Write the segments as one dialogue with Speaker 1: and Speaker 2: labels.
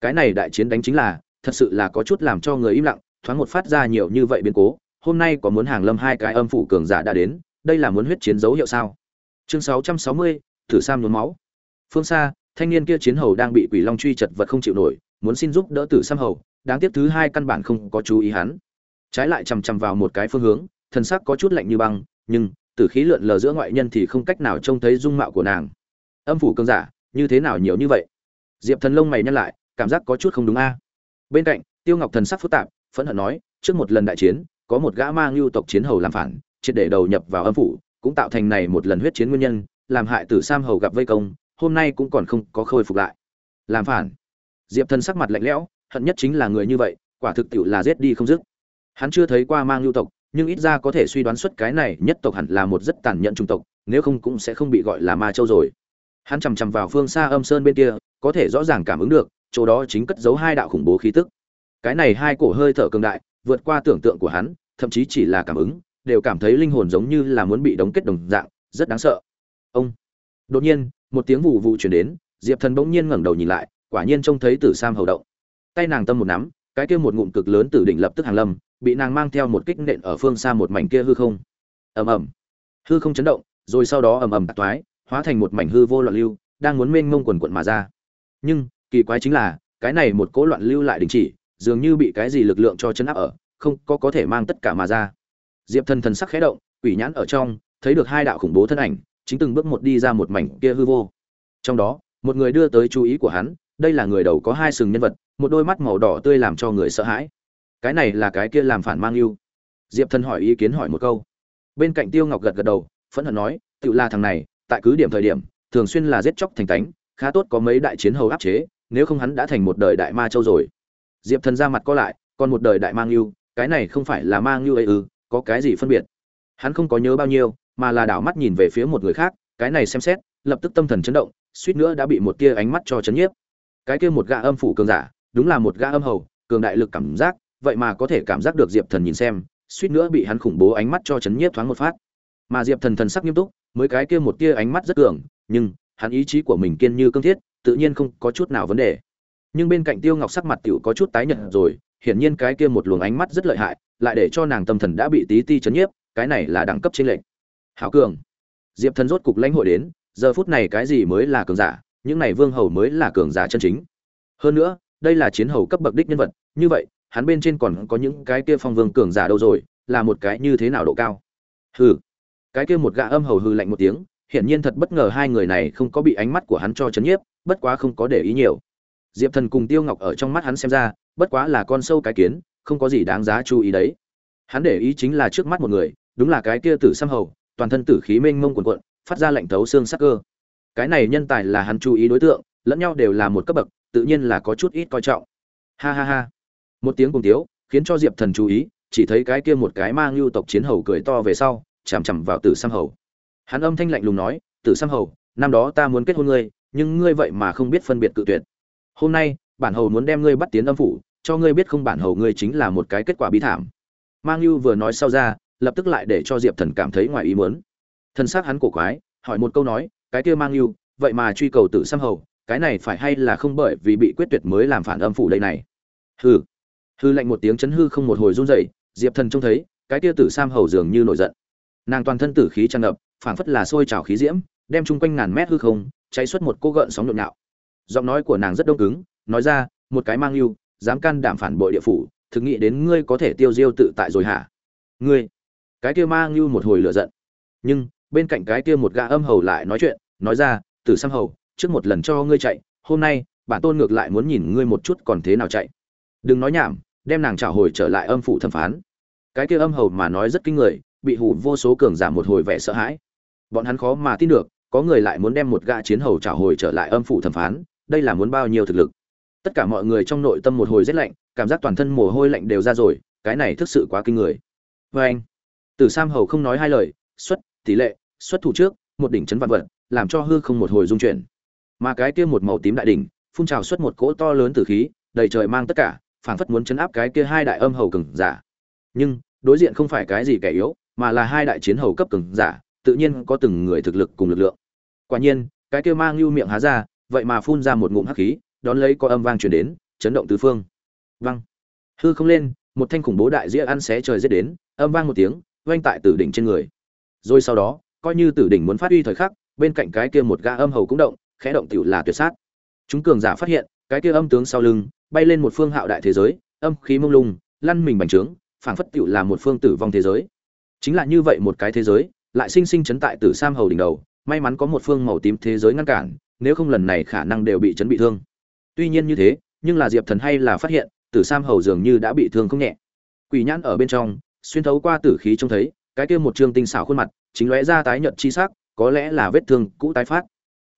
Speaker 1: cái này đại chiến đánh chính là thật sự là có chút làm cho người im lặng thoáng một phát ra nhiều như vậy biến cố hôm nay có muốn hàng lâm hai cái âm phủ cường giả đã đến đây là muốn huyết chiến dấu hiệu sao? Chương 660, thử sam nhuốm máu. Phương xa thanh niên kia chiến hầu đang bị quỷ long truy chật vật không chịu nổi muốn xin giúp đỡ tử sam hầu đáng tiếc thứ hai căn bản không có chú ý hắn. Trái lại chằm chằm vào một cái phương hướng thân sắc có chút lạnh như băng nhưng tử khí lượn lờ giữa ngoại nhân thì không cách nào trông thấy dung mạo của nàng. Âm phủ cường giả như thế nào nhiều như vậy? Diệp thần lông mày nhăn lại cảm giác có chút không đúng a. Bên cạnh, tiêu ngọc thần sắc phức tạp, phẫn hận nói, trước một lần đại chiến, có một gã mang lưu tộc chiến hầu làm phản, triệt để đầu nhập vào âm phủ, cũng tạo thành này một lần huyết chiến nguyên nhân, làm hại tử sam hầu gặp vây công, hôm nay cũng còn không có khôi phục lại. Làm phản. Diệp thần sắc mặt lạnh lẽo, hận nhất chính là người như vậy, quả thực tiệu là giết đi không dứt. Hắn chưa thấy qua mang lưu tộc, nhưng ít ra có thể suy đoán xuất cái này nhất tộc hẳn là một rất tàn nhẫn trung tộc, nếu không cũng sẽ không bị gọi là ma châu rồi. Hắn chằm chằm vào phương xa âm sơn bên kia, có thể rõ ràng cảm ứng được chỗ đó chính cất giấu hai đạo khủng bố khí tức. Cái này hai cổ hơi thở cường đại, vượt qua tưởng tượng của hắn, thậm chí chỉ là cảm ứng, đều cảm thấy linh hồn giống như là muốn bị đóng kết đồng dạng, rất đáng sợ. Ông! Đột nhiên, một tiếng vụ vụ truyền đến, diệp thần bỗng nhiên ngẩng đầu nhìn lại, quả nhiên trông thấy tử sam hầu động. Tay nàng tâm một nắm, cái kia một ngụm cực lớn từ đỉnh lập tức hàng lâm, bị nàng mang theo một kích nện ở phương xa một mảnh kia hư không. Ầm ầm. Hư không chấn động, rồi sau đó ầm ầm tạc toái, hóa thành một mảnh hư vô loạn lưu, đang muốn mênh mông quần quần mà ra. Nhưng kỳ quái chính là, cái này một cỗ loạn lưu lại đình chỉ, dường như bị cái gì lực lượng cho chấn áp ở, không có có thể mang tất cả mà ra. Diệp thần thần sắc khẽ động, quỷ nhãn ở trong, thấy được hai đạo khủng bố thân ảnh, chính từng bước một đi ra một mảnh kia hư vô. Trong đó, một người đưa tới chú ý của hắn, đây là người đầu có hai sừng nhân vật, một đôi mắt màu đỏ tươi làm cho người sợ hãi. Cái này là cái kia làm phản mang yêu. Diệp thần hỏi ý kiến hỏi một câu. Bên cạnh tiêu ngọc gật gật đầu, phẫn hận nói tự là thằng này, tại cứ điểm thời điểm, thường xuyên là giết chóc thành tánh khá tốt có mấy đại chiến hầu áp chế nếu không hắn đã thành một đời đại ma châu rồi. Diệp thần ra mặt co lại, còn một đời đại mang yêu cái này không phải là mang yêu ấy ư, có cái gì phân biệt? Hắn không có nhớ bao nhiêu, mà là đảo mắt nhìn về phía một người khác, cái này xem xét, lập tức tâm thần chấn động, suýt nữa đã bị một tia ánh mắt cho chấn nhiếp. Cái kia một gã âm phủ cường giả, đúng là một gã âm hầu, cường đại lực cảm giác, vậy mà có thể cảm giác được diệp thần nhìn xem, suýt nữa bị hắn khủng bố ánh mắt cho chấn nhiếp thoáng một phát. Mà diệp thần thần sắc nghiêm túc, mới cái kia một tia ánh mắt rất cường, nhưng, hắn ý chí của mình kiên như cương thiết tự nhiên không có chút nào vấn đề. Nhưng bên cạnh tiêu ngọc sắc mặt tiểu có chút tái nhợt rồi, hiển nhiên cái kia một luồng ánh mắt rất lợi hại, lại để cho nàng tâm thần đã bị tí ti chấn nhiếp, cái này là đẳng cấp trên lệnh hảo cường, diệp thần rốt cục lãnh hội đến, giờ phút này cái gì mới là cường giả, những này vương hầu mới là cường giả chân chính. Hơn nữa, đây là chiến hầu cấp bậc đích nhân vật, như vậy, hắn bên trên còn có những cái kia phong vương cường giả đâu rồi, là một cái như thế nào độ cao? Hừ, cái kia một gã âm hầu hừ lạnh một tiếng hiển nhiên thật bất ngờ hai người này không có bị ánh mắt của hắn cho chấn nhiếp bất quá không có để ý nhiều. Diệp thần cùng tiêu ngọc ở trong mắt hắn xem ra bất quá là con sâu cái kiến không có gì đáng giá chú ý đấy. Hắn để ý chính là trước mắt một người đúng là cái kia tử Sam hầu toàn thân tử khí mênh mông cuồn cuộn, phát ra lệnh thấu xương sắc cơ. Cái này nhân tài là hắn chú ý đối tượng lẫn nhau đều là một cấp bậc tự nhiên là có chút ít coi trọng. Ha ha ha. Một tiếng cùng tiếu khiến cho diệp thần chú ý chỉ thấy cái kia một cái mang lưu tộc chiến hầu cười to về sau chằm chằm vào tử Sam hầu hắn âm thanh lạnh lùng nói, tử sam hầu, năm đó ta muốn kết hôn ngươi, nhưng ngươi vậy mà không biết phân biệt cự tuyệt. Hôm nay, bản hầu muốn đem ngươi bắt tiến âm phủ, cho ngươi biết không bản hầu ngươi chính là một cái kết quả bí thảm. Mang lưu vừa nói sau ra, lập tức lại để cho diệp thần cảm thấy ngoài ý muốn. Thân xác hắn cổ quái, hỏi một câu nói, cái kia mang lưu vậy mà truy cầu tử sam hầu, cái này phải hay là không bởi vì bị quyết tuyệt mới làm phản âm phủ đây này? Hừ. Hư lạnh một tiếng chấn hư không một hồi run rẩy, diệp thần trông thấy, cái kia tử sam hầu dường như nổi giận. Nàng toàn thân tử khí tràn ngập phảng phất là sôi trào khí diễm, đem chung quanh ngàn mét hư không, cháy xuất một cô gợn sóng nhộn nhạo. Giọng nói của nàng rất đông cứng, nói ra, một cái mang yêu, dám can đảm phản bội địa phủ, thực nghĩ đến ngươi có thể tiêu diêu tự tại rồi hả? Ngươi. Cái kia mang yêu một hồi lửa giận. Nhưng, bên cạnh cái kia một gã âm hầu lại nói chuyện, nói ra, tử sam hầu, trước một lần cho ngươi chạy, hôm nay, bản tôn ngược lại muốn nhìn ngươi một chút còn thế nào chạy. Đừng nói nhảm, đem nàng trả hồi trở lại âm phủ thẩm phán. Cái kia âm hầu mà nói rất kinh người, bị hủ vô số cường giả một hồi vẻ sợ hãi bọn hắn khó mà tin được, có người lại muốn đem một gã chiến hầu trả hồi trở lại âm phủ thẩm phán, đây là muốn bao nhiêu thực lực. Tất cả mọi người trong nội tâm một hồi rét lạnh, cảm giác toàn thân mồ hôi lạnh đều ra rồi, cái này thực sự quá kinh người. Vê anh từ sam hầu không nói hai lời, xuất, tỷ lệ, xuất thủ trước, một đỉnh chấn vạn vật, làm cho hư không một hồi dung chuyển. Mà cái kia một màu tím đại đỉnh, phun trào xuất một cỗ to lớn từ khí, đầy trời mang tất cả, phảng phất muốn chấn áp cái kia hai đại âm hầu cường giả. Nhưng, đối diện không phải cái gì kẻ yếu, mà là hai đại chiến hầu cấp cường giả tự nhiên có từng người thực lực cùng lực lượng. Quả nhiên cái kia mang lưu miệng há ra vậy mà phun ra một ngụm hắc khí đón lấy có âm vang truyền đến chấn động tứ phương. Vang, hư không lên một thanh khủng bố đại dĩa ăn xé trời giết đến âm vang một tiếng vang tại tử đỉnh trên người. Rồi sau đó coi như tử đỉnh muốn phát uy thời khắc bên cạnh cái kia một gã âm hầu cũng động khẽ động tiểu là tuyệt sát. Chúng cường giả phát hiện cái kia âm tướng sau lưng bay lên một phương hạo đại thế giới âm khí mông lung lăn mình bành trướng phảng phất tiểu là một phương tử vong thế giới. Chính là như vậy một cái thế giới lại sinh sinh chấn tại tử sam hầu đỉnh đầu, may mắn có một phương màu tím thế giới ngăn cản, nếu không lần này khả năng đều bị chấn bị thương. Tuy nhiên như thế, nhưng là diệp thần hay là phát hiện, tử sam hầu dường như đã bị thương không nhẹ. Quỷ nhãn ở bên trong, xuyên thấu qua tử khí trông thấy, cái kia một trương tinh xảo khuôn mặt, chính lóe ra tái nhợt chi sắc, có lẽ là vết thương cũ tái phát.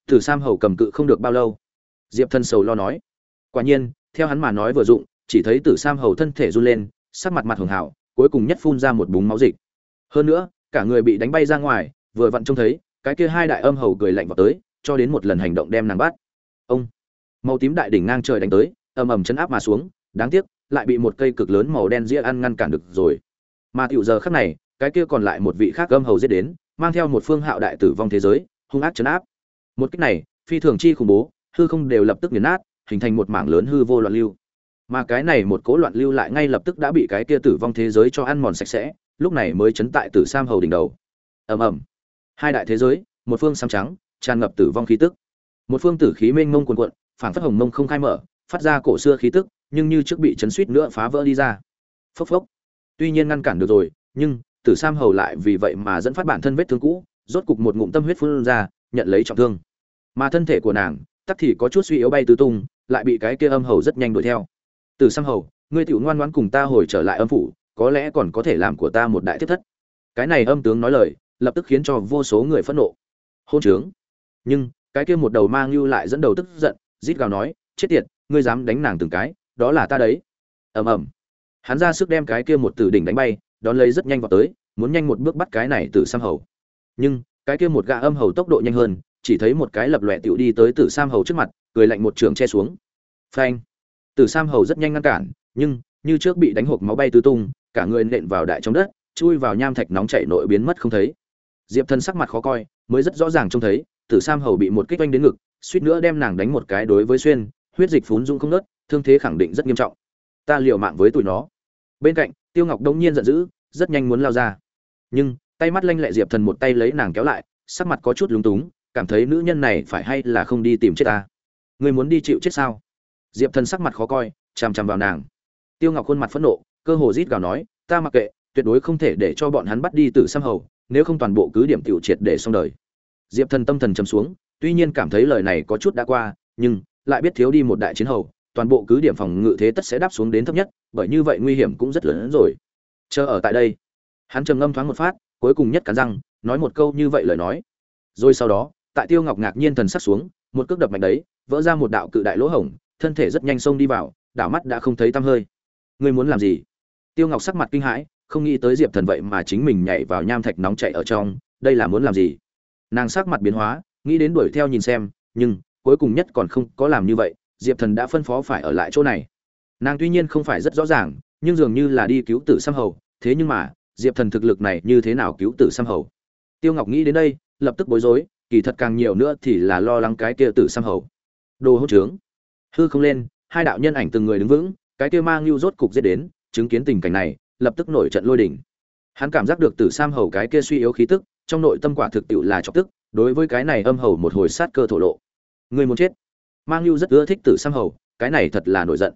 Speaker 1: Tử sam hầu cầm cự không được bao lâu. Diệp thần sầu lo nói. Quả nhiên, theo hắn mà nói vừa dụng, chỉ thấy tử sam hầu thân thể run lên, sắc mặt mặt hường hảo, cuối cùng nhất phun ra một búng máu dịch. Hơn nữa cả người bị đánh bay ra ngoài, vừa vặn trông thấy, cái kia hai đại âm hầu cười lạnh vào tới, cho đến một lần hành động đem nàng bắt. Ông, màu tím đại đỉnh ngang trời đánh tới, ầm ầm chấn áp mà xuống, đáng tiếc, lại bị một cây cực lớn màu đen ria ăn ngăn cản được rồi. Mà tiểu giờ khắc này, cái kia còn lại một vị khác âm hầu giết đến, mang theo một phương hạo đại tử vong thế giới, hung ác chấn áp. Một cách này, phi thường chi khủng bố, hư không đều lập tức nghiền nát, hình thành một mảng lớn hư vô loạn lưu. Mà cái này một cố loạn lưu lại ngay lập tức đã bị cái kia tử vong thế giới cho ăn mòn sạch sẽ lúc này mới chấn tại tử sam hầu đỉnh đầu. Ầm ầm. Hai đại thế giới, một phương sam trắng, tràn ngập tử vong khí tức. Một phương tử khí mênh mông cuồn cuộn, phảng phất hồng mông không khai mở, phát ra cổ xưa khí tức, nhưng như trước bị chấn suýt nữa phá vỡ đi ra. Phốc phốc. Tuy nhiên ngăn cản được rồi, nhưng tử sam hầu lại vì vậy mà dẫn phát bản thân vết thương cũ, rốt cục một ngụm tâm huyết phun ra, nhận lấy trọng thương. Mà thân thể của nàng, tắc thì có chút suy yếu bay tứ tung, lại bị cái kia âm hầu rất nhanh đuổi theo. Tử sam hầu, ngươi tiểu ngoan ngoãn cùng ta hồi trở lại âm phủ có lẽ còn có thể làm của ta một đại thiết thất. Cái này âm tướng nói lời, lập tức khiến cho vô số người phẫn nộ. Hôn trướng. Nhưng, cái kia một đầu mang lưu lại dẫn đầu tức giận, rít gào nói, chết tiệt, ngươi dám đánh nàng từng cái, đó là ta đấy. Ầm ầm. Hắn ra sức đem cái kia một tử đỉnh đánh bay, đón lấy rất nhanh vào tới, muốn nhanh một bước bắt cái này từ sam hầu. Nhưng, cái kia một gã âm hầu tốc độ nhanh hơn, chỉ thấy một cái lập lòe tiểu đi tới tử sam hầu trước mặt, cười lạnh một trường che xuống. Phanh. Tử sam hầu rất nhanh ngăn cản, nhưng, như trước bị đánh hộp máu bay tứ tung cả người nện vào đại trong đất, chui vào nham thạch nóng chảy nội biến mất không thấy. Diệp thần sắc mặt khó coi, mới rất rõ ràng trông thấy, tử sam hầu bị một kích oanh đến ngực, suýt nữa đem nàng đánh một cái đối với xuyên, huyết dịch phún dung không nớt thương thế khẳng định rất nghiêm trọng. Ta liều mạng với tụi nó. Bên cạnh, tiêu ngọc đông nhiên giận dữ, rất nhanh muốn lao ra. Nhưng, tay mắt lanh lẹ diệp thần một tay lấy nàng kéo lại, sắc mặt có chút lúng túng, cảm thấy nữ nhân này phải hay là không đi tìm chết ta. Người muốn đi chịu chết sao? Diệp thần sắc mặt khó coi, chằm chằm vào nàng. Tiêu ngọc khuôn mặt phẫn nộ cơ hồ rít gào nói, ta mặc kệ, tuyệt đối không thể để cho bọn hắn bắt đi tử sam hầu, nếu không toàn bộ cứ điểm tiểu triệt để xong đời. Diệp thần tâm thần trầm xuống, tuy nhiên cảm thấy lời này có chút đã qua, nhưng lại biết thiếu đi một đại chiến hầu, toàn bộ cứ điểm phòng ngự thế tất sẽ đáp xuống đến thấp nhất, bởi như vậy nguy hiểm cũng rất lớn hơn rồi. Chờ ở tại đây, hắn trầm ngâm thoáng một phát, cuối cùng nhất cắn răng, nói một câu như vậy lời nói. Rồi sau đó, tại tiêu ngọc ngạc nhiên thần sắc xuống, một cước đập mạnh đấy, vỡ ra một đạo cự đại lỗ hổng, thân thể rất nhanh xông đi vào, đảo mắt đã không thấy tăm hơi. Ngươi muốn làm gì? Tiêu ngọc sắc mặt kinh hãi, không nghĩ tới diệp thần vậy mà chính mình nhảy vào nham thạch nóng chạy ở trong, đây là muốn làm gì? Nàng sắc mặt biến hóa, nghĩ đến đuổi theo nhìn xem, nhưng cuối cùng nhất còn không có làm như vậy, diệp thần đã phân phó phải ở lại chỗ này. Nàng tuy nhiên không phải rất rõ ràng, nhưng dường như là đi cứu tử sam hầu, thế nhưng mà, diệp thần thực lực này như thế nào cứu tử sam hầu? Tiêu ngọc nghĩ đến đây, lập tức bối rối, kỳ thật càng nhiều nữa thì là lo lắng cái kia tử sam hầu. Đồ hỗ trướng. Hư không lên, hai đạo nhân ảnh từng người đứng vững, cái kia mang lưu rốt cục giết đến chứng kiến tình cảnh này, lập tức nổi trận lôi đỉnh hắn cảm giác được tử sam hầu cái kia suy yếu khí tức, trong nội tâm quả thực tiệu là chọc tức, đối với cái này âm hầu một hồi sát cơ thổ lộ. Người muốn chết. Mang lưu rất ưa thích tử sam hầu, cái này thật là nổi giận.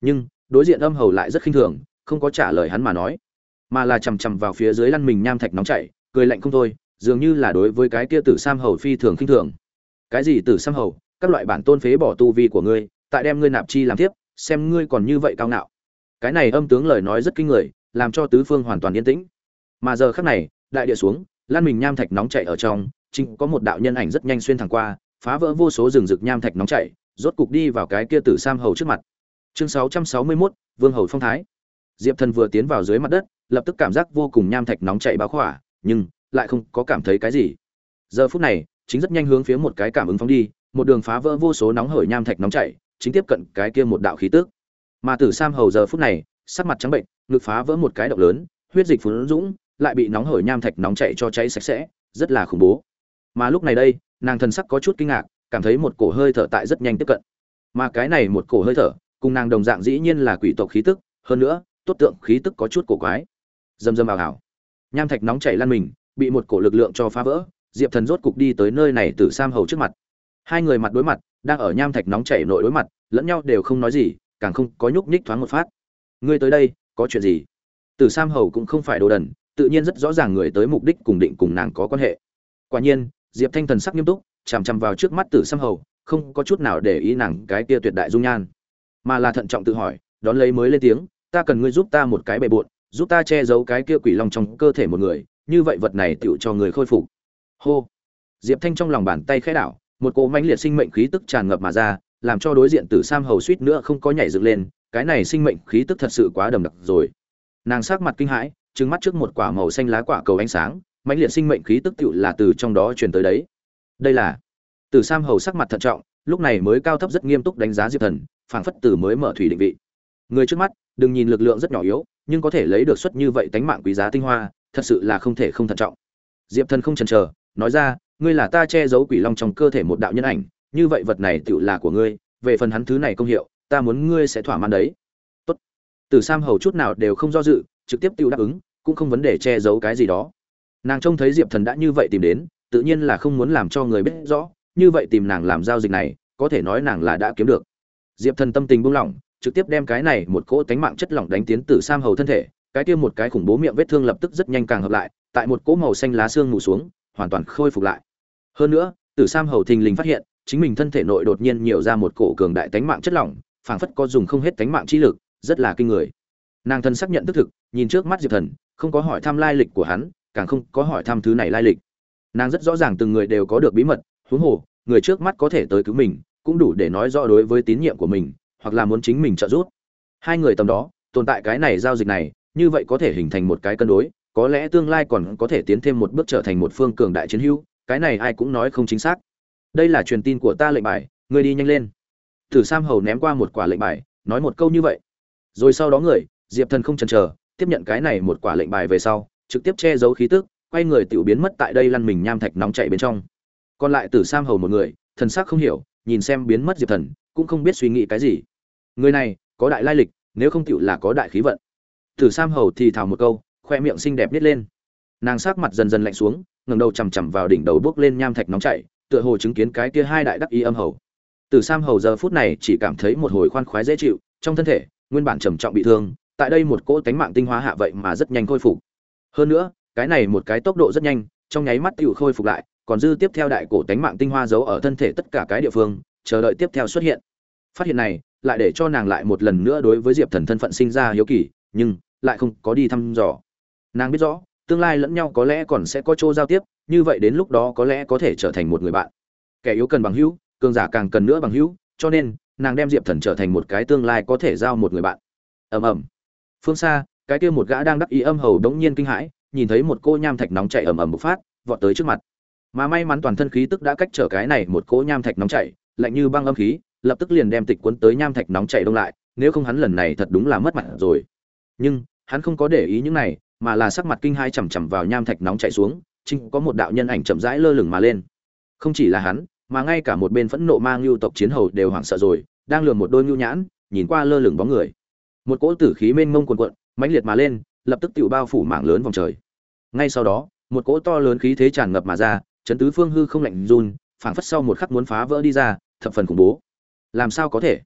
Speaker 1: Nhưng, đối diện âm hầu lại rất khinh thường, không có trả lời hắn mà nói. Mà là chằm chằm vào phía dưới lăn mình nham thạch nóng chảy, cười lạnh không thôi, dường như là đối với cái kia tử sam hầu phi thường khinh thường. Cái gì tử sam hầu, các loại bản tôn phế bỏ tu vi của ngươi, tại đem ngươi nạp chi làm tiếp xem ngươi còn như vậy cao ngạo cái này âm tướng lời nói rất kinh người làm cho tứ phương hoàn toàn yên tĩnh. Mà giờ khắc này đại địa xuống lan mình nham thạch nóng chảy ở trong chính có một đạo nhân ảnh rất nhanh xuyên thẳng qua phá vỡ vô số rừng rực nham thạch nóng chảy rốt cục đi vào cái kia tử sam hầu trước mặt. Chương 661, vương hầu phong thái. Diệp thần vừa tiến vào dưới mặt đất lập tức cảm giác vô cùng nham thạch nóng chảy báo khỏa nhưng lại không có cảm thấy cái gì. Giờ phút này chính rất nhanh hướng phía một cái cảm ứng phóng đi một đường phá vỡ vô số nóng hởi nham thạch nóng chảy chính tiếp cận cái kia một đạo khí tức mà tử sam hầu giờ phút này, sắc mặt trắng bệnh, ngực phá vỡ một cái động lớn, huyết dịch phun dũng, lại bị nóng hởi nham thạch nóng chảy cho cháy sạch sẽ, rất là khủng bố. Mà lúc này đây, nàng thần sắc có chút kinh ngạc, cảm thấy một cổ hơi thở tại rất nhanh tiếp cận. Mà cái này một cổ hơi thở, cùng nàng đồng dạng dĩ nhiên là quỷ tộc khí tức, hơn nữa, tốt tượng khí tức có chút cổ quái. Dầm dầm ảo ảo nham thạch nóng chảy lan mình, bị một cổ lực lượng cho phá vỡ, diệp thần rốt cục đi tới nơi này từ sam hầu trước mặt. Hai người mặt đối mặt, đang ở nham thạch nóng chảy nội đối mặt, lẫn nhau đều không nói gì càng không có nhúc nhích thoáng một phát. Ngươi tới đây, có chuyện gì? Từ sam hầu cũng không phải đồ đần, tự nhiên rất rõ ràng người tới mục đích cùng định cùng nàng có quan hệ. Quả nhiên, diệp thanh thần sắc nghiêm túc, chằm chằm vào trước mắt tử sam hầu, không có chút nào để ý nàng cái kia tuyệt đại dung nhan. Mà là thận trọng tự hỏi, đón lấy mới lên tiếng, ta cần ngươi giúp ta một cái bề bộn, giúp ta che giấu cái kia quỷ long trong cơ thể một người, như vậy vật này tựu cho người khôi phục. Hô. Diệp thanh trong lòng bàn tay khẽ đảo, một cỗ mãnh liệt sinh mệnh khí tức tràn ngập mà ra làm cho đối diện tử sam hầu suýt nữa không có nhảy dựng lên, cái này sinh mệnh khí tức thật sự quá đầm đặc rồi. Nàng sắc mặt kinh hãi, trừng mắt trước một quả màu xanh lá quả cầu ánh sáng, mãnh liệt sinh mệnh khí tức tựu là từ trong đó truyền tới đấy. Đây là, tử sam hầu sắc mặt thận trọng, lúc này mới cao thấp rất nghiêm túc đánh giá diệp thần, phảng phất từ mới mở thủy định vị. Người trước mắt, đừng nhìn lực lượng rất nhỏ yếu, nhưng có thể lấy được suất như vậy tánh mạng quý giá tinh hoa, thật sự là không thể không thận trọng. Diệp thần không chần chờ, nói ra, ngươi là ta che giấu quỷ long trong cơ thể một đạo nhân ảnh như vậy vật này tựu là của ngươi, về phần hắn thứ này công hiệu, ta muốn ngươi sẽ thỏa mãn đấy. Tốt. Từ sam hầu chút nào đều không do dự, trực tiếp tựu đáp ứng, cũng không vấn đề che giấu cái gì đó. Nàng trông thấy diệp thần đã như vậy tìm đến, tự nhiên là không muốn làm cho người biết rõ, như vậy tìm nàng làm giao dịch này, có thể nói nàng là đã kiếm được. Diệp thần tâm tình buông lỏng, trực tiếp đem cái này một cỗ tánh mạng chất lỏng đánh tiến từ sam hầu thân thể, cái kia một cái khủng bố miệng vết thương lập tức rất nhanh càng hợp lại, tại một cỗ màu xanh lá xương ngủ xuống, hoàn toàn khôi phục lại. Hơn nữa, tử sam hầu thình lình phát hiện chính mình thân thể nội đột nhiên nhiều ra một cổ cường đại tánh mạng chất lỏng, phảng phất có dùng không hết tánh mạng trí lực, rất là kinh người. Nàng thân xác nhận thức thực, nhìn trước mắt diệp thần, không có hỏi thăm lai lịch của hắn, càng không có hỏi thăm thứ này lai lịch. Nàng rất rõ ràng từng người đều có được bí mật, huống hồ, người trước mắt có thể tới cứu mình, cũng đủ để nói rõ đối với tín nhiệm của mình, hoặc là muốn chính mình trợ giúp. Hai người tầm đó, tồn tại cái này giao dịch này, như vậy có thể hình thành một cái cân đối, có lẽ tương lai còn có thể tiến thêm một bước trở thành một phương cường đại chiến hữu, cái này ai cũng nói không chính xác đây là truyền tin của ta lệnh bài ngươi đi nhanh lên Tử Sam Hầu ném qua một quả lệnh bài, nói một câu như vậy. Rồi sau đó người, Diệp Thần không chần chờ, tiếp nhận cái này một quả lệnh bài về sau, trực tiếp che giấu khí tức, quay người tiểu biến mất tại đây lăn mình nham thạch nóng chạy bên trong. Còn lại Tử Sam Hầu một người, thần sắc không hiểu, nhìn xem biến mất Diệp Thần, cũng không biết suy nghĩ cái gì. Người này, có đại lai lịch, nếu không tiểu là có đại khí vận. Tử Sam Hầu thì thào một câu, khoe miệng xinh đẹp nít lên. Nàng sắc mặt dần dần lạnh xuống, ngẩng đầu chằm chằm vào đỉnh đầu bước lên nham thạch nóng chảy, tựa hồ chứng kiến cái kia hai đại đắc ý âm hầu. Từ Sam hầu giờ phút này chỉ cảm thấy một hồi khoan khoái dễ chịu, trong thân thể, nguyên bản trầm trọng bị thương, tại đây một cỗ tánh mạng tinh hóa hạ vậy mà rất nhanh khôi phục. Hơn nữa, cái này một cái tốc độ rất nhanh, trong nháy mắt tiểu khôi phục lại, còn dư tiếp theo đại cổ tánh mạng tinh hoa giấu ở thân thể tất cả cái địa phương, chờ đợi tiếp theo xuất hiện. Phát hiện này, lại để cho nàng lại một lần nữa đối với Diệp Thần thân phận sinh ra hiếu kỳ, nhưng lại không có đi thăm dò. Nàng biết rõ, tương lai lẫn nhau có lẽ còn sẽ có chỗ giao tiếp, như vậy đến lúc đó có lẽ có thể trở thành một người bạn. Kẻ yếu cần bằng hữu, cường giả càng cần nữa bằng hữu cho nên nàng đem diệp thần trở thành một cái tương lai có thể giao một người bạn. Ầm ầm. Phương xa cái kia một gã đang đắc ý âm hầu đống nhiên kinh hãi nhìn thấy một cô nham thạch nóng chảy ầm ầm bộc phát vọt tới trước mặt. Mà may mắn toàn thân khí tức đã cách trở cái này một cỗ nham thạch nóng chảy lạnh như băng âm khí lập tức liền đem tịch cuốn tới nham thạch nóng chảy đông lại nếu không hắn lần này thật đúng là mất mặt rồi. Nhưng hắn không có để ý những này mà là sắc mặt kinh hai chằm chằm vào nham thạch nóng chảy xuống chính có một đạo nhân ảnh chậm rãi lơ lửng mà lên. Không chỉ là hắn, mà ngay cả một bên phẫn nộ mang lưu tộc chiến hầu đều hoảng sợ rồi, đang lườm một đôi nhu nhãn, nhìn qua lơ lửng bóng người. Một cỗ tử khí mênh mông cuồn cuộn, mãnh liệt mà lên, lập tức tự bao phủ mảng lớn vòng trời. Ngay sau đó, một cỗ to lớn khí thế tràn ngập mà ra, chấn tứ phương hư không lạnh run, phảng phất sau một khắc muốn phá vỡ đi ra, thập phần khủng bố. Làm sao có thể?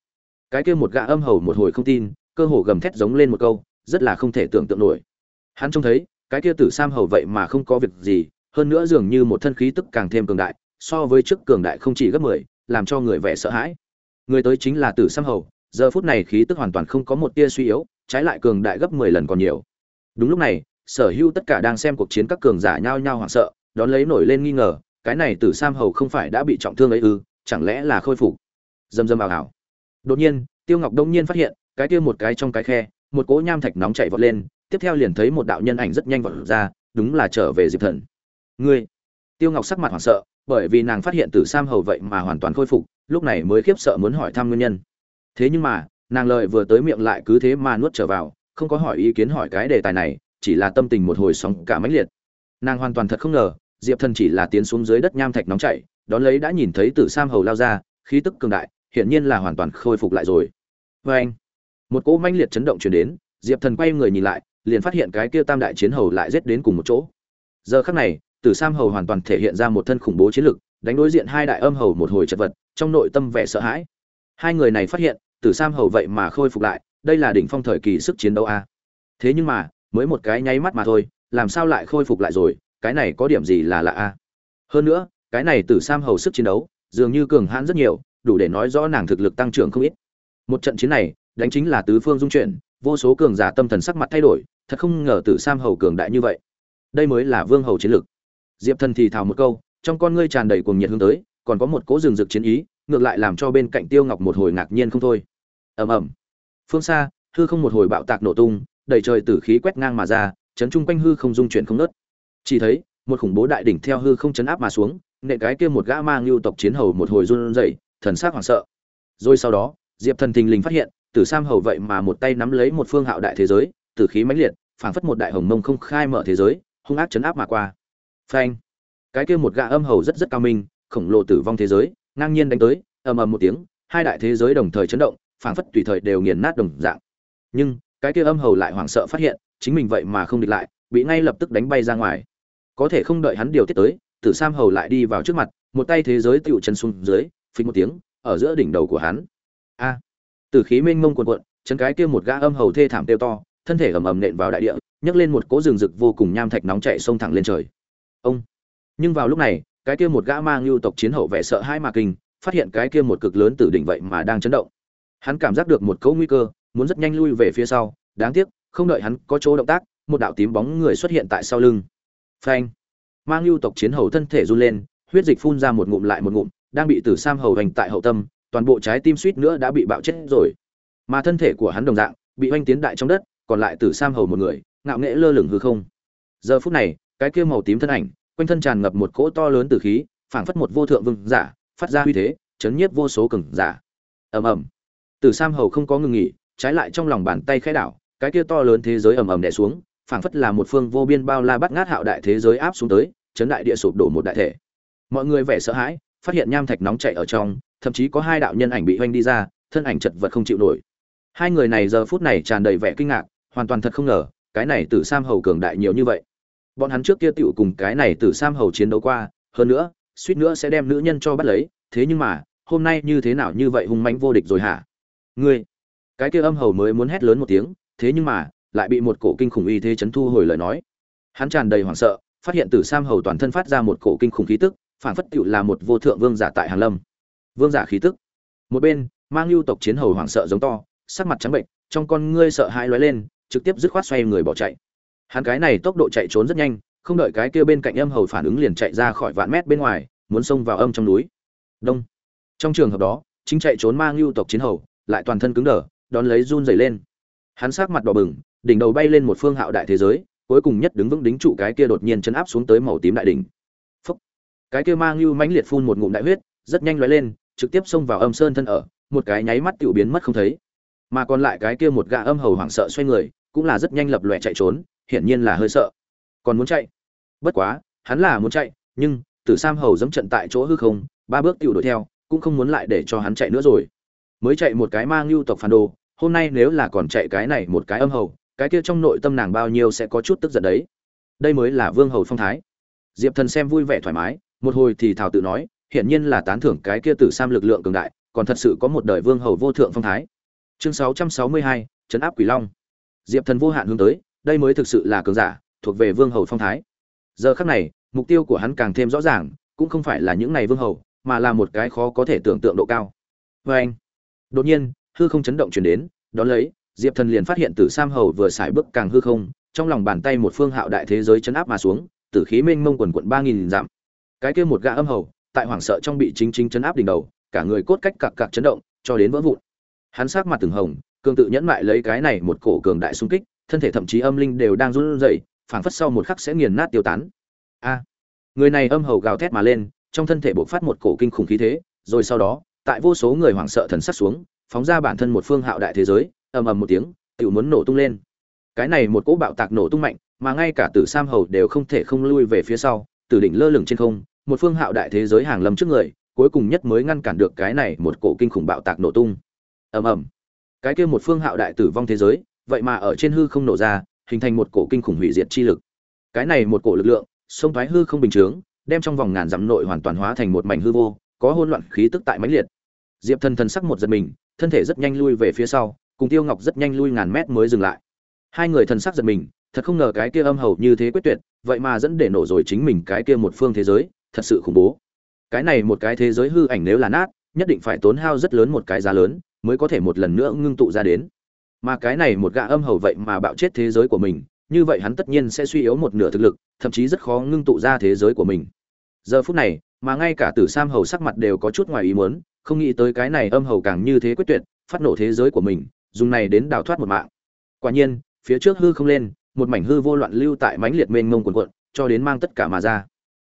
Speaker 1: Cái kia một gã âm hầu một hồi không tin, cơ hồ gầm thét giống lên một câu, rất là không thể tưởng tượng nổi. Hắn trông thấy cái kia tử sam hầu vậy mà không có việc gì hơn nữa dường như một thân khí tức càng thêm cường đại so với trước cường đại không chỉ gấp 10, làm cho người vẻ sợ hãi. Người tới chính là Tử Sam Hầu, giờ phút này khí tức hoàn toàn không có một tia suy yếu, trái lại cường đại gấp 10 lần còn nhiều. Đúng lúc này, Sở Hữu tất cả đang xem cuộc chiến các cường giả nhao nhao hoảng sợ, đón lấy nổi lên nghi ngờ, cái này Tử Sam Hầu không phải đã bị trọng thương ấy ư, chẳng lẽ là khôi phục? Dầm dầm ảo ảo. Đột nhiên, Tiêu Ngọc đông nhiên phát hiện, cái kia một cái trong cái khe, một cỗ nham thạch nóng chảy vọt lên, tiếp theo liền thấy một đạo nhân ảnh rất nhanh vọt ra, đúng là trở về Diệp Thần. Ngươi? Tiêu Ngọc sắc mặt hoảng sợ, bởi vì nàng phát hiện Tử Sam hầu vậy mà hoàn toàn khôi phục, lúc này mới khiếp sợ muốn hỏi thăm nguyên nhân. Thế nhưng mà, nàng lời vừa tới miệng lại cứ thế mà nuốt trở vào, không có hỏi ý kiến hỏi cái đề tài này, chỉ là tâm tình một hồi sóng cả mãnh liệt. Nàng hoàn toàn thật không ngờ, Diệp Thần chỉ là tiến xuống dưới đất nham thạch nóng chảy, đón lấy đã nhìn thấy Tử Sam hầu lao ra, khí tức cường đại, hiển nhiên là hoàn toàn khôi phục lại rồi. Và anh một cỗ mãnh liệt chấn động truyền đến diệp thần quay người nhìn lại liền phát hiện cái kia tam đại chiến hầu lại giết đến cùng một chỗ. Giờ khắc này, tử sam hầu hoàn toàn thể hiện ra một thân khủng bố chiến lực, đánh đối diện hai đại âm hầu một hồi chật vật, trong nội tâm vẻ sợ hãi. Hai người này phát hiện, tử sam hầu vậy mà khôi phục lại, đây là đỉnh phong thời kỳ sức chiến đấu a. Thế nhưng mà, mới một cái nháy mắt mà thôi, làm sao lại khôi phục lại rồi, cái này có điểm gì là lạ a? Hơn nữa, cái này tử sam hầu sức chiến đấu, dường như cường hãn rất nhiều, đủ để nói rõ nàng thực lực tăng trưởng không ít. Một trận chiến này, đánh chính là tứ phương dung chuyển vô số cường giả tâm thần sắc mặt thay đổi, thật không ngờ tử sam hầu cường đại như vậy. Đây mới là vương hầu chiến lực diệp thần thì thào một câu, trong con ngươi tràn đầy cuồng nhiệt hướng tới, còn có một cỗ rừng rực chiến ý, ngược lại làm cho bên cạnh tiêu ngọc một hồi ngạc nhiên không thôi. Ầm ầm. Phương xa, hư không một hồi bạo tạc nổ tung, đầy trời tử khí quét ngang mà ra, chấn chung quanh hư không dung chuyển không nớt chỉ thấy, một khủng bố đại đỉnh theo hư không chấn áp mà xuống nệ cái kia một gã mang lưu tộc chiến hầu một hồi run rẩy, thần sắc hoảng sợ. Rồi sau đó, diệp thần thình lình phát hiện tử sam hầu vậy mà một tay nắm lấy một phương hạo đại thế giới, tử khí mãnh liệt, phảng phất một đại hồng mông không khai mở thế giới, hung ác chấn áp mà qua. Phanh! Cái kia một gã âm hầu rất rất cao minh, khổng lồ tử vong thế giới, ngang nhiên đánh tới, ầm ầm một tiếng, hai đại thế giới đồng thời chấn động, phảng phất tùy thời đều nghiền nát đồng dạng. Nhưng, cái kia âm hầu lại hoảng sợ phát hiện, chính mình vậy mà không địch lại, bị ngay lập tức đánh bay ra ngoài. Có thể không đợi hắn điều tiết tới, tử sam hầu lại đi vào trước mặt, một tay thế giới tựu chân xuống dưới phình một tiếng, ở giữa đỉnh đầu của hắn. A! Tử khí mênh mông cuồn cuộn, chấn cái kia một gã âm hầu thê thảm tiêu to, thân thể ầm ầm nện vào đại địa, nhấc lên một cỗ rừng rực vô cùng nham thạch nóng chảy sông thẳng lên trời. Ông! Nhưng vào lúc này, cái kia một gã mang lưu tộc chiến hậu vẻ sợ hãi mà kinh, phát hiện cái kia một cực lớn tử đỉnh vậy mà đang chấn động. Hắn cảm giác được một cỗ nguy cơ, muốn rất nhanh lui về phía sau, đáng tiếc, không đợi hắn có chỗ động tác, một đạo tím bóng người xuất hiện tại sau lưng. Phanh! Mang lưu tộc chiến hầu thân thể run lên, huyết dịch phun ra một ngụm lại một ngụm, đang bị tử sam hầu hành tại hậu tâm toàn bộ trái tim suýt nữa đã bị bạo chết rồi. Mà thân thể của hắn đồng dạng, bị oanh tiến đại trong đất, còn lại tử sam hầu một người, ngạo nghễ lơ lửng hư không. Giờ phút này, cái kia màu tím thân ảnh, quanh thân tràn ngập một cỗ to lớn từ khí, phảng phất một vô thượng vương giả, phát ra uy thế, chấn nhiếp vô số cường giả. Ầm ầm. Tử sam hầu không có ngừng nghỉ, trái lại trong lòng bàn tay khẽ đảo, cái kia to lớn thế giới ầm ầm đè xuống, phảng phất là một phương vô biên bao la bắt ngát hạo đại thế giới áp xuống tới, chấn đại địa sụp đổ một đại thể. Mọi người vẻ sợ hãi, phát hiện nham thạch nóng chảy ở trong thậm chí có hai đạo nhân ảnh bị hoanh đi ra, thân ảnh chật vật không chịu nổi. Hai người này giờ phút này tràn đầy vẻ kinh ngạc, hoàn toàn thật không ngờ, cái này tử sam hầu cường đại nhiều như vậy. Bọn hắn trước kia tựu cùng cái này tử sam hầu chiến đấu qua, hơn nữa, suýt nữa sẽ đem nữ nhân cho bắt lấy, thế nhưng mà, hôm nay như thế nào như vậy hung mãnh vô địch rồi hả? Ngươi, cái kia âm hầu mới muốn hét lớn một tiếng, thế nhưng mà, lại bị một cổ kinh khủng y thế chấn thu hồi lời nói. Hắn tràn đầy hoảng sợ, phát hiện tử sam hầu toàn thân phát ra một cổ kinh khủng khí tức, phản phất tựu là một vô thượng vương giả tại hàng lâm vương giả khí tức. Một bên, mang lưu tộc chiến hầu hoảng sợ giống to, sắc mặt trắng bệnh, trong con ngươi sợ hãi lóe lên, trực tiếp dứt khoát xoay người bỏ chạy. Hắn cái này tốc độ chạy trốn rất nhanh, không đợi cái kia bên cạnh âm hầu phản ứng liền chạy ra khỏi vạn mét bên ngoài, muốn xông vào âm trong núi. Đông. Trong trường hợp đó, chính chạy trốn mang lưu tộc chiến hầu, lại toàn thân cứng đờ, đón lấy run dày lên. Hắn sát mặt đỏ bừng, đỉnh đầu bay lên một phương hạo đại thế giới, cuối cùng nhất đứng vững đính trụ cái kia đột nhiên chấn áp xuống tới màu tím đại đỉnh. Phúc. cái kia mang lưu mãnh liệt phun một ngụm đại huyết rất nhanh lóe lên, trực tiếp xông vào âm sơn thân ở, một cái nháy mắt tiểu biến mất không thấy. Mà còn lại cái kia một gã âm hầu hoảng sợ xoay người, cũng là rất nhanh lập lòe chạy trốn, hiển nhiên là hơi sợ. Còn muốn chạy? Bất quá, hắn là muốn chạy, nhưng, tử sam hầu giẫm trận tại chỗ hư không, ba bước tiểu đuổi theo, cũng không muốn lại để cho hắn chạy nữa rồi. Mới chạy một cái mang lưu tộc phản đồ, hôm nay nếu là còn chạy cái này một cái âm hầu, cái kia trong nội tâm nàng bao nhiêu sẽ có chút tức giận đấy. Đây mới là vương hầu phong thái. Diệp thần xem vui vẻ thoải mái, một hồi thì thảo tự nói hiển nhiên là tán thưởng cái kia tử sam lực lượng cường đại còn thật sự có một đời vương hầu vô thượng phong thái. Chương 662, chấn áp quỷ long. Diệp thần vô hạn hướng tới đây mới thực sự là cường giả thuộc về vương hầu phong thái. Giờ khắc này mục tiêu của hắn càng thêm rõ ràng cũng không phải là những này vương hầu mà là một cái khó có thể tưởng tượng độ cao. Vê anh đột nhiên hư không chấn động truyền đến đó lấy diệp thần liền phát hiện tử sam hầu vừa xài bước càng hư không trong lòng bàn tay một phương hạo đại thế giới chấn áp mà xuống tử khí mênh mông quần quần ba nghìn dặm. Cái kia một gã âm hầu tại hoảng sợ trong bị chính chính chấn áp đỉnh đầu, cả người cốt cách cặc cặc chấn động, cho đến vỡ vụn. Hắn sắc mặt từng hồng, cường tự nhẫn mại lấy cái này một cổ cường đại xung kích, thân thể thậm chí âm linh đều đang run rẩy, phảng phất sau một khắc sẽ nghiền nát tiêu tán. A! Người này âm hầu gào thét mà lên, trong thân thể bộc phát một cổ kinh khủng khí thế, rồi sau đó, tại vô số người hoảng sợ thần sắc xuống, phóng ra bản thân một phương hạo đại thế giới, ầm ầm một tiếng tự muốn nổ tung lên. Cái này một cỗ bạo tạc nổ tung mạnh, mà ngay cả tử sam hầu đều không thể không lui về phía sau từ đỉnh lơ lửng trên không một phương hạo đại thế giới hàng lâm trước người, cuối cùng nhất mới ngăn cản được cái này một cổ kinh khủng bạo tạc nổ tung. Ầm ầm. Cái kia một phương hạo đại tử vong thế giới, vậy mà ở trên hư không nổ ra, hình thành một cổ kinh khủng hủy diệt chi lực. Cái này một cổ lực lượng, sông thoái hư không bình chướng, đem trong vòng ngàn dặm nội hoàn toàn hóa thành một mảnh hư vô, có hỗn loạn khí tức tại mãnh liệt. Diệp thần thần sắc một giật mình, thân thể rất nhanh lui về phía sau, cùng tiêu ngọc rất nhanh lui ngàn mét mới dừng lại. Hai người thần sắc giật mình, thật không ngờ cái kia âm hầu như thế quyết tuyệt, vậy mà dẫn để nổ rồi chính mình cái kia một phương thế giới thật sự khủng bố. Cái này một cái thế giới hư ảnh nếu là nát, nhất định phải tốn hao rất lớn một cái giá lớn mới có thể một lần nữa ngưng tụ ra đến. Mà cái này một gã âm hầu vậy mà bạo chết thế giới của mình, như vậy hắn tất nhiên sẽ suy yếu một nửa thực lực, thậm chí rất khó ngưng tụ ra thế giới của mình. Giờ phút này, mà ngay cả tử sam hầu sắc mặt đều có chút ngoài ý muốn, không nghĩ tới cái này âm hầu càng như thế quyết tuyệt, phát nổ thế giới của mình, dùng này đến đào thoát một mạng. Quả nhiên, phía trước hư không lên, một mảnh hư vô loạn lưu tại mãnh liệt mênh mông quần quận cho đến mang tất cả mà ra.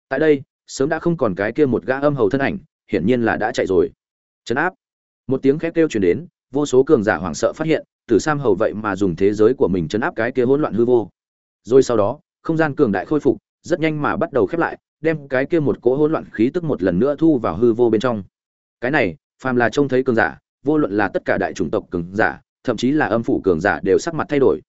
Speaker 1: Tại đây sớm đã không còn cái kia một gã âm hầu thân ảnh, hiển nhiên là đã chạy rồi. Chấn áp. Một tiếng khét kêu truyền đến, vô số cường giả hoảng sợ phát hiện, tử sam hầu vậy mà dùng thế giới của mình chấn áp cái kia hỗn loạn hư vô. Rồi sau đó, không gian cường đại khôi phục, rất nhanh mà bắt đầu khép lại, đem cái kia một cỗ hỗn loạn khí tức một lần nữa thu vào hư vô bên trong. Cái này, phàm là trông thấy cường giả, vô luận là tất cả đại chủng tộc cường giả, thậm chí là âm phủ cường giả đều sắc mặt thay đổi.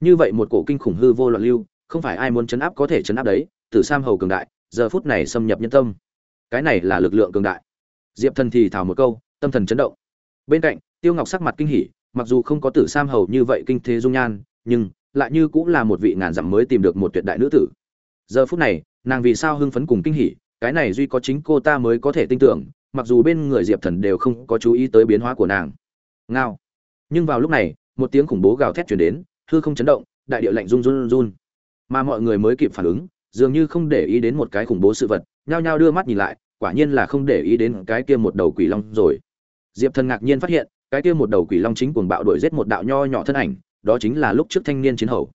Speaker 1: Như vậy một cổ kinh khủng hư vô loạn lưu, không phải ai muốn chấn áp có thể chấn áp đấy, tử sam hầu cường đại giờ phút này xâm nhập nhân tâm. Cái này là lực lượng cường đại. Diệp thần thì thào một câu, tâm thần chấn động. Bên cạnh, tiêu ngọc sắc mặt kinh hỉ, mặc dù không có tử sam hầu như vậy kinh thế dung nhan, nhưng lại như cũng là một vị ngàn dặm mới tìm được một tuyệt đại nữ tử. Giờ phút này, nàng vì sao hưng phấn cùng kinh hỉ, cái này duy có chính cô ta mới có thể tin tưởng, mặc dù bên người diệp thần đều không có chú ý tới biến hóa của nàng. Ngao. Nhưng vào lúc này, một tiếng khủng bố gào thét chuyển đến, hư không chấn động, đại địa lạnh run run run. Mà mọi người mới kịp phản ứng dường như không để ý đến một cái khủng bố sự vật nhao nhao đưa mắt nhìn lại quả nhiên là không để ý đến cái kia một đầu quỷ long rồi. Diệp thần ngạc nhiên phát hiện cái kia một đầu quỷ long chính cuồng bạo đuổi giết một đạo nho nhỏ thân ảnh đó chính là lúc trước thanh niên chiến hầu.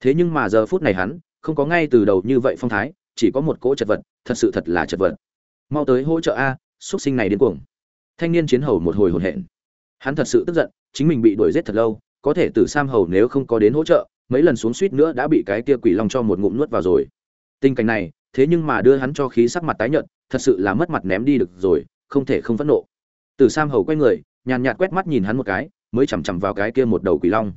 Speaker 1: Thế nhưng mà giờ phút này hắn không có ngay từ đầu như vậy phong thái chỉ có một cỗ chật vật thật sự thật là chật vật. Mau tới hỗ trợ a xuất sinh này đến cuồng. Thanh niên chiến hầu một hồi hồn hện, hắn thật sự tức giận chính mình bị đuổi giết thật lâu có thể tử sam hầu nếu không có đến hỗ trợ mấy lần xuống suýt nữa đã bị cái kia quỷ long cho một ngụm nuốt vào rồi tình cảnh này, thế nhưng mà đưa hắn cho khí sắc mặt tái nhợt, thật sự là mất mặt ném đi được rồi, không thể không phẫn nộ. Tử sam hầu quay người, nhàn nhạt quét mắt nhìn hắn một cái, mới chằm chằm vào cái kia một đầu quỷ long.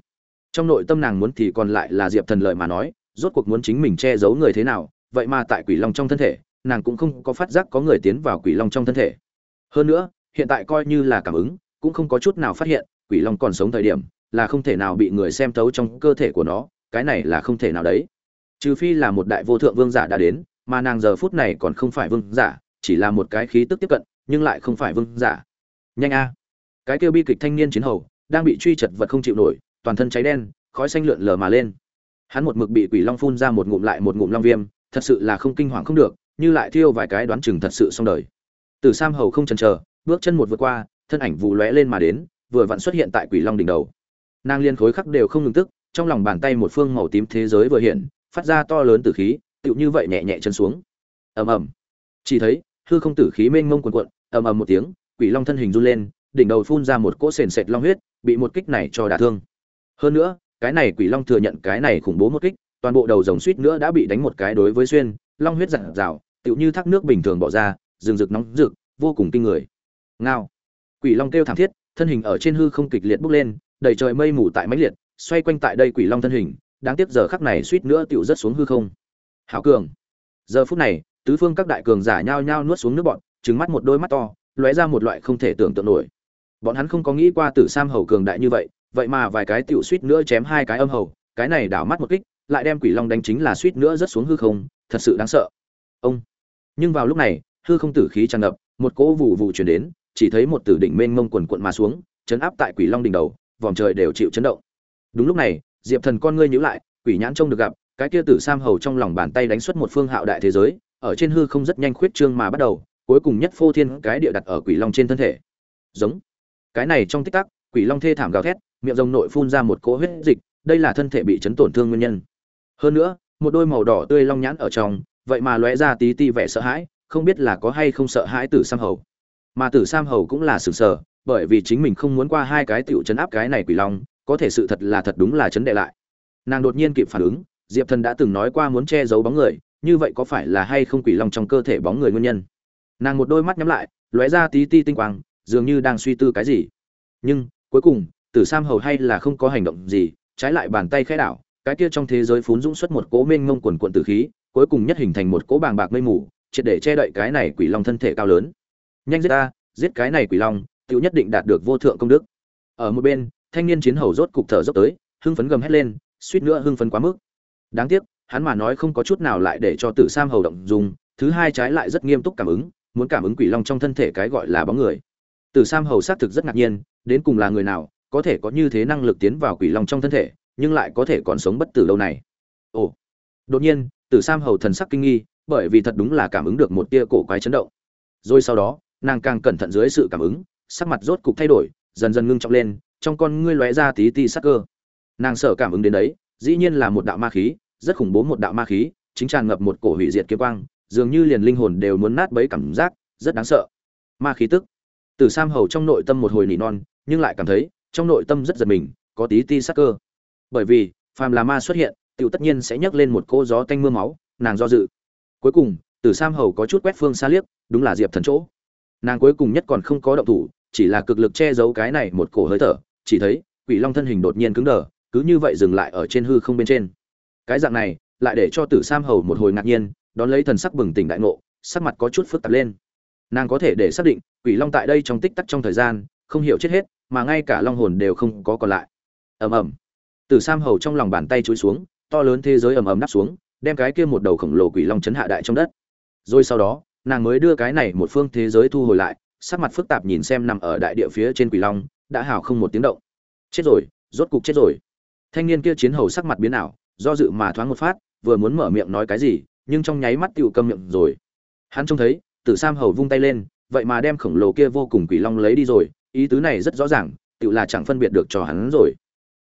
Speaker 1: Trong nội tâm nàng muốn thì còn lại là diệp thần lợi mà nói, rốt cuộc muốn chính mình che giấu người thế nào, vậy mà tại quỷ long trong thân thể, nàng cũng không có phát giác có người tiến vào quỷ long trong thân thể. Hơn nữa, hiện tại coi như là cảm ứng, cũng không có chút nào phát hiện, quỷ long còn sống thời điểm, là không thể nào bị người xem thấu trong cơ thể của nó, cái này là không thể nào đấy trừ phi là một đại vô thượng vương giả đã đến, mà nàng giờ phút này còn không phải vương giả, chỉ là một cái khí tức tiếp cận, nhưng lại không phải vương giả. Nhanh a. Cái kêu bi kịch thanh niên chiến hầu, đang bị truy chật vật không chịu nổi, toàn thân cháy đen, khói xanh lượn lờ mà lên. Hắn một mực bị quỷ long phun ra một ngụm lại một ngụm long viêm, thật sự là không kinh hoàng không được, như lại thiêu vài cái đoán chừng thật sự xong đời. Từ sam hầu không chần chờ, bước chân một vượt qua, thân ảnh vụ lóe lên mà đến, vừa vặn xuất hiện tại quỷ long đỉnh đầu. Nàng liên khối khắc đều không ngừng tức, trong lòng bàn tay một phương màu tím thế giới vừa hiện phát ra to lớn tử khí, tựu như vậy nhẹ nhẹ chân xuống. Ầm ầm. Chỉ thấy, hư không tử khí mênh mông cuồn cuộn, ầm ầm một tiếng, quỷ long thân hình run lên, đỉnh đầu phun ra một cỗ sền sệt long huyết, bị một kích này cho đả thương. Hơn nữa, cái này quỷ long thừa nhận cái này khủng bố một kích, toàn bộ đầu rồng suýt nữa đã bị đánh một cái đối với xuyên, long huyết giặt rào, tựu như thác nước bình thường bỏ ra, rừng rực nóng rực, vô cùng kinh người. Ngao. Quỷ long kêu thảm thiết, thân hình ở trên hư không kịch liệt bốc lên, đầy trời mây mù tại mãnh liệt, xoay quanh tại đây quỷ long thân hình đáng tiếc giờ khắc này suýt nữa tựu rất xuống hư không. Hảo cường. Giờ phút này, tứ phương các đại cường giả nhao nhao nuốt xuống nước bọn trứng mắt một đôi mắt to, lóe ra một loại không thể tưởng tượng nổi. Bọn hắn không có nghĩ qua tử sam hầu cường đại như vậy vậy mà vài cái tiểu suýt nữa chém hai cái âm hầu, cái này đảo mắt một kích, lại đem quỷ long đánh chính là suýt nữa rất xuống hư không, thật sự đáng sợ. Ông. Nhưng vào lúc này, hư không tử khí tràn ngập, một cỗ vụ vụ chuyển đến, chỉ thấy một tử đỉnh mênh mông quần quận mà xuống, chấn áp tại quỷ long đỉnh đầu, vòm trời đều chịu chấn động. Đúng lúc này diệp thần con ngươi nhíu lại, quỷ nhãn trông được gặp, cái kia tử sam hầu trong lòng bàn tay đánh xuất một phương hạo đại thế giới, ở trên hư không rất nhanh khuyết trương mà bắt đầu, cuối cùng nhất phô thiên cái địa đặt ở quỷ long trên thân thể. Giống. Cái này trong tích tắc, quỷ long thê thảm gào thét, miệng rồng nội phun ra một cỗ huyết dịch, đây là thân thể bị chấn tổn thương nguyên nhân. Hơn nữa, một đôi màu đỏ tươi long nhãn ở trong, vậy mà lóe ra tí ti vẻ sợ hãi, không biết là có hay không sợ hãi tử sam hầu. Mà tử sam hầu cũng là sừng sờ, bởi vì chính mình không muốn qua hai cái tiểu chấn áp cái này quỷ long có thể sự thật là thật đúng là chấn đệ lại. Nàng đột nhiên kịp phản ứng, diệp thần đã từng nói qua muốn che giấu bóng người, như vậy có phải là hay không quỷ long trong cơ thể bóng người nguyên nhân? Nàng một đôi mắt nhắm lại, lóe ra tí ti tinh quang, dường như đang suy tư cái gì. Nhưng, cuối cùng, tử sam hầu hay là không có hành động gì, trái lại bàn tay khẽ đảo, cái kia trong thế giới phún dũng xuất một cỗ mênh ngông quần quận tử khí, cuối cùng nhất hình thành một cỗ bàng bạc mây mù, triệt để che đậy cái này quỷ long thân thể cao lớn. Nhanh giết ta, giết cái này quỷ long tự nhất định đạt được vô thượng công đức. Ở một bên thanh niên chiến hầu rốt cục thở dốc tới, hưng phấn gầm hét lên, suýt nữa hưng phấn quá mức. Đáng tiếc, hắn mà nói không có chút nào lại để cho tử sam hầu động dùng, thứ hai trái lại rất nghiêm túc cảm ứng, muốn cảm ứng quỷ long trong thân thể cái gọi là bóng người. Tử sam hầu xác thực rất ngạc nhiên, đến cùng là người nào, có thể có như thế năng lực tiến vào quỷ long trong thân thể, nhưng lại có thể còn sống bất tử lâu này. Ồ. Đột nhiên, tử sam hầu thần sắc kinh nghi, bởi vì thật đúng là cảm ứng được một tia cổ quái chấn động. Rồi sau đó, nàng càng cẩn thận dưới sự cảm ứng, sắc mặt rốt cục thay đổi, dần dần ngưng trọng lên trong con ngươi lóe ra tí tí sắc cơ. Nàng sợ cảm ứng đến đấy, dĩ nhiên là một đạo ma khí, rất khủng bố một đạo ma khí, chính tràn ngập một cổ hủy diệt kiếm quang, dường như liền linh hồn đều muốn nát bấy cảm giác, rất đáng sợ. Ma khí tức. Từ sam hầu trong nội tâm một hồi nỉ non, nhưng lại cảm thấy, trong nội tâm rất giật mình, có tí ti sắc cơ. Bởi vì, phàm là ma xuất hiện, tiểu tất nhiên sẽ nhấc lên một cô gió tanh mưa máu, nàng do dự. Cuối cùng, từ sam hầu có chút quét phương xa liếc, đúng là diệp thần chỗ. Nàng cuối cùng nhất còn không có động thủ, chỉ là cực lực che giấu cái này một cổ hơi thở chỉ thấy, quỷ long thân hình đột nhiên cứng đờ, cứ như vậy dừng lại ở trên hư không bên trên. Cái dạng này, lại để cho tử sam hầu một hồi ngạc nhiên, đón lấy thần sắc bừng tỉnh đại ngộ, sắc mặt có chút phức tạp lên. Nàng có thể để xác định, quỷ long tại đây trong tích tắc trong thời gian, không hiểu chết hết, mà ngay cả long hồn đều không có còn lại. Ầm ầm. Tử sam hầu trong lòng bàn tay chối xuống, to lớn thế giới ầm ầm đắp xuống, đem cái kia một đầu khổng lồ quỷ long chấn hạ đại trong đất. Rồi sau đó, nàng mới đưa cái này một phương thế giới thu hồi lại, sắc mặt phức tạp nhìn xem nằm ở đại địa phía trên quỷ long đã hào không một tiếng động. Chết rồi, rốt cục chết rồi. Thanh niên kia chiến hầu sắc mặt biến ảo, do dự mà thoáng một phát, vừa muốn mở miệng nói cái gì, nhưng trong nháy mắt tựu câm miệng rồi. Hắn trông thấy, tử sam hầu vung tay lên, vậy mà đem khổng lồ kia vô cùng quỷ long lấy đi rồi, ý tứ này rất rõ ràng tựu là chẳng phân biệt được cho hắn rồi.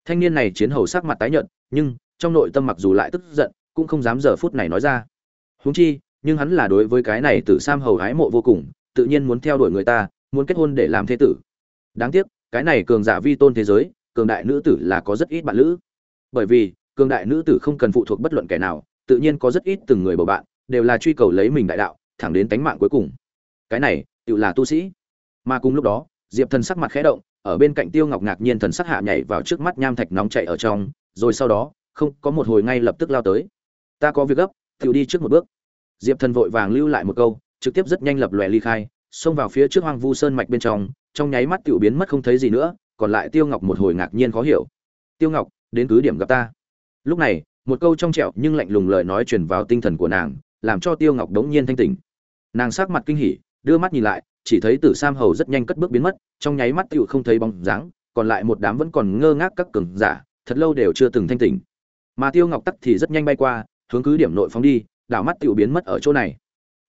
Speaker 1: Thanh niên này chiến hầu sắc mặt tái nhợt, nhưng trong nội tâm mặc dù lại tức giận, cũng không dám giờ phút này nói ra. Huống chi, nhưng hắn là đối với cái này tử sam hầu hái mộ vô cùng, tự nhiên muốn theo đuổi người ta, muốn kết hôn để làm thế tử. Đáng tiếc cái này cường giả vi tôn thế giới, cường đại nữ tử là có rất ít bạn nữ bởi vì, cường đại nữ tử không cần phụ thuộc bất luận kẻ nào, tự nhiên có rất ít từng người bầu bạn, đều là truy cầu lấy mình đại đạo, thẳng đến tánh mạng cuối cùng. Cái này, tự là tu sĩ. Mà cùng lúc đó, diệp thần sắc mặt khẽ động, ở bên cạnh tiêu ngọc ngạc nhiên thần sắc hạ nhảy vào trước mắt nham thạch nóng chạy ở trong, rồi sau đó, không, có một hồi ngay lập tức lao tới. Ta có việc gấp tự đi trước một bước. Diệp thần vội vàng lưu lại một câu, trực tiếp rất nhanh lập lòe ly khai, xông vào phía trước hoang vu sơn mạch bên trong trong nháy mắt tiểu biến mất không thấy gì nữa, còn lại tiêu ngọc một hồi ngạc nhiên khó hiểu. Tiêu ngọc, đến cứ điểm gặp ta. Lúc này, một câu trong trẻo nhưng lạnh lùng lời nói truyền vào tinh thần của nàng, làm cho tiêu ngọc đống nhiên thanh tỉnh. Nàng sắc mặt kinh hỉ, đưa mắt nhìn lại, chỉ thấy tử sam hầu rất nhanh cất bước biến mất, trong nháy mắt tiểu không thấy bóng dáng, còn lại một đám vẫn còn ngơ ngác các cường giả, thật lâu đều chưa từng thanh tỉnh. Mà tiêu ngọc tắc thì rất nhanh bay qua, hướng cứ điểm nội phóng đi, đảo mắt tiểu biến mất ở chỗ này.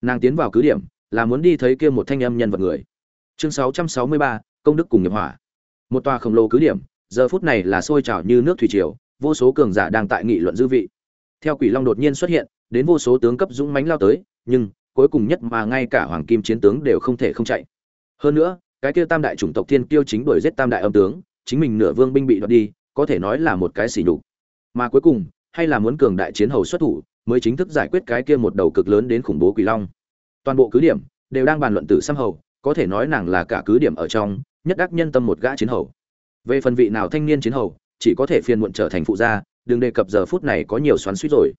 Speaker 1: Nàng tiến vào cứ điểm, là muốn đi thấy kia một thanh âm nhân vật người chương 663, công đức cùng nghiệp hỏa. Một tòa khổng lồ cứ điểm giờ phút này là sôi trào như nước thủy triều vô số cường giả đang tại nghị luận dư vị. Theo quỷ long đột nhiên xuất hiện đến vô số tướng cấp dũng mãnh lao tới nhưng cuối cùng nhất mà ngay cả hoàng kim chiến tướng đều không thể không chạy. Hơn nữa cái kia tam đại chủng tộc thiên Kiêu chính đuổi giết tam đại âm tướng chính mình nửa vương binh bị đoạt đi có thể nói là một cái xỉ nhục. Mà cuối cùng hay là muốn cường đại chiến hầu xuất thủ mới chính thức giải quyết cái kia một đầu cực lớn đến khủng bố quỷ long. Toàn bộ cứ điểm đều đang bàn luận tử xăm hầu có thể nói nàng là cả cứ điểm ở trong, nhất đắc nhân tâm một gã chiến hầu. Về phần vị nào thanh niên chiến hầu, chỉ có thể phiền muộn trở thành phụ gia, đừng đề cập giờ phút này có nhiều xoắn suýt rồi.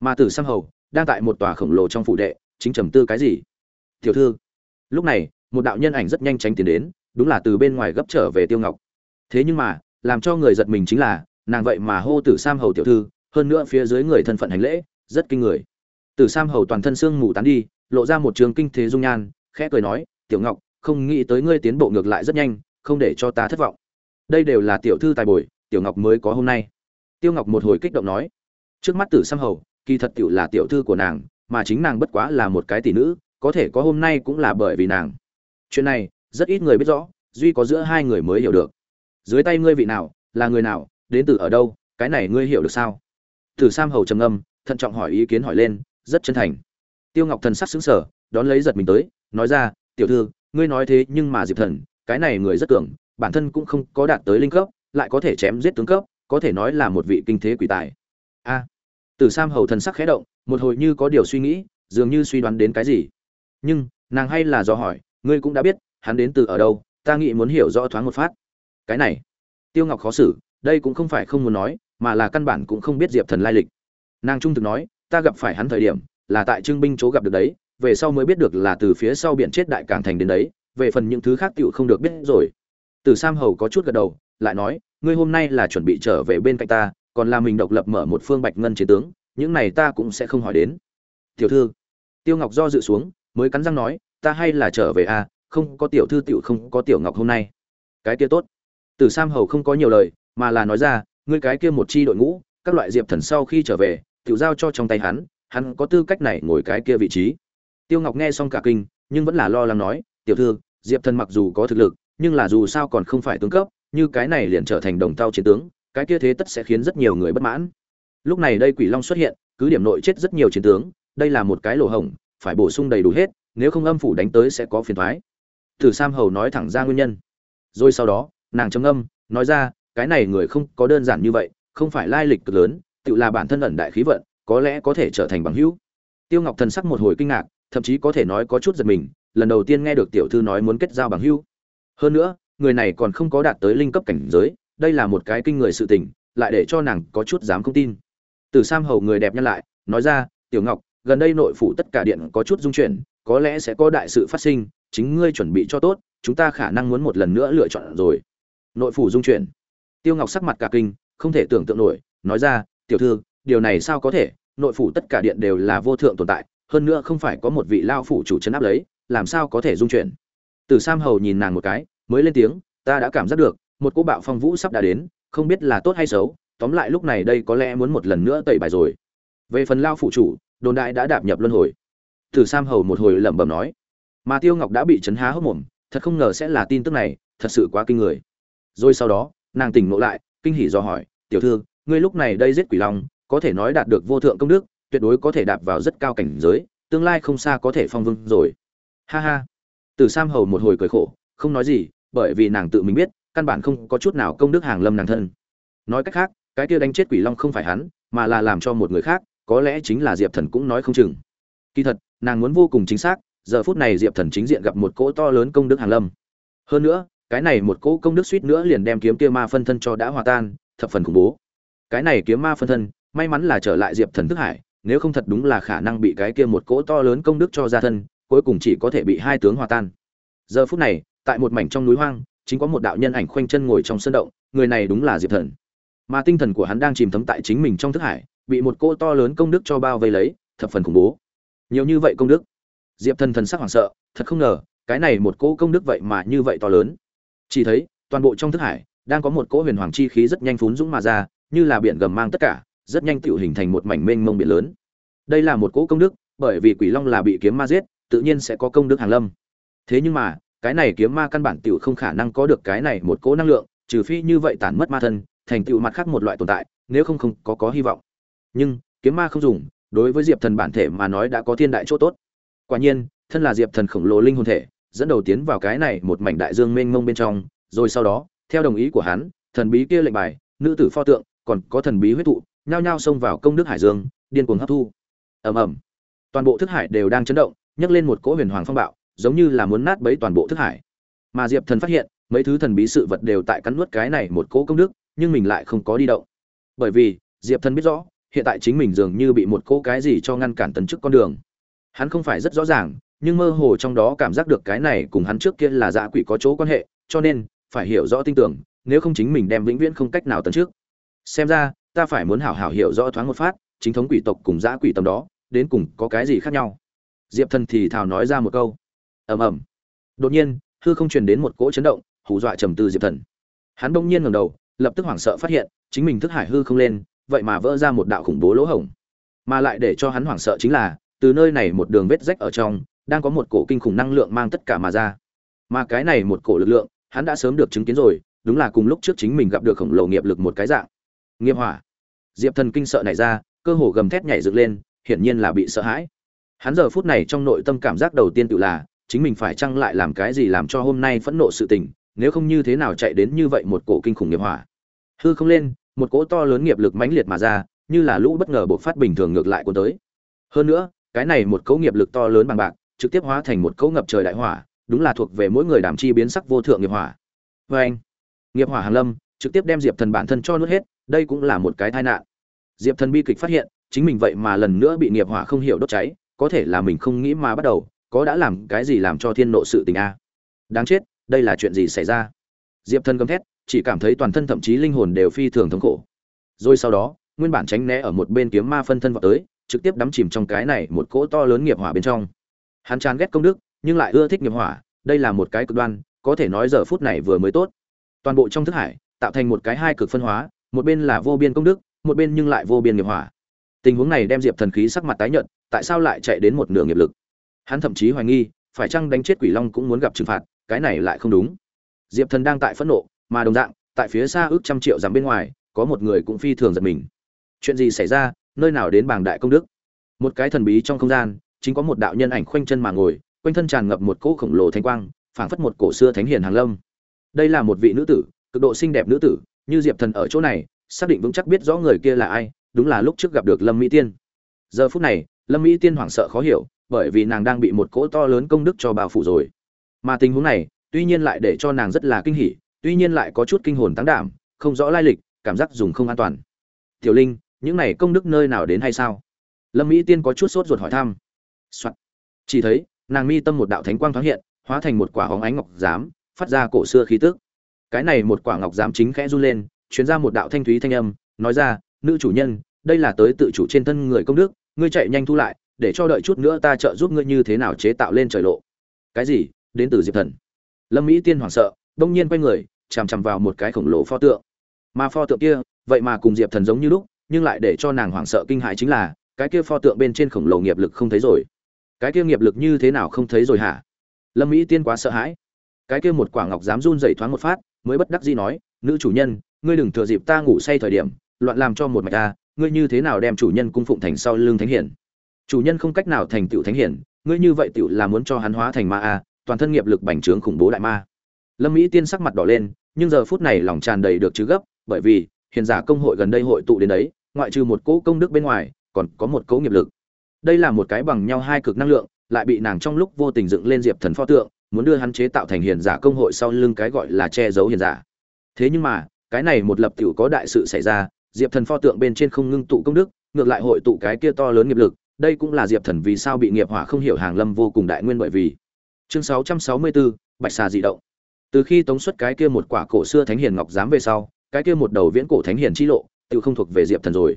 Speaker 1: Mà tử sam hầu, đang tại một tòa khổng lồ trong phụ đệ, chính trầm tư cái gì? Tiểu thư. Lúc này, một đạo nhân ảnh rất nhanh tránh tiến đến, đúng là từ bên ngoài gấp trở về tiêu ngọc. Thế nhưng mà, làm cho người giật mình chính là, nàng vậy mà hô tử sam hầu tiểu thư, hơn nữa phía dưới người thân phận hành lễ, rất kinh người. Tử sam hầu toàn thân xương mù tán đi, lộ ra một trường kinh thế dung nhan, khẽ cười nói tiểu ngọc, không nghĩ tới ngươi tiến bộ ngược lại rất nhanh, không để cho ta thất vọng. Đây đều là tiểu thư tài bồi, tiểu ngọc mới có hôm nay. Tiêu ngọc một hồi kích động nói, trước mắt tử sam hầu, kỳ thật tiểu là tiểu thư của nàng, mà chính nàng bất quá là một cái tỷ nữ, có thể có hôm nay cũng là bởi vì nàng. Chuyện này, rất ít người biết rõ, duy có giữa hai người mới hiểu được. Dưới tay ngươi vị nào, là người nào, đến từ ở đâu, cái này ngươi hiểu được sao? Tử sam hầu trầm âm thận trọng hỏi ý kiến hỏi lên, rất chân thành. Tiêu ngọc thần sắc xứng sở đón lấy giật mình tới, nói ra tiểu thư ngươi nói thế nhưng mà diệp thần cái này người rất tưởng bản thân cũng không có đạt tới linh cấp lại có thể chém giết tướng cấp có thể nói là một vị kinh thế quỷ tài. A. À, tử sam hầu thần sắc khẽ động một hồi như có điều suy nghĩ dường như suy đoán đến cái gì. Nhưng nàng hay là do hỏi ngươi cũng đã biết hắn đến từ ở đâu ta nghĩ muốn hiểu rõ thoáng một phát. Cái này. Tiêu ngọc khó xử đây cũng không phải không muốn nói mà là căn bản cũng không biết diệp thần lai lịch. Nàng trung thực nói ta gặp phải hắn thời điểm là tại trưng binh chỗ gặp được đấy về sau mới biết được là từ phía sau biển chết đại cảng thành đến đấy, về phần những thứ khác tựu không được biết rồi. Từ sam hầu có chút gật đầu, lại nói, ngươi hôm nay là chuẩn bị trở về bên cạnh ta, còn là mình độc lập mở một phương bạch ngân chiến tướng, những này ta cũng sẽ không hỏi đến. Tiểu thư. Tiêu ngọc do dự xuống, mới cắn răng nói, ta hay là trở về à không có tiểu thư tiểu không có tiểu ngọc hôm nay. Cái kia tốt. Từ sam hầu không có nhiều lời, mà là nói ra, ngươi cái kia một chi đội ngũ, các loại diệp thần sau khi trở về, tiểu giao cho trong tay hắn hắn có tư cách này ngồi cái kia vị trí tiêu ngọc nghe xong cả kinh, nhưng vẫn là lo lắng nói, tiểu thư, diệp thần mặc dù có thực lực, nhưng là dù sao còn không phải tướng cấp, như cái này liền trở thành đồng tao chiến tướng, cái kia thế tất sẽ khiến rất nhiều người bất mãn. Lúc này đây quỷ long xuất hiện, cứ điểm nội chết rất nhiều chiến tướng, đây là một cái lỗ hổng, phải bổ sung đầy đủ hết, nếu không âm phủ đánh tới sẽ có phiền toái. thử sam hầu nói thẳng ra nguyên nhân. Rồi sau đó, nàng trầm âm nói ra, cái này người không có đơn giản như vậy, không phải lai lịch cực lớn tự là bản thân ẩn đại khí vận, có lẽ có thể trở thành bằng hữu. Tiêu ngọc thần sắc một hồi kinh ngạc thậm chí có thể nói có chút giật mình, lần đầu tiên nghe được tiểu thư nói muốn kết giao bằng hữu hơn nữa, người này còn không có đạt tới linh cấp cảnh giới, đây là một cái kinh người sự tình, lại để cho nàng có chút dám không tin. Từ sam hầu người đẹp nhân lại, nói ra, tiểu ngọc, gần đây nội phủ tất cả điện có chút dung chuyển, có lẽ sẽ có đại sự phát sinh, chính ngươi chuẩn bị cho tốt, chúng ta khả năng muốn một lần nữa lựa chọn rồi. Nội phủ dung chuyển. Tiêu ngọc sắc mặt cả kinh, không thể tưởng tượng nổi, nói ra, tiểu thư, điều này sao có thể? Nội phủ tất cả điện đều là vô thượng tồn tại hơn nữa không phải có một vị lao phủ chủ chấn áp lấy, làm sao có thể dung chuyển? Từ sam hầu nhìn nàng một cái, mới lên tiếng, ta đã cảm giác được, một cô bạo phong vũ sắp đã đến, không biết là tốt hay xấu, tóm lại lúc này đây có lẽ muốn một lần nữa tẩy bài rồi. Về phần lao phụ chủ, đồn đại đã đạp nhập luân hồi. Từ sam hầu một hồi lẩm bẩm nói, mà tiêu ngọc đã bị chấn há hốc mồm, thật không ngờ sẽ là tin tức này, thật sự quá kinh người. Rồi sau đó, nàng tỉnh ngộ lại, kinh hỉ do hỏi, tiểu thư, ngươi lúc này đây giết quỷ long, có thể nói đạt được vô thượng công đức tuyệt đối có thể đạp vào rất cao cảnh giới, tương lai không xa có thể phong vương rồi. Ha ha. Từ sam hầu một hồi cười khổ, không nói gì, bởi vì nàng tự mình biết, căn bản không có chút nào công đức hàng lâm nàng thân. Nói cách khác, cái kia đánh chết quỷ long không phải hắn, mà là làm cho một người khác, có lẽ chính là diệp thần cũng nói không chừng. Kỳ thật, nàng muốn vô cùng chính xác, giờ phút này diệp thần chính diện gặp một cỗ to lớn công đức hàng lâm. Hơn nữa, cái này một cỗ công đức suýt nữa liền đem kiếm kia ma phân thân cho đã hòa tan, thập phần khủng bố. Cái này kiếm ma phân thân, may mắn là trở lại diệp thần thức hải nếu không thật đúng là khả năng bị cái kia một cỗ to lớn công đức cho ra thân, cuối cùng chỉ có thể bị hai tướng hòa tan. Giờ phút này, tại một mảnh trong núi hoang, chính có một đạo nhân ảnh khoanh chân ngồi trong sân động, người này đúng là diệp thần. Mà tinh thần của hắn đang chìm thấm tại chính mình trong thức hải, bị một cỗ to lớn công đức cho bao vây lấy, thập phần khủng bố. Nhiều như vậy công đức. Diệp thần thần sắc hoảng sợ, thật không ngờ, cái này một cỗ công đức vậy mà như vậy to lớn. Chỉ thấy, toàn bộ trong thức hải, đang có một cỗ huyền hoàng chi khí rất nhanh phún dũng mà ra, như là biển gầm mang tất cả rất nhanh tự hình thành một mảnh mênh mông biển lớn. Đây là một cỗ công đức, bởi vì quỷ long là bị kiếm ma giết, tự nhiên sẽ có công đức hàng lâm. Thế nhưng mà, cái này kiếm ma căn bản tiểu không khả năng có được cái này một cỗ năng lượng, trừ phi như vậy tản mất ma thân, thành tựu mặt khác một loại tồn tại, nếu không không có có hy vọng. Nhưng, kiếm ma không dùng, đối với diệp thần bản thể mà nói đã có thiên đại chỗ tốt. Quả nhiên, thân là diệp thần khổng lồ linh hồn thể, dẫn đầu tiến vào cái này một mảnh đại dương mênh mông bên trong, rồi sau đó, theo đồng ý của hắn, thần bí kia lệnh bài, nữ tử pho tượng, còn có thần bí huyết thụ nhao nhao xông vào công đức hải dương, điên cuồng hấp thu. Ầm ầm. Toàn bộ thức hải đều đang chấn động, nhấc lên một cỗ huyền hoàng phong bạo, giống như là muốn nát bấy toàn bộ thức hải. Mà diệp thần phát hiện, mấy thứ thần bí sự vật đều tại cắn nuốt cái này một cỗ công đức, nhưng mình lại không có đi động. Bởi vì, diệp thần biết rõ, hiện tại chính mình dường như bị một cỗ cái gì cho ngăn cản tấn chức con đường. Hắn không phải rất rõ ràng, nhưng mơ hồ trong đó cảm giác được cái này cùng hắn trước kia là dạ quỷ có chỗ quan hệ, cho nên, phải hiểu rõ tin tưởng, nếu không chính mình đem vĩnh viễn không cách nào tấn trước xem ra ta phải muốn hảo hảo hiểu rõ thoáng một phát, chính thống quỷ tộc cùng dã quỷ tầm đó, đến cùng có cái gì khác nhau? Diệp thần thì thào nói ra một câu. Ầm ầm. Đột nhiên, hư không truyền đến một cỗ chấn động, hù dọa trầm tư diệp thần. Hắn đông nhiên ngẩng đầu, lập tức hoảng sợ phát hiện, chính mình thức hải hư không lên, vậy mà vỡ ra một đạo khủng bố lỗ hổng. Mà lại để cho hắn hoảng sợ chính là, từ nơi này một đường vết rách ở trong, đang có một cổ kinh khủng năng lượng mang tất cả mà ra. Mà cái này một cổ lực lượng, hắn đã sớm được chứng kiến rồi, đúng là cùng lúc trước chính mình gặp được khổng lồ nghiệp lực một cái dạng. Nghiệp hỏa diệp thần kinh sợ này ra, cơ hồ gầm thét nhảy dựng lên, hiển nhiên là bị sợ hãi. Hắn giờ phút này trong nội tâm cảm giác đầu tiên tự là, chính mình phải chăng lại làm cái gì làm cho hôm nay phẫn nộ sự tình, nếu không như thế nào chạy đến như vậy một cổ kinh khủng nghiệp hỏa. Hư không lên, một cỗ to lớn nghiệp lực mãnh liệt mà ra, như là lũ bất ngờ bộc phát bình thường ngược lại của tới. Hơn nữa, cái này một cỗ nghiệp lực to lớn bằng bạc, trực tiếp hóa thành một cỗ ngập trời đại hỏa, đúng là thuộc về mỗi người đảm chi biến sắc vô thượng nghiệp hỏa. Vê anh nghiệp hỏa hàn lâm, trực tiếp đem diệp thần bản thân cho nuốt hết đây cũng là một cái tai nạn. Diệp thần bi kịch phát hiện, chính mình vậy mà lần nữa bị nghiệp hỏa không hiểu đốt cháy, có thể là mình không nghĩ mà bắt đầu, có đã làm cái gì làm cho thiên nộ sự tình a? Đáng chết, đây là chuyện gì xảy ra? Diệp thần gầm thét, chỉ cảm thấy toàn thân thậm chí linh hồn đều phi thường thống khổ. Rồi sau đó, nguyên bản tránh né ở một bên kiếm ma phân thân vào tới, trực tiếp đắm chìm trong cái này một cỗ to lớn nghiệp hỏa bên trong. Hắn chán ghét công đức, nhưng lại ưa thích nghiệp hỏa, đây là một cái cực đoan, có thể nói giờ phút này vừa mới tốt. Toàn bộ trong thức hải, tạo thành một cái hai cực phân hóa một bên là vô biên công đức, một bên nhưng lại vô biên nghiệp hỏa. Tình huống này đem diệp thần khí sắc mặt tái nhợt, tại sao lại chạy đến một nửa nghiệp lực? Hắn thậm chí hoài nghi, phải chăng đánh chết quỷ long cũng muốn gặp trừng phạt, cái này lại không đúng. Diệp thần đang tại phẫn nộ, mà đồng dạng, tại phía xa ước trăm triệu dặm bên ngoài, có một người cũng phi thường giật mình. Chuyện gì xảy ra, nơi nào đến bảng đại công đức? Một cái thần bí trong không gian, chính có một đạo nhân ảnh khoanh chân mà ngồi, quanh thân tràn ngập một cỗ khổng lồ thánh quang, phảng phất một cổ xưa thánh hiền hàng lâm. Đây là một vị nữ tử, cực độ xinh đẹp nữ tử như diệp thần ở chỗ này, xác định vững chắc biết rõ người kia là ai, đúng là lúc trước gặp được lâm mỹ tiên. Giờ phút này, lâm mỹ tiên hoảng sợ khó hiểu, bởi vì nàng đang bị một cỗ to lớn công đức cho bao phủ rồi. Mà tình huống này, tuy nhiên lại để cho nàng rất là kinh hỉ, tuy nhiên lại có chút kinh hồn tăng đảm, không rõ lai lịch, cảm giác dùng không an toàn. Tiểu linh, những này công đức nơi nào đến hay sao? Lâm mỹ tiên có chút sốt ruột hỏi thăm、Soạn. chỉ thấy, nàng mi tâm một đạo thánh quang thoáng hiện, hóa thành một quả hóng ánh ngọc giám, phát ra cổ xưa khí tức cái này một quả ngọc giám chính khẽ run lên chuyến ra một đạo thanh thúy thanh âm, nói ra, nữ chủ nhân, đây là tới tự chủ trên thân người công đức, ngươi chạy nhanh thu lại, để cho đợi chút nữa ta trợ giúp ngươi như thế nào chế tạo lên trời lộ. Cái gì? Đến từ diệp thần? Lâm mỹ tiên hoảng sợ, đông nhiên quay người, chằm chằm vào một cái khổng lồ pho tượng. Mà pho tượng kia, vậy mà cùng diệp thần giống như lúc, nhưng lại để cho nàng hoảng sợ kinh hại chính là, cái kia pho tượng bên trên khổng lồ nghiệp lực không thấy rồi. Cái kia nghiệp lực như thế nào không thấy rồi hả? Lâm mỹ tiên quá sợ hãi. Cái kia một quả ngọc dám run dày thoáng một phát mới bất đắc dĩ nói, nữ chủ nhân, ngươi đừng thừa dịp ta ngủ say thời điểm, loạn làm cho một mạch ta, ngươi như thế nào đem chủ nhân cung phụng thành sau lưng thánh hiển? Chủ nhân không cách nào thành tựu thánh hiển, ngươi như vậy tựu là muốn cho hắn hóa thành ma a, toàn thân nghiệp lực bành trướng khủng bố đại ma. Lâm mỹ tiên sắc mặt đỏ lên, nhưng giờ phút này lòng tràn đầy được chứ gấp bởi vì, hiền giả công hội gần đây hội tụ đến đấy, ngoại trừ một cỗ công đức bên ngoài, còn có một cỗ nghiệp lực. Đây là một cái bằng nhau hai cực năng lượng, lại bị nàng trong lúc vô tình dựng lên diệp thần pho tượng muốn đưa hắn chế tạo thành hiền giả công hội sau lưng cái gọi là che giấu hiền giả. Thế nhưng mà cái này một lập tiểu có đại sự xảy ra diệp thần pho tượng bên trên không ngưng tụ công đức ngược lại hội tụ cái kia to lớn nghiệp lực đây cũng là diệp thần vì sao bị nghiệp hỏa không hiểu hàng lâm vô cùng đại nguyên bởi vì. Chương 664, bạch xà dị động. Từ khi tống xuất cái kia một quả cổ xưa thánh hiền ngọc giám về sau cái kia một đầu viễn cổ thánh hiền chi lộ tự không thuộc về diệp thần rồi.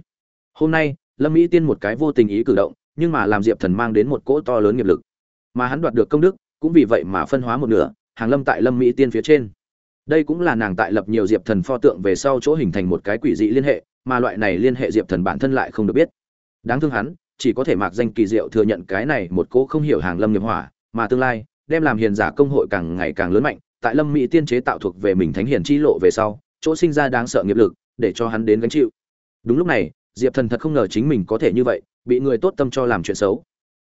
Speaker 1: Hôm nay lâm mỹ tiên một cái vô tình ý cử động nhưng mà làm diệp thần mang đến một cỗ to lớn nghiệp lực. Mà hắn đoạt được công đức cũng vì vậy mà phân hóa một nửa, hàng lâm tại lâm mỹ tiên phía trên. Đây cũng là nàng tại lập nhiều diệp thần pho tượng về sau chỗ hình thành một cái quỷ dị liên hệ, mà loại này liên hệ diệp thần bản thân lại không được biết. Đáng thương hắn, chỉ có thể mặc danh kỳ diệu thừa nhận cái này một cỗ không hiểu hàng lâm nghiệp hỏa, mà tương lai, đem làm hiền giả công hội càng ngày càng lớn mạnh, tại lâm mỹ tiên chế tạo thuộc về mình thánh hiền chi lộ về sau, chỗ sinh ra đáng sợ nghiệp lực, để cho hắn đến gánh chịu. Đúng lúc này, diệp thần thật không ngờ chính mình có thể như vậy, bị người tốt tâm cho làm chuyện xấu.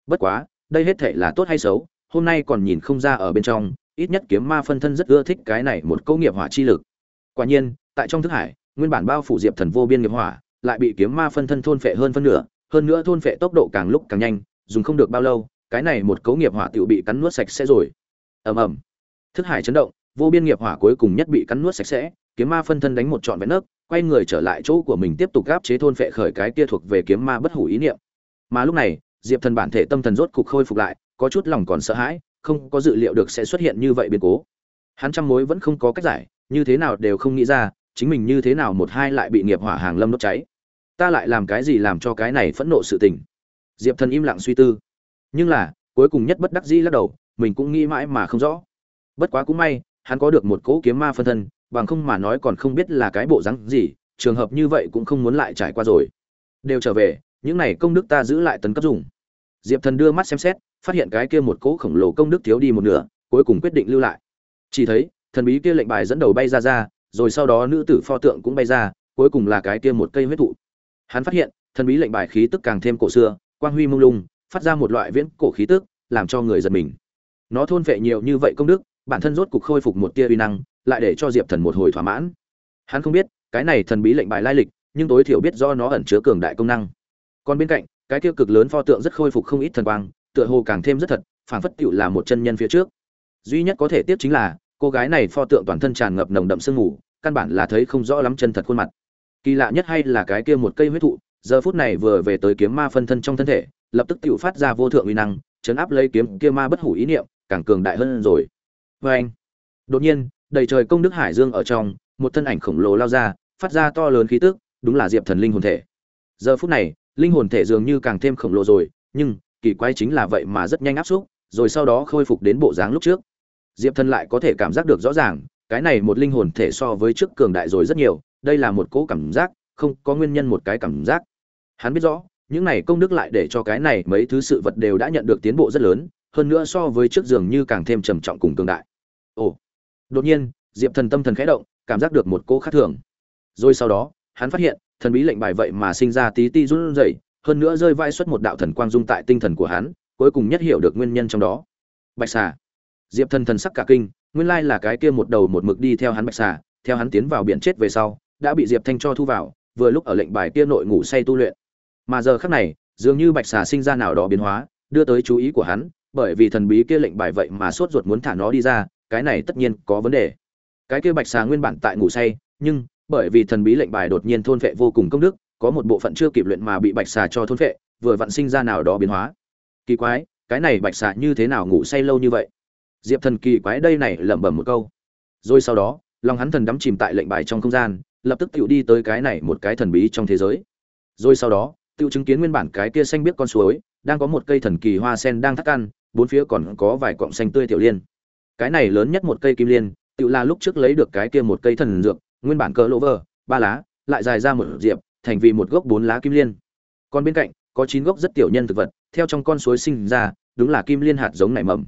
Speaker 1: Bất quá, đây hết thể là tốt hay xấu? Hôm nay còn nhìn không ra ở bên trong, ít nhất kiếm ma phân thân rất ưa thích cái này một câu nghiệp hỏa chi lực. Quả nhiên, tại trong thức hải, nguyên bản bao phủ diệp thần vô biên nghiệp hỏa, lại bị kiếm ma phân thân thôn phệ hơn phân nửa, hơn nữa thôn phệ tốc độ càng lúc càng nhanh, dùng không được bao lâu, cái này một cấu nghiệp hỏa tiểu bị cắn nuốt sạch sẽ rồi. Ầm ầm. Thức hải chấn động, vô biên nghiệp hỏa cuối cùng nhất bị cắn nuốt sạch sẽ, kiếm ma phân thân đánh một trọn vẹn nấc quay người trở lại chỗ của mình tiếp tục gáp chế thôn phệ khởi cái kia thuộc về kiếm ma bất hủ ý niệm. Mà lúc này, diệp thần bản thể tâm thần rốt cục khôi phục lại có chút lòng còn sợ hãi, không có dự liệu được sẽ xuất hiện như vậy biến cố. Hắn trăm mối vẫn không có cách giải, như thế nào đều không nghĩ ra, chính mình như thế nào một hai lại bị nghiệp hỏa hàng lâm đốt cháy. Ta lại làm cái gì làm cho cái này phẫn nộ sự tình? Diệp thần im lặng suy tư. Nhưng là, cuối cùng nhất bất đắc dĩ lắc đầu, mình cũng nghĩ mãi mà không rõ. Bất quá cũng may, hắn có được một cỗ kiếm ma phân thân, bằng không mà nói còn không biết là cái bộ rắn gì, trường hợp như vậy cũng không muốn lại trải qua rồi. Đều trở về, những này công đức ta giữ lại tấn cấp dùng diệp thần đưa mắt xem xét, phát hiện cái kia một cỗ khổng lồ công đức thiếu đi một nửa, cuối cùng quyết định lưu lại. Chỉ thấy, thần bí kia lệnh bài dẫn đầu bay ra ra, rồi sau đó nữ tử pho tượng cũng bay ra, cuối cùng là cái kia một cây huyết thụ. Hắn phát hiện, thần bí lệnh bài khí tức càng thêm cổ xưa, quang huy mông lung, phát ra một loại viễn cổ khí tức, làm cho người giật mình. Nó thôn vệ nhiều như vậy công đức, bản thân rốt cục khôi phục một tia uy năng, lại để cho diệp thần một hồi thỏa mãn. Hắn không biết, cái này thần bí lệnh bài lai lịch, nhưng tối thiểu biết do nó ẩn chứa cường đại công năng. Còn bên cạnh cái tiêu cực lớn pho tượng rất khôi phục không ít thần quang, tựa hồ càng thêm rất thật, phảng phất tựu là một chân nhân phía trước. Duy nhất có thể tiếp chính là, cô gái này pho tượng toàn thân tràn ngập nồng đậm sương mù, căn bản là thấy không rõ lắm chân thật khuôn mặt. Kỳ lạ nhất hay là cái kia một cây huyết thụ, giờ phút này vừa về tới kiếm ma phân thân trong thân thể, lập tức tự phát ra vô thượng uy năng, chấn áp lấy kiếm kia ma bất hủ ý niệm, càng cường đại hơn rồi. Vê anh, đột nhiên, đầy trời công đức hải dương ở trong, một thân ảnh khổng lồ lao ra, phát ra to lớn khí tức, đúng là diệp thần linh hồn thể. Giờ phút này linh hồn thể dường như càng thêm khổng lồ rồi, nhưng, kỳ quái chính là vậy mà rất nhanh áp xúc, rồi sau đó khôi phục đến bộ dáng lúc trước. Diệp thần lại có thể cảm giác được rõ ràng, cái này một linh hồn thể so với trước cường đại rồi rất nhiều, đây là một cỗ cảm giác, không, có nguyên nhân một cái cảm giác. Hắn biết rõ, những này công đức lại để cho cái này mấy thứ sự vật đều đã nhận được tiến bộ rất lớn, hơn nữa so với trước dường như càng thêm trầm trọng cùng cường đại. Ồ, đột nhiên, diệp thần tâm thần khẽ động, cảm giác được một cỗ khác thường. Rồi sau đó, hắn phát hiện thần bí lệnh bài vậy mà sinh ra tí ti run rẩy, hơn nữa rơi vai xuất một đạo thần quang dung tại tinh thần của hắn, cuối cùng nhất hiểu được nguyên nhân trong đó. Bạch xà. Diệp thần thần sắc cả kinh, nguyên lai là cái kia một đầu một mực đi theo hắn bạch xà, theo hắn tiến vào biển chết về sau, đã bị diệp thanh cho thu vào, vừa lúc ở lệnh bài kia nội ngủ say tu luyện. Mà giờ khắc này, dường như bạch xà sinh ra nào đó biến hóa, đưa tới chú ý của hắn, bởi vì thần bí kia lệnh bài vậy mà sốt ruột muốn thả nó đi ra, cái này tất nhiên có vấn đề. Cái kia bạch xà nguyên bản tại ngủ say, nhưng bởi vì thần bí lệnh bài đột nhiên thôn vệ vô cùng công đức, có một bộ phận chưa kịp luyện mà bị bạch xà cho thôn vệ, vừa vặn sinh ra nào đó biến hóa. Kỳ quái, cái này bạch xà như thế nào ngủ say lâu như vậy? Diệp thần kỳ quái đây này lẩm bẩm một câu. Rồi sau đó, lòng hắn thần đắm chìm tại lệnh bài trong không gian, lập tức tự đi tới cái này một cái thần bí trong thế giới. Rồi sau đó tự chứng kiến nguyên bản cái kia xanh biết con suối, đang có một cây thần kỳ hoa sen đang thắt căn, bốn phía còn có vài cọng xanh tươi tiểu liên. Cái này lớn nhất một cây kim liên tự là lúc trước lấy được cái kia một cây thần dược nguyên bản cỡ lỗ vờ, ba lá, lại dài ra một diệp, thành vì một gốc bốn lá kim liên. Còn bên cạnh, có chín gốc rất tiểu nhân thực vật, theo trong con suối sinh ra, đúng là kim liên hạt giống nảy mầm.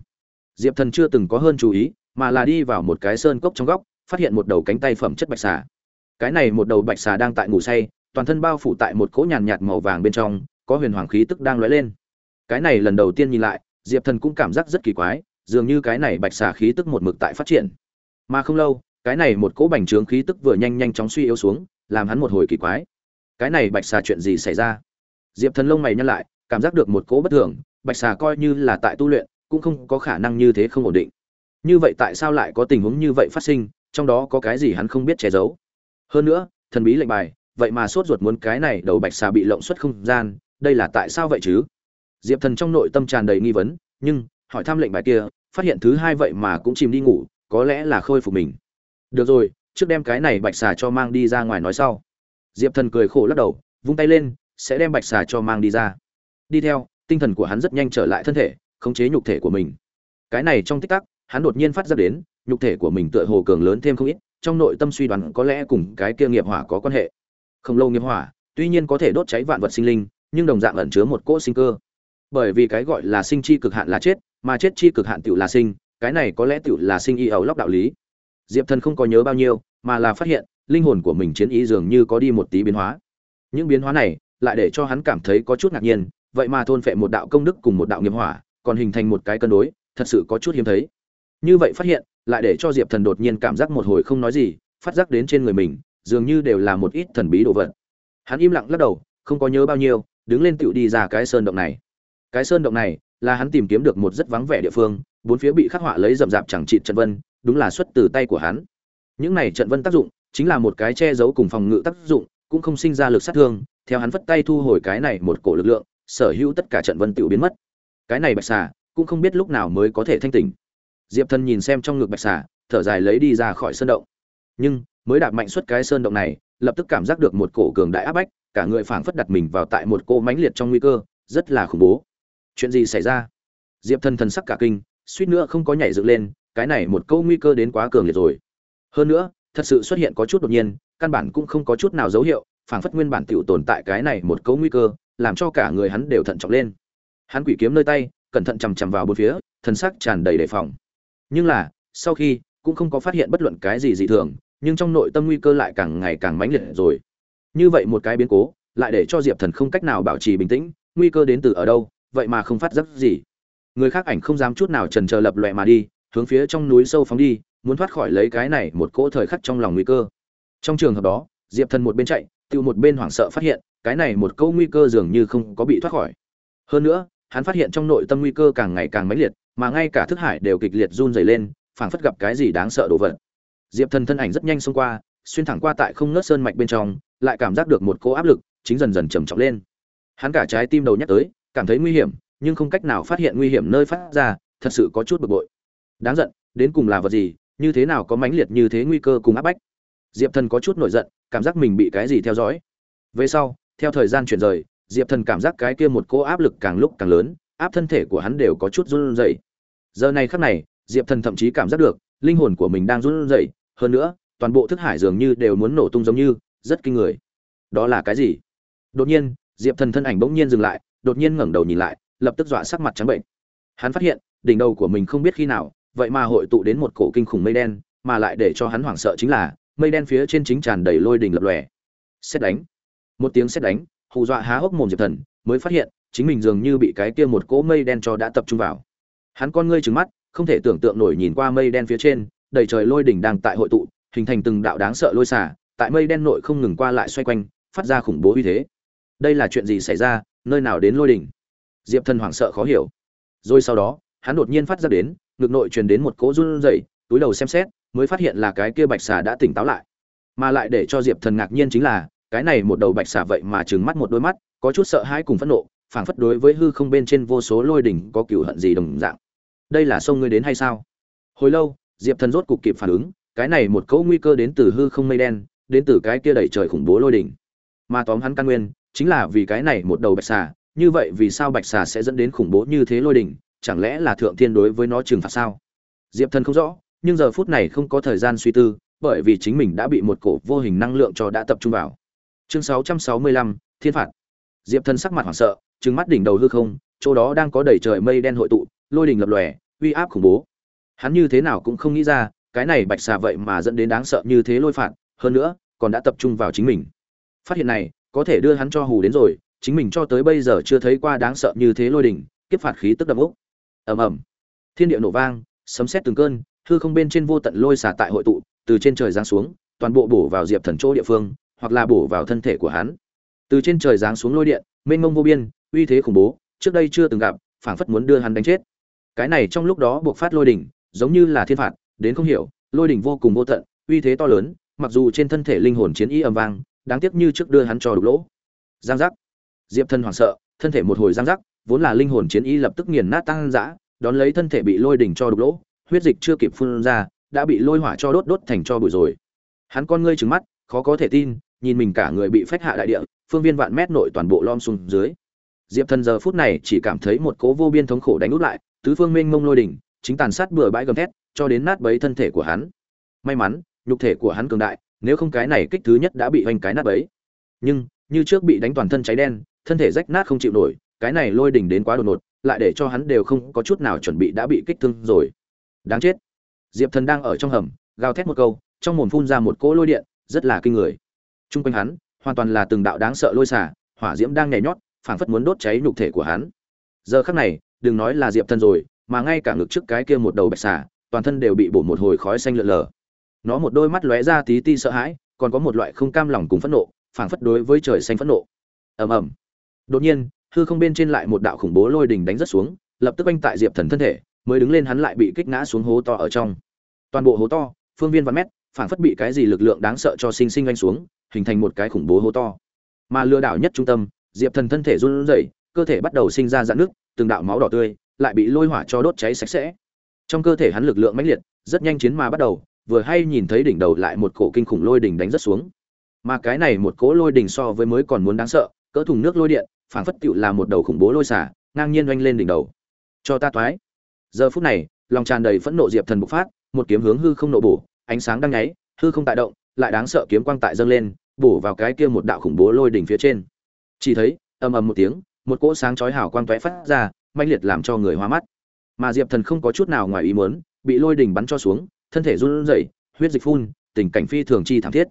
Speaker 1: Diệp thần chưa từng có hơn chú ý, mà là đi vào một cái sơn cốc trong góc, phát hiện một đầu cánh tay phẩm chất bạch xà. Cái này một đầu bạch xà đang tại ngủ say, toàn thân bao phủ tại một cỗ nhàn nhạt màu vàng bên trong, có huyền hoàng khí tức đang lóe lên. Cái này lần đầu tiên nhìn lại, diệp thần cũng cảm giác rất kỳ quái, dường như cái này bạch xà khí tức một mực tại phát triển. Mà không lâu cái này một cỗ bành trướng khí tức vừa nhanh nhanh chóng suy yếu xuống, làm hắn một hồi kỳ quái. Cái này bạch xà chuyện gì xảy ra? Diệp thần lông mày nhăn lại, cảm giác được một cỗ bất thường, bạch xà coi như là tại tu luyện, cũng không có khả năng như thế không ổn định. Như vậy tại sao lại có tình huống như vậy phát sinh, trong đó có cái gì hắn không biết che giấu? Hơn nữa, thần bí lệnh bài, vậy mà sốt ruột muốn cái này đầu bạch xà bị lộng xuất không gian, đây là tại sao vậy chứ? Diệp thần trong nội tâm tràn đầy nghi vấn, nhưng, hỏi thăm lệnh bài kia, phát hiện thứ hai vậy mà cũng chìm đi ngủ, có lẽ là khôi phục mình được rồi, trước đem cái này bạch xà cho mang đi ra ngoài nói sau. Diệp thần cười khổ lắc đầu, vung tay lên, sẽ đem bạch xà cho mang đi ra. Đi theo, tinh thần của hắn rất nhanh trở lại thân thể, khống chế nhục thể của mình. Cái này trong tích tắc, hắn đột nhiên phát ra đến, nhục thể của mình tựa hồ cường lớn thêm không ít, trong nội tâm suy đoán có lẽ cùng cái kia nghiệp hỏa có quan hệ. Không lâu nghiệp hỏa, tuy nhiên có thể đốt cháy vạn vật sinh linh, nhưng đồng dạng ẩn chứa một cỗ sinh cơ. Bởi vì cái gọi là sinh chi cực hạn là chết, mà chết chi cực hạn tựu là sinh, cái này có lẽ tựu là sinh y ấu lóc đạo lý diệp thần không có nhớ bao nhiêu, mà là phát hiện, linh hồn của mình chiến ý dường như có đi một tí biến hóa. Những biến hóa này lại để cho hắn cảm thấy có chút ngạc nhiên, vậy mà thôn phệ một đạo công đức cùng một đạo nghiệp hỏa, còn hình thành một cái cân đối, thật sự có chút hiếm thấy. Như vậy phát hiện, lại để cho diệp thần đột nhiên cảm giác một hồi không nói gì, phát giác đến trên người mình, dường như đều là một ít thần bí đồ vật. Hắn im lặng lắc đầu, không có nhớ bao nhiêu, đứng lên tựu đi ra cái sơn động này. Cái sơn động này là hắn tìm kiếm được một rất vắng vẻ địa phương, bốn phía bị khắc họa lấy rậm rạp chẳng trị chân vân đúng là xuất từ tay của hắn. Những này trận vân tác dụng chính là một cái che giấu cùng phòng ngự tác dụng, cũng không sinh ra lực sát thương, theo hắn vất tay thu hồi cái này một cổ lực lượng, sở hữu tất cả trận vân tiểu biến mất. Cái này bạch xà cũng không biết lúc nào mới có thể thanh tỉnh. Diệp thần nhìn xem trong ngực bạch xà, thở dài lấy đi ra khỏi sơn động. Nhưng, mới đạp mạnh xuất cái sơn động này, lập tức cảm giác được một cổ cường đại áp bách, cả người phảng phất đặt mình vào tại một cô mãnh liệt trong nguy cơ, rất là khủng bố. Chuyện gì xảy ra? Diệp thần thần sắc cả kinh, suýt nữa không có nhảy dựng lên cái này một câu nguy cơ đến quá cường liệt rồi. Hơn nữa, thật sự xuất hiện có chút đột nhiên, căn bản cũng không có chút nào dấu hiệu, phảng phất nguyên bản tiểu tồn tại cái này một câu nguy cơ, làm cho cả người hắn đều thận trọng lên. Hắn quỷ kiếm nơi tay, cẩn thận chằm chằm vào bốn phía thần sắc tràn đầy đề phòng. Nhưng là, sau khi, cũng không có phát hiện bất luận cái gì dị thường, nhưng trong nội tâm nguy cơ lại càng ngày càng mãnh liệt rồi. Như vậy một cái biến cố, lại để cho diệp thần không cách nào bảo trì bình tĩnh, nguy cơ đến từ ở đâu, vậy mà không phát giác gì. Người khác ảnh không dám chút nào trần chờ lập loẹ mà đi hướng phía trong núi sâu phóng đi, muốn thoát khỏi lấy cái này một cỗ thời khắc trong lòng nguy cơ. Trong trường hợp đó, diệp thần một bên chạy tự một bên hoảng sợ phát hiện, cái này một câu nguy cơ dường như không có bị thoát khỏi. Hơn nữa, hắn phát hiện trong nội tâm nguy cơ càng ngày càng mãnh liệt, mà ngay cả thức hải đều kịch liệt run rẩy lên, phảng phất gặp cái gì đáng sợ đổ vật. Diệp thần thân ảnh rất nhanh xông qua, xuyên thẳng qua tại không ngớt sơn mạch bên trong, lại cảm giác được một cỗ áp lực, chính dần dần trầm trọng lên. Hắn cả trái tim đầu nhắc tới, cảm thấy nguy hiểm, nhưng không cách nào phát hiện nguy hiểm nơi phát ra, thật sự có chút bực bội đáng giận, đến cùng là vật gì, như thế nào có mãnh liệt như thế nguy cơ cùng áp bách? Diệp thần có chút nổi giận, cảm giác mình bị cái gì theo dõi. Về sau, theo thời gian chuyển rời, diệp thần cảm giác cái kia một cô áp lực càng lúc càng lớn, áp thân thể của hắn đều có chút run rẩy. Giờ này khắc này, diệp thần thậm chí cảm giác được, linh hồn của mình đang run rẩy. Hơn nữa, toàn bộ thức hải dường như đều muốn nổ tung giống như, rất kinh người. Đó là cái gì? Đột nhiên, diệp thần thân ảnh bỗng nhiên dừng lại, đột nhiên ngẩng đầu nhìn lại, lập tức dọa sắc mặt trắng bệnh. Hắn phát hiện, đỉnh đầu của mình không biết khi nào vậy mà hội tụ đến một cổ kinh khủng mây đen, mà lại để cho hắn hoảng sợ chính là, mây đen phía trên chính tràn đầy lôi đình lập lòe. Xét đánh. Một tiếng xét đánh, hù dọa há hốc mồm diệp thần, mới phát hiện, chính mình dường như bị cái kia một cỗ mây đen cho đã tập trung vào. Hắn con ngươi trừng mắt, không thể tưởng tượng nổi nhìn qua mây đen phía trên, đầy trời lôi đỉnh đang tại hội tụ, hình thành từng đạo đáng sợ lôi xả, tại mây đen nội không ngừng qua lại xoay quanh, phát ra khủng bố uy thế. Đây là chuyện gì xảy ra, nơi nào đến lôi đỉnh? Diệp thần hoảng sợ khó hiểu. Rồi sau đó hắn đột nhiên phát ra đến, ngực nội truyền đến một cỗ run rẩy, túi đầu xem xét, mới phát hiện là cái kia bạch xà đã tỉnh táo lại. Mà lại để cho diệp thần ngạc nhiên chính là, cái này một đầu bạch xà vậy mà trừng mắt một đôi mắt, có chút sợ hãi cùng phẫn nộ, phảng phất đối với hư không bên trên vô số lôi đỉnh có cựu hận gì đồng dạng. Đây là sông ngươi đến hay sao? Hồi lâu, diệp thần rốt cục kịp phản ứng, cái này một cỗ nguy cơ đến từ hư không mây đen, đến từ cái kia đẩy trời khủng bố lôi đỉnh. Mà tóm hắn căn nguyên, chính là vì cái này một đầu bạch xà, như vậy vì sao bạch xà sẽ dẫn đến khủng bố như thế lôi đỉnh chẳng lẽ là thượng thiên đối với nó trừng phạt sao? Diệp thần không rõ nhưng giờ phút này không có thời gian suy tư bởi vì chính mình đã bị một cổ vô hình năng lượng cho đã tập trung vào. Chương 665, thiên phạt. Diệp thần sắc mặt hoảng sợ trừng mắt đỉnh đầu hư không chỗ đó đang có đầy trời mây đen hội tụ lôi đỉnh lập lòe uy áp khủng bố. Hắn như thế nào cũng không nghĩ ra cái này bạch xà vậy mà dẫn đến đáng sợ như thế lôi phạt hơn nữa còn đã tập trung vào chính mình. Phát hiện này có thể đưa hắn cho hù đến rồi chính mình cho tới bây giờ chưa thấy qua đáng sợ như thế lôi đỉnh kiếp phạt khí tức đập úc ầm ầm. Thiên địa nổ vang, sấm sét từng cơn, hư không bên trên vô tận lôi xả tại hội tụ, từ trên trời giáng xuống, toàn bộ bổ vào diệp thần chỗ địa phương, hoặc là bổ vào thân thể của hắn. Từ trên trời giáng xuống lôi điện, mênh mông vô biên, uy thế khủng bố, trước đây chưa từng gặp, phảng phất muốn đưa hắn đánh chết. Cái này trong lúc đó buộc phát lôi đỉnh, giống như là thiên phạt, đến không hiểu, lôi đỉnh vô cùng vô tận, uy thế to lớn, mặc dù trên thân thể linh hồn chiến ý ầm vang, đáng tiếc như trước đưa hắn cho đục lỗ. Giang giác. Diệp thần hoảng sợ, thân thể một hồi giang giác vốn là linh hồn chiến ý lập tức nghiền nát tăng dã, đón lấy thân thể bị lôi đỉnh cho đục lỗ, huyết dịch chưa kịp phun ra, đã bị lôi hỏa cho đốt đốt thành cho bụi rồi. Hắn con ngươi trừng mắt, khó có thể tin, nhìn mình cả người bị phách hạ đại địa, phương viên vạn mét nội toàn bộ lom xuống dưới. Diệp thần giờ phút này chỉ cảm thấy một cố vô biên thống khổ đánh út lại, tứ phương mênh mông lôi đỉnh, chính tàn sát bừa bãi gầm thét, cho đến nát bấy thân thể của hắn. May mắn, nhục thể của hắn cường đại, nếu không cái này kích thứ nhất đã bị hoành cái nát bấy. Nhưng, như trước bị đánh toàn thân cháy đen, thân thể rách nát không chịu nổi cái này lôi đỉnh đến quá đột ngột, lại để cho hắn đều không có chút nào chuẩn bị đã bị kích thương rồi. Đáng chết. Diệp thần đang ở trong hầm, gào thét một câu, trong mồm phun ra một cỗ lôi điện, rất là kinh người. Trung quanh hắn, hoàn toàn là từng đạo đáng sợ lôi xả hỏa diễm đang nhảy nhót, phảng phất muốn đốt cháy nhục thể của hắn. Giờ khắc này, đừng nói là diệp thần rồi, mà ngay cả ngực trước cái kia một đầu bạch xả toàn thân đều bị bổ một hồi khói xanh lượn lờ. Nó một đôi mắt lóe ra tí ti sợ hãi, còn có một loại không cam lòng cùng phẫn nộ, phảng phất đối với trời xanh phẫn nộ. Ầm ầm. Đột nhiên hư không bên trên lại một đạo khủng bố lôi đình đánh rất xuống, lập tức anh tại diệp thần thân thể, mới đứng lên hắn lại bị kích ngã xuống hố to ở trong. Toàn bộ hố to, phương viên vạn mét phản phất bị cái gì lực lượng đáng sợ cho sinh sinh anh xuống, hình thành một cái khủng bố hố to. Mà lừa đảo nhất trung tâm, diệp thần thân thể run rẩy, cơ thể bắt đầu sinh ra dạn nước từng đạo máu đỏ tươi lại bị lôi hỏa cho đốt cháy sạch sẽ. Trong cơ thể hắn lực lượng mãnh liệt, rất nhanh chiến mà bắt đầu, vừa hay nhìn thấy đỉnh đầu lại một cổ kinh khủng lôi đỉnh đánh rất xuống. Mà cái này một cỗ lôi đỉnh so với mới còn muốn đáng sợ, cỡ thùng nước lôi điện phảng phất tựu là một đầu khủng bố lôi xả, ngang nhiên oanh lên đỉnh đầu. Cho ta toái. Giờ phút này, lòng tràn đầy phẫn nộ diệp thần bộc phát, một kiếm hướng hư không nộ bổ, ánh sáng đang nháy, hư không tại động, lại đáng sợ kiếm quang tại dâng lên, bổ vào cái kia một đạo khủng bố lôi đỉnh phía trên. Chỉ thấy, ầm ầm một tiếng, một cỗ sáng chói hào quang tóe phát ra, mãnh liệt làm cho người hoa mắt. Mà diệp thần không có chút nào ngoài ý muốn, bị lôi đỉnh bắn cho xuống, thân thể run rẩy, huyết dịch phun, tình cảnh phi thường chi thảm thiết.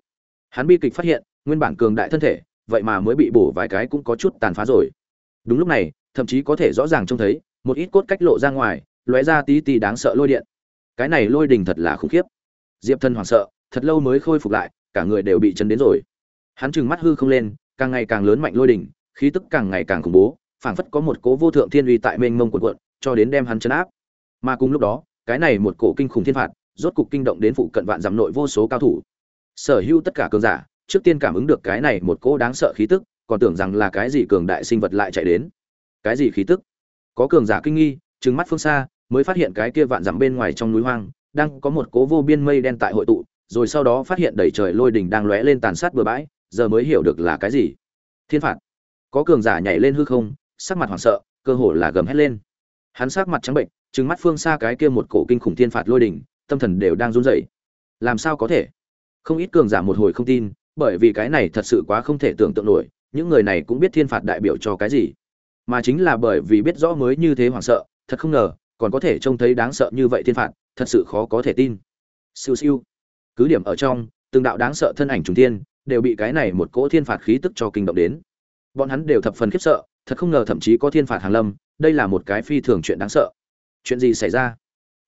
Speaker 1: Hắn bi kịch phát hiện, nguyên bản cường đại thân thể vậy mà mới bị bổ vài cái cũng có chút tàn phá rồi. Đúng lúc này, thậm chí có thể rõ ràng trông thấy, một ít cốt cách lộ ra ngoài, lóe ra tí tí đáng sợ lôi điện. Cái này lôi đình thật là khủng khiếp. Diệp thân hoảng sợ, thật lâu mới khôi phục lại, cả người đều bị chấn đến rồi. Hắn trừng mắt hư không lên, càng ngày càng lớn mạnh lôi đình, khí tức càng ngày càng khủng bố, phảng phất có một cố vô thượng thiên uy tại mênh mông quần quận cho đến đem hắn chấn áp. Mà cùng lúc đó, cái này một cổ kinh khủng thiên phạt, rốt cục kinh động đến phụ cận vạn dặm nội vô số cao thủ. Sở hữu tất cả cường giả trước tiên cảm ứng được cái này một cỗ đáng sợ khí tức, còn tưởng rằng là cái gì cường đại sinh vật lại chạy đến. Cái gì khí tức? Có cường giả kinh nghi, trừng mắt phương xa, mới phát hiện cái kia vạn dặm bên ngoài trong núi hoang, đang có một cố vô biên mây đen tại hội tụ, rồi sau đó phát hiện đầy trời lôi đỉnh đang lóe lên tàn sát bừa bãi, giờ mới hiểu được là cái gì. Thiên phạt. Có cường giả nhảy lên hư không, sắc mặt hoảng sợ, cơ hồ là gầm hét lên. Hắn sắc mặt trắng bệnh, trừng mắt phương xa cái kia một cổ kinh khủng thiên phạt lôi đỉnh, tâm thần đều đang run rẩy. Làm sao có thể? Không ít cường giả một hồi không tin bởi vì cái này thật sự quá không thể tưởng tượng nổi, những người này cũng biết thiên phạt đại biểu cho cái gì. Mà chính là bởi vì biết rõ mới như thế hoảng sợ, thật không ngờ, còn có thể trông thấy đáng sợ như vậy thiên phạt, thật sự khó có thể tin. Siêu siêu. Cứ điểm ở trong, từng đạo đáng sợ thân ảnh trùng thiên, đều bị cái này một cỗ thiên phạt khí tức cho kinh động đến. Bọn hắn đều thập phần khiếp sợ, thật không ngờ thậm chí có thiên phạt hàng lâm, đây là một cái phi thường chuyện đáng sợ. Chuyện gì xảy ra?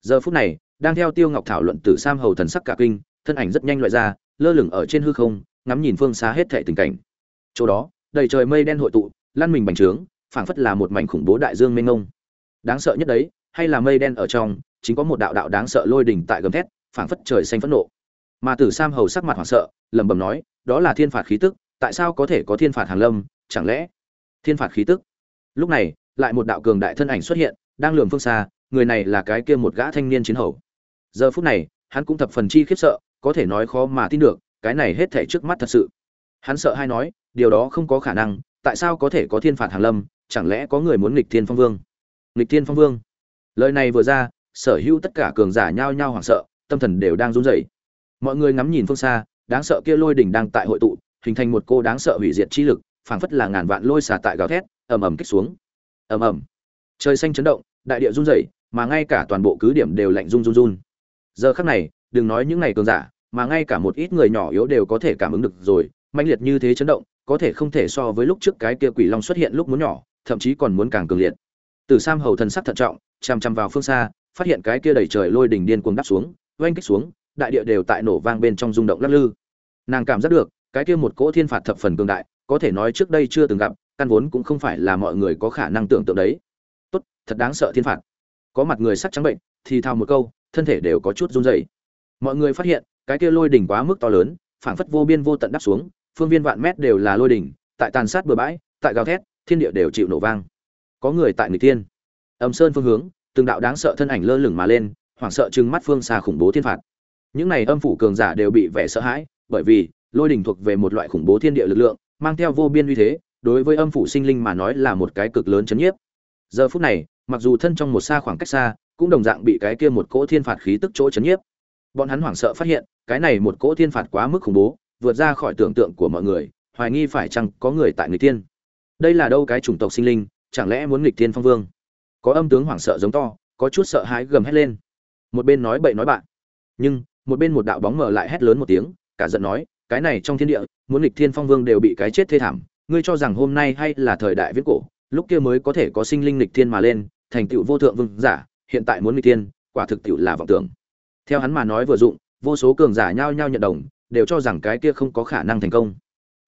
Speaker 1: Giờ phút này, đang theo tiêu ngọc thảo luận từ sam hầu thần sắc cả kinh, thân ảnh rất nhanh loại ra, lơ lửng ở trên hư không ngắm nhìn phương xa hết thệ tình cảnh. Chỗ đó, đầy trời mây đen hội tụ, lăn mình bành trướng, phảng phất là một mảnh khủng bố đại dương mênh mông. Đáng sợ nhất đấy, hay là mây đen ở trong, chính có một đạo đạo đáng sợ lôi đỉnh tại gầm thét, phảng phất trời xanh phẫn nộ. Mà tử sam hầu sắc mặt hoảng sợ, lẩm bẩm nói, đó là thiên phạt khí tức, tại sao có thể có thiên phạt hàng lâm, chẳng lẽ thiên phạt khí tức? Lúc này, lại một đạo cường đại thân ảnh xuất hiện, đang lường phương xa, người này là cái kia một gã thanh niên chiến hầu. Giờ phút này, hắn cũng thập phần chi khiếp sợ, có thể nói khó mà tin được cái này hết thể trước mắt thật sự. Hắn sợ hay nói, điều đó không có khả năng, tại sao có thể có thiên phạt hàng lâm, chẳng lẽ có người muốn nghịch thiên phong vương? Nghịch thiên phong vương. Lời này vừa ra, sở hữu tất cả cường giả nhao nhao hoảng sợ, tâm thần đều đang run rẩy. Mọi người ngắm nhìn phương xa, đáng sợ kia lôi đỉnh đang tại hội tụ, hình thành một cô đáng sợ hủy diệt chi lực, phảng phất là ngàn vạn lôi xả tại gào thét, ầm ầm kích xuống. Ầm ầm. Trời xanh chấn động, đại địa run rẩy, mà ngay cả toàn bộ cứ điểm đều lạnh run run run. Giờ khắc này, đừng nói những ngày cường giả mà ngay cả một ít người nhỏ yếu đều có thể cảm ứng được rồi, mãnh liệt như thế chấn động, có thể không thể so với lúc trước cái kia quỷ long xuất hiện lúc muốn nhỏ, thậm chí còn muốn càng cường liệt. Từ sam hầu thần sắc thận trọng chằm chằm vào phương xa, phát hiện cái kia đầy trời lôi đỉnh điên cuồng đắp xuống, oanh kích xuống, đại địa đều tại nổ vang bên trong rung động lắc lư. Nàng cảm giác được, cái kia một cỗ thiên phạt thập phần cường đại, có thể nói trước đây chưa từng gặp, căn vốn cũng không phải là mọi người có khả năng tưởng tượng đấy. Tốt, thật đáng sợ thiên phạt. Có mặt người sắc trắng bệnh, thì thao một câu, thân thể đều có chút run rẩy. Mọi người phát hiện cái kia lôi đỉnh quá mức to lớn, phảng phất vô biên vô tận đắp xuống, phương viên vạn mét đều là lôi đỉnh, tại tàn sát bừa bãi, tại gào thét, thiên địa đều chịu nổ vang. Có người tại người tiên âm sơn phương hướng, từng đạo đáng sợ thân ảnh lơ lửng mà lên, hoảng sợ trừng mắt phương xa khủng bố thiên phạt. Những này âm phủ cường giả đều bị vẻ sợ hãi, bởi vì, lôi đỉnh thuộc về một loại khủng bố thiên địa lực lượng, mang theo vô biên uy thế, đối với âm phủ sinh linh mà nói là một cái cực lớn chấn nhiếp. Giờ phút này, mặc dù thân trong một xa khoảng cách xa, cũng đồng dạng bị cái kia một cỗ thiên phạt khí tức chỗ chấn nhiếp. Bọn hắn hoảng sợ phát hiện cái này một cỗ thiên phạt quá mức khủng bố, vượt ra khỏi tưởng tượng của mọi người, hoài nghi phải chăng có người tại người tiên đây là đâu cái chủng tộc sinh linh, chẳng lẽ muốn nghịch thiên phong vương? Có âm tướng hoảng sợ giống to, có chút sợ hãi gầm hét lên. Một bên nói bậy nói bạn, nhưng một bên một đạo bóng mở lại hét lớn một tiếng, cả giận nói, cái này trong thiên địa, muốn nghịch thiên phong vương đều bị cái chết thê thảm, ngươi cho rằng hôm nay hay là thời đại viết cổ, lúc kia mới có thể có sinh linh nghịch thiên mà lên, thành tựu vô thượng vương giả, hiện tại muốn nghịch thiên, quả thực tựu là vọng tưởng. Theo hắn mà nói vừa dụng vô số cường giả nhao nhao nhận đồng, đều cho rằng cái kia không có khả năng thành công.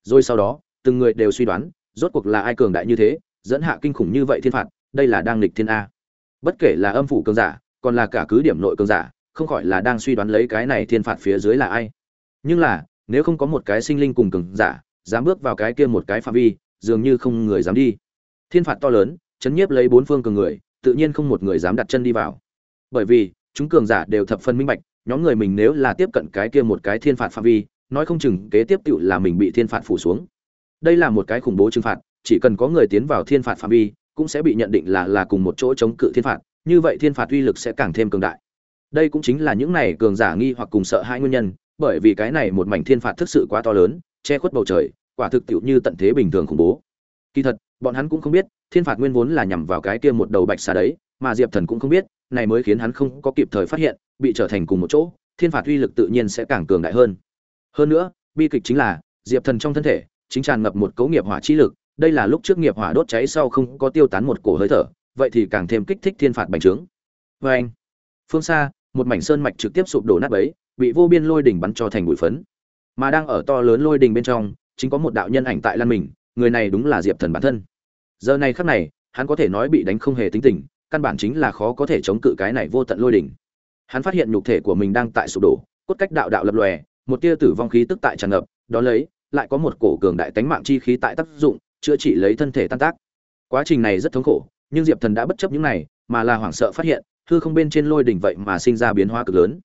Speaker 1: Rồi sau đó, từng người đều suy đoán, rốt cuộc là ai cường đại như thế, dẫn hạ kinh khủng như vậy thiên phạt, đây là đang nghịch thiên a. Bất kể là âm phủ cường giả, còn là cả cứ điểm nội cường giả, không khỏi là đang suy đoán lấy cái này thiên phạt phía dưới là ai. Nhưng là, nếu không có một cái sinh linh cùng cường giả, dám bước vào cái kia một cái phạm vi, dường như không người dám đi. Thiên phạt to lớn, chấn nhiếp lấy bốn phương cường người, tự nhiên không một người dám đặt chân đi vào. Bởi vì, chúng cường giả đều thập phân minh bạch nhóm người mình nếu là tiếp cận cái kia một cái thiên phạt phạm vi, nói không chừng kế tiếp tựu là mình bị thiên phạt phủ xuống. Đây là một cái khủng bố trừng phạt, chỉ cần có người tiến vào thiên phạt phạm vi, cũng sẽ bị nhận định là là cùng một chỗ chống cự thiên phạt, như vậy thiên phạt uy lực sẽ càng thêm cường đại. Đây cũng chính là những này cường giả nghi hoặc cùng sợ hai nguyên nhân, bởi vì cái này một mảnh thiên phạt thực sự quá to lớn, che khuất bầu trời, quả thực tiệu như tận thế bình thường khủng bố. Kỳ thật, bọn hắn cũng không biết, thiên phạt nguyên vốn là nhằm vào cái kia một đầu bạch xà đấy mà diệp thần cũng không biết, này mới khiến hắn không có kịp thời phát hiện, bị trở thành cùng một chỗ, thiên phạt uy lực tự nhiên sẽ càng cường đại hơn. Hơn nữa, bi kịch chính là, diệp thần trong thân thể, chính tràn ngập một cấu nghiệp hỏa chi lực, đây là lúc trước nghiệp hỏa đốt cháy sau không có tiêu tán một cổ hơi thở, vậy thì càng thêm kích thích thiên phạt bành trướng. Vê anh, phương xa, một mảnh sơn mạch trực tiếp sụp đổ nát bấy, bị vô biên lôi đỉnh bắn cho thành bụi phấn. Mà đang ở to lớn lôi đỉnh bên trong, chính có một đạo nhân ảnh tại lan mình, người này đúng là diệp thần bản thân. Giờ này khắc này, hắn có thể nói bị đánh không hề tính tình căn bản chính là khó có thể chống cự cái này vô tận lôi đỉnh hắn phát hiện nhục thể của mình đang tại sụp đổ, cốt cách đạo đạo lập lòe, một tia tử vong khí tức tại tràn ngập, đó lấy, lại có một cổ cường đại tánh mạng chi khí tại tác dụng, chữa trị lấy thân thể tan tác. Quá trình này rất thống khổ, nhưng diệp thần đã bất chấp những này, mà là hoảng sợ phát hiện, hư không bên trên lôi đỉnh vậy mà sinh ra biến hóa cực lớn.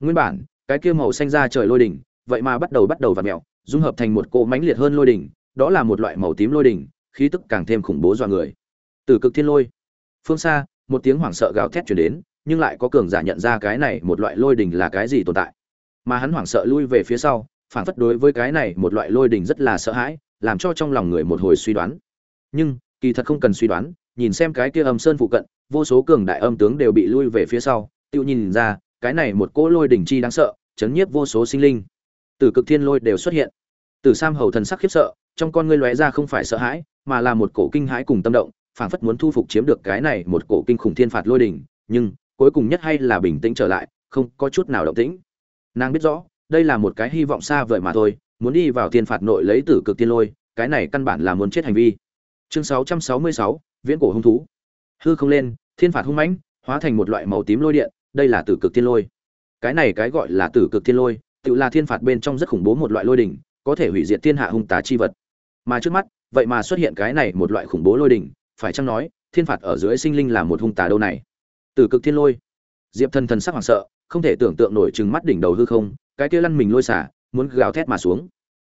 Speaker 1: Nguyên bản, cái kia màu xanh ra trời lôi đỉnh vậy mà bắt đầu bắt đầu vặn mèo, dung hợp thành một cỗ mãnh liệt hơn lôi đỉnh đó là một loại màu tím lôi đỉnh khí tức càng thêm khủng bố dọa người. Từ cực thiên lôi phương xa, một tiếng hoảng sợ gào thét chuyển đến, nhưng lại có cường giả nhận ra cái này một loại lôi đình là cái gì tồn tại. Mà hắn hoảng sợ lui về phía sau, phản phất đối với cái này một loại lôi đình rất là sợ hãi, làm cho trong lòng người một hồi suy đoán. Nhưng, kỳ thật không cần suy đoán, nhìn xem cái kia âm sơn phụ cận, vô số cường đại âm tướng đều bị lui về phía sau, tiêu nhìn ra, cái này một cỗ lôi đỉnh chi đáng sợ, chấn nhiếp vô số sinh linh. Từ cực thiên lôi đều xuất hiện. Từ sam hầu thần sắc khiếp sợ, trong con ngươi lóe ra không phải sợ hãi, mà là một cổ kinh hãi cùng tâm động phảng phất muốn thu phục chiếm được cái này một cổ kinh khủng thiên phạt lôi đỉnh nhưng cuối cùng nhất hay là bình tĩnh trở lại không có chút nào động tĩnh. Nàng biết rõ đây là một cái hy vọng xa vời mà thôi muốn đi vào thiên phạt nội lấy tử cực tiên lôi cái này căn bản là muốn chết hành vi. Chương 666, viễn cổ hung thú. Hư không lên thiên phạt hung mãnh hóa thành một loại màu tím lôi điện đây là tử cực tiên lôi. Cái này cái gọi là tử cực tiên lôi tự là thiên phạt bên trong rất khủng bố một loại lôi đỉnh có thể hủy diệt thiên hạ hung tà chi vật. Mà trước mắt vậy mà xuất hiện cái này một loại khủng bố lôi đỉnh phải chăng nói, thiên phạt ở dưới sinh linh là một hung tà đâu này? Tử cực thiên lôi. Diệp thần thần sắc hoảng sợ, không thể tưởng tượng nổi chừng mắt đỉnh đầu hư không, cái kia lăn mình lôi xả, muốn gào thét mà xuống.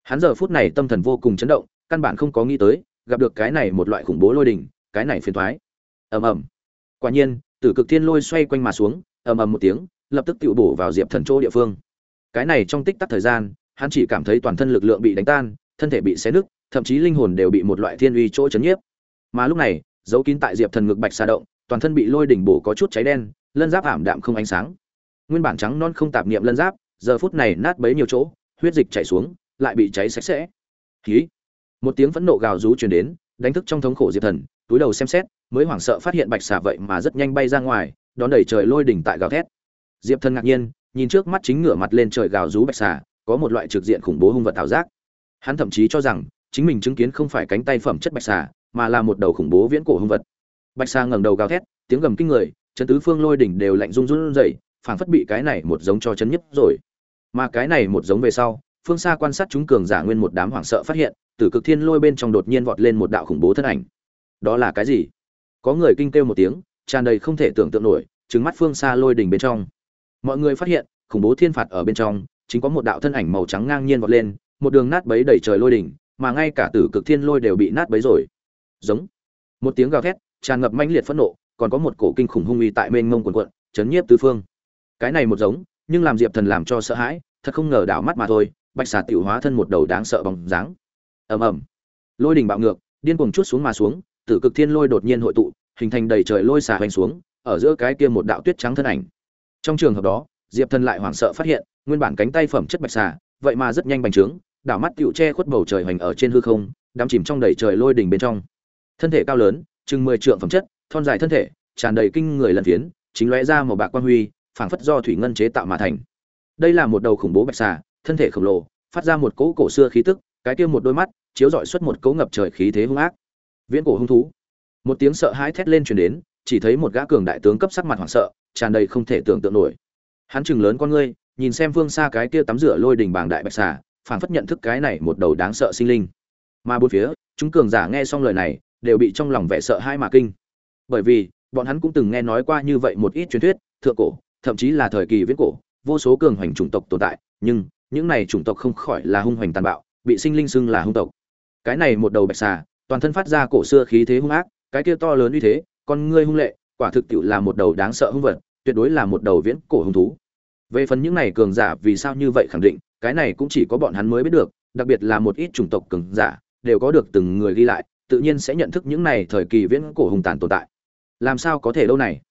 Speaker 1: Hắn giờ phút này tâm thần vô cùng chấn động, căn bản không có nghĩ tới, gặp được cái này một loại khủng bố lôi đỉnh, cái này phiền thoái. Ầm ầm. Quả nhiên, tử cực thiên lôi xoay quanh mà xuống, ầm ầm một tiếng, lập tức tự bổ vào diệp thần chỗ địa phương. Cái này trong tích tắc thời gian, hắn chỉ cảm thấy toàn thân lực lượng bị đánh tan, thân thể bị xé nứt, thậm chí linh hồn đều bị một loại thiên uy chỗ chấn nhiếp mà lúc này, dấu kín tại diệp thần ngực bạch xà động, toàn thân bị lôi đỉnh bổ có chút cháy đen, lân giáp ảm đạm không ánh sáng. Nguyên bản trắng non không tạp niệm lân giáp, giờ phút này nát bấy nhiều chỗ, huyết dịch chảy xuống, lại bị cháy sạch sẽ. Khí một tiếng phẫn nộ gào rú truyền đến, đánh thức trong thống khổ diệp thần, túi đầu xem xét, mới hoảng sợ phát hiện bạch xà vậy mà rất nhanh bay ra ngoài, đón đẩy trời lôi đỉnh tại gào thét. Diệp thần ngạc nhiên, nhìn trước mắt chính ngửa mặt lên trời gào rú bạch xà, có một loại trực diện khủng bố hung vật tạo giác. Hắn thậm chí cho rằng, chính mình chứng kiến không phải cánh tay phẩm chất bạch xà mà là một đầu khủng bố viễn cổ hung vật. Bạch Sa ngẩng đầu gào thét, tiếng gầm kinh người chấn tứ phương lôi đỉnh đều lạnh run run rẩy, phảng phất bị cái này một giống cho chấn nhất rồi. Mà cái này một giống về sau, phương xa quan sát chúng cường giả nguyên một đám hoảng sợ phát hiện, tử cực thiên lôi bên trong đột nhiên vọt lên một đạo khủng bố thân ảnh. Đó là cái gì? Có người kinh kêu một tiếng, tràn đầy không thể tưởng tượng nổi trứng mắt phương xa lôi đỉnh bên trong. Mọi người phát hiện, khủng bố thiên phạt ở bên trong, chính có một đạo thân ảnh màu trắng ngang nhiên vọt lên, một đường nát bấy đầy trời lôi đỉnh, mà ngay cả tử cực thiên lôi đều bị nát bấy rồi giống. Một tiếng gào thét, tràn ngập manh liệt phẫn nộ, còn có một cổ kinh khủng hung uy tại mênh mông quần quận chấn nhiếp tứ phương. Cái này một giống, nhưng làm diệp thần làm cho sợ hãi, thật không ngờ đảo mắt mà thôi, bạch xà tiểu hóa thân một đầu đáng sợ bóng dáng. Ầm ầm. Lôi đỉnh bạo ngược, điên cuồng chút xuống mà xuống, tử cực thiên lôi đột nhiên hội tụ, hình thành đầy trời lôi xà hoành xuống, ở giữa cái kia một đạo tuyết trắng thân ảnh. Trong trường hợp đó, diệp thần lại hoảng sợ phát hiện, nguyên bản cánh tay phẩm chất bạch xà, vậy mà rất nhanh bành trướng, đảo mắt tiểu che khuất bầu trời hoành ở trên hư không, đắm chìm trong đầy trời lôi đỉnh bên trong thân thể cao lớn, chừng mười trượng phẩm chất, thon dài thân thể, tràn đầy kinh người lần phiến, chính lóe ra một bạc quan huy, phảng phất do thủy ngân chế tạo mà thành. Đây là một đầu khủng bố bạch xà, thân thể khổng lồ, phát ra một cỗ cổ xưa khí tức, cái kia một đôi mắt, chiếu rọi xuất một cỗ ngập trời khí thế hung ác. Viễn cổ hung thú. Một tiếng sợ hãi thét lên truyền đến, chỉ thấy một gã cường đại tướng cấp sắc mặt hoảng sợ, tràn đầy không thể tưởng tượng nổi. Hắn chừng lớn con ngươi, nhìn xem phương xa cái kia tắm rửa lôi đình bảng đại bạch xà, phảng phất nhận thức cái này một đầu đáng sợ sinh linh. Mà bốn phía, chúng cường giả nghe xong lời này đều bị trong lòng vẻ sợ hai mà kinh. Bởi vì, bọn hắn cũng từng nghe nói qua như vậy một ít truyền thuyết, thượng cổ, thậm chí là thời kỳ viễn cổ, vô số cường hoành chủng tộc tồn tại, nhưng, những này chủng tộc không khỏi là hung hoành tàn bạo, bị sinh linh xưng là hung tộc. Cái này một đầu bạch xà, toàn thân phát ra cổ xưa khí thế hung ác, cái kia to lớn uy thế, con ngươi hung lệ, quả thực tiệu là một đầu đáng sợ hung vật, tuyệt đối là một đầu viễn cổ hung thú. Về phần những này cường giả vì sao như vậy khẳng định, cái này cũng chỉ có bọn hắn mới biết được, đặc biệt là một ít chủng tộc cường giả, đều có được từng người ghi lại tự nhiên sẽ nhận thức những này thời kỳ viễn cổ hùng tàn tồn tại. Làm sao có thể đâu này?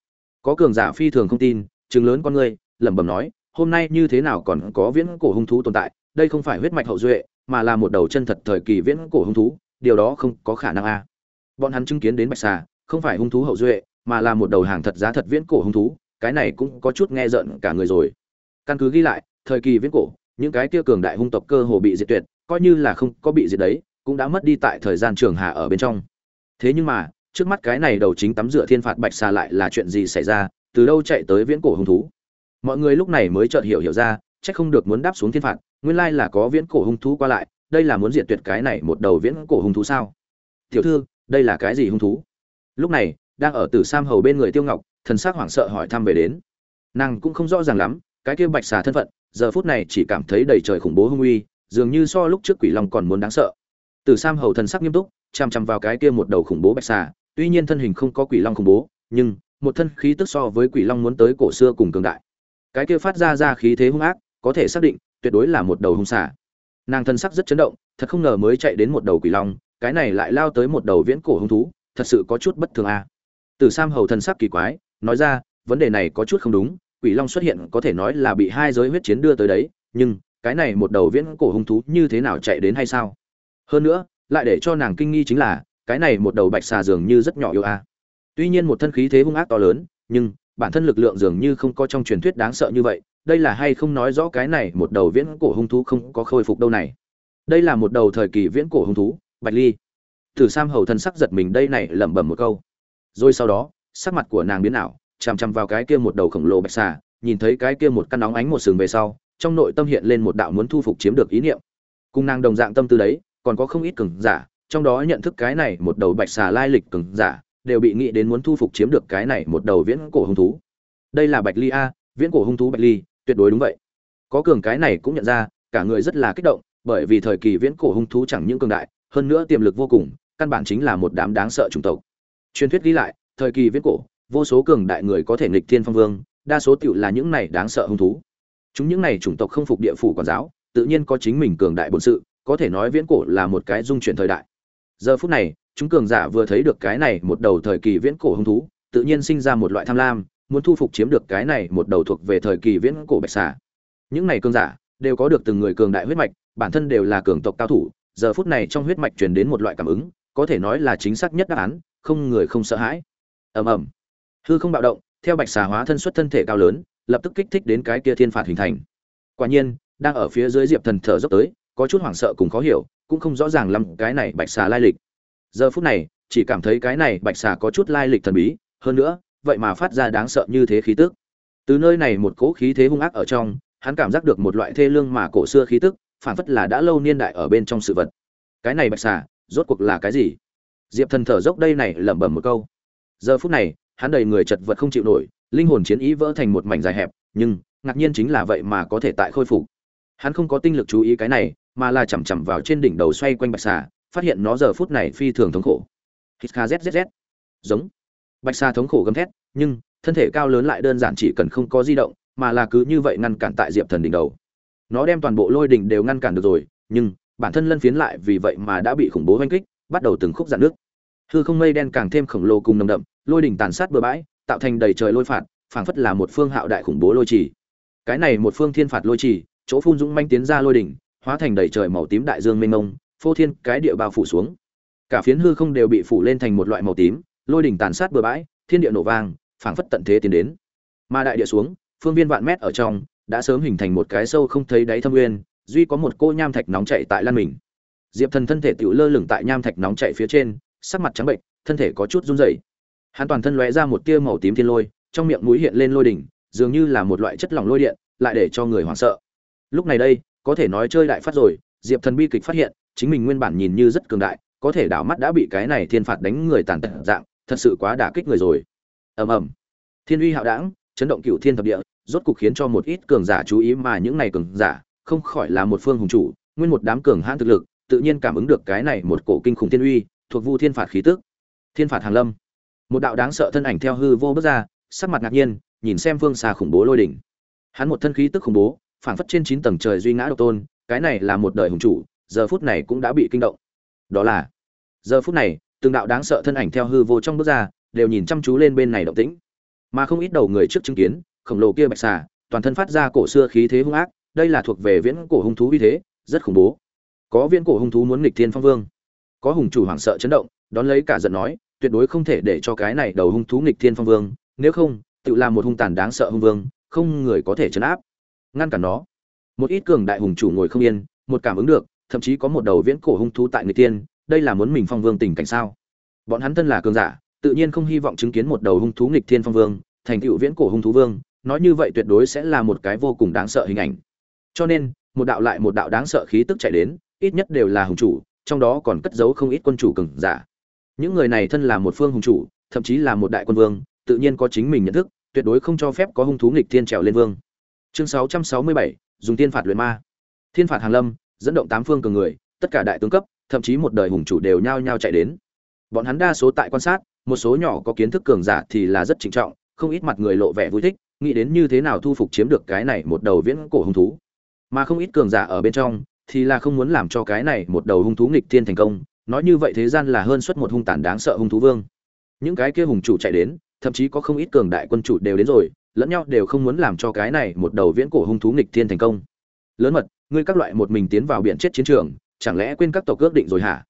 Speaker 1: Có cường giả phi thường không tin chứng lớn con ngươi lẩm bẩm nói, hôm nay như thế nào còn có viễn cổ hung thú tồn tại, đây không phải huyết mạch hậu duệ, mà là một đầu chân thật thời kỳ viễn cổ hung thú, điều đó không có khả năng a. Bọn hắn chứng kiến đến bạch xà, không phải hung thú hậu duệ, mà là một đầu hàng thật giá thật viễn cổ hung thú, cái này cũng có chút nghe giận cả người rồi. Căn cứ ghi lại, thời kỳ viễn cổ, những cái kia cường đại hung tộc cơ hồ bị diệt tuyệt, coi như là không có bị diệt đấy cũng đã mất đi tại thời gian trường hạ ở bên trong. Thế nhưng mà, trước mắt cái này đầu chính tắm rửa thiên phạt bạch xà lại là chuyện gì xảy ra, từ đâu chạy tới viễn cổ hung thú? Mọi người lúc này mới chợt hiểu hiểu ra, chắc không được muốn đáp xuống thiên phạt, nguyên lai là có viễn cổ hung thú qua lại, đây là muốn diệt tuyệt cái này một đầu viễn cổ hung thú sao? Tiểu thư, đây là cái gì hung thú? Lúc này, đang ở tử sam hầu bên người tiêu ngọc, thần sắc hoảng sợ hỏi thăm về đến. Nàng cũng không rõ ràng lắm, cái kia bạch xà thân phận, giờ phút này chỉ cảm thấy đầy trời khủng bố hung uy, dường như so lúc trước quỷ long còn muốn đáng sợ tử sam hầu thần sắc nghiêm túc chằm chằm vào cái kia một đầu khủng bố bạch xà, tuy nhiên thân hình không có quỷ long khủng bố, nhưng một thân khí tức so với quỷ long muốn tới cổ xưa cùng cường đại. Cái kia phát ra ra khí thế hung ác, có thể xác định, tuyệt đối là một đầu hung xà. Nàng thân sắc rất chấn động, thật không ngờ mới chạy đến một đầu quỷ long, cái này lại lao tới một đầu viễn cổ hung thú, thật sự có chút bất thường a. À. từ sam hầu thần sắc kỳ quái, nói ra, vấn đề này có chút không đúng, quỷ long xuất hiện có thể nói là bị hai giới huyết chiến đưa tới đấy, nhưng cái này một đầu viễn cổ hung thú như thế nào chạy đến hay sao? Hơn nữa, lại để cho nàng kinh nghi chính là, cái này một đầu bạch xà dường như rất nhỏ yêu a. Tuy nhiên một thân khí thế hung ác to lớn, nhưng, bản thân lực lượng dường như không có trong truyền thuyết đáng sợ như vậy, đây là hay không nói rõ cái này một đầu viễn cổ hung thú không có khôi phục đâu này? Đây là một đầu thời kỳ viễn cổ hung thú, bạch ly. Thử sam hầu thân sắc giật mình đây này lẩm bẩm một câu. Rồi sau đó, sắc mặt của nàng biến ảo, chằm chằm vào cái kia một đầu khổng lồ bạch xà, nhìn thấy cái kia một căn nóng ánh một sừng về sau, trong nội tâm hiện lên một đạo muốn thu phục chiếm được ý niệm. Cùng nàng đồng dạng tâm tư đấy còn có không ít cường giả, trong đó nhận thức cái này một đầu bạch xà lai lịch cường giả, đều bị nghĩ đến muốn thu phục chiếm được cái này một đầu viễn cổ hung thú. Đây là bạch ly a, viễn cổ hung thú bạch ly, tuyệt đối đúng vậy. Có cường cái này cũng nhận ra, cả người rất là kích động, bởi vì thời kỳ viễn cổ hung thú chẳng những cường đại, hơn nữa tiềm lực vô cùng, căn bản chính là một đám đáng sợ chủng tộc. Truyền thuyết ghi lại, thời kỳ viễn cổ, vô số cường đại người có thể nghịch thiên phong vương, đa số tiểu là những này đáng sợ hung thú. Chúng những này chủng tộc không phục địa phủ quản giáo, tự nhiên có chính mình cường đại bổn sự có thể nói viễn cổ là một cái dung chuyển thời đại. Giờ phút này, chúng cường giả vừa thấy được cái này một đầu thời kỳ viễn cổ hung thú, tự nhiên sinh ra một loại tham lam, muốn thu phục chiếm được cái này một đầu thuộc về thời kỳ viễn cổ bạch xà. Những này cường giả đều có được từng người cường đại huyết mạch, bản thân đều là cường tộc cao thủ, giờ phút này trong huyết mạch truyền đến một loại cảm ứng, có thể nói là chính xác nhất đáp án, không người không sợ hãi. Ầm ầm. Hư không bạo động, theo bạch xà hóa thân xuất thân thể cao lớn, lập tức kích thích đến cái kia thiên phạt hình thành. Quả nhiên, đang ở phía dưới diệp thần thở dốc tới có chút hoảng sợ cùng khó hiểu, cũng không rõ ràng lắm cái này bạch xà lai lịch. Giờ phút này, chỉ cảm thấy cái này bạch xà có chút lai lịch thần bí, hơn nữa, vậy mà phát ra đáng sợ như thế khí tức. Từ nơi này một cỗ khí thế hung ác ở trong, hắn cảm giác được một loại thê lương mà cổ xưa khí tức phản phất là đã lâu niên đại ở bên trong sự vật. Cái này bạch xà, rốt cuộc là cái gì? Diệp thần thở dốc đây này lẩm bẩm một câu. Giờ phút này, hắn đầy người chật vật không chịu nổi, linh hồn chiến ý vỡ thành một mảnh dài hẹp, nhưng, ngạc nhiên chính là vậy mà có thể tại khôi phục. Hắn không có tinh lực chú ý cái này mà là chằm chằm vào trên đỉnh đầu xoay quanh bạch xà, phát hiện nó giờ phút này phi thường thống khổ. Hít kha zzz giống. Bạch xà thống khổ gầm thét, nhưng thân thể cao lớn lại đơn giản chỉ cần không có di động, mà là cứ như vậy ngăn cản tại diệp thần đỉnh đầu. Nó đem toàn bộ lôi đỉnh đều ngăn cản được rồi, nhưng bản thân lân phiến lại vì vậy mà đã bị khủng bố oanh kích, bắt đầu từng khúc dạn nước. Hư không mây đen càng thêm khổng lồ cùng nồng đậm, lôi đỉnh tàn sát bừa bãi, tạo thành đầy trời lôi phạt, phảng phất là một phương hạo đại khủng bố lôi trì. Cái này một phương thiên phạt lôi trì, chỗ phun dũng manh tiến ra lôi đỉnh hóa thành đầy trời màu tím đại dương mênh mông, phô thiên cái địa bao phủ xuống. Cả phiến hư không đều bị phủ lên thành một loại màu tím, lôi đỉnh tàn sát bừa bãi, thiên địa nổ vang, phảng phất tận thế tiến đến. Mà đại địa xuống, phương viên vạn mét ở trong, đã sớm hình thành một cái sâu không thấy đáy thâm nguyên, duy có một cô nham thạch nóng chạy tại lan mình. Diệp thần thân thể tựu lơ lửng tại nham thạch nóng chạy phía trên, sắc mặt trắng bệnh, thân thể có chút run rẩy. Hắn toàn thân lóe ra một tia màu tím thiên lôi, trong miệng mũi hiện lên lôi đỉnh, dường như là một loại chất lỏng lôi điện, lại để cho người hoảng sợ. Lúc này đây có thể nói chơi đại phát rồi, diệp thần bi kịch phát hiện, chính mình nguyên bản nhìn như rất cường đại, có thể đảo mắt đã bị cái này thiên phạt đánh người tàn tật dạng, thật sự quá đả kích người rồi. Ầm ầm. Thiên uy hạo đảng, chấn động cựu thiên thập địa, rốt cục khiến cho một ít cường giả chú ý mà những này cường giả, không khỏi là một phương hùng chủ, nguyên một đám cường hãn thực lực, tự nhiên cảm ứng được cái này một cổ kinh khủng thiên uy, thuộc vu thiên phạt khí tức. Thiên phạt hàng lâm. Một đạo đáng sợ thân ảnh theo hư vô bước ra, sắc mặt ngạc nhiên, nhìn xem phương xa khủng bố lôi đỉnh. Hắn một thân khí tức khủng bố phảng phất trên chín tầng trời duy ngã độc tôn, cái này là một đời hùng chủ, giờ phút này cũng đã bị kinh động. Đó là, giờ phút này, từng đạo đáng sợ thân ảnh theo hư vô trong bước ra, đều nhìn chăm chú lên bên này động tĩnh. Mà không ít đầu người trước chứng kiến, khổng lồ kia bạch xà, toàn thân phát ra cổ xưa khí thế hung ác, đây là thuộc về viễn cổ hung thú uy thế, rất khủng bố. Có viễn cổ hung thú muốn nghịch thiên phong vương. Có hùng chủ hoảng sợ chấn động, đón lấy cả giận nói, tuyệt đối không thể để cho cái này đầu hung thú nghịch thiên phong vương, nếu không, tự làm một hung tàn đáng sợ hung vương, không người có thể chấn áp ngăn cản nó. Một ít cường đại hùng chủ ngồi không yên, một cảm ứng được, thậm chí có một đầu viễn cổ hung thú tại người tiên, đây là muốn mình phong vương tình cảnh sao? Bọn hắn thân là cường giả, tự nhiên không hy vọng chứng kiến một đầu hung thú nghịch thiên phong vương, thành tựu viễn cổ hung thú vương, nói như vậy tuyệt đối sẽ là một cái vô cùng đáng sợ hình ảnh. Cho nên, một đạo lại một đạo đáng sợ khí tức chạy đến, ít nhất đều là hùng chủ, trong đó còn cất giấu không ít quân chủ cường giả. Những người này thân là một phương hùng chủ, thậm chí là một đại quân vương, tự nhiên có chính mình nhận thức, tuyệt đối không cho phép có hung thú nghịch thiên trèo lên vương chương 667, dùng tiên phạt luyện ma. Thiên phạt hàng lâm dẫn động tám phương cường người tất cả đại tướng cấp thậm chí một đời hùng chủ đều nhao nhao chạy đến. Bọn hắn đa số tại quan sát một số nhỏ có kiến thức cường giả thì là rất trịnh trọng không ít mặt người lộ vẻ vui thích nghĩ đến như thế nào thu phục chiếm được cái này một đầu viễn cổ hung thú. Mà không ít cường giả ở bên trong thì là không muốn làm cho cái này một đầu hung thú nghịch thiên thành công nói như vậy thế gian là hơn suất một hung tàn đáng sợ hung thú vương. Những cái kia hùng chủ chạy đến thậm chí có không ít cường đại quân chủ đều đến rồi lẫn nhau đều không muốn làm cho cái này một đầu viễn cổ hung thú nghịch thiên thành công. Lớn mật, ngươi các loại một mình tiến vào biển chết chiến trường, chẳng lẽ quên các tộc cước định rồi hả?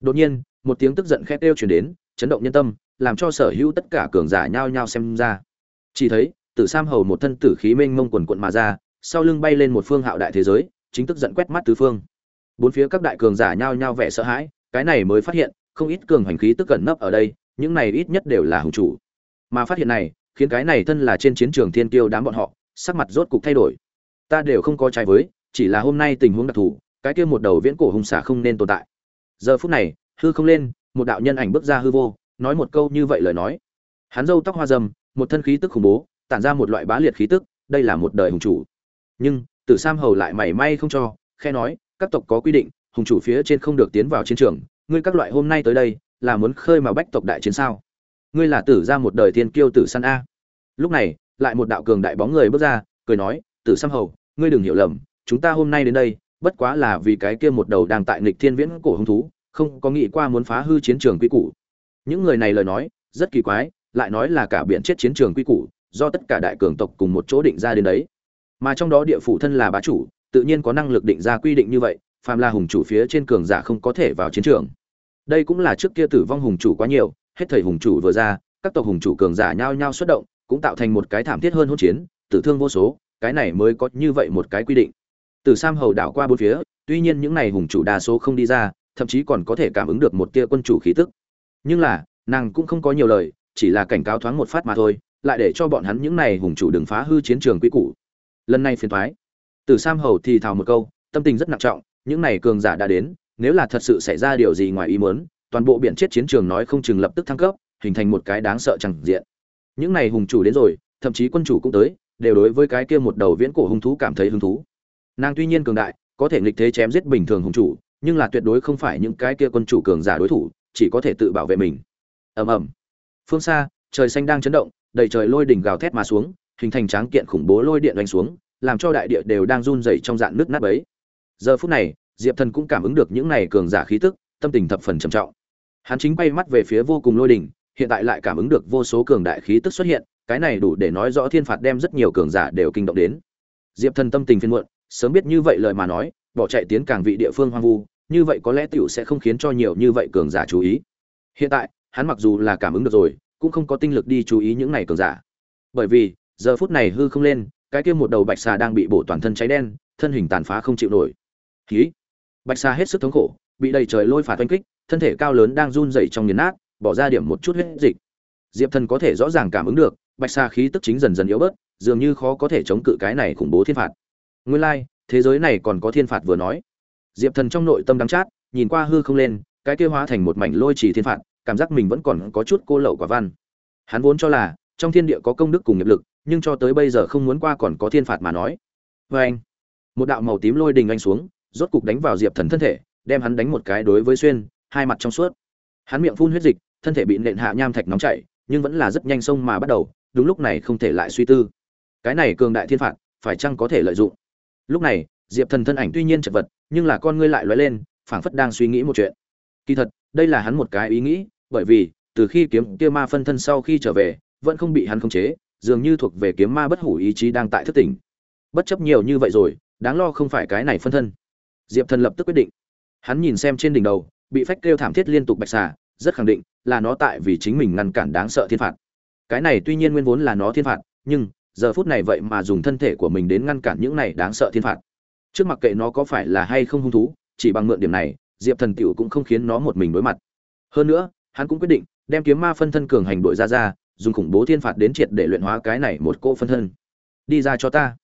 Speaker 1: Đột nhiên, một tiếng tức giận khét kêu truyền đến, chấn động nhân tâm, làm cho sở hữu tất cả cường giả nhao nhao xem ra. Chỉ thấy, tử sam hầu một thân tử khí mênh mông quần quần mà ra, sau lưng bay lên một phương hạo đại thế giới, chính tức giận quét mắt tứ phương. Bốn phía các đại cường giả nhao nhao vẻ sợ hãi, cái này mới phát hiện, không ít cường hành khí tức gần nấp ở đây, những này ít nhất đều là hùng chủ. Mà phát hiện này khiến cái này thân là trên chiến trường thiên tiêu đám bọn họ, sắc mặt rốt cục thay đổi. Ta đều không có trái với, chỉ là hôm nay tình huống đặc thù, cái kia một đầu viễn cổ hùng xả không nên tồn tại. Giờ phút này, hư không lên, một đạo nhân ảnh bước ra hư vô, nói một câu như vậy lời nói. Hắn râu tóc hoa râm một thân khí tức khủng bố, tản ra một loại bá liệt khí tức, đây là một đời hùng chủ. Nhưng, tử sam hầu lại mảy may không cho khe nói, các tộc có quy định, hùng chủ phía trên không được tiến vào chiến trường, ngươi các loại hôm nay tới đây, là muốn khơi mà bách tộc đại chiến sao? Ngươi là tử ra một đời thiên kiêu tử săn a. Lúc này, lại một đạo cường đại bóng người bước ra, cười nói, tử sam hầu, ngươi đừng hiểu lầm, chúng ta hôm nay đến đây, bất quá là vì cái kia một đầu đang tại nghịch thiên viễn cổ hung thú, không có nghĩ qua muốn phá hư chiến trường quy củ. Những người này lời nói, rất kỳ quái, lại nói là cả biển chết chiến trường quy củ, do tất cả đại cường tộc cùng một chỗ định ra đến đấy. Mà trong đó địa phủ thân là bá chủ, tự nhiên có năng lực định ra quy định như vậy, phàm là hùng chủ phía trên cường giả không có thể vào chiến trường. Đây cũng là trước kia tử vong hùng chủ quá nhiều hết thời hùng chủ vừa ra, các tộc hùng chủ cường giả nhao nhao xuất động, cũng tạo thành một cái thảm thiết hơn hỗn chiến, tử thương vô số, cái này mới có như vậy một cái quy định. Từ sam hầu đảo qua bốn phía, tuy nhiên những này hùng chủ đa số không đi ra, thậm chí còn có thể cảm ứng được một tia quân chủ khí tức. Nhưng là, nàng cũng không có nhiều lời, chỉ là cảnh cáo thoáng một phát mà thôi, lại để cho bọn hắn những này hùng chủ đừng phá hư chiến trường quy củ. Lần này phiền thoái từ sam hầu thì thào một câu, tâm tình rất nặng trọng, những này cường giả đã đến, nếu là thật sự xảy ra điều gì ngoài ý muốn toàn bộ biển chết chiến trường nói không chừng lập tức thăng cấp, hình thành một cái đáng sợ chẳng diện. Những này hùng chủ đến rồi, thậm chí quân chủ cũng tới, đều đối với cái kia một đầu viễn cổ hung thú cảm thấy hứng thú. Nàng tuy nhiên cường đại, có thể nghịch thế chém giết bình thường hùng chủ, nhưng là tuyệt đối không phải những cái kia quân chủ cường giả đối thủ, chỉ có thể tự bảo vệ mình. Ầm ầm. Phương xa, trời xanh đang chấn động, đầy trời lôi đỉnh gào thét mà xuống, hình thành tráng kiện khủng bố lôi điện đánh xuống, làm cho đại địa đều đang run rẩy trong dạng nước nát bấy. Giờ phút này, diệp thần cũng cảm ứng được những này cường giả khí tức, tâm tình thập phần trầm trọng hắn chính bay mắt về phía vô cùng lôi đỉnh hiện tại lại cảm ứng được vô số cường đại khí tức xuất hiện, cái này đủ để nói rõ thiên phạt đem rất nhiều cường giả đều kinh động đến. Diệp thần tâm tình phiên muộn, sớm biết như vậy lời mà nói, bỏ chạy tiến càng vị địa phương hoang vu, như vậy có lẽ tiểu sẽ không khiến cho nhiều như vậy cường giả chú ý. Hiện tại, hắn mặc dù là cảm ứng được rồi, cũng không có tinh lực đi chú ý những này cường giả. Bởi vì, giờ phút này hư không lên, cái kia một đầu bạch xà đang bị bổ toàn thân cháy đen, thân hình tàn phá không chịu nổi. Khí bạch xà hết sức thống khổ, bị đầy trời lôi phạt oanh kích thân thể cao lớn đang run rẩy trong nghiền nát, bỏ ra điểm một chút huyết dịch. Diệp thần có thể rõ ràng cảm ứng được, bạch xa khí tức chính dần dần yếu bớt, dường như khó có thể chống cự cái này khủng bố thiên phạt. Nguyên lai, thế giới này còn có thiên phạt vừa nói. Diệp thần trong nội tâm đắng chát, nhìn qua hư không lên, cái kia hóa thành một mảnh lôi trì thiên phạt, cảm giác mình vẫn còn có chút cô lậu quả văn. Hắn vốn cho là, trong thiên địa có công đức cùng nghiệp lực, nhưng cho tới bây giờ không muốn qua còn có thiên phạt mà nói. Vê anh, một đạo màu tím lôi đình anh xuống, rốt cục đánh vào diệp thần thân thể, đem hắn đánh một cái đối với xuyên hai mặt trong suốt. Hắn miệng phun huyết dịch, thân thể bị nện hạ nham thạch nóng chảy, nhưng vẫn là rất nhanh sông mà bắt đầu, đúng lúc này không thể lại suy tư. Cái này cường đại thiên phạt, phải chăng có thể lợi dụng? Lúc này, diệp thần thân ảnh tuy nhiên chật vật, nhưng là con ngươi lại lóe lên, phảng phất đang suy nghĩ một chuyện. Kỳ thật, đây là hắn một cái ý nghĩ, bởi vì, từ khi kiếm kia ma phân thân sau khi trở về, vẫn không bị hắn khống chế, dường như thuộc về kiếm ma bất hủ ý chí đang tại thức tỉnh. Bất chấp nhiều như vậy rồi, đáng lo không phải cái này phân thân. Diệp thần lập tức quyết định. Hắn nhìn xem trên đỉnh đầu bị phách kêu thảm thiết liên tục bạch xà, rất khẳng định là nó tại vì chính mình ngăn cản đáng sợ thiên phạt. Cái này tuy nhiên nguyên vốn là nó thiên phạt, nhưng giờ phút này vậy mà dùng thân thể của mình đến ngăn cản những này đáng sợ thiên phạt. Trước mặc kệ nó có phải là hay không hung thú, chỉ bằng mượn điểm này, diệp thần tiểu cũng không khiến nó một mình đối mặt. Hơn nữa, hắn cũng quyết định đem kiếm ma phân thân cường hành đội ra ra, dùng khủng bố thiên phạt đến triệt để luyện hóa cái này một cô phân thân. Đi ra cho ta.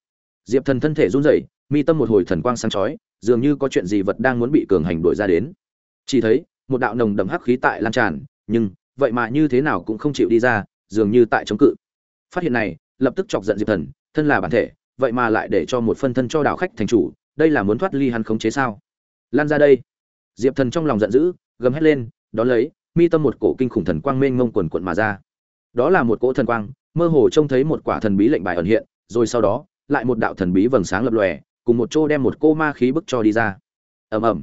Speaker 1: Diệp thần thân thể run rẩy, mi tâm một hồi thần quang sáng chói, dường như có chuyện gì vật đang muốn bị cường hành đội ra đến chỉ thấy, một đạo nồng đậm hắc khí tại lan tràn, nhưng, vậy mà như thế nào cũng không chịu đi ra, dường như tại chống cự. Phát hiện này, lập tức chọc giận diệp thần, thân là bản thể, vậy mà lại để cho một phân thân cho đảo khách thành chủ, đây là muốn thoát ly hắn khống chế sao? Lan ra đây. Diệp thần trong lòng giận dữ, gầm hét lên, đón lấy, mi tâm một cổ kinh khủng thần quang mênh mông quần quận mà ra. Đó là một cỗ thần quang, mơ hồ trông thấy một quả thần bí lệnh bài ẩn hiện, rồi sau đó, lại một đạo thần bí vầng sáng lập lòe, cùng một chỗ đem một cô ma khí bức cho đi ra. Ầm ầm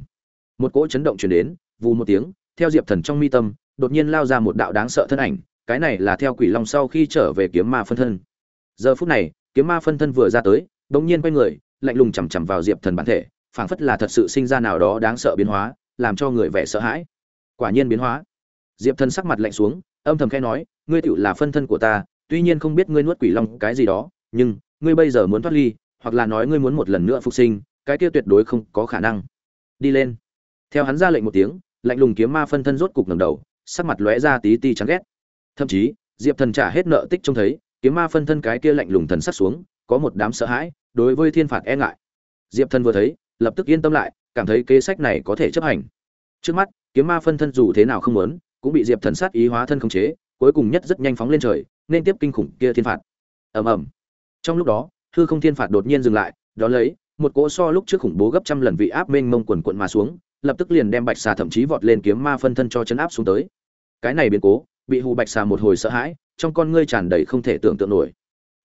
Speaker 1: một cỗ chấn động truyền đến, vù một tiếng, theo diệp thần trong mi tâm, đột nhiên lao ra một đạo đáng sợ thân ảnh, cái này là theo quỷ long sau khi trở về kiếm ma phân thân. Giờ phút này, kiếm ma phân thân vừa ra tới bỗng nhiên quay người, lạnh lùng chằm chằm vào diệp thần bản thể, phảng phất là thật sự sinh ra nào đó đáng sợ biến hóa, làm cho người vẻ sợ hãi. Quả nhiên biến hóa. Diệp thần sắc mặt lạnh xuống, âm thầm khẽ nói, ngươi tựu là phân thân của ta, tuy nhiên không biết ngươi nuốt quỷ long cái gì đó, nhưng ngươi bây giờ muốn thoát ly, hoặc là nói ngươi muốn một lần nữa phục sinh, cái kia tuyệt đối không có khả năng. Đi lên theo hắn ra lệnh một tiếng, lạnh lùng kiếm ma phân thân rốt cục ngầm đầu, sắc mặt lóe ra tí ti chán ghét. Thậm chí, diệp thần trả hết nợ tích trông thấy, kiếm ma phân thân cái kia lạnh lùng thần sắc xuống, có một đám sợ hãi, đối với thiên phạt e ngại. Diệp thần vừa thấy, lập tức yên tâm lại, cảm thấy kế sách này có thể chấp hành. Trước mắt, kiếm ma phân thân dù thế nào không muốn, cũng bị diệp thần sát ý hóa thân khống chế, cuối cùng nhất rất nhanh phóng lên trời, nên tiếp kinh khủng kia thiên phạt. Ầm ầm. Trong lúc đó, hư không thiên phạt đột nhiên dừng lại đó lấy, một cỗ so lúc trước khủng bố gấp trăm lần vị áp mênh mông quần quận mà xuống lập tức liền đem bạch xà thậm chí vọt lên kiếm ma phân thân cho chấn áp xuống tới. Cái này biến cố, bị hù bạch xà một hồi sợ hãi, trong con ngươi tràn đầy không thể tưởng tượng nổi.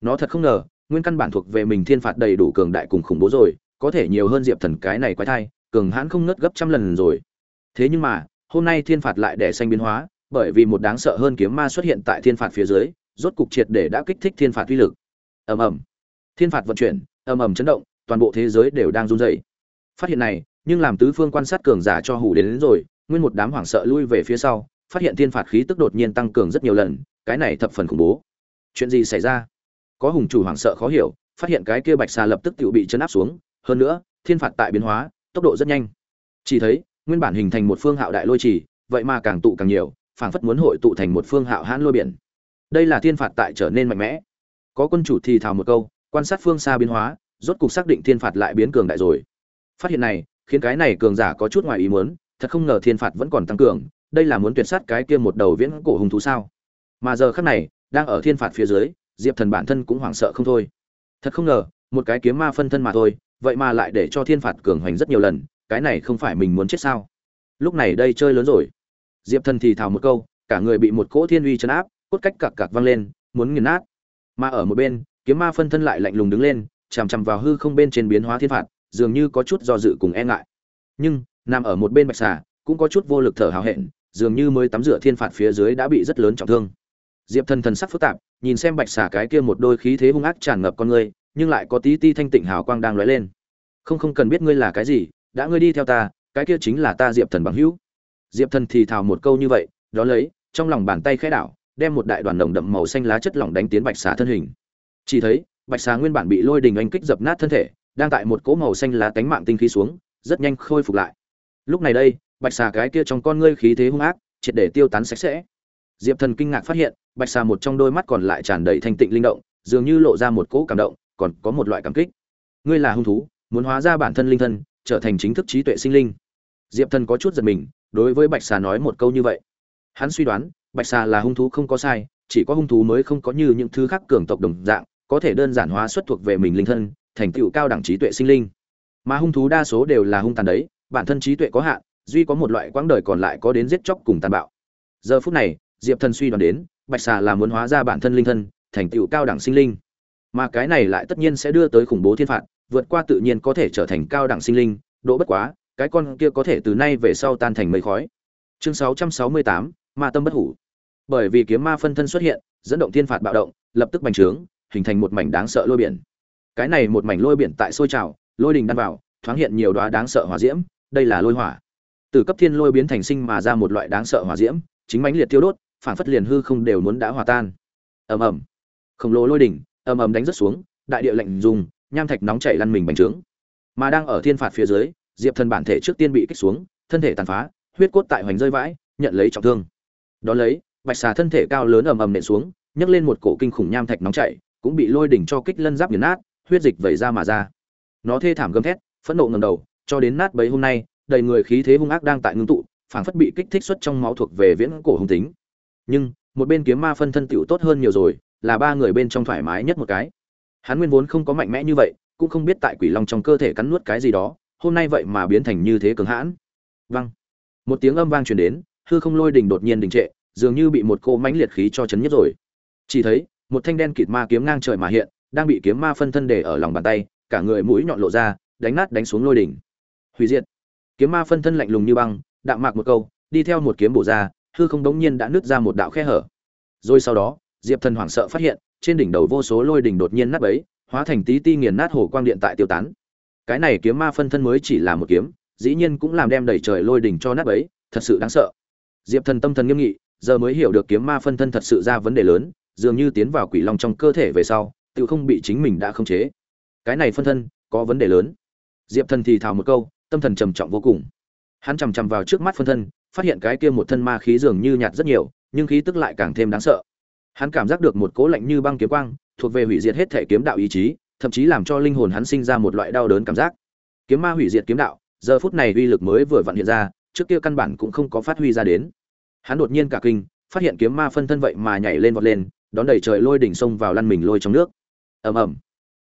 Speaker 1: Nó thật không ngờ, nguyên căn bản thuộc về mình thiên phạt đầy đủ cường đại cùng khủng bố rồi, có thể nhiều hơn diệp thần cái này quái thai, cường hãn không ngất gấp trăm lần rồi. Thế nhưng mà, hôm nay thiên phạt lại để xanh biến hóa, bởi vì một đáng sợ hơn kiếm ma xuất hiện tại thiên phạt phía dưới, rốt cục triệt để đã kích thích thiên phạt uy lực. Ầm ầm. Thiên phạt vận chuyển, ầm ầm chấn động, toàn bộ thế giới đều đang run rẩy. Phát hiện này nhưng làm tứ phương quan sát cường giả cho hủ đến, đến rồi nguyên một đám hoảng sợ lui về phía sau phát hiện thiên phạt khí tức đột nhiên tăng cường rất nhiều lần cái này thập phần khủng bố. Chuyện gì xảy ra? Có hùng chủ hoảng sợ khó hiểu phát hiện cái kia bạch xà lập tức tự bị chấn áp xuống hơn nữa thiên phạt tại biến hóa tốc độ rất nhanh. Chỉ thấy nguyên bản hình thành một phương hạo đại lôi trì vậy mà càng tụ càng nhiều phảng phất muốn hội tụ thành một phương hạo hãn lôi biển. Đây là thiên phạt tại trở nên mạnh mẽ. Có quân chủ thì thào một câu quan sát phương xa biến hóa rốt cục xác định thiên phạt lại biến cường đại rồi. Phát hiện này khiến cái này cường giả có chút ngoài ý muốn, thật không ngờ thiên phạt vẫn còn tăng cường, đây là muốn tuyệt sát cái kia một đầu viễn cổ hùng thú sao? Mà giờ khắc này, đang ở thiên phạt phía dưới, diệp thần bản thân cũng hoảng sợ không thôi. Thật không ngờ, một cái kiếm ma phân thân mà thôi, vậy mà lại để cho thiên phạt cường hoành rất nhiều lần, cái này không phải mình muốn chết sao? Lúc này đây chơi lớn rồi. Diệp thần thì thào một câu, cả người bị một cỗ thiên uy trấn áp, cốt cách cặc cặc văng lên, muốn nghiền nát. Mà ở một bên, kiếm ma phân thân lại lạnh lùng đứng lên, chằm chằm vào hư không bên trên biến hóa thiên phạt dường như có chút do dự cùng e ngại. Nhưng, nằm ở một bên bạch xà, cũng có chút vô lực thở hào hẹn, dường như mới tắm rửa thiên phạt phía dưới đã bị rất lớn trọng thương. Diệp thần thần sắc phức tạp, nhìn xem bạch xà cái kia một đôi khí thế hung ác tràn ngập con ngươi nhưng lại có tí ti thanh tịnh hào quang đang lóe lên. Không không cần biết ngươi là cái gì, đã ngươi đi theo ta, cái kia chính là ta diệp thần bằng hữu. Diệp thần thì thào một câu như vậy, đó lấy, trong lòng bàn tay khẽ đảo, đem một đại đoàn nồng đậm màu xanh lá chất lỏng đánh tiến bạch xà thân hình. Chỉ thấy, bạch xà nguyên bản bị lôi đình anh kích dập nát thân thể đang tại một cỗ màu xanh lá cánh mạng tinh khí xuống, rất nhanh khôi phục lại. Lúc này đây, bạch xà cái kia trong con ngươi khí thế hung ác, triệt để tiêu tán sạch sẽ. Diệp thần kinh ngạc phát hiện, bạch xà một trong đôi mắt còn lại tràn đầy thanh tịnh linh động, dường như lộ ra một cỗ cảm động, còn có một loại cảm kích. Ngươi là hung thú, muốn hóa ra bản thân linh thân, trở thành chính thức trí tuệ sinh linh. Diệp thần có chút giật mình, đối với bạch xà nói một câu như vậy. Hắn suy đoán, bạch xà là hung thú không có sai, chỉ có hung thú mới không có như những thứ khác cường tộc đồng dạng, có thể đơn giản hóa xuất thuộc về mình linh thân thành tựu cao đẳng trí tuệ sinh linh. Mà hung thú đa số đều là hung tàn đấy bản thân trí tuệ có hạn duy có một loại quãng đời còn lại có đến giết chóc cùng tàn bạo. Giờ phút này diệp thần suy đoán đến bạch xà là muốn hóa ra bản thân linh thân thành tựu cao đẳng sinh linh. Mà cái này lại tất nhiên sẽ đưa tới khủng bố thiên phạt vượt qua tự nhiên có thể trở thành cao đẳng sinh linh. Độ bất quá cái con kia có thể từ nay về sau tan thành mây khói. Chương 668, ma tâm bất hủ. Bởi vì kiếm ma phân thân xuất hiện dẫn động thiên phạt bạo động lập tức bành trướng hình thành một mảnh đáng sợ lôi biển cái này một mảnh lôi biển tại sôi trào, lôi đình đan vào, thoáng hiện nhiều đoá đáng sợ hỏa diễm, đây là lôi hỏa. Từ cấp thiên lôi biến thành sinh mà ra một loại đáng sợ hỏa diễm, chính mãnh liệt tiêu đốt, phản phất liền hư không đều muốn đã hòa tan. Ầm ầm. Khổng lồ lôi đỉnh, ầm ầm đánh rất xuống, đại địa lạnh dùng nham thạch nóng chảy lăn mình bành trướng. Mà đang ở thiên phạt phía dưới, diệp thần bản thể trước tiên bị kích xuống, thân thể tàn phá, huyết cốt tại hoành rơi vãi, nhận lấy trọng thương. Đ lấy, bạch xà thân thể cao lớn ầm ầm nện xuống, nhấc lên một cổ kinh khủng nham thạch nóng chảy, cũng bị lôi đỉnh cho kích lân giáp nghiền nát huyết dịch vẩy ra mà ra. Nó thê thảm gầm thét, phẫn nộ ngầm đầu, cho đến nát bấy hôm nay, đầy người khí thế hung ác đang tại ngưng tụ, phảng phất bị kích thích xuất trong máu thuộc về viễn cổ hung tính. Nhưng, một bên kiếm ma phân thân tựu tốt hơn nhiều rồi, là ba người bên trong thoải mái nhất một cái. Hắn nguyên vốn không có mạnh mẽ như vậy, cũng không biết tại quỷ long trong cơ thể cắn nuốt cái gì đó, hôm nay vậy mà biến thành như thế cường hãn. Vang. Một tiếng âm vang truyền đến, hư không lôi đình đột nhiên đình trệ, dường như bị một cô mãnh liệt khí cho chấn nhất rồi. Chỉ thấy, một thanh đen kịt ma kiếm ngang trời mà hiện đang bị kiếm ma phân thân để ở lòng bàn tay, cả người mũi nhọn lộ ra, đánh nát đánh xuống lôi đỉnh. Hủy diệt. Kiếm ma phân thân lạnh lùng như băng, đạm mạc một câu, đi theo một kiếm bổ ra, hư không đống nhiên đã nứt ra một đạo khe hở. Rồi sau đó, diệp thần hoảng sợ phát hiện, trên đỉnh đầu vô số lôi đỉnh đột nhiên nát bấy, hóa thành tí ti nghiền nát hồ quang điện tại tiêu tán. Cái này kiếm ma phân thân mới chỉ là một kiếm, dĩ nhiên cũng làm đem đầy trời lôi đỉnh cho nát bấy, thật sự đáng sợ. Diệp thần tâm thần nghiêm nghị, giờ mới hiểu được kiếm ma phân thân thật sự ra vấn đề lớn, dường như tiến vào quỷ long trong cơ thể về sau tự không bị chính mình đã khống chế. Cái này phân thân, có vấn đề lớn. Diệp thần thì thào một câu, tâm thần trầm trọng vô cùng. Hắn chằm chằm vào trước mắt phân thân, phát hiện cái kia một thân ma khí dường như nhạt rất nhiều, nhưng khí tức lại càng thêm đáng sợ. Hắn cảm giác được một cố lạnh như băng kiếm quang, thuộc về hủy diệt hết thể kiếm đạo ý chí, thậm chí làm cho linh hồn hắn sinh ra một loại đau đớn cảm giác. Kiếm ma hủy diệt kiếm đạo, giờ phút này uy lực mới vừa vặn hiện ra, trước kia căn bản cũng không có phát huy ra đến. Hắn đột nhiên cả kinh, phát hiện kiếm ma phân thân vậy mà nhảy lên vọt lên, đón đẩy trời lôi đỉnh sông vào lăn mình lôi trong nước ầm ầm.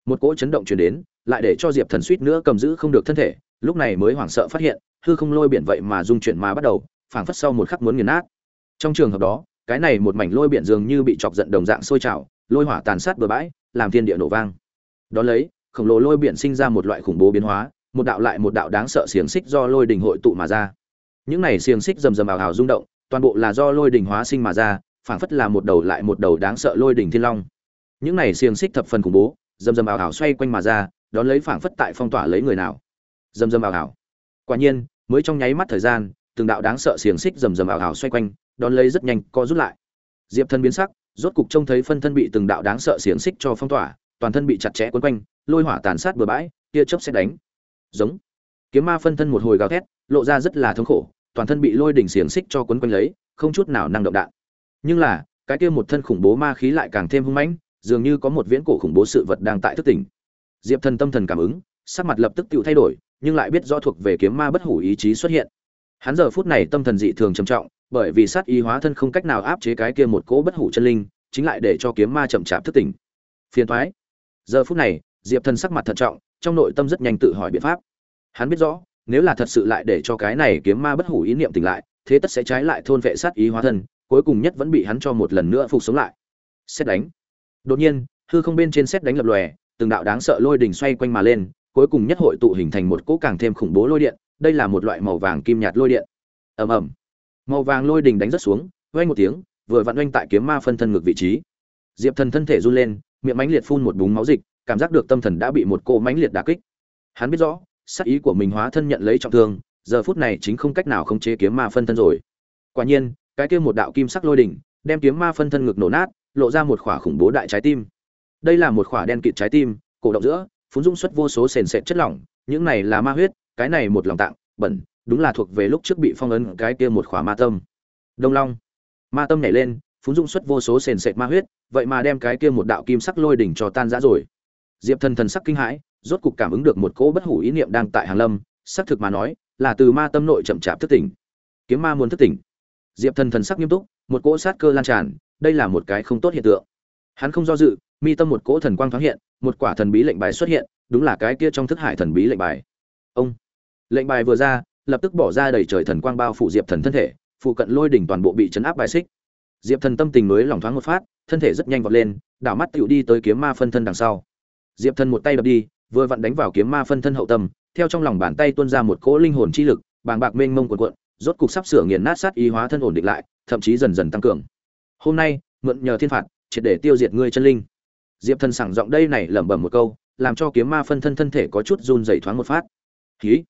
Speaker 1: Một cỗ chấn động truyền đến, lại để cho diệp thần suýt nữa cầm giữ không được thân thể, lúc này mới hoảng sợ phát hiện, hư không lôi biển vậy mà dung chuyển mà bắt đầu, phảng phất sau một khắc muốn nghiền nát. Trong trường hợp đó, cái này một mảnh lôi biển dường như bị chọc giận đồng dạng sôi trào, lôi hỏa tàn sát bừa bãi, làm thiên địa nổ vang. Đón lấy, khổng lồ lôi biển sinh ra một loại khủng bố biến hóa, một đạo lại một đạo đáng sợ xiềng xích do lôi đình hội tụ mà ra. Những này xiềng xích rầm rầm ảo ảo rung động, toàn bộ là do lôi đình hóa sinh mà ra, phảng phất là một đầu lại một đầu đáng sợ lôi đình thiên long những này xiềng xích thập phần khủng bố dầm dầm ảo ảo xoay quanh mà ra, đón lấy phảng phất tại phong tỏa lấy người nào. Dầm dầm ảo ảo. Quả nhiên, mới trong nháy mắt thời gian, từng đạo đáng sợ xiềng xích dầm dầm ảo ảo xoay quanh, đón lấy rất nhanh co rút lại. Diệp thân biến sắc, rốt cục trông thấy phân thân bị từng đạo đáng sợ xiềng xích cho phong tỏa, toàn thân bị chặt chẽ quấn quanh, lôi hỏa tàn sát bừa bãi, tia chớp sẽ đánh. Giống. Kiếm ma phân thân một hồi gào thét, lộ ra rất là thống khổ, toàn thân bị lôi đỉnh xiềng xích cho quấn quanh lấy, không chút nào năng động đạn. Nhưng là, cái kia một thân khủng bố ma khí lại càng thêm hung mãnh dường như có một viễn cổ khủng bố sự vật đang tại thức tỉnh. Diệp thần tâm thần cảm ứng, sắc mặt lập tức tự thay đổi, nhưng lại biết rõ thuộc về kiếm ma bất hủ ý chí xuất hiện. Hắn giờ phút này tâm thần dị thường trầm trọng, bởi vì sát ý hóa thân không cách nào áp chế cái kia một cỗ bất hủ chân linh, chính lại để cho kiếm ma chậm chạp thức tỉnh. Phiền thoái giờ phút này, diệp thần sắc mặt thận trọng, trong nội tâm rất nhanh tự hỏi biện pháp. Hắn biết rõ, nếu là thật sự lại để cho cái này kiếm ma bất hủ ý niệm tỉnh lại, thế tất sẽ trái lại thôn vệ sát ý hóa thân, cuối cùng nhất vẫn bị hắn cho một lần nữa phục sống lại. Xét đánh đột nhiên, hư không bên trên xét đánh lập lòe, từng đạo đáng sợ lôi đình xoay quanh mà lên, cuối cùng nhất hội tụ hình thành một cỗ càng thêm khủng bố lôi điện, đây là một loại màu vàng kim nhạt lôi điện. Ầm ầm. Màu vàng lôi đình đánh rất xuống, vang một tiếng, vừa vặn oanh tại kiếm ma phân thân ngược vị trí. Diệp thần thân thể run lên, miệng mãnh liệt phun một búng máu dịch, cảm giác được tâm thần đã bị một cỗ mãnh liệt đả kích. Hắn biết rõ, sát ý của mình hóa thân nhận lấy trọng thương, giờ phút này chính không cách nào khống chế kiếm ma phân thân rồi. Quả nhiên, cái kia một đạo kim sắc lôi đỉnh, đem kiếm ma phân thân ngực nổ nát lộ ra một khỏa khủng bố đại trái tim. Đây là một khỏa đen kịt trái tim, cổ động giữa phun dung xuất vô số sền sệt chất lỏng, những này là ma huyết, cái này một lòng tạng, bẩn, đúng là thuộc về lúc trước bị phong ấn cái kia một khỏa ma tâm. Đông long. Ma tâm nhảy lên phun dung xuất vô số sền sệt ma huyết, vậy mà đem cái kia một đạo kim sắc lôi đỉnh cho tan rã rồi. Diệp thần thần sắc kinh hãi, rốt cục cảm ứng được một cỗ bất hủ ý niệm đang tại hàng lâm, xác thực mà nói, là từ ma tâm nội chậm chạp thức tỉnh. Kiếm ma muốn thức tỉnh. Diệp thần thần sắc nghiêm túc, một cỗ sát cơ lan tràn đây là một cái không tốt hiện tượng. Hắn không do dự, mi tâm một cỗ thần quang thoáng hiện, một quả thần bí lệnh bài xuất hiện, đúng là cái kia trong thức hải thần bí lệnh bài. Ông! Lệnh bài vừa ra, lập tức bỏ ra đầy trời thần quang bao phủ diệp thần thân thể, phụ cận lôi đỉnh toàn bộ bị chấn áp bài xích. Diệp thần tâm tình mới lỏng thoáng một phát, thân thể rất nhanh vọt lên, đảo mắt tựu đi tới kiếm ma phân thân đằng sau. Diệp thần một tay đập đi, vừa vặn đánh vào kiếm ma phân thân hậu tâm, theo trong lòng bàn tay tuôn ra một cỗ linh hồn chi lực, bàng bạc mênh mông cuộn cuộn, rốt cục sắp sửa nghiền nát sát y hóa thân ổn định lại, thậm chí dần dần tăng cường hôm nay, mượn nhờ thiên phạt, triệt để tiêu diệt ngươi chân linh. Diệp thần sảng giọng đây này lẩm bẩm một câu, làm cho kiếm ma phân thân thân thể có chút run dày thoáng một phát. Khí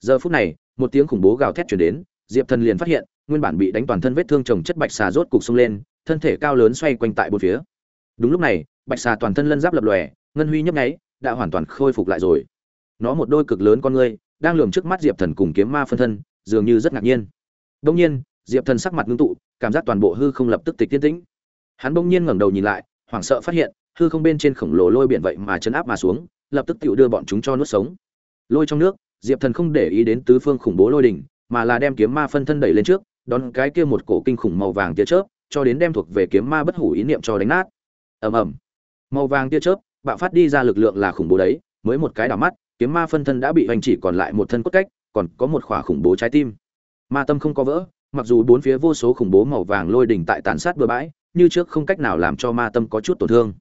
Speaker 1: giờ phút này, một tiếng khủng bố gào thét chuyển đến, diệp thần liền phát hiện, nguyên bản bị đánh toàn thân vết thương trồng chất bạch xà rốt cục sung lên, thân thể cao lớn xoay quanh tại bốn phía. Đúng lúc này, bạch xà toàn thân lân giáp lập lòe, ngân huy nhấp nháy, đã hoàn toàn khôi phục lại rồi. Nó một đôi cực lớn con ngươi, đang lường trước mắt diệp thần cùng kiếm ma phân thân, dường như rất ngạc nhiên. Đông nhiên, diệp thần sắc mặt ngưng tụ cảm giác toàn bộ hư không lập tức tịch tiên tĩnh. Hắn bỗng nhiên ngẩng đầu nhìn lại, hoảng sợ phát hiện, hư không bên trên khổng lồ lôi biển vậy mà chấn áp mà xuống, lập tức tự đưa bọn chúng cho nuốt sống. Lôi trong nước, diệp thần không để ý đến tứ phương khủng bố lôi đỉnh, mà là đem kiếm ma phân thân đẩy lên trước, đón cái kia một cổ kinh khủng màu vàng tia chớp, cho đến đem thuộc về kiếm ma bất hủ ý niệm cho đánh nát. Ầm ầm. Màu vàng tia chớp, bạo phát đi ra lực lượng là khủng bố đấy, mới một cái đảo mắt, kiếm ma phân thân đã bị hoành chỉ còn lại một thân cốt cách, còn có một khỏa khủng bố trái tim. Ma tâm không có vỡ mặc dù bốn phía vô số khủng bố màu vàng lôi đỉnh tại tàn sát bừa bãi như trước không cách nào làm cho ma tâm có chút tổn thương.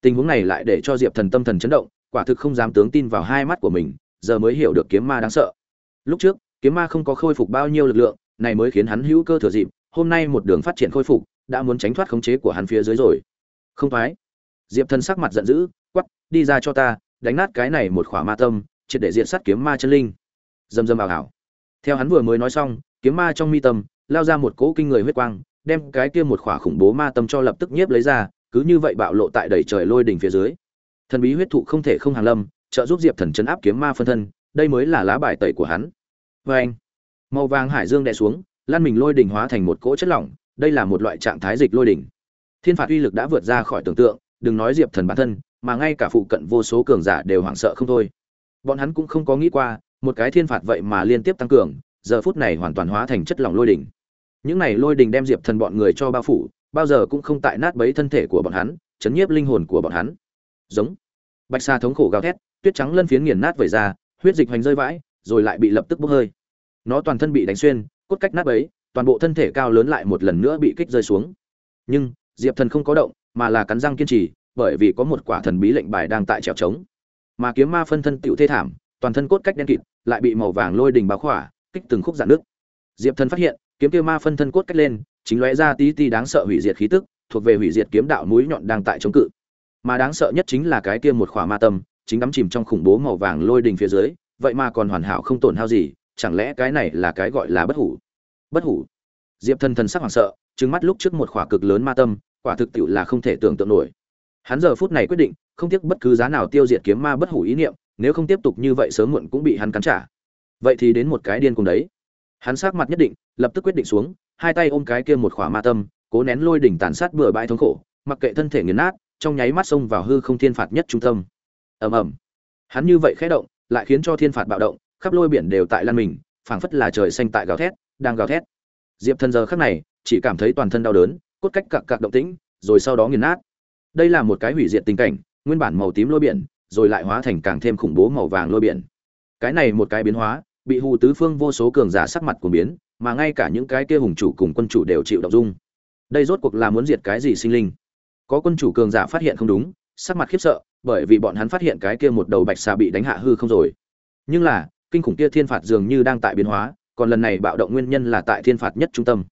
Speaker 1: Tình huống này lại để cho diệp thần tâm thần chấn động quả thực không dám tướng tin vào hai mắt của mình giờ mới hiểu được kiếm ma đáng sợ. Lúc trước kiếm ma không có khôi phục bao nhiêu lực lượng này mới khiến hắn hữu cơ thừa dịp hôm nay một đường phát triển khôi phục đã muốn tránh thoát khống chế của hắn phía dưới rồi. Không phải. diệp thần sắc mặt giận dữ Quát, đi ra cho ta đánh nát cái này một khỏa ma tâm triệt để diện sát kiếm ma chân linh. Dầm dầm ảo ảo theo hắn vừa mới nói xong kiếm ma trong mi tâm lao ra một cỗ kinh người huyết quang, đem cái kia một khỏa khủng bố ma tâm cho lập tức nhiếp lấy ra, cứ như vậy bạo lộ tại đầy trời lôi đỉnh phía dưới. Thần bí huyết thụ không thể không hàng lâm, trợ giúp diệp thần chấn áp kiếm ma phân thân, đây mới là lá bài tẩy của hắn. Vê anh, màu vàng hải dương đè xuống, lan mình lôi đỉnh hóa thành một cỗ chất lỏng, đây là một loại trạng thái dịch lôi đỉnh. Thiên phạt uy lực đã vượt ra khỏi tưởng tượng, đừng nói diệp thần bản thân, mà ngay cả phụ cận vô số cường giả đều hoảng sợ không thôi. Bọn hắn cũng không có nghĩ qua, một cái thiên phạt vậy mà liên tiếp tăng cường, giờ phút này hoàn toàn hóa thành chất lỏng lôi đỉnh những này lôi Đình đem diệp thần bọn người cho bao phủ, bao giờ cũng không tại nát bấy thân thể của bọn hắn, chấn nhiếp linh hồn của bọn hắn. Giống. Bạch sa thống khổ gào thét, tuyết trắng lân phiến nghiền nát vẩy ra, huyết dịch hoành rơi vãi, rồi lại bị lập tức bốc hơi. Nó toàn thân bị đánh xuyên, cốt cách nát bấy, toàn bộ thân thể cao lớn lại một lần nữa bị kích rơi xuống. Nhưng, diệp thần không có động, mà là cắn răng kiên trì, bởi vì có một quả thần bí lệnh bài đang tại trèo trống. Mà kiếm ma phân thân tựu thê thảm, toàn thân cốt cách đen kịt, lại bị màu vàng lôi đình báo khỏa, kích từng khúc dạn nước diệp thần phát hiện kiếm kia ma phân thân cốt cách lên, chính lóe ra tí tí đáng sợ hủy diệt khí tức, thuộc về hủy diệt kiếm đạo núi nhọn đang tại chống cự. Mà đáng sợ nhất chính là cái kia một khỏa ma tâm, chính đắm chìm trong khủng bố màu vàng lôi đình phía dưới, vậy mà còn hoàn hảo không tổn hao gì, chẳng lẽ cái này là cái gọi là bất hủ? Bất hủ? Diệp thần thần sắc hoảng sợ, trừng mắt lúc trước một khỏa cực lớn ma tâm, quả thực tiệu là không thể tưởng tượng nổi. Hắn giờ phút này quyết định, không tiếc bất cứ giá nào tiêu diệt kiếm ma bất hủ ý niệm, nếu không tiếp tục như vậy sớm muộn cũng bị hắn cắn trả. Vậy thì đến một cái điên cùng đấy hắn sát mặt nhất định, lập tức quyết định xuống, hai tay ôm cái kia một khỏa ma tâm, cố nén lôi đỉnh tàn sát bừa bãi thống khổ, mặc kệ thân thể nghiền nát, trong nháy mắt xông vào hư không thiên phạt nhất trung tâm. Ầm ầm. Hắn như vậy khẽ động, lại khiến cho thiên phạt bạo động, khắp lôi biển đều tại lan mình, phảng phất là trời xanh tại gào thét, đang gào thét. Diệp thần giờ khắc này, chỉ cảm thấy toàn thân đau đớn, cốt cách cặc cặc động tĩnh, rồi sau đó nghiền nát. Đây là một cái hủy diệt tình cảnh, nguyên bản màu tím lôi biển, rồi lại hóa thành càng thêm khủng bố màu vàng lôi biển. Cái này một cái biến hóa bị hù tứ phương vô số cường giả sắc mặt của biến, mà ngay cả những cái kia hùng chủ cùng quân chủ đều chịu động dung. Đây rốt cuộc là muốn diệt cái gì sinh linh? Có quân chủ cường giả phát hiện không đúng, sắc mặt khiếp sợ, bởi vì bọn hắn phát hiện cái kia một đầu bạch xà bị đánh hạ hư không rồi. Nhưng là, kinh khủng kia thiên phạt dường như đang tại biến hóa, còn lần này bạo động nguyên nhân là tại thiên phạt nhất trung tâm.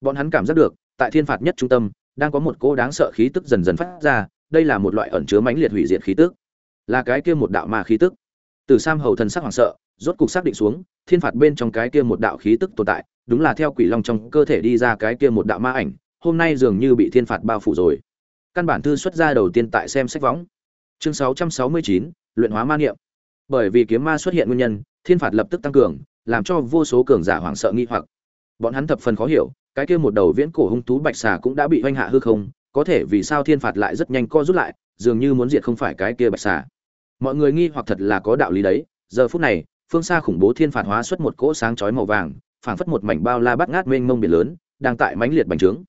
Speaker 1: Bọn hắn cảm giác được, tại thiên phạt nhất trung tâm, đang có một cỗ đáng sợ khí tức dần dần phát ra, đây là một loại ẩn chứa mãnh liệt hủy diệt khí tức. Là cái kia một đạo ma khí tức. Từ sam hầu thần sắc hoảng sợ rốt cục xác định xuống thiên phạt bên trong cái kia một đạo khí tức tồn tại đúng là theo quỷ long trong cơ thể đi ra cái kia một đạo ma ảnh hôm nay dường như bị thiên phạt bao phủ rồi. Căn bản thư xuất ra đầu tiên tại xem sách võng. Chương 669, luyện hóa ma niệm. Bởi vì kiếm ma xuất hiện nguyên nhân thiên phạt lập tức tăng cường làm cho vô số cường giả hoảng sợ nghi hoặc. Bọn hắn thập phần khó hiểu cái kia một đầu viễn cổ hung thú bạch xà cũng đã bị hoanh hạ hư không có thể vì sao thiên phạt lại rất nhanh co rút lại dường như muốn diệt không phải cái kia bạch xà. Mọi người nghi hoặc thật là có đạo lý đấy giờ phút này phương xa khủng bố thiên phạt hóa xuất một cỗ sáng chói màu vàng, phảng phất một mảnh bao la bát ngát mênh mông biển lớn, đang tại mãnh liệt bành trướng.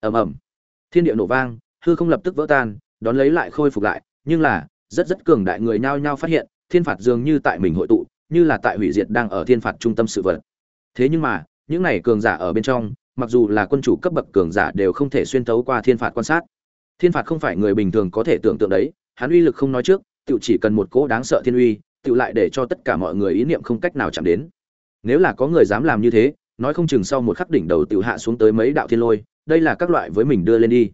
Speaker 1: Ầm ầm. Thiên địa nổ vang, hư không lập tức vỡ tan, đón lấy lại khôi phục lại, nhưng là, rất rất cường đại người nhao nhao phát hiện, thiên phạt dường như tại mình hội tụ, như là tại hủy diệt đang ở thiên phạt trung tâm sự vật. Thế nhưng mà, những này cường giả ở bên trong, mặc dù là quân chủ cấp bậc cường giả đều không thể xuyên thấu qua thiên phạt quan sát. Thiên phạt không phải người bình thường có thể tưởng tượng đấy, hắn uy lực không nói trước tự chỉ cần một cỗ đáng sợ thiên uy tự lại để cho tất cả mọi người ý niệm không cách nào chạm đến. Nếu là có người dám làm như thế, nói không chừng sau một khắc đỉnh đầu tự hạ xuống tới mấy đạo thiên lôi, đây là các loại với mình đưa lên đi.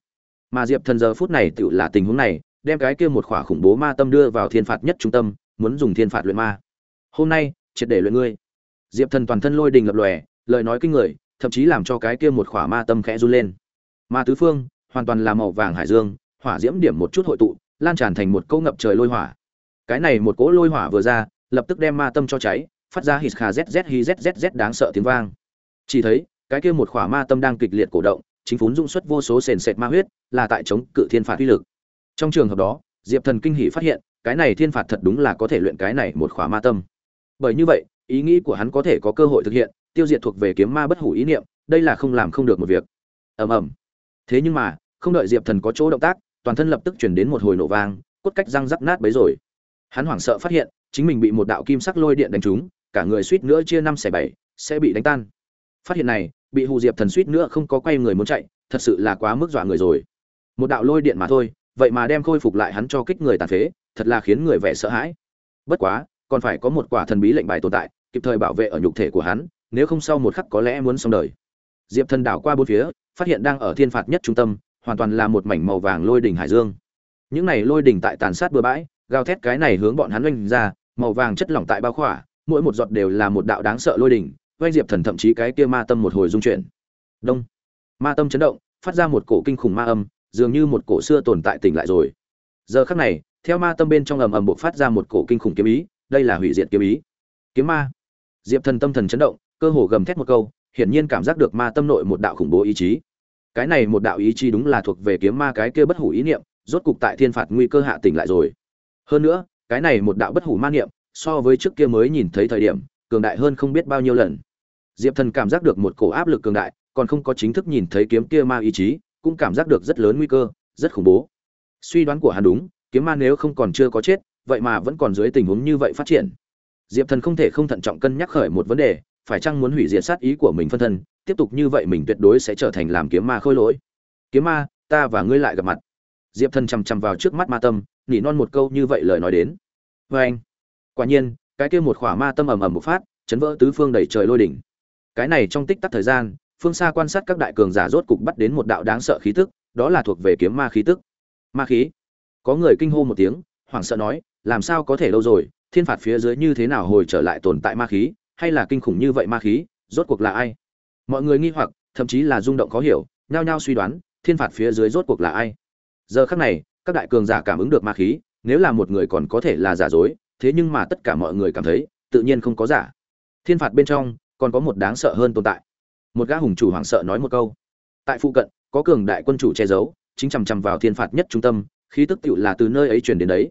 Speaker 1: Mà diệp thần giờ phút này tự là tình huống này, đem cái kia một khỏa khủng bố ma tâm đưa vào thiên phạt nhất trung tâm, muốn dùng thiên phạt luyện ma. Hôm nay, triệt để luyện ngươi. Diệp thần toàn thân lôi đình lập lòe, lời nói kinh người, thậm chí làm cho cái kia một khỏa ma tâm khẽ run lên. Ma tứ phương, hoàn toàn là màu vàng hải dương, hỏa diễm điểm một chút hội tụ, lan tràn thành một câu ngập trời lôi hỏa cái này một cỗ lôi hỏa vừa ra, lập tức đem ma tâm cho cháy, phát ra hít khà zz hi zzz đáng sợ tiếng vang. Chỉ thấy, cái kia một khỏa ma tâm đang kịch liệt cổ động, chính phún dung xuất vô số sền sệt ma huyết, là tại chống cự thiên phạt uy lực. Trong trường hợp đó, diệp thần kinh hỉ phát hiện, cái này thiên phạt thật đúng là có thể luyện cái này một khỏa ma tâm. Bởi như vậy, ý nghĩ của hắn có thể có cơ hội thực hiện, tiêu diệt thuộc về kiếm ma bất hủ ý niệm, đây là không làm không được một việc. Ầm ầm. Thế nhưng mà, không đợi diệp thần có chỗ động tác, toàn thân lập tức chuyển đến một hồi nổ vang, cốt cách răng rắc nát bấy rồi hắn hoảng sợ phát hiện, chính mình bị một đạo kim sắc lôi điện đánh trúng, cả người suýt nữa chia năm xẻ bảy, sẽ bị đánh tan. Phát hiện này, bị hù diệp thần suýt nữa không có quay người muốn chạy, thật sự là quá mức dọa người rồi. Một đạo lôi điện mà thôi, vậy mà đem khôi phục lại hắn cho kích người tàn phế, thật là khiến người vẻ sợ hãi. Bất quá, còn phải có một quả thần bí lệnh bài tồn tại, kịp thời bảo vệ ở nhục thể của hắn, nếu không sau một khắc có lẽ muốn xong đời. Diệp thần đảo qua bốn phía, phát hiện đang ở thiên phạt nhất trung tâm, hoàn toàn là một mảnh màu vàng lôi đỉnh hải dương. Những này lôi đỉnh tại tàn sát bừa bãi gào thét cái này hướng bọn hắn oanh ra, màu vàng chất lỏng tại bao khỏa, mỗi một giọt đều là một đạo đáng sợ lôi đỉnh, oanh diệp thần thậm chí cái kia ma tâm một hồi dung chuyển. Đông. Ma tâm chấn động, phát ra một cổ kinh khủng ma âm, dường như một cổ xưa tồn tại tỉnh lại rồi. Giờ khắc này, theo ma tâm bên trong ầm ầm bộc phát ra một cổ kinh khủng kiếm ý, đây là hủy diệt kiếm ý. Kiếm ma. Diệp thần tâm thần chấn động, cơ hồ gầm thét một câu, hiển nhiên cảm giác được ma tâm nội một đạo khủng bố ý chí. Cái này một đạo ý chí đúng là thuộc về kiếm ma cái kia bất hủ ý niệm, rốt cục tại thiên phạt nguy cơ hạ tỉnh lại rồi hơn nữa, cái này một đạo bất hủ ma niệm, so với trước kia mới nhìn thấy thời điểm, cường đại hơn không biết bao nhiêu lần. Diệp thần cảm giác được một cổ áp lực cường đại, còn không có chính thức nhìn thấy kiếm kia ma ý chí, cũng cảm giác được rất lớn nguy cơ, rất khủng bố. Suy đoán của hắn đúng, kiếm ma nếu không còn chưa có chết, vậy mà vẫn còn dưới tình huống như vậy phát triển. Diệp thần không thể không thận trọng cân nhắc khởi một vấn đề, phải chăng muốn hủy diệt sát ý của mình phân thân, tiếp tục như vậy mình tuyệt đối sẽ trở thành làm kiếm ma khôi lỗi. Kiếm ma, ta và ngươi lại gặp mặt diệp thần chằm chằm vào trước mắt ma tâm nỉ non một câu như vậy lời nói đến. Vê anh, quả nhiên, cái kia một khỏa ma tâm ầm ầm một phát, chấn vỡ tứ phương đầy trời lôi đỉnh. Cái này trong tích tắc thời gian, phương xa quan sát các đại cường giả rốt cục bắt đến một đạo đáng sợ khí tức, đó là thuộc về kiếm ma khí tức. Ma khí. Có người kinh hô một tiếng, hoảng sợ nói, làm sao có thể lâu rồi, thiên phạt phía dưới như thế nào hồi trở lại tồn tại ma khí, hay là kinh khủng như vậy ma khí, rốt cuộc là ai? Mọi người nghi hoặc, thậm chí là rung động khó hiểu, nhao nhao suy đoán, thiên phạt phía dưới rốt cuộc là ai giờ khắc này, các đại cường giả cảm ứng được ma khí, nếu là một người còn có thể là giả dối, thế nhưng mà tất cả mọi người cảm thấy, tự nhiên không có giả. Thiên phạt bên trong, còn có một đáng sợ hơn tồn tại. Một gã hùng chủ hoảng sợ nói một câu. Tại phụ cận, có cường đại quân chủ che giấu, chính chằm chằm vào thiên phạt nhất trung tâm, khí tức tựu là từ nơi ấy truyền đến đấy.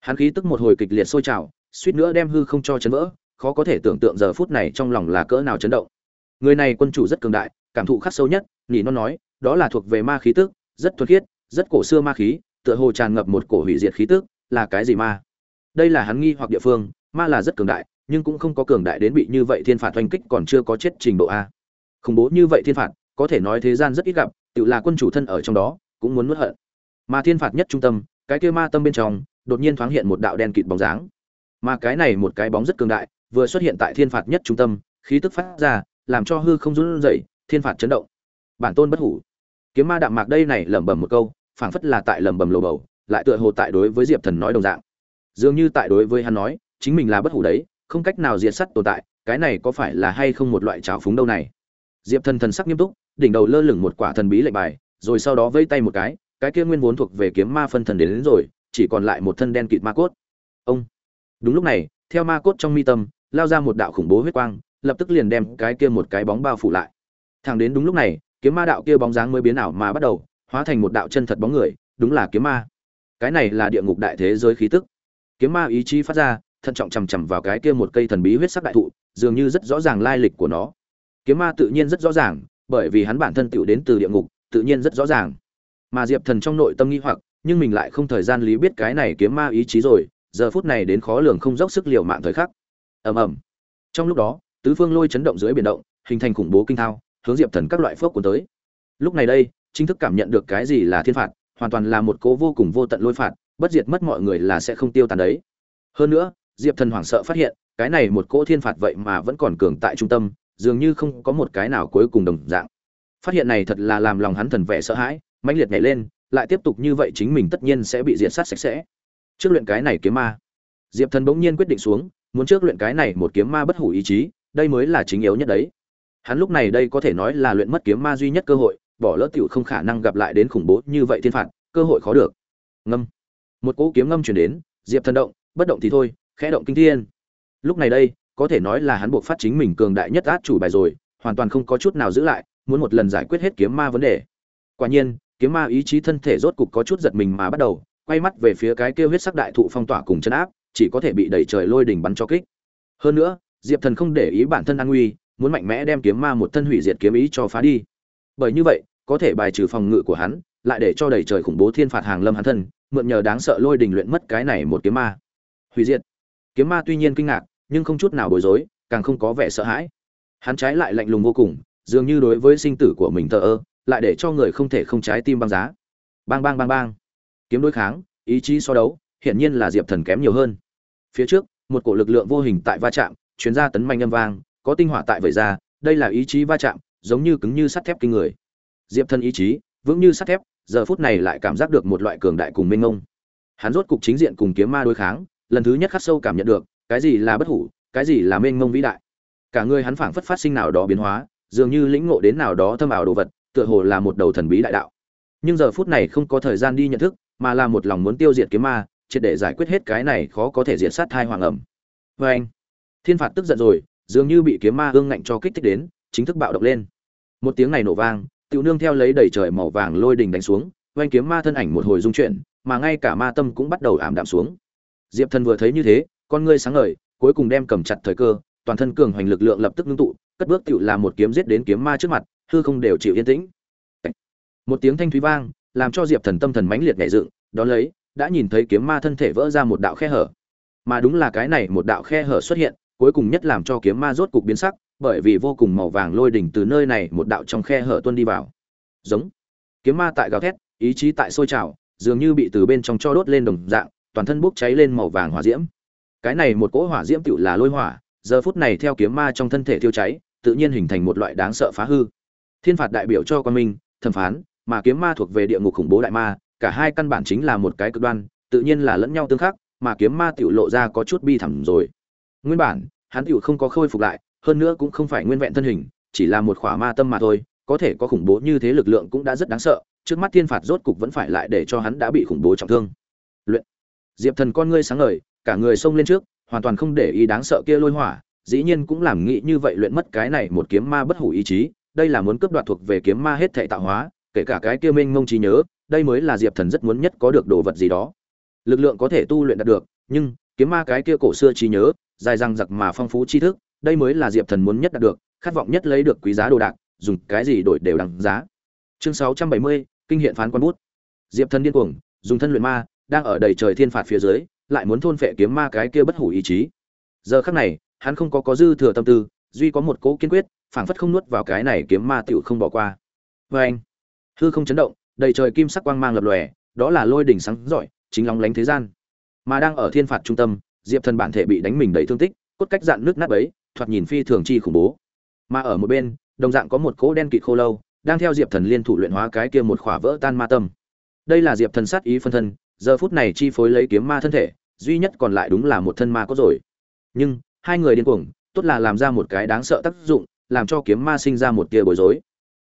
Speaker 1: Hắn khí tức một hồi kịch liệt sôi trào, suýt nữa đem hư không cho chấn vỡ, khó có thể tưởng tượng giờ phút này trong lòng là cỡ nào chấn động. Người này quân chủ rất cường đại, cảm thụ khắc sâu nhất nhỉ non nói, đó là thuộc về ma khí tức, rất thuần khiết rất cổ xưa ma khí, tựa hồ tràn ngập một cổ hủy diệt khí tức, là cái gì ma đây là hắn nghi hoặc địa phương, ma là rất cường đại, nhưng cũng không có cường đại đến bị như vậy thiên phạt oanh kích còn chưa có chết trình độ a. Khủng bố như vậy thiên phạt, có thể nói thế gian rất ít gặp, tự là quân chủ thân ở trong đó, cũng muốn nuốt hận. Mà thiên phạt nhất trung tâm, cái kia ma tâm bên trong, đột nhiên thoáng hiện một đạo đen kịt bóng dáng. Mà cái này một cái bóng rất cường đại, vừa xuất hiện tại thiên phạt nhất trung tâm, khí tức phát ra, làm cho hư không run rẩy, thiên phạt chấn động. Bản tôn bất hủ. Kiếm ma đạm mạc đây này lẩm bẩm một câu phảng phất là tại lầm bầm lồ bầu lại tựa hồ tại đối với diệp thần nói đồng dạng. Dường như tại đối với hắn nói chính mình là bất hủ đấy không cách nào diệt sắt tồn tại cái này có phải là hay không một loại trào phúng đâu này? Diệp thần thần sắc nghiêm túc đỉnh đầu lơ lửng một quả thần bí lệnh bài rồi sau đó vây tay một cái cái kia nguyên vốn thuộc về kiếm ma phân thần đến, đến rồi chỉ còn lại một thân đen kịt ma cốt. Ông! Đúng lúc này theo ma cốt trong mi tâm lao ra một đạo khủng bố huyết quang lập tức liền đem cái kia một cái bóng bao phủ lại. Thẳng đến đúng lúc này kiếm ma đạo kia bóng dáng mới biến ảo mà bắt đầu hóa thành một đạo chân thật bóng người, đúng là kiếm ma. Cái này là địa ngục đại thế giới khí tức. Kiếm ma ý chí phát ra, thận trọng chằm chằm vào cái kia một cây thần bí huyết sắc đại thụ, dường như rất rõ ràng lai lịch của nó. Kiếm ma tự nhiên rất rõ ràng, bởi vì hắn bản thân tựu đến từ địa ngục, tự nhiên rất rõ ràng. Mà diệp thần trong nội tâm nghi hoặc, nhưng mình lại không thời gian lý biết cái này kiếm ma ý chí rồi, giờ phút này đến khó lường không dốc sức liều mạng thời khắc. Ầm ầm. Trong lúc đó, tứ phương lôi chấn động dưới biển động, hình thành khủng bố kinh thao, hướng diệp thần các loại phước cuốn tới. Lúc này đây chính thức cảm nhận được cái gì là thiên phạt, hoàn toàn là một cố vô cùng vô tận lôi phạt, bất diệt mất mọi người là sẽ không tiêu tàn đấy. Hơn nữa, diệp thần hoảng sợ phát hiện, cái này một cỗ thiên phạt vậy mà vẫn còn cường tại trung tâm, dường như không có một cái nào cuối cùng đồng dạng. Phát hiện này thật là làm lòng hắn thần vẻ sợ hãi, mãnh liệt nhảy lên, lại tiếp tục như vậy chính mình tất nhiên sẽ bị diệt sát sạch sẽ. Trước luyện cái này kiếm ma, diệp thần bỗng nhiên quyết định xuống, muốn trước luyện cái này một kiếm ma bất hủ ý chí, đây mới là chính yếu nhất đấy. Hắn lúc này đây có thể nói là luyện mất kiếm ma duy nhất cơ hội bỏ lỡ tiểu không khả năng gặp lại đến khủng bố như vậy thiên phạt, cơ hội khó được. Ngâm. Một cỗ kiếm ngâm truyền đến, diệp thần động, bất động thì thôi, khẽ động kinh thiên. Lúc này đây, có thể nói là hắn buộc phát chính mình cường đại nhất át chủ bài rồi, hoàn toàn không có chút nào giữ lại, muốn một lần giải quyết hết kiếm ma vấn đề. Quả nhiên, kiếm ma ý chí thân thể rốt cục có chút giật mình mà bắt đầu, quay mắt về phía cái kia huyết sắc đại thụ phong tỏa cùng chân áp, chỉ có thể bị đẩy trời lôi đỉnh bắn cho kích. Hơn nữa, diệp thần không để ý bản thân an nguy, muốn mạnh mẽ đem kiếm ma một thân hủy diệt kiếm ý cho phá đi. Bởi như vậy có thể bài trừ phòng ngự của hắn, lại để cho đẩy trời khủng bố thiên phạt hàng lâm hắn thân, mượn nhờ đáng sợ lôi đình luyện mất cái này một kiếm ma. Hủy diệt. Kiếm ma tuy nhiên kinh ngạc, nhưng không chút nào bối rối, càng không có vẻ sợ hãi. Hắn trái lại lạnh lùng vô cùng, dường như đối với sinh tử của mình thờ ơ, lại để cho người không thể không trái tim băng giá. Bang bang bang bang. Kiếm đối kháng, ý chí so đấu, hiển nhiên là diệp thần kém nhiều hơn. Phía trước, một cổ lực lượng vô hình tại va chạm chuyến ra tấn manh âm vang, có tinh hỏa tại vẩy ra, đây là ý chí va chạm, giống như cứng như sắt thép kinh người diệp thân ý chí, vững như sắt thép, giờ phút này lại cảm giác được một loại cường đại cùng mênh ngông hắn rốt cục chính diện cùng kiếm ma đối kháng, lần thứ nhất khắc sâu cảm nhận được, cái gì là bất hủ, cái gì là mênh ngông vĩ đại. Cả người hắn phảng phất phát sinh nào đó biến hóa, dường như lĩnh ngộ đến nào đó thâm ảo đồ vật, tựa hồ là một đầu thần bí đại đạo. Nhưng giờ phút này không có thời gian đi nhận thức, mà là một lòng muốn tiêu diệt kiếm ma, triệt để giải quyết hết cái này khó có thể diệt sát thai hoàng ẩm. Vê anh, thiên phạt tức giận rồi, dường như bị kiếm ma ương ngạnh cho kích thích đến, chính thức bạo động lên. Một tiếng này nổ vang tiểu nương theo lấy đầy trời màu vàng lôi đình đánh xuống, oanh kiếm ma thân ảnh một hồi dung chuyển, mà ngay cả ma tâm cũng bắt đầu ảm đạm xuống. Diệp thần vừa thấy như thế, con ngươi sáng ngời, cuối cùng đem cầm chặt thời cơ, toàn thân cường hoành lực lượng lập tức ngưng tụ, cất bước tiểu là một kiếm giết đến kiếm ma trước mặt, hư không đều chịu yên tĩnh. Một tiếng thanh thúy vang, làm cho diệp thần tâm thần mãnh liệt nhảy dựng, đón lấy, đã nhìn thấy kiếm ma thân thể vỡ ra một đạo khe hở. Mà đúng là cái này một đạo khe hở xuất hiện, cuối cùng nhất làm cho kiếm ma rốt cục biến sắc bởi vì vô cùng màu vàng lôi đỉnh từ nơi này một đạo trong khe hở tuôn đi vào. Giống. Kiếm ma tại gào thét, ý chí tại sôi trào, dường như bị từ bên trong cho đốt lên đồng dạng, toàn thân bốc cháy lên màu vàng hỏa diễm. Cái này một cỗ hỏa diễm tựu là lôi hỏa, giờ phút này theo kiếm ma trong thân thể thiêu cháy, tự nhiên hình thành một loại đáng sợ phá hư. Thiên phạt đại biểu cho quan minh, thẩm phán, mà kiếm ma thuộc về địa ngục khủng bố đại ma, cả hai căn bản chính là một cái cực đoan, tự nhiên là lẫn nhau tương khắc, mà kiếm ma tiểu lộ ra có chút bi thảm rồi. Nguyên bản, hắn tiểu không có khôi phục lại hơn nữa cũng không phải nguyên vẹn thân hình, chỉ là một khỏa ma tâm mà thôi, có thể có khủng bố như thế lực lượng cũng đã rất đáng sợ, trước mắt thiên phạt rốt cục vẫn phải lại để cho hắn đã bị khủng bố trọng thương. Luyện. Diệp thần con ngươi sáng ngời, cả người xông lên trước, hoàn toàn không để ý đáng sợ kia lôi hỏa, dĩ nhiên cũng làm nghĩ như vậy luyện mất cái này một kiếm ma bất hủ ý chí, đây là muốn cướp đoạt thuộc về kiếm ma hết thệ tạo hóa, kể cả cái kia mênh mông trí nhớ, đây mới là diệp thần rất muốn nhất có được đồ vật gì đó. Lực lượng có thể tu luyện đạt được, nhưng, kiếm ma cái kia cổ xưa trí nhớ, dài răng giặc mà phong phú tri thức đây mới là diệp thần muốn nhất đạt được, khát vọng nhất lấy được quý giá đồ đạc, dùng cái gì đổi đều đằng giá. Chương sáu trăm bảy mươi, kinh hiện phán quan bút. Diệp thần điên cuồng, dùng thân luyện ma, đang ở đầy trời thiên phạt phía dưới, lại muốn thôn phệ kiếm ma cái kia bất hủ ý chí. Giờ khắc này, hắn không có có dư thừa tâm tư, duy có một cố kiên quyết, phảng phất không nuốt vào cái này kiếm ma tựu không bỏ qua. Vê anh hư không chấn động, đầy trời kim sắc quang mang lập lòe, đó là lôi đỉnh sáng giỏi, chính long lánh thế gian. Mà đang ở thiên phạt trung tâm, diệp thần bản thể bị đánh mình đầy thương tích, cốt cách dạn nước nát ấy thoạt nhìn phi thường chi khủng bố. Mà ở một bên, đồng dạng có một cỗ đen kịt khô lâu, đang theo diệp thần liên thủ luyện hóa cái kia một khỏa vỡ tan ma tâm. Đây là diệp thần sát ý phân thân, giờ phút này chi phối lấy kiếm ma thân thể, duy nhất còn lại đúng là một thân ma có rồi. Nhưng, hai người điên cuồng, tốt là làm ra một cái đáng sợ tác dụng, làm cho kiếm ma sinh ra một tia bối rối.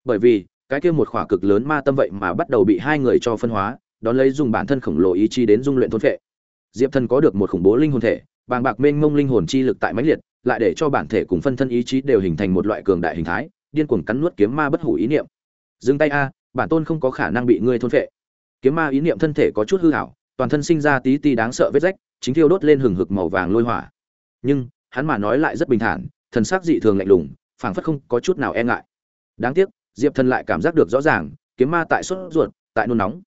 Speaker 1: Bởi vì, cái kia một khỏa cực lớn ma tâm vậy mà bắt đầu bị hai người cho phân hóa, đón lấy dùng bản thân khổng lồ ý chí đến dung luyện thôn phệ. Diệp thần có được một khủng bố linh hồn thể, bàng bạc mênh mông linh hồn chi lực tại mãnh liệt lại để cho bản thể cùng phân thân ý chí đều hình thành một loại cường đại hình thái, điên cuồng cắn nuốt kiếm ma bất hủ ý niệm. Dừng tay a, bản tôn không có khả năng bị ngươi thôn phệ. Kiếm ma ý niệm thân thể có chút hư hảo toàn thân sinh ra tí ti đáng sợ vết rách, chính thiêu đốt lên hừng hực màu vàng lôi hỏa. Nhưng, hắn mà nói lại rất bình thản, thần sắc dị thường lạnh lùng, phảng phất không có chút nào e ngại. Đáng tiếc, diệp thần lại cảm giác được rõ ràng, kiếm ma tại sốt ruột, tại nôn nóng.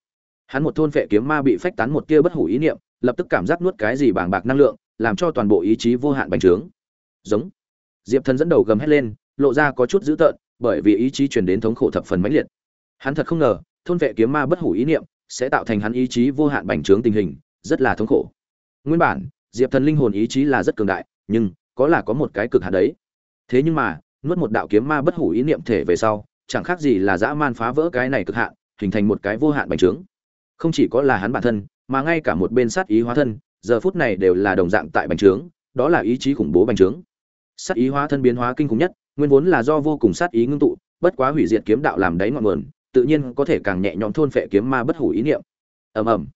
Speaker 1: Hắn một thôn phệ kiếm ma bị phách tán một tia bất hủ ý niệm, lập tức cảm giác nuốt cái gì bàng bạc năng lượng, làm cho toàn bộ ý chí vô hạn bành trướng giống. Diệp thần dẫn đầu gầm hét lên, lộ ra có chút dữ tợn, bởi vì ý chí truyền đến thống khổ thập phần mãnh liệt. Hắn thật không ngờ, thôn vệ kiếm ma bất hủ ý niệm sẽ tạo thành hắn ý chí vô hạn bành trướng tình hình, rất là thống khổ. Nguyên bản, diệp thần linh hồn ý chí là rất cường đại, nhưng có là có một cái cực hạn đấy. Thế nhưng mà, nuốt một đạo kiếm ma bất hủ ý niệm thể về sau, chẳng khác gì là dã man phá vỡ cái này cực hạn, hình thành một cái vô hạn bành trướng. Không chỉ có là hắn bản thân, mà ngay cả một bên sát ý hóa thân, giờ phút này đều là đồng dạng tại bành trướng, đó là ý chí khủng bố bành trướng sát ý hóa thân biến hóa kinh khủng nhất, nguyên vốn là do vô cùng sát ý ngưng tụ, bất quá hủy diệt kiếm đạo làm đáy ngọn nguồn, tự nhiên có thể càng nhẹ nhõm thôn phệ kiếm ma bất hủ ý niệm. Ầm ầm.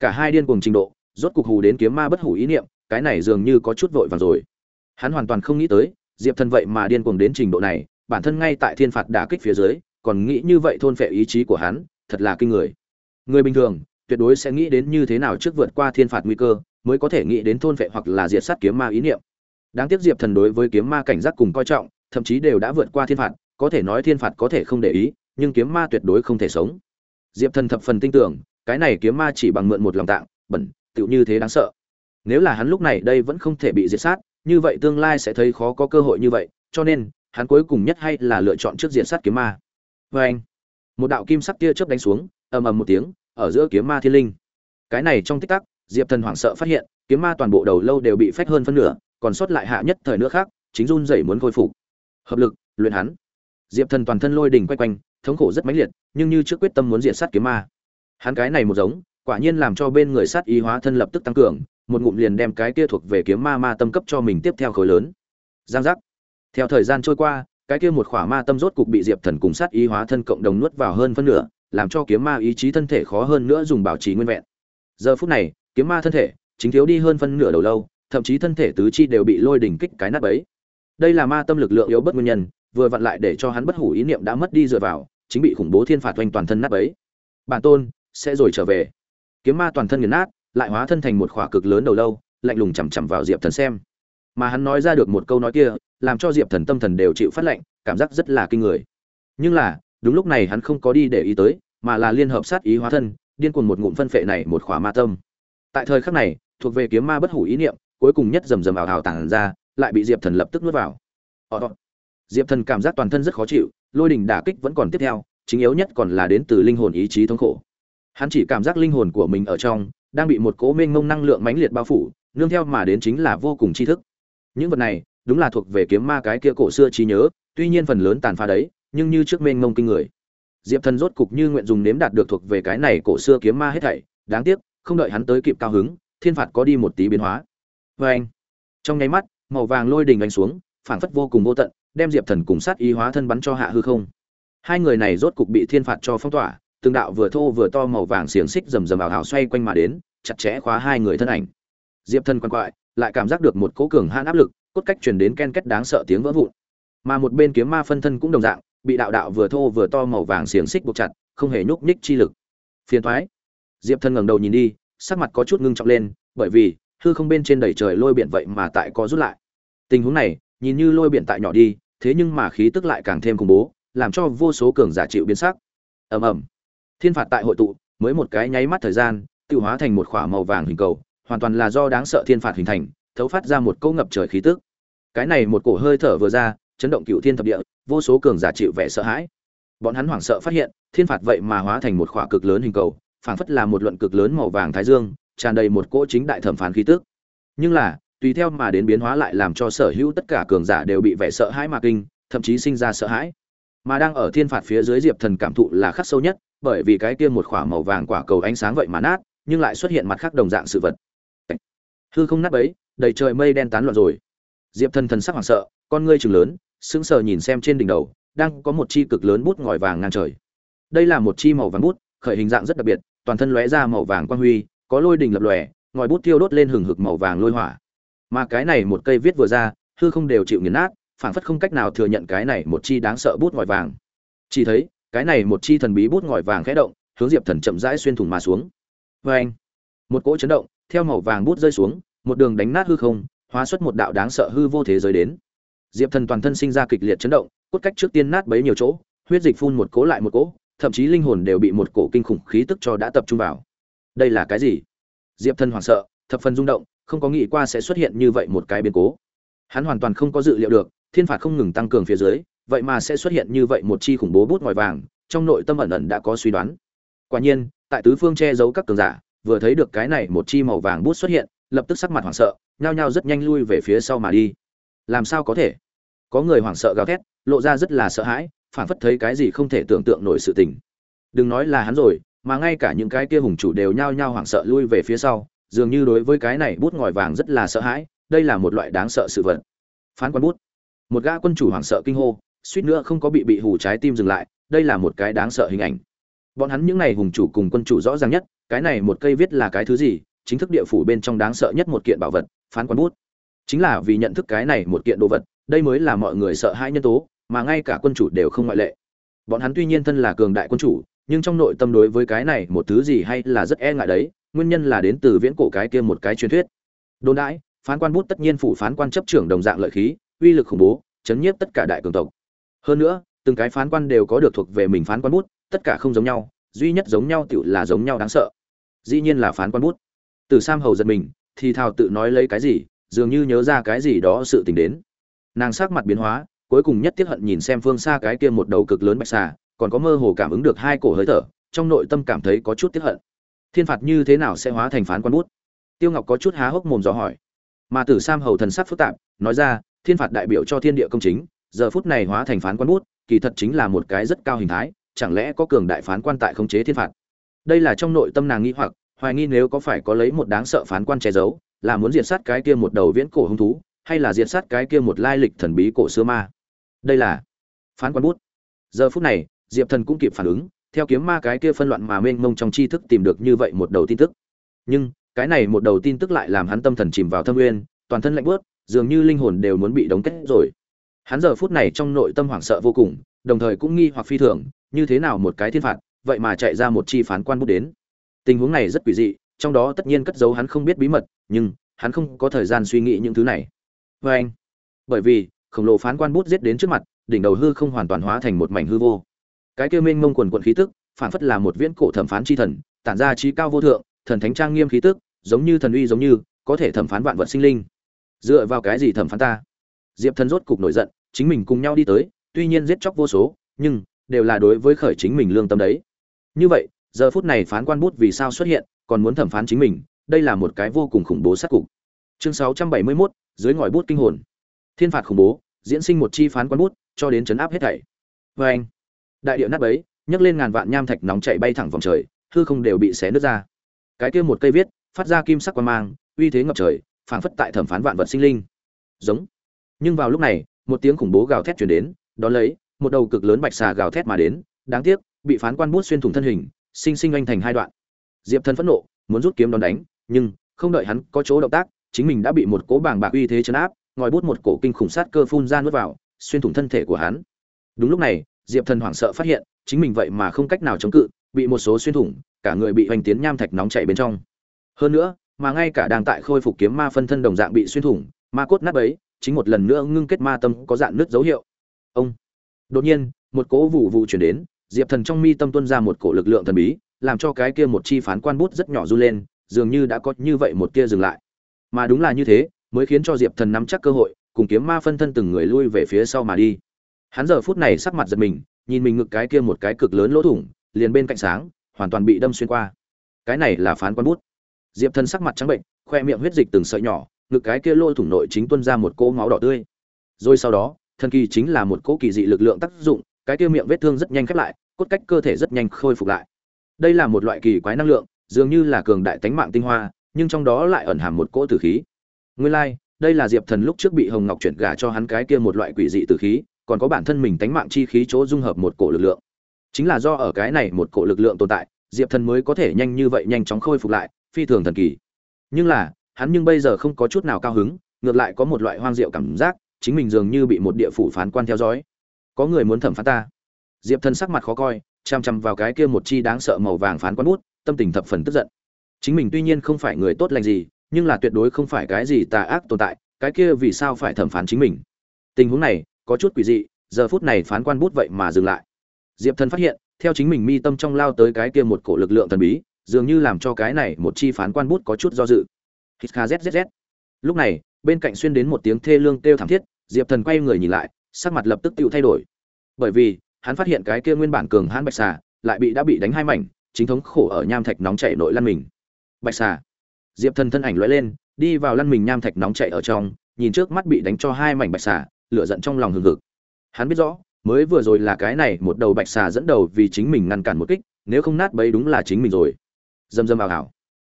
Speaker 1: Cả hai điên cuồng trình độ, rốt cục hù đến kiếm ma bất hủ ý niệm, cái này dường như có chút vội vàng rồi. Hắn hoàn toàn không nghĩ tới, diệp thần vậy mà điên cuồng đến trình độ này, bản thân ngay tại thiên phạt đả kích phía dưới, còn nghĩ như vậy thôn phệ ý chí của hắn, thật là kinh người. Người bình thường, tuyệt đối sẽ nghĩ đến như thế nào trước vượt qua thiên phạt nguy cơ, mới có thể nghĩ đến thôn phệ hoặc là diệt sát kiếm ma ý niệm đáng tiếc diệp thần đối với kiếm ma cảnh giác cùng coi trọng, thậm chí đều đã vượt qua thiên phạt, có thể nói thiên phạt có thể không để ý, nhưng kiếm ma tuyệt đối không thể sống. Diệp thần thập phần tin tưởng, cái này kiếm ma chỉ bằng mượn một lòng tạng, bẩn, tựu như thế đáng sợ. Nếu là hắn lúc này đây vẫn không thể bị diệt sát, như vậy tương lai sẽ thấy khó có cơ hội như vậy, cho nên, hắn cuối cùng nhất hay là lựa chọn trước diệt sát kiếm ma. Vê anh, một đạo kim sắc tia chớp đánh xuống, ầm ầm một tiếng, ở giữa kiếm ma thiên linh. Cái này trong tích tắc, diệp thần hoảng sợ phát hiện, kiếm ma toàn bộ đầu lâu đều bị phách hơn phân nửa còn sót lại hạ nhất thời nữa khác, chính run rẩy muốn khôi phục. Hợp lực, luyện hắn. Diệp thần toàn thân lôi đỉnh quay quanh, thống khổ rất mãnh liệt, nhưng như trước quyết tâm muốn diệt sát kiếm ma. Hắn cái này một giống, quả nhiên làm cho bên người sát ý hóa thân lập tức tăng cường, một ngụm liền đem cái kia thuộc về kiếm ma ma tâm cấp cho mình tiếp theo khối lớn. Giang giác. Theo thời gian trôi qua, cái kia một khỏa ma tâm rốt cục bị diệp thần cùng sát ý hóa thân cộng đồng nuốt vào hơn phân nửa, làm cho kiếm ma ý chí thân thể khó hơn nữa dùng bảo trì nguyên vẹn. Giờ phút này, kiếm ma thân thể chính thiếu đi hơn phân nửa đầu lâu thậm chí thân thể tứ chi đều bị lôi đỉnh kích cái nát bấy. Đây là ma tâm lực lượng yếu bất nguyên nhân, vừa vặn lại để cho hắn bất hủ ý niệm đã mất đi dựa vào, chính bị khủng bố thiên phạt oanh toàn thân nát bấy. Bản tôn, sẽ rồi trở về. Kiếm ma toàn thân nghiền nát, lại hóa thân thành một khỏa cực lớn đầu lâu, lạnh lùng chằm chằm vào diệp thần xem. Mà hắn nói ra được một câu nói kia, làm cho diệp thần tâm thần đều chịu phát lạnh cảm giác rất là kinh người. Nhưng là, đúng lúc này hắn không có đi để ý tới, mà là liên hợp sát ý hóa thân, điên cuồng một ngụm phân phệ này một khỏa ma tâm. Tại thời khắc này, thuộc về kiếm ma bất hủ ý niệm cuối cùng nhất rầm rầm ảo ảo tản ra, lại bị diệp thần lập tức nuốt vào. Diệp thần cảm giác toàn thân rất khó chịu, lôi đỉnh đả kích vẫn còn tiếp theo, chính yếu nhất còn là đến từ linh hồn ý chí thống khổ. Hắn chỉ cảm giác linh hồn của mình ở trong, đang bị một cỗ mênh mông năng lượng mãnh liệt bao phủ, nương theo mà đến chính là vô cùng tri thức. Những vật này, đúng là thuộc về kiếm ma cái kia cổ xưa trí nhớ, tuy nhiên phần lớn tàn phá đấy, nhưng như trước mênh mông kinh người. Diệp thần rốt cục như nguyện dùng nếm đạt được thuộc về cái này cổ xưa kiếm ma hết thảy, đáng tiếc, không đợi hắn tới kịp cao hứng, thiên phạt có đi một tí biến hóa vê anh. Trong nháy mắt, màu vàng lôi đình đánh xuống, phảng phất vô cùng vô tận, đem diệp thần cùng sát ý hóa thân bắn cho hạ hư không. Hai người này rốt cục bị thiên phạt cho phong tỏa, từng đạo vừa thô vừa to màu vàng xiềng xích rầm rầm ảo hào xoay quanh mà đến, chặt chẽ khóa hai người thân ảnh. Diệp thần quan quại, lại cảm giác được một cố cường hãn áp lực, cốt cách truyền đến ken kết đáng sợ tiếng vỡ vụn. Mà một bên kiếm ma phân thân cũng đồng dạng, bị đạo đạo vừa thô vừa to màu vàng xiềng xích buộc chặt, không hề nhúc nhích chi lực. Phiền thoái. Diệp thần ngẩng đầu nhìn đi, sắc mặt có chút ngưng trọng lên, bởi vì hư không bên trên đầy trời lôi biển vậy mà tại có rút lại. Tình huống này, nhìn như lôi biển tại nhỏ đi, thế nhưng mà khí tức lại càng thêm khủng bố, làm cho vô số cường giả chịu biến sắc. Ầm ầm. Thiên phạt tại hội tụ, mới một cái nháy mắt thời gian tự hóa thành một khỏa màu vàng hình cầu, hoàn toàn là do đáng sợ thiên phạt hình thành, thấu phát ra một câu ngập trời khí tức. Cái này một cổ hơi thở vừa ra, chấn động cựu thiên thập địa, vô số cường giả chịu vẻ sợ hãi. Bọn hắn hoảng sợ phát hiện, thiên phạt vậy mà hóa thành một khỏa cực lớn hình cầu, phảng phất là một luận cực lớn màu vàng thái dương tràn đầy một cỗ chính đại thẩm phán khí tức. Nhưng là, tùy theo mà đến biến hóa lại làm cho sở hữu tất cả cường giả đều bị vẻ sợ hãi mà kinh, thậm chí sinh ra sợ hãi. Mà đang ở thiên phạt phía dưới diệp thần cảm thụ là khắc sâu nhất, bởi vì cái kia một quả màu vàng quả cầu ánh sáng vậy mà nát, nhưng lại xuất hiện mặt khác đồng dạng sự vật. Hư không nát bấy, đầy trời mây đen tán loạn rồi. Diệp thần thần sắc hoảng sợ, con ngươi chừng lớn, sững sờ nhìn xem trên đỉnh đầu, đang có một chi cực lớn bút ngòi vàng ngang trời. Đây là một chi màu vàng bút, khởi hình dạng rất đặc biệt, toàn thân lóe ra màu vàng quang huy có lôi đình lập lòe ngòi bút tiêu đốt lên hừng hực màu vàng lôi hỏa. Mà cái này một cây viết vừa ra hư không đều chịu nghiền nát phản phất không cách nào thừa nhận cái này một chi đáng sợ bút ngòi vàng. Chỉ thấy cái này một chi thần bí bút ngòi vàng khẽ động hướng diệp thần chậm rãi xuyên thủng mà xuống. Vê anh một cỗ chấn động theo màu vàng bút rơi xuống một đường đánh nát hư không hóa xuất một đạo đáng sợ hư vô thế giới đến. Diệp thần toàn thân sinh ra kịch liệt chấn động cốt cách trước tiên nát bấy nhiều chỗ huyết dịch phun một cố lại một cỗ, thậm chí linh hồn đều bị một cổ kinh khủng khí tức cho đã tập trung vào đây là cái gì? Diệp thần hoảng sợ, thập phần rung động, không có nghĩ qua sẽ xuất hiện như vậy một cái biến cố. Hắn hoàn toàn không có dự liệu được, thiên phạt không ngừng tăng cường phía dưới, vậy mà sẽ xuất hiện như vậy một chi khủng bố bút ngòi vàng, trong nội tâm ẩn ẩn đã có suy đoán. Quả nhiên, tại tứ phương che giấu các cường giả, vừa thấy được cái này một chi màu vàng bút xuất hiện, lập tức sắc mặt hoảng sợ, nhao nhao rất nhanh lui về phía sau mà đi. Làm sao có thể? Có người hoảng sợ gào thét, lộ ra rất là sợ hãi, phản phất thấy cái gì không thể tưởng tượng nổi sự tình. Đừng nói là hắn rồi mà ngay cả những cái kia hùng chủ đều nhao nhao hoảng sợ lui về phía sau, dường như đối với cái này bút ngòi vàng rất là sợ hãi, đây là một loại đáng sợ sự vật. Phán quan bút. Một gã quân chủ hoảng sợ kinh hô, suýt nữa không có bị bị hù trái tim dừng lại, đây là một cái đáng sợ hình ảnh. Bọn hắn những này hùng chủ cùng quân chủ rõ ràng nhất, cái này một cây viết là cái thứ gì, chính thức địa phủ bên trong đáng sợ nhất một kiện bảo vật, phán quan bút. Chính là vì nhận thức cái này một kiện đồ vật, đây mới là mọi người sợ hãi nhân tố, mà ngay cả quân chủ đều không ngoại lệ. Bọn hắn tuy nhiên thân là cường đại quân chủ nhưng trong nội tâm đối với cái này một thứ gì hay là rất e ngại đấy, nguyên nhân là đến từ viễn cổ cái kia một cái truyền thuyết. Đồn đãi, phán quan bút tất nhiên phủ phán quan chấp trưởng đồng dạng lợi khí, uy lực khủng bố, chấn nhiếp tất cả đại cường tộc. Hơn nữa, từng cái phán quan đều có được thuộc về mình phán quan bút, tất cả không giống nhau, duy nhất giống nhau tựu là giống nhau đáng sợ. Dĩ nhiên là phán quan bút. Từ sam hầu giật mình, thì thào tự nói lấy cái gì, dường như nhớ ra cái gì đó sự tình đến. Nàng sắc mặt biến hóa, cuối cùng nhất tiếc hận nhìn xem phương xa cái kia một đầu cực lớn bạch xà còn có mơ hồ cảm ứng được hai cổ hơi thở, trong nội tâm cảm thấy có chút tiếc hận. Thiên phạt như thế nào sẽ hóa thành phán quan bút? Tiêu ngọc có chút há hốc mồm dò hỏi. Mà tử sam hầu thần sắc phức tạp, nói ra, thiên phạt đại biểu cho thiên địa công chính, giờ phút này hóa thành phán quan bút, kỳ thật chính là một cái rất cao hình thái, chẳng lẽ có cường đại phán quan tại khống chế thiên phạt? Đây là trong nội tâm nàng nghi hoặc, hoài nghi nếu có phải có lấy một đáng sợ phán quan che giấu, là muốn diệt sát cái kia một đầu viễn cổ hung thú, hay là diệt sát cái kia một lai lịch thần bí cổ xưa ma? Đây là phán quan bút. Giờ phút này diệp thần cũng kịp phản ứng, theo kiếm ma cái kia phân loạn mà mênh mông trong tri thức tìm được như vậy một đầu tin tức. Nhưng, cái này một đầu tin tức lại làm hắn tâm thần chìm vào thâm nguyên toàn thân lạnh bớt dường như linh hồn đều muốn bị đóng kết rồi. Hắn giờ phút này trong nội tâm hoảng sợ vô cùng, đồng thời cũng nghi hoặc phi thường, như thế nào một cái thiên phạt, vậy mà chạy ra một chi phán quan bút đến. Tình huống này rất quỷ dị, trong đó tất nhiên cất giấu hắn không biết bí mật, nhưng, hắn không có thời gian suy nghĩ những thứ này. Vê anh bởi vì, khổng lồ phán quan bút giết đến trước mặt, đỉnh đầu hư không hoàn toàn hóa thành một mảnh hư vô cái kia mênh mông quần quần khí tức phản phất là một viễn cổ thẩm phán chi thần tản ra trí cao vô thượng thần thánh trang nghiêm khí tức giống như thần uy giống như có thể thẩm phán vạn vật sinh linh. Dựa vào cái gì thẩm phán ta? Diệp thần rốt cục nổi giận chính mình cùng nhau đi tới tuy nhiên giết chóc vô số nhưng đều là đối với khởi chính mình lương tâm đấy. Như vậy giờ phút này phán quan bút vì sao xuất hiện còn muốn thẩm phán chính mình đây là một cái vô cùng khủng bố sát cục. Chương 671, dưới ngòi bút kinh hồn. Thiên phạt khủng bố diễn sinh một chi phán quan bút cho đến chấn áp hết thảy. Vê anh đại địa nát bấy, nhấc lên ngàn vạn nham thạch nóng chạy bay thẳng vòng trời, hư không đều bị xé nứt ra. Cái kia một cây viết, phát ra kim sắc quan mang, uy thế ngập trời, phảng phất tại thẩm phán vạn vật sinh linh. Giống. Nhưng vào lúc này, một tiếng khủng bố gào thét truyền đến, đó lấy, một đầu cực lớn bạch xà gào thét mà đến, đáng tiếc, bị phán quan bút xuyên thủng thân hình, sinh sinh anh thành hai đoạn. Diệp thân phẫn nộ, muốn rút kiếm đón đánh, nhưng, không đợi hắn có chỗ động tác, chính mình đã bị một cố bảng bạc uy thế chấn áp, ngòi bút một cổ kinh khủng sát cơ phun ra nuốt vào, xuyên thủng thân thể của hắn. Đúng lúc này diệp thần hoảng sợ phát hiện, chính mình vậy mà không cách nào chống cự, bị một số xuyên thủng, cả người bị hoành tiến nham thạch nóng chảy bên trong. Hơn nữa, mà ngay cả đang tại khôi phục kiếm ma phân thân đồng dạng bị xuyên thủng, ma cốt nát ấy chính một lần nữa ngưng kết ma tâm có dạng nứt dấu hiệu. Ông! Đột nhiên, một cỗ vụ vụ chuyển đến, diệp thần trong mi tâm tuân ra một cổ lực lượng thần bí, làm cho cái kia một chi phán quan bút rất nhỏ run lên, dường như đã có như vậy một tia dừng lại. Mà đúng là như thế, mới khiến cho diệp thần nắm chắc cơ hội, cùng kiếm ma phân thân từng người lui về phía sau mà đi hắn giờ phút này sắc mặt giật mình nhìn mình ngực cái kia một cái cực lớn lỗ thủng liền bên cạnh sáng hoàn toàn bị đâm xuyên qua. Cái này là phán quan bút. Diệp thần sắc mặt trắng bệnh khoe miệng huyết dịch từng sợi nhỏ ngực cái kia lỗ thủng nội chính tuân ra một cỗ máu đỏ tươi. Rồi sau đó thần kỳ chính là một cỗ kỳ dị lực lượng tác dụng cái kia miệng vết thương rất nhanh khép lại cốt cách cơ thể rất nhanh khôi phục lại. Đây là một loại kỳ quái năng lượng dường như là cường đại tánh mạng tinh hoa nhưng trong đó lại ẩn hàm một cỗ tử khí. Nguyên lai like, đây là diệp thần lúc trước bị hồng ngọc chuyển gả cho hắn cái kia một loại quỷ dị tử khí còn có bản thân mình tánh mạng chi khí chỗ dung hợp một cổ lực lượng. Chính là do ở cái này một cổ lực lượng tồn tại, diệp thần mới có thể nhanh như vậy nhanh chóng khôi phục lại, phi thường thần kỳ. Nhưng là, hắn nhưng bây giờ không có chút nào cao hứng, ngược lại có một loại hoang diệu cảm giác, chính mình dường như bị một địa phủ phán quan theo dõi. Có người muốn thẩm phán ta? Diệp thần sắc mặt khó coi chằm chằm vào cái kia một chi đáng sợ màu vàng phán quan bút, tâm tình thập phần tức giận. Chính mình tuy nhiên không phải người tốt lành gì, nhưng là tuyệt đối không phải cái gì tà ác tồn tại, cái kia vì sao phải thẩm phán chính mình? Tình huống này có chút quỷ dị, giờ phút này phán quan bút vậy mà dừng lại. Diệp thần phát hiện, theo chính mình mi tâm trong lao tới cái kia một cổ lực lượng thần bí, dường như làm cho cái này một chi phán quan bút có chút do dự. Hít kha zzz lúc này, bên cạnh xuyên đến một tiếng thê lương kêu thảm thiết, diệp thần quay người nhìn lại, sắc mặt lập tức tự thay đổi. Bởi vì, hắn phát hiện cái kia nguyên bản cường hãn bạch xà lại bị đã bị đánh hai mảnh, chính thống khổ ở nham thạch nóng chảy nội lăn mình. Bạch xà. Diệp thần thân ảnh lóe lên, đi vào lăn mình nham thạch nóng chảy ở trong, nhìn trước mắt bị đánh cho hai mảnh bạch xà lửa giận trong lòng hừng hực. Hắn biết rõ, mới vừa rồi là cái này một đầu bạch xà dẫn đầu vì chính mình ngăn cản một kích, nếu không nát bấy đúng là chính mình rồi. Dầm dầm vào hảo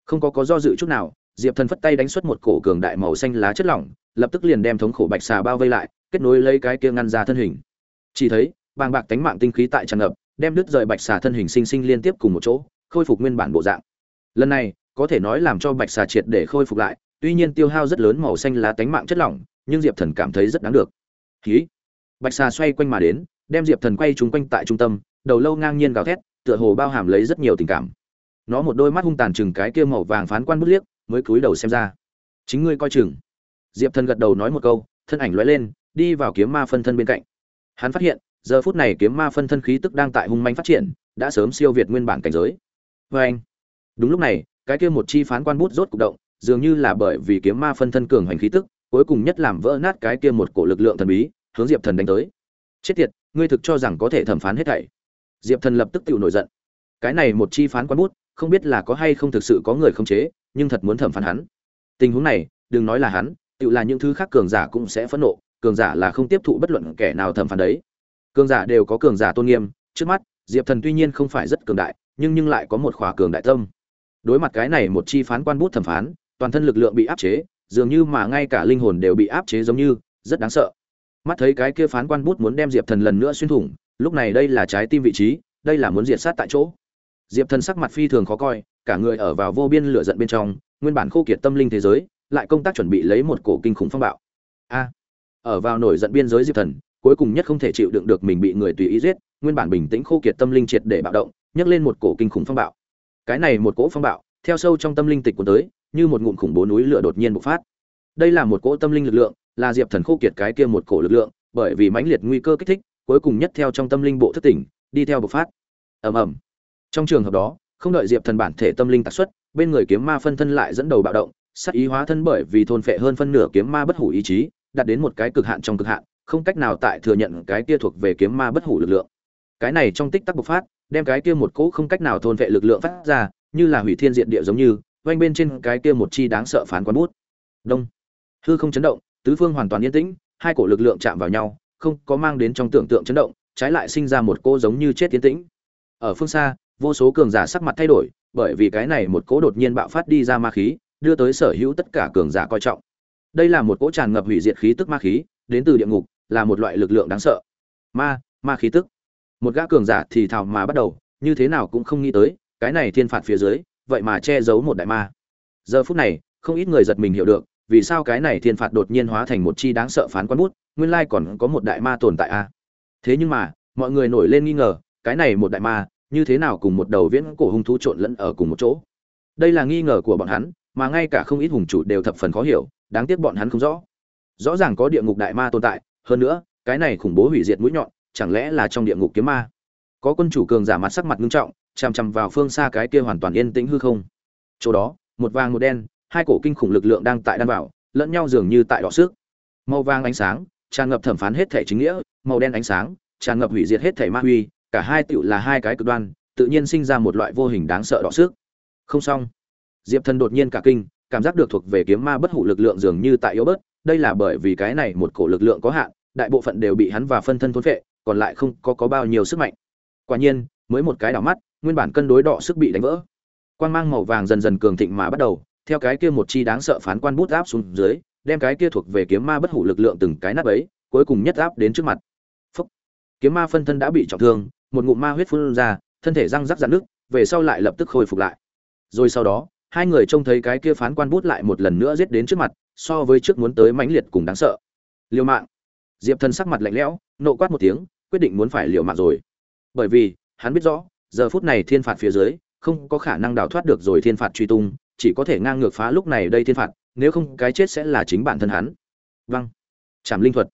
Speaker 1: không có có do dự chút nào, diệp thần phất tay đánh xuất một cổ cường đại màu xanh lá chất lỏng, lập tức liền đem thống khổ bạch xà bao vây lại, kết nối lấy cái kia ngăn ra thân hình. Chỉ thấy, bàng bạc tánh mạng tinh khí tại tràn ngập, đem đứt rời bạch xà thân hình sinh sinh liên tiếp cùng một chỗ, khôi phục nguyên bản bộ dạng. Lần này, có thể nói làm cho bạch xà triệt để khôi phục lại, tuy nhiên tiêu hao rất lớn màu xanh lá tánh mạng chất lỏng, nhưng diệp thần cảm thấy rất đáng được khí. Bạch xà xoay quanh mà đến, đem diệp thần quay trúng quanh tại trung tâm, đầu lâu ngang nhiên gào thét, tựa hồ bao hàm lấy rất nhiều tình cảm. Nó một đôi mắt hung tàn chừng cái kia màu vàng phán quan bút liếc, mới cúi đầu xem ra. Chính ngươi coi chừng. Diệp thần gật đầu nói một câu, thân ảnh lóe lên, đi vào kiếm ma phân thân bên cạnh. Hắn phát hiện, giờ phút này kiếm ma phân thân khí tức đang tại hung manh phát triển, đã sớm siêu việt nguyên bản cảnh giới. Vê anh, đúng lúc này, cái kia một chi phán quan bút rốt cục động, dường như là bởi vì kiếm ma phân thân cường hành khí tức, cuối cùng nhất làm vỡ nát cái kia một cổ lực lượng thần bí hướng diệp thần đánh tới. Chết tiệt, ngươi thực cho rằng có thể thẩm phán hết thảy? Diệp thần lập tức tự nổi giận. Cái này một chi phán quan bút, không biết là có hay không thực sự có người không chế, nhưng thật muốn thẩm phán hắn. Tình huống này, đừng nói là hắn, tự là những thứ khác cường giả cũng sẽ phẫn nộ, cường giả là không tiếp thụ bất luận kẻ nào thẩm phán đấy. Cường giả đều có cường giả tôn nghiêm, trước mắt, diệp thần tuy nhiên không phải rất cường đại, nhưng nhưng lại có một khỏa cường đại tâm. Đối mặt cái này một chi phán quan bút thẩm phán, toàn thân lực lượng bị áp chế, dường như mà ngay cả linh hồn đều bị áp chế giống như, rất đáng sợ mắt thấy cái kia phán quan bút muốn đem diệp thần lần nữa xuyên thủng, lúc này đây là trái tim vị trí, đây là muốn diệt sát tại chỗ. Diệp thần sắc mặt phi thường khó coi, cả người ở vào vô biên lửa giận bên trong, nguyên bản khô kiệt tâm linh thế giới, lại công tác chuẩn bị lấy một cổ kinh khủng phong bạo. A, ở vào nổi giận biên giới diệp thần, cuối cùng nhất không thể chịu đựng được mình bị người tùy ý giết, nguyên bản bình tĩnh khô kiệt tâm linh triệt để bạo động, nhấc lên một cổ kinh khủng phong bạo. Cái này một cỗ phong bạo, theo sâu trong tâm linh tịch của tới, như một ngụm khủng bố núi lửa đột nhiên bộc phát. Đây là một cỗ tâm linh lực lượng là diệp thần khô kiệt cái kia một cổ lực lượng, bởi vì mãnh liệt nguy cơ kích thích, cuối cùng nhất theo trong tâm linh bộ thất tỉnh, đi theo bộc phát. Ầm ầm. Trong trường hợp đó, không đợi diệp thần bản thể tâm linh tạc xuất, bên người kiếm ma phân thân lại dẫn đầu bạo động sắc ý hóa thân bởi vì thôn phệ hơn phân nửa kiếm ma bất hủ ý chí, đạt đến một cái cực hạn trong cực hạn, không cách nào tại thừa nhận cái kia thuộc về kiếm ma bất hủ lực lượng. Cái này trong tích tắc bộc phát, đem cái kia một cỗ không cách nào thôn vệ lực lượng phát ra, như là hủy thiên diện địa giống như quanh bên trên cái kia một chi đáng sợ phán quán bút. Đông. Hư không chấn động tứ phương hoàn toàn yên tĩnh, hai cổ lực lượng chạm vào nhau, không có mang đến trong tưởng tượng chấn động, trái lại sinh ra một cô giống như chết tiến tĩnh. Ở phương xa, vô số cường giả sắc mặt thay đổi, bởi vì cái này một cỗ đột nhiên bạo phát đi ra ma khí, đưa tới sở hữu tất cả cường giả coi trọng. Đây là một cỗ tràn ngập hủy diệt khí tức ma khí, đến từ địa ngục, là một loại lực lượng đáng sợ. Ma ma khí tức. Một gã cường giả thì thào mà bắt đầu, như thế nào cũng không nghĩ tới, cái này thiên phạt phía dưới, vậy mà che giấu một đại ma. Giờ phút này, không ít người giật mình hiểu được vì sao cái này thiên phạt đột nhiên hóa thành một chi đáng sợ phán quan bút, nguyên lai còn có một đại ma tồn tại a thế nhưng mà, mọi người nổi lên nghi ngờ, cái này một đại ma, như thế nào cùng một đầu viễn cổ hung thú trộn lẫn ở cùng một chỗ? Đây là nghi ngờ của bọn hắn, mà ngay cả không ít hùng chủ đều thập phần khó hiểu, đáng tiếc bọn hắn không rõ. Rõ ràng có địa ngục đại ma tồn tại, hơn nữa, cái này khủng bố hủy diệt mũi nhọn, chẳng lẽ là trong địa ngục kiếm ma? Có quân chủ cường giả mặt sắc mặt nghiêm trọng, chằm chằm vào phương xa cái kia hoàn toàn yên tĩnh hư không. Chỗ đó, một vàng một đen hai cổ kinh khủng lực lượng đang tại đan vào, lẫn nhau dường như tại đỏ sức màu vàng ánh sáng, tràn ngập thẩm phán hết thể chính nghĩa, màu đen ánh sáng, tràn ngập hủy diệt hết thể ma huy, cả hai tựu là hai cái cực đoan, tự nhiên sinh ra một loại vô hình đáng sợ đỏ sức không xong. Diệp thần đột nhiên cả kinh, cảm giác được thuộc về kiếm ma bất hủ lực lượng dường như tại yếu bớt, đây là bởi vì cái này một cổ lực lượng có hạn, đại bộ phận đều bị hắn và phân thân thôn phệ, còn lại không có có bao nhiêu sức mạnh. Quả nhiên, mới một cái đảo mắt, nguyên bản cân đối đỏ sức bị đánh vỡ. Quan mang màu vàng dần dần cường thịnh mà bắt đầu theo cái kia một chi đáng sợ phán quan bút áp xuống dưới, đem cái kia thuộc về kiếm ma bất hủ lực lượng từng cái nát ấy cuối cùng nhất áp đến trước mặt. Phúc. kiếm ma phân thân đã bị trọng thương, một ngụm ma huyết phun ra, thân thể răng rắc rạn nước về sau lại lập tức khôi phục lại. Rồi sau đó, hai người trông thấy cái kia phán quan bút lại một lần nữa giết đến trước mặt, so với trước muốn tới mãnh liệt cùng đáng sợ. Liều mạng. Diệp thần sắc mặt lạnh lẽo, nộ quát một tiếng, quyết định muốn phải liều mạng rồi. Bởi vì, hắn biết rõ, giờ phút này thiên phạt phía dưới, không có khả năng đào thoát được rồi thiên phạt truy tung chỉ có thể ngang ngược phá lúc này đây thiên phạt, nếu không cái chết sẽ là chính bản thân hắn. Vâng. Chạm linh thuật.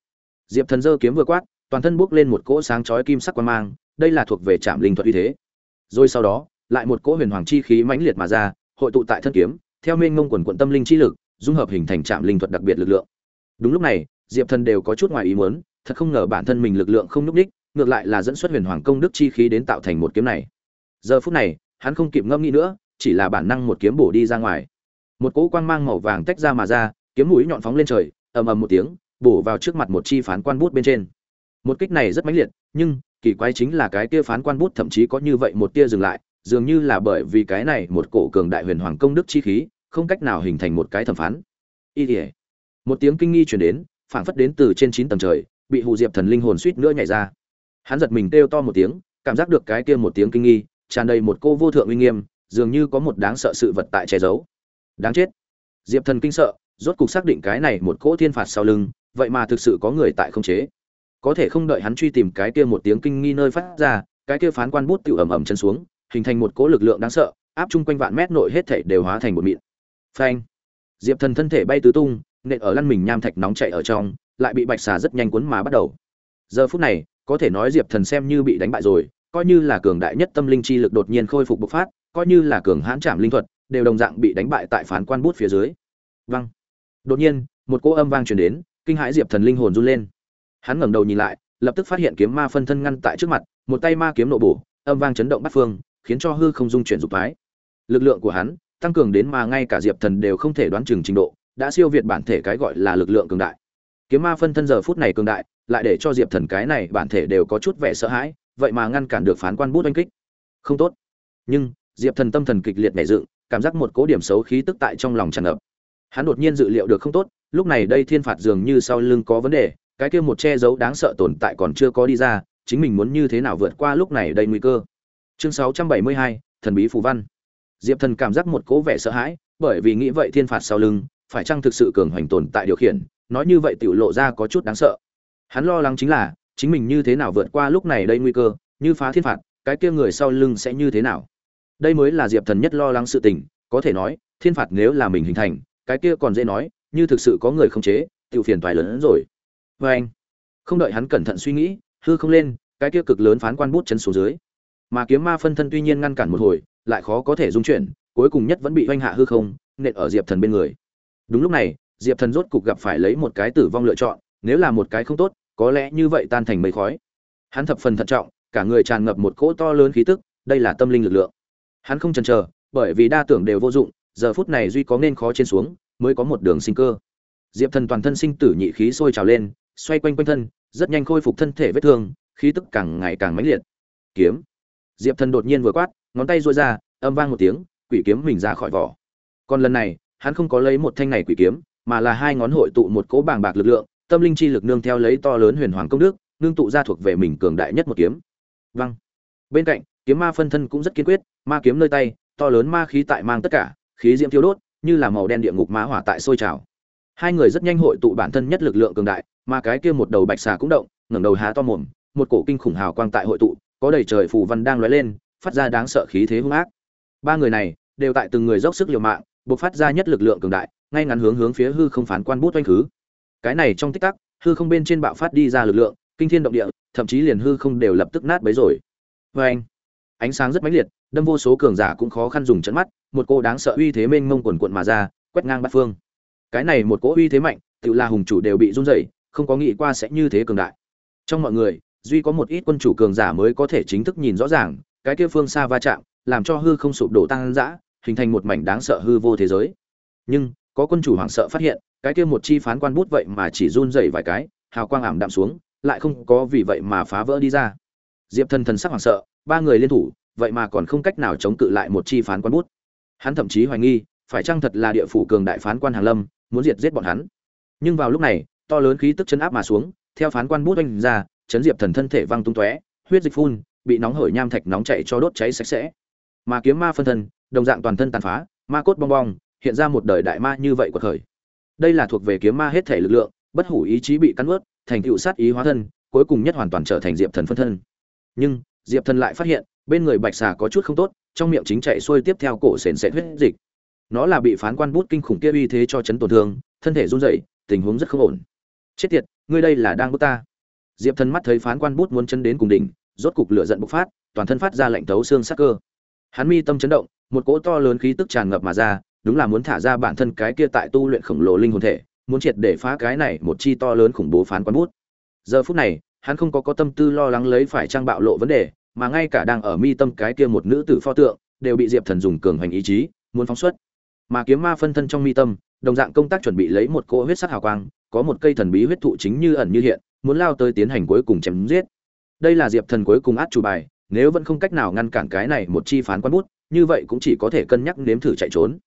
Speaker 1: Diệp thần dơ kiếm vừa quát, toàn thân bốc lên một cỗ sáng chói kim sắc quan mang, đây là thuộc về chạm linh thuật uy thế. Rồi sau đó, lại một cỗ huyền hoàng chi khí mãnh liệt mà ra, hội tụ tại thân kiếm, theo mênh ngông quần quận tâm linh chi lực, dung hợp hình thành trạm linh thuật đặc biệt lực lượng. Đúng lúc này, diệp thần đều có chút ngoài ý muốn, thật không ngờ bản thân mình lực lượng không nhúc ních ngược lại là dẫn xuất huyền hoàng công đức chi khí đến tạo thành một kiếm này. Giờ phút này, hắn không kịp ngâm nghĩ nữa chỉ là bản năng một kiếm bổ đi ra ngoài. Một cỗ quang mang màu vàng tách ra mà ra, kiếm mũi nhọn phóng lên trời, ầm ầm một tiếng, bổ vào trước mặt một chi phán quan bút bên trên. Một kích này rất mãnh liệt, nhưng, kỳ quái chính là cái kia phán quan bút thậm chí có như vậy một tia dừng lại, dường như là bởi vì cái này một cổ cường đại huyền hoàng công đức chi khí, không cách nào hình thành một cái thẩm phán. Y ỉa một tiếng kinh nghi chuyển đến, phảng phất đến từ trên chín tầng trời, bị hù diệp thần linh hồn suýt nữa nhảy ra. Hắn giật mình kêu to một tiếng, cảm giác được cái kia một tiếng kinh nghi, tràn đầy một cô vô thượng uy nghiêm dường như có một đáng sợ sự vật tại che giấu. Đáng chết. Diệp thần kinh sợ, rốt cục xác định cái này một cỗ thiên phạt sau lưng, vậy mà thực sự có người tại không chế. Có thể không đợi hắn truy tìm cái kia một tiếng kinh nghi nơi phát ra, cái kia phán quan bút tự ầm ầm chân xuống, hình thành một cỗ lực lượng đáng sợ, áp chung quanh vạn mét nội hết thảy đều hóa thành một mịn. Phanh. Diệp thần thân thể bay tứ tung, nện ở lăn mình nham thạch nóng chạy ở trong, lại bị bạch xà rất nhanh cuốn mà bắt đầu. Giờ phút này, có thể nói diệp thần xem như bị đánh bại rồi, coi như là cường đại nhất tâm linh chi lực đột nhiên khôi phục bộc phát coi như là cường hãn trảm linh thuật, đều đồng dạng bị đánh bại tại phán quan bút phía dưới. Văng đột nhiên, một cỗ âm vang truyền đến, kinh hãi diệp thần linh hồn run lên. Hắn ngẩng đầu nhìn lại, lập tức phát hiện kiếm ma phân thân ngăn tại trước mặt, một tay ma kiếm nộ bổ, âm vang chấn động bát phương, khiến cho hư không dung chuyển dục phái lực lượng của hắn tăng cường đến mà ngay cả diệp thần đều không thể đoán chừng trình độ, đã siêu việt bản thể cái gọi là lực lượng cường đại. Kiếm ma phân thân giờ phút này cường đại, lại để cho diệp thần cái này bản thể đều có chút vẻ sợ hãi, vậy mà ngăn cản được phán quan bút oanh kích. Không tốt. Nhưng diệp thần tâm thần kịch liệt nhảy dựng cảm giác một cố điểm xấu khí tức tại trong lòng tràn ngập. Hắn đột nhiên dự liệu được không tốt lúc này đây thiên phạt dường như sau lưng có vấn đề cái kia một che giấu đáng sợ tồn tại còn chưa có đi ra chính mình muốn như thế nào vượt qua lúc này đây nguy cơ. Chương 672, thần bí phù văn. Diệp thần cảm giác một cố vẻ sợ hãi bởi vì nghĩ vậy thiên phạt sau lưng phải chăng thực sự cường hoành tồn tại điều khiển nói như vậy tiểu lộ ra có chút đáng sợ. Hắn lo lắng chính là chính mình như thế nào vượt qua lúc này đây nguy cơ như phá thiên phạt cái kia người sau lưng sẽ như thế nào? Đây mới là diệp thần nhất lo lắng sự tình, có thể nói, thiên phạt nếu là mình hình thành, cái kia còn dễ nói, như thực sự có người không chế tự phiền toài lớn hơn rồi. Vê anh, không đợi hắn cẩn thận suy nghĩ, hư không lên, cái kia cực lớn phán quan bút chân xuống dưới. Mà kiếm ma phân thân tuy nhiên ngăn cản một hồi, lại khó có thể dung chuyển, cuối cùng nhất vẫn bị oanh hạ hư không, nện ở diệp thần bên người. Đúng lúc này, diệp thần rốt cục gặp phải lấy một cái tử vong lựa chọn, nếu là một cái không tốt, có lẽ như vậy tan thành mây khói. Hắn thập phần thận trọng, cả người tràn ngập một cỗ to lớn khí tức, đây là tâm linh lực lượng hắn không chần chờ, bởi vì đa tưởng đều vô dụng, giờ phút này duy có nên khó trên xuống, mới có một đường sinh cơ. Diệp thần toàn thân sinh tử nhị khí sôi trào lên, xoay quanh quanh thân, rất nhanh khôi phục thân thể vết thương, khí tức càng ngày càng mãnh liệt. Kiếm. Diệp thần đột nhiên vừa quát, ngón tay duỗi ra, âm vang một tiếng, quỷ kiếm mình ra khỏi vỏ. Còn lần này, hắn không có lấy một thanh này quỷ kiếm, mà là hai ngón hội tụ một cỗ bàng bạc lực lượng, tâm linh chi lực nương theo lấy to lớn huyền hoàng công đức nương tụ ra thuộc về mình cường đại nhất một kiếm. Văng bên cạnh kiếm ma phân thân cũng rất kiên quyết, ma kiếm nơi tay, to lớn ma khí tại mang tất cả, khí diễm thiêu đốt, như là màu đen địa ngục ma hỏa tại sôi trào. Hai người rất nhanh hội tụ bản thân nhất lực lượng cường đại, mà cái kia một đầu bạch xà cũng động, ngẩng đầu há to mồm, một cổ kinh khủng hào quang tại hội tụ, có đầy trời phù văn đang lóe lên, phát ra đáng sợ khí thế hung ác. Ba người này đều tại từng người dốc sức liều mạng buộc phát ra nhất lực lượng cường đại, ngay ngắn hướng hướng phía hư không phán quan bút oanh khứ. Cái này trong tích tắc, hư không bên trên bạo phát đi ra lực lượng, kinh thiên động địa, thậm chí liền hư không đều lập tức nát bấy rồi. Vê anh ánh sáng rất mãnh liệt, đâm vô số cường giả cũng khó khăn dùng trận mắt, một cô đáng sợ uy thế mênh mông quần quận mà ra, quét ngang bát phương. Cái này một cỗ uy thế mạnh tự là hùng chủ đều bị run rẩy, không có nghĩ qua sẽ như thế cường đại. Trong mọi người, duy có một ít quân chủ cường giả mới có thể chính thức nhìn rõ ràng, cái kia phương xa va chạm, làm cho hư không sụp đổ tăng dã, hình thành một mảnh đáng sợ hư vô thế giới. Nhưng, có quân chủ hoảng sợ phát hiện, cái kia một chi phán quan bút vậy mà chỉ run rẩy vài cái, hào quang ảm đạm xuống, lại không có vì vậy mà phá vỡ đi ra. Diệp thần thần sắc hoảng sợ ba người liên thủ, vậy mà còn không cách nào chống cự lại một chi phán quan bút. Hắn thậm chí hoài nghi, phải chăng thật là địa phủ cường đại phán quan hàng lâm, muốn diệt giết bọn hắn. Nhưng vào lúc này, to lớn khí tức chấn áp mà xuống, theo phán quan bút oanh ra chấn diệp thần thân thể văng tung tóe, huyết dịch phun, bị nóng hởi nham thạch nóng chạy cho đốt cháy sạch sẽ. Mà kiếm ma phân thân, đồng dạng toàn thân tàn phá, ma cốt bong bong, hiện ra một đời đại ma như vậy của khởi. Đây là thuộc về kiếm ma hết thể lực lượng, bất hủ ý chí bị cắn ướt thành tựu sát ý hóa thân, cuối cùng nhất hoàn toàn trở thành diệp thần phân thân. Nhưng diệp thần lại phát hiện, bên người bạch xà có chút không tốt, trong miệng chính chạy xuôi tiếp theo cổ sền sệt huyết dịch. Nó là bị phán quan bút kinh khủng kia uy thế cho chấn tổn thương, thân thể run rẩy, tình huống rất không ổn. Chết tiệt, ngươi đây là đang bước ta. Diệp thần mắt thấy phán quan bút muốn chân đến cùng đỉnh, rốt cục lửa giận bộc phát, toàn thân phát ra lạnh thấu xương sắc cơ. Hắn mi tâm chấn động, một cỗ to lớn khí tức tràn ngập mà ra, đúng là muốn thả ra bản thân cái kia tại tu luyện khổng lồ linh hồn thể, muốn triệt để phá cái này một chi to lớn khủng bố phán quan bút. Giờ phút này hắn không có có tâm tư lo lắng lấy phải trang bạo lộ vấn đề, mà ngay cả đang ở mi tâm cái kia một nữ tử pho tượng, đều bị diệp thần dùng cường hành ý chí, muốn phóng xuất. Mà kiếm ma phân thân trong mi tâm, đồng dạng công tác chuẩn bị lấy một cỗ huyết sắc hào quang, có một cây thần bí huyết thụ chính như ẩn như hiện, muốn lao tới tiến hành cuối cùng chém giết. Đây là diệp thần cuối cùng át chủ bài, nếu vẫn không cách nào ngăn cản cái này một chi phán quan bút, như vậy cũng chỉ có thể cân nhắc nếm thử chạy trốn.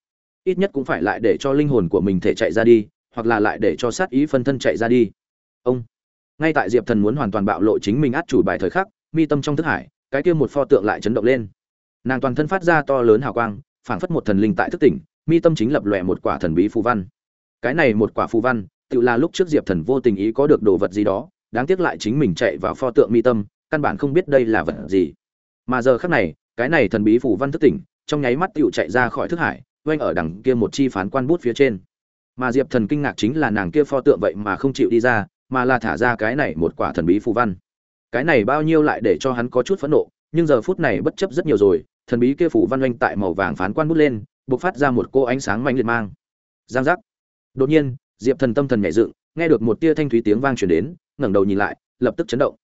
Speaker 1: Ít nhất cũng phải lại để cho linh hồn của mình thể chạy ra đi, hoặc là lại để cho sát ý phân thân chạy ra đi. Ông ngay tại diệp thần muốn hoàn toàn bạo lộ chính mình át chủ bài thời khắc, mi tâm trong thức hải, cái kia một pho tượng lại chấn động lên. Nàng toàn thân phát ra to lớn hào quang, phảng phất một thần linh tại thức tỉnh, mi tâm chính lập lòe một quả thần bí phù văn. Cái này một quả phù văn, tự là lúc trước diệp thần vô tình ý có được đồ vật gì đó, đáng tiếc lại chính mình chạy vào pho tượng mi tâm, căn bản không biết đây là vật gì. Mà giờ khắc này, cái này thần bí phù văn thức tỉnh, trong nháy mắt tựu chạy ra khỏi thức hải oanh ở đằng kia một chi phán quan bút phía trên. Mà diệp thần kinh ngạc chính là nàng kia pho tượng vậy mà không chịu đi ra mà là thả ra cái này một quả thần bí phù văn. Cái này bao nhiêu lại để cho hắn có chút phẫn nộ, nhưng giờ phút này bất chấp rất nhiều rồi, thần bí kia phủ văn oanh tại màu vàng phán quan bút lên, bộc phát ra một cô ánh sáng mạnh liệt mang. Giang giác. Đột nhiên, diệp thần tâm thần nhảy dựng, nghe được một tia thanh thúy tiếng vang truyền đến, ngẩng đầu nhìn lại, lập tức chấn động.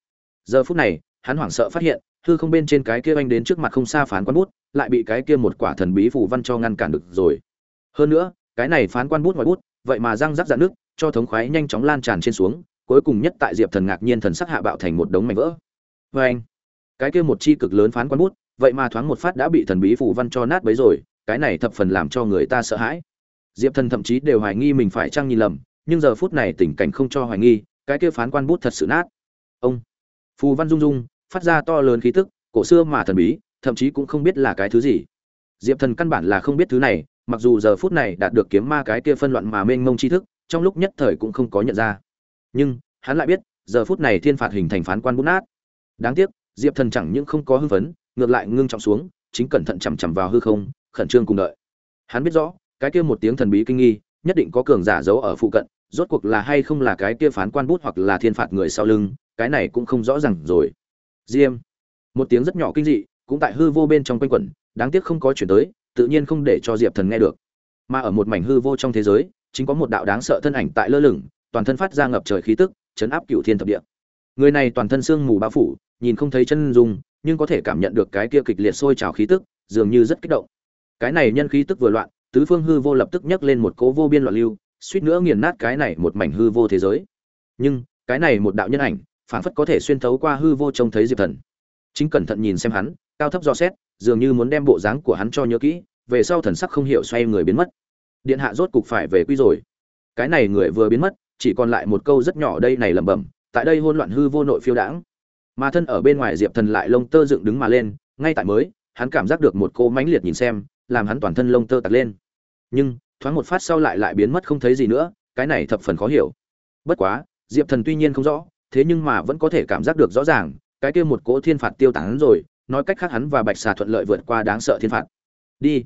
Speaker 1: Giờ phút này, hắn hoảng sợ phát hiện, hư không bên trên cái kia oanh đến trước mặt không xa phán quan bút, lại bị cái kia một quả thần bí phủ văn cho ngăn cản được rồi. Hơn nữa, cái này phán quan bút ngoài bút, vậy mà răng rắc dạn nước cho thống khoái nhanh chóng lan tràn trên xuống cuối cùng nhất tại diệp thần ngạc nhiên thần sắc hạ bạo thành một đống mảnh vỡ. Vê anh, cái kia một chi cực lớn phán quan bút, vậy mà thoáng một phát đã bị thần bí phủ văn cho nát bấy rồi, cái này thập phần làm cho người ta sợ hãi. Diệp thần thậm chí đều hoài nghi mình phải trăng nhìn lầm, nhưng giờ phút này tình cảnh không cho hoài nghi, cái kia phán quan bút thật sự nát. Ông, phù văn rung rung, phát ra to lớn khí tức, cổ xưa mà thần bí, thậm chí cũng không biết là cái thứ gì. Diệp thần căn bản là không biết thứ này, mặc dù giờ phút này đạt được kiếm ma cái kia phân loạn mà mênh mông tri thức, trong lúc nhất thời cũng không có nhận ra nhưng hắn lại biết giờ phút này thiên phạt hình thành phán quan bút nát. Đáng tiếc, diệp thần chẳng những không có hưng phấn, ngược lại ngưng trọng xuống, chính cẩn thận chằm chằm vào hư không, khẩn trương cùng đợi. Hắn biết rõ, cái kia một tiếng thần bí kinh nghi, nhất định có cường giả giấu ở phụ cận, rốt cuộc là hay không là cái kia phán quan bút hoặc là thiên phạt người sau lưng, cái này cũng không rõ ràng rồi. Diêm. Một tiếng rất nhỏ kinh dị, cũng tại hư vô bên trong quanh quẩn, đáng tiếc không có chuyển tới, tự nhiên không để cho diệp thần nghe được. Mà ở một mảnh hư vô trong thế giới, chính có một đạo đáng sợ thân ảnh tại lơ lửng toàn thân phát ra ngập trời khí tức, chấn áp cựu thiên thập địa. Người này toàn thân sương mù bao phủ, nhìn không thấy chân dung, nhưng có thể cảm nhận được cái kia kịch liệt sôi trào khí tức, dường như rất kích động. Cái này nhân khí tức vừa loạn, tứ phương hư vô lập tức nhấc lên một cố vô biên loạn lưu, suýt nữa nghiền nát cái này một mảnh hư vô thế giới. Nhưng, cái này một đạo nhân ảnh phản phất có thể xuyên thấu qua hư vô trông thấy diệp thần. Chính cẩn thận nhìn xem hắn, cao thấp do xét, dường như muốn đem bộ dáng của hắn cho nhớ kỹ, về sau thần sắc không hiểu xoay người biến mất. Điện hạ rốt cục phải về quy rồi. Cái này người vừa biến mất chỉ còn lại một câu rất nhỏ đây này lẩm bẩm, tại đây hôn loạn hư vô nội phiêu đãng. Mà thân ở bên ngoài diệp thần lại lông tơ dựng đứng mà lên, ngay tại mới, hắn cảm giác được một cô mãnh liệt nhìn xem, làm hắn toàn thân lông tơ tặc lên. Nhưng, thoáng một phát sau lại lại biến mất không thấy gì nữa, cái này thập phần khó hiểu. Bất quá, diệp thần tuy nhiên không rõ, thế nhưng mà vẫn có thể cảm giác được rõ ràng, cái kia một cỗ thiên phạt tiêu tán rồi, nói cách khác hắn và bạch xà thuận lợi vượt qua đáng sợ thiên phạt. Đi.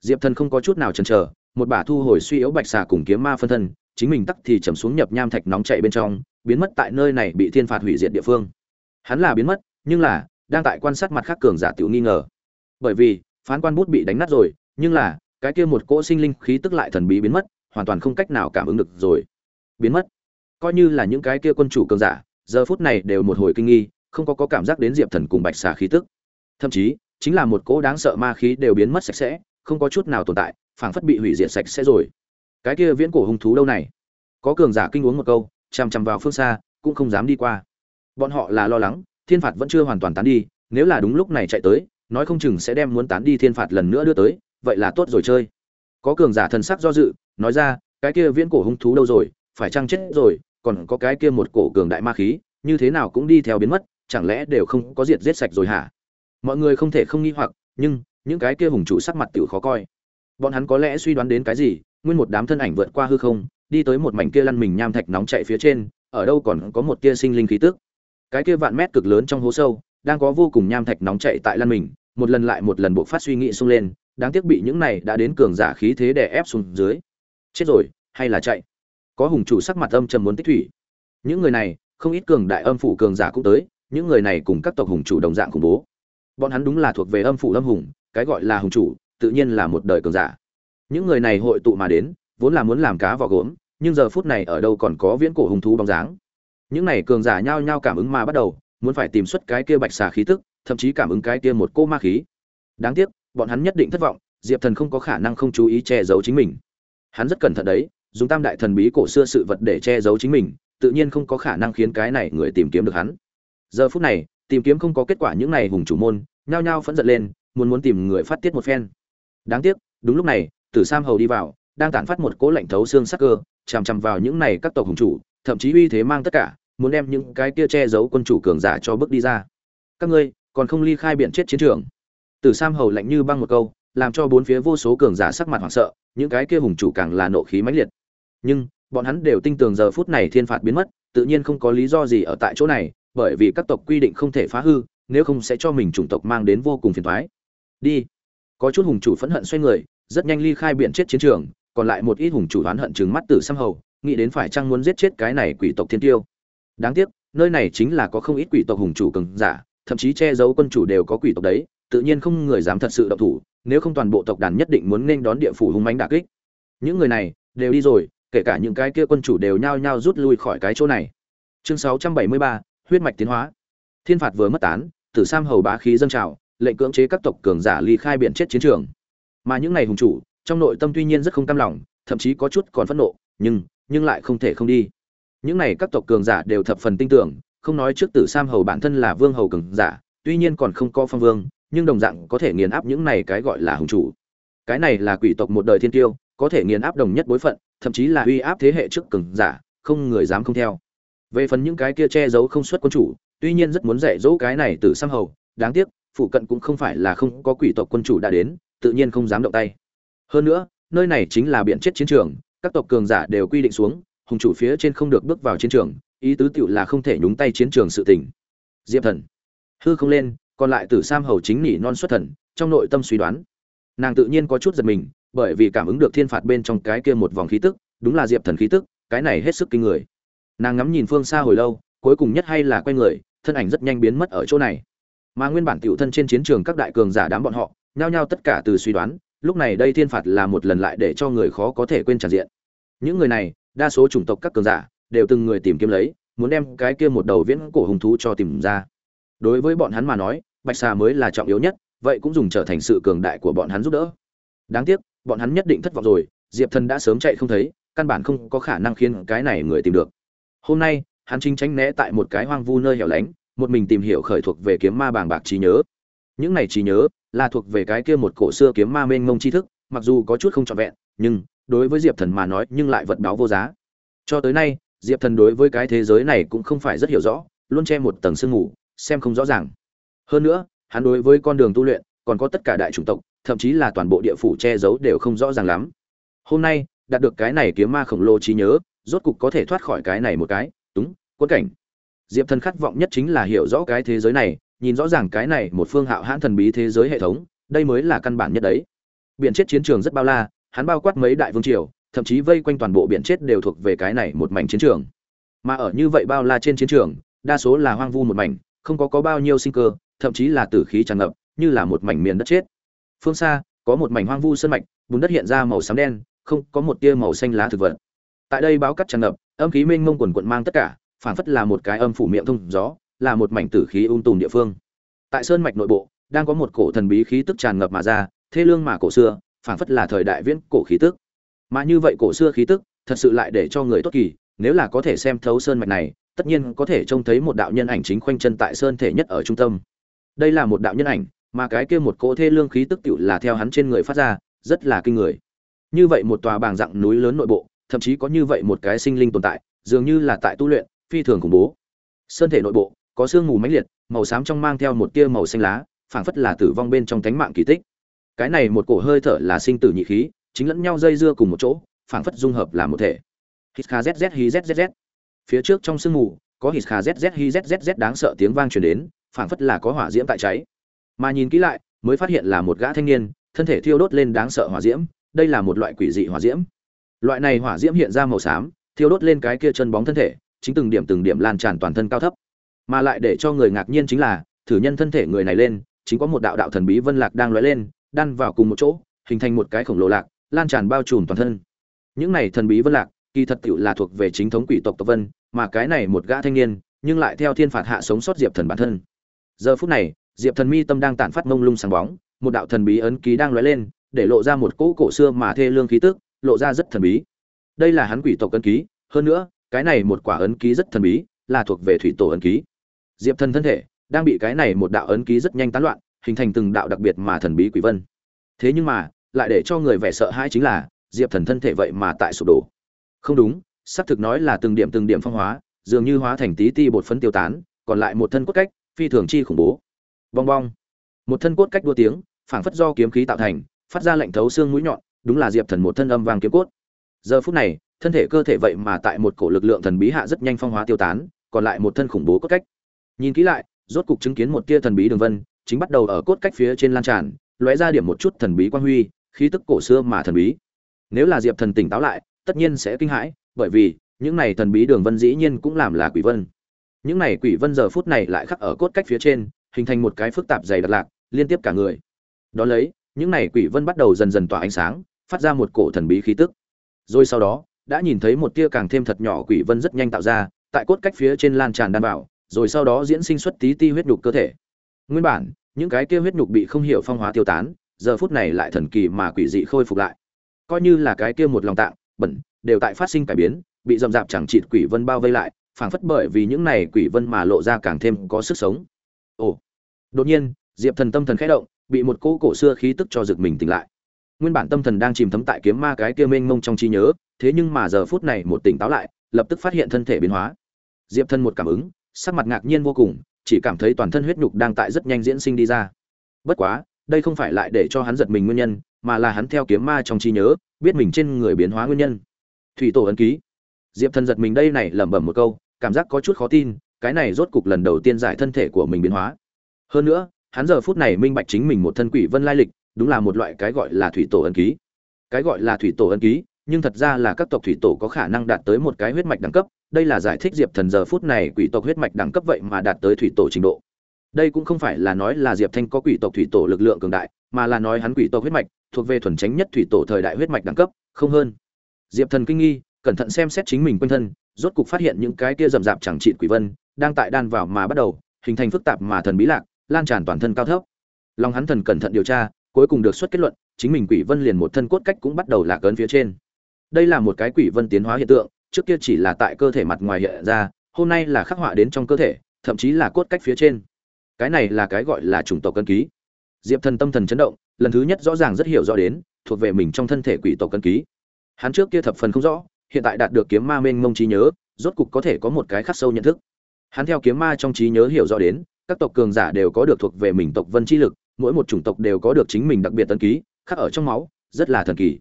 Speaker 1: Diệp thần không có chút nào chần chờ, một bả thu hồi suy yếu bạch xà cùng kiếm ma phân thân chính mình tắc thì chầm xuống nhập nham thạch nóng chạy bên trong biến mất tại nơi này bị thiên phạt hủy diệt địa phương. Hắn là biến mất nhưng là đang tại quan sát mặt khác cường giả tiểu nghi ngờ. Bởi vì phán quan bút bị đánh nát rồi nhưng là cái kia một cỗ sinh linh khí tức lại thần bí biến mất hoàn toàn không cách nào cảm ứng được rồi. Biến mất. Coi như là những cái kia quân chủ cường giả giờ phút này đều một hồi kinh nghi không có, có cảm giác đến diệp thần cùng bạch xà khí tức. Thậm chí chính là một cỗ đáng sợ ma khí đều biến mất sạch sẽ không có chút nào tồn tại phảng phất bị hủy diệt sạch sẽ rồi cái kia viễn cổ hung thú đâu này? Có cường giả kinh uống một câu, chằm chằm vào phương xa, cũng không dám đi qua. Bọn họ là lo lắng, thiên phạt vẫn chưa hoàn toàn tán đi, nếu là đúng lúc này chạy tới, nói không chừng sẽ đem muốn tán đi thiên phạt lần nữa đưa tới, vậy là tốt rồi chơi. Có cường giả thần sắc do dự, nói ra, cái kia viễn cổ hung thú đâu rồi, phải chăng chết rồi, còn có cái kia một cổ cường đại ma khí, như thế nào cũng đi theo biến mất, chẳng lẽ đều không có diệt giết sạch rồi hả? Mọi người không thể không nghi hoặc, nhưng những cái kia hùng chủ sắc mặt tiểu khó coi. Bọn hắn có lẽ suy đoán đến cái gì nguyên một đám thân ảnh vượt qua hư không, đi tới một mảnh kia lăn mình nham thạch nóng chạy phía trên, ở đâu còn có một kia sinh linh khí tức. Cái kia vạn mét cực lớn trong hố sâu, đang có vô cùng nham thạch nóng chạy tại lăn mình, một lần lại một lần buộc phát suy nghĩ xông lên, đáng tiếc bị những này đã đến cường giả khí thế đè ép xuống dưới. Chết rồi, hay là chạy? Có hùng chủ sắc mặt âm trầm muốn tích thủy. Những người này, không ít cường đại âm phủ cường giả cũng tới, những người này cùng các tộc hùng chủ đồng dạng khủng bố. Bọn hắn đúng là thuộc về âm phủ âm hùng, cái gọi là hùng chủ, tự nhiên là một đời cường giả những người này hội tụ mà đến, vốn là muốn làm cá vào gốm, nhưng giờ phút này ở đâu còn có viễn cổ hùng thú bóng dáng. Những này cường giả nhao nhao cảm ứng mà bắt đầu, muốn phải tìm xuất cái kia bạch xà khí tức, thậm chí cảm ứng cái kia một cô ma khí. Đáng tiếc, bọn hắn nhất định thất vọng, diệp thần không có khả năng không chú ý che giấu chính mình. Hắn rất cẩn thận đấy, dùng tam đại thần bí cổ xưa sự vật để che giấu chính mình, tự nhiên không có khả năng khiến cái này người tìm kiếm được hắn. Giờ phút này, tìm kiếm không có kết quả những này hùng chủ môn, nhao nhao phẫn giận lên, muốn muốn tìm người phát tiết một phen. Đáng tiếc, đúng lúc này tử sam hầu đi vào đang tản phát một cỗ lạnh thấu xương sắc cơ chằm chằm vào những này các tộc hùng chủ thậm chí uy thế mang tất cả muốn đem những cái kia che giấu quân chủ cường giả cho bước đi ra các ngươi còn không ly khai biển chết chiến trường tử sam hầu lạnh như băng một câu làm cho bốn phía vô số cường giả sắc mặt hoảng sợ những cái kia hùng chủ càng là nộ khí mãnh liệt nhưng bọn hắn đều tin tưởng giờ phút này thiên phạt biến mất tự nhiên không có lý do gì ở tại chỗ này bởi vì các tộc quy định không thể phá hư nếu không sẽ cho mình chủng tộc mang đến vô cùng phiền toái. Đi. Có chút hùng chủ phẫn hận xoay người, rất nhanh ly khai biển chết chiến trường, còn lại một ít hùng chủ oán hận trừng mắt tử xăm hầu, nghĩ đến phải chăng muốn giết chết cái này quỷ tộc thiên tiêu. Đáng tiếc, nơi này chính là có không ít quỷ tộc hùng chủ cường giả, thậm chí che giấu quân chủ đều có quỷ tộc đấy, tự nhiên không người dám thật sự động thủ, nếu không toàn bộ tộc đàn nhất định muốn nên đón địa phủ hung mãnh đả kích. Những người này đều đi rồi, kể cả những cái kia quân chủ đều nhao nhao rút lui khỏi cái chỗ này. Chương 673, huyết mạch tiến hóa. Thiên phạt vừa mất tán, Tử Sam hầu bá khí dâng trào, lệnh cưỡng chế các tộc cường giả ly khai biển chết chiến trường. Mà những này hùng chủ, trong nội tâm tuy nhiên rất không cam lòng, thậm chí có chút còn phẫn nộ, nhưng nhưng lại không thể không đi. Những này các tộc cường giả đều thập phần tin tưởng, không nói trước Tử Sam hầu bản thân là vương hầu cường giả, tuy nhiên còn không có phong vương, nhưng đồng dạng có thể nghiền áp những này cái gọi là hùng chủ. Cái này là quỷ tộc một đời thiên tiêu, có thể nghiền áp đồng nhất bối phận, thậm chí là uy áp thế hệ trước cường giả, không người dám không theo. Về phần những cái kia che giấu không xuất quân chủ, tuy nhiên rất muốn dạy dỗ cái này Tử Sam hầu, đáng tiếc, phụ cận cũng không phải là không có quỷ tộc quân chủ đã đến, tự nhiên không dám động tay. Hơn nữa, nơi này chính là biển chết chiến trường, các tộc cường giả đều quy định xuống, hùng chủ phía trên không được bước vào chiến trường, ý tứ tiểu là không thể nhúng tay chiến trường sự tình. Diệp Thần, hư không lên, còn lại Tử Sam hầu chính nỉ non xuất thần, trong nội tâm suy đoán. Nàng tự nhiên có chút giật mình, bởi vì cảm ứng được thiên phạt bên trong cái kia một vòng khí tức, đúng là Diệp Thần khí tức, cái này hết sức kinh người. Nàng ngắm nhìn phương xa hồi lâu, cuối cùng nhất hay là quay người, thân ảnh rất nhanh biến mất ở chỗ này. Mà nguyên bản tiểu thân trên chiến trường các đại cường giả đám bọn họ, nhao nhao tất cả từ suy đoán, lúc này đây thiên phạt là một lần lại để cho người khó có thể quên tràn diện. Những người này, đa số chủng tộc các cường giả, đều từng người tìm kiếm lấy, muốn đem cái kia một đầu viễn cổ hùng thú cho tìm ra. Đối với bọn hắn mà nói, bạch xà mới là trọng yếu nhất, vậy cũng dùng trở thành sự cường đại của bọn hắn giúp đỡ. Đáng tiếc, bọn hắn nhất định thất vọng rồi, Diệp Thần đã sớm chạy không thấy, căn bản không có khả năng khiến cái này người tìm được. Hôm nay, hắn chính tránh né tại một cái hoang vu nơi hẻo lánh, một mình tìm hiểu khởi thuộc về kiếm ma bàng bạc trí nhớ. Những này trí nhớ là thuộc về cái kia một cổ xưa kiếm ma mênh mông tri thức, mặc dù có chút không trọn vẹn, nhưng đối với Diệp Thần mà nói, nhưng lại vật báo vô giá. Cho tới nay, Diệp Thần đối với cái thế giới này cũng không phải rất hiểu rõ, luôn che một tầng sương mù, xem không rõ ràng. Hơn nữa, hắn đối với con đường tu luyện, còn có tất cả đại chủng tộc, thậm chí là toàn bộ địa phủ che giấu đều không rõ ràng lắm. Hôm nay, đạt được cái này kiếm ma khổng lồ trí nhớ, rốt cục có thể thoát khỏi cái này một cái, đúng, quân cảnh. Diệp Thần khát vọng nhất chính là hiểu rõ cái thế giới này, nhìn rõ ràng cái này một phương hạo hãn thần bí thế giới hệ thống, đây mới là căn bản nhất đấy. Biển chết chiến trường rất bao la, hắn bao quát mấy đại vương triều, thậm chí vây quanh toàn bộ biển chết đều thuộc về cái này một mảnh chiến trường. Mà ở như vậy bao la trên chiến trường, đa số là hoang vu một mảnh, không có có bao nhiêu sinh cơ, thậm chí là tử khí tràn ngập, như là một mảnh miền đất chết. Phương xa, có một mảnh hoang vu sơn mạch, bùn đất hiện ra màu xám đen, không có một tia màu xanh lá thực vật. Tại đây báo cắt tràn ngập, âm khí mênh mông quần quận mang tất cả, phảng phất là một cái âm phủ miệng thông gió, là một mảnh tử khí ung tùm địa phương. Tại sơn mạch nội bộ, đang có một cổ thần bí khí tức tràn ngập mà ra, thê lương mà cổ xưa, phảng phất là thời đại viễn cổ khí tức. Mà như vậy cổ xưa khí tức, thật sự lại để cho người tốt kỳ, nếu là có thể xem thấu sơn mạch này, tất nhiên có thể trông thấy một đạo nhân ảnh chính khoanh chân tại sơn thể nhất ở trung tâm. Đây là một đạo nhân ảnh, mà cái kia một cỗ thê lương khí tức tựu là theo hắn trên người phát ra, rất là kinh người. Như vậy một tòa bảng dạng núi lớn nội bộ, thậm chí có như vậy một cái sinh linh tồn tại, dường như là tại tu luyện, phi thường khủng bố. Sơn thể nội bộ có sương mù mãnh liệt, màu xám trong mang theo một tia màu xanh lá, phảng phất là tử vong bên trong tánh mạng kỳ tích. Cái này một cổ hơi thở là sinh tử nhị khí, chính lẫn nhau dây dưa cùng một chỗ, phảng phất dung hợp làm một thể. Hít kha zzz hi zzz. Phía trước trong sương mù, có hít kha zzz hi zzz đáng sợ tiếng vang truyền đến, phảng phất là có hỏa diễm tại cháy. Mà nhìn kỹ lại, mới phát hiện là một gã thanh niên, thân thể thiêu đốt lên đáng sợ hỏa diễm, đây là một loại quỷ dị hỏa diễm. Loại này hỏa diễm hiện ra màu xám, thiêu đốt lên cái kia chân bóng thân thể, chính từng điểm từng điểm lan tràn toàn thân cao thấp. Mà lại để cho người ngạc nhiên chính là, thử nhân thân thể người này lên, chính có một đạo đạo thần bí vân lạc đang lóe lên, đan vào cùng một chỗ, hình thành một cái khổng lồ lạc, lan tràn bao trùm toàn thân. Những này thần bí vân lạc, kỳ thật tựu là thuộc về chính thống quỷ tộc tộc vân, mà cái này một gã thanh niên, nhưng lại theo thiên phạt hạ sống sót diệp thần bản thân. Giờ phút này, diệp thần mi tâm đang tản phát mông lung sáng bóng, một đạo thần bí ấn ký đang lóe lên, để lộ ra một cỗ cổ xưa mà thê lương khí tức, lộ ra rất thần bí. Đây là hắn quỷ tộc ấn ký, hơn nữa, cái này một quả ấn ký rất thần bí, là thuộc về thủy tổ ấn ký. Diệp Thần thân thể đang bị cái này một đạo ấn ký rất nhanh tán loạn, hình thành từng đạo đặc biệt mà thần bí quỷ vân. Thế nhưng mà, lại để cho người vẻ sợ hãi chính là, Diệp Thần thân thể vậy mà tại sụp đổ. Không đúng, sắp thực nói là từng điểm từng điểm phong hóa, dường như hóa thành tí ti bột phấn tiêu tán, còn lại một thân cốt cách, phi thường chi khủng bố. Bong bong. Một thân cốt cách đua tiếng, phảng phất do kiếm khí tạo thành, phát ra lệnh thấu xương mũi nhọn, đúng là Diệp Thần một thân âm vàng kiếm cốt. Giờ phút này, thân thể cơ thể vậy mà tại một cổ lực lượng thần bí hạ rất nhanh phong hóa tiêu tán, còn lại một thân khủng bố cốt cách. Nhìn kỹ lại, rốt cục chứng kiến một tia thần bí đường vân chính bắt đầu ở cốt cách phía trên lan tràn lóe ra điểm một chút thần bí quan huy khí tức cổ xưa mà thần bí. Nếu là diệp thần tỉnh táo lại tất nhiên sẽ kinh hãi bởi vì những này thần bí đường vân dĩ nhiên cũng làm là quỷ vân. Những này quỷ vân giờ phút này lại khắc ở cốt cách phía trên hình thành một cái phức tạp dày đặc lạc liên tiếp cả người. Đón lấy những này quỷ vân bắt đầu dần dần tỏa ánh sáng phát ra một cổ thần bí khí tức. Rồi sau đó đã nhìn thấy một tia càng thêm thật nhỏ quỷ vân rất nhanh tạo ra tại cốt cách phía trên lan tràn đan bảo rồi sau đó diễn sinh xuất tí ti huyết nhục cơ thể. Nguyên bản, những cái kia huyết nhục bị không hiểu phong hóa tiêu tán, giờ phút này lại thần kỳ mà quỷ dị khôi phục lại. Coi như là cái kia một lòng tạng, bẩn, đều tại phát sinh cải biến, bị dầm dạp chẳng chịt quỷ vân bao vây lại, phảng phất bởi vì những này quỷ vân mà lộ ra càng thêm có sức sống. Ồ! Đột nhiên, diệp thần tâm thần khẽ động, bị một cỗ cổ xưa khí tức cho giật mình tỉnh lại. Nguyên bản tâm thần đang chìm thấm tại kiếm ma cái kia mênh mông trong trí nhớ, thế nhưng mà giờ phút này một tỉnh táo lại, lập tức phát hiện thân thể biến hóa. Diệp thần một cảm ứng sắc mặt ngạc nhiên vô cùng, chỉ cảm thấy toàn thân huyết nhục đang tại rất nhanh diễn sinh đi ra. Bất quá, đây không phải lại để cho hắn giật mình nguyên nhân, mà là hắn theo kiếm ma trong trí nhớ, biết mình trên người biến hóa nguyên nhân. Thủy tổ ấn ký. Diệp thần giật mình đây này lẩm bẩm một câu, cảm giác có chút khó tin, cái này rốt cục lần đầu tiên giải thân thể của mình biến hóa. Hơn nữa, hắn giờ phút này minh bạch chính mình một thân quỷ vân lai lịch, đúng là một loại cái gọi là thủy tổ ấn ký. Cái gọi là thủy tổ ấn ký, nhưng thật ra là các tộc thủy tổ có khả năng đạt tới một cái huyết mạch đẳng cấp đây là giải thích diệp thần giờ phút này quỷ tộc huyết mạch đẳng cấp vậy mà đạt tới thủy tổ trình độ. Đây cũng không phải là nói là diệp thanh có quỷ tộc thủy tổ lực lượng cường đại, mà là nói hắn quỷ tộc huyết mạch thuộc về thuần tránh nhất thủy tổ thời đại huyết mạch đẳng cấp, không hơn. Diệp thần kinh nghi, cẩn thận xem xét chính mình quanh thân, rốt cục phát hiện những cái kia rậm rạp chẳng trị quỷ vân đang tại đan vào mà bắt đầu, hình thành phức tạp mà thần bí lạc, lan tràn toàn thân cao thấp. Lòng hắn thần cẩn thận điều tra, cuối cùng được xuất kết luận, chính mình quỷ vân liền một thân cốt cách cũng bắt đầu lạc ấn phía trên. Đây là một cái quỷ vân tiến hóa hiện tượng trước kia chỉ là tại cơ thể mặt ngoài hiện ra, hôm nay là khắc họa đến trong cơ thể, thậm chí là cốt cách phía trên. Cái này là cái gọi là chủng tộc cân ký. Diệp thần tâm thần chấn động, lần thứ nhất rõ ràng rất hiểu rõ đến, thuộc về mình trong thân thể quỷ tộc cân ký. Hắn trước kia thập phần không rõ, hiện tại đạt được kiếm ma mênh mông trí nhớ, rốt cục có thể có một cái khắc sâu nhận thức. Hắn theo kiếm ma trong trí nhớ hiểu rõ đến, các tộc cường giả đều có được thuộc về mình tộc vân chi lực, mỗi một chủng tộc đều có được chính mình đặc biệt tân ký, khắc ở trong máu, rất là thần kỳ.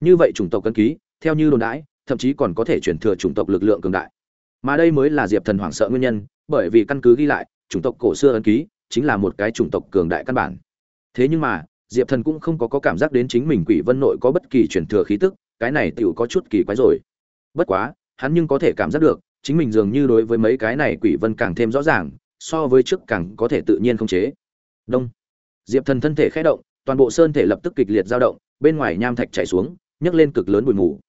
Speaker 1: Như vậy chủng tộc cân ký, theo như đồn đãi thậm chí còn có thể chuyển thừa chủng tộc lực lượng cường đại. Mà đây mới là diệp thần hoảng sợ nguyên nhân bởi vì căn cứ ghi lại chủng tộc cổ xưa ấn ký chính là một cái chủng tộc cường đại căn bản. Thế nhưng mà diệp thần cũng không có, có cảm giác đến chính mình quỷ vân nội có bất kỳ chuyển thừa khí tức cái này tựu có chút kỳ quái rồi. Bất quá hắn nhưng có thể cảm giác được chính mình dường như đối với mấy cái này quỷ vân càng thêm rõ ràng so với trước càng có thể tự nhiên không chế. Đông. Diệp thần thân thể khẽ động toàn bộ sơn thể lập tức kịch liệt dao động bên ngoài nham thạch chảy xuống nhấc lên cực lớn bụi mù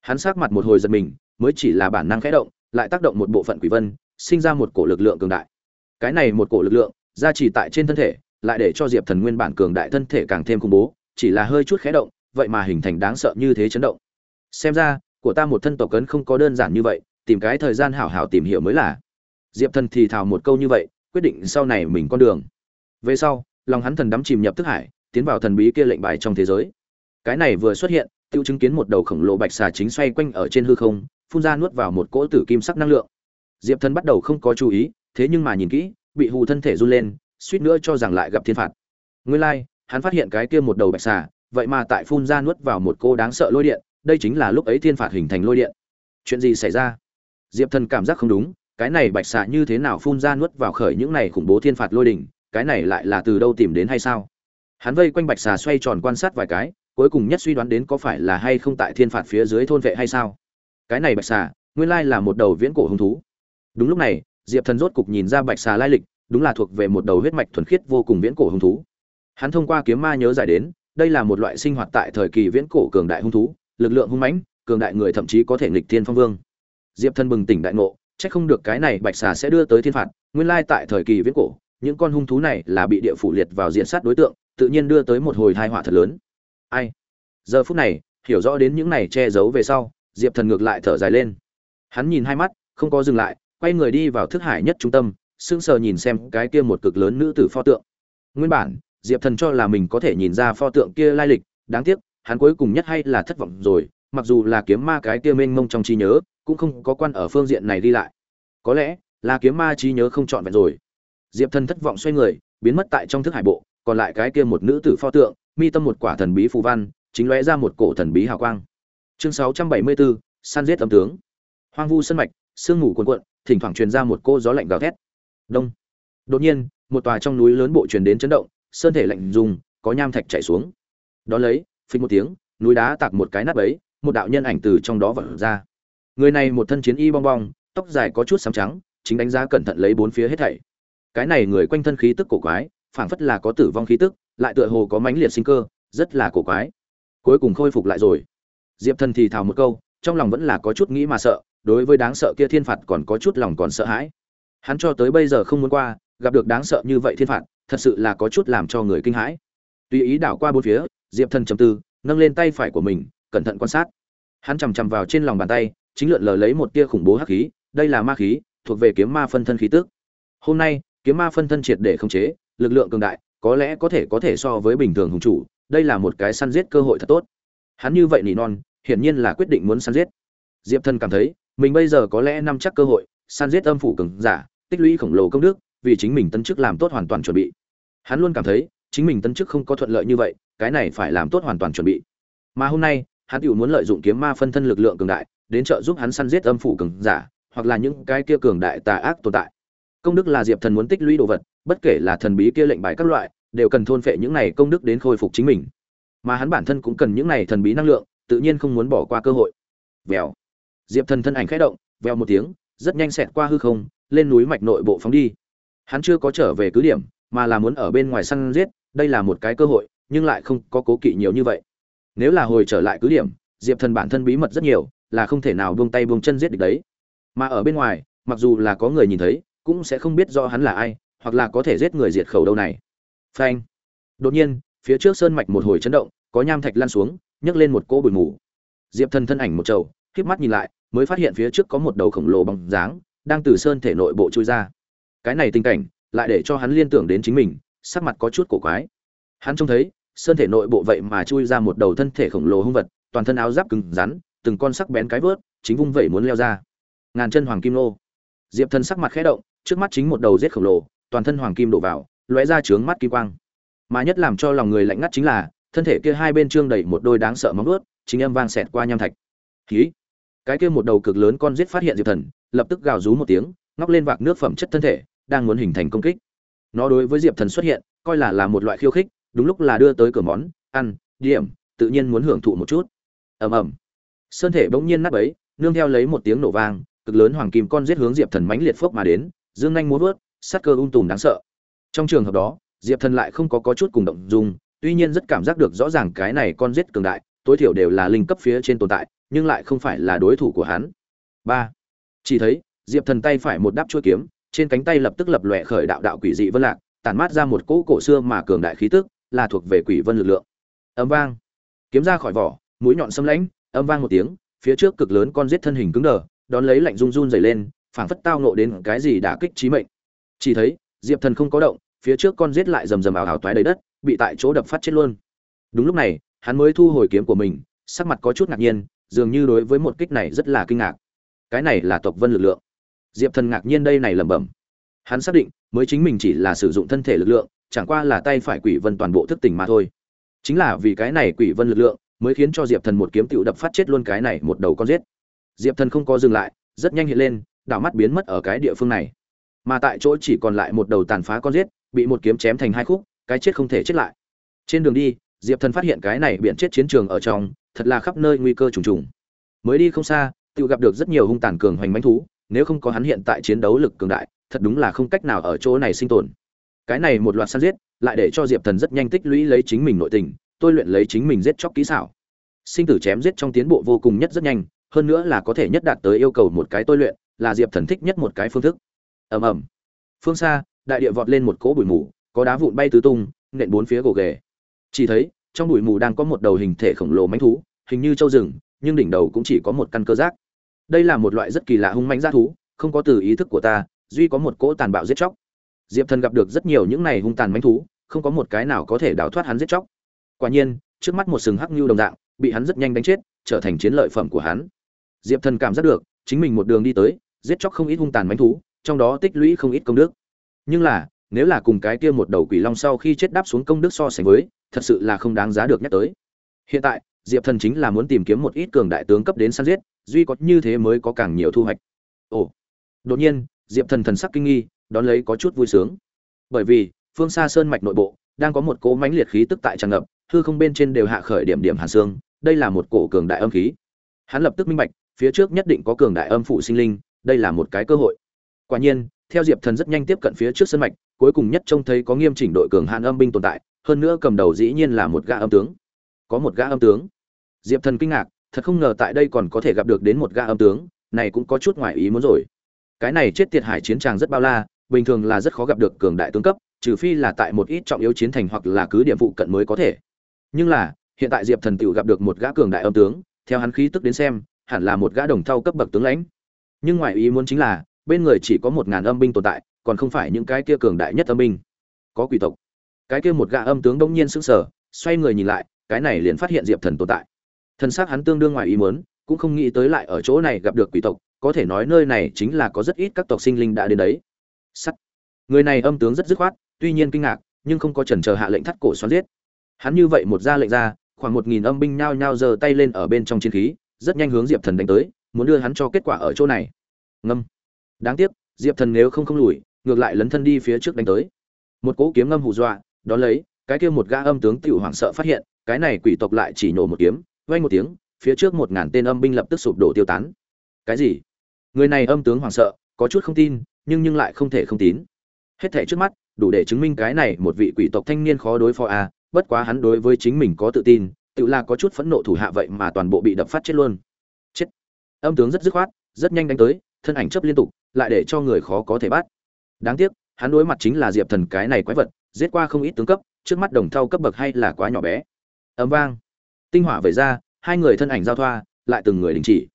Speaker 1: hắn sát mặt một hồi giật mình, mới chỉ là bản năng khẽ động, lại tác động một bộ phận quỷ vân, sinh ra một cổ lực lượng cường đại. Cái này một cổ lực lượng ra chỉ tại trên thân thể, lại để cho diệp thần nguyên bản cường đại thân thể càng thêm khủng bố, chỉ là hơi chút khẽ động, vậy mà hình thành đáng sợ như thế chấn động. Xem ra, của ta một thân tộc cấn không có đơn giản như vậy, tìm cái thời gian hảo hảo tìm hiểu mới là. Diệp thần thì thào một câu như vậy, quyết định sau này mình con đường. Về sau, lòng hắn thần đắm chìm nhập thức hải, tiến vào thần bí kia lệnh bài trong thế giới. Cái này vừa xuất hiện tiêu chứng kiến một đầu khổng lồ bạch xà chính xoay quanh ở trên hư không, phun ra nuốt vào một cỗ tử kim sắc năng lượng. Diệp thần bắt đầu không có chú ý, thế nhưng mà nhìn kỹ, bị hù thân thể run lên, suýt nữa cho rằng lại gặp thiên phạt. Nguyên lai, hắn phát hiện cái kia một đầu bạch xà, vậy mà tại phun ra nuốt vào một cô đáng sợ lôi điện, đây chính là lúc ấy thiên phạt hình thành lôi điện. Chuyện gì xảy ra? Diệp thần cảm giác không đúng, cái này bạch xà như thế nào phun ra nuốt vào khởi những này khủng bố thiên phạt lôi đỉnh, cái này lại là từ đâu tìm đến hay sao? Hắn vây quanh bạch xà xoay tròn quan sát vài cái cuối cùng nhất suy đoán đến có phải là hay không tại thiên phạt phía dưới thôn vệ hay sao? Cái này bạch xà, nguyên lai là một đầu viễn cổ hứng thú. Đúng lúc này, diệp thần rốt cục nhìn ra bạch xà lai lịch, đúng là thuộc về một đầu huyết mạch thuần khiết vô cùng viễn cổ hứng thú. Hắn thông qua kiếm ma nhớ giải đến, đây là một loại sinh hoạt tại thời kỳ viễn cổ cường đại hung thú, lực lượng hung mãnh, cường đại người thậm chí có thể nghịch thiên phong vương. Diệp thần bừng tỉnh đại ngộ, chắc không được cái này bạch xà sẽ đưa tới thiên phạt, nguyên lai tại thời kỳ viễn cổ, những con hung thú này là bị địa phủ liệt vào diện sát đối tượng, tự nhiên đưa tới một hồi tai họa thật lớn ai? Giờ phút này, hiểu rõ đến những này che giấu về sau, diệp thần ngược lại thở dài lên. Hắn nhìn hai mắt, không có dừng lại, quay người đi vào thức hải nhất trung tâm, sững sờ nhìn xem cái kia một cực lớn nữ tử pho tượng. Nguyên bản, diệp thần cho là mình có thể nhìn ra pho tượng kia lai lịch, đáng tiếc, hắn cuối cùng nhất hay là thất vọng rồi, mặc dù là kiếm ma cái kia mênh mông trong trí nhớ, cũng không có quan ở phương diện này đi lại. Có lẽ, là kiếm ma trí nhớ không trọn vẹn rồi. Diệp thần thất vọng xoay người, biến mất tại trong thức hải bộ, còn lại cái kia một nữ tử pho tượng mi tâm một quả thần bí phù văn chính lóe ra một cổ thần bí hào quang. Chương 674, săn giết âm tướng. Hoang vu sân mạch sương ngủ cuồn cuộn thỉnh thoảng truyền ra một cô gió lạnh gào thét. Đông. Đột nhiên một tòa trong núi lớn bộ truyền đến chấn động sơn thể lạnh rung, có nham thạch chảy xuống. Đó lấy phình một tiếng núi đá tạc một cái nát bấy, một đạo nhân ảnh từ trong đó vọt ra. Người này một thân chiến y bong bong tóc dài có chút xám trắng chính đánh giá cẩn thận lấy bốn phía hết thảy. Cái này người quanh thân khí tức cổ quái phảng phất là có tử vong khí tức lại tựa hồ có mãnh liệt sinh cơ, rất là cổ quái. Cuối cùng khôi phục lại rồi. Diệp thần thì thào một câu, trong lòng vẫn là có chút nghĩ mà sợ, đối với đáng sợ kia thiên phạt còn có chút lòng còn sợ hãi. Hắn cho tới bây giờ không muốn qua, gặp được đáng sợ như vậy thiên phạt, thật sự là có chút làm cho người kinh hãi. Tùy ý đảo qua bốn phía, diệp thần trầm tư, nâng lên tay phải của mình, cẩn thận quan sát. Hắn chằm chằm vào trên lòng bàn tay, chính lượn lờ lấy một tia khủng bố hắc khí, đây là ma khí, thuộc về kiếm ma phân thân khí tức. Hôm nay, kiếm ma phân thân triệt để khống chế, lực lượng cường đại có lẽ có thể có thể so với bình thường hùng chủ, đây là một cái săn giết cơ hội thật tốt. Hắn như vậy nỉ non, hiển nhiên là quyết định muốn săn giết. Diệp thần cảm thấy, mình bây giờ có lẽ nắm chắc cơ hội, săn giết âm phủ cường giả, tích lũy khổng lồ công đức, vì chính mình tân chức làm tốt hoàn toàn chuẩn bị. Hắn luôn cảm thấy, chính mình tân chức không có thuận lợi như vậy, cái này phải làm tốt hoàn toàn chuẩn bị. Mà hôm nay, hắn tự muốn lợi dụng kiếm ma phân thân lực lượng cường đại, đến trợ giúp hắn săn giết âm phủ cường giả, hoặc là những cái kia cường đại tà ác tồn tại. Công đức là diệp thần muốn tích lũy đồ vật bất kể là thần bí kia lệnh bài các loại, đều cần thôn phệ những này công đức đến khôi phục chính mình. Mà hắn bản thân cũng cần những này thần bí năng lượng, tự nhiên không muốn bỏ qua cơ hội. Vèo. Diệp thần thân ảnh khẽ động, vèo một tiếng, rất nhanh xẹt qua hư không, lên núi mạch nội bộ phóng đi. Hắn chưa có trở về cứ điểm, mà là muốn ở bên ngoài săn giết, đây là một cái cơ hội, nhưng lại không có cố kỵ nhiều như vậy. Nếu là hồi trở lại cứ điểm, diệp thần bản thân bí mật rất nhiều, là không thể nào buông tay buông chân giết được đấy. Mà ở bên ngoài, mặc dù là có người nhìn thấy, cũng sẽ không biết rõ hắn là ai hoặc là có thể giết người diệt khẩu đâu này. Phanh. Đột nhiên, phía trước sơn mạch một hồi chấn động, có nham thạch lan xuống, nhấc lên một cỗ bụi mù. Diệp thần thân ảnh một trầu, khép mắt nhìn lại, mới phát hiện phía trước có một đầu khổng lồ bằng dáng, đang từ sơn thể nội bộ chui ra. Cái này tình cảnh, lại để cho hắn liên tưởng đến chính mình, sắc mặt có chút cổ quái. Hắn trông thấy, sơn thể nội bộ vậy mà chui ra một đầu thân thể khổng lồ hung vật, toàn thân áo giáp cứng rắn, từng con sắc bén cái vớt, chính vung vẩy muốn leo ra. Ngàn chân hoàng kim nô diệp thần sắc mặt khẽ động, trước mắt chính một đầu rết khổng lồ toàn thân hoàng kim đổ vào, lóe ra trướng mắt kim quang. Mà nhất làm cho lòng người lạnh ngắt chính là, thân thể kia hai bên trương đầy một đôi đáng sợ móng ướt chính âm vang xẹt qua nham thạch. Khí cái kia một đầu cực lớn con giết phát hiện diệp thần, lập tức gào rú một tiếng, ngóc lên vạc nước phẩm chất thân thể, đang muốn hình thành công kích. Nó đối với diệp thần xuất hiện, coi là là một loại khiêu khích, đúng lúc là đưa tới cửa món, ăn, điểm, tự nhiên muốn hưởng thụ một chút. Ầm ầm. Sơn thể bỗng nhiên nắp bấy, nương theo lấy một tiếng nổ vang, cực lớn hoàng kim con giết hướng diệp thần mãnh liệt phốc mà đến, dương nhanh muốn vớt sát cơ ung tùm đáng sợ. Trong trường hợp đó, diệp thần lại không có có chút cùng động dung, tuy nhiên rất cảm giác được rõ ràng cái này con giết cường đại, tối thiểu đều là linh cấp phía trên tồn tại, nhưng lại không phải là đối thủ của hắn. Ba, chỉ thấy, diệp thần tay phải một đáp chuôi kiếm, trên cánh tay lập tức lập lòe khởi đạo đạo quỷ dị vân lạc, tản mát ra một cỗ cổ xưa mà cường đại khí tức, là thuộc về quỷ vân lực lượng. Âm vang. Kiếm ra khỏi vỏ, mũi nhọn xâm lãnh, âm vang một tiếng, phía trước cực lớn con giết thân hình cứng đờ, đón lấy lạnh run run dày lên, phảng phất tao nộ đến cái gì đã kích trí mệnh chỉ thấy, diệp thần không có động, phía trước con giết lại rầm rầm ảo ảo toái đầy đất, bị tại chỗ đập phát chết luôn. Đúng lúc này, hắn mới thu hồi kiếm của mình, sắc mặt có chút ngạc nhiên, dường như đối với một kích này rất là kinh ngạc. Cái này là tộc vân lực lượng. Diệp thần ngạc nhiên đây này lẩm bẩm. Hắn xác định, mới chính mình chỉ là sử dụng thân thể lực lượng, chẳng qua là tay phải quỷ vân toàn bộ thức tỉnh mà thôi. Chính là vì cái này quỷ vân lực lượng, mới khiến cho diệp thần một kiếm tựu đập phát chết luôn cái này một đầu con giết. Diệp thần không có dừng lại, rất nhanh hiện lên, đảo mắt biến mất ở cái địa phương này mà tại chỗ chỉ còn lại một đầu tàn phá con giết, bị một kiếm chém thành hai khúc, cái chết không thể chết lại. Trên đường đi, diệp thần phát hiện cái này biện chết chiến trường ở trong, thật là khắp nơi nguy cơ trùng trùng. Mới đi không xa, tự gặp được rất nhiều hung tàn cường hoành mãnh thú, nếu không có hắn hiện tại chiến đấu lực cường đại, thật đúng là không cách nào ở chỗ này sinh tồn. Cái này một loạt săn giết, lại để cho diệp thần rất nhanh tích lũy lấy chính mình nội tình, tôi luyện lấy chính mình giết chóc kỹ xảo. Sinh tử chém giết trong tiến bộ vô cùng nhất rất nhanh, hơn nữa là có thể nhất đạt tới yêu cầu một cái tôi luyện, là diệp thần thích nhất một cái phương thức ầm ầm. Phương xa, đại địa vọt lên một cỗ bụi mù, có đá vụn bay tứ tung, nện bốn phía gồ ghề. Chỉ thấy, trong bụi mù đang có một đầu hình thể khổng lồ mánh thú, hình như trâu rừng, nhưng đỉnh đầu cũng chỉ có một căn cơ giác đây là một loại rất kỳ lạ hung mánh g thú, không có từ ý thức của ta, duy có một cỗ tàn bạo giết chóc. Diệp thần gặp được rất nhiều những này hung tàn mánh thú, không có một cái nào có thể đào thoát hắn giết chóc. Quả nhiên, trước mắt một sừng hắc như đồng dạng, bị hắn rất nhanh đánh chết, trở thành chiến lợi phẩm của hắn. Diệp thần cảm giác được, chính mình một đường đi tới, giết chóc không ít hung tàn mánh thú trong đó tích lũy không ít công đức. Nhưng là nếu là cùng cái kia một đầu quỷ long sau khi chết đáp xuống công đức so sánh với thật sự là không đáng giá được nhắc tới. Hiện tại diệp thần chính là muốn tìm kiếm một ít cường đại tướng cấp đến săn giết duy có như thế mới có càng nhiều thu hoạch. Ồ. Đột nhiên diệp thần thần sắc kinh nghi đón lấy có chút vui sướng. Bởi vì phương xa sơn mạch nội bộ đang có một cỗ mãnh liệt khí tức tại tràn ngập hư không bên trên đều hạ khởi điểm điểm hàn sương, đây là một cổ cường đại âm khí. Hắn lập tức minh bạch phía trước nhất định có cường đại âm phụ sinh linh đây là một cái cơ hội quả nhiên, theo diệp thần rất nhanh tiếp cận phía trước sân mạch, cuối cùng nhất trông thấy có nghiêm chỉnh đội cường hạn âm binh tồn tại, hơn nữa cầm đầu dĩ nhiên là một gã âm tướng. Có một gã âm tướng. Diệp thần kinh ngạc, thật không ngờ tại đây còn có thể gặp được đến một gã âm tướng, này cũng có chút ngoài ý muốn rồi. Cái này chết tiệt hải chiến tràng rất bao la, bình thường là rất khó gặp được cường đại tướng cấp, trừ phi là tại một ít trọng yếu chiến thành hoặc là cứ điểm vụ cận mới có thể. Nhưng là, hiện tại diệp thần tự gặp được một gã cường đại âm tướng, theo hắn khí tức đến xem, hẳn là một gã đồng thau cấp bậc tướng lãnh. Nhưng ngoài ý muốn chính là bên người chỉ có một ngàn âm binh tồn tại, còn không phải những cái kia cường đại nhất âm binh. Có quỷ tộc. Cái kia một gã âm tướng đông nhiên sững sờ, xoay người nhìn lại, cái này liền phát hiện diệp thần tồn tại. Thân xác hắn tương đương ngoài ý muốn, cũng không nghĩ tới lại ở chỗ này gặp được quỷ tộc, có thể nói nơi này chính là có rất ít các tộc sinh linh đã đến đấy. Sắt. Người này âm tướng rất dứt khoát, tuy nhiên kinh ngạc, nhưng không có chần chờ hạ lệnh thắt cổ xoắn giết. Hắn như vậy một ra lệnh ra, khoảng một nghìn âm binh nhao nhao giơ tay lên ở bên trong chiến khí, rất nhanh hướng diệp thần đánh tới, muốn đưa hắn cho kết quả ở chỗ này. Ngâm đáng tiếc, diệp thần nếu không không lùi, ngược lại lấn thân đi phía trước đánh tới. Một cỗ kiếm ngâm hù dọa đón lấy, cái kia một gã âm tướng tiểu hoảng sợ phát hiện, cái này quỷ tộc lại chỉ nổ một kiếm vay một tiếng, phía trước một ngàn tên âm binh lập tức sụp đổ tiêu tán. Cái gì? Người này âm tướng hoảng sợ, có chút không tin, nhưng nhưng lại không thể không tín. Hết thảy trước mắt, đủ để chứng minh cái này một vị quỷ tộc thanh niên khó đối phó à bất quá hắn đối với chính mình có tự tin, tự là có chút phẫn nộ thủ hạ vậy mà toàn bộ bị đập phát chết luôn. Chết. Âm tướng rất dứt khoát, rất nhanh đánh tới thân ảnh chấp liên tục, lại để cho người khó có thể bắt. Đáng tiếc, hắn đối mặt chính là diệp thần cái này quái vật, giết qua không ít tướng cấp, trước mắt đồng thau cấp bậc hay là quá nhỏ bé. Ấm vang. Tinh hỏa vẩy ra, hai người thân ảnh giao thoa, lại từng người đình chỉ.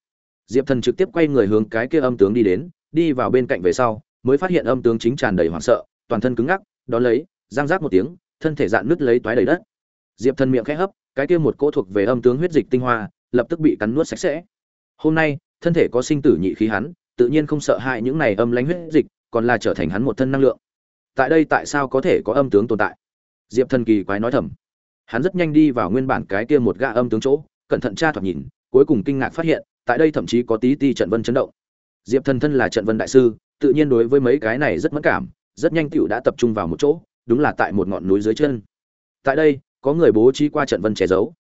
Speaker 1: Diệp thần trực tiếp quay người hướng cái kia âm tướng đi đến, đi vào bên cạnh về sau, mới phát hiện âm tướng chính tràn đầy hoảng sợ, toàn thân cứng ngắc, đón lấy, giang rác một tiếng, thân thể dạn nứt lấy toái đầy đất. Diệp thần miệng khẽ hấp, cái kia một cỗ thuộc về âm tướng huyết dịch tinh hoa, lập tức bị cắn nuốt sạch sẽ. Hôm nay, thân thể có sinh tử nhị khí hắn tự nhiên không sợ hãi những này âm lãnh huyết dịch, còn là trở thành hắn một thân năng lượng. Tại đây tại sao có thể có âm tướng tồn tại? Diệp thần kỳ quái nói thầm. Hắn rất nhanh đi vào nguyên bản cái kia một gã âm tướng chỗ, cẩn thận tra thoạt nhìn, cuối cùng kinh ngạc phát hiện, tại đây thậm chí có tí ti trận vân chấn động. Diệp thần thân là trận vân đại sư, tự nhiên đối với mấy cái này rất mẫn cảm, rất nhanh tiểu đã tập trung vào một chỗ, đúng là tại một ngọn núi dưới chân. Tại đây, có người bố trí qua trận vân che giấu.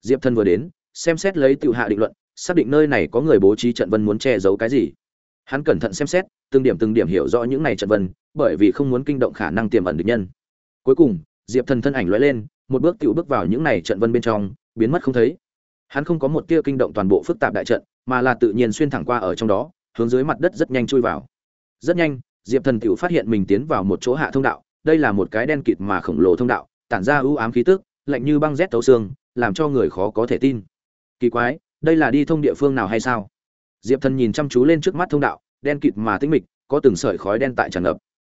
Speaker 1: Diệp thần vừa đến, xem xét lấy tiểu hạ định luận, xác định nơi này có người bố trí trận vân muốn che giấu cái gì hắn cẩn thận xem xét, từng điểm từng điểm hiểu rõ những này trận vân, bởi vì không muốn kinh động khả năng tiềm ẩn được nhân. Cuối cùng, diệp thần thân ảnh lóe lên, một bước tựu bước vào những này trận vân bên trong, biến mất không thấy. Hắn không có một tia kinh động toàn bộ phức tạp đại trận, mà là tự nhiên xuyên thẳng qua ở trong đó, hướng dưới mặt đất rất nhanh chui vào. Rất nhanh, diệp thần tựu phát hiện mình tiến vào một chỗ hạ thông đạo, đây là một cái đen kịt mà khổng lồ thông đạo, tản ra ưu ám khí tức, lạnh như băng rét thấu xương, làm cho người khó có thể tin. Kỳ quái, đây là đi thông địa phương nào hay sao? Diệp thần nhìn chăm chú lên trước mắt thông đạo, đen kịt mà tĩnh mịch, có từng sợi khói đen tại tràn ngập.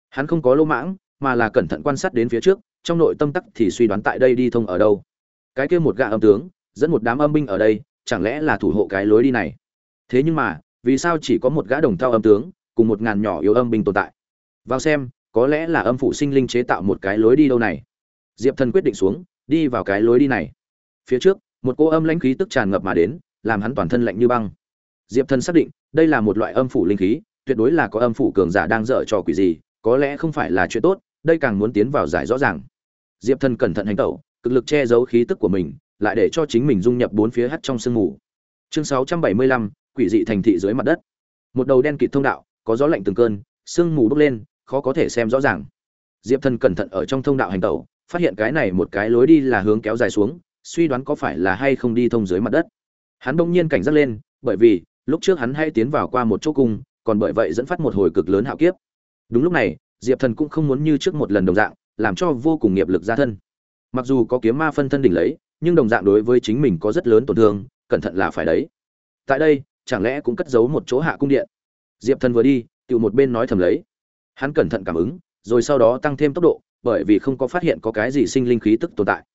Speaker 1: Hắn không có lỗ mãng, mà là cẩn thận quan sát đến phía trước, trong nội tâm tắc thì suy đoán tại đây đi thông ở đâu. Cái kia một gã âm tướng, dẫn một đám âm binh ở đây, chẳng lẽ là thủ hộ cái lối đi này? Thế nhưng mà, vì sao chỉ có một gã đồng thao âm tướng, cùng một ngàn nhỏ yếu âm binh tồn tại? Vào xem, có lẽ là âm phụ sinh linh chế tạo một cái lối đi đâu này. Diệp thần quyết định xuống, đi vào cái lối đi này. Phía trước, một cô âm lãnh khí tức tràn ngập mà đến, làm hắn toàn thân lạnh như băng diệp thần xác định, đây là một loại âm phủ linh khí, tuyệt đối là có âm phủ cường giả đang dở trò quỷ gì, có lẽ không phải là chuyện tốt, đây càng muốn tiến vào giải rõ ràng. Diệp thần cẩn thận hành tẩu, cực lực che giấu khí tức của mình, lại để cho chính mình dung nhập bốn phía hắt trong sương mù. Chương sáu trăm bảy mươi lăm, quỷ dị thành thị dưới mặt đất. Một đầu đen kịt thông đạo, có gió lạnh từng cơn, sương mù bốc lên, khó có thể xem rõ ràng. Diệp thần cẩn thận ở trong thông đạo hành tẩu, phát hiện cái này một cái lối đi là hướng kéo dài xuống, suy đoán có phải là hay không đi thông dưới mặt đất. Hắn bỗng nhiên cảnh giác lên, bởi vì lúc trước hắn hay tiến vào qua một chỗ cung, còn bởi vậy dẫn phát một hồi cực lớn hạo kiếp. Đúng lúc này, diệp thần cũng không muốn như trước một lần đồng dạng, làm cho vô cùng nghiệp lực ra thân. Mặc dù có kiếm ma phân thân đỉnh lấy, nhưng đồng dạng đối với chính mình có rất lớn tổn thương, cẩn thận là phải đấy. Tại đây, chẳng lẽ cũng cất giấu một chỗ hạ cung điện? Diệp thần vừa đi tự một bên nói thầm lấy. Hắn cẩn thận cảm ứng, rồi sau đó tăng thêm tốc độ, bởi vì không có phát hiện có cái gì sinh linh khí tức tồn tại.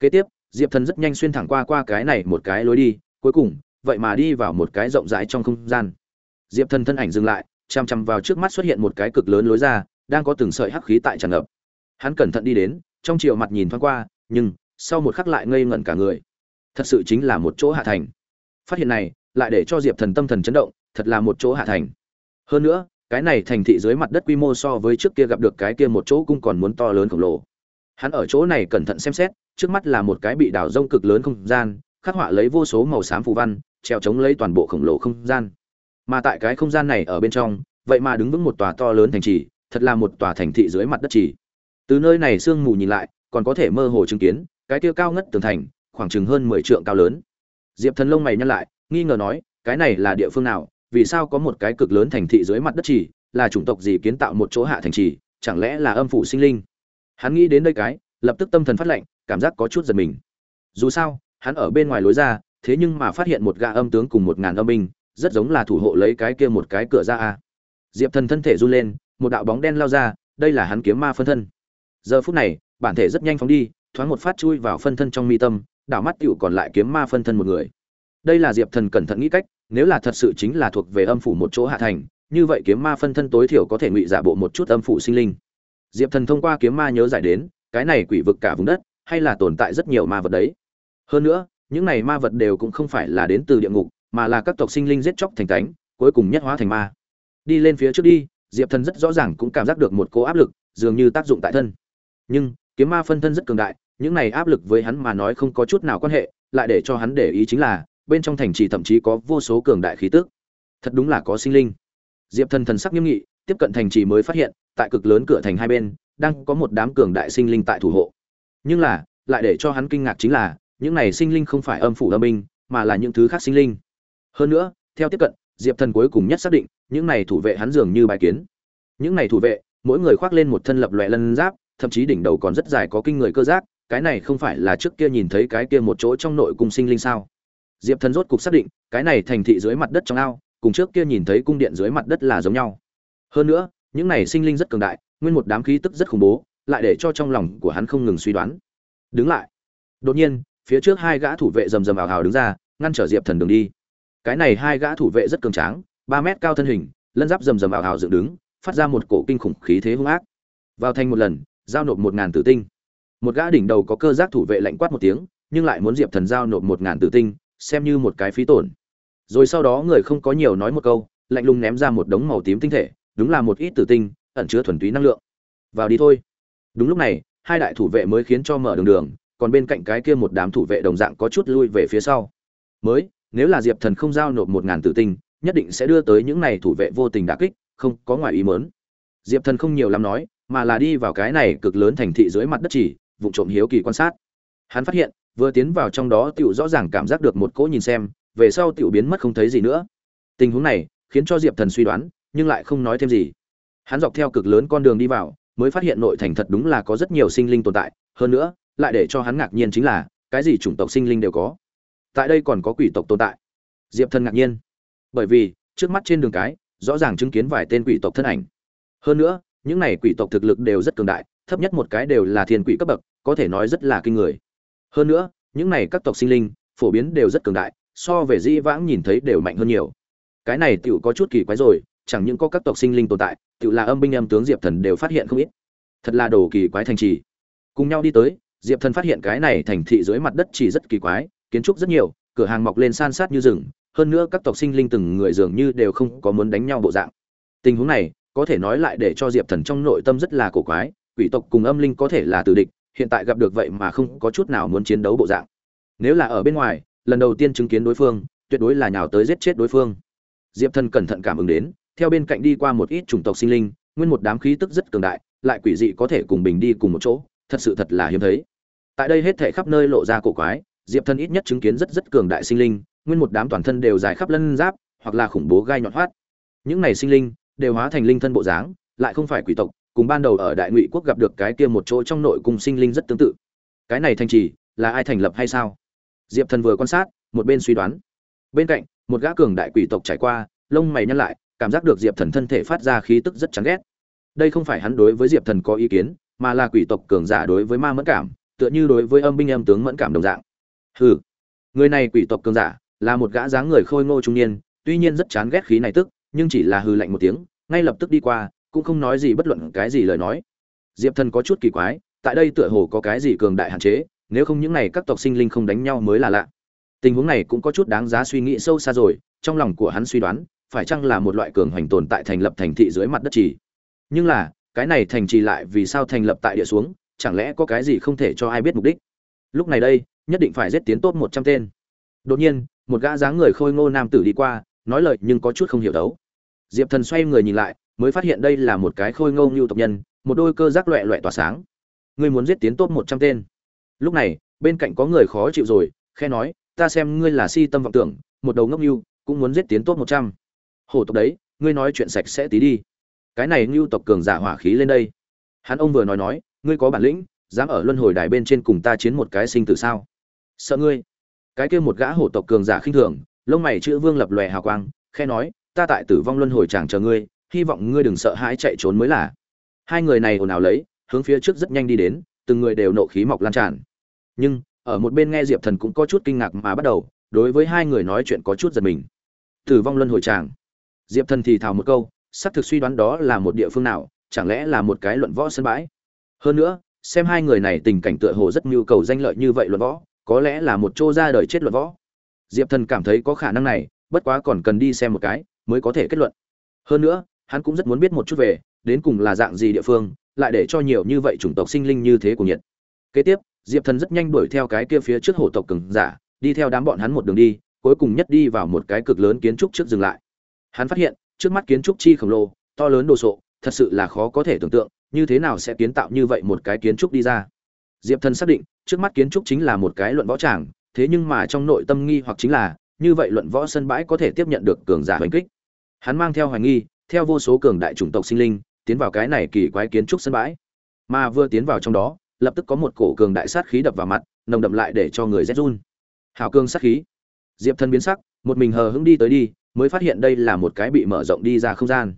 Speaker 1: Kế tiếp, diệp thần rất nhanh xuyên thẳng qua qua cái này một cái lối đi, cuối cùng vậy mà đi vào một cái rộng rãi trong không gian. Diệp thần thân ảnh dừng lại chằm chằm vào trước mắt xuất hiện một cái cực lớn lối ra, đang có từng sợi hắc khí tại tràn ngập. Hắn cẩn thận đi đến, trong chiều mặt nhìn thoáng qua, nhưng sau một khắc lại ngây ngẩn cả người. Thật sự chính là một chỗ hạ thành. Phát hiện này, lại để cho diệp thần tâm thần chấn động, thật là một chỗ hạ thành. Hơn nữa, cái này thành thị dưới mặt đất quy mô so với trước kia gặp được cái kia một chỗ cung còn muốn to lớn khổng lồ. Hắn ở chỗ này cẩn thận xem xét, trước mắt là một cái bị đảo rông cực lớn không gian, khắc họa lấy vô số màu xám phù văn treo chống lấy toàn bộ khổng lồ không gian. Mà tại cái không gian này ở bên trong, vậy mà đứng vững một tòa to lớn thành trì, thật là một tòa thành thị dưới mặt đất trì. Từ nơi này sương mù nhìn lại, còn có thể mơ hồ chứng kiến, cái kia cao ngất tường thành, khoảng chừng hơn mười trượng cao lớn. Diệp thần lông mày nhăn lại, nghi ngờ nói, cái này là địa phương nào, vì sao có một cái cực lớn thành thị dưới mặt đất trì, là chủng tộc gì kiến tạo một chỗ hạ thành trì, chẳng lẽ là âm phủ sinh linh? Hắn nghĩ đến đây cái, lập tức tâm thần phát lệnh cảm giác có chút giật mình. Dù sao, hắn ở bên ngoài lối ra thế nhưng mà phát hiện một gã âm tướng cùng một ngàn âm binh, rất giống là thủ hộ lấy cái kia một cái cửa ra a. Diệp thần thân thể run lên, một đạo bóng đen lao ra, đây là hắn kiếm ma phân thân. Giờ phút này, bản thể rất nhanh phóng đi, thoáng một phát chui vào phân thân trong mi tâm, đảo mắt tiểu còn lại kiếm ma phân thân một người. Đây là diệp thần cẩn thận nghĩ cách, nếu là thật sự chính là thuộc về âm phủ một chỗ hạ thành, như vậy kiếm ma phân thân tối thiểu có thể ngụy giả bộ một chút âm phủ sinh linh. Diệp thần thông qua kiếm ma nhớ giải đến, cái này quỷ vực cả vùng đất, hay là tồn tại rất nhiều ma vật đấy. Hơn nữa những này ma vật đều cũng không phải là đến từ địa ngục, mà là các tộc sinh linh giết chóc thành cánh, cuối cùng nhất hóa thành ma. Đi lên phía trước đi, diệp thần rất rõ ràng cũng cảm giác được một cô áp lực, dường như tác dụng tại thân. Nhưng, kiếm ma phân thân rất cường đại, những này áp lực với hắn mà nói không có chút nào quan hệ, lại để cho hắn để ý chính là, bên trong thành trì thậm chí có vô số cường đại khí tức. Thật đúng là có sinh linh. Diệp thần thần sắc nghiêm nghị, tiếp cận thành trì mới phát hiện, tại cực lớn cửa thành hai bên, đang có một đám cường đại sinh linh tại thủ hộ. Nhưng là, lại để cho hắn kinh ngạc chính là những này sinh linh không phải âm phủ âm binh, mà là những thứ khác sinh linh. Hơn nữa, theo tiếp cận, diệp thần cuối cùng nhất xác định, những này thủ vệ hắn dường như bài kiến. Những này thủ vệ, mỗi người khoác lên một thân lập loại lân giáp, thậm chí đỉnh đầu còn rất dài có kinh người cơ giác cái này không phải là trước kia nhìn thấy cái kia một chỗ trong nội cung sinh linh sao? Diệp thần rốt cục xác định, cái này thành thị dưới mặt đất trong ao, cùng trước kia nhìn thấy cung điện dưới mặt đất là giống nhau. Hơn nữa, những này sinh linh rất cường đại, nguyên một đám khí tức rất khủng bố, lại để cho trong lòng của hắn không ngừng suy đoán. Đứng lại. Đột nhiên phía trước hai gã thủ vệ rầm rầm ảo hào đứng ra, ngăn trở diệp thần đường đi. Cái này hai gã thủ vệ rất cường tráng, ba mét cao thân hình, lân giáp rầm rầm ảo hào dựng đứng, phát ra một cổ kinh khủng khí thế hung ác. Vào thành một lần, giao nộp một ngàn tử tinh. Một gã đỉnh đầu có cơ giác thủ vệ lạnh quát một tiếng, nhưng lại muốn diệp thần giao nộp một ngàn tử tinh, xem như một cái phí tổn. Rồi sau đó người không có nhiều nói một câu, lạnh lùng ném ra một đống màu tím tinh thể, đúng là một ít tử tinh, ẩn chứa thuần túy năng lượng. Vào đi thôi. Đúng lúc này, hai đại thủ vệ mới khiến cho mở đường đường còn bên cạnh cái kia một đám thủ vệ đồng dạng có chút lui về phía sau. Mới, nếu là diệp thần không giao nộp một ngàn tử tinh, nhất định sẽ đưa tới những này thủ vệ vô tình đả kích, không có ngoài ý mớn diệp thần không nhiều lắm nói, mà là đi vào cái này cực lớn thành thị dưới mặt đất chỉ vụ trộm hiếu kỳ quan sát. Hắn phát hiện, vừa tiến vào trong đó tiểu rõ ràng cảm giác được một cỗ nhìn xem, về sau tiểu biến mất không thấy gì nữa. Tình huống này, khiến cho diệp thần suy đoán, nhưng lại không nói thêm gì. Hắn dọc theo cực lớn con đường đi vào, mới phát hiện nội thành thật đúng là có rất nhiều sinh linh tồn tại. Hơn nữa lại để cho hắn ngạc nhiên chính là, cái gì chủng tộc sinh linh đều có. Tại đây còn có quỷ tộc tồn tại. Diệp thần ngạc nhiên. Bởi vì, trước mắt trên đường cái, rõ ràng chứng kiến vài tên quỷ tộc thân ảnh. Hơn nữa, những này quỷ tộc thực lực đều rất cường đại, thấp nhất một cái đều là thiên quỷ cấp bậc, có thể nói rất là kinh người. Hơn nữa, những này các tộc sinh linh, phổ biến đều rất cường đại, so về di vãng nhìn thấy đều mạnh hơn nhiều. Cái này tựu có chút kỳ quái rồi, chẳng những có các tộc sinh linh tồn tại tựu là âm binh âm tướng diệp thần đều phát hiện không ít. Thật là đồ kỳ quái thành trì. Cùng nhau đi tới diệp thần phát hiện cái này thành thị dưới mặt đất chỉ rất kỳ quái, kiến trúc rất nhiều, cửa hàng mọc lên san sát như rừng, hơn nữa các tộc sinh linh từng người dường như đều không có muốn đánh nhau bộ dạng. Tình huống này, có thể nói lại để cho diệp thần trong nội tâm rất là cổ quái, quỷ tộc cùng âm linh có thể là tử địch, hiện tại gặp được vậy mà không có chút nào muốn chiến đấu bộ dạng. Nếu là ở bên ngoài, lần đầu tiên chứng kiến đối phương, tuyệt đối là nhào tới giết chết đối phương. Diệp thần cẩn thận cảm ứng đến, theo bên cạnh đi qua một ít chủng tộc sinh linh, nguyên một đám khí tức rất cường đại, lại quỷ dị có thể cùng bình đi cùng một chỗ, thật sự thật là hiếm thấy tại đây hết thể khắp nơi lộ ra cổ quái, diệp thần ít nhất chứng kiến rất rất cường đại sinh linh, nguyên một đám toàn thân đều dài khắp lân giáp, hoặc là khủng bố gai nhọn hoắt. Những này sinh linh đều hóa thành linh thân bộ dáng, lại không phải quỷ tộc, cùng ban đầu ở đại ngụy quốc gặp được cái kia một chỗ trong nội cung sinh linh rất tương tự. Cái này thành trì là ai thành lập hay sao? Diệp thần vừa quan sát, một bên suy đoán. Bên cạnh, một gã cường đại quỷ tộc trải qua, lông mày nhăn lại, cảm giác được diệp thần thân thể phát ra khí tức rất chán ghét. Đây không phải hắn đối với diệp thần có ý kiến, mà là quỷ tộc cường giả đối với ma mẫn cảm tựa như đối với âm binh âm tướng mẫn cảm đồng dạng. Hừ, người này quỷ tộc cường giả, là một gã dáng người khôi ngô trung niên, tuy nhiên rất chán ghét khí này tức, nhưng chỉ là hừ lạnh một tiếng, ngay lập tức đi qua, cũng không nói gì bất luận cái gì lời nói. Diệp thần có chút kỳ quái, tại đây tựa hồ có cái gì cường đại hạn chế, nếu không những này các tộc sinh linh không đánh nhau mới là lạ. Tình huống này cũng có chút đáng giá suy nghĩ sâu xa rồi, trong lòng của hắn suy đoán, phải chăng là một loại cường hoành tồn tại thành lập thành thị dưới mặt đất trì? Nhưng là, cái này thành trì lại vì sao thành lập tại địa xuống chẳng lẽ có cái gì không thể cho ai biết mục đích? Lúc này đây, nhất định phải giết tiến tốt một trăm tên. Đột nhiên, một gã dáng người khôi ngô nam tử đi qua, nói lời nhưng có chút không hiểu đấu. Diệp thần xoay người nhìn lại, mới phát hiện đây là một cái khôi ngô ngưu tộc nhân, một đôi cơ giác loẹ loẹ tỏa sáng. Ngươi muốn giết tiến tốt một trăm tên. Lúc này, bên cạnh có người khó chịu rồi khe nói, ta xem ngươi là si tâm vọng tưởng, một đầu ngốc ngưu cũng muốn giết tiến tốt một trăm. Hổ tộc đấy, ngươi nói chuyện sạch sẽ tí đi. Cái này ngưu tộc cường giả hỏa khí lên đây. Hắn ông vừa nói nói ngươi có bản lĩnh, dám ở luân hồi đài bên trên cùng ta chiến một cái sinh tử sao? Sợ ngươi. Cái kia một gã hổ tộc cường giả khinh thường, lông mày chữ vương lập lòe hào quang khe nói, ta tại tử vong luân hồi chàng chờ ngươi, hy vọng ngươi đừng sợ hãi chạy trốn mới là. Hai người này ồn ào lấy, hướng phía trước rất nhanh đi đến, từng người đều nộ khí mọc lan tràn. Nhưng, ở một bên nghe diệp thần cũng có chút kinh ngạc mà bắt đầu, đối với hai người nói chuyện có chút giật mình. Tử vong luân hồi tràng diệp thần thì thào một câu xác thực suy đoán đó là một địa phương nào, chẳng lẽ là một cái luận võ sân bãi? Hơn nữa, xem hai người này tình cảnh tựa hồ rất nhu cầu danh lợi như vậy luận võ, có lẽ là một chỗ ra đời chết luận võ. Diệp thần cảm thấy có khả năng này, bất quá còn cần đi xem một cái, mới có thể kết luận. Hơn nữa, hắn cũng rất muốn biết một chút về, đến cùng là dạng gì địa phương, lại để cho nhiều như vậy chủng tộc sinh linh như thế của nhiệt. Kế tiếp, diệp thần rất nhanh đuổi theo cái kia phía trước hổ tộc cừng giả, đi theo đám bọn hắn một đường đi, cuối cùng nhất đi vào một cái cực lớn kiến trúc trước dừng lại. Hắn phát hiện, trước mắt kiến trúc chi khổng lồ, to lớn đồ sộ, thật sự là khó có thể tưởng tượng như thế nào sẽ kiến tạo như vậy một cái kiến trúc đi ra? Diệp thần xác định, trước mắt kiến trúc chính là một cái luận võ tràng, thế nhưng mà trong nội tâm nghi hoặc chính là, như vậy luận võ sân bãi có thể tiếp nhận được cường giả hành kích. Hắn mang theo hoài nghi, theo vô số cường đại chủng tộc sinh linh, tiến vào cái này kỳ quái kiến trúc sân bãi. Mà vừa tiến vào trong đó, lập tức có một cổ cường đại sát khí đập vào mặt, nồng đậm lại để cho người rét run. Hào cương sát khí. Diệp thần biến sắc, một mình hờ hững đi tới đi, mới phát hiện đây là một cái bị mở rộng đi ra không gian.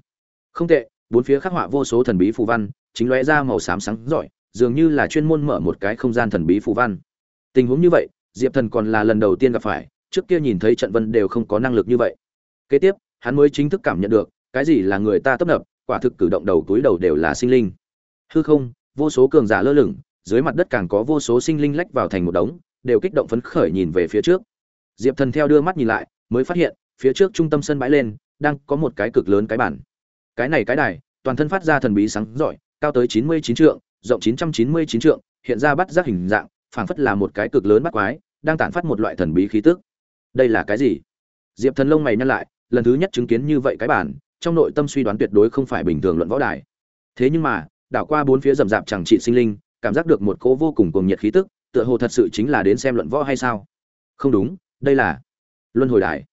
Speaker 1: Không tệ, bốn phía khắc họa vô số thần bí phù văn chính lóe ra màu xám sáng giỏi dường như là chuyên môn mở một cái không gian thần bí phù văn. Tình huống như vậy, diệp thần còn là lần đầu tiên gặp phải, trước kia nhìn thấy trận vân đều không có năng lực như vậy. Kế tiếp, hắn mới chính thức cảm nhận được, cái gì là người ta tấp nập, quả thực cử động đầu túi đầu đều là sinh linh. Hư không, vô số cường giả lơ lửng, dưới mặt đất càng có vô số sinh linh lách vào thành một đống, đều kích động phấn khởi nhìn về phía trước. Diệp thần theo đưa mắt nhìn lại, mới phát hiện, phía trước trung tâm sân bãi lên, đang có một cái cực lớn cái bản cái này cái đài, toàn thân phát ra thần bí sáng rọi cao tới chín mươi chín trượng, rộng chín trăm chín mươi chín trượng, hiện ra bắt giác hình dạng, phảng phất là một cái cực lớn bắt quái, đang tản phát một loại thần bí khí tức. Đây là cái gì? Diệp thần lông mày nhăn lại, lần thứ nhất chứng kiến như vậy cái bản, trong nội tâm suy đoán tuyệt đối không phải bình thường luận võ đài. Thế nhưng mà, đảo qua bốn phía rậm rạp chẳng trị sinh linh, cảm giác được một cỗ vô cùng cuồng nhiệt khí tức, tựa hồ thật sự chính là đến xem luận võ hay sao? Không đúng, đây là luân hồi đài.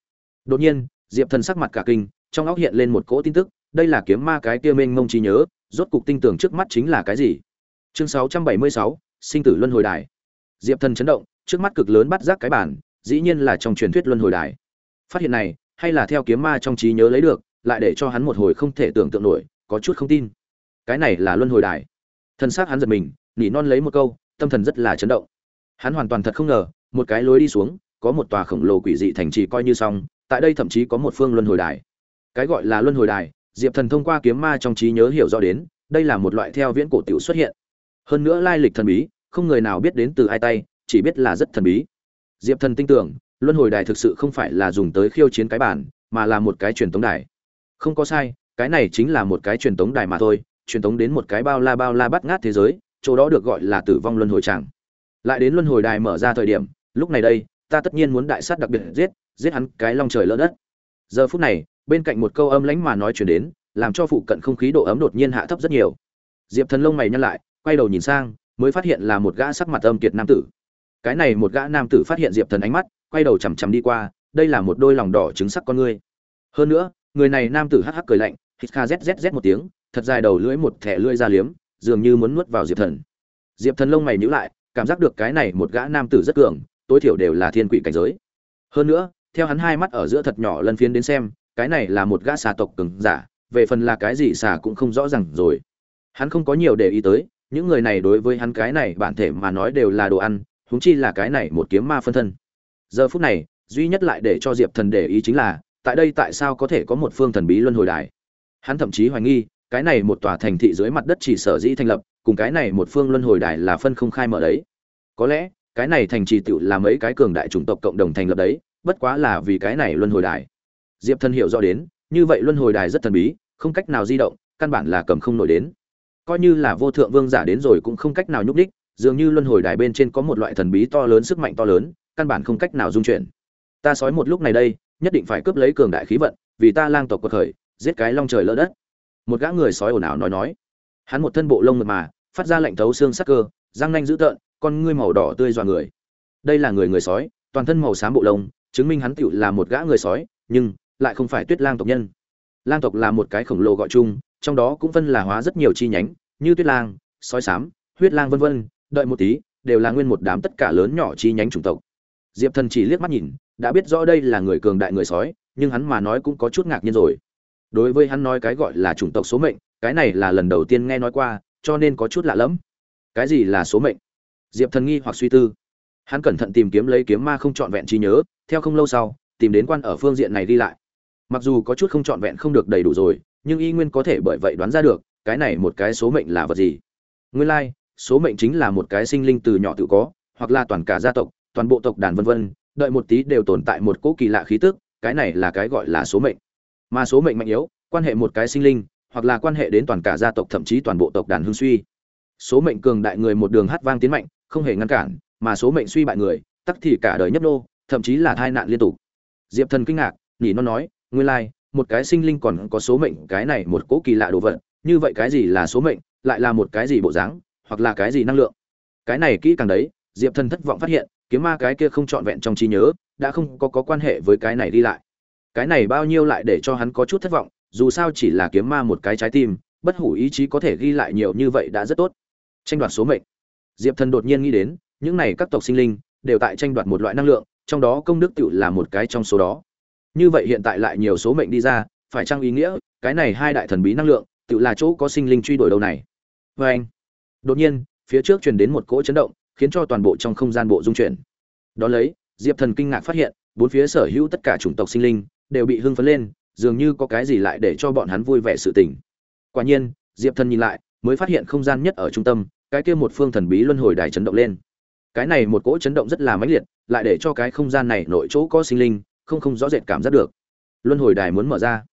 Speaker 1: Đột nhiên, diệp thần sắc mặt cả kinh, trong óc hiện lên một cỗ tin tức, đây là kiếm ma cái kia mênh mông trí nhớ rốt cục tinh tưởng trước mắt chính là cái gì? Chương 676, sinh tử luân hồi đài. Diệp thần chấn động trước mắt cực lớn bắt giác cái bản dĩ nhiên là trong truyền thuyết luân hồi đài. Phát hiện này hay là theo kiếm ma trong trí nhớ lấy được lại để cho hắn một hồi không thể tưởng tượng nổi có chút không tin. Cái này là luân hồi đài. Thần sắc hắn giật mình nỉ non lấy một câu tâm thần rất là chấn động. Hắn hoàn toàn thật không ngờ một cái lối đi xuống có một tòa khổng lồ quỷ dị thành trì coi như xong tại đây thậm chí có một phương luân hồi đài. Cái gọi là luân hồi đài diệp thần thông qua kiếm ma trong trí nhớ hiểu rõ đến, đây là một loại theo viễn cổ tiểu xuất hiện. Hơn nữa lai lịch thần bí, không người nào biết đến từ ai tay, chỉ biết là rất thần bí. Diệp thần tin tưởng, luân hồi đài thực sự không phải là dùng tới khiêu chiến cái bản, mà là một cái truyền tống đài. Không có sai, cái này chính là một cái truyền tống đài mà thôi, truyền tống đến một cái bao la bao la bắt ngát thế giới, chỗ đó được gọi là tử vong luân hồi tràng. Lại đến luân hồi đài mở ra thời điểm, lúc này đây, ta tất nhiên muốn đại sát đặc biệt giết giết hắn cái long trời lỡ đất. Giờ phút này bên cạnh một câu âm lãnh mà nói chuyển đến, làm cho phụ cận không khí độ ấm đột nhiên hạ thấp rất nhiều. Diệp thần lông mày nhăn lại, quay đầu nhìn sang, mới phát hiện là một gã sắc mặt âm kiệt nam tử. Cái này một gã nam tử phát hiện diệp thần ánh mắt, quay đầu chằm chằm đi qua, đây là một đôi lòng đỏ trứng sắc con ngươi. Hơn nữa, người này nam tử hắc hắc cười lạnh, hít kha zzz một tiếng, thật dài đầu lưỡi một thẻ lưỡi ra liếm, dường như muốn nuốt vào diệp thần. Diệp thần lông mày nhíu lại, cảm giác được cái này một gã nam tử rất cường, tối thiểu đều là thiên quỷ cảnh giới. Hơn nữa, theo hắn hai mắt ở giữa thật nhỏ lần phiến đến xem cái này là một gã xà tộc cường giả, về phần là cái gì xà cũng không rõ ràng rồi. Hắn không có nhiều để ý tới, những người này đối với hắn cái này bản thể mà nói đều là đồ ăn, huống chi là cái này một kiếm ma phân thân. Giờ phút này, duy nhất lại để cho diệp thần để ý chính là, tại đây tại sao có thể có một phương thần bí luân hồi đài? Hắn thậm chí hoài nghi, cái này một tòa thành thị dưới mặt đất chỉ sở dĩ thành lập, cùng cái này một phương luân hồi đài là phân không khai mở đấy. Có lẽ, cái này thành trì tựu là mấy cái cường đại chủng tộc cộng đồng thành lập đấy, bất quá là vì cái này luân hồi đài diệp thần hiểu rõ đến, như vậy luân hồi đài rất thần bí, không cách nào di động, căn bản là cầm không nổi đến. Coi như là vô thượng vương giả đến rồi cũng không cách nào nhúc đích dường như luân hồi đài bên trên có một loại thần bí to lớn, sức mạnh to lớn, căn bản không cách nào dung chuyển. Ta sói một lúc này đây, nhất định phải cướp lấy cường đại khí vận, vì ta lang tộc cuộc khởi giết cái long trời lỡ đất. Một gã người sói ồn ào nói nói. Hắn một thân bộ lông mượt mà, phát ra lạnh thấu xương sắc cơ, răng nanh dữ tợn, con ngươi màu đỏ tươi dọa người. Đây là người người sói, toàn thân màu xám bộ lông, chứng minh hắn tựu là một gã người sói, nhưng lại không phải tuyết lang tộc nhân. Lang tộc là một cái khổng lồ gọi chung trong đó cũng phân là hóa rất nhiều chi nhánh như tuyết lang sói sám, huyết lang vân vân đợi một tí đều là nguyên một đám tất cả lớn nhỏ chi nhánh chủng tộc. Diệp thần chỉ liếc mắt nhìn đã biết rõ đây là người cường đại người sói nhưng hắn mà nói cũng có chút ngạc nhiên rồi. Đối với hắn nói cái gọi là chủng tộc số mệnh cái này là lần đầu tiên nghe nói qua cho nên có chút lạ lẫm. Cái gì là số mệnh? Diệp thần nghi hoặc suy tư. Hắn cẩn thận tìm kiếm lấy kiếm ma không trọn vẹn trí nhớ theo không lâu sau tìm đến quan ở phương diện này đi lại mặc dù có chút không trọn vẹn không được đầy đủ rồi nhưng y nguyên có thể bởi vậy đoán ra được cái này một cái số mệnh là vật gì. Nguyên lai、like, số mệnh chính là một cái sinh linh từ nhỏ tự có hoặc là toàn cả gia tộc toàn bộ tộc đàn vân vân đợi một tí đều tồn tại một cỗ kỳ lạ khí tức cái này là cái gọi là số mệnh. Mà số mệnh mạnh yếu quan hệ một cái sinh linh hoặc là quan hệ đến toàn cả gia tộc thậm chí toàn bộ tộc đàn hương suy. Số mệnh cường đại người một đường hát vang tiến mạnh không hề ngăn cản mà số mệnh suy bại người tắc thì cả đời nhấp nô thậm chí là tai nạn liên tục. Diệp thần kinh ngạc nhỉ nó nói nguyên lai một cái sinh linh còn có số mệnh cái này một cỗ kỳ lạ đồ vật như vậy cái gì là số mệnh lại là một cái gì bộ dáng hoặc là cái gì năng lượng? Cái này kỹ càng đấy diệp thần thất vọng phát hiện kiếm ma cái kia không trọn vẹn trong trí nhớ đã không có, có quan hệ với cái này đi lại. Cái này bao nhiêu lại để cho hắn có chút thất vọng dù sao chỉ là kiếm ma một cái trái tim bất hủ ý chí có thể ghi lại nhiều như vậy đã rất tốt. Tranh đoạt số mệnh. Diệp thần đột nhiên nghĩ đến những này các tộc sinh linh đều tại tranh đoạt một loại năng lượng trong đó công đức tựu là một cái trong số đó như vậy hiện tại lại nhiều số mệnh đi ra, phải chăng ý nghĩa, cái này hai đại thần bí năng lượng, tự là chỗ có sinh linh truy đuổi đâu này? Vê anh, đột nhiên, phía trước truyền đến một cỗ chấn động, khiến cho toàn bộ trong không gian bộ dung chuyển. Đón lấy, diệp thần kinh ngạc phát hiện, bốn phía sở hữu tất cả chủng tộc sinh linh, đều bị hưng phấn lên, dường như có cái gì lại để cho bọn hắn vui vẻ sự tình. Quả nhiên, diệp thần nhìn lại, mới phát hiện không gian nhất ở trung tâm, cái kia một phương thần bí luân hồi đài chấn động lên. Cái này một cỗ chấn động rất là mãnh liệt, lại để cho cái không gian này nội chỗ có sinh linh không không rõ rệt cảm giác được. Luân hồi đài muốn mở ra.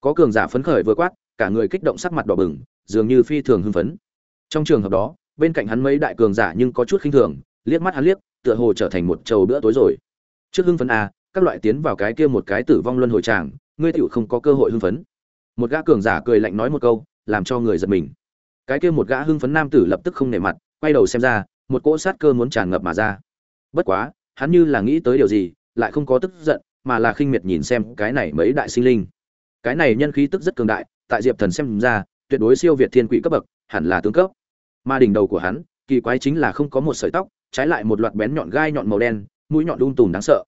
Speaker 1: Có cường giả phấn khởi vừa quát, cả người kích động sắc mặt đỏ bừng, dường như phi thường hưng phấn. Trong trường hợp đó, bên cạnh hắn mấy đại cường giả nhưng có chút khinh thường, liếc mắt hắn liếc, tựa hồ trở thành một trầu bữa tối rồi. Trước hưng phấn a các loại tiến vào cái kia một cái tử vong luân hồi tràng, ngươi tiểu không có cơ hội hưng phấn. Một gã cường giả cười lạnh nói một câu, làm cho người giật mình. Cái kia một gã hưng phấn nam tử lập tức không nể mặt, quay đầu xem ra, một cỗ sát cơ muốn tràn ngập mà ra. Bất quá, hắn như là nghĩ tới điều gì, lại không có tức giận mà là khinh miệt nhìn xem cái này mấy đại sinh linh. Cái này nhân khí tức rất cường đại, tại diệp thần xem ra, tuyệt đối siêu việt thiên quỷ cấp bậc, hẳn là tướng cấp. Mà đỉnh đầu của hắn, kỳ quái chính là không có một sợi tóc, trái lại một loạt bén nhọn gai nhọn màu đen, mũi nhọn lung tùm đáng sợ.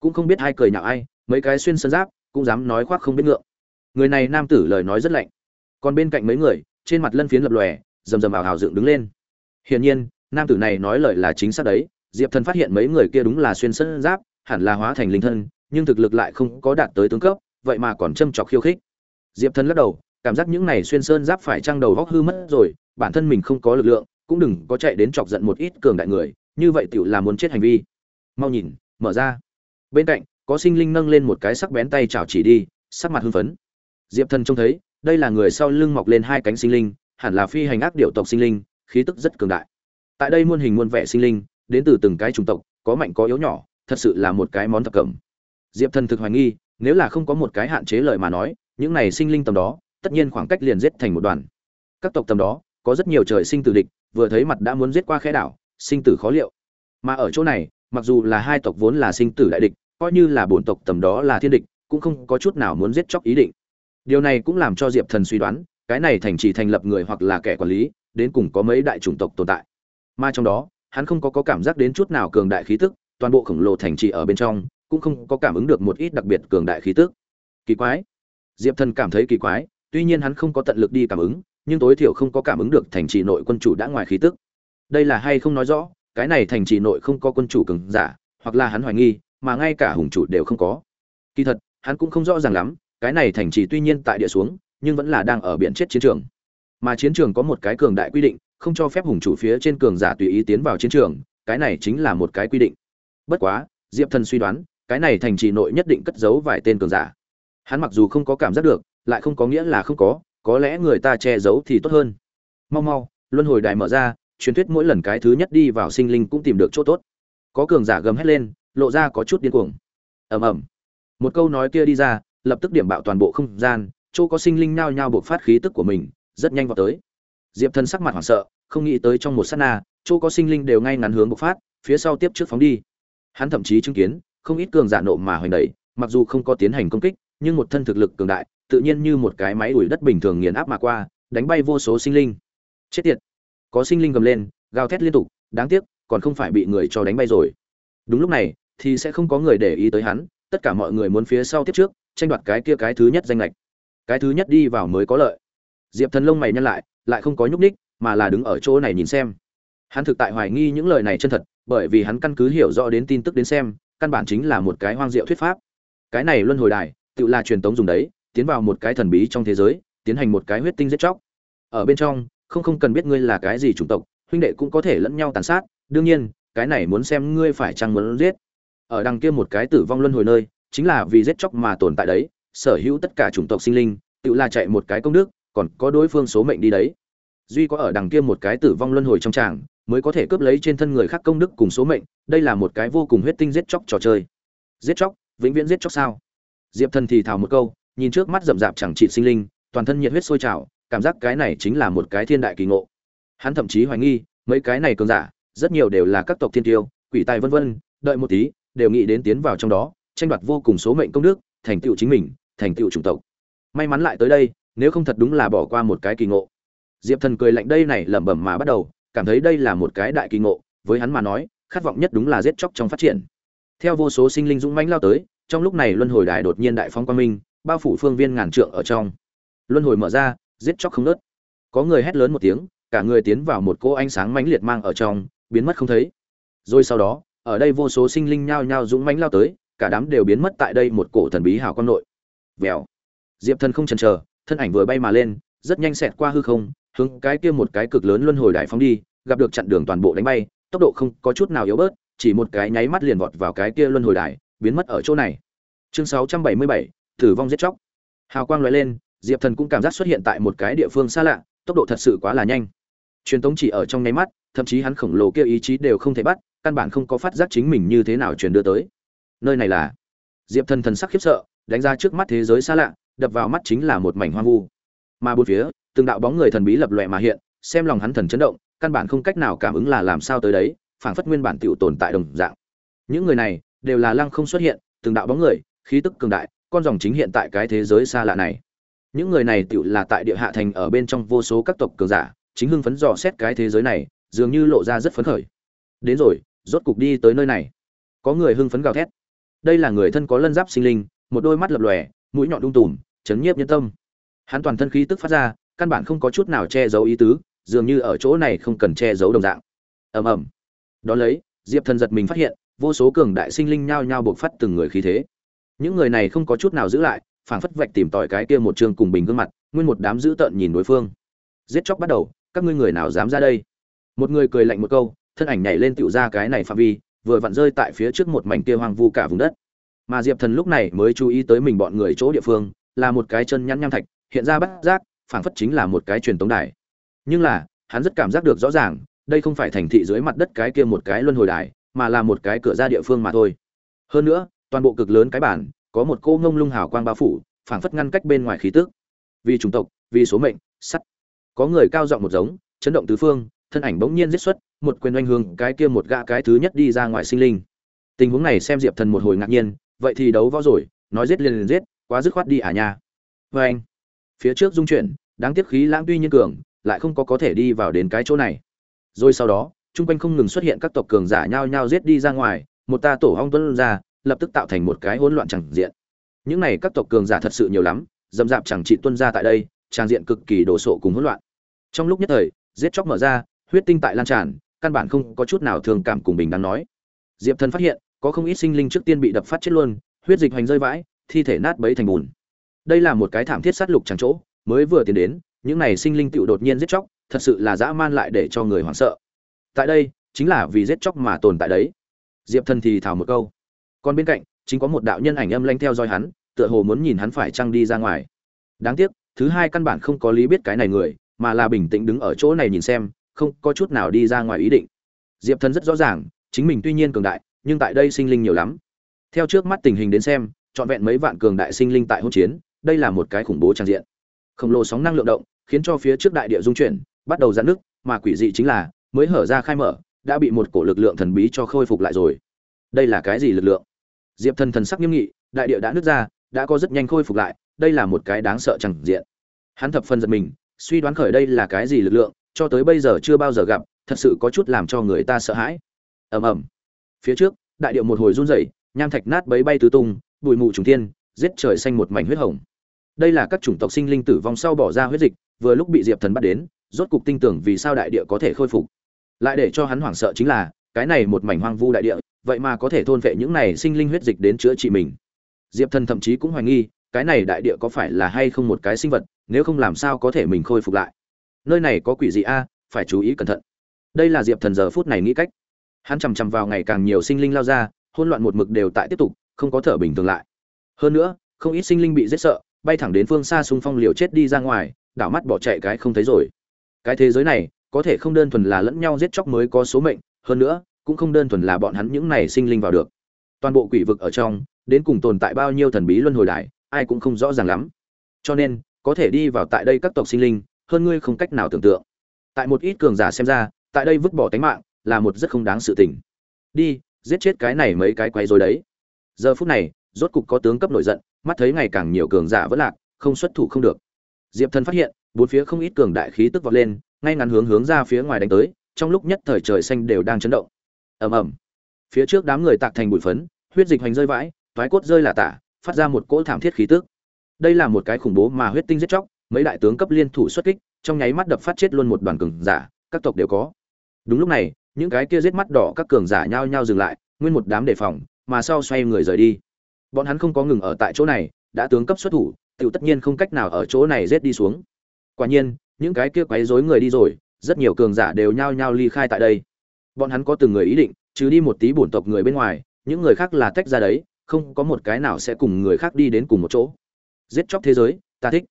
Speaker 1: Cũng không biết ai cười nhạo ai, mấy cái xuyên sơn giáp, cũng dám nói khoác không biết ngượng. Người này nam tử lời nói rất lạnh. Còn bên cạnh mấy người, trên mặt lân phiến lập lòe, rầm rầm ảo hào dựng đứng lên. Hiển nhiên, nam tử này nói lời là chính xác đấy, diệp thần phát hiện mấy người kia đúng là xuyên sơn giáp, hẳn là hóa thành linh thân nhưng thực lực lại không có đạt tới tướng cấp, vậy mà còn châm chọc khiêu khích. Diệp thần lắc đầu, cảm giác những này xuyên sơn giáp phải trang đầu góc hư mất rồi, bản thân mình không có lực lượng, cũng đừng có chạy đến chọc giận một ít cường đại người, như vậy tiểu là muốn chết hành vi. Mau nhìn, mở ra. Bên cạnh, có sinh linh nâng lên một cái sắc bén tay chảo chỉ đi, sắc mặt hưng phấn. Diệp thần trông thấy, đây là người sau lưng mọc lên hai cánh sinh linh, hẳn là phi hành ác điểu tộc sinh linh, khí tức rất cường đại. Tại đây muôn hình muôn vẻ sinh linh, đến từ từng cái chủng tộc, có mạnh có yếu nhỏ, thật sự là một cái món thập cẩm diệp thần thực hoài nghi nếu là không có một cái hạn chế lời mà nói những này sinh linh tầm đó tất nhiên khoảng cách liền giết thành một đoàn. Các tộc tầm đó có rất nhiều trời sinh tử địch vừa thấy mặt đã muốn giết qua khe đảo sinh tử khó liệu. Mà ở chỗ này mặc dù là hai tộc vốn là sinh tử đại địch coi như là bổn tộc tầm đó là thiên địch cũng không có chút nào muốn giết chóc ý định. Điều này cũng làm cho diệp thần suy đoán cái này thành chỉ thành lập người hoặc là kẻ quản lý đến cùng có mấy đại chủng tộc tồn tại. Mà trong đó hắn không có, có cảm giác đến chút nào cường đại khí tức toàn bộ khổng lồ thành trì ở bên trong cũng không có cảm ứng được một ít đặc biệt cường đại khí tức. Kỳ quái. Diệp thần cảm thấy kỳ quái, tuy nhiên hắn không có tận lực đi cảm ứng, nhưng tối thiểu không có cảm ứng được thành trì nội quân chủ đã ngoài khí tức. Đây là hay không nói rõ, cái này thành trì nội không có quân chủ cường giả, hoặc là hắn hoài nghi, mà ngay cả hùng chủ đều không có. Kỳ thật, hắn cũng không rõ ràng lắm, cái này thành trì tuy nhiên tại địa xuống, nhưng vẫn là đang ở biển chết chiến trường. Mà chiến trường có một cái cường đại quy định, không cho phép hùng chủ phía trên cường giả tùy ý tiến vào chiến trường, cái này chính là một cái quy định. Bất quá, diệp thần suy đoán cái này thành trì nội nhất định cất giấu vài tên cường giả. Hắn mặc dù không có cảm giác được, lại không có nghĩa là không có có lẽ người ta che giấu thì tốt hơn. Mau mau, luân hồi đài mở ra, truyền thuyết mỗi lần cái thứ nhất đi vào sinh linh cũng tìm được chỗ tốt. Có cường giả gầm hét lên, lộ ra có chút điên cuồng. Ầm ầm. Một câu nói kia đi ra, lập tức điểm bạo toàn bộ không gian, chỗ có sinh linh nao nhao buộc phát khí tức của mình, rất nhanh vào tới. Diệp thân sắc mặt hoảng sợ, không nghĩ tới trong một sát na, chỗ có sinh linh đều ngay ngắn hướng bộc phát, phía sau tiếp trước phóng đi. Hắn thậm chí chứng kiến không ít cường giả nộ mà hoành đẩy, mặc dù không có tiến hành công kích, nhưng một thân thực lực cường đại, tự nhiên như một cái máy đuổi đất bình thường nghiền áp mà qua, đánh bay vô số sinh linh. Chết tiệt! Có sinh linh gầm lên, gào thét liên tục, đáng tiếc, còn không phải bị người cho đánh bay rồi. Đúng lúc này, thì sẽ không có người để ý tới hắn, tất cả mọi người muốn phía sau tiếp trước, tranh đoạt cái kia cái thứ nhất danh lệch cái thứ nhất đi vào mới có lợi. Diệp thần lông mày nhăn lại lại không có nhúc ních mà là đứng ở chỗ này nhìn xem. Hắn thực tại hoài nghi những lời này chân thật, bởi vì hắn căn cứ hiểu rõ đến tin tức đến xem căn bản chính là một cái hoang diệu thuyết pháp. Cái này luân hồi đài, tự là truyền tống dùng đấy, tiến vào một cái thần bí trong thế giới, tiến hành một cái huyết tinh giết chóc. Ở bên trong, không không cần biết ngươi là cái gì chủng tộc, huynh đệ cũng có thể lẫn nhau tàn sát, đương nhiên, cái này muốn xem ngươi phải chăng muốn giết. Ở đằng kia một cái tử vong luân hồi nơi, chính là vì giết chóc mà tồn tại đấy, sở hữu tất cả chủng tộc sinh linh, tự là chạy một cái công đức, còn có đối phương số mệnh đi đấy. Duy có ở đằng kia một cái tử vong luân hồi trong tràng mới có thể cướp lấy trên thân người khác công đức cùng số mệnh, đây là một cái vô cùng huyết tinh giết chóc trò chơi. Giết chóc? Vĩnh viễn giết chóc sao? Diệp thần thì thào một câu, nhìn trước mắt rậm rạp chẳng trị sinh linh, toàn thân nhiệt huyết sôi trào, cảm giác cái này chính là một cái thiên đại kỳ ngộ. Hắn thậm chí hoài nghi, mấy cái này cường giả, rất nhiều đều là các tộc thiên tiêu, quỷ tài vân vân, đợi một tí, đều nghĩ đến tiến vào trong đó, tranh đoạt vô cùng số mệnh công đức, thành tựu chính mình, thành tựu chủng tộc. May mắn lại tới đây, nếu không thật đúng là bỏ qua một cái kỳ ngộ. Diệp thần cười lạnh, đây này lẩm bẩm mà bắt đầu cảm thấy đây là một cái đại kỳ ngộ, với hắn mà nói, khát vọng nhất đúng là giết chóc trong phát triển. Theo vô số sinh linh dũng mãnh lao tới, trong lúc này luân hồi đài đột nhiên đại phong quang minh, bao phủ phương viên ngàn trượng ở trong. Luân hồi mở ra, giết chóc không nớt có người hét lớn một tiếng, cả người tiến vào một cỗ ánh sáng mãnh liệt mang ở trong, biến mất không thấy. Rồi sau đó, ở đây vô số sinh linh nhao nhao dũng mãnh lao tới, cả đám đều biến mất tại đây một cổ thần bí hào quang nội. Vèo. Diệp thần không chần chờ, thân ảnh vừa bay mà lên, rất nhanh xẹt qua hư không hướng cái kia một cái cực lớn luân hồi đại phóng đi gặp được chặn đường toàn bộ đánh bay tốc độ không có chút nào yếu bớt chỉ một cái nháy mắt liền vọt vào cái kia luân hồi đài biến mất ở chỗ này. Chương 677, tử vong giết chóc. Hào quang lóe lên diệp thần cũng cảm giác xuất hiện tại một cái địa phương xa lạ tốc độ thật sự quá là nhanh. Truyền tống chỉ ở trong nháy mắt thậm chí hắn khổng lồ kia ý chí đều không thể bắt căn bản không có phát giác chính mình như thế nào truyền đưa tới. Nơi này là diệp thần thần sắc khiếp sợ đánh ra trước mắt thế giới xa lạ đập vào mắt chính là một mảnh hoang vu. Mà bốn phía từng đạo bóng người thần bí lập lòe mà hiện, xem lòng hắn thần chấn động, căn bản không cách nào cảm ứng là làm sao tới đấy, phảng phất nguyên bản tiểu tồn tại đồng dạng. Những người này đều là lăng không xuất hiện, từng đạo bóng người, khí tức cường đại, con dòng chính hiện tại cái thế giới xa lạ này. Những người này tiểu là tại địa hạ thành ở bên trong vô số các tộc cường giả, chính hưng phấn dò xét cái thế giới này, dường như lộ ra rất phấn khởi. Đến rồi, rốt cục đi tới nơi này. Có người hưng phấn gào thét. Đây là người thân có lân giáp sinh linh, một đôi mắt lập lòe, mũi nhọn đung tùm, chấn nhiếp nhân tâm. Hắn toàn thân khí tức phát ra căn bản không có chút nào che giấu ý tứ, dường như ở chỗ này không cần che giấu đồng dạng. Ầm ầm. Đón lấy, diệp thần giật mình phát hiện, vô số cường đại sinh linh nhao nhao buộc phát từng người khí thế. Những người này không có chút nào giữ lại, phảng phất vạch tìm tòi cái kia một trường cùng bình gương mặt, nguyên một đám dữ tợn nhìn đối phương. Giết chóc bắt đầu, các ngươi người nào dám ra đây? Một người cười lạnh một câu, thân ảnh nhảy lên tựu ra cái này phạm vi, vừa vặn rơi tại phía trước một mảnh kia hoang vu cả vùng đất. Mà diệp thần lúc này mới chú ý tới mình bọn người chỗ địa phương, là một cái chân nhăn nham thạch, hiện ra bắt giác phảng phất chính là một cái truyền tống đài. Nhưng là, hắn rất cảm giác được rõ ràng, đây không phải thành thị dưới mặt đất cái kia một cái luân hồi đài, mà là một cái cửa ra địa phương mà thôi. Hơn nữa, toàn bộ cực lớn cái bản, có một cô ngông lung hào quang bao phủ, phảng phất ngăn cách bên ngoài khí tức. Vì chủng tộc, vì số mệnh, sắt. Có người cao giọng một giống, chấn động tứ phương, thân ảnh bỗng nhiên giết xuất, một quyền oanh hương, cái kia một gã cái thứ nhất đi ra ngoài sinh linh. Tình huống này xem diệp thần một hồi ngạc nhiên, vậy thì đấu võ rồi, nói giết liền liền giết, quá dứt khoát đi à nha. Vê anh phía trước dung chuyển đáng tiếc khí lãng tuy nhiên cường, lại không có có thể đi vào đến cái chỗ này. Rồi sau đó, chung quanh không ngừng xuất hiện các tộc cường giả nhao nhao giết đi ra ngoài, một ta tổ hong tuấn ra, lập tức tạo thành một cái hỗn loạn chẳng diện. Những này các tộc cường giả thật sự nhiều lắm, dầm dạp chẳng trị tuân ra tại đây trang diện cực kỳ đồ sộ cùng hỗn loạn. Trong lúc nhất thời, giết chóc mở ra, huyết tinh tại lan tràn, căn bản không có chút nào thường cảm cùng bình đáng nói. Diệp thần phát hiện, có không ít sinh linh trước tiên bị đập phát chết luôn, huyết dịch hoành rơi vãi, thi thể nát bấy thành bùn. Đây là một cái thảm thiết sát lục chẳng chỗ mới vừa tiến đến, những này sinh linh tựu đột nhiên giết chóc, thật sự là dã man lại để cho người hoảng sợ. Tại đây, chính là vì giết chóc mà tồn tại đấy. Diệp thần thì thảo một câu. Còn bên cạnh, chính có một đạo nhân ảnh âm lanh theo dõi hắn, tựa hồ muốn nhìn hắn phải trăng đi ra ngoài. Đáng tiếc, thứ hai căn bản không có lý biết cái này người, mà là bình tĩnh đứng ở chỗ này nhìn xem, không có chút nào đi ra ngoài ý định. Diệp thần rất rõ ràng, chính mình tuy nhiên cường đại, nhưng tại đây sinh linh nhiều lắm. Theo trước mắt tình hình đến xem, trọn vẹn mấy vạn cường đại sinh linh tại hỗn chiến, đây là một cái khủng bố trang diện khổng lồ sóng năng lượng động, khiến cho phía trước đại địa dung chuyển, bắt đầu giãn nước mà quỷ dị chính là, mới hở ra khai mở, đã bị một cổ lực lượng thần bí cho khôi phục lại rồi. Đây là cái gì lực lượng? Diệp thần thần sắc nghiêm nghị, đại địa đã nứt ra, đã có rất nhanh khôi phục lại, đây là một cái đáng sợ chẳng diện. Hắn thập phần giật mình, suy đoán khởi đây là cái gì lực lượng, cho tới bây giờ chưa bao giờ gặp, thật sự có chút làm cho người ta sợ hãi. Ầm ầm. Phía trước, đại địa một hồi run rẩy, nham thạch nát bấy bay tứ tung, bụi mù trùng thiên, giết trời xanh một mảnh huyết hồng đây là các chủng tộc sinh linh tử vong sau bỏ ra huyết dịch, vừa lúc bị diệp thần bắt đến, rốt cục tin tưởng vì sao đại địa có thể khôi phục. Lại để cho hắn hoảng sợ chính là, cái này một mảnh hoang vu đại địa, vậy mà có thể thôn vệ những này sinh linh huyết dịch đến chữa trị mình. Diệp thần thậm chí cũng hoài nghi, cái này đại địa có phải là hay không một cái sinh vật, nếu không làm sao có thể mình khôi phục lại? Nơi này có quỷ gì a? Phải chú ý cẩn thận. Đây là diệp thần giờ phút này nghĩ cách. Hắn chằm chằm vào ngày càng nhiều sinh linh lao ra hôn loạn một mực đều tại tiếp tục, không có thở bình thường lại. Hơn nữa, không ít sinh linh bị giết sợ bay thẳng đến phương xa xung phong liều chết đi ra ngoài, đảo mắt bỏ chạy cái không thấy rồi. Cái thế giới này, có thể không đơn thuần là lẫn nhau giết chóc mới có số mệnh, hơn nữa, cũng không đơn thuần là bọn hắn những này sinh linh vào được. Toàn bộ quỷ vực ở trong, đến cùng tồn tại bao nhiêu thần bí luân hồi đại, ai cũng không rõ ràng lắm. Cho nên, có thể đi vào tại đây các tộc sinh linh, hơn ngươi không cách nào tưởng tượng. Tại một ít cường giả xem ra, tại đây vứt bỏ tính mạng, là một rất không đáng sự tình. Đi, giết chết cái này mấy cái quái rồi đấy. Giờ phút này rốt cục có tướng cấp nổi giận, mắt thấy ngày càng nhiều cường giả vẫn lạc, không xuất thủ không được. Diệp thần phát hiện, bốn phía không ít cường đại khí tức vọt lên, ngay ngắn hướng hướng ra phía ngoài đánh tới, trong lúc nhất thời trời xanh đều đang chấn động. Ầm ầm. Phía trước đám người tạc thành bụi phấn, huyết dịch hoành rơi vãi, toái cốt rơi là tả, phát ra một cỗ thảm thiết khí tức. Đây là một cái khủng bố mà huyết tinh giết chóc, mấy đại tướng cấp liên thủ xuất kích, trong nháy mắt đập phát chết luôn một đoàn cường giả, các tộc đều có. Đúng lúc này, những cái kia giết mắt đỏ các cường giả nhao nhao dừng lại, nguyên một đám đề phòng, mà sau xoay người rời đi bọn hắn không có ngừng ở tại chỗ này, đã tướng cấp xuất thủ tự tất nhiên không cách nào ở chỗ này giết đi xuống. Quả nhiên, những cái kia quấy rối người đi rồi, rất nhiều cường giả đều nhao nhao ly khai tại đây. Bọn hắn có từng người ý định, trừ đi một tí bổn tộc người bên ngoài, những người khác là tách ra đấy, không có một cái nào sẽ cùng người khác đi đến cùng một chỗ. Giết chóc thế giới, ta thích.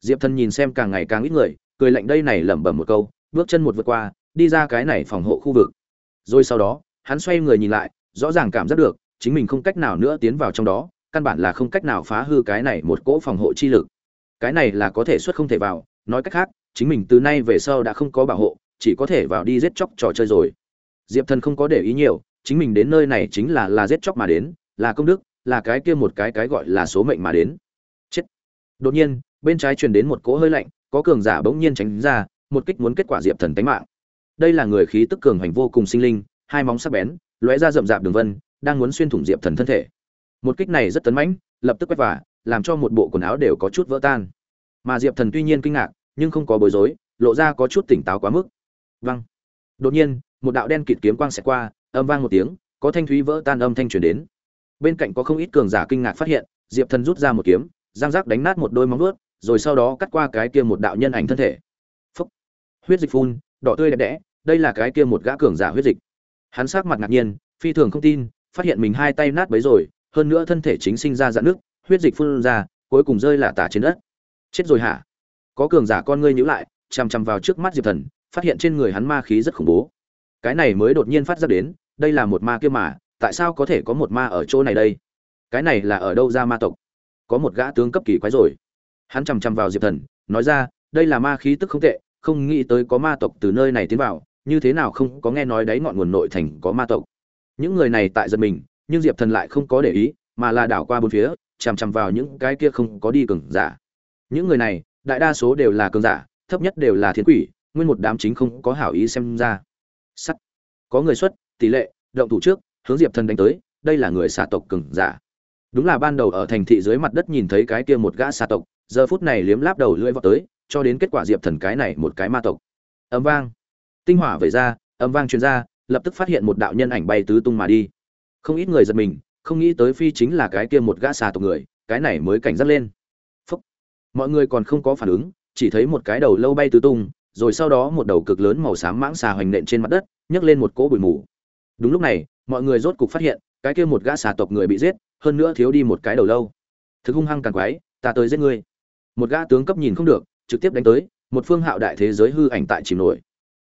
Speaker 1: Diệp thần nhìn xem càng ngày càng ít người, cười lạnh đây này lẩm bẩm một câu, bước chân một vượt qua, đi ra cái này phòng hộ khu vực. Rồi sau đó, hắn xoay người nhìn lại, rõ ràng cảm giác được chính mình không cách nào nữa tiến vào trong đó, căn bản là không cách nào phá hư cái này một cỗ phòng hộ chi lực. Cái này là có thể xuất không thể vào, nói cách khác, chính mình từ nay về sau đã không có bảo hộ, chỉ có thể vào đi giết chóc trò chơi rồi. Diệp thần không có để ý nhiều, chính mình đến nơi này chính là là giết chóc mà đến, là công đức, là cái kia một cái cái gọi là số mệnh mà đến. Chết. Đột nhiên, bên trái truyền đến một cỗ hơi lạnh, có cường giả bỗng nhiên tránh ra, một kích muốn kết quả diệp thần tánh mạng. Đây là người khí tức cường hành vô cùng sinh linh, hai móng sắc bén, lóe ra rậm rạp đường vân đang muốn xuyên thủng diệp thần thân thể. Một kích này rất tấn mãnh, lập tức quét vả, làm cho một bộ quần áo đều có chút vỡ tan. Mà diệp thần tuy nhiên kinh ngạc, nhưng không có bối rối, lộ ra có chút tỉnh táo quá mức. Văng đột nhiên, một đạo đen kịt kiếm quang xẹt qua, âm vang một tiếng, có thanh thúy vỡ tan âm thanh truyền đến. Bên cạnh có không ít cường giả kinh ngạc phát hiện, diệp thần rút ra một kiếm giang giác đánh nát một đôi móng vuốt, rồi sau đó cắt qua cái kia một đạo nhân ảnh thân thể. Phúc. Huyết dịch phun, đỏ tươi đẹp đẽ, đây là cái kia một gã cường giả huyết dịch. Hắn sát mặt ngạc nhiên, phi thường không tin phát hiện mình hai tay nát bấy rồi, hơn nữa thân thể chính sinh ra dạn nước huyết dịch phun ra, cuối cùng rơi là tả trên đất. Chết rồi hả? Có cường giả con ngươi nhíu lại, chằm chằm vào trước mắt diệp thần, phát hiện trên người hắn ma khí rất khủng bố. Cái này mới đột nhiên phát ra đến, đây là một ma kia mà, tại sao có thể có một ma ở chỗ này đây? Cái này là ở đâu ra ma tộc? Có một gã tướng cấp kỳ quái rồi. Hắn chằm chằm vào diệp thần, nói ra, đây là ma khí tức không tệ, không nghĩ tới có ma tộc từ nơi này tiến vào, như thế nào không có nghe nói đấy ngọn nguồn nội thành có ma tộc những người này tại giật mình, nhưng diệp thần lại không có để ý, mà là đảo qua bốn phía, chằm chằm vào những cái kia không có đi cường giả. Những người này, đại đa số đều là cường giả, thấp nhất đều là thiên quỷ, nguyên một đám chính không có hảo ý xem ra. Sắt. Có người xuất, tỷ lệ, động thủ trước, hướng diệp thần đánh tới, đây là người xà tộc cường giả. Đúng là ban đầu ở thành thị dưới mặt đất nhìn thấy cái kia một gã xà tộc, giờ phút này liếm láp đầu lưỡi vào tới, cho đến kết quả diệp thần cái này một cái ma tộc. Âm vang. Tinh hỏa về ra, âm vang truyền ra lập tức phát hiện một đạo nhân ảnh bay tứ tung mà đi. Không ít người giật mình, không nghĩ tới phi chính là cái kia một gã xà tộc người, cái này mới cảnh giác lên. Phúc. mọi người còn không có phản ứng, chỉ thấy một cái đầu lâu bay tứ tung, rồi sau đó một đầu cực lớn màu xám mãng xà hoành nện trên mặt đất, nhấc lên một cỗ bụi mù. Đúng lúc này, mọi người rốt cục phát hiện, cái kia một gã xà tộc người bị giết, hơn nữa thiếu đi một cái đầu lâu. Thực hung hăng càng quái, ta tới giết ngươi. Một gã tướng cấp nhìn không được, trực tiếp đánh tới, một phương hạo đại thế giới hư ảnh tại chìm nổi.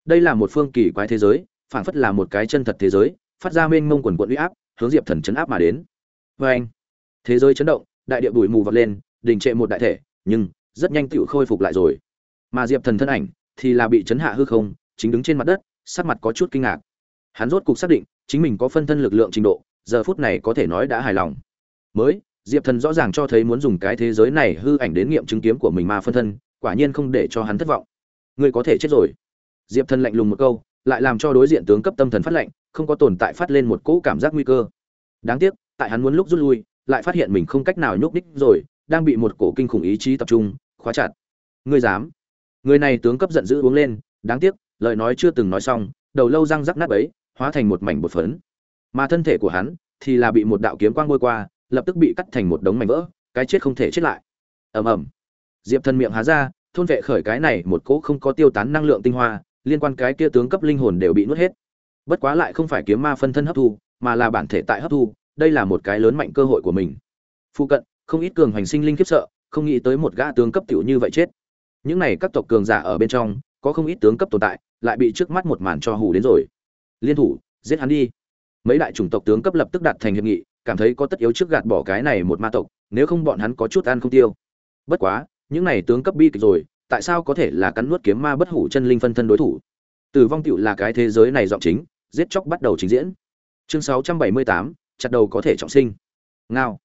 Speaker 1: Đây là một phương kỳ quái thế giới phảng phất là một cái chân thật thế giới, phát ra mênh mông quần quận uy áp, hướng diệp thần chấn áp mà đến. Vê anh, thế giới chấn động, đại địa bụi mù vọt lên, đình trệ một đại thể, nhưng rất nhanh tựu khôi phục lại rồi. Mà diệp thần thân ảnh thì là bị chấn hạ hư không, chính đứng trên mặt đất, sắc mặt có chút kinh ngạc. Hắn rốt cục xác định chính mình có phân thân lực lượng trình độ, giờ phút này có thể nói đã hài lòng. Mới, diệp thần rõ ràng cho thấy muốn dùng cái thế giới này hư ảnh đến nghiệm chứng kiếm của mình mà phân thân, quả nhiên không để cho hắn thất vọng. Ngươi có thể chết rồi. Diệp thần lạnh lùng một câu lại làm cho đối diện tướng cấp tâm thần phát lệnh, không có tồn tại phát lên một cỗ cảm giác nguy cơ. Đáng tiếc, tại hắn muốn lúc rút lui, lại phát hiện mình không cách nào nhúc đích rồi, đang bị một cổ kinh khủng ý chí tập trung, khóa chặt. Ngươi dám? Người này tướng cấp giận dữ uống lên, đáng tiếc, lời nói chưa từng nói xong, đầu lâu răng rắc nát ấy hóa thành một mảnh bột phấn. Mà thân thể của hắn thì là bị một đạo kiếm quang bôi qua, lập tức bị cắt thành một đống mảnh vỡ, cái chết không thể chết lại. Ầm ầm. Diệp thần miệng há ra, thôn vệ khởi cái này một cỗ không có tiêu tán năng lượng tinh hoa liên quan cái kia tướng cấp linh hồn đều bị nuốt hết. Bất quá lại không phải kiếm ma phân thân hấp thu, mà là bản thể tại hấp thu, đây là một cái lớn mạnh cơ hội của mình. Phụ cận, không ít cường hành sinh linh khiếp sợ, không nghĩ tới một gã tướng cấp tiểu như vậy chết. Những này các tộc cường giả ở bên trong, có không ít tướng cấp tồn tại, lại bị trước mắt một màn cho hù đến rồi. Liên thủ, giết hắn đi. Mấy đại chủng tộc tướng cấp lập tức đạt thành hiệp nghị, cảm thấy có tất yếu trước gạt bỏ cái này một ma tộc, nếu không bọn hắn có chút ăn không tiêu. Bất quá, những này tướng cấp bi kịch rồi tại sao có thể là cắn nuốt kiếm ma bất hủ chân linh phân thân đối thủ? Tử vong tựu là cái thế giới này giọng chính giết chóc bắt đầu trình diễn. Chương 678, chặt đầu có thể trọng sinh. Ngao.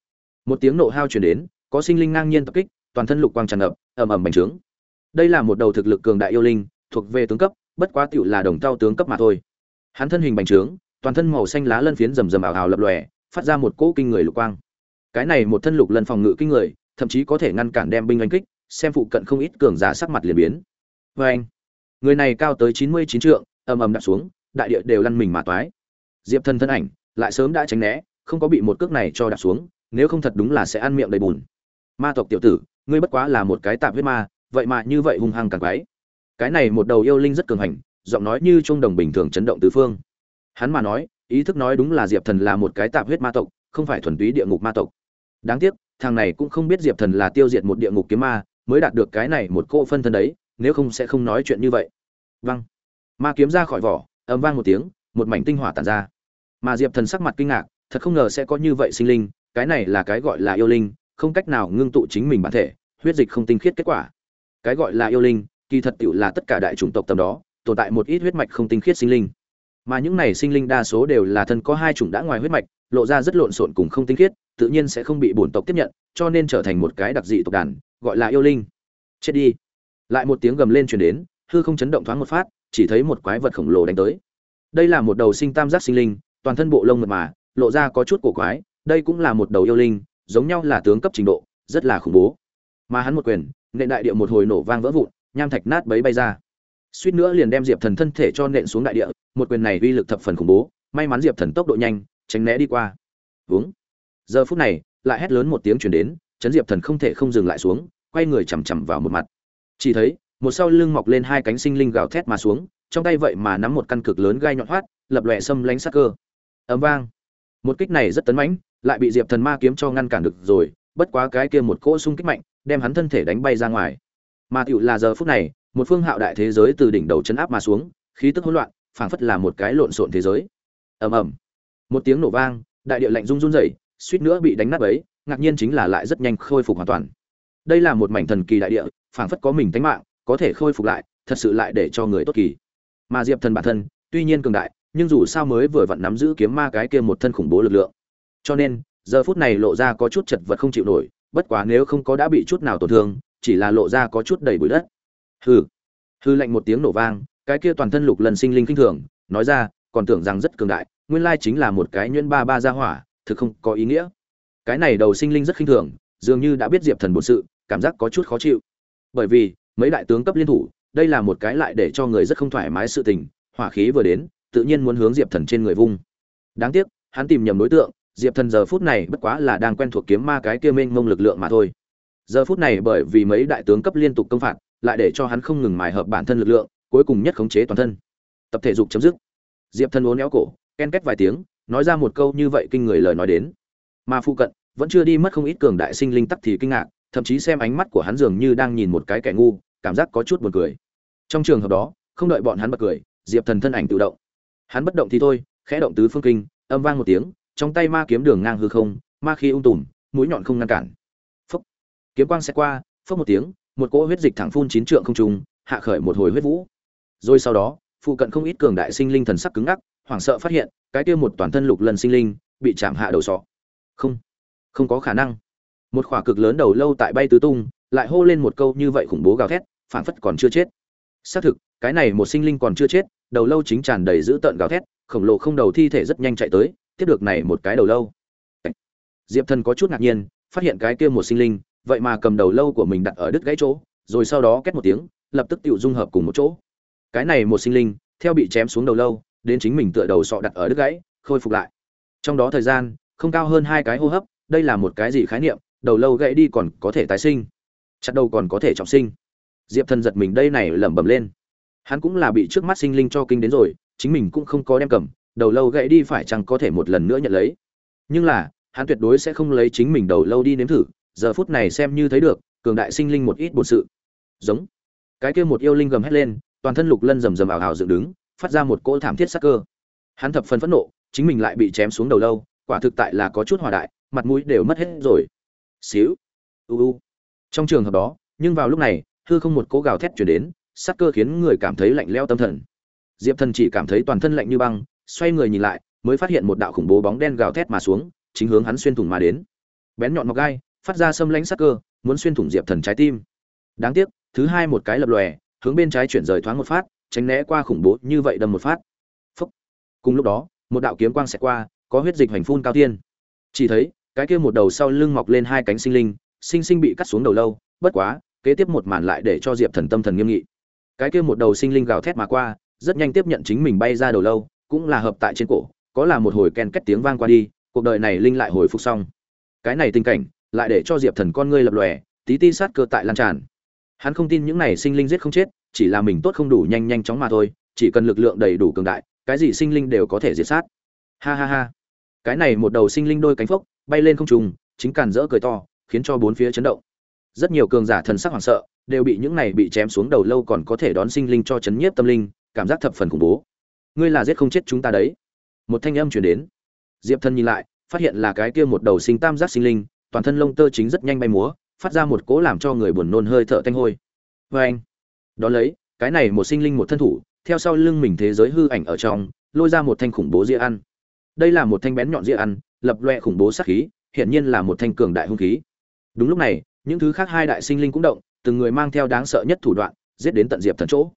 Speaker 1: Một tiếng nộ hao chuyển đến có sinh linh ngang nhiên tập kích toàn thân lục quang tràn ngập ầm ầm bành trướng. Đây là một đầu thực lực cường đại yêu linh thuộc về tướng cấp bất quá tựu là đồng tao tướng cấp mà thôi. Hắn thân hình bành trướng toàn thân màu xanh lá lân phiến rầm rầm ảo hào lập lòe phát ra một cỗ kinh người lục quang. Cái này một thân lục lần phòng ngự kinh người thậm chí có thể ngăn cản đem binh đánh kích xem phụ cận không ít cường giả sắc mặt liền biến. Và anh, người này cao tới chín mươi chín trượng, ầm ầm đạp xuống, đại địa đều lăn mình mà toái. Diệp thần thân ảnh lại sớm đã tránh né, không có bị một cước này cho đạp xuống, nếu không thật đúng là sẽ ăn miệng đầy bùn. Ma tộc tiểu tử, ngươi bất quá là một cái tạp huyết ma, vậy mà như vậy hung hăng càng quái. Cái này một đầu yêu linh rất cường hành, giọng nói như trung đồng bình thường chấn động tứ phương. Hắn mà nói, ý thức nói đúng là diệp thần là một cái tạp huyết ma tộc, không phải thuần túy địa ngục ma tộc. Đáng tiếc, thằng này cũng không biết diệp thần là tiêu diệt một địa ngục kiếm ma mới đạt được cái này một cô phân thân đấy, nếu không sẽ không nói chuyện như vậy. Văng ma kiếm ra khỏi vỏ ấm vang một tiếng, một mảnh tinh hỏa tàn ra. Mà diệp thần sắc mặt kinh ngạc, thật không ngờ sẽ có như vậy sinh linh, cái này là cái gọi là yêu linh, không cách nào ngưng tụ chính mình bản thể, huyết dịch không tinh khiết kết quả. Cái gọi là yêu linh, kỳ thật tựu là tất cả đại chủng tộc tầm đó, tồn tại một ít huyết mạch không tinh khiết sinh linh. Mà những này sinh linh đa số đều là thân có hai chủng đã ngoài huyết mạch, lộ ra rất lộn xộn cùng không tinh khiết, tự nhiên sẽ không bị bổn tộc tiếp nhận, cho nên trở thành một cái đặc dị tộc đàn gọi là yêu linh. Chết đi. Lại một tiếng gầm lên truyền đến, hư không chấn động thoáng một phát, chỉ thấy một quái vật khổng lồ đánh tới. Đây là một đầu sinh tam giác sinh linh, toàn thân bộ lông mượt mà, lộ ra có chút cổ quái, đây cũng là một đầu yêu linh, giống nhau là tướng cấp trình độ, rất là khủng bố. Mà hắn một quyền, nện đại địa một hồi nổ vang vỡ vụn, nham thạch nát bấy bay ra. Suýt nữa liền đem diệp thần thân thể cho nện xuống đại địa, một quyền này uy lực thập phần khủng bố, may mắn diệp thần tốc độ nhanh, tránh né đi qua. Uống giờ phút này, lại hét lớn một tiếng chuyển đến chấn diệp thần không thể không dừng lại xuống, quay người chằm chằm vào một mặt. Chỉ thấy, một sau lưng mọc lên hai cánh sinh linh gào thét mà xuống, trong tay vậy mà nắm một căn cực lớn gai nhọn hoắt, lập lòe xâm lánh sắc cơ. Ấm vang. Một kích này rất tấn mãnh, lại bị diệp thần ma kiếm cho ngăn cản được rồi, bất quá cái kia một cỗ xung kích mạnh, đem hắn thân thể đánh bay ra ngoài. Mà tựu là giờ phút này, một phương hạo đại thế giới từ đỉnh đầu chấn áp mà xuống, khí tức hỗn loạn, phảng phất là một cái lộn xộn thế giới. Ầm ầm. Một tiếng nổ vang, đại địa lạnh rung run rẩy, suýt nữa bị đánh nát ấy ngạc nhiên chính là lại rất nhanh khôi phục hoàn toàn. Đây là một mảnh thần kỳ đại địa, phảng phất có mình tánh mạng, có thể khôi phục lại, thật sự lại để cho người tốt kỳ. Mà diệp thần bản thân, tuy nhiên cường đại, nhưng dù sao mới vừa vặn nắm giữ kiếm ma cái kia một thân khủng bố lực lượng. Cho nên, giờ phút này lộ ra có chút chật vật không chịu nổi, bất quá nếu không có đã bị chút nào tổn thương, chỉ là lộ ra có chút đầy bụi đất. Hừ. Hư lạnh một tiếng nổ vang, cái kia toàn thân lục lần sinh linh kinh thường, nói ra, còn tưởng rằng rất cường đại, nguyên lai chính là một cái nhuyễn ba ba gia hỏa, thực không có ý nghĩa cái này đầu sinh linh rất khinh thường, dường như đã biết diệp thần bổn sự, cảm giác có chút khó chịu. Bởi vì, mấy đại tướng cấp liên thủ, đây là một cái lại để cho người rất không thoải mái sự tình, hỏa khí vừa đến, tự nhiên muốn hướng diệp thần trên người vung. Đáng tiếc, hắn tìm nhầm đối tượng, diệp thần giờ phút này bất quá là đang quen thuộc kiếm ma cái kia mênh mông lực lượng mà thôi. Giờ phút này bởi vì mấy đại tướng cấp liên tục công phạt, lại để cho hắn không ngừng mài hợp bản thân lực lượng, cuối cùng nhất khống chế toàn thân. Tập thể dục chấm dứt. Diệp thần uốn éo cổ, ken két vài tiếng, nói ra một câu như vậy kinh người lời nói đến. Mà phụ cận vẫn chưa đi mất không ít cường đại sinh linh tắc thì kinh ngạc, thậm chí xem ánh mắt của hắn dường như đang nhìn một cái kẻ ngu, cảm giác có chút buồn cười. Trong trường hợp đó, không đợi bọn hắn bật cười, diệp thần thân ảnh tự động. Hắn bất động thì thôi, khẽ động tứ phương kinh, âm vang một tiếng, trong tay ma kiếm đường ngang hư không, ma khí ung tùm, mũi nhọn không ngăn cản. Phốc. Kiếm quang sẽ qua, phốc một tiếng, một cỗ huyết dịch thẳng phun chín trượng không trung, hạ khởi một hồi huyết vũ. Rồi sau đó, phụ cận không ít cường đại sinh linh thần sắc cứng ngắc, hoảng sợ phát hiện, cái kia một toàn thân lục lần sinh linh, bị chạm hạ đầu sọ. Không không có khả năng. Một khỏa cực lớn đầu lâu tại bay tứ tung, lại hô lên một câu như vậy khủng bố gào thét phản phất còn chưa chết. Xác thực, cái này một sinh linh còn chưa chết, đầu lâu chính tràn đầy dữ tợn gào thét, khổng lồ không đầu thi thể rất nhanh chạy tới, tiếp được này một cái đầu lâu. Diệp thần có chút ngạc nhiên, phát hiện cái kia một sinh linh, vậy mà cầm đầu lâu của mình đặt ở đứt gãy chỗ, rồi sau đó két một tiếng, lập tức tự dung hợp cùng một chỗ. Cái này một sinh linh, theo bị chém xuống đầu lâu, đến chính mình tựa đầu sọ đặt ở đứt gãy, khôi phục lại. Trong đó thời gian, không cao hơn hai cái hô hấp đây là một cái gì khái niệm, đầu lâu gãy đi còn có thể tái sinh, chặt đầu còn có thể trọng sinh. Diệp thần giật mình, đây này lẩm bẩm lên. Hắn cũng là bị trước mắt sinh linh cho kinh đến rồi, chính mình cũng không có đem cầm, đầu lâu gãy đi phải chăng có thể một lần nữa nhận lấy. Nhưng là, hắn tuyệt đối sẽ không lấy chính mình đầu lâu đi nếm thử, giờ phút này xem như thấy được, cường đại sinh linh một ít bột sự. Giống. Cái kia một yêu linh gầm hét lên, toàn thân lục lân rầm rầm ảo ảo dựng đứng, phát ra một cỗ thảm thiết sắc cơ. Hắn thập phần phẫn nộ, chính mình lại bị chém xuống đầu lâu, quả thực tại là có chút hòa đại mặt mũi đều mất hết rồi. Xíu. U u. Trong trường hợp đó, nhưng vào lúc này, hư không một cố gào thét chuyển đến, sát cơ khiến người cảm thấy lạnh leo tâm thần. Diệp thần chỉ cảm thấy toàn thân lạnh như băng, xoay người nhìn lại, mới phát hiện một đạo khủng bố bóng đen gào thét mà xuống, chính hướng hắn xuyên thủng mà đến. Bén nhọn mọc gai, phát ra xâm lãnh sát cơ, muốn xuyên thủng diệp thần trái tim. Đáng tiếc, thứ hai một cái lập lòe, hướng bên trái chuyển rời thoáng một phát, tránh né qua khủng bố như vậy đâm một phát. Phúc. cùng lúc đó, một đạo kiếm quang xẹt qua, có huyết dịch hoành phun cao tiên chỉ thấy cái kia một đầu sau lưng mọc lên hai cánh sinh linh, sinh sinh bị cắt xuống đầu lâu, bất quá, kế tiếp một màn lại để cho diệp thần tâm thần nghiêm nghị. Cái kia một đầu sinh linh gào thét mà qua, rất nhanh tiếp nhận chính mình bay ra đầu lâu, cũng là hợp tại trên cổ, có là một hồi ken két tiếng vang qua đi, cuộc đời này linh lại hồi phục xong. Cái này tình cảnh, lại để cho diệp thần con ngươi lập lòe, tí ti sát cơ tại lan tràn. Hắn không tin những này sinh linh giết không chết, chỉ là mình tốt không đủ nhanh nhanh chóng mà thôi, chỉ cần lực lượng đầy đủ cường đại, cái gì sinh linh đều có thể diệt sát. Ha ha ha cái này một đầu sinh linh đôi cánh phốc, bay lên không trùng chính càn rỡ cười to, khiến cho bốn phía chấn động. Rất nhiều cường giả thần sắc hoảng sợ, đều bị những này bị chém xuống đầu lâu còn có thể đón sinh linh cho chấn nhiếp tâm linh, cảm giác thập phần khủng bố. Ngươi là giết không chết chúng ta đấy. Một thanh âm chuyển đến. Diệp thân nhìn lại, phát hiện là cái kia một đầu sinh tam giác sinh linh, toàn thân lông tơ chính rất nhanh bay múa, phát ra một cỗ làm cho người buồn nôn hơi thở thanh hôi. Vê anh đón lấy, cái này một sinh linh một thân thủ, theo sau lưng mình thế giới hư ảnh ở trong, lôi ra một thanh khủng bố dĩa ăn đây là một thanh bén nhọn dĩa ăn, lập loe khủng bố sát khí, hiển nhiên là một thanh cường đại hung khí. Đúng lúc này, những thứ khác hai đại sinh linh cũng động, từng người mang theo đáng sợ nhất thủ đoạn, giết đến tận diệp thần chỗ.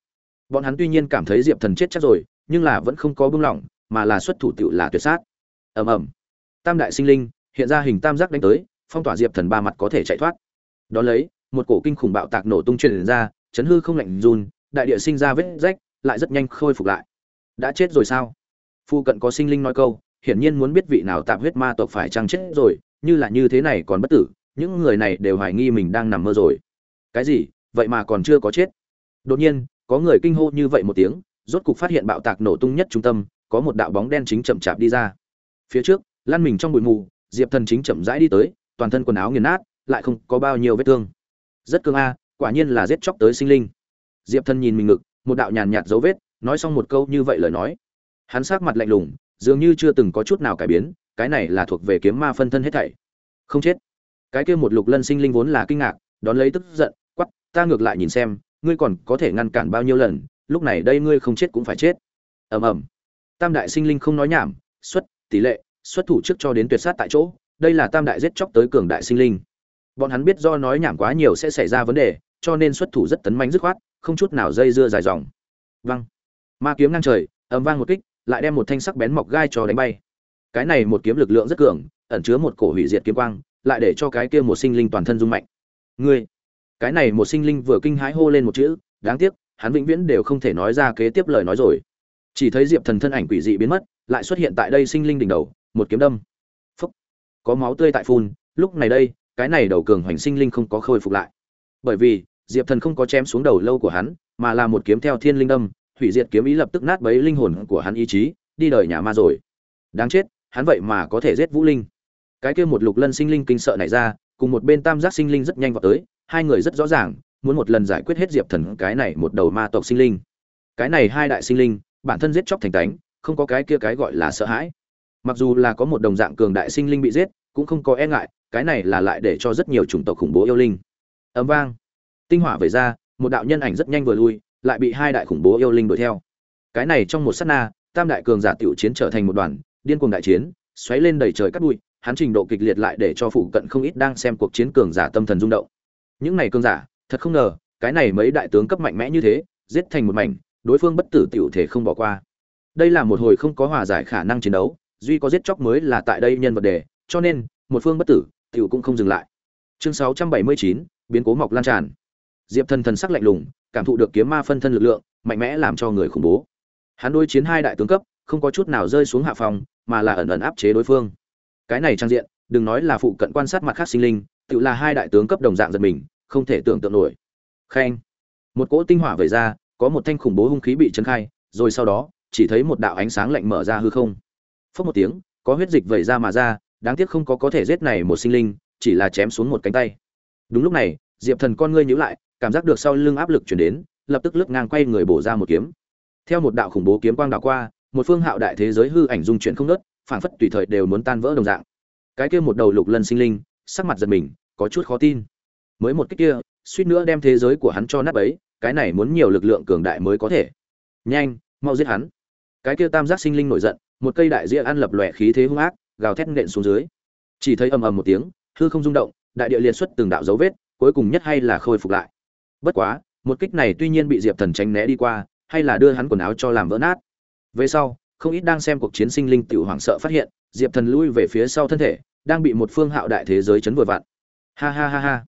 Speaker 1: Bọn hắn tuy nhiên cảm thấy diệp thần chết chắc rồi, nhưng là vẫn không có buông lỏng, mà là xuất thủ tựu là tuyệt sát. Ầm ầm. Tam đại sinh linh, hiện ra hình tam giác đánh tới, phong tỏa diệp thần ba mặt có thể chạy thoát. Đón lấy, một cổ kinh khủng bạo tạc nổ tung truyền ra, chấn hư không lạnh run, đại địa sinh ra vết rách, lại rất nhanh khôi phục lại. Đã chết rồi sao? Phu cận có sinh linh nói câu hiển nhiên muốn biết vị nào tạm huyết ma tộc phải chăng chết rồi, như là như thế này còn bất tử, những người này đều hoài nghi mình đang nằm mơ rồi. Cái gì? Vậy mà còn chưa có chết. Đột nhiên, có người kinh hô như vậy một tiếng, rốt cục phát hiện bạo tạc nổ tung nhất trung tâm, có một đạo bóng đen chính chậm chạp đi ra. Phía trước lăn mình trong bụi mù, diệp thần chính chậm rãi đi tới, toàn thân quần áo nghiền nát, lại không có bao nhiêu vết thương. Rất cương a, quả nhiên là giết chóc tới sinh linh. Diệp thần nhìn mình ngực, một đạo nhàn nhạt dấu vết, nói xong một câu như vậy lời nói. Hắn sắc mặt lạnh lùng dường như chưa từng có chút nào cải biến, cái này là thuộc về kiếm ma phân thân hết thảy. Không chết. Cái kia một lục lân sinh linh vốn là kinh ngạc, đón lấy tức giận quắp ta ngược lại nhìn xem, ngươi còn có thể ngăn cản bao nhiêu lần, lúc này đây ngươi không chết cũng phải chết. Ầm ầm. Tam đại sinh linh không nói nhảm, xuất, tỷ lệ, xuất thủ trước cho đến tuyệt sát tại chỗ, đây là tam đại giết chóc tới cường đại sinh linh. Bọn hắn biết do nói nhảm quá nhiều sẽ xảy ra vấn đề, cho nên xuất thủ rất tấn manh dứt khoát, không chút nào dây dưa dài dòng. Văng ma kiếm ngang trời, ầm vang một kích lại đem một thanh sắc bén mọc gai cho đánh bay. Cái này một kiếm lực lượng rất cường, ẩn chứa một cổ hủy diệt kiếm quang, lại để cho cái kia một sinh linh toàn thân rung mạnh. Ngươi, cái này một sinh linh vừa kinh hãi hô lên một chữ, đáng tiếc, hắn vĩnh viễn đều không thể nói ra kế tiếp lời nói rồi. Chỉ thấy diệp thần thân ảnh quỷ dị biến mất, lại xuất hiện tại đây sinh linh đỉnh đầu, một kiếm đâm. Phúc. Có máu tươi tại phun, lúc này đây, cái này đầu cường hoành sinh linh không có khôi phục lại. Bởi vì, diệp thần không có chém xuống đầu lâu của hắn, mà là một kiếm theo thiên linh đâm hủy diệt kiếm ý lập tức nát bấy linh hồn của hắn ý chí đi đời nhà ma rồi. Đáng chết hắn vậy mà có thể giết vũ linh. Cái kia một lục lân sinh linh kinh sợ này ra cùng một bên tam giác sinh linh rất nhanh vào tới hai người rất rõ ràng muốn một lần giải quyết hết diệp thần cái này một đầu ma tộc sinh linh. Cái này hai đại sinh linh bản thân giết chóc thành tánh, không có cái kia cái gọi là sợ hãi. Mặc dù là có một đồng dạng cường đại sinh linh bị giết cũng không có e ngại cái này là lại để cho rất nhiều chủng tộc khủng bố yêu linh. Ấm vang. Tinh hỏa về ra một đạo nhân ảnh rất nhanh vừa lui lại bị hai đại khủng bố yêu linh đuổi theo. Cái này trong một sát na tam đại cường giả tiểu chiến trở thành một đoàn điên cuồng đại chiến xoáy lên đầy trời cát bụi hắn trình độ kịch liệt lại để cho phụ cận không ít đang xem cuộc chiến cường giả tâm thần rung động. Những này cường giả thật không ngờ cái này mấy đại tướng cấp mạnh mẽ như thế giết thành một mảnh đối phương bất tử tiểu thể không bỏ qua. Đây là một hồi không có hòa giải khả năng chiến đấu duy có giết chóc mới là tại đây nhân vật đề cho nên một phương bất tử tiểu cũng không dừng lại. Chương 679, biến cố mọc lan tràn. Diệp thần thần sắc lạnh lùng cảm thụ được kiếm ma phân thân lực lượng, mạnh mẽ làm cho người khủng bố. Hắn đối chiến hai đại tướng cấp, không có chút nào rơi xuống hạ phòng, mà là ẩn ẩn áp chế đối phương. Cái này trang diện, đừng nói là phụ cận quan sát mặt khác sinh linh, tự là hai đại tướng cấp đồng dạng giật mình, không thể tưởng tượng nổi. Khen. Một cỗ tinh hỏa vẩy ra, có một thanh khủng bố hung khí bị chấn khai, rồi sau đó, chỉ thấy một đạo ánh sáng lạnh mở ra hư không. Phốc một tiếng, có huyết dịch vẩy ra mà ra, đáng tiếc không có có thể giết này một sinh linh, chỉ là chém xuống một cánh tay. Đúng lúc này, diệp thần con ngươi nhíu lại cảm giác được sau lưng áp lực chuyển đến, lập tức lướt ngang quay người bổ ra một kiếm. Theo một đạo khủng bố kiếm quang đạo qua, một phương hạo đại thế giới hư ảnh dung chuyển không nớt phảng phất tùy thời đều muốn tan vỡ đồng dạng. Cái kia một đầu lục lân sinh linh, sắc mặt giật mình, có chút khó tin. Mới một cách kia, suýt nữa đem thế giới của hắn cho nát bấy, cái này muốn nhiều lực lượng cường đại mới có thể. Nhanh, mau giết hắn. Cái kia tam giác sinh linh nổi giận, một cây đại dĩa ăn lập lòe khí thế hung ác, gào thét nện xuống dưới. Chỉ thấy ầm ầm một tiếng, hư không rung động, đại địa liệt xuất từng đạo dấu vết, cuối cùng nhất hay là khôi phục lại bất quá, một kích này tuy nhiên bị diệp thần tránh né đi qua, hay là đưa hắn quần áo cho làm vỡ nát. Về sau, không ít đang xem cuộc chiến sinh linh tiểu hoảng sợ phát hiện, diệp thần lui về phía sau thân thể, đang bị một phương hạo đại thế giới chấn vừa vặn. Ha ha ha ha.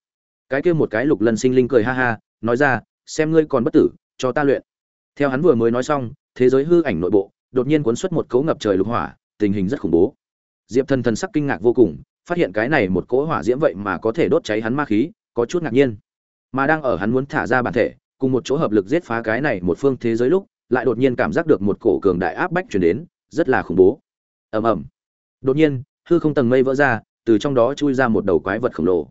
Speaker 1: Cái kia một cái lục lần sinh linh cười ha ha, nói ra, xem ngươi còn bất tử, cho ta luyện. Theo hắn vừa mới nói xong, thế giới hư ảnh nội bộ, đột nhiên cuốn xuất một cấu ngập trời lục hỏa, tình hình rất khủng bố. Diệp thần thần sắc kinh ngạc vô cùng, phát hiện cái này một cỗ hỏa diễm vậy mà có thể đốt cháy hắn ma khí, có chút ngạc nhiên mà đang ở hắn muốn thả ra bản thể, cùng một chỗ hợp lực giết phá cái này một phương thế giới lúc, lại đột nhiên cảm giác được một cổ cường đại áp bách chuyển đến, rất là khủng bố. Ầm ầm. Đột nhiên, hư không tầng mây vỡ ra, từ trong đó chui ra một đầu quái vật khổng lồ.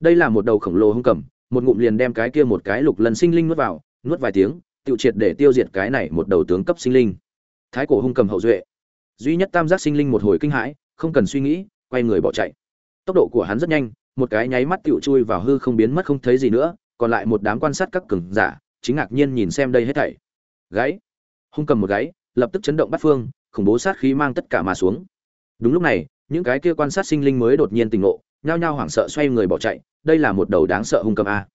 Speaker 1: Đây là một đầu khổng lồ hung cầm, một ngụm liền đem cái kia một cái lục lần sinh linh nuốt vào, nuốt vài tiếng, tiêu triệt để tiêu diệt cái này một đầu tướng cấp sinh linh. Thái cổ hung cầm hậu duệ. Duy nhất tam giác sinh linh một hồi kinh hãi, không cần suy nghĩ, quay người bỏ chạy. Tốc độ của hắn rất nhanh một cái nháy mắt tựu chui vào hư không biến mất không thấy gì nữa, còn lại một đám quan sát các cường giả, chính ngạc nhiên nhìn xem đây hết thảy. Gáy hung cầm một gáy lập tức chấn động bắt phương, khủng bố sát khí mang tất cả mà xuống. Đúng lúc này, những cái kia quan sát sinh linh mới đột nhiên tỉnh ngộ, nhao nhao hoảng sợ xoay người bỏ chạy, đây là một đầu đáng sợ hung cầm a.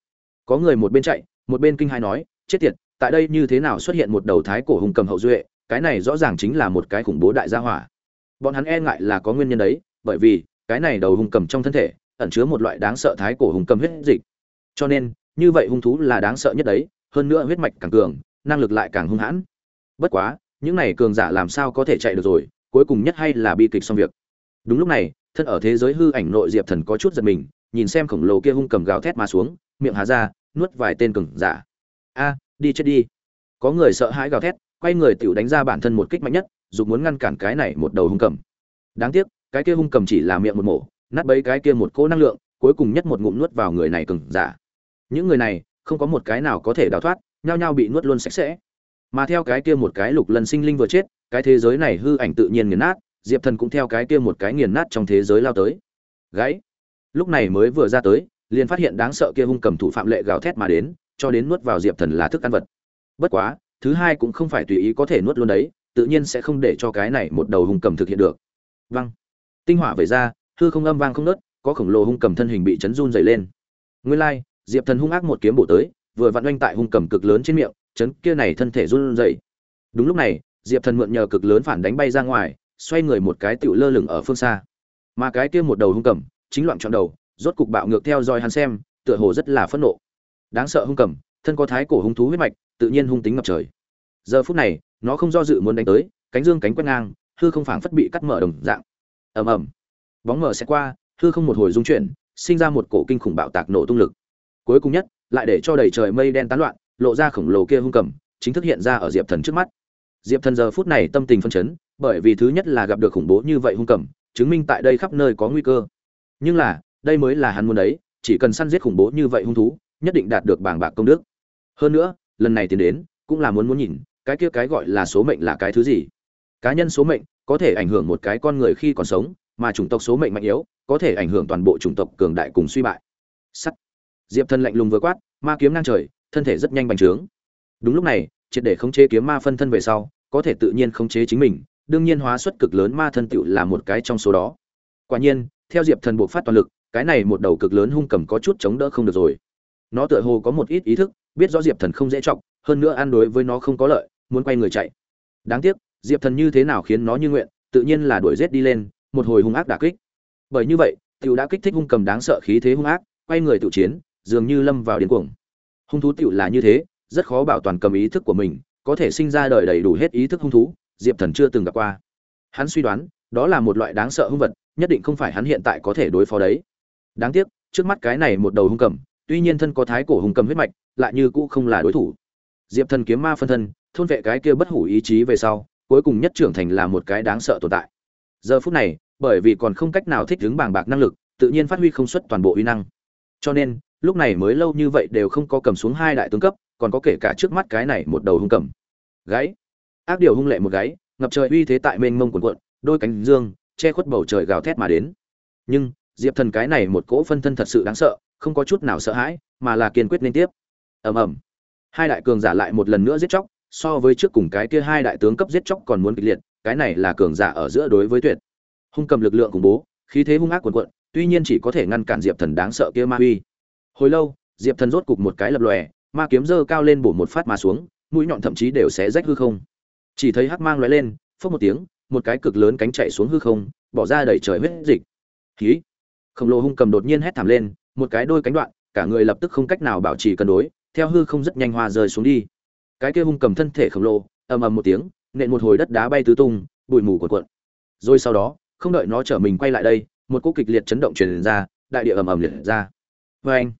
Speaker 1: Có người một bên chạy, một bên kinh hai nói, chết tiệt, tại đây như thế nào xuất hiện một đầu thái cổ hung cầm hậu duệ, cái này rõ ràng chính là một cái khủng bố đại gia hỏa. Bọn hắn e ngại là có nguyên nhân đấy, bởi vì cái này đầu hung cầm trong thân thể ẩn chứa một loại đáng sợ thái cổ hung cầm huyết dịch. Cho nên, như vậy hung thú là đáng sợ nhất đấy, hơn nữa huyết mạch càng cường, năng lực lại càng hung hãn. Bất quá, những này cường giả làm sao có thể chạy được rồi, cuối cùng nhất hay là bi kịch xong việc. Đúng lúc này, thân ở thế giới hư ảnh nội diệp thần có chút giật mình, nhìn xem khổng lồ kia hung cầm gào thét mà xuống, miệng hà ra, nuốt vài tên cường giả. A, đi chết đi. Có người sợ hãi gào thét, quay người tiểu đánh ra bản thân một kích mạnh nhất dù muốn ngăn cản cái này một đầu hung cầm. Đáng tiếc, cái kia hung cầm chỉ là miệng một mổ nát bấy cái kia một cỗ năng lượng, cuối cùng nhất một ngụm nuốt vào người này cường giả. Những người này, không có một cái nào có thể đào thoát, nhao nhao bị nuốt luôn sạch sẽ. Mà theo cái kia một cái lục lần sinh linh vừa chết, cái thế giới này hư ảnh tự nhiên nghiền nát, diệp thần cũng theo cái kia một cái nghiền nát trong thế giới lao tới. Gãy. Lúc này mới vừa ra tới, liền phát hiện đáng sợ kia hung cầm thủ phạm lệ gào thét mà đến, cho đến nuốt vào diệp thần là thức ăn vật. Bất quá, thứ hai cũng không phải tùy ý có thể nuốt luôn đấy, tự nhiên sẽ không để cho cái này một đầu hung cầm thực hiện được. Văng tinh hỏa về ra hư không âm vang không nớt, có khổng lồ hung cầm thân hình bị chấn run dày lên. Nguyên lai, diệp thần hung ác một kiếm bổ tới, vừa vặn oanh tại hung cầm cực lớn trên miệng, chấn kia này thân thể run rẩy. Đúng lúc này, diệp thần mượn nhờ cực lớn phản đánh bay ra ngoài, xoay người một cái tựu lơ lửng ở phương xa. Mà cái kia một đầu hung cầm, chính loạn trọn đầu, rốt cục bạo ngược theo dõi hắn xem, tựa hồ rất là phẫn nộ. Đáng sợ hung cầm, thân có thái cổ hung thú huyết mạch, tự nhiên hung tính ngập trời. Giờ phút này, nó không do dự muốn đánh tới, cánh dương cánh quét ngang, hư không phảng phất bị cắt mở đồng dạng. Ầm ầm bóng mờ sẽ qua, hư không một hồi dung chuyển, sinh ra một cổ kinh khủng bạo tạc nổ tung lực. Cuối cùng nhất, lại để cho đầy trời mây đen tán loạn, lộ ra khổng lồ kia hung cầm, chính thức hiện ra ở diệp thần trước mắt. Diệp thần giờ phút này tâm tình phân chấn, bởi vì thứ nhất là gặp được khủng bố như vậy hung cầm, chứng minh tại đây khắp nơi có nguy cơ. Nhưng là, đây mới là hắn muốn đấy, chỉ cần săn giết khủng bố như vậy hung thú, nhất định đạt được bảng bạc công đức. Hơn nữa, lần này tiến đến, cũng là muốn muốn nhìn, cái kia cái gọi là số mệnh là cái thứ gì. Cá nhân số mệnh có thể ảnh hưởng một cái con người khi còn sống mà chủng tộc số mệnh mạnh yếu, có thể ảnh hưởng toàn bộ chủng tộc cường đại cùng suy bại. Sắt. Diệp thần lạnh lùng vừa quát, ma kiếm ngang trời, thân thể rất nhanh bành trướng. Đúng lúc này, triệt để khống chế kiếm ma phân thân về sau, có thể tự nhiên khống chế chính mình, đương nhiên hóa suất cực lớn ma thân tựu là một cái trong số đó. Quả nhiên, theo diệp thần buộc phát toàn lực, cái này một đầu cực lớn hung cầm có chút chống đỡ không được rồi. Nó tựa hồ có một ít ý thức, biết rõ diệp thần không dễ trọng hơn nữa ăn đối với nó không có lợi, muốn quay người chạy. Đáng tiếc, diệp thần như thế nào khiến nó như nguyện, tự nhiên là đuổi rết đi lên một hồi hung ác đả kích. Bởi như vậy, tiểu đã kích thích hung cầm đáng sợ khí thế hung ác, quay người tự chiến, dường như lâm vào điên cuồng. Hung thú tiểu là như thế, rất khó bảo toàn cầm ý thức của mình, có thể sinh ra đời đầy đủ hết ý thức hung thú, diệp thần chưa từng gặp qua. Hắn suy đoán, đó là một loại đáng sợ hung vật, nhất định không phải hắn hiện tại có thể đối phó đấy. Đáng tiếc, trước mắt cái này một đầu hung cầm, tuy nhiên thân có thái cổ hung cầm huyết mạch, lại như cũ không là đối thủ. Diệp thần kiếm ma phân thân, thôn vệ cái kia bất hủ ý chí về sau, cuối cùng nhất trưởng thành là một cái đáng sợ tồn tại. Giờ phút này bởi vì còn không cách nào thích ứng bảng bạc năng lực, tự nhiên phát huy không xuất toàn bộ uy năng. Cho nên, lúc này mới lâu như vậy đều không có cầm xuống hai đại tướng cấp, còn có kể cả trước mắt cái này một đầu hung cầm. Gáy ác điều hung lệ một gáy ngập trời uy thế tại mênh mông quần cuộn, đôi cánh dương, che khuất bầu trời gào thét mà đến. Nhưng, diệp thần cái này một cỗ phân thân thật sự đáng sợ, không có chút nào sợ hãi, mà là kiên quyết liên tiếp. Ầm ầm. Hai đại cường giả lại một lần nữa giết chóc, so với trước cùng cái kia hai đại tướng cấp giết chóc còn muốn kịch liệt, cái này là cường giả ở giữa đối với tuyệt hung cầm lực lượng khủng bố, khí thế hung ác cuồn cuộn, tuy nhiên chỉ có thể ngăn cản diệp thần đáng sợ kia ma uy hồi lâu, diệp thần rốt cục một cái lập lòe, ma kiếm dơ cao lên bổ một phát mà xuống, mũi nhọn thậm chí đều sẽ rách hư không. Chỉ thấy hắc mang lóe lên, phốc một tiếng, một cái cực lớn cánh chạy xuống hư không, bỏ ra đầy trời huyết dịch. Khí khổng lồ hung cầm đột nhiên hét thảm lên, một cái đôi cánh đoạn, cả người lập tức không cách nào bảo trì cân đối, theo hư không rất nhanh hoa rơi xuống đi. Cái kia hung cầm thân thể khổng lồ, ầm ầm một tiếng, nện một hồi đất đá bay tứ tung, bụi mù cuộn cuộn. Rồi sau đó không đợi nó trở mình quay lại đây, một cú kịch liệt chấn động truyền ra, đại địa ầm ầm liệt ra. Vê anh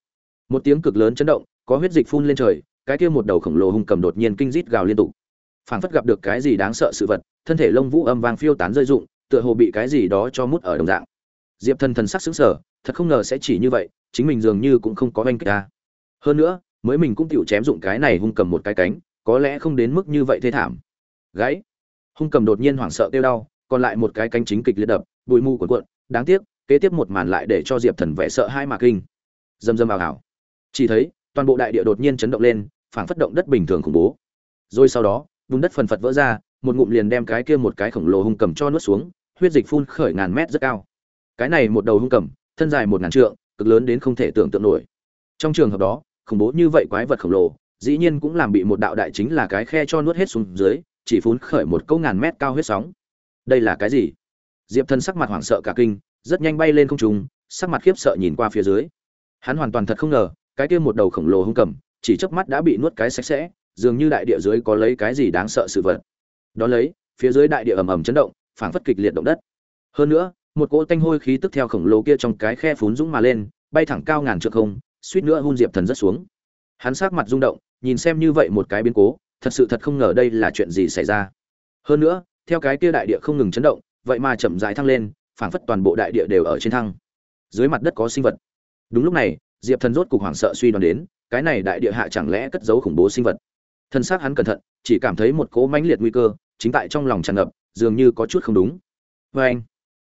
Speaker 1: một tiếng cực lớn chấn động, có huyết dịch phun lên trời, cái kia một đầu khổng lồ hung cầm đột nhiên kinh rít gào liên tục. Phảng phất gặp được cái gì đáng sợ sự vật, thân thể lông vũ âm vang phiêu tán rơi rụng, tựa hồ bị cái gì đó cho mút ở đồng dạng. Diệp thần thần sắc xứng sở thật không ngờ sẽ chỉ như vậy, chính mình dường như cũng không có oanh kích ta hơn nữa, mới mình cũng tựu chém dụng cái này hung cầm một cái cánh, có lẽ không đến mức như vậy thê thảm. Gãy. Hung cầm đột nhiên hoảng sợ kêu đau còn lại một cái cánh chính kịch liệt đập, bụi mù cuộn cuộn, đáng tiếc, kế tiếp một màn lại để cho diệp thần vẻ sợ hai mà kinh. Dầm dầm vào ảo chỉ thấy, toàn bộ đại địa đột nhiên chấn động lên, phảng phất động đất bình thường khủng bố. Rồi sau đó vùng đất phần phật vỡ ra, một ngụm liền đem cái kia một cái khổng lồ hung cầm cho nuốt xuống, huyết dịch phun khởi ngàn mét rất cao. Cái này một đầu hung cầm, thân dài một ngàn trượng, cực lớn đến không thể tưởng tượng nổi. Trong trường hợp đó, khủng bố như vậy quái vật khổng lồ, dĩ nhiên cũng làm bị một đạo đại chính là cái khe cho nuốt hết xuống dưới, chỉ phun khởi một câu ngàn mét cao huyết sóng đây là cái gì? Diệp thần sắc mặt hoảng sợ cả kinh, rất nhanh bay lên không trung, sắc mặt khiếp sợ nhìn qua phía dưới. Hắn hoàn toàn thật không ngờ, cái kia một đầu khổng lồ hung cầm, chỉ chớp mắt đã bị nuốt cái sạch sẽ, dường như đại địa dưới có lấy cái gì đáng sợ sự vật. Đó lấy, phía dưới đại địa ầm ầm chấn động, phảng phất kịch liệt động đất. Hơn nữa, một cỗ tanh hôi khí tức theo khổng lồ kia trong cái khe phún dũng mà lên, bay thẳng cao ngàn trượng không, suýt nữa hun diệp thần rất xuống. Hắn sát mặt rung động, nhìn xem như vậy một cái biến cố, thật sự thật không ngờ đây là chuyện gì xảy ra. Hơn nữa theo cái kia đại địa không ngừng chấn động, vậy mà chậm rãi thăng lên, phảng phất toàn bộ đại địa đều ở trên thăng. Dưới mặt đất có sinh vật. Đúng lúc này, diệp thần rốt cục hoảng sợ suy đoán đến, cái này đại địa hạ chẳng lẽ cất giấu khủng bố sinh vật? Thân xác hắn cẩn thận, chỉ cảm thấy một cỗ mãnh liệt nguy cơ, chính tại trong lòng tràn ngập, dường như có chút không đúng. Oeng!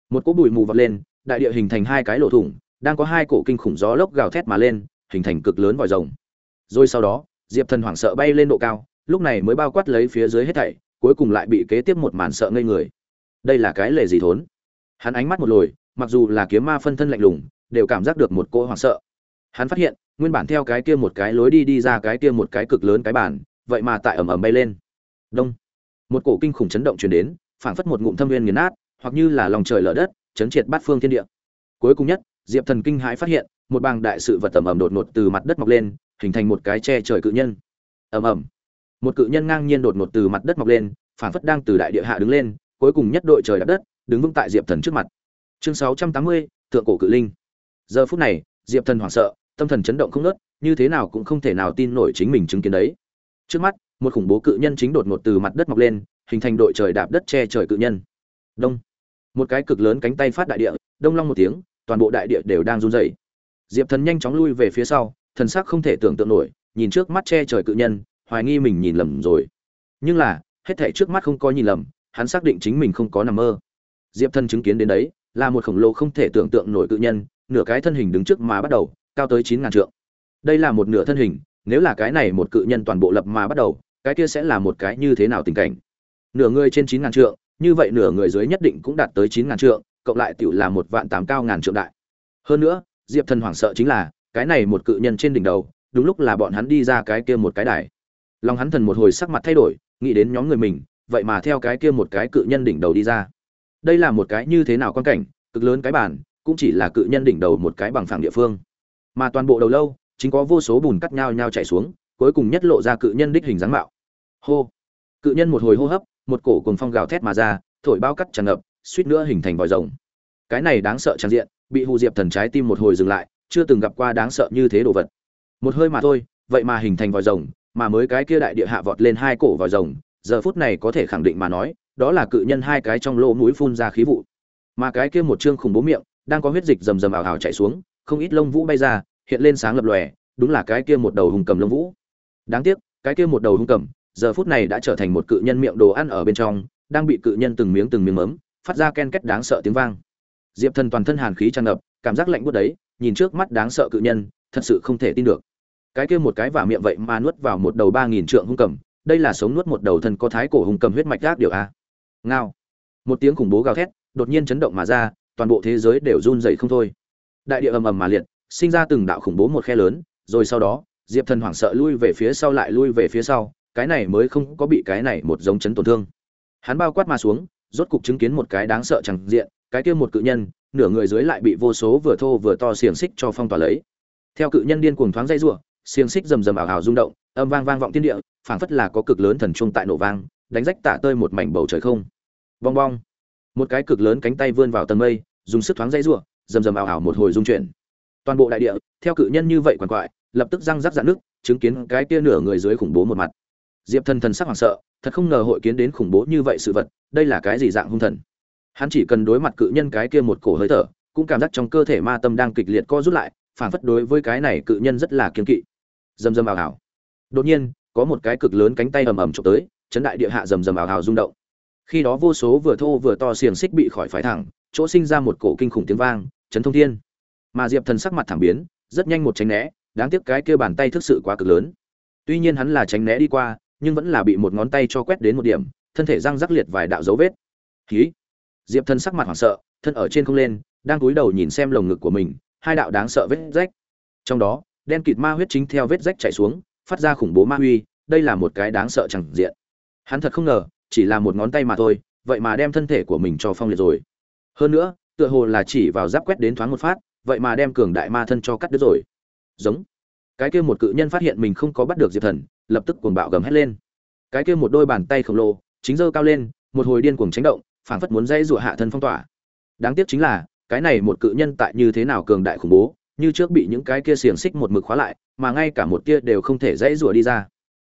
Speaker 1: một cỗ bụi mù vọt lên, đại địa hình thành hai cái lỗ thủng, đang có hai cổ kinh khủng gió lốc gào thét mà lên, hình thành cực lớn vòi rồng. Rồi sau đó, diệp thần hoảng sợ bay lên độ cao, lúc này mới bao quát lấy phía dưới hết thảy cuối cùng lại bị kế tiếp một màn sợ ngây người. Đây là cái lề gì thốn? Hắn ánh mắt một lồi, mặc dù là kiếm ma phân thân lạnh lùng, đều cảm giác được một cỗ hoảng sợ. Hắn phát hiện, nguyên bản theo cái kia một cái lối đi đi ra cái kia một cái cực lớn cái bản vậy mà tại ầm ầm bay lên. Đông. Một cổ kinh khủng chấn động truyền đến, phảng phất một ngụm thâm viên nghiền nát, hoặc như là lòng trời lở đất, chấn triệt bát phương thiên địa. Cuối cùng nhất, diệp thần kinh hãi phát hiện, một bang đại sự vật tầm ầm đột ngột từ mặt đất mọc lên, hình thành một cái che trời cự nhân. Ầm ầm một cự nhân ngang nhiên đột ngột từ mặt đất mọc lên, phảng phất đang từ đại địa hạ đứng lên, cuối cùng nhất đội trời đạp đất, đứng vững tại diệp thần trước mặt. Chương sáu trăm tám mươi, thượng cổ cự linh. Giờ phút này, diệp thần hoảng sợ, tâm thần chấn động không nớt như thế nào cũng không thể nào tin nổi chính mình chứng kiến đấy. Trước mắt, một khủng bố cự nhân chính đột ngột từ mặt đất mọc lên, hình thành đội trời đạp đất che trời cự nhân. Đông. Một cái cực lớn cánh tay phát đại địa, đông long một tiếng, toàn bộ đại địa đều đang run rẩy. Diệp thần nhanh chóng lui về phía sau, thần sắc không thể tưởng tượng nổi, nhìn trước mắt che trời cự nhân hoài nghi mình nhìn lầm rồi. Nhưng là, hết thảy trước mắt không có nhìn lầm, hắn xác định chính mình không có nằm mơ. Diệp thần chứng kiến đến đấy, là một khổng lồ không thể tưởng tượng nổi cự nhân, nửa cái thân hình đứng trước mà bắt đầu, cao tới chín ngàn trượng. Đây là một nửa thân hình, nếu là cái này một cự nhân toàn bộ lập mà bắt đầu, cái kia sẽ là một cái như thế nào tình cảnh? Nửa người trên chín ngàn trượng, như vậy nửa người dưới nhất định cũng đạt tới chín ngàn trượng, cộng lại tiểu là một vạn tám cao ngàn trượng đại. Hơn nữa, diệp thần hoảng sợ chính là, cái này một cự nhân trên đỉnh đầu, đúng lúc là bọn hắn đi ra cái kia một cái đài lòng hắn thần một hồi sắc mặt thay đổi, nghĩ đến nhóm người mình, vậy mà theo cái kia một cái cự nhân đỉnh đầu đi ra. Đây là một cái như thế nào quan cảnh, cực lớn cái bản cũng chỉ là cự nhân đỉnh đầu một cái bằng phẳng địa phương. Mà toàn bộ đầu lâu, chính có vô số bùn cắt nhau nhau chảy xuống, cuối cùng nhất lộ ra cự nhân đích hình dáng mạo. Hô! Cự nhân một hồi hô hấp, một cổ cùng phong gào thét mà ra, thổi bao cắt tràn ngập, suýt nữa hình thành vòi rồng. Cái này đáng sợ tràn diện, bị hù diệp thần trái tim một hồi dừng lại, chưa từng gặp qua đáng sợ như thế đồ vật. Một hơi mà thôi, vậy mà hình thành vòi rồng mà mới cái kia đại địa hạ vọt lên hai cổ vòi rồng, giờ phút này có thể khẳng định mà nói, đó là cự nhân hai cái trong lỗ mũi phun ra khí vụ. Mà cái kia một chương khủng bố miệng, đang có huyết dịch rầm rầm ảo ảo chảy xuống, không ít lông vũ bay ra, hiện lên sáng lập lòe, đúng là cái kia một đầu hùng cầm lông vũ. Đáng tiếc, cái kia một đầu hung cầm, giờ phút này đã trở thành một cự nhân miệng đồ ăn ở bên trong, đang bị cự nhân từng miếng từng miếng mớm, phát ra ken két đáng sợ tiếng vang. Diệp thần toàn thân hàn khí tràn ngập, cảm giác lạnh buốt đấy, nhìn trước mắt đáng sợ cự nhân, thật sự không thể tin được cái kia một cái vả miệng vậy mà nuốt vào một đầu ba nghìn trượng hung cầm, đây là sống nuốt một đầu thân có thái cổ hung cầm huyết mạch gác điều a. Ngao. Một tiếng khủng bố gào thét, đột nhiên chấn động mà ra, toàn bộ thế giới đều run dậy không thôi. Đại địa ầm ầm mà liệt, sinh ra từng đạo khủng bố một khe lớn, rồi sau đó, diệp thần hoảng sợ lui về phía sau lại lui về phía sau, cái này mới không có bị cái này một giống chấn tổn thương. Hắn bao quát mà xuống, rốt cục chứng kiến một cái đáng sợ chẳng diện, cái kia một cự nhân, nửa người dưới lại bị vô số vừa thô vừa to xiềng xích cho phong tỏa lấy. Theo cự nhân điên cuồng thoáng dây rủa xiềng xích rầm rầm ảo ảo rung động, âm vang vang vọng thiên địa, phảng phất là có cực lớn thần trung tại nổ vang, đánh rách tả tơi một mảnh bầu trời không. Bong bong. Một cái cực lớn cánh tay vươn vào tầng mây, dùng sức thoáng dây rủa, rầm rầm ảo ảo một hồi rung chuyển. Toàn bộ đại địa, theo cự nhân như vậy quằn quại, lập tức răng rắc dạn nước chứng kiến cái kia nửa người dưới khủng bố một mặt. Diệp thần thần sắc hoảng sợ, thật không ngờ hội kiến đến khủng bố như vậy sự vật, đây là cái gì dạng hung thần? Hắn chỉ cần đối mặt cự nhân cái kia một cổ hơi thở, cũng cảm giác trong cơ thể ma tâm đang kịch liệt co rút lại phản phất đối với cái này cự nhân rất là kiên kỵ dầm dầm ảo ảo đột nhiên, có một cái cực lớn cánh tay ầm ầm chụp tới, chấn đại địa hạ dầm dầm ảo ảo rung động. Khi đó vô số vừa thô vừa to xiềng xích bị khỏi phải thẳng, chỗ sinh ra một cổ kinh khủng tiếng vang, chấn thông thiên. Mà diệp thần sắc mặt thảm biến, rất nhanh một tránh né, đáng tiếc cái kia bàn tay thực sự quá cực lớn. Tuy nhiên hắn là tránh né đi qua, nhưng vẫn là bị một ngón tay cho quét đến một điểm, thân thể răng rắc liệt vài đạo dấu vết. Khí diệp thần sắc mặt hoảng sợ, thân ở trên không lên, đang cúi đầu nhìn xem lồng ngực của mình, hai đạo đáng sợ vết rách. Trong đó đen kịt ma huyết chính theo vết rách chảy xuống, phát ra khủng bố ma huy, đây là một cái đáng sợ chẳng diện. Hắn thật không ngờ, chỉ là một ngón tay mà thôi, vậy mà đem thân thể của mình cho phong liệt rồi. Hơn nữa, tựa hồ là chỉ vào giáp quét đến thoáng một phát, vậy mà đem cường đại ma thân cho cắt đứt rồi. Giống. Cái kia một cự nhân phát hiện mình không có bắt được diệp thần, lập tức cuồng bạo gầm hét lên. Cái kia một đôi bàn tay khổng lồ, chính giơ cao lên, một hồi điên cuồng chấn động, phảng phất muốn dây rụa hạ thân phong tỏa. Đáng tiếc chính là, cái này một cự nhân tại như thế nào cường đại khủng bố như trước bị những cái kia xiềng xích một mực khóa lại, mà ngay cả một tia đều không thể dãy rủa đi ra.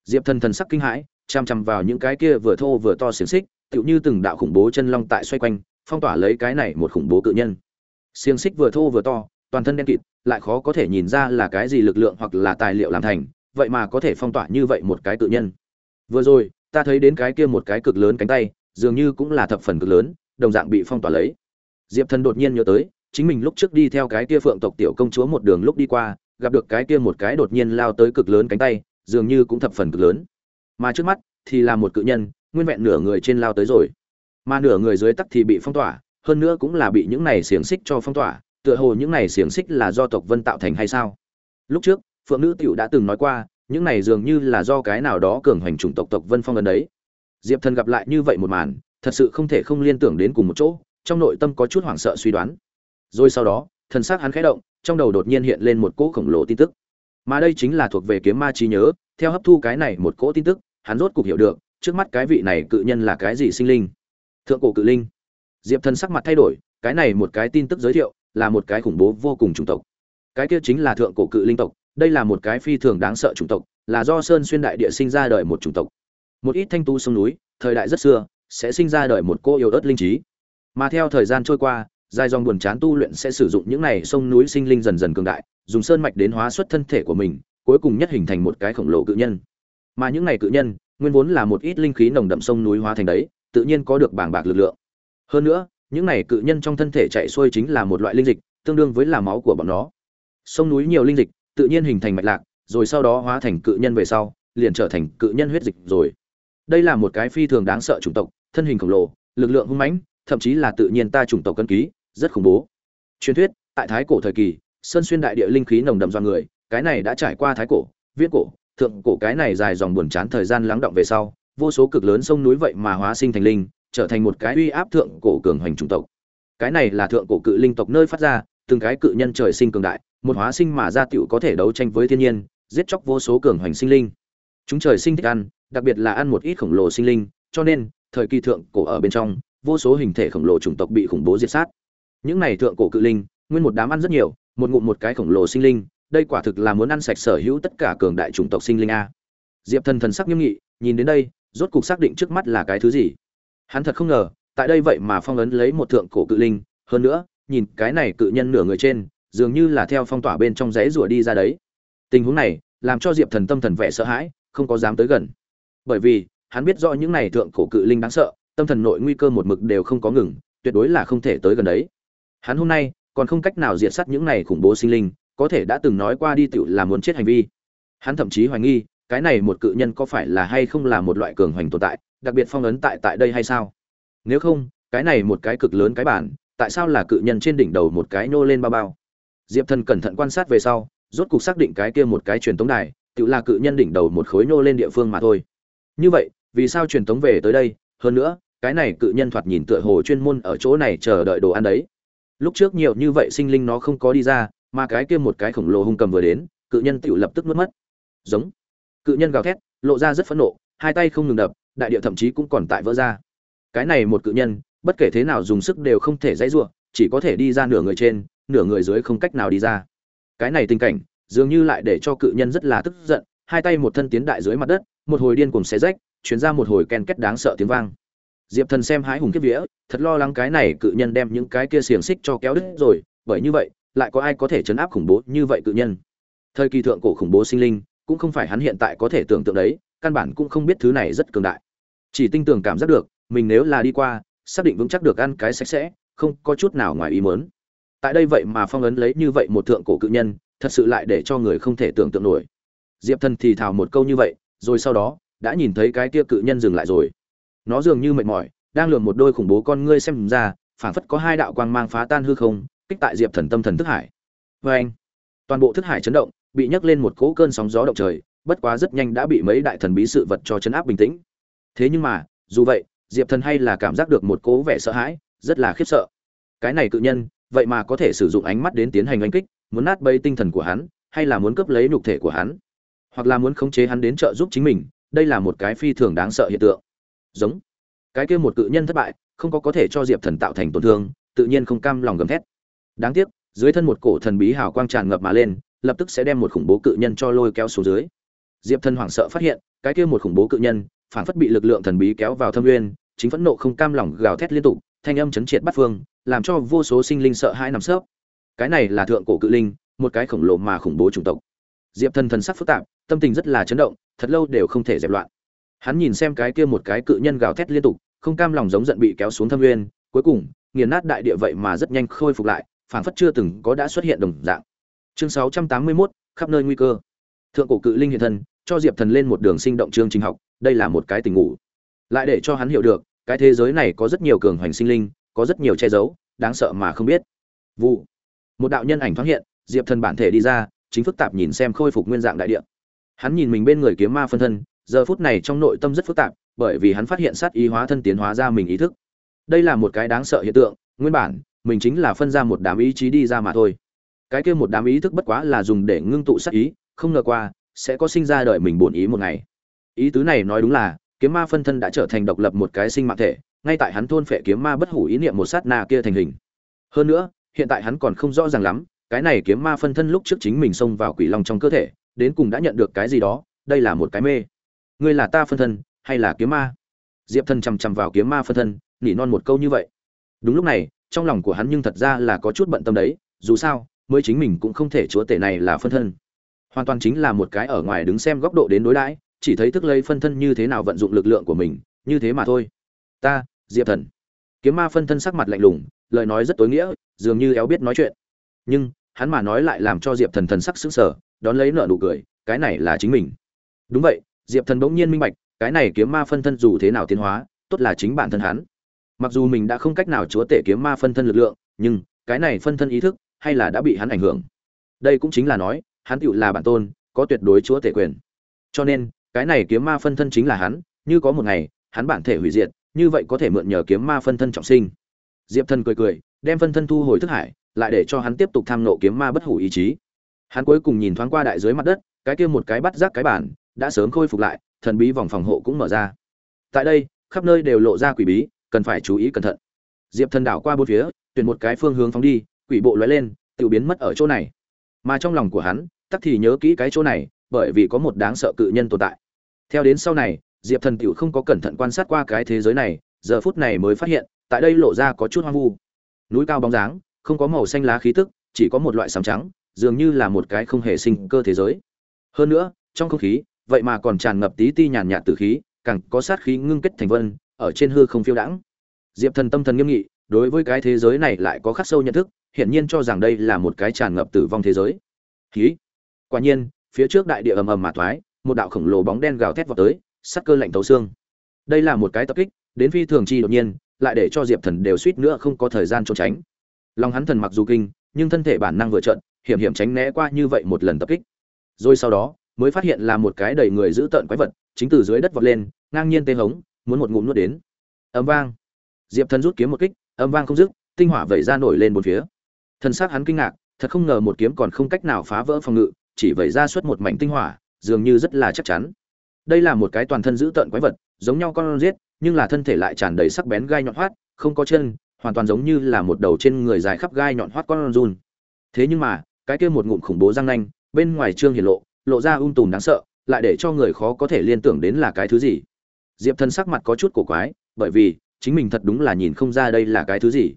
Speaker 1: Diệp thần thần sắc kinh hãi, chăm chăm vào những cái kia vừa thô vừa to xiềng xích, tựu như từng đạo khủng bố chân long tại xoay quanh, phong tỏa lấy cái này một khủng bố cự nhân. Xiềng xích vừa thô vừa to, toàn thân đen kịt, lại khó có thể nhìn ra là cái gì lực lượng hoặc là tài liệu làm thành, vậy mà có thể phong tỏa như vậy một cái tự nhân. Vừa rồi, ta thấy đến cái kia một cái cực lớn cánh tay, dường như cũng là thập phần cực lớn, đồng dạng bị phong tỏa lấy. Diệp thần đột nhiên nhớ tới chính mình lúc trước đi theo cái kia phượng tộc tiểu công chúa một đường lúc đi qua, gặp được cái kia một cái đột nhiên lao tới cực lớn cánh tay, dường như cũng thập phần cực lớn. Mà trước mắt thì là một cự nhân, nguyên vẹn nửa người trên lao tới rồi. Mà nửa người dưới tắc thì bị phong tỏa, hơn nữa cũng là bị những này xiềng xích cho phong tỏa, tựa hồ những này xiềng xích là do tộc vân tạo thành hay sao? Lúc trước, phượng nữ tiểu đã từng nói qua, những này dường như là do cái nào đó cường hành chủng tộc tộc vân phong gần đấy. Diệp thần gặp lại như vậy một màn, thật sự không thể không liên tưởng đến cùng một chỗ, trong nội tâm có chút hoảng sợ suy đoán rồi sau đó, thần xác hắn khẽ động, trong đầu đột nhiên hiện lên một cỗ khổng lồ tin tức. Mà đây chính là thuộc về kiếm ma trí nhớ, theo hấp thu cái này một cỗ tin tức, hắn rốt cục hiểu được, trước mắt cái vị này cự nhân là cái gì sinh linh. Thượng cổ cự linh. Diệp thần sắc mặt thay đổi, cái này một cái tin tức giới thiệu, là một cái khủng bố vô cùng chủng tộc. Cái kia chính là thượng cổ cự linh tộc, đây là một cái phi thường đáng sợ chủng tộc, là do sơn xuyên đại địa sinh ra đời một chủng tộc. Một ít thanh tu sông núi, thời đại rất xưa, sẽ sinh ra đời một cô yêu ớt linh trí. Mà theo thời gian trôi qua dài dòng buồn chán tu luyện sẽ sử dụng những này sông núi sinh linh dần dần cường đại, dùng sơn mạch đến hóa xuất thân thể của mình, cuối cùng nhất hình thành một cái khổng lồ cự nhân. Mà những này cự nhân, nguyên vốn là một ít linh khí nồng đậm sông núi hóa thành đấy, tự nhiên có được bảng bạc lực lượng. Hơn nữa, những này cự nhân trong thân thể chạy xuôi chính là một loại linh dịch, tương đương với là máu của bọn nó. Sông núi nhiều linh dịch, tự nhiên hình thành mạch lạc, rồi sau đó hóa thành cự nhân về sau, liền trở thành cự nhân huyết dịch rồi. Đây là một cái phi thường đáng sợ chủng tộc, thân hình khổng lồ, lực lượng hung mãnh, thậm chí là tự nhiên ta chủng tộc cân ký rất khủng bố. Truyền thuyết, tại thái cổ thời kỳ, sơn xuyên đại địa linh khí nồng đậm do người, cái này đã trải qua thái cổ, Viễn cổ, thượng cổ, cái này dài dòng buồn chán thời gian lắng động về sau, vô số cực lớn sông núi vậy mà hóa sinh thành linh, trở thành một cái uy áp thượng cổ cường hoành chủng tộc. Cái này là thượng cổ cự linh tộc nơi phát ra, từng cái cự nhân trời sinh cường đại, một hóa sinh mà ra tiểu có thể đấu tranh với thiên nhiên, giết chóc vô số cường hoành sinh linh. Chúng trời sinh thích ăn, đặc biệt là ăn một ít khổng lồ sinh linh, cho nên, thời kỳ thượng cổ ở bên trong, vô số hình thể khổng lồ chủng tộc bị khủng bố diệt sát những này thượng cổ cự linh, nguyên một đám ăn rất nhiều, một ngụm một cái khổng lồ sinh linh, đây quả thực là muốn ăn sạch sở hữu tất cả cường đại chủng tộc sinh linh a. Diệp thần thần sắc nghiêm nghị, nhìn đến đây, rốt cục xác định trước mắt là cái thứ gì. Hắn thật không ngờ, tại đây vậy mà phong ấn lấy một thượng cổ cự linh, hơn nữa, nhìn cái này cự nhân nửa người trên, dường như là theo phong tỏa bên trong rẽ rủa đi ra đấy. Tình huống này, làm cho diệp thần tâm thần vẻ sợ hãi, không có dám tới gần. Bởi vì, hắn biết rõ những này thượng cổ cự linh đáng sợ, tâm thần nội nguy cơ một mực đều không có ngừng, tuyệt đối là không thể tới gần đấy hắn hôm nay còn không cách nào diệt sát những này khủng bố sinh linh, có thể đã từng nói qua đi tựu là muốn chết hành vi. Hắn thậm chí hoài nghi, cái này một cự nhân có phải là hay không là một loại cường hoành tồn tại, đặc biệt phong ấn tại tại đây hay sao? Nếu không, cái này một cái cực lớn cái bản, tại sao là cự nhân trên đỉnh đầu một cái nô lên bao bao? Diệp thần cẩn thận quan sát về sau, rốt cục xác định cái kia một cái truyền tống đài tự là cự nhân đỉnh đầu một khối nô lên địa phương mà thôi. Như vậy, vì sao truyền tống về tới đây? Hơn nữa, cái này cự nhân thoạt nhìn tựa hồ chuyên môn ở chỗ này chờ đợi đồ ăn đấy lúc trước nhiều như vậy sinh linh nó không có đi ra, mà cái kia một cái khổng lồ hung cầm vừa đến, cự nhân tự lập tức nuốt mất. Giống. Cự nhân gào thét, lộ ra rất phẫn nộ, hai tay không ngừng đập, đại địa thậm chí cũng còn tại vỡ ra. Cái này một cự nhân, bất kể thế nào dùng sức đều không thể dãy giụa chỉ có thể đi ra nửa người trên, nửa người dưới không cách nào đi ra. Cái này tình cảnh, dường như lại để cho cự nhân rất là tức giận, hai tay một thân tiến đại dưới mặt đất, một hồi điên cùng xé rách chuyến ra một hồi ken kết đáng sợ tiếng vang diệp thần xem hái hùng kiếp vía, thật lo lắng cái này cự nhân đem những cái kia xiềng xích cho kéo đứt rồi, bởi như vậy, lại có ai có thể chấn áp khủng bố như vậy cự nhân? Thời kỳ thượng cổ khủng bố sinh linh, cũng không phải hắn hiện tại có thể tưởng tượng đấy, căn bản cũng không biết thứ này rất cường đại. Chỉ tinh tưởng cảm giác được, mình nếu là đi qua, xác định vững chắc được ăn cái sạch sẽ, không có chút nào ngoài ý muốn. Tại đây vậy mà phong ấn lấy như vậy một thượng cổ cự nhân, thật sự lại để cho người không thể tưởng tượng nổi. Diệp thần thì thào một câu như vậy, rồi sau đó, đã nhìn thấy cái kia cự nhân dừng lại rồi nó dường như mệt mỏi, đang lượm một đôi khủng bố con ngươi xem ra, phảng phất có hai đạo quang mang phá tan hư không, kích tại diệp thần tâm thần thức hải. Vê anh, toàn bộ thức hải chấn động, bị nhấc lên một cỗ cơn sóng gió động trời, bất quá rất nhanh đã bị mấy đại thần bí sự vật cho chấn áp bình tĩnh. Thế nhưng mà, dù vậy, diệp thần hay là cảm giác được một cố vẻ sợ hãi, rất là khiếp sợ. Cái này cự nhân, vậy mà có thể sử dụng ánh mắt đến tiến hành oanh kích, muốn nát bấy tinh thần của hắn, hay là muốn cướp lấy nhục thể của hắn? Hoặc là muốn khống chế hắn đến trợ giúp chính mình, đây là một cái phi thường đáng sợ hiện tượng giống. Cái kia một cự nhân thất bại, không có có thể cho diệp thần tạo thành tổn thương, tự nhiên không cam lòng gầm thét. Đáng tiếc, dưới thân một cổ thần bí hào quang tràn ngập mà lên, lập tức sẽ đem một khủng bố cự nhân cho lôi kéo xuống dưới. Diệp thần hoảng sợ phát hiện, cái kia một khủng bố cự nhân, phản phất bị lực lượng thần bí kéo vào thâm nguyên chính phẫn nộ không cam lòng gào thét liên tục, thanh âm chấn triệt bắt phương, làm cho vô số sinh linh sợ hãi nằm sấp. Cái này là thượng cổ cự linh, một cái khổng lồ mà khủng bố chủng tộc. Diệp thần thần sắc phức tạp, tâm tình rất là chấn động, thật lâu đều không thể dẹp loạn hắn nhìn xem cái kia một cái cự nhân gào thét liên tục không cam lòng giống giận bị kéo xuống thâm nguyên cuối cùng nghiền nát đại địa vậy mà rất nhanh khôi phục lại phảng phất chưa từng có đã xuất hiện đồng dạng. Chương 681, khắp nơi nguy cơ. Thượng cổ cự linh hiện thân cho diệp thần lên một đường sinh động chương trình học đây là một cái tình ngủ. Lại để cho hắn hiểu được cái thế giới này có rất nhiều cường hoành sinh linh có rất nhiều che giấu đáng sợ mà không biết. Vụ. Một đạo nhân ảnh thoáng hiện diệp thần bản thể đi ra chính phức tạp nhìn xem khôi phục nguyên dạng đại địa. Hắn nhìn mình bên người kiếm ma phân thân giờ phút này trong nội tâm rất phức tạp, bởi vì hắn phát hiện sát ý hóa thân tiến hóa ra mình ý thức. Đây là một cái đáng sợ hiện tượng, nguyên bản, mình chính là phân ra một đám ý chí đi ra mà thôi. Cái kia một đám ý thức bất quá là dùng để ngưng tụ sát ý, không ngờ qua, sẽ có sinh ra đợi mình bổn ý một ngày. Ý tứ này nói đúng là, kiếm ma phân thân đã trở thành độc lập một cái sinh mạng thể, ngay tại hắn thôn phệ kiếm ma bất hủ ý niệm một sát na kia thành hình. Hơn nữa, hiện tại hắn còn không rõ ràng lắm, cái này kiếm ma phân thân lúc trước chính mình xông vào quỷ long trong cơ thể, đến cùng đã nhận được cái gì đó, đây là một cái mê ngươi là ta phân thân, hay là kiếm ma? Diệp Thần chằm chằm vào kiếm ma phân thân, nỉ non một câu như vậy. Đúng lúc này, trong lòng của hắn nhưng thật ra là có chút bận tâm đấy, dù sao, mới chính mình cũng không thể chúa tể này là phân thân. Hoàn toàn chính là một cái ở ngoài đứng xem góc độ đến đối đãi, chỉ thấy thức lấy phân thân như thế nào vận dụng lực lượng của mình, như thế mà thôi. Ta, diệp thần. Kiếm ma phân thân sắc mặt lạnh lùng, lời nói rất tối nghĩa, dường như éo biết nói chuyện. Nhưng, hắn mà nói lại làm cho diệp thần thần sắc sững sờ, đón lấy nợ nụ cười, cái này là chính mình. Đúng vậy diệp thần bỗng nhiên minh bạch, cái này kiếm ma phân thân dù thế nào tiến hóa, tốt là chính bản thân hắn. Mặc dù mình đã không cách nào chúa tể kiếm ma phân thân lực lượng, nhưng cái này phân thân ý thức hay là đã bị hắn ảnh hưởng. Đây cũng chính là nói, hắn tựu là bản tôn, có tuyệt đối chúa tể quyền. Cho nên, cái này kiếm ma phân thân chính là hắn, như có một ngày, hắn bản thể hủy diệt, như vậy có thể mượn nhờ kiếm ma phân thân trọng sinh. Diệp thần cười cười, đem phân thân thu hồi thức hải, lại để cho hắn tiếp tục tham nộ kiếm ma bất hủ ý chí. Hắn cuối cùng nhìn thoáng qua đại dưới mặt đất, cái kia một cái bắt rác cái bản đã sớm khôi phục lại, thần bí vòng phòng hộ cũng mở ra. Tại đây, khắp nơi đều lộ ra quỷ bí, cần phải chú ý cẩn thận. Diệp thần đảo qua bốn phía, tuyển một cái phương hướng phóng đi, quỷ bộ lóe lên, tiểu biến mất ở chỗ này. Mà trong lòng của hắn, tắc thì nhớ kỹ cái chỗ này, bởi vì có một đáng sợ cự nhân tồn tại. Theo đến sau này, diệp thần tiểu không có cẩn thận quan sát qua cái thế giới này, giờ phút này mới phát hiện, tại đây lộ ra có chút hoang vu. Núi cao bóng dáng, không có màu xanh lá khí tức, chỉ có một loại xám trắng, dường như là một cái không hề sinh cơ thế giới. Hơn nữa, trong không khí vậy mà còn tràn ngập tí ti nhàn nhạt tử khí, càng có sát khí ngưng kết thành vân, ở trên hư không phiêu đãng. Diệp thần tâm thần nghiêm nghị, đối với cái thế giới này lại có khắc sâu nhận thức, hiển nhiên cho rằng đây là một cái tràn ngập tử vong thế giới. Khí quả nhiên, phía trước đại địa ầm ầm mà thoái, một đạo khổng lồ bóng đen gào thét vào tới, sắc cơ lạnh tấu xương. Đây là một cái tập kích, đến phi thường chi đột nhiên, lại để cho diệp thần đều suýt nữa không có thời gian trốn tránh. Lòng hắn thần mặc dù kinh, nhưng thân thể bản năng vừa trận hiểm hiểm tránh né qua như vậy một lần tập kích. Rồi sau đó mới phát hiện là một cái đầy người giữ tợn quái vật, chính từ dưới đất vọt lên, ngang nhiên tê hống, muốn một ngụm nuốt đến. Âm vang. Diệp thần rút kiếm một kích âm vang không dứt, tinh hỏa vẩy ra nổi lên bốn phía. Thân xác hắn kinh ngạc, thật không ngờ một kiếm còn không cách nào phá vỡ phòng ngự, chỉ vẩy ra suốt một mảnh tinh hỏa, dường như rất là chắc chắn. Đây là một cái toàn thân giữ tợn quái vật, giống nhau con giết nhưng là thân thể lại tràn đầy sắc bén gai nhọn hoắt, không có chân, hoàn toàn giống như là một đầu trên người dài khắp gai nhọn hoắt con run. Thế nhưng mà, cái kia một ngụm khủng bố răng nanh, bên ngoài trương hiển lộ lộ ra ung tùm đáng sợ, lại để cho người khó có thể liên tưởng đến là cái thứ gì. Diệp thần sắc mặt có chút cổ quái, bởi vì, chính mình thật đúng là nhìn không ra đây là cái thứ gì.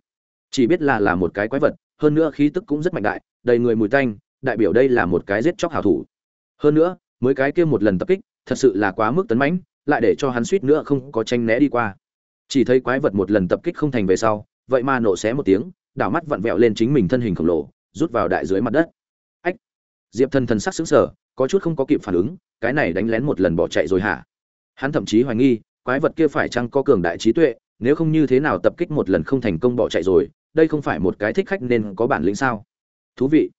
Speaker 1: Chỉ biết là là một cái quái vật, hơn nữa khí tức cũng rất mạnh đại, đầy người mùi tanh, đại biểu đây là một cái giết chóc hảo thủ. Hơn nữa, mới cái kia một lần tập kích, thật sự là quá mức tấn mãnh, lại để cho hắn suýt nữa không có tranh né đi qua. Chỉ thấy quái vật một lần tập kích không thành về sau, vậy mà nổ xé một tiếng, đảo mắt vặn vẹo lên chính mình thân hình khổng lồ, rút vào đại dưới mặt đất. Ách! Diệp thần thần sắc xứng sở có chút không có kịp phản ứng, cái này đánh lén một lần bỏ chạy rồi hả? Hắn thậm chí hoài nghi, quái vật kia phải chăng có cường đại trí tuệ, nếu không như thế nào tập kích một lần không thành công bỏ chạy rồi, đây không phải một cái thích khách nên có bản lĩnh sao? Thú vị.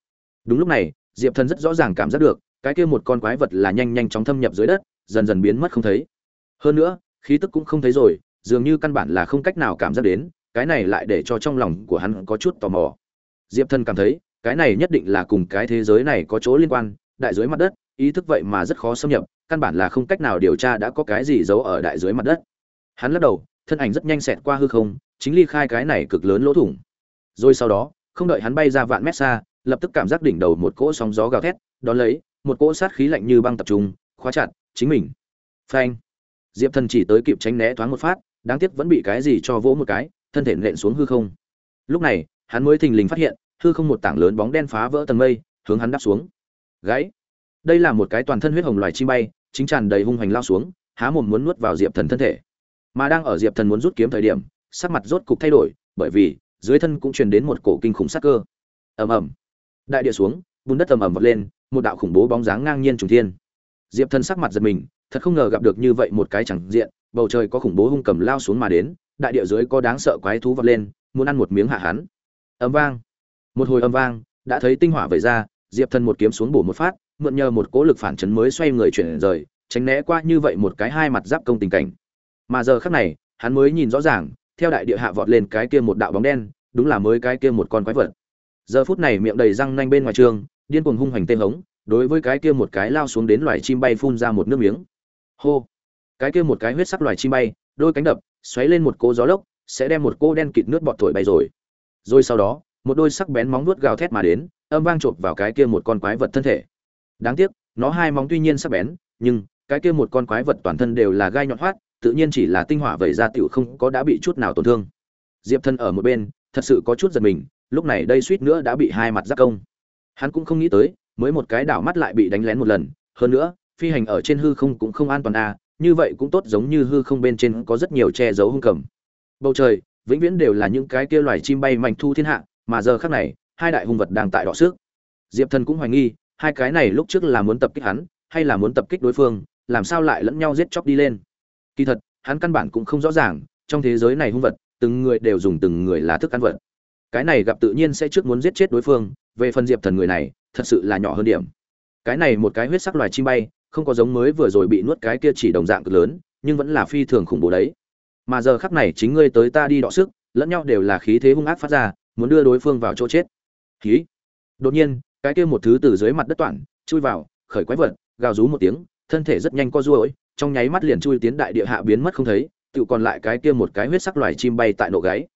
Speaker 1: Đúng lúc này, diệp thần rất rõ ràng cảm giác được, cái kia một con quái vật là nhanh nhanh chóng thâm nhập dưới đất, dần dần biến mất không thấy. Hơn nữa, khí tức cũng không thấy rồi, dường như căn bản là không cách nào cảm giác đến, cái này lại để cho trong lòng của hắn có chút tò mò. Diệp thần cảm thấy, cái này nhất định là cùng cái thế giới này có chỗ liên quan đại dưới mặt đất, ý thức vậy mà rất khó xâm nhập, căn bản là không cách nào điều tra đã có cái gì giấu ở đại dưới mặt đất. Hắn lắc đầu, thân ảnh rất nhanh xẹt qua hư không, chính ly khai cái này cực lớn lỗ thủng. Rồi sau đó, không đợi hắn bay ra vạn mét xa, lập tức cảm giác đỉnh đầu một cỗ sóng gió gào thét, đón lấy, một cỗ sát khí lạnh như băng tập trung, khóa chặt, chính mình. Phanh! Diệp thần chỉ tới kịp tránh né thoáng một phát, đáng tiếc vẫn bị cái gì cho vỗ một cái, thân thể nện xuống hư không. Lúc này, hắn mới thình lình phát hiện, hư không một tảng lớn bóng đen phá vỡ tầng mây, hướng hắn đáp xuống gãy. Đây là một cái toàn thân huyết hồng loài chim bay, chính tràn đầy hung hoành lao xuống, há mồm muốn nuốt vào diệp thần thân thể. Mà đang ở diệp thần muốn rút kiếm thời điểm, sắc mặt rốt cục thay đổi, bởi vì, dưới thân cũng truyền đến một cổ kinh khủng sắc cơ. Ầm ầm. Đại địa xuống, bùn đất ầm ầm vọt lên, một đạo khủng bố bóng dáng ngang nhiên trùng thiên. Diệp thần sắc mặt giật mình, thật không ngờ gặp được như vậy một cái chẳng diện, bầu trời có khủng bố hung cầm lao xuống mà đến, đại địa dưới có đáng sợ quái thú vọt lên, muốn ăn một miếng hạ hắn. Ầm vang. Một hồi ầm vang, đã thấy tinh hỏa vẩy ra diệp thần một kiếm xuống bổ một phát, mượn nhờ một cỗ lực phản chấn mới xoay người chuyển rời, tránh né qua như vậy một cái hai mặt giáp công tình cảnh. Mà giờ khắc này, hắn mới nhìn rõ ràng, theo đại địa hạ vọt lên cái kia một đạo bóng đen, đúng là mới cái kia một con quái vật. Giờ phút này miệng đầy răng nanh bên ngoài trường, điên cuồng hung hoành tên hống, đối với cái kia một cái lao xuống đến loài chim bay phun ra một nước miếng. Hô! Cái kia một cái huyết sắc loài chim bay, đôi cánh đập, xoáy lên một cỗ gió lốc, sẽ đem một cô đen kịt nước bọt thổi bay rồi. Rồi sau đó một đôi sắc bén móng vuốt gào thét mà đến, âm vang chộp vào cái kia một con quái vật thân thể. Đáng tiếc, nó hai móng tuy nhiên sắc bén, nhưng cái kia một con quái vật toàn thân đều là gai nhọn hoắt, tự nhiên chỉ là tinh hỏa vậy ra tiểu không có đã bị chút nào tổn thương. Diệp thân ở một bên, thật sự có chút giật mình, lúc này đây suýt nữa đã bị hai mặt giáp công. Hắn cũng không nghĩ tới, mới một cái đảo mắt lại bị đánh lén một lần, hơn nữa, phi hành ở trên hư không cũng không an toàn à như vậy cũng tốt giống như hư không bên trên có rất nhiều che giấu hung cầm. Bầu trời, vĩnh viễn đều là những cái kia loài chim bay mạnh thu thiên hạ mà giờ khác này, hai đại hung vật đang tại đọ sức. Diệp thần cũng hoài nghi, hai cái này lúc trước là muốn tập kích hắn, hay là muốn tập kích đối phương, làm sao lại lẫn nhau giết chóc đi lên. Kỳ thật, hắn căn bản cũng không rõ ràng, trong thế giới này hung vật, từng người đều dùng từng người là thức ăn vật. Cái này gặp tự nhiên sẽ trước muốn giết chết đối phương, về phần diệp thần người này, thật sự là nhỏ hơn điểm. Cái này một cái huyết sắc loài chim bay, không có giống mới vừa rồi bị nuốt cái kia chỉ đồng dạng cực lớn, nhưng vẫn là phi thường khủng bố đấy. Mà giờ khắc này chính ngươi tới ta đi đọ sức, lẫn nhau đều là khí thế hung ác phát ra muốn đưa đối phương vào chỗ chết. Khí đột nhiên cái kia một thứ từ dưới mặt đất toản chui vào khởi quái vật gào rú một tiếng thân thể rất nhanh co duỗi, trong nháy mắt liền chui tiến đại địa hạ biến mất không thấy tự còn lại cái kia một cái huyết sắc loài chim bay tại nộ gáy.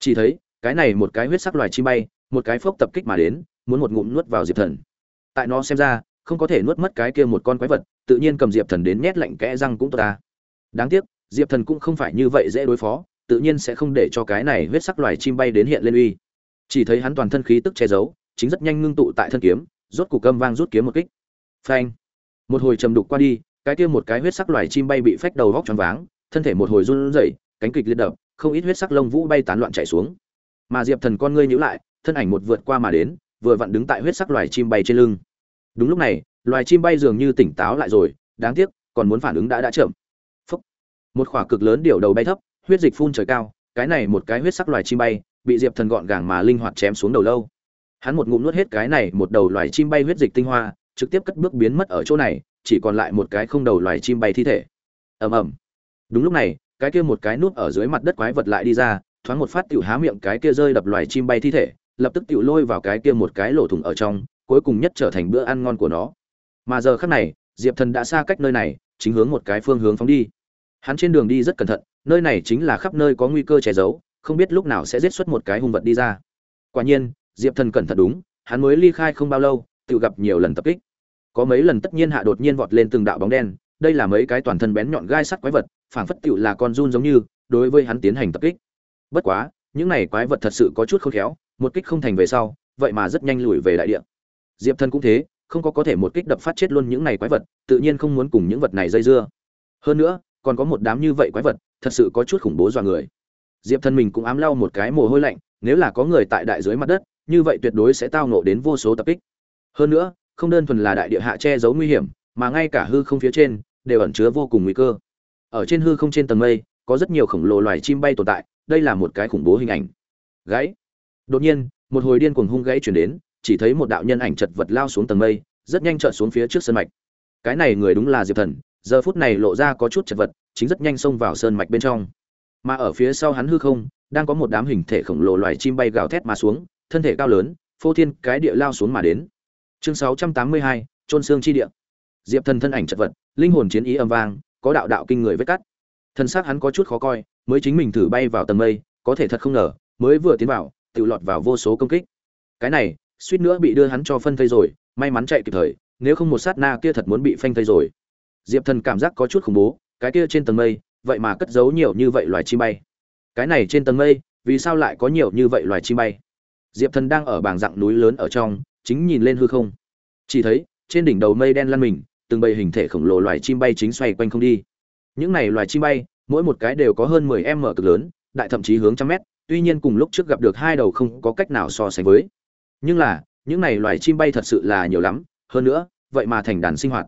Speaker 1: Chỉ thấy cái này một cái huyết sắc loài chim bay một cái phốc tập kích mà đến muốn một ngụm nuốt vào diệp thần. Tại nó xem ra không có thể nuốt mất cái kia một con quái vật tự nhiên cầm diệp thần đến nhét lạnh kẽ răng cũng tốt ta. Đáng tiếc diệp thần cũng không phải như vậy dễ đối phó tự nhiên sẽ không để cho cái này huyết sắc loài chim bay đến hiện lên uy chỉ thấy hắn toàn thân khí tức che giấu, chính rất nhanh ngưng tụ tại thân kiếm, rốt cục cơm vang rút kiếm một kích. Phanh! Một hồi trầm đục qua đi, cái kia một cái huyết sắc loài chim bay bị phách đầu vóc choáng váng, thân thể một hồi run rẩy, cánh kịch liệt đập, không ít huyết sắc lông vũ bay tán loạn chạy xuống. Mà diệp thần con ngươi nhíu lại, thân ảnh một vượt qua mà đến, vừa vặn đứng tại huyết sắc loài chim bay trên lưng. Đúng lúc này, loài chim bay dường như tỉnh táo lại rồi, đáng tiếc, còn muốn phản ứng đã đã chậm. Phúc. một khỏa cực lớn điều đầu bay thấp, huyết dịch phun trời cao cái này một cái huyết sắc loài chim bay, bị diệp thần gọn gàng mà linh hoạt chém xuống đầu lâu. Hắn một ngụm nuốt hết cái này một đầu loài chim bay huyết dịch tinh hoa, trực tiếp cất bước biến mất ở chỗ này, chỉ còn lại một cái không đầu loài chim bay thi thể. Ầm ầm. Đúng lúc này, cái kia một cái nút ở dưới mặt đất quái vật lại đi ra, thoáng một phát tiểu há miệng cái kia rơi đập loài chim bay thi thể, lập tức tiểu lôi vào cái kia một cái lỗ thủng ở trong, cuối cùng nhất trở thành bữa ăn ngon của nó. Mà giờ khắc này, diệp thần đã xa cách nơi này, chính hướng một cái phương hướng phóng đi. Hắn trên đường đi rất cẩn thận nơi này chính là khắp nơi có nguy cơ che giấu, không biết lúc nào sẽ giết xuất một cái hung vật đi ra. Quả nhiên, diệp thần cẩn thận đúng, hắn mới ly khai không bao lâu, tự gặp nhiều lần tập kích. Có mấy lần tất nhiên hạ đột nhiên vọt lên từng đạo bóng đen, đây là mấy cái toàn thân bén nhọn gai sắt quái vật, phảng phất tựu là con run giống như, đối với hắn tiến hành tập kích. Bất quá, những này quái vật thật sự có chút khôn khéo, một kích không thành về sau, vậy mà rất nhanh lùi về đại địa. Diệp thần cũng thế, không có có thể một kích đập phát chết luôn những này quái vật, tự nhiên không muốn cùng những vật này dây dưa. Hơn nữa còn có một đám như vậy quái vật, thật sự có chút khủng bố dọa người. Diệp thần mình cũng ám lau một cái mồ hôi lạnh, nếu là có người tại đại dưới mặt đất, như vậy tuyệt đối sẽ tao nộ đến vô số tập kích. Hơn nữa, không đơn thuần là đại địa hạ che giấu nguy hiểm, mà ngay cả hư không phía trên, đều ẩn chứa vô cùng nguy cơ. Ở trên hư không trên tầng mây, có rất nhiều khổng lồ loài chim bay tồn tại, đây là một cái khủng bố hình ảnh. Gãy. Đột nhiên, một hồi điên cuồng hung gãy chuyển đến, chỉ thấy một đạo nhân ảnh chật vật lao xuống tầng mây, rất nhanh trợn xuống phía trước sân mạch. Cái này người đúng là diệp thần giờ phút này lộ ra có chút chật vật chính rất nhanh xông vào sơn mạch bên trong. Mà ở phía sau hắn hư không đang có một đám hình thể khổng lồ loài chim bay gào thét mà xuống thân thể cao lớn phô thiên cái địa lao xuống mà đến. Chương 682, trôn xương chi địa. Diệp thần thân ảnh chật vật linh hồn chiến ý âm vang có đạo đạo kinh người vết cắt. Thân xác hắn có chút khó coi mới chính mình thử bay vào tầng mây có thể thật không ngờ mới vừa tiến vào tự lọt vào vô số công kích. Cái này suýt nữa bị đưa hắn cho phân thây rồi may mắn chạy kịp thời nếu không một sát na kia thật muốn bị phanh thây rồi diệp thần cảm giác có chút khủng bố, cái kia trên tầng mây, vậy mà cất giấu nhiều như vậy loài chim bay. Cái này trên tầng mây, vì sao lại có nhiều như vậy loài chim bay? Diệp thần đang ở bảng dạng núi lớn ở trong, chính nhìn lên hư không. Chỉ thấy, trên đỉnh đầu mây đen lăn mình, từng bầy hình thể khổng lồ loài chim bay chính xoay quanh không đi. Những này loài chim bay, mỗi một cái đều có hơn 10 m cực lớn, đại thậm chí hướng trăm mét, tuy nhiên cùng lúc trước gặp được hai đầu không có cách nào so sánh với. Nhưng là, những này loài chim bay thật sự là nhiều lắm, hơn nữa, vậy mà thành đàn sinh hoạt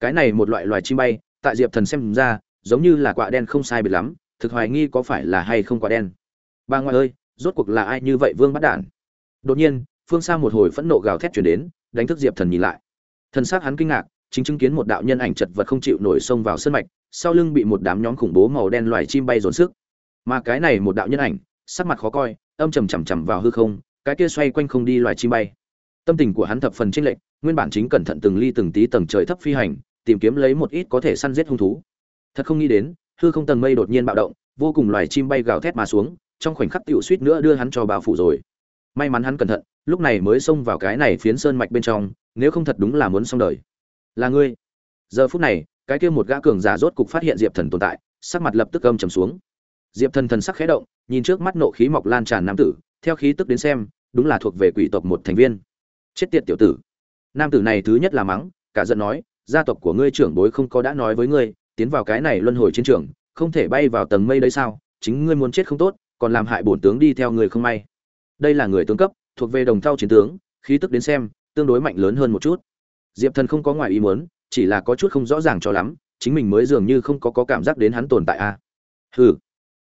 Speaker 1: cái này một loại loài chim bay, tại diệp thần xem ra, giống như là quạ đen không sai biệt lắm, thực hoài nghi có phải là hay không quạ đen. Ba ngoại ơi, rốt cuộc là ai như vậy vương bắt đản đột nhiên, phương xa một hồi phẫn nộ gào thét chuyển đến, đánh thức diệp thần nhìn lại. Thần s á c hắn kinh ngạc, chính chứng kiến một đạo nhân ảnh chật vật không chịu nổi sông vào sân mạch, sau lưng bị một đám nhóm khủng bố màu đen loài chim bay dồn sức. Mà cái này một đạo nhân ảnh, sắc mặt khó coi, âm trầm chằm chằm vào hư không, cái kia xoay quanh không đi loài chim bay. Tâm tình của hắn thập phần chênh lệch nguyên bản chính cẩn thận từng ly từng tí tầng trời thấp phi hành, tìm kiếm lấy một ít có thể săn giết hung thú. Thật không nghĩ đến, hư không tầng mây đột nhiên bạo động, vô cùng loài chim bay gào thét mà xuống, trong khoảnh khắc tiểu suýt nữa đưa hắn cho bao phủ rồi. May mắn hắn cẩn thận, lúc này mới xông vào cái này phiến sơn mạch bên trong, nếu không thật đúng là muốn xong đời. Là ngươi. Giờ phút này, cái kia một gã cường giả rốt cục phát hiện diệp thần tồn tại, sắc mặt lập tức âm trầm xuống. Diệp thần thần sắc khẽ động, nhìn trước mắt nộ khí mọc lan tràn nam tử, theo khí tức đến xem, đúng là thuộc về quỷ tộc một thành viên. Chết tiệt tiểu tử nam tử này thứ nhất là mắng cả giận nói gia tộc của ngươi trưởng bối không có đã nói với ngươi tiến vào cái này luân hồi chiến trường không thể bay vào tầng mây đấy sao chính ngươi muốn chết không tốt còn làm hại bổn tướng đi theo người không may. Đây là người tướng cấp thuộc về đồng thao chiến tướng khí tức đến xem tương đối mạnh lớn hơn một chút. Diệp thần không có ngoài ý muốn chỉ là có chút không rõ ràng cho lắm chính mình mới dường như không có, có cảm giác đến hắn tồn tại a à. hừ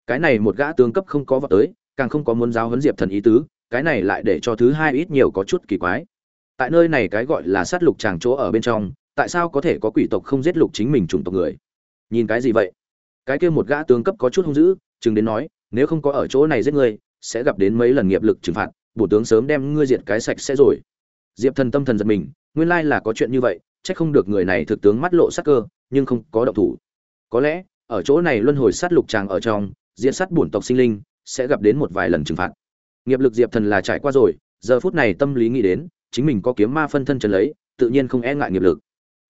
Speaker 1: cái này một gã tướng cấp không có vào tới càng không có muốn giáo huấn diệp thần ý tứ cái này lại để cho thứ hai ít nhiều có chút kỳ quái tại nơi này cái gọi là sát lục tràng chỗ ở bên trong, tại sao có thể có quỷ tộc không giết lục chính mình chủng tộc người? Nhìn cái gì vậy? Cái kia một gã tướng cấp có chút hung dữ, chừng đến nói, nếu không có ở chỗ này giết ngươi sẽ gặp đến mấy lần nghiệp lực trừng phạt, bổ tướng sớm đem ngươi diệt cái sạch sẽ rồi. Diệp thần tâm thần giật mình, nguyên lai là có chuyện như vậy, chắc không được người này thực tướng mắt lộ sắc cơ, nhưng không có động thủ. Có lẽ, ở chỗ này luân hồi sát lục tràng ở trong diễn sát bổn tộc sinh linh, sẽ gặp đến một vài lần trừng phạt. Nghiệp lực diệp thần là trải qua rồi, giờ phút này tâm lý nghĩ đến chính mình có kiếm ma phân thân trấn lấy, tự nhiên không e ngại nghiệp lực.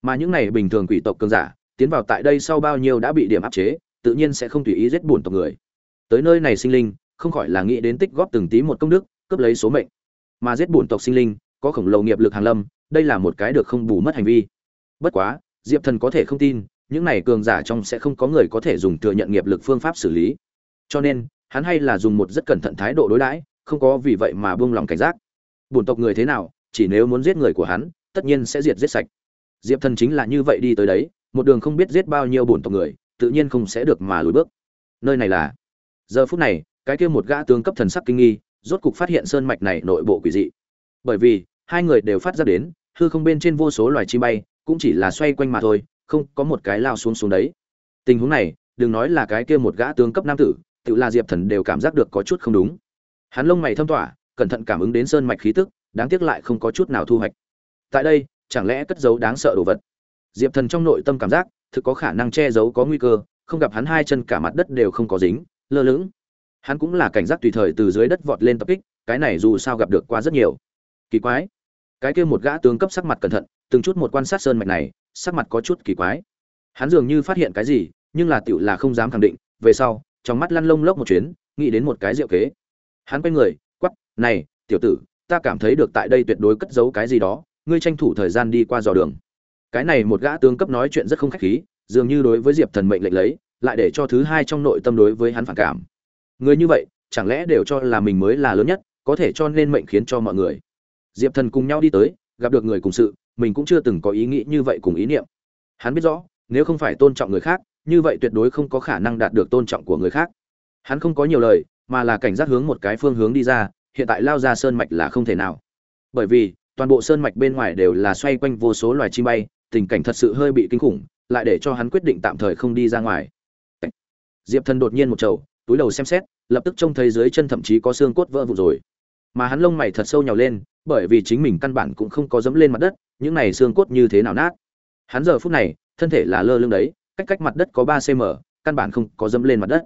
Speaker 1: Mà những này bình thường quỷ tộc cường giả, tiến vào tại đây sau bao nhiêu đã bị điểm áp chế, tự nhiên sẽ không tùy ý giết buồn tộc người. Tới nơi này sinh linh, không khỏi là nghĩ đến tích góp từng tí một công đức, cướp lấy số mệnh. Mà giết buồn tộc sinh linh, có khổng lồ nghiệp lực hàng lâm, đây là một cái được không bù mất hành vi. Bất quá, diệp thần có thể không tin, những này cường giả trong sẽ không có người có thể dùng thừa nhận nghiệp lực phương pháp xử lý. Cho nên, hắn hay là dùng một rất cẩn thận thái độ đối đãi, không có vì vậy mà buông lòng cảnh giác. Buồn tộc người thế nào chỉ nếu muốn giết người của hắn, tất nhiên sẽ diệt giết sạch. Diệp thần chính là như vậy đi tới đấy, một đường không biết giết bao nhiêu bổn tộc người, tự nhiên không sẽ được mà lùi bước. Nơi này là, giờ phút này, cái kia một gã tướng cấp thần sắc kinh nghi, rốt cục phát hiện sơn mạch này nội bộ quỷ dị. Bởi vì, hai người đều phát ra đến, hư không bên trên vô số loài chim bay, cũng chỉ là xoay quanh mà thôi, không có một cái lao xuống xuống đấy. Tình huống này, đừng nói là cái kia một gã tướng cấp nam tử, tự là diệp thần đều cảm giác được có chút không đúng. Hắn lông mày thâm tỏa, cẩn thận cảm ứng đến sơn mạch khí tức đáng tiếc lại không có chút nào thu hoạch. Tại đây, chẳng lẽ cất giấu đáng sợ đồ vật? Diệp thần trong nội tâm cảm giác, thực có khả năng che giấu có nguy cơ, không gặp hắn hai chân cả mặt đất đều không có dính, lơ lửng. Hắn cũng là cảnh giác tùy thời từ dưới đất vọt lên tập kích, cái này dù sao gặp được qua rất nhiều. Kỳ quái. Cái kia một gã tướng cấp sắc mặt cẩn thận, từng chút một quan sát sơn mạch này, sắc mặt có chút kỳ quái. Hắn dường như phát hiện cái gì, nhưng là tựu là không dám khẳng định, về sau, trong mắt lăn lông lốc một chuyến, nghĩ đến một cái diệu kế. Hắn quay người quắp này, tiểu tử ta cảm thấy được tại đây tuyệt đối cất giấu cái gì đó, ngươi tranh thủ thời gian đi qua dò đường. Cái này một gã tướng cấp nói chuyện rất không khách khí, dường như đối với diệp thần mệnh lệnh lấy, lại để cho thứ hai trong nội tâm đối với hắn phản cảm. Người như vậy, chẳng lẽ đều cho là mình mới là lớn nhất, có thể cho nên mệnh khiến cho mọi người. Diệp thần cùng nhau đi tới, gặp được người cùng sự, mình cũng chưa từng có ý nghĩ như vậy cùng ý niệm. Hắn biết rõ, nếu không phải tôn trọng người khác, như vậy tuyệt đối không có khả năng đạt được tôn trọng của người khác. Hắn không có nhiều lời, mà là cảnh giác hướng một cái phương hướng đi ra hiện tại lao ra sơn mạch là không thể nào. Bởi vì, toàn bộ sơn mạch bên ngoài đều là xoay quanh vô số loài chim bay, tình cảnh thật sự hơi bị kinh khủng, lại để cho hắn quyết định tạm thời không đi ra ngoài. Diệp thần đột nhiên một chầu túi đầu xem xét, lập tức trông thấy dưới chân thậm chí có xương cốt vỡ vụn rồi. Mà hắn lông mày thật sâu nhào lên, bởi vì chính mình căn bản cũng không có dẫm lên mặt đất, những này xương cốt như thế nào nát. Hắn giờ phút này, thân thể là lơ lưng đấy, cách cách mặt đất có ba cm căn bản không có dẫm lên mặt đất.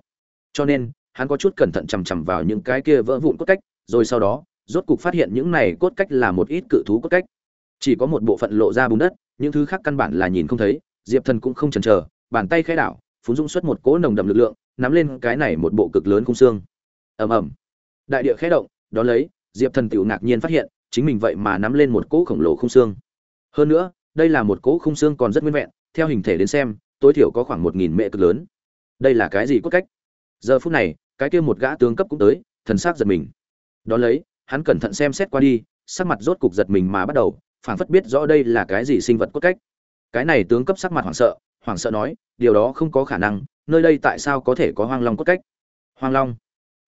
Speaker 1: Cho nên, hắn có chút cẩn thận chằm chằm vào những cái kia vỡ vụn cốt cách rồi sau đó, rốt cục phát hiện những này cốt cách là một ít cự thú cốt cách. Chỉ có một bộ phận lộ ra bùn đất, những thứ khác căn bản là nhìn không thấy, diệp thần cũng không chần chờ, bàn tay khai đảo phúng dung xuất một cỗ nồng đậm lực lượng, nắm lên cái này một bộ cực lớn khung xương. Ầm ầm. Đại địa khẽ động đón lấy, diệp thần tiểu ngạc nhiên phát hiện, chính mình vậy mà nắm lên một cỗ khổng lồ khung xương. Hơn nữa, đây là một cỗ khung xương còn rất nguyên vẹn, theo hình thể đến xem, tối thiểu có khoảng một nghìn mệ cực lớn. Đây là cái gì cốt cách? Giờ phút này, cái kia một gã tướng cấp cũng tới, thần sắc giật mình đó lấy, hắn cẩn thận xem xét qua đi, sắc mặt rốt cục giật mình mà bắt đầu, phảng phất biết rõ đây là cái gì sinh vật cốt cách. Cái này tướng cấp sắc mặt hoảng sợ hoảng sợ nói, điều đó không có khả năng, nơi đây tại sao có thể có hoang long cốt cách? Hoang long?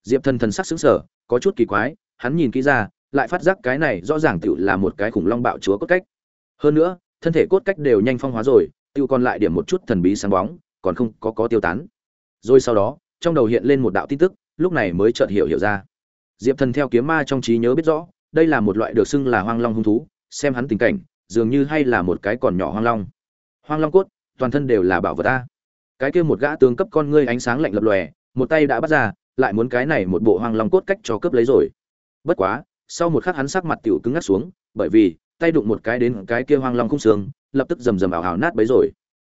Speaker 1: Diệp thần thần sắc xứng sở có chút kỳ quái, hắn nhìn kỹ ra, lại phát giác cái này rõ ràng tựu là một cái khủng long bạo chúa cốt cách. Hơn nữa, thân thể cốt cách đều nhanh phong hóa rồi, tựu còn lại điểm một chút thần bí sáng bóng, còn không có có tiêu tán. Rồi sau đó, trong đầu hiện lên một đạo tin tức, lúc này mới chợt hiểu hiểu ra diệp thần theo kiếm ma trong trí nhớ biết rõ, đây là một loại được xưng là hoang long hung thú, xem hắn tình cảnh, dường như hay là một cái còn nhỏ hoang long. Hoang long cốt, toàn thân đều là bảo vật ta cái kia một gã tướng cấp con ngươi ánh sáng lạnh lập lòe, một tay đã bắt ra, lại muốn cái này một bộ hoang long cốt cách cho cướp lấy rồi. Bất quá, sau một khắc hắn sắc mặt tiểu cứng ngắt xuống, bởi vì, tay đụng một cái đến cái kia hoang long khung xương, lập tức rầm rầm ảo ảo nát bấy rồi.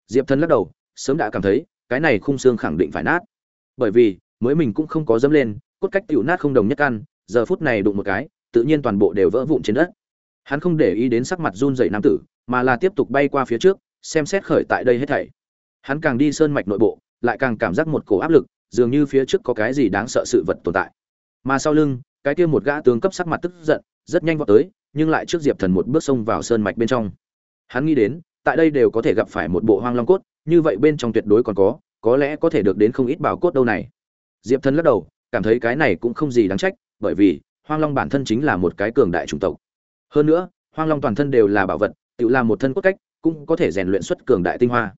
Speaker 1: Diệp thần lắc đầu, sớm đã cảm thấy, cái này khung xương khẳng định phải nát. Bởi vì, mới mình cũng không có dẫm lên cốt cách tiểu nát không đồng nhất căn, giờ phút này đụng một cái, tự nhiên toàn bộ đều vỡ vụn trên đất. Hắn không để ý đến sắc mặt run rẩy nam tử, mà là tiếp tục bay qua phía trước, xem xét khởi tại đây hết thảy. Hắn càng đi sơn mạch nội bộ, lại càng cảm giác một cổ áp lực, dường như phía trước có cái gì đáng sợ sự vật tồn tại. Mà sau lưng, cái kia một gã tướng cấp sắc mặt tức giận, rất nhanh vọt tới, nhưng lại trước diệp thần một bước xông vào sơn mạch bên trong. Hắn nghĩ đến, tại đây đều có thể gặp phải một bộ hoang long cốt, như vậy bên trong tuyệt đối còn có có lẽ có thể được đến không ít bảo cốt đâu này. Diệp thần lắc đầu cảm thấy cái này cũng không gì đáng trách, bởi vì, hoang long bản thân chính là một cái cường đại chủng tộc. Hơn nữa, hoang long toàn thân đều là bảo vật, tự làm một thân cốt cách, cũng có thể rèn luyện xuất cường đại tinh hoa.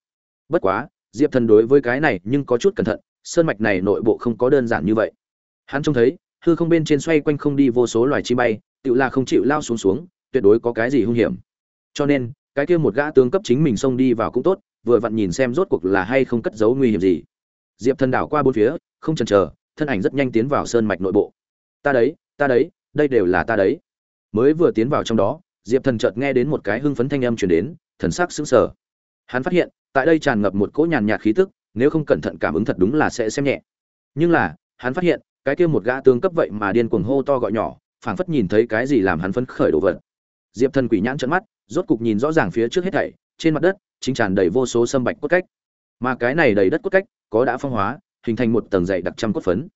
Speaker 1: Bất quá, diệp thần đối với cái này nhưng có chút cẩn thận, sơn mạch này nội bộ không có đơn giản như vậy. Hắn trông thấy, hư không bên trên xoay quanh không đi vô số loài chi bay, tự là không chịu lao xuống xuống, tuyệt đối có cái gì hung hiểm. Cho nên, cái kia một gã tướng cấp chính mình xông đi vào cũng tốt, vừa vặn nhìn xem rốt cuộc là hay không cất giấu nguy hiểm gì. Diệp thần đảo qua bốn phía, không chần chờ thân ảnh rất nhanh tiến vào sơn mạch nội bộ. Ta đấy ta đấy, đây đều là ta đấy. Mới vừa tiến vào trong đó, diệp thần chợt nghe đến một cái hưng phấn thanh âm truyền đến, thần sắc sững sờ. Hắn phát hiện, tại đây tràn ngập một cỗ nhàn nhạt khí tức, nếu không cẩn thận cảm ứng thật đúng là sẽ xem nhẹ. Nhưng là, hắn phát hiện, cái kia một gã tướng cấp vậy mà điên cuồng hô to gọi nhỏ, phảng phất nhìn thấy cái gì làm hắn phấn khởi đồ vật. Diệp thần quỷ nhãn trợn mắt, rốt cục nhìn rõ ràng phía trước hết thảy, trên mặt đất, chính tràn đầy vô số sâm bạch cốt cách. Mà cái này đầy đất cốt cách, có đã phong hóa hình thành một tầng dày đặc trăm cốt phấn.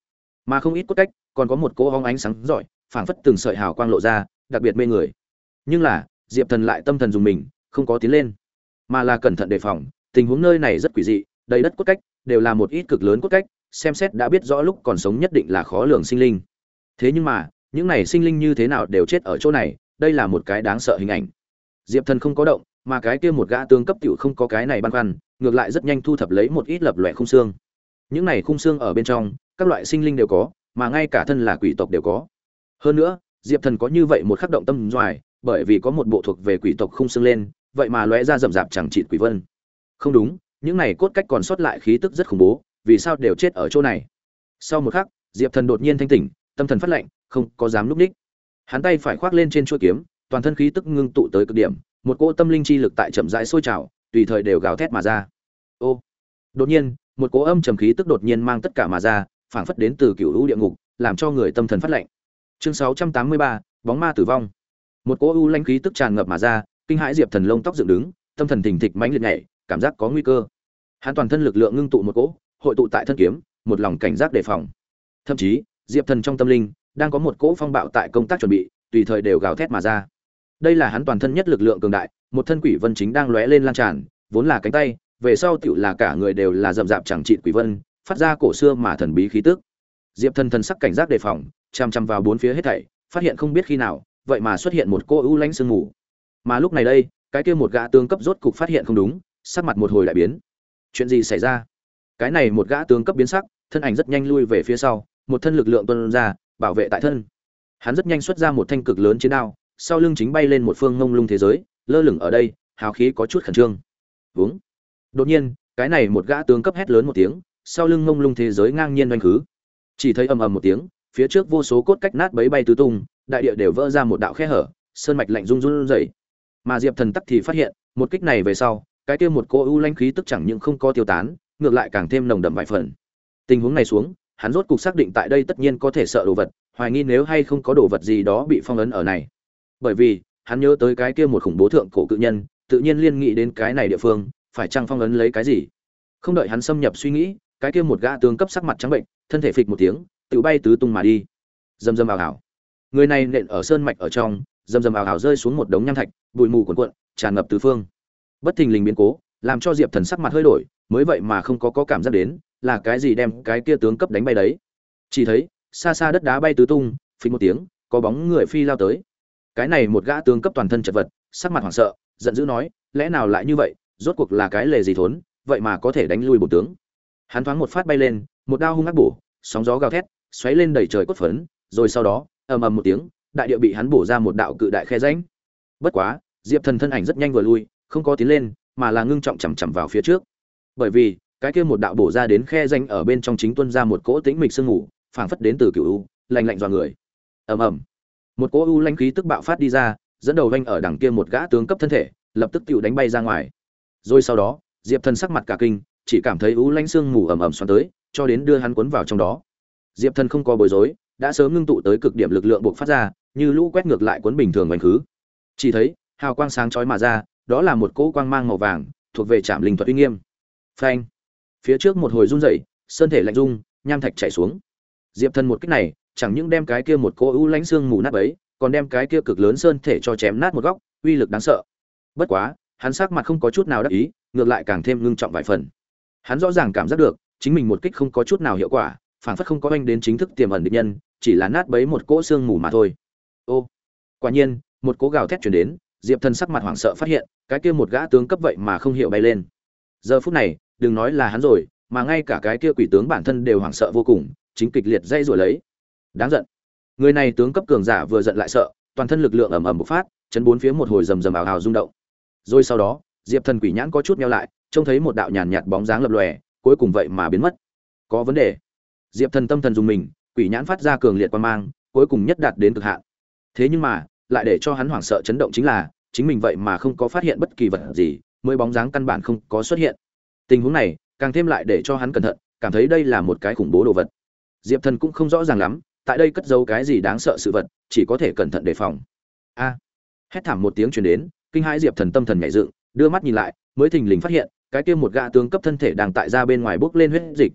Speaker 1: Mà không ít cốt cách còn có một cỗ hóng ánh sáng rọi, phảng phất từng sợi hào quang lộ ra, đặc biệt mê người. Nhưng là, diệp thần lại tâm thần dùng mình, không có tiến lên, mà là cẩn thận đề phòng, tình huống nơi này rất quỷ dị, đầy đất cốt cách đều là một ít cực lớn cốt cách, xem xét đã biết rõ lúc còn sống nhất định là khó lường sinh linh. Thế nhưng mà, những này sinh linh như thế nào đều chết ở chỗ này, đây là một cái đáng sợ hình ảnh. Diệp thần không có động, mà cái kia một gã tướng cấp tiểu không có cái này băn khoăn, ngược lại rất nhanh thu thập lấy một ít lập loè không xương những này khung xương ở bên trong, các loại sinh linh đều có, mà ngay cả thân là quỷ tộc đều có. Hơn nữa, diệp thần có như vậy một khắc động tâm doài bởi vì có một bộ thuộc về quỷ tộc khung xương lên, vậy mà lóe ra rậm rạp chẳng trị quỷ vân. Không đúng, những này cốt cách còn sót lại khí tức rất khủng bố, vì sao đều chết ở chỗ này? Sau một khắc, diệp thần đột nhiên thanh tỉnh, tâm thần phát lệnh không có dám núp ních. Hắn tay phải khoác lên trên chuôi kiếm, toàn thân khí tức ngưng tụ tới cực điểm, một cỗ tâm linh chi lực tại chậm rãi sôi trào, tùy thời đều gào thét mà ra. Ô! Đột nhiên một cỗ âm trầm khí tức đột nhiên mang tất cả mà ra phảng phất đến từ cựu lũ địa ngục làm cho người tâm thần phát lệnh chương 683, bóng ma tử vong. Một cỗ u lanh khí tức tràn ngập mà ra kinh hãi diệp thần lông tóc dựng đứng tâm thần thình thịch mãnh liệt nhảy cảm giác có nguy cơ. Hắn toàn thân lực lượng ngưng tụ một cỗ hội tụ tại thân kiếm một lòng cảnh giác đề phòng. Thậm chí diệp thần trong tâm linh đang có một cỗ phong bạo tại công tác chuẩn bị tùy thời đều gào thét mà ra. Đây là hắn toàn thân nhất lực lượng cường đại một thân quỷ vân chính đang lóe lên lan tràn vốn là cánh tay về sau tựu là cả người đều là rậm rạp chẳng trị quỷ vân, phát ra cổ xưa mà thần bí khí tức. Diệp thần thần sắc cảnh giác đề phòng chằm chằm vào bốn phía hết thảy, phát hiện không biết khi nào, vậy mà xuất hiện một cô ưu lãnh sương mù. Mà lúc này đây, cái kia một gã tướng cấp rốt cục phát hiện không đúng, sắc mặt một hồi đại biến. Chuyện gì xảy ra? Cái này một gã tướng cấp biến sắc, thân ảnh rất nhanh lui về phía sau, một thân lực lượng tuân ra, bảo vệ tại thân. Hắn rất nhanh xuất ra một thanh cực lớn chiến đao, sau lưng chính bay lên một phương ngông lung thế giới, lơ lửng ở đây, hào khí có chút khẩn trương. Vướng đột nhiên, cái này một gã tướng cấp hét lớn một tiếng, sau lưng ngông lung thế giới ngang nhiên oanh khứ. Chỉ thấy ầm ầm một tiếng, phía trước vô số cốt cách nát bấy bay tứ tung, đại địa đều vỡ ra một đạo khe hở, sơn mạch lạnh run run rẩy. Mà diệp thần tắc thì phát hiện, một kích này về sau, cái kia một cô ưu lanh khí tức chẳng những không có tiêu tán, ngược lại càng thêm nồng đậm vài phần. Tình huống này xuống, hắn rốt cục xác định tại đây tất nhiên có thể sợ đồ vật, hoài nghi nếu hay không có đồ vật gì đó bị phong ấn ở này. Bởi vì, hắn nhớ tới cái kia một khủng bố thượng cổ cự nhân, tự nhiên liên nghĩ đến cái này địa phương phải chăng phong ấn lấy cái gì? Không đợi hắn xâm nhập suy nghĩ cái kia một gã tướng cấp sắc mặt trắng bệnh thân thể phịch một tiếng tự bay tứ tung mà đi. Dầm dầm ảo ảo người này nện ở sơn mạch ở trong dầm dầm ảo ảo rơi xuống một đống nham thạch bụi mù cuồn cuộn tràn ngập tứ phương. Bất thình lình biến cố làm cho diệp thần sắc mặt hơi đổi mới vậy mà không có, có cảm giác đến là cái gì đem cái kia tướng cấp đánh bay đấy? Chỉ thấy xa xa đất đá bay tứ tung phình một tiếng có bóng người phi lao tới. Cái này một gã tướng cấp toàn thân chật vật sắc mặt hoảng sợ giận dữ nói lẽ nào lại như vậy? Rốt cuộc là cái lề gì thốn, vậy mà có thể đánh lui bổ tướng. Hắn thoáng một phát bay lên, một đao hung ác bổ, sóng gió gào thét, xoáy lên đầy trời cốt phấn, rồi sau đó, ầm ầm một tiếng, đại địa bị hắn bổ ra một đạo cự đại khe rãnh. Bất quá, diệp thần thân ảnh rất nhanh vừa lui, không có tiến lên, mà là ngưng trọng chằm chằm vào phía trước. Bởi vì, cái kia một đạo bổ ra đến khe rãnh ở bên trong chính tuân ra một cỗ tĩnh mịch sương ngủ phảng phất đến từ cựu u, lạnh lạnh dọa người. Ầm ầm. Một cỗ u lanh khí tức bạo phát đi ra, dẫn đầu vanh ở đằng kia một gã tướng cấp thân thể, lập tức tự đánh bay ra ngoài rồi sau đó, diệp thần sắc mặt cả kinh, chỉ cảm thấy u lanh sương mù ầm ầm xoắn tới, cho đến đưa hắn cuốn vào trong đó. Diệp thần không có bối rối, đã sớm ngưng tụ tới cực điểm lực lượng buộc phát ra, như lũ quét ngược lại cuốn bình thường bánh khứ. Chỉ thấy, hào quang sáng chói mà ra, đó là một cỗ quang mang màu vàng, thuộc về trạm linh thuật uy nghiêm. Phanh! Phía trước một hồi run rẩy, sơn thể lạnh rung, nham thạch chảy xuống. Diệp thần một cách này, chẳng những đem cái kia một cỗ ưu lãnh xương mù nát ấy còn đem cái kia cực lớn sơn thể cho chém nát một góc, uy lực đáng sợ. Bất quá hắn sắc mặt không có chút nào đắc ý, ngược lại càng thêm ngưng trọng vài phần. Hắn rõ ràng cảm giác được, chính mình một kích không có chút nào hiệu quả, phản phất không có anh đến chính thức tiềm ẩn địch nhân, chỉ là nát bấy một cỗ xương mù mà thôi. Ô, quả nhiên, một cỗ gào thét chuyển đến, diệp thần sắc mặt hoảng sợ phát hiện, cái kia một gã tướng cấp vậy mà không hiểu bay lên. Giờ phút này, đừng nói là hắn rồi, mà ngay cả cái kia quỷ tướng bản thân đều hoảng sợ vô cùng, chính kịch liệt dây rồi lấy. Đáng giận. Người này tướng cấp cường giả vừa giận lại sợ, toàn thân lực lượng ầm ầm bộc phát, chấn bốn phía một hồi rầm rầm ảo ảo rung động rồi sau đó, diệp thần quỷ nhãn có chút meo lại, trông thấy một đạo nhàn nhạt bóng dáng lập lòe, cuối cùng vậy mà biến mất. Có vấn đề. Diệp thần tâm thần dùng mình, quỷ nhãn phát ra cường liệt quan mang, cuối cùng nhất đạt đến cực hạn. Thế nhưng mà, lại để cho hắn hoảng sợ chấn động chính là, chính mình vậy mà không có phát hiện bất kỳ vật gì, mới bóng dáng căn bản không có xuất hiện. Tình huống này, càng thêm lại để cho hắn cẩn thận, cảm thấy đây là một cái khủng bố đồ vật. Diệp thần cũng không rõ ràng lắm, tại đây cất giấu cái gì đáng sợ sự vật, chỉ có thể cẩn thận đề phòng. A. Hét thảm một tiếng truyền đến kinh hãi diệp thần tâm thần nhảy dựng, đưa mắt nhìn lại, mới thình lình phát hiện, cái kia một gã tướng cấp thân thể đang tại ra bên ngoài bốc lên huyết dịch.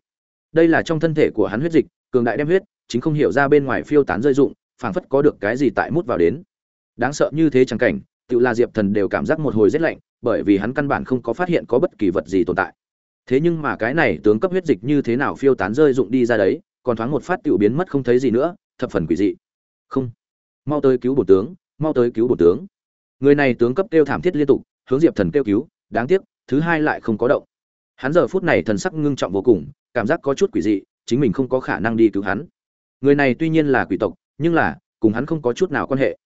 Speaker 1: Đây là trong thân thể của hắn huyết dịch, cường đại đem huyết, chính không hiểu ra bên ngoài phiêu tán rơi dụng phảng phất có được cái gì tại mút vào đến. Đáng sợ như thế chẳng cảnh, tự là diệp thần đều cảm giác một hồi rét lạnh, bởi vì hắn căn bản không có phát hiện có bất kỳ vật gì tồn tại. Thế nhưng mà cái này tướng cấp huyết dịch như thế nào phiêu tán rơi dụng đi ra đấy, còn thoáng một phát tiểu biến mất không thấy gì nữa, thập phần quỷ dị. Không. Mau tới cứu bổ tướng, mau tới cứu bổ tướng người này tướng cấp kêu thảm thiết liên tục, hướng diệp thần kêu cứu, đáng tiếc, thứ hai lại không có động. Hắn giờ phút này thần sắc ngưng trọng vô cùng, cảm giác có chút quỷ dị, chính mình không có khả năng đi cứu hắn. Người này tuy nhiên là quỷ tộc, nhưng là, cùng hắn không có chút nào quan hệ.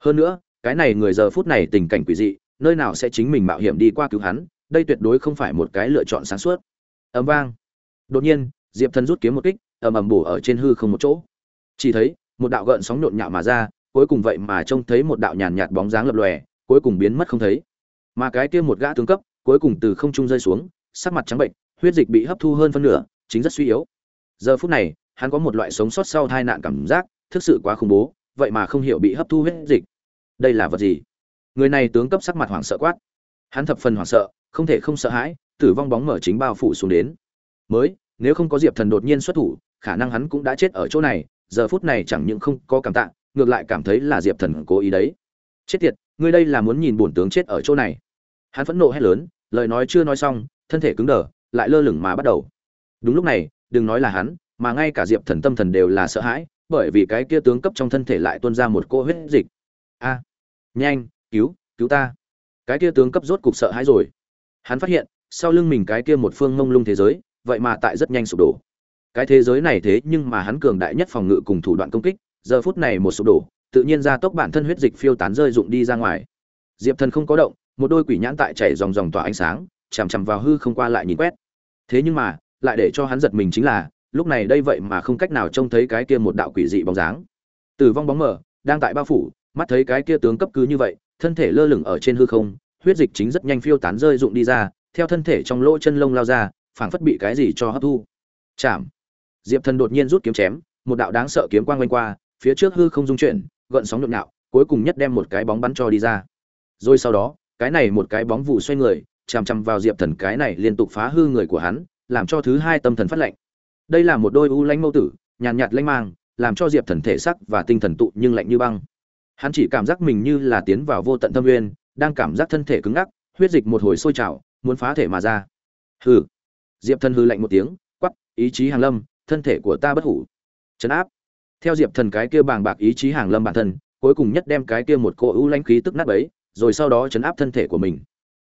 Speaker 1: Hơn nữa, cái này người giờ phút này tình cảnh quỷ dị, nơi nào sẽ chính mình mạo hiểm đi qua cứu hắn, đây tuyệt đối không phải một cái lựa chọn sáng suốt. Ấm vang. Đột nhiên, diệp thần rút kiếm một kích, ầm ầm bổ ở trên hư không một chỗ. Chỉ thấy, một đạo gợn sóng nhộn nhạo mà ra cuối cùng vậy mà trông thấy một đạo nhàn nhạt bóng dáng lập lòe, cuối cùng biến mất không thấy. Mà cái kia một gã tướng cấp, cuối cùng từ không trung rơi xuống, sắc mặt trắng bệnh, huyết dịch bị hấp thu hơn phân nửa, chính rất suy yếu. Giờ phút này, hắn có một loại sống sót sau tai nạn cảm giác, thực sự quá khủng bố, vậy mà không hiểu bị hấp thu huyết dịch. Đây là vật gì? Người này tướng cấp sắc mặt hoảng sợ quát. Hắn thập phần hoảng sợ, không thể không sợ hãi, tử vong bóng mở chính bao phủ xuống đến. Mới, nếu không có diệp thần đột nhiên xuất thủ, khả năng hắn cũng đã chết ở chỗ này, giờ phút này chẳng những không có cảm tạ ngược lại cảm thấy là diệp thần cố ý đấy. Chết tiệt, ngươi đây là muốn nhìn bổn tướng chết ở chỗ này. Hắn phẫn nộ hét lớn, lời nói chưa nói xong, thân thể cứng đờ, lại lơ lửng mà bắt đầu. Đúng lúc này, đừng nói là hắn, mà ngay cả diệp thần tâm thần đều là sợ hãi, bởi vì cái kia tướng cấp trong thân thể lại tuôn ra một cô huyết dịch. A, nhanh, cứu cứu ta. Cái kia tướng cấp rốt cục sợ hãi rồi. Hắn phát hiện, sau lưng mình cái kia một phương mông lung thế giới, vậy mà tại rất nhanh sụp đổ. Cái thế giới này thế nhưng mà hắn cường đại nhất phòng ngự cùng thủ đoạn công kích giờ phút này một sụp đổ, tự nhiên ra tốc bản thân huyết dịch phiêu tán rơi rụng đi ra ngoài. Diệp thần không có động, một đôi quỷ nhãn tại chảy dòng dòng tỏa ánh sáng, chằm chằm vào hư không qua lại nhìn quét. Thế nhưng mà, lại để cho hắn giật mình chính là, lúc này đây vậy mà không cách nào trông thấy cái kia một đạo quỷ dị bóng dáng. Tử vong bóng mở đang tại bao phủ, mắt thấy cái kia tướng cấp cứ như vậy, thân thể lơ lửng ở trên hư không, huyết dịch chính rất nhanh phiêu tán rơi rụng đi ra, theo thân thể trong lỗ chân lông lao ra, phảng phất bị cái gì cho hấp thu. Chạm! Diệp thần đột nhiên rút kiếm chém, một đạo đáng sợ kiếm quang quanh qua phía trước hư không dung chuyển, gợn sóng nhộn nhạo, cuối cùng nhất đem một cái bóng bắn cho đi ra. Rồi sau đó, cái này một cái bóng vụ xoay người, chằm chằm vào diệp thần cái này liên tục phá hư người của hắn, làm cho thứ hai tâm thần phát lạnh. Đây là một đôi u lãnh mâu tử, nhàn nhạt lanh mang, làm cho diệp thần thể sắc và tinh thần tụ nhưng lạnh như băng. Hắn chỉ cảm giác mình như là tiến vào vô tận thâm nguyên đang cảm giác thân thể cứng ngắc, huyết dịch một hồi sôi trào, muốn phá thể mà ra. Hừ. Diệp thần hư lạnh một tiếng quắp ý chí hàng lâm, thân thể của ta bất hủ. Chấn áp theo diệp thần cái kia bàng bạc ý chí hàng lâm bản thân, cuối cùng nhất đem cái kia một cô ưu lãnh khí tức nát bấy, rồi sau đó chấn áp thân thể của mình.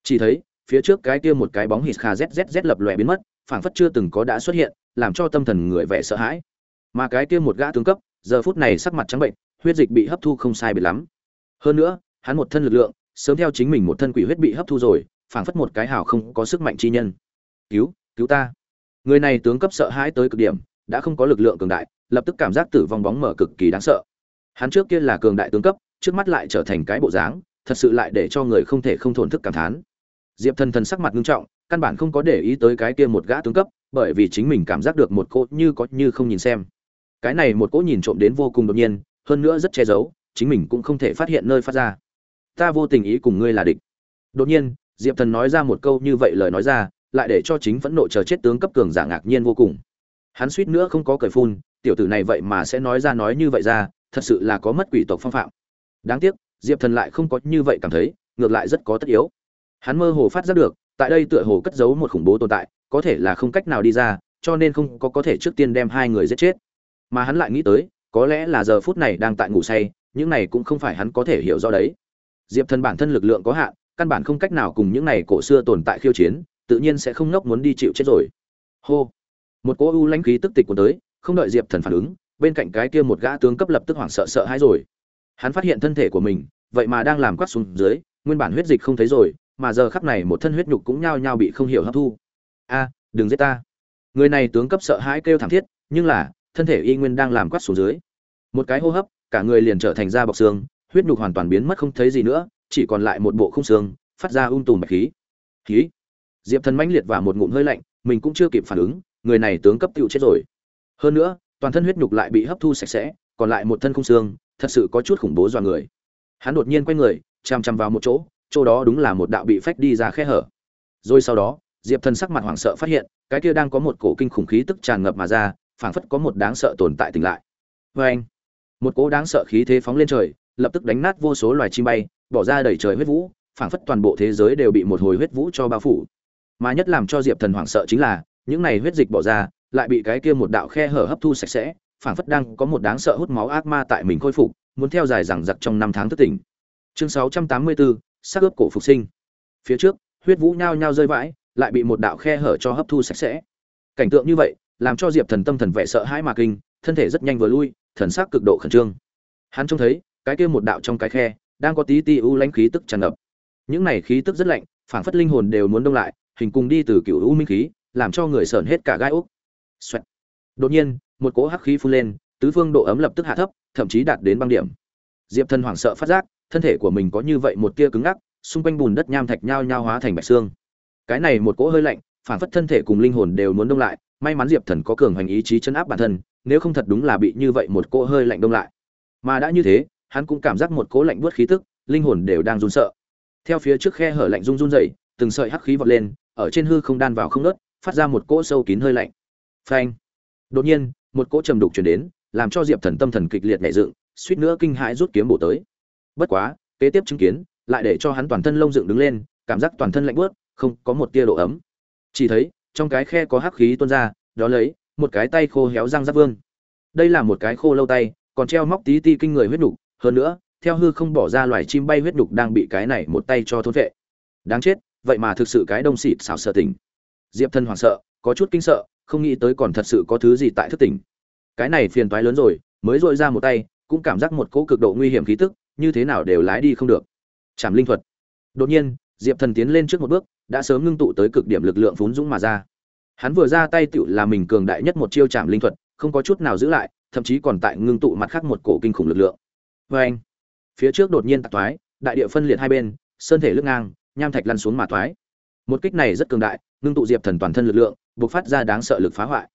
Speaker 1: Chỉ thấy, phía trước cái kia một cái bóng hít kha zzz lập lòe biến mất, phảng phất chưa từng có đã xuất hiện, làm cho tâm thần người vẻ sợ hãi. Mà cái kia một gã tướng cấp, giờ phút này sắc mặt trắng bệnh, huyết dịch bị hấp thu không sai biệt lắm. Hơn nữa, hắn một thân lực lượng, sớm theo chính mình một thân quỷ huyết bị hấp thu rồi, phảng phất một cái hào không có sức mạnh chi nhân. Cứu cứu ta. Người này tướng cấp sợ hãi tới cực điểm, đã không có lực lượng cường đại lập tức cảm giác tử vong bóng mở cực kỳ đáng sợ. Hắn trước kia là cường đại tướng cấp, trước mắt lại trở thành cái bộ dáng, thật sự lại để cho người không thể không thổn thức cảm thán. Diệp thần thần sắc mặt nghiêm trọng, căn bản không có để ý tới cái kia một gã tướng cấp, bởi vì chính mình cảm giác được một cô như có như không nhìn xem. Cái này một cỗ nhìn trộm đến vô cùng đột nhiên, hơn nữa rất che giấu, chính mình cũng không thể phát hiện nơi phát ra. Ta vô tình ý cùng ngươi là địch. Đột nhiên, diệp thần nói ra một câu như vậy lời nói ra, lại để cho chính phẫn nộ chờ chết tướng cấp cường giả ngạc nhiên vô cùng. Hắn suýt nữa không có cởi phun tiểu tử này vậy mà sẽ nói ra nói như vậy ra, thật sự là có mất quỷ tộc phong phạm. Đáng tiếc, diệp thần lại không có như vậy cảm thấy, ngược lại rất có tất yếu. Hắn mơ hồ phát giác được, tại đây tựa hồ cất giấu một khủng bố tồn tại, có thể là không cách nào đi ra, cho nên không có có thể trước tiên đem hai người giết chết. Mà hắn lại nghĩ tới, có lẽ là giờ phút này đang tại ngủ say, những này cũng không phải hắn có thể hiểu rõ đấy. Diệp thần bản thân lực lượng có hạn, căn bản không cách nào cùng những này cổ xưa tồn tại khiêu chiến, tự nhiên sẽ không nốc muốn đi chịu chết rồi. Hô. Một cỗ u lãnh khí tức tịch của tới không đợi diệp thần phản ứng, bên cạnh cái kia một gã tướng cấp lập tức hoảng sợ sợ hãi rồi. Hắn phát hiện thân thể của mình, vậy mà đang làm quát xuống dưới, nguyên bản huyết dịch không thấy rồi, mà giờ khắc này một thân huyết nhục cũng nhao nhao bị không hiểu hấp thu. A, đừng giết ta. Người này tướng cấp sợ hãi kêu thảm thiết, nhưng là, thân thể y nguyên đang làm quát xuống dưới. Một cái hô hấp, cả người liền trở thành da bọc xương, huyết nhục hoàn toàn biến mất không thấy gì nữa, chỉ còn lại một bộ khung xương, phát ra ung tùm bạch khí. Khí. Diệp thần mãnh liệt và một ngụm hơi lạnh, mình cũng chưa kịp phản ứng, người này tướng cấp tựu chết rồi hơn nữa, toàn thân huyết nhục lại bị hấp thu sạch sẽ, còn lại một thân không xương, thật sự có chút khủng bố dọa người. Hắn đột nhiên quay người, chằm chằm vào một chỗ chỗ đó đúng là một đạo bị phách đi ra khe hở. Rồi sau đó, diệp thần sắc mặt hoảng sợ phát hiện, cái kia đang có một cổ kinh khủng khí tức tràn ngập mà ra, phảng phất có một đáng sợ tồn tại tỉnh lại. Vê anh một cỗ đáng sợ khí thế phóng lên trời, lập tức đánh nát vô số loài chim bay, bỏ ra đầy trời huyết vũ, phảng phất toàn bộ thế giới đều bị một hồi huyết vũ cho bao phủ. Mà nhất làm cho diệp thần hoảng sợ chính là, những này huyết dịch bỏ ra lại bị cái kia một đạo khe hở hấp thu sạch sẽ phảng phất đang có một đáng sợ hút máu ác ma tại mình khôi phục muốn theo dài rằng giặc trong năm tháng thức tỉnh. Chương 684, xác ướp cổ phục sinh. Phía trước huyết vũ nhao nhao rơi vãi lại bị một đạo khe hở cho hấp thu sạch sẽ. Cảnh tượng như vậy làm cho diệp thần tâm thần vẻ sợ hãi mà kinh thân thể rất nhanh vừa lui thần sắc cực độ khẩn trương. Hắn trông thấy cái kia một đạo trong cái khe đang có tí ti u lãnh khí tức tràn ngập. Những này khí tức rất lạnh phảng phất linh hồn đều muốn đông lại hình cùng đi từ cựu u minh khí làm cho người sởn hết cả gai úc. Xoẹt. đột nhiên một cỗ hắc khí phun lên tứ phương độ ấm lập tức hạ thấp thậm chí đạt đến băng điểm. Diệp thần hoảng sợ phát giác thân thể của mình có như vậy một tia cứng ngắc xung quanh bùn đất nham thạch nhao nhao hóa thành bạch xương. Cái này một cỗ hơi lạnh phản phất thân thể cùng linh hồn đều muốn đông lại may mắn diệp thần có cường hành ý chí chấn áp bản thân nếu không thật đúng là bị như vậy một cỗ hơi lạnh đông lại. Mà đã như thế hắn cũng cảm giác một cỗ lạnh buốt khí tức linh hồn đều đang run sợ. Theo phía trước khe hở lạnh run run dậy từng sợi hắc khí vọt lên ở trên hư không đan vào không ngớt, phát ra một cỗ sâu kín hơi lạnh phanh. Đột nhiên, một cỗ trầm đục chuyển đến, làm cho diệp thần tâm thần kịch liệt nhảy dựng, suýt nữa kinh hãi rút kiếm bổ tới. Bất quá, kế tiếp chứng kiến, lại để cho hắn toàn thân lông dựng đứng lên, cảm giác toàn thân lạnh bớt không có một tia độ ấm. Chỉ thấy, trong cái khe có hắc khí tuôn ra, đó lấy, một cái tay khô héo răng giáp vương. Đây là một cái khô lâu tay, còn treo móc tí ti kinh người huyết đục hơn nữa, theo hư không bỏ ra loài chim bay huyết đục đang bị cái này một tay cho thôn vệ. Đáng chết, vậy mà thực sự cái đông xịt xảo sợ tỉnh diệp thân hoảng sợ, có chút kinh sợ không nghĩ tới còn thật sự có thứ gì tại thức tỉnh. Cái này phiền toái lớn rồi, mới dội ra một tay, cũng cảm giác một cỗ cực độ nguy hiểm khí tức, như thế nào đều lái đi không được. Chạm linh thuật. Đột nhiên, diệp thần tiến lên trước một bước, đã sớm ngưng tụ tới cực điểm lực lượng phún dũng mà ra. Hắn vừa ra tay tựu là mình cường đại nhất một chiêu chạm linh thuật, không có chút nào giữ lại, thậm chí còn tại ngưng tụ mặt khác một cổ kinh khủng lực lượng. Vê anh, phía trước đột nhiên tạc thoái, đại địa phân liệt hai bên, sơn thể lướt ngang, nham thạch lăn xuống mà thoái. Một kích này rất cường đại, ngưng tụ diệp thần toàn thân lực lượng buộc phát ra đáng sợ lực phá hoại.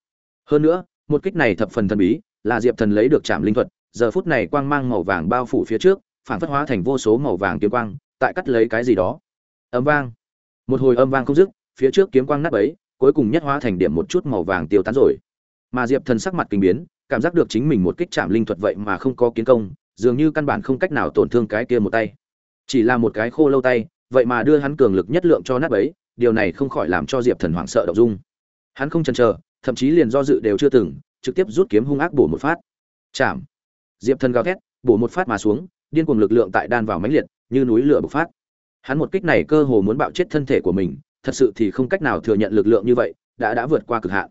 Speaker 1: Hơn nữa, một kích này thập phần thần bí, là diệp thần lấy được chạm linh thuật, giờ phút này quang mang màu vàng bao phủ phía trước, phản phất hóa thành vô số màu vàng kiếm quang, tại cắt lấy cái gì đó. Âm vang. Một hồi âm vang không dứt, phía trước kiếm quang nát ấy cuối cùng nhất hóa thành điểm một chút màu vàng tiêu tán rồi. Mà diệp thần sắc mặt kinh biến, cảm giác được chính mình một kích chạm linh thuật vậy mà không có kiến công, dường như căn bản không cách nào tổn thương cái kia một tay. Chỉ là một cái khô lâu tay, vậy mà đưa hắn cường lực nhất lượng cho nát ấy điều này không khỏi làm cho diệp thần hoảng sợ động dung hắn không chần chờ, thậm chí liền do dự đều chưa từng, trực tiếp rút kiếm hung ác bổ một phát. Chạm. Diệp thần gào thét, bổ một phát mà xuống, điên cuồng lực lượng tại đan vào mãnh liệt, như núi lửa bộc phát. Hắn một kích này cơ hồ muốn bạo chết thân thể của mình, thật sự thì không cách nào thừa nhận lực lượng như vậy, đã đã vượt qua cực hạn.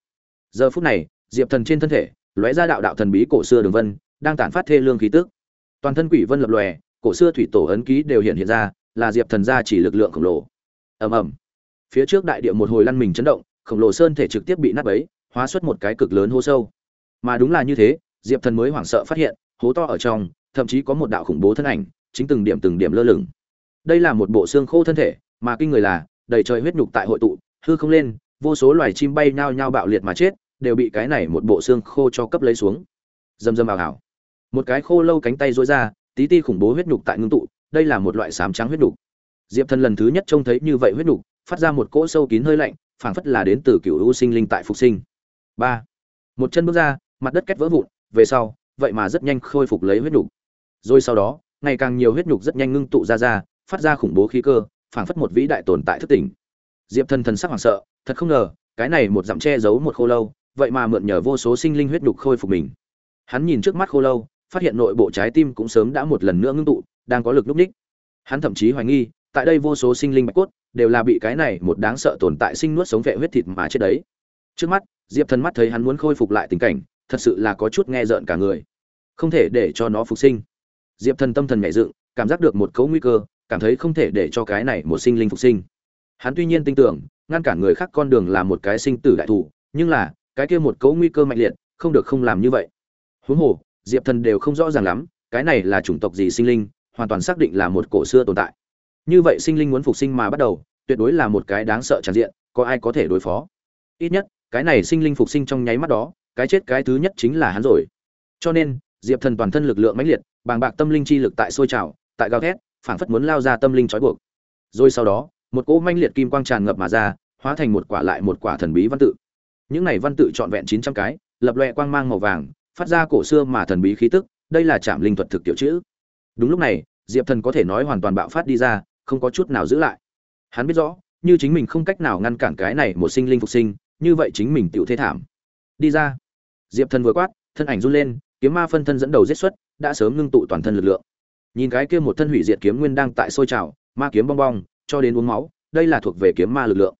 Speaker 1: Giờ phút này, diệp thần trên thân thể, lóe ra đạo đạo thần bí cổ xưa đường vân, đang tản phát thê lương khí tức. Toàn thân quỷ vân lập lòe, cổ xưa thủy tổ ấn ký đều hiện hiện ra, là diệp thần gia chỉ lực lượng khổng lồ. Ầm ầm. Phía trước đại địa một hồi lăn mình chấn động khổng lồ sơn thể trực tiếp bị nát bấy, hóa xuất một cái cực lớn hố sâu. Mà đúng là như thế, diệp thần mới hoảng sợ phát hiện, hố to ở trong, thậm chí có một đạo khủng bố thân ảnh, chính từng điểm từng điểm lơ lửng. Đây là một bộ xương khô thân thể, mà kinh người là, đầy trời huyết nhục tại hội tụ, hư không lên, vô số loài chim bay nhao nhao bạo liệt mà chết, đều bị cái này một bộ xương khô cho cấp lấy xuống. Dầm dầm ảo ảo một cái khô lâu cánh tay dối ra, tí ti khủng bố huyết nhục tại ngưng tụ, đây là một loại sám trắng huyết nhục. Diệp thần lần thứ nhất trông thấy như vậy huyết nhục, phát ra một cỗ sâu kín hơi lạnh phảng phất là đến từ cựu u sinh linh tại phục sinh. Ba. Một chân bước ra, mặt đất két vỡ vụn, về sau, vậy mà rất nhanh khôi phục lấy huyết nhục. Rồi sau đó, ngày càng nhiều huyết nhục rất nhanh ngưng tụ ra ra, phát ra khủng bố khí cơ, phảng phất một vĩ đại tồn tại thức tỉnh. Diệp thần thần sắc hoảng sợ, thật không ngờ, cái này một dặm che giấu một khô lâu, vậy mà mượn nhờ vô số sinh linh huyết nhục khôi phục mình. Hắn nhìn trước mắt khô lâu, phát hiện nội bộ trái tim cũng sớm đã một lần nữa ngưng tụ, đang có lực núp ních. Hắn thậm chí hoài nghi, tại đây vô số sinh linh bạch cốt đều là bị cái này một đáng sợ tồn tại sinh nuốt sống vệ huyết thịt mà chết đấy. Trước mắt, diệp thần mắt thấy hắn muốn khôi phục lại tình cảnh, thật sự là có chút nghe rợn cả người. Không thể để cho nó phục sinh. Diệp thần tâm thần nhẹ dựng, cảm giác được một cấu nguy cơ, cảm thấy không thể để cho cái này một sinh linh phục sinh. Hắn tuy nhiên tin tưởng, ngăn cản người khác con đường là một cái sinh tử đại thủ, nhưng là, cái kia một cấu nguy cơ mạnh liệt, không được không làm như vậy. Huống hồ, diệp thần đều không rõ ràng lắm, cái này là chủng tộc gì sinh linh, hoàn toàn xác định là một cổ xưa tồn tại như vậy sinh linh muốn phục sinh mà bắt đầu, tuyệt đối là một cái đáng sợ tràn diện, có ai có thể đối phó? Ít nhất, cái này sinh linh phục sinh trong nháy mắt đó, cái chết cái thứ nhất chính là hắn rồi. Cho nên, diệp thần toàn thân lực lượng mãnh liệt, bàng bạc tâm linh chi lực tại sôi trào, tại gào thét, phảng phất muốn lao ra tâm linh trói buộc. Rồi sau đó, một cỗ mãnh liệt kim quang tràn ngập mà ra, hóa thành một quả lại một quả thần bí văn tự. Những này văn tự trọn vẹn chín trăm cái, lập loè quang mang màu vàng, phát ra cổ xưa mà thần bí khí tức, đây là trạm linh thuật thực tiểu chữ. Đúng lúc này, diệp thần có thể nói hoàn toàn bạo phát đi ra không có chút nào giữ lại. Hắn biết rõ, như chính mình không cách nào ngăn cản cái này một sinh linh phục sinh, như vậy chính mình tựu thế thảm. Đi ra. Diệp thần vừa quát, thân ảnh run lên, kiếm ma phân thân dẫn đầu giết xuất, đã sớm ngưng tụ toàn thân lực lượng. Nhìn cái kia một thân hủy diệt kiếm nguyên đang tại sôi trào, ma kiếm bong bong, cho đến uống máu, đây là thuộc về kiếm ma lực lượng.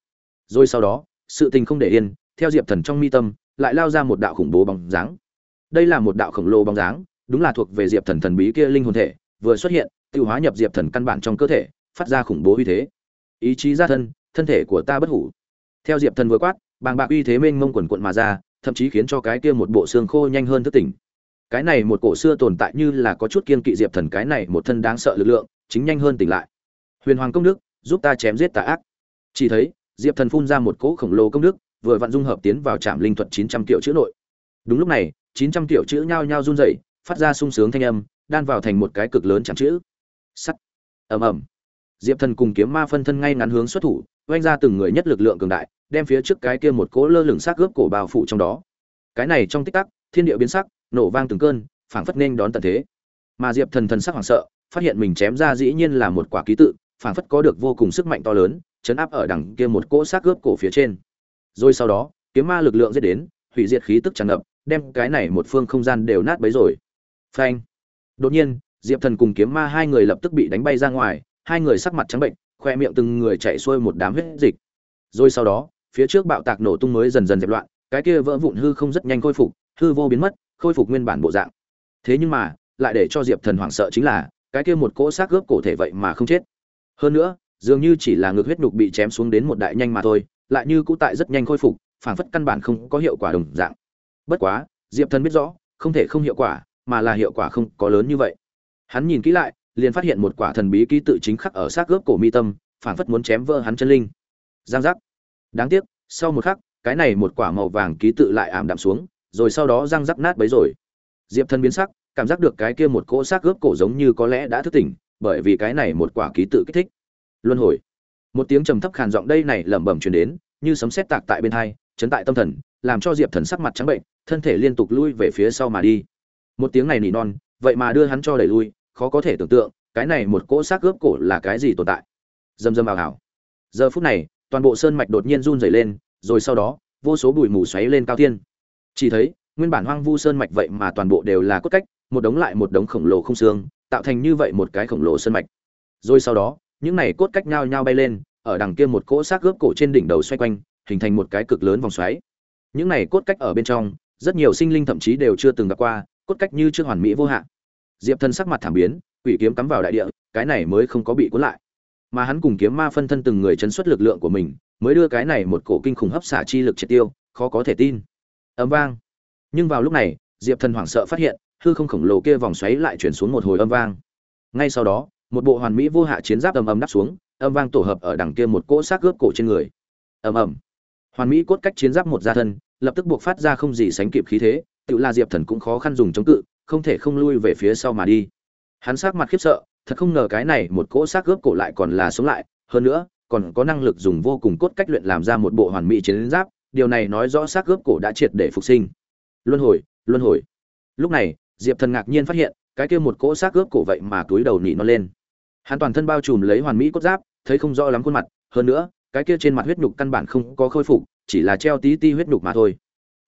Speaker 1: Rồi sau đó, sự tình không để yên, theo diệp thần trong mi tâm, lại lao ra một đạo khủng bố bóng dáng. Đây là một đạo khổng lồ bóng dáng, đúng là thuộc về diệp thần thần bí kia linh hồn thể, vừa xuất hiện, tiêu hóa nhập diệp thần căn bản trong cơ thể phát ra khủng bố uy thế. Ý chí ra thân thân thể của ta bất hủ. Theo diệp thần vừa quát, bàng bạc uy thế mênh mông quần quận mà ra, thậm chí khiến cho cái kia một bộ xương khô nhanh hơn thức tỉnh. Cái này một cổ xưa tồn tại như là có chút kiên kỵ diệp thần, cái này một thân đáng sợ lực lượng, chính nhanh hơn tỉnh lại. Huyền hoàng công đức, giúp ta chém giết tà ác. Chỉ thấy, diệp thần phun ra một cỗ khổng lồ công đức, vừa vặn dung hợp tiến vào trạm linh thuật chín trăm triệu chữ nội. Đúng lúc này, chín trăm triệu chữ nhao nhao run rẩy, phát ra sung sướng thanh âm, đan vào thành một cái cực lớn chẳng chữ. Sắt. Ầm ầm diệp thần cùng kiếm ma phân thân ngay ngắn hướng xuất thủ, oanh ra từng người nhất lực lượng cường đại, đem phía trước cái kia một cỗ lơ lửng xác gớp cổ bao phủ trong đó. Cái này trong tích tắc, thiên địa biến sắc, nổ vang từng cơn, phảng phất nên đón tận thế. Mà diệp thần thần sắc hoảng sợ, phát hiện mình chém ra dĩ nhiên là một quả ký tự, phảng phất có được vô cùng sức mạnh to lớn, chấn áp ở đằng kia một cỗ xác gớp cổ phía trên. Rồi sau đó, kiếm ma lực lượng giết đến, hủy diệt khí tức tràn ngập, đem cái này một phương không gian đều nát bấy rồi. Phanh. Đột nhiên, diệp thần cùng kiếm ma hai người lập tức bị đánh bay ra ngoài hai người sắc mặt trắng bệnh, khoe miệng từng người chạy xuôi một đám huyết dịch. Rồi sau đó, phía trước bạo tạc nổ tung mới dần dần dẹp loạn, cái kia vỡ vụn hư không rất nhanh khôi phục, hư vô biến mất, khôi phục nguyên bản bộ dạng. Thế nhưng mà, lại để cho diệp thần hoảng sợ chính là, cái kia một cỗ xác gớp cổ thể vậy mà không chết. Hơn nữa, dường như chỉ là ngược huyết nhục bị chém xuống đến một đại nhanh mà thôi, lại như cũ tại rất nhanh khôi phục, phảng phất căn bản không có hiệu quả đồng dạng. Bất quá, diệp thần biết rõ, không thể không hiệu quả, mà là hiệu quả không có lớn như vậy. Hắn nhìn kỹ lại liền phát hiện một quả thần bí ký tự chính khắc ở xác gớp cổ mi tâm, phảng phất muốn chém vỡ hắn chân linh. Giang giác. Đáng tiếc, sau một khắc, cái này một quả màu vàng ký tự lại ảm đạm xuống, rồi sau đó răng rắc nát bấy rồi. Diệp thần biến sắc, cảm giác được cái kia một cỗ xác gớp cổ giống như có lẽ đã thức tỉnh, bởi vì cái này một quả ký tự kích thích. Luân hồi. Một tiếng trầm thấp khàn giọng đây này lẩm bẩm truyền đến, như sấm sét tạc tại bên hai, chấn tại tâm thần, làm cho diệp thần sắc mặt trắng bệnh, thân thể liên tục lui về phía sau mà đi. Một tiếng này nỉ non, vậy mà đưa hắn cho đẩy lui khó có thể tưởng tượng, cái này một cỗ xác gớp cổ là cái gì tồn tại. Dầm dầm vào hảo giờ phút này, toàn bộ sơn mạch đột nhiên run rẩy lên, rồi sau đó, vô số bụi mù xoáy lên cao thiên. Chỉ thấy, nguyên bản hoang vu sơn mạch vậy mà toàn bộ đều là cốt cách, một đống lại một đống khổng lồ không xương, tạo thành như vậy một cái khổng lồ sơn mạch. Rồi sau đó, những này cốt cách nhao nhao bay lên, ở đằng kia một cỗ xác gớp cổ trên đỉnh đầu xoay quanh, hình thành một cái cực lớn vòng xoáy. Những này cốt cách ở bên trong, rất nhiều sinh linh thậm chí đều chưa từng gặp qua, cốt cách như chưa hoàn mỹ vô hạn diệp Thần sắc mặt thảm biến, quỷ kiếm cắm vào đại địa, cái này mới không có bị cuốn lại. Mà hắn cùng kiếm ma phân thân từng người chấn xuất lực lượng của mình, mới đưa cái này một cổ kinh khủng hấp xả chi lực triệt tiêu, khó có thể tin. Âm vang. Nhưng vào lúc này, diệp thần hoảng sợ phát hiện, hư không khổng lồ kia vòng xoáy lại chuyển xuống một hồi âm vang. Ngay sau đó, một bộ hoàn mỹ vô hạ chiến giáp ầm ầm đắp xuống, âm vang tổ hợp ở đằng kia một cỗ xác gớp cổ trên người. Ầm ầm. Hoàn mỹ cốt cách chiến giáp một gia thân, lập tức buộc phát ra không gì sánh kịp khí thế, tự là diệp thần cũng khó khăn dùng chống cự không thể không lui về phía sau mà đi. Hắn sắc mặt khiếp sợ, thật không ngờ cái này một cỗ xác gớp cổ lại còn là sống lại, hơn nữa, còn có năng lực dùng vô cùng cốt cách luyện làm ra một bộ hoàn mỹ chiến giáp, điều này nói rõ xác gớp cổ đã triệt để phục sinh. Luân hồi luân hồi. Lúc này, diệp thần ngạc nhiên phát hiện, cái kia một cỗ xác gớp cổ vậy mà túi đầu nỉ nó lên. Hắn toàn thân bao trùm lấy hoàn mỹ cốt giáp, thấy không rõ lắm khuôn mặt, hơn nữa, cái kia trên mặt huyết nhục căn bản không có khôi phục, chỉ là treo tí ti huyết nhục mà thôi.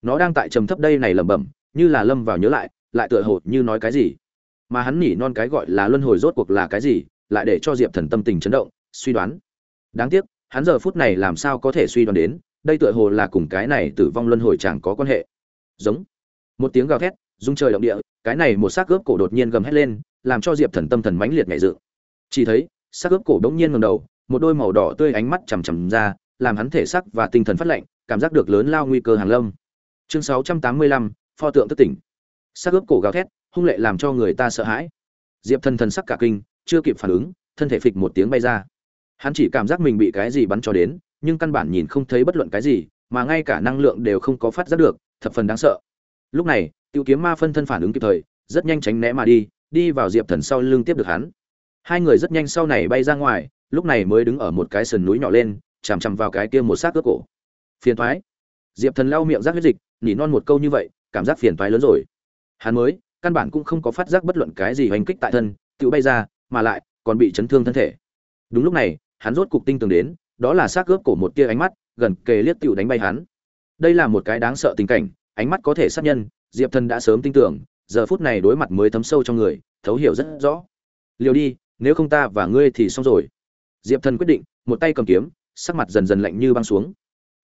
Speaker 1: Nó đang tại trầm thấp đây này lẩm bẩm, như là lâm vào nhớ lại lại tựa hồ như nói cái gì. Mà hắn nỉ non cái gọi là luân hồi rốt cuộc là cái gì, lại để cho diệp thần tâm tình chấn động, suy đoán. Đáng tiếc, hắn giờ phút này làm sao có thể suy đoán đến, đây tựa hồ là cùng cái này tử vong luân hồi chẳng có quan hệ. Giống. Một tiếng gào thét, rung trời động địa, cái này một xác ướp cổ đột nhiên gầm hét lên, làm cho diệp thần tâm thần mãnh liệt nhảy dựng. Chỉ thấy, xác ướp cổ đột nhiên ngầm đầu, một đôi màu đỏ tươi ánh mắt chằm chằm ra, làm hắn thể sắc và tinh thần phát lạnh, cảm giác được lớn lao nguy cơ hàng lâm. Chương sáu trăm tám mươi lăm, pho tượng thất tỉnh xác ướp cổ gào thét, hung lệ làm cho người ta sợ hãi. Diệp thần thần sắc cả kinh, chưa kịp phản ứng, thân thể phịch một tiếng bay ra. Hắn chỉ cảm giác mình bị cái gì bắn cho đến, nhưng căn bản nhìn không thấy bất luận cái gì, mà ngay cả năng lượng đều không có phát giác được, thập phần đáng sợ. Lúc này, tiêu kiếm ma phân thân phản ứng kịp thời, rất nhanh tránh né mà đi đi vào diệp thần sau lưng tiếp được hắn. Hai người rất nhanh sau này bay ra ngoài, lúc này mới đứng ở một cái sườn núi nhỏ lên, chằm chằm vào cái kia một xác ướp cổ. Phiền thoái diệp thần lau miệng rác huyết dịch, nỉ non một câu như vậy, cảm giác phiền thoái lớn rồi hắn mới, căn bản cũng không có phát giác bất luận cái gì hành kích tại thân, tự bay ra, mà lại còn bị chấn thương thân thể. Đúng lúc này, hắn rốt cục tinh tường đến, đó là xác cướp cổ một tia ánh mắt, gần kề liếc tựu đánh bay hắn. Đây là một cái đáng sợ tình cảnh, ánh mắt có thể sát nhân diệp thần đã sớm tin tưởng giờ phút này đối mặt mới thấm sâu trong người, thấu hiểu rất rõ. Liều đi, nếu không ta và ngươi thì xong rồi. Diệp thần quyết định, một tay cầm kiếm, sắc mặt dần dần lạnh như băng xuống.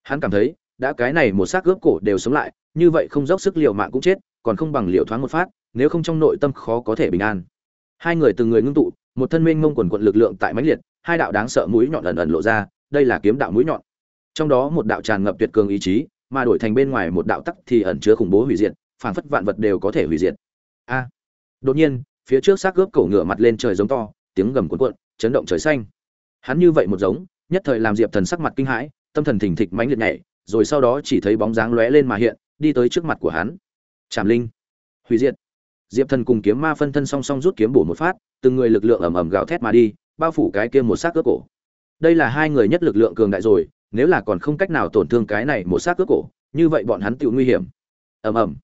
Speaker 1: Hắn cảm thấy, đã cái này một xác cướp cổ đều sống lại, như vậy không dốc sức liều mạng cũng chết còn không bằng liều thoáng một phát, nếu không trong nội tâm khó có thể bình an. Hai người từng người ngưng tụ, một thân minh mông quần quận lực lượng tại mãnh liệt, hai đạo đáng sợ mũi nhọn ẩn ẩn lộ ra, đây là kiếm đạo mũi nhọn. Trong đó một đạo tràn ngập tuyệt cường ý chí, mà đổi thành bên ngoài một đạo tắc thì ẩn chứa khủng bố hủy diệt phản phất vạn vật đều có thể hủy diệt. A! Đột nhiên, phía trước xác cướp cổ ngựa mặt lên trời giống to, tiếng gầm cuộn cuộn, chấn động trời xanh. Hắn như vậy một giống, nhất thời làm diệp thần sắc mặt kinh hãi, tâm thần thình thịch mãnh liệt nhảy, rồi sau đó chỉ thấy bóng dáng lóe lên mà hiện, đi tới trước mặt của hắn trảm linh, hủy diệt. Diệp thần cùng kiếm ma phân thân song song rút kiếm bổ một phát, từng người lực lượng ầm ầm gào thét mà đi, bao phủ cái kia một xác cướp cổ. Đây là hai người nhất lực lượng cường đại rồi, nếu là còn không cách nào tổn thương cái này một xác cướp cổ, như vậy bọn hắn tự nguy hiểm. Ầm ầm.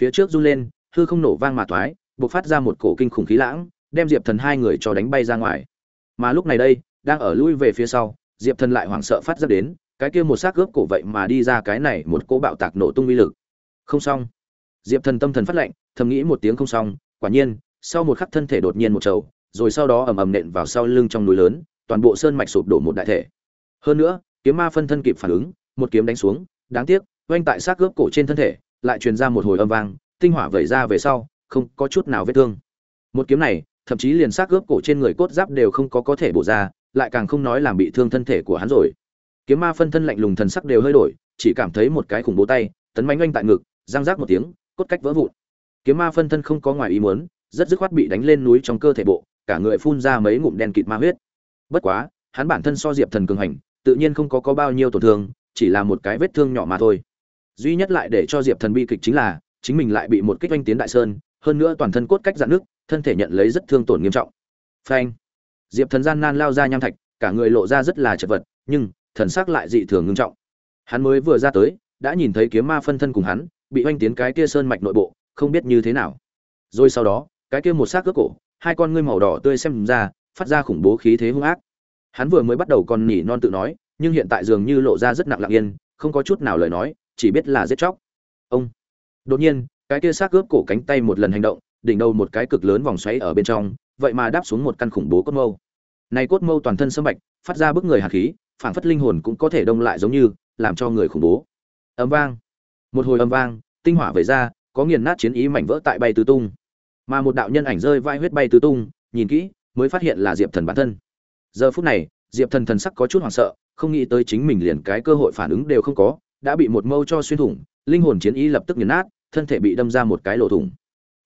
Speaker 1: Phía trước run lên, hư không nổ vang mà thoái, bộc phát ra một cổ kinh khủng khí lãng, đem diệp thần hai người cho đánh bay ra ngoài. Mà lúc này đây, đang ở lui về phía sau, diệp thần lại hoảng sợ phát ra đến, cái kia một xác cướp cổ vậy mà đi ra cái này một cỗ bạo tạc nổ tung uy lực. Không xong diệp thần tâm thần phát lệnh thầm nghĩ một tiếng không xong, quả nhiên, sau một khắc thân thể đột nhiên một trầu, rồi sau đó ầm ầm nện vào sau lưng trong núi lớn, toàn bộ sơn mạch sụp đổ một đại thể. Hơn nữa, kiếm ma phân thân kịp phản ứng, một kiếm đánh xuống, đáng tiếc, oanh tại xác cướp cổ trên thân thể, lại truyền ra một hồi âm vang, tinh hỏa vẩy ra về sau, không có chút nào vết thương. Một kiếm này, thậm chí liền xác cướp cổ trên người cốt giáp đều không có có thể bổ ra, lại càng không nói làm bị thương thân thể của hắn rồi. Kiếm ma phân thân lạnh lùng thần sắc đều hơi đổi, chỉ cảm thấy một cái khủng bố tay, tấn mánh oanh tại ngực, răng rác một tiếng cốt cách vỡ vụn. Kiếm ma phân thân không có ngoài ý muốn, rất dứt khoát bị đánh lên núi trong cơ thể bộ, cả người phun ra mấy ngụm đen kịt ma huyết. Bất quá, hắn bản thân so diệp thần cường hành, tự nhiên không có có bao nhiêu tổn thương, chỉ là một cái vết thương nhỏ mà thôi. Duy nhất lại để cho diệp thần bi kịch chính là, chính mình lại bị một kích oanh tiến đại sơn, hơn nữa toàn thân cốt cách dạn nước thân thể nhận lấy rất thương tổn nghiêm trọng. Phanh! Diệp thần gian nan lao ra nham thạch, cả người lộ ra rất là chật vật, nhưng, thần sắc lại dị thường ngưng trọng. Hắn mới vừa ra tới, đã nhìn thấy kiếm ma phân thân cùng hắn bị oanh tiến cái kia sơn mạch nội bộ, không biết như thế nào. Rồi sau đó, cái kia một xác cướp cổ, hai con ngươi màu đỏ tươi xem ra, phát ra khủng bố khí thế hung ác. Hắn vừa mới bắt đầu còn nỉ non tự nói, nhưng hiện tại dường như lộ ra rất nặng lặng yên, không có chút nào lời nói, chỉ biết là giết chóc. Ông. Đột nhiên, cái kia xác cướp cổ cánh tay một lần hành động, đỉnh đầu một cái cực lớn vòng xoáy ở bên trong, vậy mà đáp xuống một căn khủng bố cốt mâu. Này cốt mâu toàn thân sâm bạch, phát ra bức người hạt khí, phảng phất linh hồn cũng có thể đông lại giống như, làm cho người khủng bố. Ấm vang một hồi âm vang, tinh hỏa vẩy ra, có nghiền nát chiến ý mảnh vỡ tại bay tứ tung. Mà một đạo nhân ảnh rơi vai huyết bay tứ tung, nhìn kỹ, mới phát hiện là diệp thần bản thân. Giờ phút này, diệp thần thần sắc có chút hoảng sợ, không nghĩ tới chính mình liền cái cơ hội phản ứng đều không có, đã bị một mâu cho xuyên thủng, linh hồn chiến ý lập tức nghiền nát, thân thể bị đâm ra một cái lỗ thủng.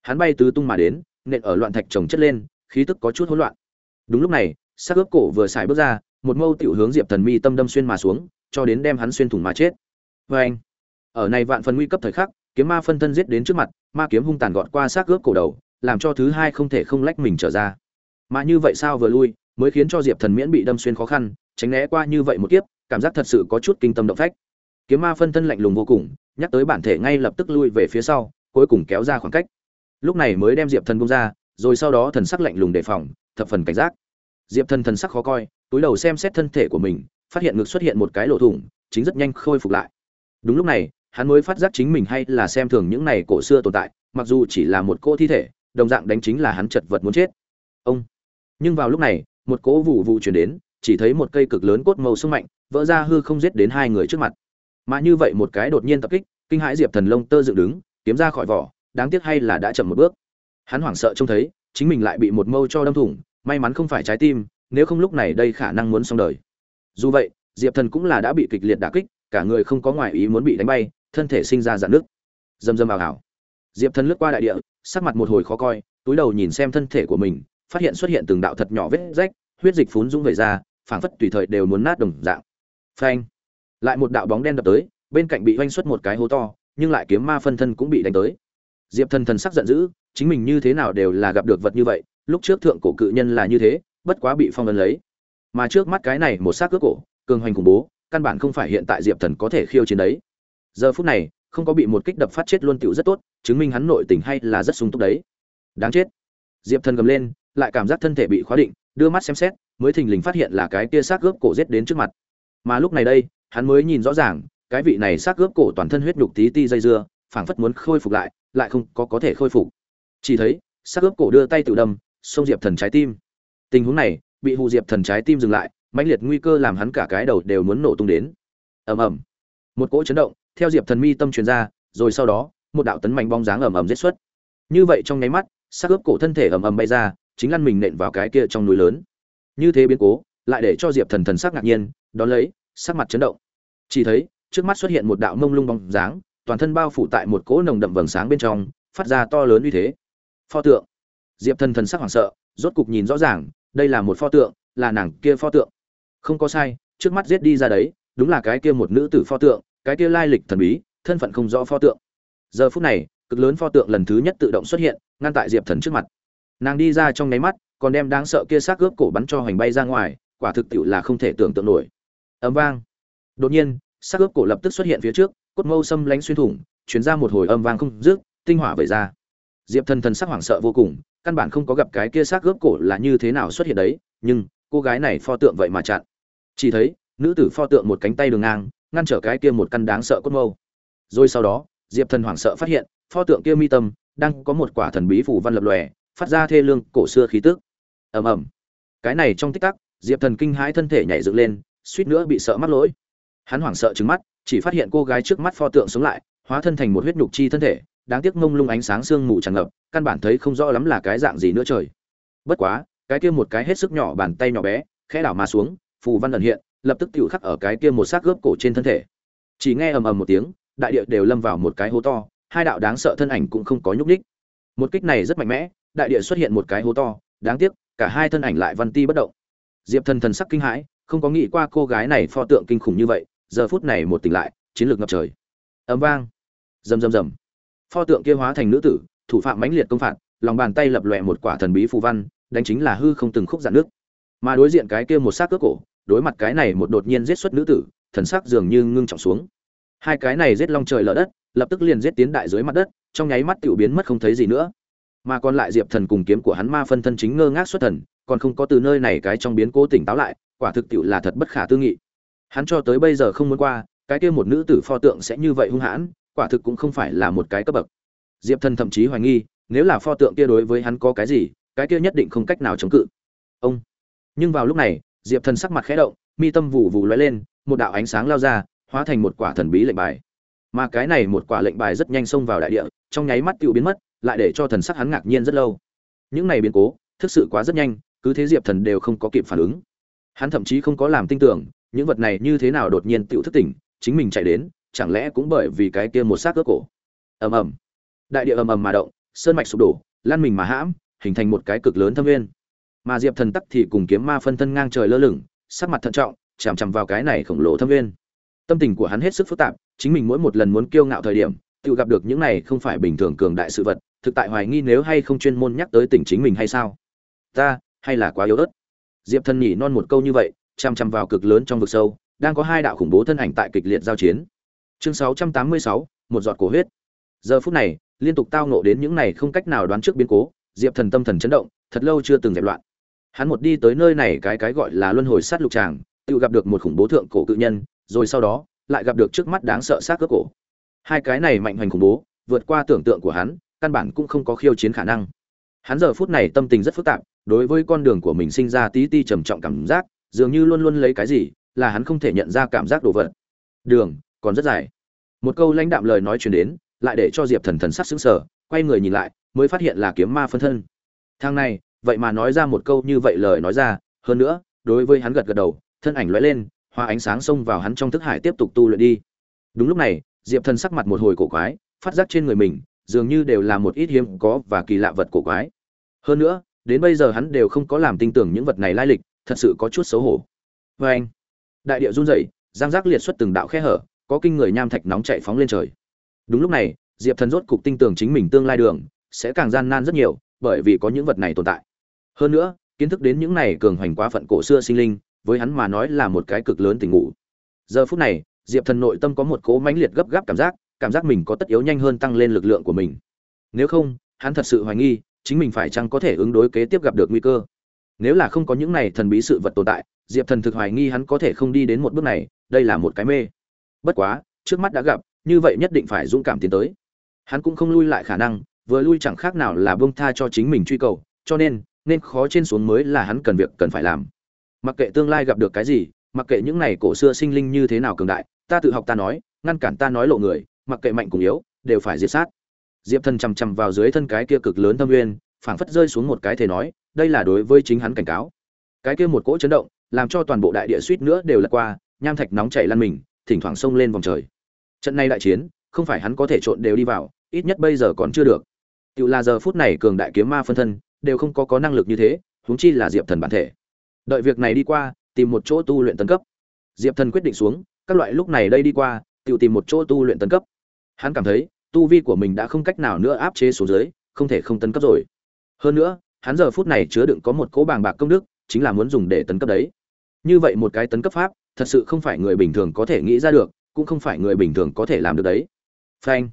Speaker 1: Hắn bay tứ tung mà đến, nện ở loạn thạch chồng chất lên, khí tức có chút hỗn loạn. Đúng lúc này, sắc ướp cổ vừa xài bước ra, một mâu tiểu hướng diệp thần mi tâm đâm xuyên mà xuống, cho đến đem hắn xuyên thủng mà chết. Vê anh ở này vạn phần nguy cấp thời khắc, kiếm ma phân thân giết đến trước mặt, ma kiếm hung tàn gọn qua xác ướp cổ đầu, làm cho thứ hai không thể không lách mình trở ra. Mà như vậy sao vừa lui, mới khiến cho diệp thần miễn bị đâm xuyên khó khăn, tránh né qua như vậy một kiếp, cảm giác thật sự có chút kinh tâm động phách. Kiếm ma phân thân lạnh lùng vô cùng, nhắc tới bản thể ngay lập tức lui về phía sau, cuối cùng kéo ra khoảng cách. Lúc này mới đem diệp thần bung ra, rồi sau đó thần sắc lạnh lùng đề phòng, thập phần cảnh giác. Diệp thần thần sắc khó coi, túi đầu xem xét thân thể của mình, phát hiện ngực xuất hiện một cái lỗ thủng, chính rất nhanh khôi phục lại. Đúng lúc này hắn mới phát giác chính mình hay là xem thường những này cổ xưa tồn tại, mặc dù chỉ là một cô thi thể, đồng dạng đánh chính là hắn chật vật muốn chết. Ông. Nhưng vào lúc này, một cỗ vụ vụ chuyển đến, chỉ thấy một cây cực lớn cốt màu sung mạnh, vỡ ra hư không giết đến hai người trước mặt. Mà như vậy một cái đột nhiên tập kích, kinh hãi diệp thần lông tơ dựng đứng, kiếm ra khỏi vỏ, đáng tiếc hay là đã chậm một bước. Hắn hoảng sợ trông thấy, chính mình lại bị một mâu cho đâm thủng, may mắn không phải trái tim, nếu không lúc này đây khả năng muốn xong đời. Dù vậy, diệp thần cũng là đã bị kịch liệt đả kích, cả người không có ngoại ý muốn bị đánh bay thân thể sinh ra dạn nước. Dầm dầm ảo ảo diệp thần lướt qua đại địa, sắc mặt một hồi khó coi, túi đầu nhìn xem thân thể của mình, phát hiện xuất hiện từng đạo thật nhỏ vết rách, huyết dịch phún dũng về ra, phảng phất tùy thời đều muốn nát đồng dạng. Phanh. Lại một đạo bóng đen đập tới, bên cạnh bị oanh xuất một cái hố to, nhưng lại kiếm ma phân thân cũng bị đánh tới. Diệp thần thần sắc giận dữ, chính mình như thế nào đều là gặp được vật như vậy, lúc trước thượng cổ cự nhân là như thế, bất quá bị phong ấn lấy. Mà trước mắt cái này một xác cước cổ, cường hoành khủng bố, căn bản không phải hiện tại diệp thần có thể khiêu chiến đấy giờ phút này, không có bị một kích đập phát chết luôn tựu rất tốt, chứng minh hắn nội tình hay là rất sung túc đấy. Đáng chết. Diệp thần gầm lên, lại cảm giác thân thể bị khóa định, đưa mắt xem xét, mới thình lình phát hiện là cái kia xác gớp cổ giết đến trước mặt. Mà lúc này đây, hắn mới nhìn rõ ràng, cái vị này xác gớp cổ toàn thân huyết nhục tí ti dây dưa, phảng phất muốn khôi phục lại lại không có có thể khôi phục. Chỉ thấy, xác gớp cổ đưa tay tự đâm, xông diệp thần trái tim. Tình huống này, bị hù diệp thần trái tim dừng lại, mãnh liệt nguy cơ làm hắn cả cái đầu đều muốn nổ tung đến. Ầm ầm. Một cỗ chấn động theo diệp thần mi tâm truyền ra, rồi sau đó, một đạo tấn mạnh bóng dáng ầm ầm giết xuất. Như vậy trong nháy mắt, xác ướp cổ thân thể ầm ầm bay ra, chính lăn mình nện vào cái kia trong núi lớn. Như thế biến cố, lại để cho diệp thần thần sắc ngạc nhiên, đón lấy, sắc mặt chấn động. Chỉ thấy, trước mắt xuất hiện một đạo mông lung bóng dáng, toàn thân bao phủ tại một cỗ nồng đậm vầng sáng bên trong, phát ra to lớn uy thế. Pho tượng. Diệp thần thần sắc hoảng sợ, rốt cục nhìn rõ ràng, đây là một pho tượng, là nàng kia pho tượng. Không có sai, trước mắt giết đi ra đấy, đúng là cái kia một nữ tử pho tượng cái kia lai lịch thần bí, thân phận không rõ pho tượng. Giờ phút này, cực lớn pho tượng lần thứ nhất tự động xuất hiện, ngăn tại diệp thần trước mặt. Nàng đi ra trong nháy mắt, còn đem đáng sợ kia xác cướp cổ bắn cho hoành bay ra ngoài, quả thực tiệu là không thể tưởng tượng nổi. Ấm vang. Đột nhiên, xác cướp cổ lập tức xuất hiện phía trước, cốt mâu xâm lánh xuyên thủng chuyển ra một hồi âm vang không rước tinh hỏa vẩy ra. Diệp thần thần sắc hoảng sợ vô cùng, căn bản không có gặp cái kia xác cướp cổ là như thế nào xuất hiện đấy, nhưng cô gái này pho tượng vậy mà chặn. Chỉ thấy, nữ tử pho tượng một cánh tay đường ngang ngăn trở cái kia một căn đáng sợ cốt mâu. Rồi sau đó, diệp thần hoảng sợ phát hiện, pho tượng kia mi tâm, đang có một quả thần bí phủ văn lập lòe, phát ra thê lương cổ xưa khí tức. Ầm ầm. Cái này trong tích tắc, diệp thần kinh hãi thân thể nhảy dựng lên, suýt nữa bị sợ mắc lỗi. Hắn hoảng sợ trứng mắt, chỉ phát hiện cô gái trước mắt pho tượng sống lại, hóa thân thành một huyết nhục chi thân thể, đáng tiếc mông lung ánh sáng sương mù tràn ngập, căn bản thấy không rõ lắm là cái dạng gì nữa trời. Bất quá, cái kia một cái hết sức nhỏ bàn tay nhỏ bé, khẽ đảo mà xuống, phù văn ẩn hiện lập tức tiểu khắc ở cái kia một xác gớp cổ trên thân thể. Chỉ nghe ầm ầm một tiếng, đại địa đều lâm vào một cái hố to, hai đạo đáng sợ thân ảnh cũng không có nhúc nhích. Một kích này rất mạnh mẽ, đại địa xuất hiện một cái hố to, đáng tiếc, cả hai thân ảnh lại văn ti bất động. Diệp thần thần sắc kinh hãi, không có nghĩ qua cô gái này pho tượng kinh khủng như vậy, giờ phút này một tỉnh lại, chiến lược ngập trời. Ầm vang. Rầm rầm rầm. Pho tượng kia hóa thành nữ tử, thủ phạm mãnh liệt công phạt, lòng bàn tay lập lòe một quả thần bí phù văn, đánh chính là hư không từng khúc giạn nước. Mà đối diện cái kia một xác cước cổ đối mặt cái này một đột nhiên giết xuất nữ tử, thần sắc dường như ngưng trọng xuống. Hai cái này giết long trời lở đất, lập tức liền giết tiến đại dưới mặt đất, trong nháy mắt tiểu biến mất không thấy gì nữa. Mà còn lại diệp thần cùng kiếm của hắn ma phân thân chính ngơ ngác xuất thần, còn không có từ nơi này cái trong biến cố tỉnh táo lại, quả thực tiểu là thật bất khả tư nghị. Hắn cho tới bây giờ không muốn qua, cái kia một nữ tử pho tượng sẽ như vậy hung hãn, quả thực cũng không phải là một cái cấp bậc. Diệp thần thậm chí hoài nghi, nếu là pho tượng kia đối với hắn có cái gì, cái kia nhất định không cách nào chống cự. Ông. Nhưng vào lúc này diệp thần sắc mặt khẽ động, mi tâm vụ vụ lóe lên, một đạo ánh sáng lao ra, hóa thành một quả thần bí lệnh bài. Mà cái này một quả lệnh bài rất nhanh xông vào đại địa, trong nháy mắt tự biến mất, lại để cho thần sắc hắn ngạc nhiên rất lâu. Những này biến cố, thực sự quá rất nhanh, cứ thế diệp thần đều không có kịp phản ứng. Hắn thậm chí không có làm tin tưởng, những vật này như thế nào đột nhiên tự thức tỉnh, chính mình chạy đến, chẳng lẽ cũng bởi vì cái kia một xác ướp cổ. Ầm ầm. Đại địa ầm ầm mà động, sơn mạch sụp đổ, lan mình mà hãm, hình thành một cái cực lớn thâm nguyên mà diệp thần tắc thì cùng kiếm ma phân thân ngang trời lơ lửng sắc mặt thận trọng chằm chằm vào cái này khổng lồ thâm viên. Tâm tình của hắn hết sức phức tạp chính mình mỗi một lần muốn kiêu ngạo thời điểm tự gặp được những này không phải bình thường cường đại sự vật thực tại hoài nghi nếu hay không chuyên môn nhắc tới tỉnh chính mình hay sao? Ta hay là quá yếu ớt? Diệp thần nhỉ non một câu như vậy chằm chằm vào cực lớn trong vực sâu đang có hai đạo khủng bố thân ảnh tại kịch liệt giao chiến. Chương 686, một giọt cổ huyết. Giờ phút này liên tục tao nộ đến những này không cách nào đoán trước biến cố diệp thần tâm thần chấn động thật lâu chưa từng dẹp loạn hắn một đi tới nơi này cái cái gọi là luân hồi sát lục tràng, tự gặp được một khủng bố thượng cổ cự nhân, rồi sau đó, lại gặp được trước mắt đáng sợ sát cướp cổ. Hai cái này mạnh hoành khủng bố, vượt qua tưởng tượng của hắn, căn bản cũng không có khiêu chiến khả năng. Hắn giờ phút này tâm tình rất phức tạp, đối với con đường của mình sinh ra tí ti trầm trọng cảm giác, dường như luôn luôn lấy cái gì, là hắn không thể nhận ra cảm giác đồ vật. Đường, còn rất dài. Một câu lãnh đạm lời nói truyền đến, lại để cho diệp thần thần sắc sững sờ, quay người nhìn lại, mới phát hiện là kiếm ma phân thân. Thang này vậy mà nói ra một câu như vậy lời nói ra, hơn nữa, đối với hắn gật gật đầu, thân ảnh lóe lên, hoa ánh sáng xông vào hắn trong thức hải tiếp tục tu luyện đi. Đúng lúc này, diệp thần sắc mặt một hồi cổ quái, phát giác trên người mình, dường như đều là một ít hiếm có và kỳ lạ vật cổ quái. Hơn nữa, đến bây giờ hắn đều không có làm tin tưởng những vật này lai lịch, thật sự có chút xấu hổ. Vê anh, đại địa run rẩy, giang giác liệt xuất từng đạo khe hở, có kinh người nham thạch nóng chạy phóng lên trời. Đúng lúc này, diệp thần rốt cục tin tưởng chính mình tương lai đường, sẽ càng gian nan rất nhiều, bởi vì có những vật này tồn tại hơn nữa, kiến thức đến những này cường hoành quá phận cổ xưa sinh linh, với hắn mà nói là một cái cực lớn tình ngủ. Giờ phút này, diệp thần nội tâm có một cố mãnh liệt gấp gáp cảm giác cảm giác mình có tất yếu nhanh hơn tăng lên lực lượng của mình. Nếu không, hắn thật sự hoài nghi, chính mình phải chăng có thể ứng đối kế tiếp gặp được nguy cơ. Nếu là không có những này thần bí sự vật tồn tại, diệp thần thực hoài nghi hắn có thể không đi đến một bước này, đây là một cái mê. Bất quá, trước mắt đã gặp, như vậy nhất định phải dũng cảm tiến tới. Hắn cũng không lui lại khả năng, vừa lui chẳng khác nào là bông tha cho chính mình truy cầu, cho nên nên khó trên xuống mới là hắn cần việc cần phải làm. Mặc kệ tương lai gặp được cái gì mặc kệ những này cổ xưa sinh linh như thế nào cường đại ta tự học ta nói ngăn cản ta nói lộ người mặc kệ mạnh cùng yếu đều phải diệt sát. Diệp thần chằm chằm vào dưới thân cái kia cực lớn tâm nguyên, phảng phất rơi xuống một cái thể nói đây là đối với chính hắn cảnh cáo. Cái kia một cỗ chấn động làm cho toàn bộ đại địa suýt nữa đều lật qua nham thạch nóng chảy lăn mình thỉnh thoảng xông lên vòng trời. Trận này đại chiến không phải hắn có thể trộn đều đi vào ít nhất bây giờ còn chưa được. Tự là giờ phút này cường đại kiếm ma phân thân đều không có có năng lực như thế, huống chi là diệp thần bản thể. Đợi việc này đi qua, tìm một chỗ tu luyện tấn cấp. Diệp thần quyết định xuống, các loại lúc này đây đi qua, tự tìm một chỗ tu luyện tấn cấp. Hắn cảm thấy, tu vi của mình đã không cách nào nữa áp chế xuống dưới, không thể không tấn cấp rồi. Hơn nữa, hắn giờ phút này chứa đựng có một cỗ bàng bạc công đức, chính là muốn dùng để tấn cấp đấy. Như vậy một cái tấn cấp pháp, thật sự không phải người bình thường có thể nghĩ ra được, cũng không phải người bình thường có thể làm được đấy. Phanh.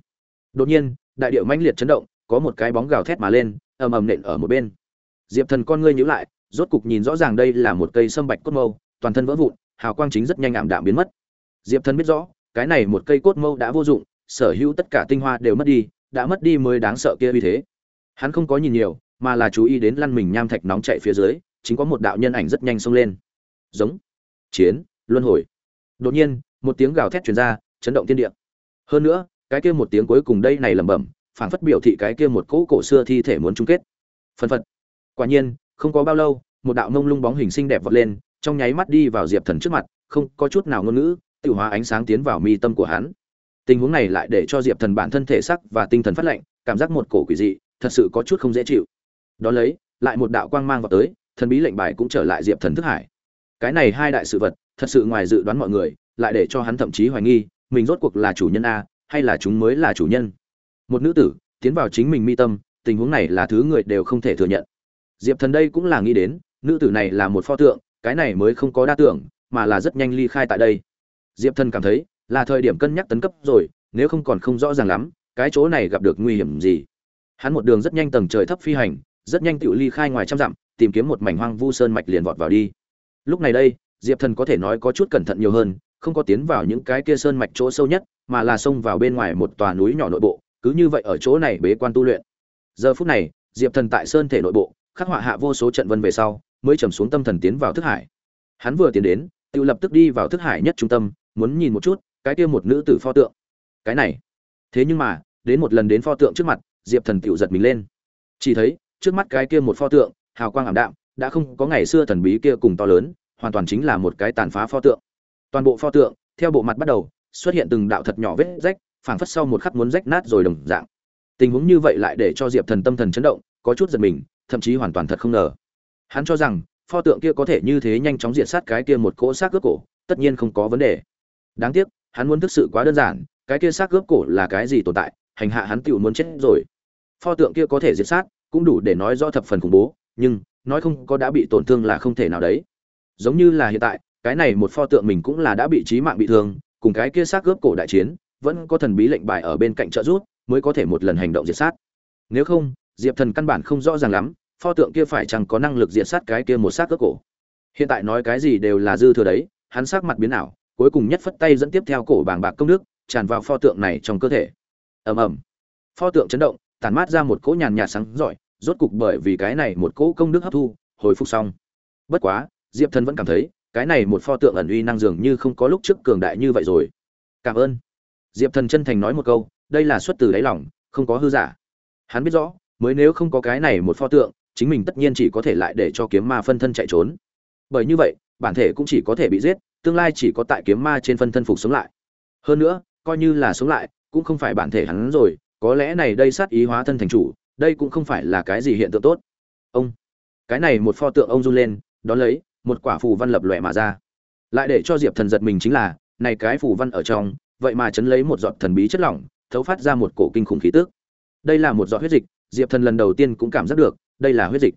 Speaker 1: Đột nhiên, đại điệu mãnh liệt chấn động, có một cái bóng gào thét mà lên ầm ầm nện ở một bên. Diệp thần con ngươi nhíu lại, rốt cục nhìn rõ ràng đây là một cây sâm bạch cốt mâu, toàn thân vỡ vụn, hào quang chính rất nhanh ảm đạm biến mất. Diệp thần biết rõ, cái này một cây cốt mâu đã vô dụng, sở hữu tất cả tinh hoa đều mất đi, đã mất đi mới đáng sợ kia vì thế. Hắn không có nhìn nhiều, mà là chú ý đến lăn mình nham thạch nóng chạy phía dưới, chính có một đạo nhân ảnh rất nhanh xông lên. Giống. Chiến. Luân hồi. Đột nhiên, một tiếng gào thét truyền ra, chấn động thiên địa. Hơn nữa, cái kia một tiếng cuối cùng đây này lẩm bẩm Phản phất biểu thị cái kia một cỗ cổ xưa thi thể muốn chung kết. Phân phật. Quả nhiên, không có bao lâu, một đạo mông lung bóng hình xinh đẹp vọt lên, trong nháy mắt đi vào diệp thần trước mặt, không có chút nào ngôn ngữ tự hóa ánh sáng tiến vào mi tâm của hắn. Tình huống này lại để cho diệp thần bản thân thể sắc và tinh thần phát lệnh cảm giác một cổ quỷ dị, thật sự có chút không dễ chịu. Đó lấy, lại một đạo quang mang vào tới, thần bí lệnh bài cũng trở lại diệp thần thức hải. Cái này hai đại sự vật, thật sự ngoài dự đoán mọi người, lại để cho hắn thậm chí hoài nghi, mình rốt cuộc là chủ nhân a, hay là chúng mới là chủ nhân? Một nữ tử, tiến vào chính mình mi tâm, tình huống này là thứ người đều không thể thừa nhận. Diệp thần đây cũng là nghĩ đến, nữ tử này là một pho tượng, cái này mới không có đa tưởng, mà là rất nhanh ly khai tại đây. Diệp thần cảm thấy, là thời điểm cân nhắc tấn cấp rồi, nếu không còn không rõ ràng lắm, cái chỗ này gặp được nguy hiểm gì. Hắn một đường rất nhanh tầng trời thấp phi hành, rất nhanh tự ly khai ngoài trăm dặm, tìm kiếm một mảnh hoang vu sơn mạch liền vọt vào đi. Lúc này đây, diệp thần có thể nói có chút cẩn thận nhiều hơn, không có tiến vào những cái kia sơn mạch chỗ sâu nhất, mà là xông vào bên ngoài một tòa núi nhỏ nội bộ cứ như vậy ở chỗ này bế quan tu luyện. Giờ phút này, diệp thần tại sơn thể nội bộ, khắc họa hạ vô số trận vân về sau, mới trầm xuống tâm thần tiến vào thức hải. Hắn vừa tiến đến, tự lập tức đi vào thức hải nhất trung tâm, muốn nhìn một chút cái kia một nữ tử pho tượng. Cái này. Thế nhưng mà, đến một lần đến pho tượng trước mặt, diệp thần tự giật mình lên. Chỉ thấy, trước mắt cái kia một pho tượng, hào quang ảm đạm, đã không có ngày xưa thần bí kia cùng to lớn, hoàn toàn chính là một cái tàn phá pho tượng. Toàn bộ pho tượng, theo bộ mặt bắt đầu, xuất hiện từng đạo thật nhỏ vết rách phảng phất sau một khắc muốn rách nát rồi đồng dạng. Tình huống như vậy lại để cho diệp thần tâm thần chấn động, có chút giật mình, thậm chí hoàn toàn thật không ngờ. Hắn cho rằng, pho tượng kia có thể như thế nhanh chóng diệt sát cái kia một cỗ xác cướp cổ, tất nhiên không có vấn đề. Đáng tiếc, hắn muốn thực sự quá đơn giản, cái kia xác cướp cổ là cái gì tồn tại, hành hạ hắn tựu muốn chết rồi. Pho tượng kia có thể diệt sát, cũng đủ để nói rõ thập phần khủng bố, nhưng, nói không có đã bị tổn thương là không thể nào đấy. Giống như là hiện tại, cái này một pho tượng mình cũng là đã bị trí mạng bị thương, cùng cái kia xác cướp cổ đại chiến vẫn có thần bí lệnh bài ở bên cạnh trợ giúp, mới có thể một lần hành động diệt sát. Nếu không, diệp thần căn bản không rõ ràng lắm, pho tượng kia phải chẳng có năng lực diệt sát cái kia một xác gớp cổ. Hiện tại nói cái gì đều là dư thừa đấy, hắn sắc mặt biến ảo, cuối cùng nhất phất tay dẫn tiếp theo cổ bàng bạc công đức, tràn vào pho tượng này trong cơ thể. Ầm ầm. Pho tượng chấn động tàn mát ra một cỗ nhàn nhạt sáng giỏi, rốt cục bởi vì cái này một cỗ công đức hấp thu, hồi phục xong. Bất quá, diệp thần vẫn cảm thấy, cái này một pho tượng ẩn uy năng dường như không có lúc trước cường đại như vậy rồi. Cảm ơn diệp thần chân thành nói một câu, đây là xuất từ đáy lòng, không có hư giả. Hắn biết rõ, mới nếu không có cái này một pho tượng, chính mình tất nhiên chỉ có thể lại để cho kiếm ma phân thân chạy trốn. Bởi như vậy, bản thể cũng chỉ có thể bị giết, tương lai chỉ có tại kiếm ma trên phân thân phục sống lại. Hơn nữa, coi như là sống lại, cũng không phải bản thể hắn rồi, có lẽ này đây sát ý hóa thân thành chủ, đây cũng không phải là cái gì hiện tượng tốt. Ông, cái này một pho tượng ông run lên, đón lấy, một quả phù văn lập lòe mà ra. Lại để cho diệp thần giật mình chính là, này cái phù văn ở trong vậy mà chấn lấy một giọt thần bí chất lỏng, thấu phát ra một cổ kinh khủng khí tức. Đây là một giọt huyết dịch, diệp thần lần đầu tiên cũng cảm giác được, đây là huyết dịch.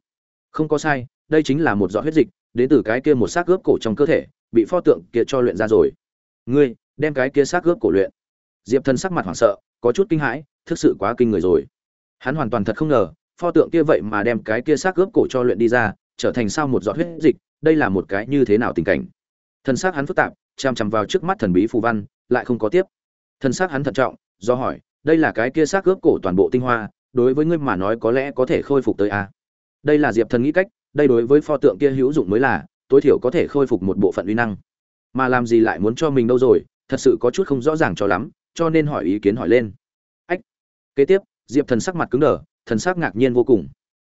Speaker 1: Không có sai, đây chính là một giọt huyết dịch, đến từ cái kia một xác gớp cổ trong cơ thể, bị pho tượng kia cho luyện ra rồi. Ngươi, đem cái kia xác gớp cổ luyện. Diệp thần sắc mặt hoảng sợ, có chút kinh hãi, thực sự quá kinh người rồi. Hắn hoàn toàn thật không ngờ, pho tượng kia vậy mà đem cái kia xác gớp cổ cho luyện đi ra, trở thành sao một giọt huyết dịch, đây là một cái như thế nào tình cảnh? Thân xác hắn phức tạp chằm chằm vào trước mắt thần bí phù văn lại không có tiếp. Thân xác hắn thận trọng do hỏi đây là cái kia xác cướp cổ toàn bộ tinh hoa đối với ngươi mà nói có lẽ có thể khôi phục tới a đây là diệp thần nghĩ cách đây đối với pho tượng kia hữu dụng mới là tối thiểu có thể khôi phục một bộ phận uy năng. Mà làm gì lại muốn cho mình đâu rồi thật sự có chút không rõ ràng cho lắm cho nên hỏi ý kiến hỏi lên. Ách! Kế tiếp diệp thần sắc mặt cứng đờ thần sắc ngạc nhiên vô cùng.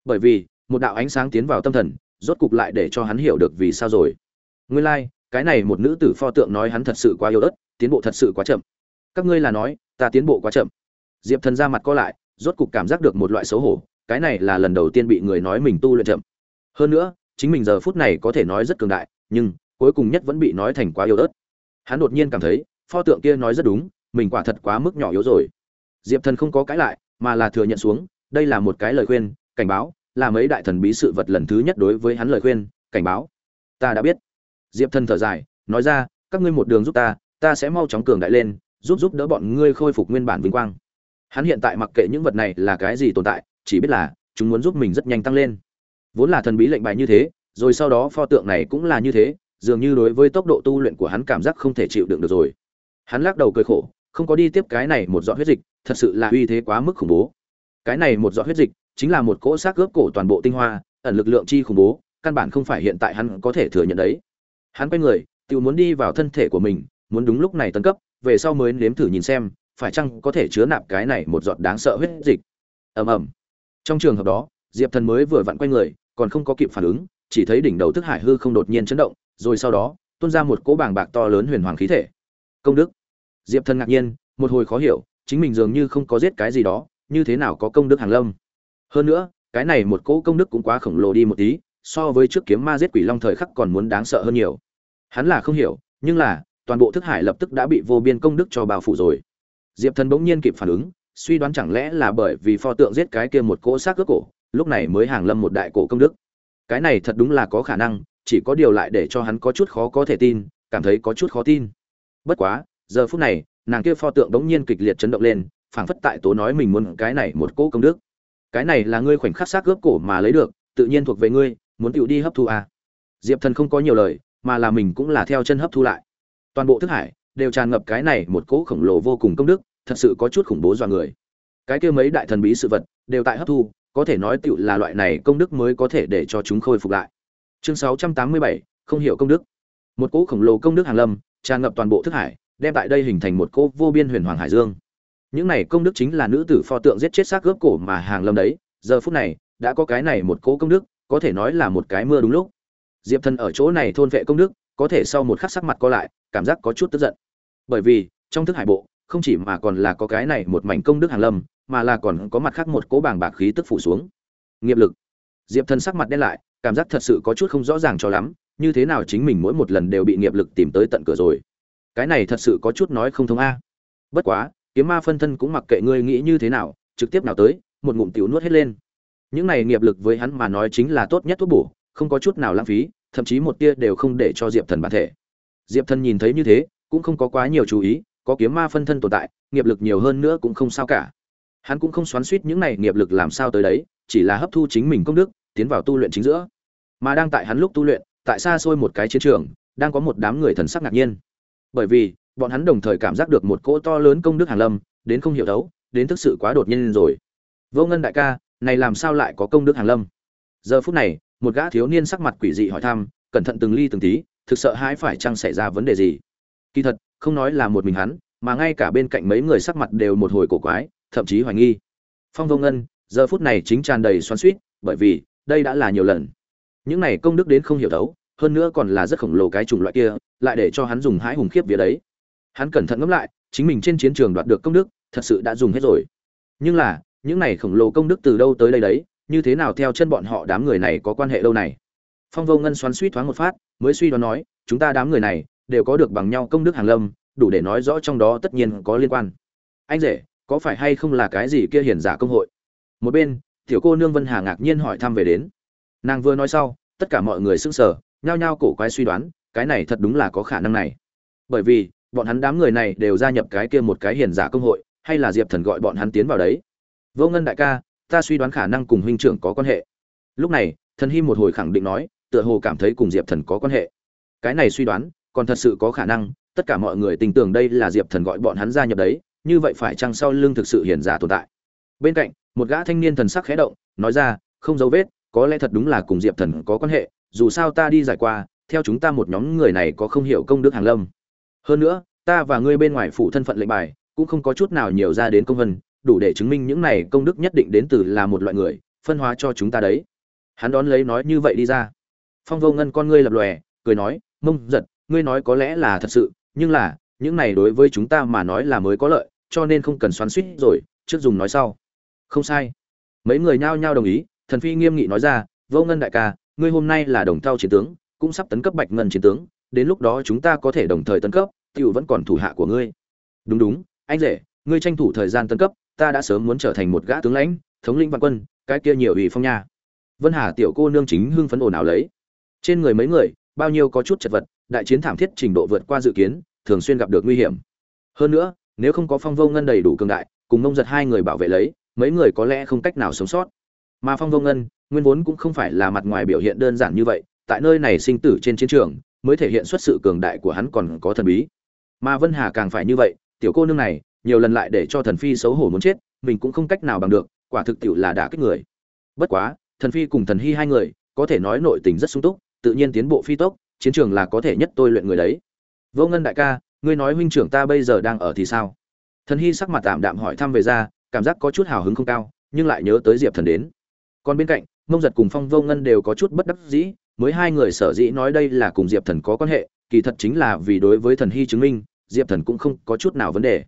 Speaker 1: Bởi vì một đạo ánh sáng tiến vào tâm thần rốt cục lại để cho hắn hiểu được vì sao rồi. Nguyên lai、like, cái này một nữ tử pho tượng nói hắn thật sự quá yếu ớt tiến bộ thật sự quá chậm. Các ngươi là nói, ta tiến bộ quá chậm. Diệp thần ra mặt co lại, rốt cục cảm giác được một loại xấu hổ, cái này là lần đầu tiên bị người nói mình tu luyện chậm. Hơn nữa, chính mình giờ phút này có thể nói rất cường đại, nhưng cuối cùng nhất vẫn bị nói thành quá yếu ớt. Hắn đột nhiên cảm thấy, pho tượng kia nói rất đúng, mình quả thật quá mức nhỏ yếu rồi. Diệp thần không có cãi lại, mà là thừa nhận xuống, đây là một cái lời khuyên, cảnh báo, là mấy đại thần bí sự vật lần thứ nhất đối với hắn lời khuyên, cảnh báo. Ta đã biết. Diệp thần thở dài, nói ra, các ngươi một đường giúp ta ta sẽ mau chóng cường đại lên, giúp giúp đỡ bọn ngươi khôi phục nguyên bản vinh quang. Hắn hiện tại mặc kệ những vật này là cái gì tồn tại, chỉ biết là, chúng muốn giúp mình rất nhanh tăng lên. Vốn là thần bí lệnh bài như thế, rồi sau đó pho tượng này cũng là như thế, dường như đối với tốc độ tu luyện của hắn cảm giác không thể chịu đựng được rồi. Hắn lắc đầu cười khổ, không có đi tiếp cái này một giọt huyết dịch, thật sự là uy thế quá mức khủng bố. Cái này một giọt huyết dịch chính là một cỗ xác ướp cổ toàn bộ tinh hoa, ẩn lực lượng chi khủng bố, căn bản không phải hiện tại hắn có thể thừa nhận đấy. Hắn quay người, tự muốn đi vào thân thể của mình muốn đúng lúc này tấn cấp, về sau mới nếm thử nhìn xem, phải chăng có thể chứa nạp cái này một giọt đáng sợ huyết dịch. Ầm ầm. Trong trường hợp đó, diệp thần mới vừa vặn quay người, còn không có kịp phản ứng, chỉ thấy đỉnh đầu thức hải hư không đột nhiên chấn động, rồi sau đó, tuôn ra một cỗ bàng bạc to lớn huyền hoàng khí thể. Công đức. Diệp thần ngạc nhiên, một hồi khó hiểu, chính mình dường như không có giết cái gì đó, như thế nào có công đức hàng lâm. Hơn nữa, cái này một cỗ công đức cũng quá khổng lồ đi một tí, so với trước kiếm ma giết quỷ long thời khắc còn muốn đáng sợ hơn nhiều. Hắn là không hiểu, nhưng là toàn bộ thức hải lập tức đã bị vô biên công đức cho bao phủ rồi. Diệp thần bỗng nhiên kịp phản ứng, suy đoán chẳng lẽ là bởi vì pho tượng giết cái kia một cỗ xác cướp cổ, lúc này mới hàng lâm một đại cổ công đức. Cái này thật đúng là có khả năng, chỉ có điều lại để cho hắn có chút khó có thể tin, cảm thấy có chút khó tin. Bất quá, giờ phút này, nàng kia pho tượng đống nhiên kịch liệt chấn động lên, phảng phất tại tố nói mình muốn cái này một cỗ công đức. Cái này là ngươi khoảnh khắc xác cướp cổ mà lấy được, tự nhiên thuộc về ngươi, muốn tựu đi hấp thu à. diệp thần không có nhiều lời, mà là mình cũng là theo chân hấp thu lại toàn bộ thức hải đều tràn ngập cái này một cỗ khổng lồ vô cùng công đức thật sự có chút khủng bố dọa người. Cái kia mấy đại thần bí sự vật đều tại hấp thu có thể nói tựu là loại này công đức mới có thể để cho chúng khôi phục lại. Chương 687, không hiểu công đức. Một cỗ khổng lồ công đức hàng lâm tràn ngập toàn bộ thức hải đem tại đây hình thành một cỗ vô biên huyền hoàng hải dương. Những này công đức chính là nữ tử pho tượng giết chết xác gớp cổ mà hàng lâm đấy giờ phút này đã có cái này một cỗ công đức có thể nói là một cái mưa đúng lúc. Diệp thần ở chỗ này thôn vệ công đức có thể sau một khắc sắc mặt co lại, cảm giác có chút tức giận. Bởi vì, trong thức hải bộ, không chỉ mà còn là có cái này một mảnh công đức hàng lâm, mà là còn có mặt khác một cỗ bảng bạc khí tức phủ xuống. Nghiệp lực. Diệp thần sắc mặt đen lại, cảm giác thật sự có chút không rõ ràng cho lắm, như thế nào chính mình mỗi một lần đều bị nghiệp lực tìm tới tận cửa rồi. Cái này thật sự có chút nói không thông a. Bất quá, kiếm ma phân thân cũng mặc kệ ngươi nghĩ như thế nào, trực tiếp nào tới, một ngụm tiểu nuốt hết lên. Những này nghiệp lực với hắn mà nói chính là tốt nhất thuốc bổ, không có chút nào lãng phí thậm chí một tia đều không để cho diệp thần bản thể. Diệp thần nhìn thấy như thế, cũng không có quá nhiều chú ý, có kiếm ma phân thân tồn tại, nghiệp lực nhiều hơn nữa cũng không sao cả. Hắn cũng không xoắn suýt những này nghiệp lực làm sao tới đấy, chỉ là hấp thu chính mình công đức, tiến vào tu luyện chính giữa. Mà đang tại hắn lúc tu luyện, tại xa xôi một cái chiến trường, đang có một đám người thần sắc ngạc nhiên. Bởi vì, bọn hắn đồng thời cảm giác được một cỗ to lớn công đức hàn lâm, đến không hiểu đấu, đến thực sự quá đột nhiên rồi. Vô ngân đại ca, này làm sao lại có công đức hàn lâm? Giờ phút này một gã thiếu niên sắc mặt quỷ dị hỏi thăm, cẩn thận từng ly từng tí, thực sợ hãi phải chăng xảy ra vấn đề gì? Kỳ thật, không nói là một mình hắn, mà ngay cả bên cạnh mấy người sắc mặt đều một hồi cổ quái, thậm chí hoài nghi. Phong vô ngân, giờ phút này chính tràn đầy xoắn suýt bởi vì, đây đã là nhiều lần. Những này công đức đến không hiểu thấu, hơn nữa còn là rất khổng lồ cái chủng loại kia, lại để cho hắn dùng hãi hùng khiếp vía đấy. Hắn cẩn thận ngẫm lại, chính mình trên chiến trường đoạt được công đức, thật sự đã dùng hết rồi. Nhưng là, những này khổng lồ công đức từ đâu tới đây đấy như thế nào theo chân bọn họ đám người này có quan hệ lâu này? Phong vô ngân xoắn suýt thoáng một phát, mới suy đoán nói, chúng ta đám người này đều có được bằng nhau công đức hàng lâm, đủ để nói rõ trong đó tất nhiên có liên quan. Anh rể, có phải hay không là cái gì kia hiển giả công hội? Một bên, tiểu cô nương vân hà ngạc nhiên hỏi thăm về đến. Nàng vừa nói sau, tất cả mọi người sững sờ, nhao nhao cổ quái suy đoán, cái này thật đúng là có khả năng này. Bởi vì, bọn hắn đám người này đều gia nhập cái kia một cái hiền giả công hội, hay là diệp thần gọi bọn hắn tiến vào đấy. Vô ngân đại ca ta suy đoán khả năng cùng huynh trưởng có quan hệ. Lúc này, thần hy một hồi khẳng định nói, tựa hồ cảm thấy cùng diệp thần có quan hệ. Cái này suy đoán, còn thật sự có khả năng, tất cả mọi người tin tưởng đây là diệp thần gọi bọn hắn gia nhập đấy, như vậy phải chăng sau lưng thực sự hiền giả tồn tại? Bên cạnh, một gã thanh niên thần sắc khẽ động, nói ra, không dấu vết, có lẽ thật đúng là cùng diệp thần có quan hệ, dù sao ta đi giải qua, theo chúng ta một nhóm người này có không hiểu công đức hàng lâm. Hơn nữa, ta và ngươi bên ngoài phụ thân phận lệnh bài, cũng không có chút nào nhiều ra đến công vân đủ để chứng minh những này công đức nhất định đến từ là một loại người, phân hóa cho chúng ta đấy. Hắn đón lấy nói như vậy đi ra. Phong vô ngân con ngươi lập lòe, cười nói, mông, giật, ngươi nói có lẽ là thật sự, nhưng là, những này đối với chúng ta mà nói là mới có lợi, cho nên không cần xoắn suýt rồi, trước dùng nói sau. Không sai. Mấy người nhao nhao đồng ý, thần phi nghiêm nghị nói ra, vô ngân đại ca, ngươi hôm nay là đồng thao chiến tướng, cũng sắp tấn cấp bạch ngân chiến tướng, đến lúc đó chúng ta có thể đồng thời tấn cấp, tiểu vẫn còn thủ hạ của ngươi. Đúng đúng, anh rể, ngươi tranh thủ thời gian tấn cấp ta đã sớm muốn trở thành một gã tướng lãnh, thống lĩnh vạn quân, cái kia nhiều ủy phong nha. Vân hà tiểu cô nương chính hưng phấn ồn ào lấy. Trên người mấy người, bao nhiêu có chút chật vật, đại chiến thảm thiết trình độ vượt qua dự kiến, thường xuyên gặp được nguy hiểm. Hơn nữa, nếu không có phong vô ngân đầy đủ cường đại, cùng ngông giật hai người bảo vệ lấy, mấy người có lẽ không cách nào sống sót. Mà phong vô ngân, nguyên vốn cũng không phải là mặt ngoài biểu hiện đơn giản như vậy, tại nơi này sinh tử trên chiến trường, mới thể hiện xuất sự cường đại của hắn còn có thần bí. Mà vân hà càng phải như vậy, tiểu cô nương này nhiều lần lại để cho thần phi xấu hổ muốn chết, mình cũng không cách nào bằng được, quả thực tiệu là đả kích người. Bất quá, thần phi cùng thần hy hai người, có thể nói nội tình rất sung túc, tự nhiên tiến bộ phi tốc, chiến trường là có thể nhất tôi luyện người đấy. Vô ngân đại ca, ngươi nói huynh trưởng ta bây giờ đang ở thì sao? Thần hy sắc mặt tạm đạm hỏi thăm về ra, cảm giác có chút hào hứng không cao, nhưng lại nhớ tới diệp thần đến. Còn bên cạnh, mông giật cùng phong vô ngân đều có chút bất đắc dĩ, mới hai người sở dĩ nói đây là cùng diệp thần có quan hệ, kỳ thật chính là vì đối với thần hy chứng minh, diệp thần cũng không có chút nào vấn đề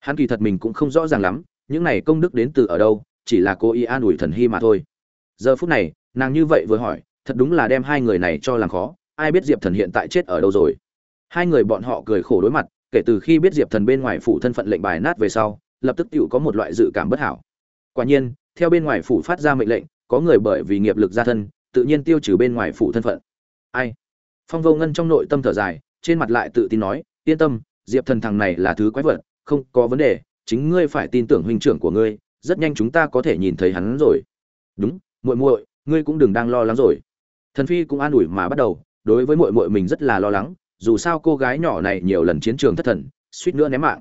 Speaker 1: hắn kỳ thật mình cũng không rõ ràng lắm, những này công đức đến từ ở đâu, chỉ là cô ý an ủi thần hy mà thôi. Giờ phút này, nàng như vậy vừa hỏi, thật đúng là đem hai người này cho làm khó, ai biết diệp thần hiện tại chết ở đâu rồi. Hai người bọn họ cười khổ đối mặt, kể từ khi biết diệp thần bên ngoài phủ thân phận lệnh bài nát về sau, lập tức tự có một loại dự cảm bất hảo. Quả nhiên, theo bên ngoài phủ phát ra mệnh lệnh, có người bởi vì nghiệp lực gia thân, tự nhiên tiêu trừ bên ngoài phủ thân phận. Ai? Phong vô ngân trong nội tâm thở dài, trên mặt lại tự tin nói, yên tâm, diệp thần thằng này là thứ quái vật không có vấn đề, chính ngươi phải tin tưởng huynh trưởng của ngươi, rất nhanh chúng ta có thể nhìn thấy hắn rồi. Đúng, muội muội, ngươi cũng đừng đang lo lắng rồi. Thần phi cũng an ủi mà bắt đầu, đối với muội muội mình rất là lo lắng, dù sao cô gái nhỏ này nhiều lần chiến trường thất thần, suýt nữa ném mạng.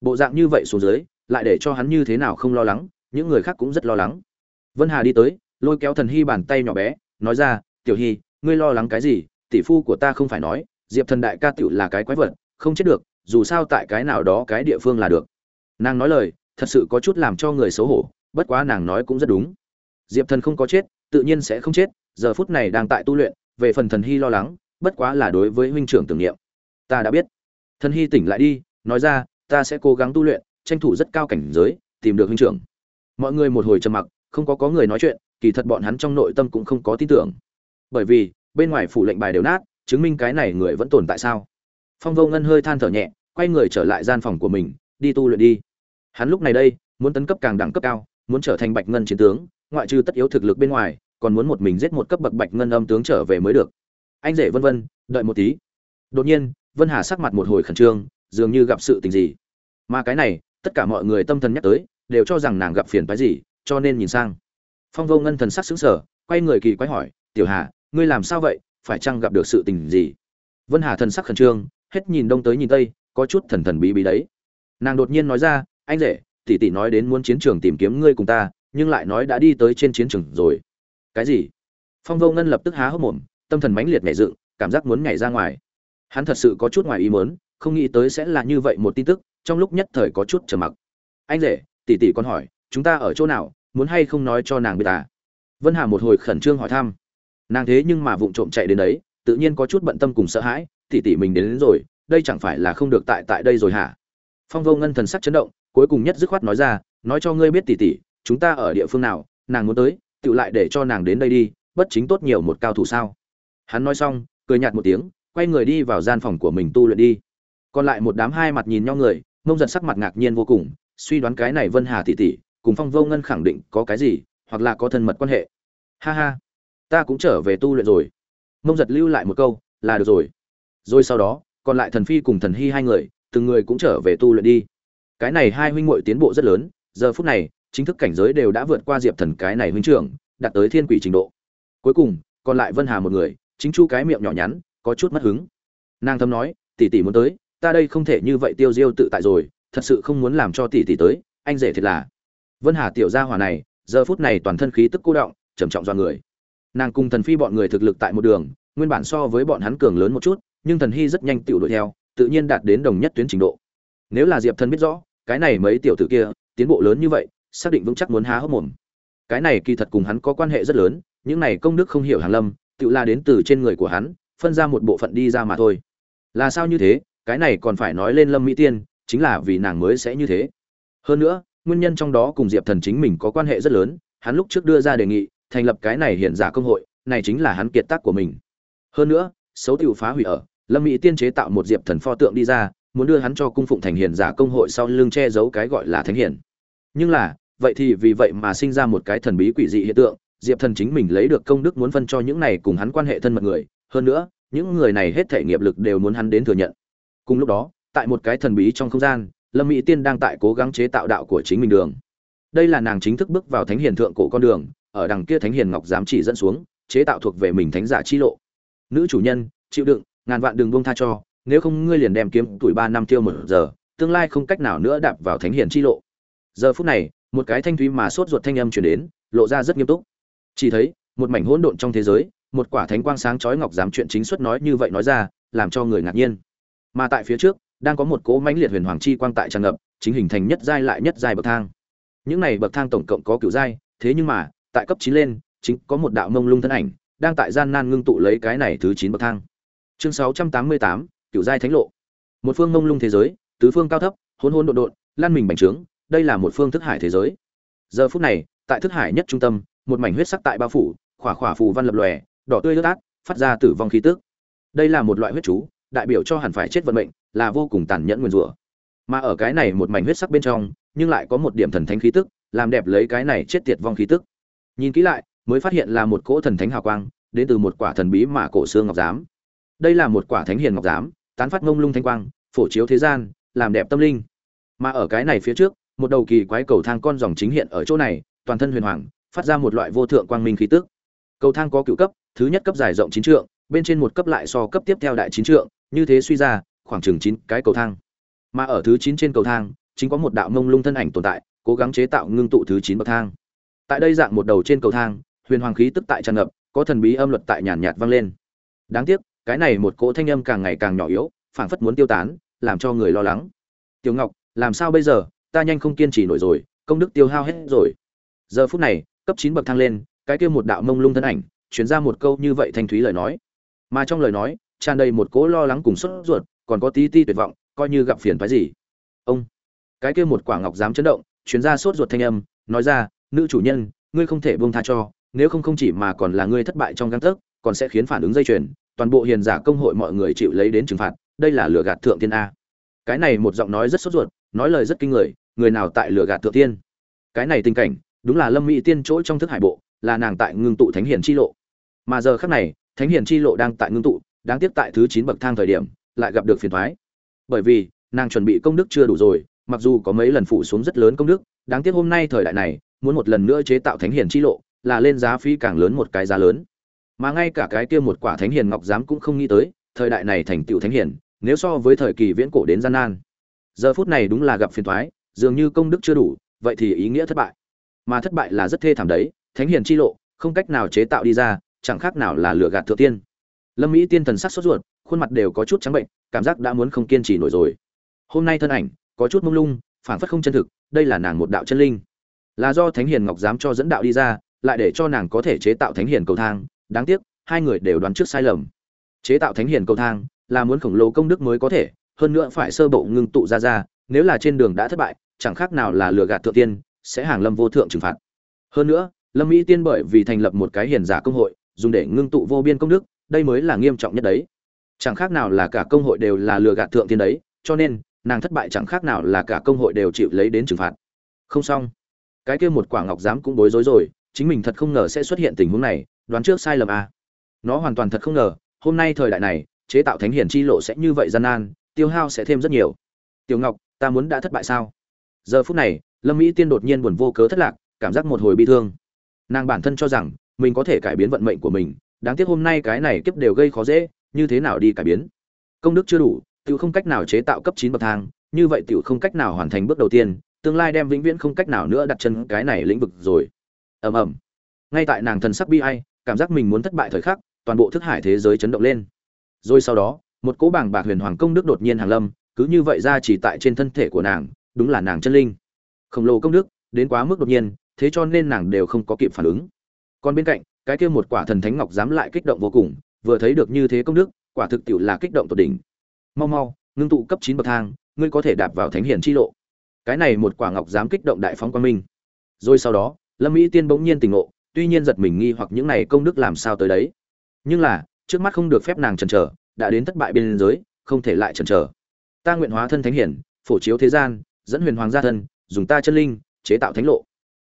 Speaker 1: Bộ dạng như vậy xuống dưới, lại để cho hắn như thế nào không lo lắng, những người khác cũng rất lo lắng. Vân hà đi tới, lôi kéo thần hy bàn tay nhỏ bé, nói ra, tiểu hy, ngươi lo lắng cái gì? Tỷ phu của ta không phải nói, diệp thần đại ca tựu là cái quái vật, không chết được dù sao tại cái nào đó cái địa phương là được. Nàng nói lời, thật sự có chút làm cho người xấu hổ, bất quá nàng nói cũng rất đúng. Diệp thần không có chết, tự nhiên sẽ không chết, giờ phút này đang tại tu luyện, về phần thần hy lo lắng, bất quá là đối với huynh trưởng tưởng niệm. Ta đã biết. Thần hy tỉnh lại đi, nói ra, ta sẽ cố gắng tu luyện, tranh thủ rất cao cảnh giới, tìm được huynh trưởng. Mọi người một hồi trầm mặc, không có có người nói chuyện, kỳ thật bọn hắn trong nội tâm cũng không có tin tưởng. Bởi vì, bên ngoài phủ lệnh bài đều nát, chứng minh cái này người vẫn tồn tại sao? Phong vô ngân hơi than thở nhẹ, quay người trở lại gian phòng của mình, đi tu luyện đi. Hắn lúc này đây, muốn tấn cấp càng đẳng cấp cao, muốn trở thành bạch ngân chiến tướng, ngoại trừ tất yếu thực lực bên ngoài, còn muốn một mình giết một cấp bậc bạch ngân âm tướng trở về mới được. Anh rể vân vân, đợi một tí. Đột nhiên, vân hà sắc mặt một hồi khẩn trương, dường như gặp sự tình gì. Mà cái này, tất cả mọi người tâm thần nhắc tới, đều cho rằng nàng gặp phiền phái gì, cho nên nhìn sang. Phong vô ngân thần sắc xứng sở quay người kỳ quái hỏi, tiểu hà, ngươi làm sao vậy? Phải chăng gặp được sự tình gì? Vân hà thần sắc khẩn trương hết nhìn đông tới nhìn tây, có chút thần thần bí bí đấy. Nàng đột nhiên nói ra, anh rể, tỷ tỷ nói đến muốn chiến trường tìm kiếm ngươi cùng ta, nhưng lại nói đã đi tới trên chiến trường rồi. Cái gì? Phong vô ngân lập tức há hốc mồm, tâm thần mãnh liệt nhảy dựng, cảm giác muốn nhảy ra ngoài. Hắn thật sự có chút ngoài ý muốn, không nghĩ tới sẽ là như vậy một tin tức, trong lúc nhất thời có chút trầm mặc. Anh rể, tỷ tỷ con hỏi, chúng ta ở chỗ nào, muốn hay không nói cho nàng biết ta vân hà một hồi khẩn trương hỏi thăm. Nàng thế nhưng mà vụng trộm chạy đến đấy, tự nhiên có chút bận tâm cùng sợ hãi tỷ tỷ mình đến, đến rồi đây chẳng phải là không được tại tại đây rồi hả? Phong vô ngân thần sắc chấn động cuối cùng nhất dứt khoát nói ra nói cho ngươi biết tỷ tỷ chúng ta ở địa phương nào nàng muốn tới tự lại để cho nàng đến đây đi bất chính tốt nhiều một cao thủ sao? Hắn nói xong cười nhạt một tiếng quay người đi vào gian phòng của mình tu luyện đi. Còn lại một đám hai mặt nhìn nhau người mông giật sắc mặt ngạc nhiên vô cùng suy đoán cái này vân hà tỷ tỷ cùng phong vô ngân khẳng định có cái gì hoặc là có thân mật quan hệ. Ha ha ta cũng trở về tu luyện rồi. Mông giật lưu lại một câu là được rồi rồi sau đó, còn lại thần phi cùng thần hy hai người, từng người cũng trở về tu luyện đi. Cái này hai huynh muội tiến bộ rất lớn, giờ phút này, chính thức cảnh giới đều đã vượt qua diệp thần cái này huynh trưởng, đạt tới thiên quỷ trình độ. Cuối cùng, còn lại vân hà một người, chính chu cái miệng nhỏ nhắn, có chút mất hứng. Nàng thầm nói, tỷ tỷ muốn tới, ta đây không thể như vậy tiêu diêu tự tại rồi, thật sự không muốn làm cho tỷ tỷ tới, anh rể thiệt là. Vân hà tiểu gia hỏa này, giờ phút này toàn thân khí tức cô động, trầm trọng do người. Nàng cùng thần phi bọn người thực lực tại một đường, nguyên bản so với bọn hắn cường lớn một chút nhưng thần hy rất nhanh tiểu đuổi theo, tự nhiên đạt đến đồng nhất tuyến trình độ. Nếu là diệp thần biết rõ, cái này mấy tiểu tử kia, tiến bộ lớn như vậy, xác định vững chắc muốn há hốc mồm. Cái này kỳ thật cùng hắn có quan hệ rất lớn, những này công đức không hiểu hàn lâm, tự la đến từ trên người của hắn, phân ra một bộ phận đi ra mà thôi. Là sao như thế? Cái này còn phải nói lên lâm mỹ tiên, chính là vì nàng mới sẽ như thế. Hơn nữa, nguyên nhân trong đó cùng diệp thần chính mình có quan hệ rất lớn, hắn lúc trước đưa ra đề nghị, thành lập cái này hiện giả công hội, này chính là hắn kiệt tác của mình. Hơn nữa, xấu tiểu phá hủy ở lâm mỹ tiên chế tạo một diệp thần pho tượng đi ra, muốn đưa hắn cho cung phụng thành hiền giả công hội sau lưng che giấu cái gọi là thánh hiền. Nhưng là, vậy thì vì vậy mà sinh ra một cái thần bí quỷ dị hiện tượng, diệp thần chính mình lấy được công đức muốn phân cho những này cùng hắn quan hệ thân mật người. Hơn nữa, những người này hết thể nghiệp lực đều muốn hắn đến thừa nhận. Cùng lúc đó, tại một cái thần bí trong không gian, lâm mỹ tiên đang tại cố gắng chế tạo đạo của chính mình đường. Đây là nàng chính thức bước vào thánh hiền thượng cổ con đường, ở đằng kia thánh hiền ngọc Giám chỉ dẫn xuống, chế tạo thuộc về mình thánh giả chi lộ. Nữ chủ nhân, chịu đựng ngàn vạn đường buông tha cho, nếu không ngươi liền đem kiếm tuổi ba năm tiêu một giờ, tương lai không cách nào nữa đạp vào thánh hiển chi lộ. Giờ phút này, một cái thanh thúy mà sốt ruột thanh âm truyền đến, lộ ra rất nghiêm túc. Chỉ thấy, một mảnh hỗn độn trong thế giới, một quả thánh quang sáng chói ngọc giám chuyện chính xuất nói như vậy nói ra, làm cho người ngạc nhiên. Mà tại phía trước, đang có một cỗ mãnh liệt huyền hoàng chi quang tại tràn ngập, chính hình thành nhất giai lại nhất giai bậc thang. Những này bậc thang tổng cộng có cửu giai, thế nhưng mà, tại cấp 9 lên, chính có một đạo mông lung thân ảnh, đang tại gian nan ngưng tụ lấy cái này thứ chín bậc thang chương sáu trăm tám mươi tám, cửu giai thánh lộ. Một phương mông lung thế giới, tứ phương cao thấp, hỗn hỗn độn độn, lan mình bành trướng, đây là một phương thức hải thế giới. Giờ phút này, tại thức hải nhất trung tâm, một mảnh huyết sắc tại bao phủ, khỏa khỏa phù văn lập lòe, đỏ tươi lướt át, phát ra tử vong khí tức. Đây là một loại huyết chú, đại biểu cho hẳn phải chết vận mệnh, là vô cùng tàn nhẫn nguyên rủa. Mà ở cái này một mảnh huyết sắc bên trong, nhưng lại có một điểm thần thánh khí tức, làm đẹp lấy cái này chết tiệt vong khí tức. Nhìn kỹ lại, mới phát hiện là một cỗ thần thánh hào quang, đến từ một quả thần bí mà cổ xương ngọc giám đây là một quả thánh hiền ngọc giám, tán phát ngông lung thanh quang, phổ chiếu thế gian, làm đẹp tâm linh. Mà ở cái này phía trước, một đầu kỳ quái cầu thang con dòng chính hiện ở chỗ này, toàn thân huyền hoàng, phát ra một loại vô thượng quang minh khí tức. Cầu thang có cựu cấp, thứ nhất cấp dài rộng chín trượng, bên trên một cấp lại so cấp tiếp theo đại chín trượng, như thế suy ra, khoảng chừng chín cái cầu thang. Mà ở thứ chín trên cầu thang, chính có một đạo mông lung thân ảnh tồn tại, cố gắng chế tạo ngưng tụ thứ chín bậc thang. Tại đây dạng một đầu trên cầu thang, huyền hoàng khí tức tại tràn ngập, có thần bí âm luật tại nhàn nhạt vang lên. Đáng tiếc cái này một cỗ thanh âm càng ngày càng nhỏ yếu, phảng phất muốn tiêu tán, làm cho người lo lắng. Tiểu ngọc, làm sao bây giờ? Ta nhanh không kiên trì nổi rồi, công đức tiêu hao hết rồi. Giờ phút này, cấp chín bậc thang lên, cái kia một đạo mông lung thân ảnh chuyển ra một câu như vậy thanh thúy lời nói. Mà trong lời nói, tràn đầy một cỗ lo lắng cùng sốt ruột, còn có tí ti tuyệt vọng, coi như gặp phiền phái gì. Ông, cái kia một quả ngọc dám chấn động chuyển ra sốt ruột thanh âm, nói ra, nữ chủ nhân, ngươi không thể buông tha cho, nếu không không chỉ mà còn là ngươi thất bại trong găng tấc, còn sẽ khiến phản ứng dây chuyền toàn bộ hiền giả công hội mọi người chịu lấy đến trừng phạt, đây là lừa gạt thượng tiên a. Cái này một giọng nói rất sốt ruột, nói lời rất kinh người người nào tại lừa gạt thượng tiên? Cái này tình cảnh, đúng là lâm mỹ tiên chỗ trong thức hải bộ, là nàng tại ngưng tụ thánh hiền chi lộ. Mà giờ khắc này, thánh hiền chi lộ đang tại ngưng tụ, đáng tiếc tại thứ chín bậc thang thời điểm, lại gặp được phiền thoái bởi vì, nàng chuẩn bị công đức chưa đủ rồi, mặc dù có mấy lần phụ xuống rất lớn công đức, đáng tiếc hôm nay thời đại này, muốn một lần nữa chế tạo thánh hiền chi lộ, là lên giá phí càng lớn một cái giá lớn mà ngay cả cái kia một quả thánh hiền ngọc giám cũng không nghĩ tới, thời đại này thành tựu thánh hiền, nếu so với thời kỳ viễn cổ đến gian nan. Giờ phút này đúng là gặp phiền thoái dường như công đức chưa đủ, vậy thì ý nghĩa thất bại. Mà thất bại là rất thê thảm đấy, thánh hiền chi lộ, không cách nào chế tạo đi ra, chẳng khác nào là lừa gạt thượng tiên. Lâm mỹ tiên thần sắc sốt ruột, khuôn mặt đều có chút trắng bệnh, cảm giác đã muốn không kiên trì nổi rồi. Hôm nay thân ảnh, có chút mông lung, phảng phất không chân thực, đây là nàng một đạo chân linh. Là do thánh hiền ngọc dám cho dẫn đạo đi ra, lại để cho nàng có thể chế tạo thánh hiền cầu thang đáng tiếc, hai người đều đoán trước sai lầm. Chế tạo thánh hiền cầu thang là muốn khổng lồ công đức mới có thể, hơn nữa phải sơ bộ ngưng tụ ra ra, nếu là trên đường đã thất bại, chẳng khác nào là lừa gạt thượng tiên, sẽ hàng lâm vô thượng trừng phạt. Hơn nữa, lâm mỹ tiên bởi vì thành lập một cái hiền giả công hội, dùng để ngưng tụ vô biên công đức, đây mới là nghiêm trọng nhất đấy. Chẳng khác nào là cả công hội đều là lừa gạt thượng tiên đấy, cho nên, nàng thất bại chẳng khác nào là cả công hội đều chịu lấy đến trừng phạt. Không xong. Cái kia một quả ngọc giám cũng bối rối rồi, chính mình thật không ngờ sẽ xuất hiện tình huống này đoán trước sai lầm à. nó hoàn toàn thật không ngờ, hôm nay thời đại này, chế tạo thánh hiển chi lộ sẽ như vậy gian nan, tiêu hao sẽ thêm rất nhiều. Tiểu ngọc, ta muốn đã thất bại sao? Giờ phút này, lâm mỹ tiên đột nhiên buồn vô cớ thất lạc, cảm giác một hồi bi thương. Nàng bản thân cho rằng, mình có thể cải biến vận mệnh của mình, đáng tiếc hôm nay cái này kiếp đều gây khó dễ, như thế nào đi cải biến? Công đức chưa đủ tự không cách nào chế tạo cấp chín bậc thang, như vậy tự không cách nào hoàn thành bước đầu tiên, tương lai đem vĩnh viễn không cách nào nữa đặt chân cái này lĩnh vực rồi. Ầm ầm. Ngay tại nàng thần sắc bi ai cảm giác mình muốn thất bại thời khắc, toàn bộ thức hải thế giới chấn động lên. Rồi sau đó, một cỗ bảng bạc huyền hoàng công đức đột nhiên hàng lâm, cứ như vậy ra chỉ tại trên thân thể của nàng, đúng là nàng chân linh. Khổng lồ công đức, đến quá mức đột nhiên, thế cho nên nàng đều không có kịp phản ứng. Còn bên cạnh, cái kia một quả thần thánh ngọc dám lại kích động vô cùng, vừa thấy được như thế công đức, quả thực tiệu là kích động tột đỉnh. Mau mau, ngưng tụ cấp chín bậc thang, ngươi có thể đạp vào thánh hiển chi lộ. Cái này một quả ngọc dám kích động đại phóng quang minh. Rồi sau đó, lâm mỹ tiên bỗng nhiên tỉnh ngộ tuy nhiên giật mình nghi hoặc những này công đức làm sao tới đấy. Nhưng là, trước mắt không được phép nàng chần chờ, đã đến thất bại bên giới, không thể lại chần chờ. Ta nguyện hóa thân thánh hiển, phổ chiếu thế gian, dẫn huyền hoàng gia thân, dùng ta chân linh, chế tạo thánh lộ.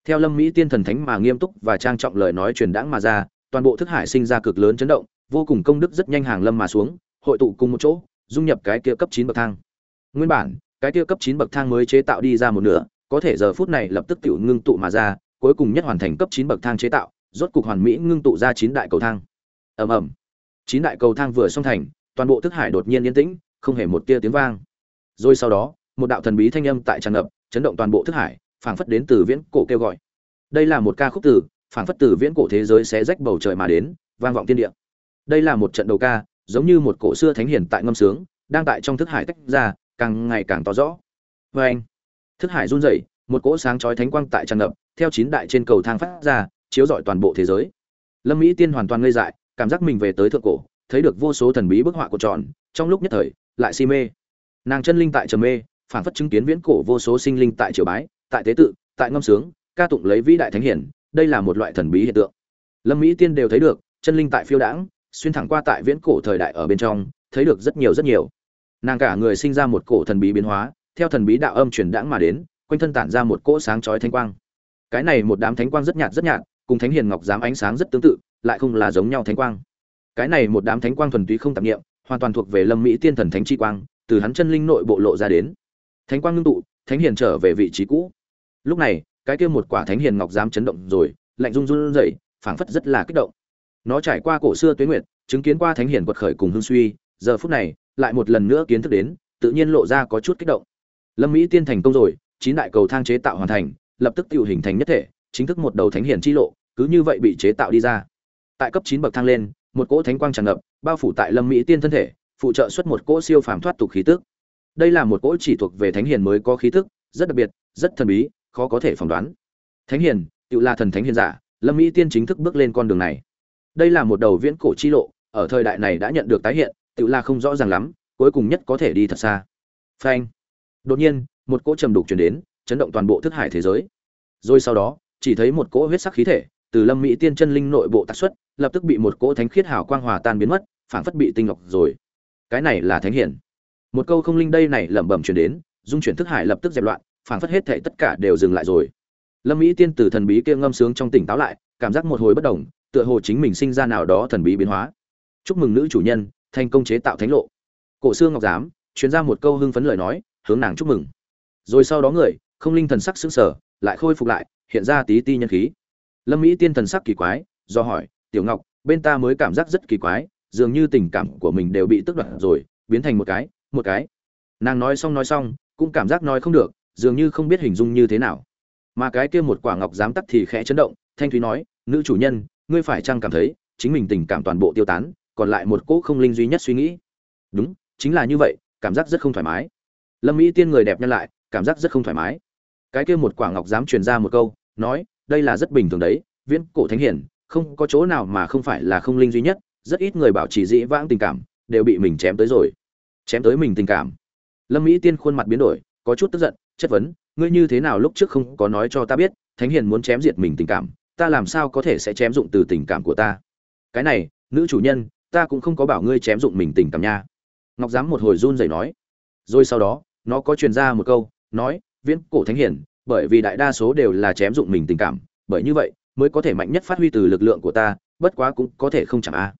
Speaker 1: Theo lâm mỹ tiên thần thánh mà nghiêm túc và trang trọng lời nói truyền đãng mà ra, toàn bộ thức hải sinh ra cực lớn chấn động, vô cùng công đức rất nhanh hàng lâm mà xuống, hội tụ cùng một chỗ, dung nhập cái kia cấp chín bậc thang. Nguyên bản, cái kia cấp chín bậc thang mới chế tạo đi ra một nửa, có thể giờ phút này lập tức tiểu ngưng tụ mà ra cuối cùng nhất hoàn thành cấp chín bậc thang chế tạo, rốt cục hoàn mỹ ngưng tụ ra chín đại cầu thang. Ầm ầm. Chín đại cầu thang vừa xong thành, toàn bộ thức hải đột nhiên yên tĩnh, không hề một tia tiếng vang. Rồi sau đó, một đạo thần bí thanh âm tại tràn ngập, chấn động toàn bộ thức hải, phảng phất đến từ viễn cổ kêu gọi. Đây là một ca khúc từ, phảng phất từ viễn cổ thế giới xé rách bầu trời mà đến, vang vọng thiên địa. Đây là một trận đầu ca, giống như một cổ xưa thánh hiền tại ngâm sướng, đang tại trong thức hải tách ra, càng ngày càng tỏ rõ. Vê anh thức hải run rẩy, một cỗ sáng chói thánh quang tại tràn ngập theo chín đại trên cầu thang phát ra, chiếu rọi toàn bộ thế giới. Lâm mỹ tiên hoàn toàn ngây dại, cảm giác mình về tới thượng cổ, thấy được vô số thần bí bức họa của tròn, trong lúc nhất thời, lại si mê. Nàng chân linh tại trầm mê, phản phất chứng kiến viễn cổ vô số sinh linh tại triều bái, tại tế tự, tại ngâm sướng, ca tụng lấy vĩ đại thánh hiển, đây là một loại thần bí hiện tượng. Lâm mỹ tiên đều thấy được, chân linh tại phiêu đãng, xuyên thẳng qua tại viễn cổ thời đại ở bên trong, thấy được rất nhiều rất nhiều. Nàng cả người sinh ra một cổ thần bí biến hóa, theo thần bí đạo âm truyền đãng mà đến, quanh thân tản ra một cỗ sáng chói thanh quang cái này một đám thánh quang rất nhạt rất nhạt, cùng thánh hiền ngọc dám ánh sáng rất tương tự, lại không là giống nhau thánh quang. Cái này một đám thánh quang thuần túy không tạp nghiệm hoàn toàn thuộc về lâm mỹ tiên thần thánh chi quang, từ hắn chân linh nội bộ lộ ra đến. Thánh quang ngưng tụ, thánh hiền trở về vị trí cũ. Lúc này, cái kia một quả thánh hiền ngọc dám chấn động rồi, lạnh run run rẩy, phảng phất rất là kích động. Nó trải qua cổ xưa tuế nguyệt, chứng kiến qua thánh hiền quật khởi cùng hương suy, giờ phút này, lại một lần nữa kiến thức đến, tự nhiên lộ ra có chút kích động. Lâm mỹ tiên thành công rồi, chín đại cầu thang chế tạo hoàn thành lập tức tự hình thành nhất thể, chính thức một đầu thánh hiển chi lộ, cứ như vậy bị chế tạo đi ra. Tại cấp chín bậc thang lên, một cỗ thánh quang tràn ngập, bao phủ tại lâm mỹ tiên thân thể, phụ trợ xuất một cỗ siêu phàm thoát tục khí tức. Đây là một cỗ chỉ thuộc về thánh hiền mới có khí tức, rất đặc biệt, rất thần bí, khó có thể phỏng đoán. Thánh hiền tự là thần thánh hiền giả, lâm mỹ tiên chính thức bước lên con đường này. Đây là một đầu viễn cổ chi lộ, ở thời đại này đã nhận được tái hiện tự là không rõ ràng lắm, cuối cùng nhất có thể đi thật xa. Phanh. Đột nhiên, một cỗ trầm đục chuyển đến, chấn động toàn bộ thức hải thế giới rồi sau đó, chỉ thấy một cỗ huyết sắc khí thể từ lâm mỹ tiên chân linh nội bộ tác xuất, lập tức bị một cỗ thánh khiết hào quang hòa tan biến mất, phảng phất bị tinh lọc rồi. Cái này là thánh hiển. Một câu không linh đây này lẩm bẩm chuyển đến, dung chuyển thức hải lập tức dẹp loạn, phảng phất hết thảy tất cả đều dừng lại rồi. Lâm mỹ tiên từ thần bí kia ngâm sướng trong tỉnh táo lại, cảm giác một hồi bất đồng, tựa hồ chính mình sinh ra nào đó thần bí biến hóa. Chúc mừng nữ chủ nhân, thành công chế tạo thánh lộ. Cổ xương ngọc giám, chuyên ra một câu hưng phấn lời nói, hướng nàng chúc mừng. Rồi sau đó người, không linh thần sắc sững sờ lại khôi phục lại, hiện ra tí ti nhân khí. Lâm mỹ tiên thần sắc kỳ quái, do hỏi, tiểu ngọc, bên ta mới cảm giác rất kỳ quái, dường như tình cảm của mình đều bị tức đoạt rồi, biến thành một cái một cái. Nàng nói xong nói xong, cũng cảm giác nói không được, dường như không biết hình dung như thế nào. Mà cái kia một quả ngọc dám tắt thì khẽ chấn động, thanh thúy nói, nữ chủ nhân, ngươi phải chăng cảm thấy, chính mình tình cảm toàn bộ tiêu tán, còn lại một cỗ không linh duy nhất suy nghĩ? Đúng, chính là như vậy, cảm giác rất không thoải mái. Lâm mỹ tiên người đẹp nhân lại, cảm giác rất không thoải mái cái kia một quả ngọc dám truyền ra một câu, nói, đây là rất bình thường đấy, viễn cổ thánh hiển, không có chỗ nào mà không phải là không linh duy nhất, rất ít người bảo trì dĩ vãng tình cảm, đều bị mình chém tới rồi. Chém tới mình tình cảm. Lâm mỹ tiên khuôn mặt biến đổi, có chút tức giận, chất vấn, ngươi như thế nào lúc trước không có nói cho ta biết, thánh hiền muốn chém diệt mình tình cảm, ta làm sao có thể sẽ chém dụng từ tình cảm của ta? Cái này, nữ chủ nhân, ta cũng không có bảo ngươi chém dụng mình tình cảm nha. Ngọc giám một hồi run rẩy nói. Rồi sau đó, nó có truyền ra một câu, nói viễn cổ thánh hiền bởi vì đại đa số đều là chém dụng mình tình cảm, bởi như vậy, mới có thể mạnh nhất phát huy từ lực lượng của ta, bất quá cũng có thể không chẳng a.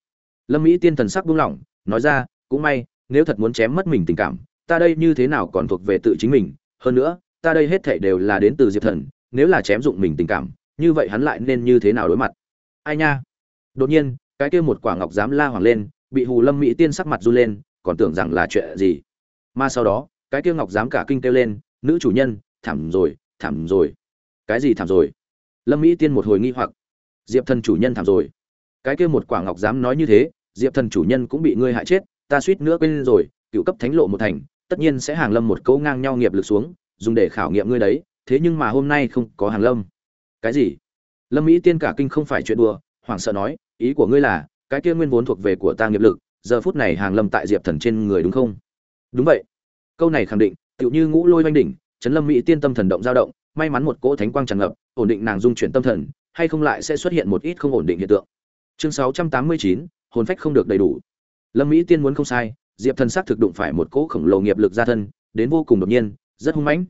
Speaker 1: Lâm mỹ tiên thần sắc buông lỏng, nói ra, cũng may, nếu thật muốn chém mất mình tình cảm, ta đây như thế nào còn thuộc về tự chính mình? Hơn nữa, ta đây hết thảy đều là đến từ diệp thần, nếu là chém dụng mình tình cảm, như vậy hắn lại nên như thế nào đối mặt? Ai nha. Đột nhiên, cái kia một quả ngọc dám la hoàng lên, bị hù lâm mỹ tiên sắc mặt run lên, còn tưởng rằng là chuyện gì? Mà sau đó, cái kia ngọc dám cả kinh kêu lên nữ chủ nhân, thảm rồi thảm rồi. Cái gì thảm rồi? Lâm mỹ tiên một hồi nghi hoặc. Diệp thần chủ nhân thảm rồi. Cái kia một quả ngọc dám nói như thế, diệp thần chủ nhân cũng bị ngươi hại chết, ta suýt nữa quên rồi, cựu cấp thánh lộ một thành, tất nhiên sẽ hàng lâm một cấu ngang nhau nghiệp lực xuống, dùng để khảo nghiệm ngươi đấy, thế nhưng mà hôm nay không có hàng lâm. Cái gì? Lâm mỹ tiên cả kinh không phải chuyện đùa, hoảng sợ nói, ý của ngươi là, cái kia nguyên vốn thuộc về của ta nghiệp lực, giờ phút này hàng lâm tại diệp thần trên người đúng không? Đúng vậy. Câu này khẳng định tựu như ngũ lôi oanh đỉnh chấn lâm mỹ tiên tâm thần động dao động, may mắn một cỗ thánh quang tràn ngập, ổn định nàng dung chuyển tâm thần, hay không lại sẽ xuất hiện một ít không ổn định hiện tượng. Chương sáu trăm tám mươi chín, hồn phách không được đầy đủ. Lâm mỹ tiên muốn không sai, diệp thần xác thực đụng phải một cỗ khổng lồ nghiệp lực ra thân, đến vô cùng đột nhiên, rất hung mãnh.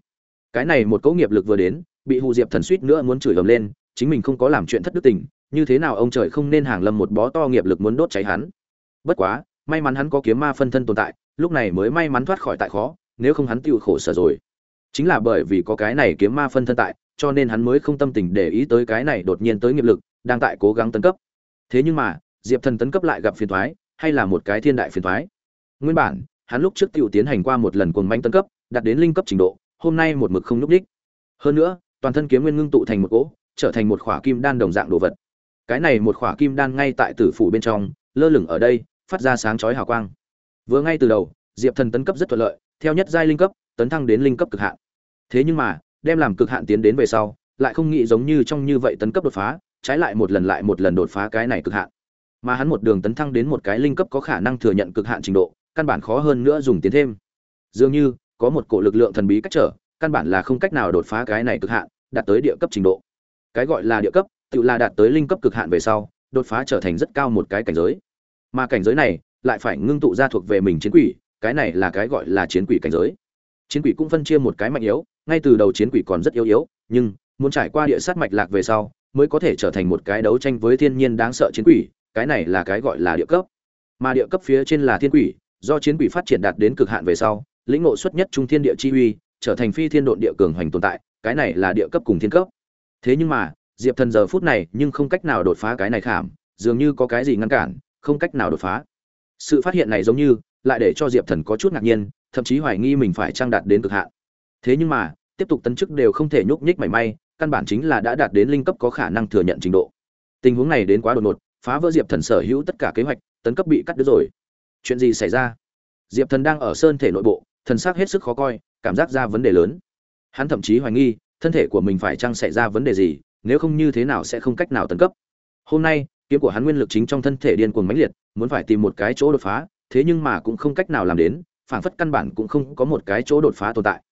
Speaker 1: Cái này một cỗ nghiệp lực vừa đến, bị hù diệp thần suýt nữa muốn chửi ầm lên, chính mình không có làm chuyện thất đức tình, như thế nào ông trời không nên hàng lâm một bó to nghiệp lực muốn đốt cháy hắn. Bất quá, may mắn hắn có kiếm ma phân thân tồn tại, lúc này mới may mắn thoát khỏi tại khó nếu không hắn tiêu khổ sở rồi. Chính là bởi vì có cái này kiếm ma phân thân tại, cho nên hắn mới không tâm tình để ý tới cái này đột nhiên tới nghiệp lực, đang tại cố gắng tấn cấp. Thế nhưng mà, diệp thần tấn cấp lại gặp phiền thoái hay là một cái thiên đại phiền thoái nguyên bản, hắn lúc trước tiểu tiến hành qua một lần cuồng manh tấn cấp, đạt đến linh cấp trình độ, hôm nay một mực không nhúc đích hơn nữa, toàn thân kiếm nguyên ngưng tụ thành một cỗ, trở thành một khỏa kim đan đồng dạng đồ vật. Cái này một khỏa kim đan ngay tại tử phủ bên trong, lơ lửng ở đây, phát ra sáng chói hào quang. Vừa ngay từ đầu, diệp thần tấn cấp rất thuận lợi theo nhất giai linh cấp, tấn thăng đến linh cấp cực hạn. Thế nhưng mà, đem làm cực hạn tiến đến về sau, lại không nghĩ giống như trong như vậy tấn cấp đột phá, trái lại một lần lại một lần đột phá cái này cực hạn. Mà hắn một đường tấn thăng đến một cái linh cấp có khả năng thừa nhận cực hạn trình độ, căn bản khó hơn nữa dùng tiến thêm. Dường như, có một cổ lực lượng thần bí cách trở, căn bản là không cách nào đột phá cái này cực hạn, đạt tới địa cấp trình độ. Cái gọi là địa cấp, tự là đạt tới linh cấp cực hạn về sau, đột phá trở thành rất cao một cái cảnh giới. Mà cảnh giới này, lại phải ngưng tụ ra thuộc về mình chiến quỷ cái này là cái gọi là chiến quỷ cảnh giới. Chiến quỷ cũng phân chia một cái mạnh yếu, ngay từ đầu chiến quỷ còn rất yếu yếu, nhưng muốn trải qua địa sát mạch lạc về sau, mới có thể trở thành một cái đấu tranh với thiên nhiên đáng sợ chiến quỷ, cái này là cái gọi là địa cấp. Mà địa cấp phía trên là thiên quỷ, do chiến quỷ phát triển đạt đến cực hạn về sau, lĩnh ngộ xuất nhất trung thiên địa chi uy, trở thành phi thiên độn địa cường hoành tồn tại, cái này là địa cấp cùng thiên cấp. Thế nhưng mà, diệp thần giờ phút này nhưng không cách nào đột phá cái này khảm, dường như có cái gì ngăn cản, không cách nào đột phá. Sự phát hiện này giống như lại để cho diệp thần có chút ngạc nhiên, thậm chí hoài nghi mình phải trang đạt đến cực hạn. Thế nhưng mà, tiếp tục tấn chức đều không thể nhúc nhích mảy may, căn bản chính là đã đạt đến linh cấp có khả năng thừa nhận trình độ. Tình huống này đến quá đột ngột, phá vỡ diệp thần sở hữu tất cả kế hoạch, tấn cấp bị cắt đứt rồi. Chuyện gì xảy ra? Diệp thần đang ở sơn thể nội bộ, thần sắc hết sức khó coi, cảm giác ra vấn đề lớn. Hắn thậm chí hoài nghi, thân thể của mình phải chăng xảy ra vấn đề gì, nếu không như thế nào sẽ không cách nào tấn cấp. Hôm nay, kiếm của hắn nguyên lực chính trong thân thể điên cuồng mãnh liệt, muốn phải tìm một cái chỗ đột phá thế nhưng mà cũng không cách nào làm đến, phảng phất căn bản cũng không có một cái chỗ đột phá tồn tại.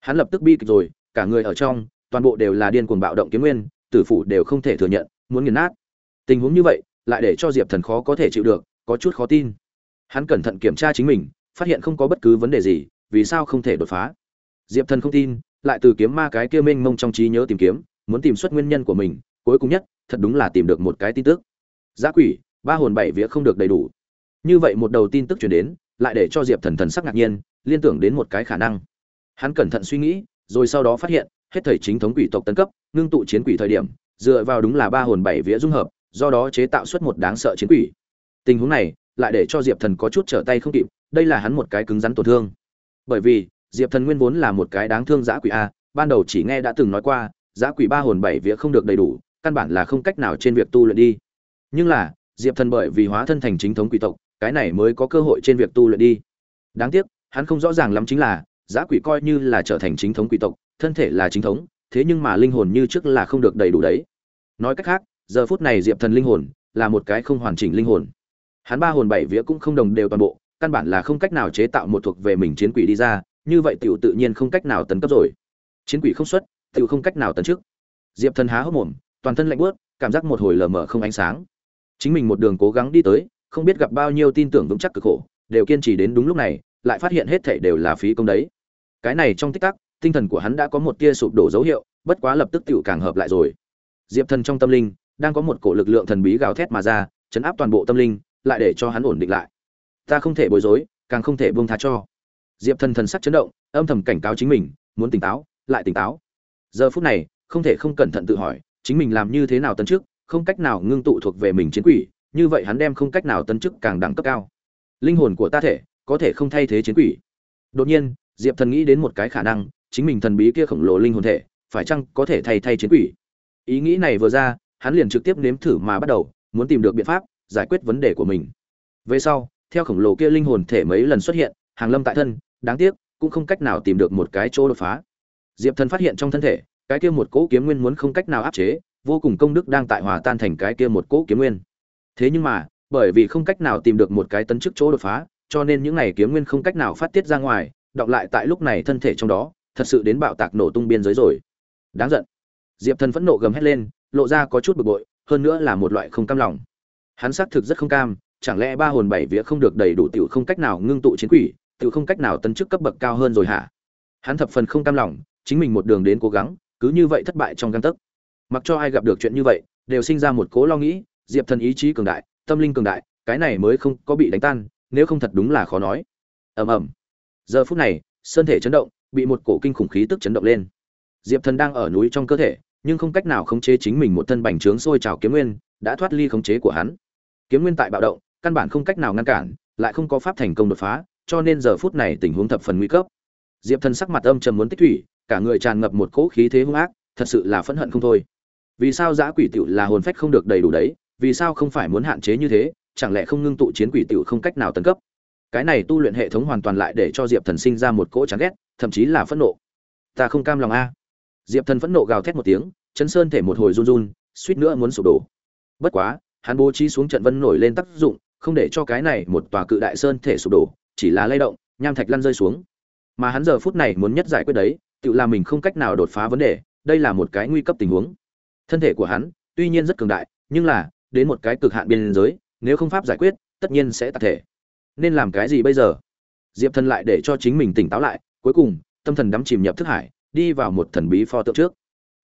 Speaker 1: Hắn lập tức bi kịch rồi, cả người ở trong, toàn bộ đều là điên cuồng bạo động kiếm nguyên, tử phủ đều không thể thừa nhận, muốn nghiền nát. Tình huống như vậy, lại để cho diệp thần khó có thể chịu được, có chút khó tin. Hắn cẩn thận kiểm tra chính mình, phát hiện không có bất cứ vấn đề gì, vì sao không thể đột phá? Diệp thần không tin, lại từ kiếm ma cái kia mênh mông trong trí nhớ tìm kiếm, muốn tìm xuất nguyên nhân của mình, cuối cùng nhất, thật đúng là tìm được một cái tin tức. Giá quỷ, ba hồn bảy vía không được đầy đủ như vậy một đầu tin tức chuyển đến, lại để cho diệp thần thần sắc ngạc nhiên, liên tưởng đến một cái khả năng. Hắn cẩn thận suy nghĩ, rồi sau đó phát hiện, hết thầy chính thống quỷ tộc tấn cấp, ngưng tụ chiến quỷ thời điểm, dựa vào đúng là ba hồn bảy vía dung hợp, do đó chế tạo xuất một đáng sợ chiến quỷ. Tình huống này, lại để cho diệp thần có chút trở tay không kịp, đây là hắn một cái cứng rắn tổn thương. Bởi vì, diệp thần nguyên vốn là một cái đáng thương giã quỷ a, ban đầu chỉ nghe đã từng nói qua, giã quỷ ba hồn bảy vía không được đầy đủ, căn bản là không cách nào trên việc tu luyện đi. Nhưng là, diệp thần bởi vì hóa thân thành chính thống quỷ tộc cái này mới có cơ hội trên việc tu luyện đi. Đáng tiếc, hắn không rõ ràng lắm chính là, giá quỷ coi như là trở thành chính thống quỷ tộc, thân thể là chính thống, thế nhưng mà linh hồn như trước là không được đầy đủ đấy. Nói cách khác, giờ phút này diệp thần linh hồn là một cái không hoàn chỉnh linh hồn. Hắn ba hồn bảy vía cũng không đồng đều toàn bộ, căn bản là không cách nào chế tạo một thuộc về mình chiến quỷ đi ra, như vậy tiểu tự nhiên không cách nào tấn cấp rồi. Chiến quỷ không xuất, tiểu không cách nào tấn trước. Diệp thần há hốc mồm, toàn thân lạnh bớt cảm giác một hồi lờ mờ không ánh sáng. Chính mình một đường cố gắng đi tới không biết gặp bao nhiêu tin tưởng vững chắc cực khổ, đều kiên trì đến đúng lúc này, lại phát hiện hết thảy đều là phí công đấy. Cái này trong tích tắc, tinh thần của hắn đã có một tia sụp đổ dấu hiệu, bất quá lập tức tiểu càng hợp lại rồi. Diệp thần trong tâm linh, đang có một cổ lực lượng thần bí gào thét mà ra, chấn áp toàn bộ tâm linh, lại để cho hắn ổn định lại. Ta không thể bối rối, càng không thể buông tha cho. Diệp thần thần sắc chấn động, âm thầm cảnh cáo chính mình, muốn tỉnh táo, lại tỉnh táo. Giờ phút này, không thể không cẩn thận tự hỏi, chính mình làm như thế nào tấn trước không cách nào ngưng tụ thuộc về mình chiến quỷ như vậy hắn đem không cách nào tấn chức càng đẳng cấp cao. Linh hồn của ta thể, có thể không thay thế chiến quỷ. Đột nhiên, diệp thần nghĩ đến một cái khả năng, chính mình thần bí kia khổng lồ linh hồn thể, phải chăng có thể thay thay chiến quỷ? Ý nghĩ này vừa ra, hắn liền trực tiếp nếm thử mà bắt đầu, muốn tìm được biện pháp giải quyết vấn đề của mình. Về sau, theo khổng lồ kia linh hồn thể mấy lần xuất hiện, hàng lâm tại thân, đáng tiếc, cũng không cách nào tìm được một cái chỗ đột phá. Diệp thần phát hiện trong thân thể, cái kia một cỗ kiếm nguyên muốn không cách nào áp chế, vô cùng công đức đang tại hòa tan thành cái kia một cỗ kiếm nguyên thế nhưng mà, bởi vì không cách nào tìm được một cái tấn chức chỗ đột phá, cho nên những này kiếm nguyên không cách nào phát tiết ra ngoài đọng lại tại lúc này thân thể trong đó, thật sự đến bạo tạc nổ tung biên giới rồi. Đáng giận. Diệp thần phẫn nộ gầm hét lên, lộ ra có chút bực bội, hơn nữa là một loại không cam lòng. Hắn xác thực rất không cam, chẳng lẽ ba hồn bảy vía không được đầy đủ tiểu không cách nào ngưng tụ chiến quỷ, tiểu không cách nào tấn chức cấp bậc cao hơn rồi hả? Hắn thập phần không cam lòng, chính mình một đường đến cố gắng, cứ như vậy thất bại trong găng tấc. Mặc cho ai gặp được chuyện như vậy, đều sinh ra một cố lo nghĩ diệp thần ý chí cường đại, tâm linh cường đại, cái này mới không có bị đánh tan, nếu không thật đúng là khó nói. Ầm ầm. Giờ phút này, sơn thể chấn động, bị một cổ kinh khủng khí tức chấn động lên. Diệp thần đang ở núi trong cơ thể, nhưng không cách nào khống chế chính mình một thân bành trướng sôi trào kiếm nguyên, đã thoát ly khống chế của hắn. Kiếm nguyên tại bạo động, căn bản không cách nào ngăn cản, lại không có pháp thành công đột phá, cho nên giờ phút này tình huống thập phần nguy cấp. Diệp thần sắc mặt âm trầm muốn tích thủy, cả người tràn ngập một cỗ khí thế hung ác, thật sự là phẫn hận không thôi. Vì sao giã quỷ tựu là hồn phách không được đầy đủ đấy? Vì sao không phải muốn hạn chế như thế, chẳng lẽ không ngưng tụ chiến quỷ tiểu không cách nào tấn cấp? Cái này tu luyện hệ thống hoàn toàn lại để cho diệp thần sinh ra một cỗ chán ghét, thậm chí là phẫn nộ. Ta không cam lòng a. Diệp thần phẫn nộ gào thét một tiếng chấn sơn thể một hồi run run, suýt nữa muốn sụp đổ. Bất quá, hắn bố trí xuống trận vân nổi lên tác dụng, không để cho cái này một tòa cự đại sơn thể sụp đổ, chỉ là lay động, nham thạch lăn rơi xuống. Mà hắn giờ phút này muốn nhất giải quyết đấy, tự là mình không cách nào đột phá vấn đề, đây là một cái nguy cấp tình huống. Thân thể của hắn tuy nhiên rất cường đại, nhưng là đến một cái cực hạn biên giới, nếu không pháp giải quyết, tất nhiên sẽ tạc thể. Nên làm cái gì bây giờ? Diệp thần lại để cho chính mình tỉnh táo lại, cuối cùng, tâm thần đắm chìm nhập thức hải, đi vào một thần bí pho tượng trước.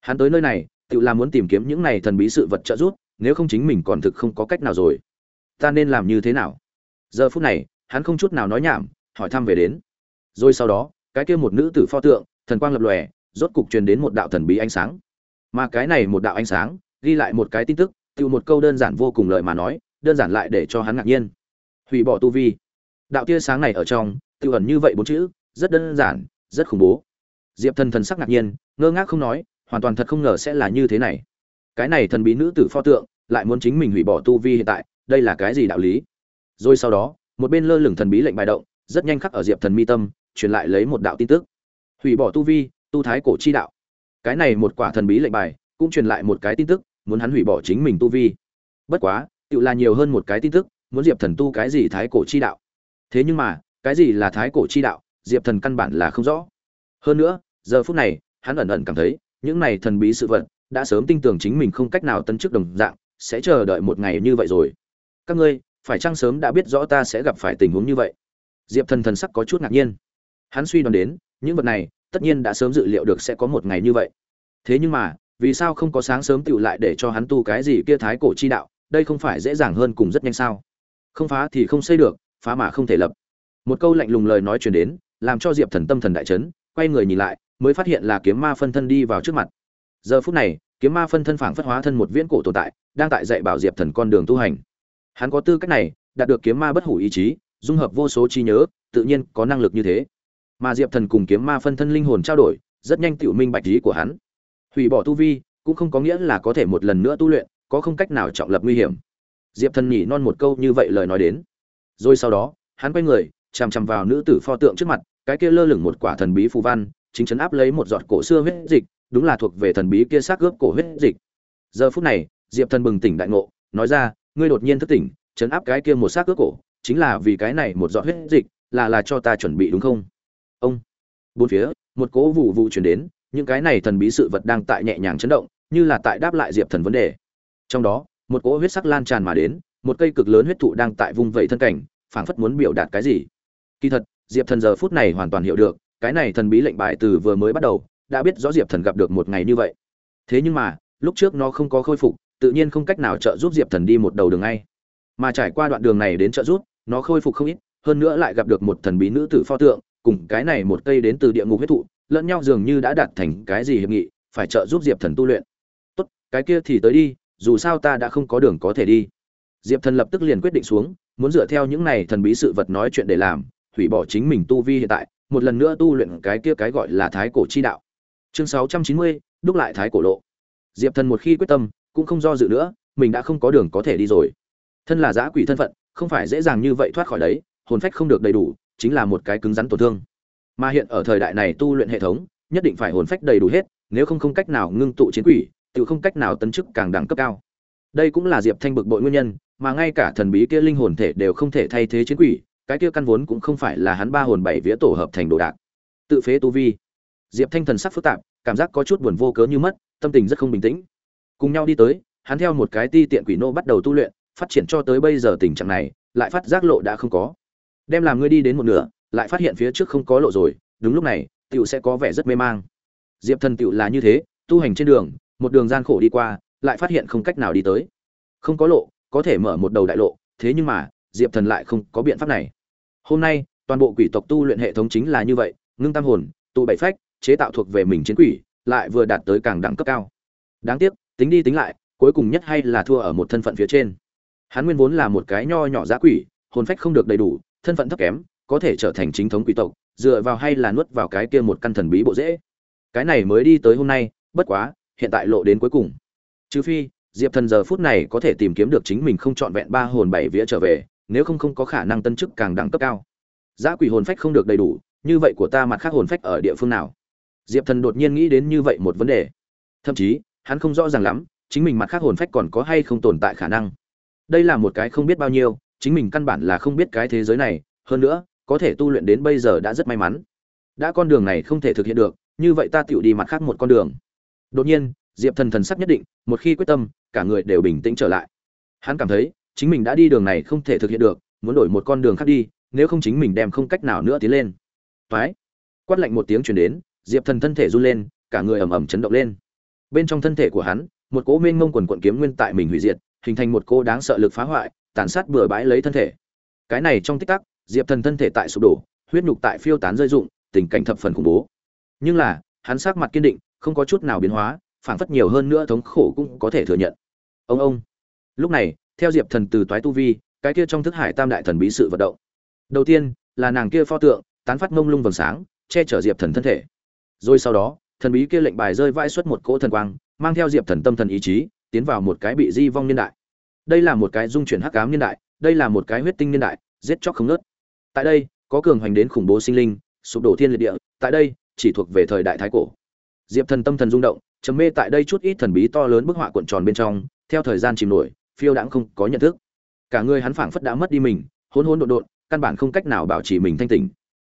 Speaker 1: Hắn tới nơi này, tự là muốn tìm kiếm những này thần bí sự vật trợ giúp, nếu không chính mình còn thực không có cách nào rồi. Ta nên làm như thế nào? Giờ phút này, hắn không chút nào nói nhảm, hỏi thăm về đến. Rồi sau đó, cái kia một nữ tử pho tượng, thần quang lập lòe, rốt cục truyền đến một đạo thần bí ánh sáng. Mà cái này một đạo ánh sáng, ghi lại một cái tin tức tự một câu đơn giản vô cùng lợi mà nói, đơn giản lại để cho hắn ngạc nhiên. Hủy bỏ tu vi. Đạo tia sáng này ở trong, tự ẩn như vậy bốn chữ, rất đơn giản, rất khủng bố. Diệp thần thần sắc ngạc nhiên, ngơ ngác không nói, hoàn toàn thật không ngờ sẽ là như thế này. Cái này thần bí nữ tử pho tượng, lại muốn chính mình hủy bỏ tu vi hiện tại, đây là cái gì đạo lý? Rồi sau đó, một bên lơ lửng thần bí lệnh bài động, rất nhanh khắc ở diệp thần mi tâm, truyền lại lấy một đạo tin tức. Hủy bỏ tu vi, tu thái cổ chi đạo. Cái này một quả thần bí lệnh bài, cũng truyền lại một cái tin tức muốn hắn hủy bỏ chính mình tu vi. Bất quá tự là nhiều hơn một cái tin tức, muốn diệp thần tu cái gì thái cổ chi đạo? Thế nhưng mà, cái gì là thái cổ chi đạo, diệp thần căn bản là không rõ. Hơn nữa, giờ phút này, hắn ẩn ẩn cảm thấy, những này thần bí sự vật, đã sớm tin tưởng chính mình không cách nào tấn chức đồng dạng, sẽ chờ đợi một ngày như vậy rồi. Các ngươi, phải chăng sớm đã biết rõ ta sẽ gặp phải tình huống như vậy? Diệp thần thần sắc có chút ngạc nhiên. Hắn suy đoán đến, những vật này, tất nhiên đã sớm dự liệu được sẽ có một ngày như vậy. Thế nhưng mà vì sao không có sáng sớm tựu lại để cho hắn tu cái gì kia thái cổ chi đạo, đây không phải dễ dàng hơn cùng rất nhanh sao? Không phá thì không xây được, phá mà không thể lập. Một câu lạnh lùng lời nói truyền đến, làm cho diệp thần tâm thần đại chấn, quay người nhìn lại, mới phát hiện là kiếm ma phân thân đi vào trước mặt. Giờ phút này, kiếm ma phân thân phảng phất hóa thân một viễn cổ tồn tại, đang tại dạy bảo diệp thần con đường tu hành. Hắn có tư cách này, đạt được kiếm ma bất hủ ý chí, dung hợp vô số trí nhớ, tự nhiên có năng lực như thế. Mà diệp thần cùng kiếm ma phân thân linh hồn trao đổi, rất nhanh tự minh bạch ý của hắn hủy bỏ tu vi, cũng không có nghĩa là có thể một lần nữa tu luyện, có không cách nào trọng lập nguy hiểm. Diệp thần nhỉ non một câu như vậy lời nói đến. Rồi sau đó, hắn quay người, chằm chằm vào nữ tử pho tượng trước mặt, cái kia lơ lửng một quả thần bí phù văn, chính chấn áp lấy một giọt cổ xưa huyết dịch, đúng là thuộc về thần bí kia xác gớp cổ huyết dịch. Giờ phút này, diệp thần bừng tỉnh đại ngộ, nói ra, ngươi đột nhiên thức tỉnh, chấn áp cái kia một xác gớp cổ, chính là vì cái này một giọt huyết dịch, là là cho ta chuẩn bị đúng không? Ông, bốn phía, một cỗ vụ vụ chuyển đến những cái này thần bí sự vật đang tại nhẹ nhàng chấn động, như là tại đáp lại diệp thần vấn đề. Trong đó, một cỗ huyết sắc lan tràn mà đến, một cây cực lớn huyết thụ đang tại vung vẩy thân cảnh, phảng phất muốn biểu đạt cái gì. Kỳ thật, diệp thần giờ phút này hoàn toàn hiểu được, cái này thần bí lệnh bài từ vừa mới bắt đầu, đã biết rõ diệp thần gặp được một ngày như vậy. Thế nhưng mà, lúc trước nó không có khôi phục, tự nhiên không cách nào trợ giúp diệp thần đi một đầu đường ngay. Mà trải qua đoạn đường này đến trợ giúp, nó khôi phục không ít, hơn nữa lại gặp được một thần bí nữ tử pho tượng, cùng cái này một cây đến từ địa ngục huyết thụ lẫn nhau dường như đã đạt thành cái gì hiệp nghị, phải trợ giúp diệp thần tu luyện. Tốt, cái kia thì tới đi, dù sao ta đã không có đường có thể đi. Diệp thần lập tức liền quyết định xuống, muốn dựa theo những này thần bí sự vật nói chuyện để làm, hủy bỏ chính mình tu vi hiện tại, một lần nữa tu luyện cái kia cái gọi là thái cổ chi đạo. Chương sáu trăm chín mươi, đúc lại thái cổ lộ. Diệp thần một khi quyết tâm, cũng không do dự nữa, mình đã không có đường có thể đi rồi. Thân là giã quỷ thân phận, không phải dễ dàng như vậy thoát khỏi đấy, hồn phách không được đầy đủ, chính là một cái cứng rắn tổn thương mà hiện ở thời đại này tu luyện hệ thống, nhất định phải hồn phách đầy đủ hết, nếu không không cách nào ngưng tụ chiến quỷ, tự không cách nào tấn chức càng đẳng cấp cao. Đây cũng là diệp thanh bực bội nguyên nhân, mà ngay cả thần bí kia linh hồn thể đều không thể thay thế chiến quỷ, cái kia căn vốn cũng không phải là hắn ba hồn bảy vía tổ hợp thành đồ đạc. Tự phế tu vi. Diệp thanh thần sắc phức tạp, cảm giác có chút buồn vô cớ như mất, tâm tình rất không bình tĩnh. Cùng nhau đi tới, hắn theo một cái ti tiện quỷ nô bắt đầu tu luyện, phát triển cho tới bây giờ tình trạng này, lại phát giác lộ đã không có. Đem làm ngươi đi đến một nửa lại phát hiện phía trước không có lộ rồi, đúng lúc này, tiểu sẽ có vẻ rất mê mang. Diệp thần tiểu là như thế, tu hành trên đường, một đường gian khổ đi qua, lại phát hiện không cách nào đi tới. Không có lộ, có thể mở một đầu đại lộ, thế nhưng mà, diệp thần lại không có biện pháp này. Hôm nay, toàn bộ quỷ tộc tu luyện hệ thống chính là như vậy, ngưng tam hồn, tụ bảy phách, chế tạo thuộc về mình chiến quỷ, lại vừa đạt tới càng đẳng cấp cao. Đáng tiếc, tính đi tính lại, cuối cùng nhất hay là thua ở một thân phận phía trên. Hắn nguyên vốn là một cái nho nhỏ giá quỷ, hồn phách không được đầy đủ, thân phận thấp kém có thể trở thành chính thống quỷ tộc, dựa vào hay là nuốt vào cái kia một căn thần bí bộ dễ cái này mới đi tới hôm nay, bất quá, hiện tại lộ đến cuối cùng. Trừ phi, diệp thần giờ phút này có thể tìm kiếm được chính mình không trọn vẹn ba hồn bảy vía trở về, nếu không không có khả năng tân chức càng đẳng cấp cao. Giá quỷ hồn phách không được đầy đủ, như vậy của ta mặt khác hồn phách ở địa phương nào? Diệp thần đột nhiên nghĩ đến như vậy một vấn đề. Thậm chí, hắn không rõ ràng lắm, chính mình mặt khác hồn phách còn có hay không tồn tại khả năng. Đây là một cái không biết bao nhiêu, chính mình căn bản là không biết cái thế giới này. Hơn nữa có thể tu luyện đến bây giờ đã rất may mắn. Đã con đường này không thể thực hiện được, như vậy ta tựu đi mặt khác một con đường. Đột nhiên, diệp thần thần sắc nhất định, một khi quyết tâm, cả người đều bình tĩnh trở lại. Hắn cảm thấy, chính mình đã đi đường này không thể thực hiện được, muốn đổi một con đường khác đi, nếu không chính mình đem không cách nào nữa tiến lên. Phái quát lạnh một tiếng chuyển đến, diệp thần thân thể run lên, cả người ầm ầm chấn động lên. Bên trong thân thể của hắn, một cỗ mênh mông quần quận kiếm nguyên tại mình hủy diệt, hình thành một cỗ đáng sợ lực phá hoại, tàn sát bừa bãi lấy thân thể. Cái này trong tích tắc diệp thần thân thể tại sụp đổ, huyết nhục tại phiêu tán rơi rụng, tình cảnh thập phần khủng bố. Nhưng là, hắn sắc mặt kiên định, không có chút nào biến hóa, phảng phất nhiều hơn nữa thống khổ cũng có thể thừa nhận. Ông ông. Lúc này, theo diệp thần từ toái tu vi, cái kia trong thức hải tam đại thần bí sự vận động. Đầu tiên, là nàng kia pho tượng, tán phát ngông lung vầng sáng, che chở diệp thần thân thể. Rồi sau đó, thần bí kia lệnh bài rơi vãi xuất một cỗ thần quang, mang theo diệp thần tâm thần ý chí, tiến vào một cái bị di vong niên đại. Đây là một cái dung chuyển hắc ám niên đại, đây là một cái huyết tinh niên đại, giết chóc không nớt tại đây, có cường hoành đến khủng bố sinh linh, sụp đổ thiên liệt địa, tại đây, chỉ thuộc về thời đại thái cổ. Diệp thần tâm thần rung động, trầm mê tại đây chút ít thần bí to lớn bức họa cuộn tròn bên trong, theo thời gian chìm nổi, phiêu đãng không có nhận thức. Cả người hắn phảng phất đã mất đi mình, hỗn hỗn độn độn, căn bản không cách nào bảo trì mình thanh tỉnh.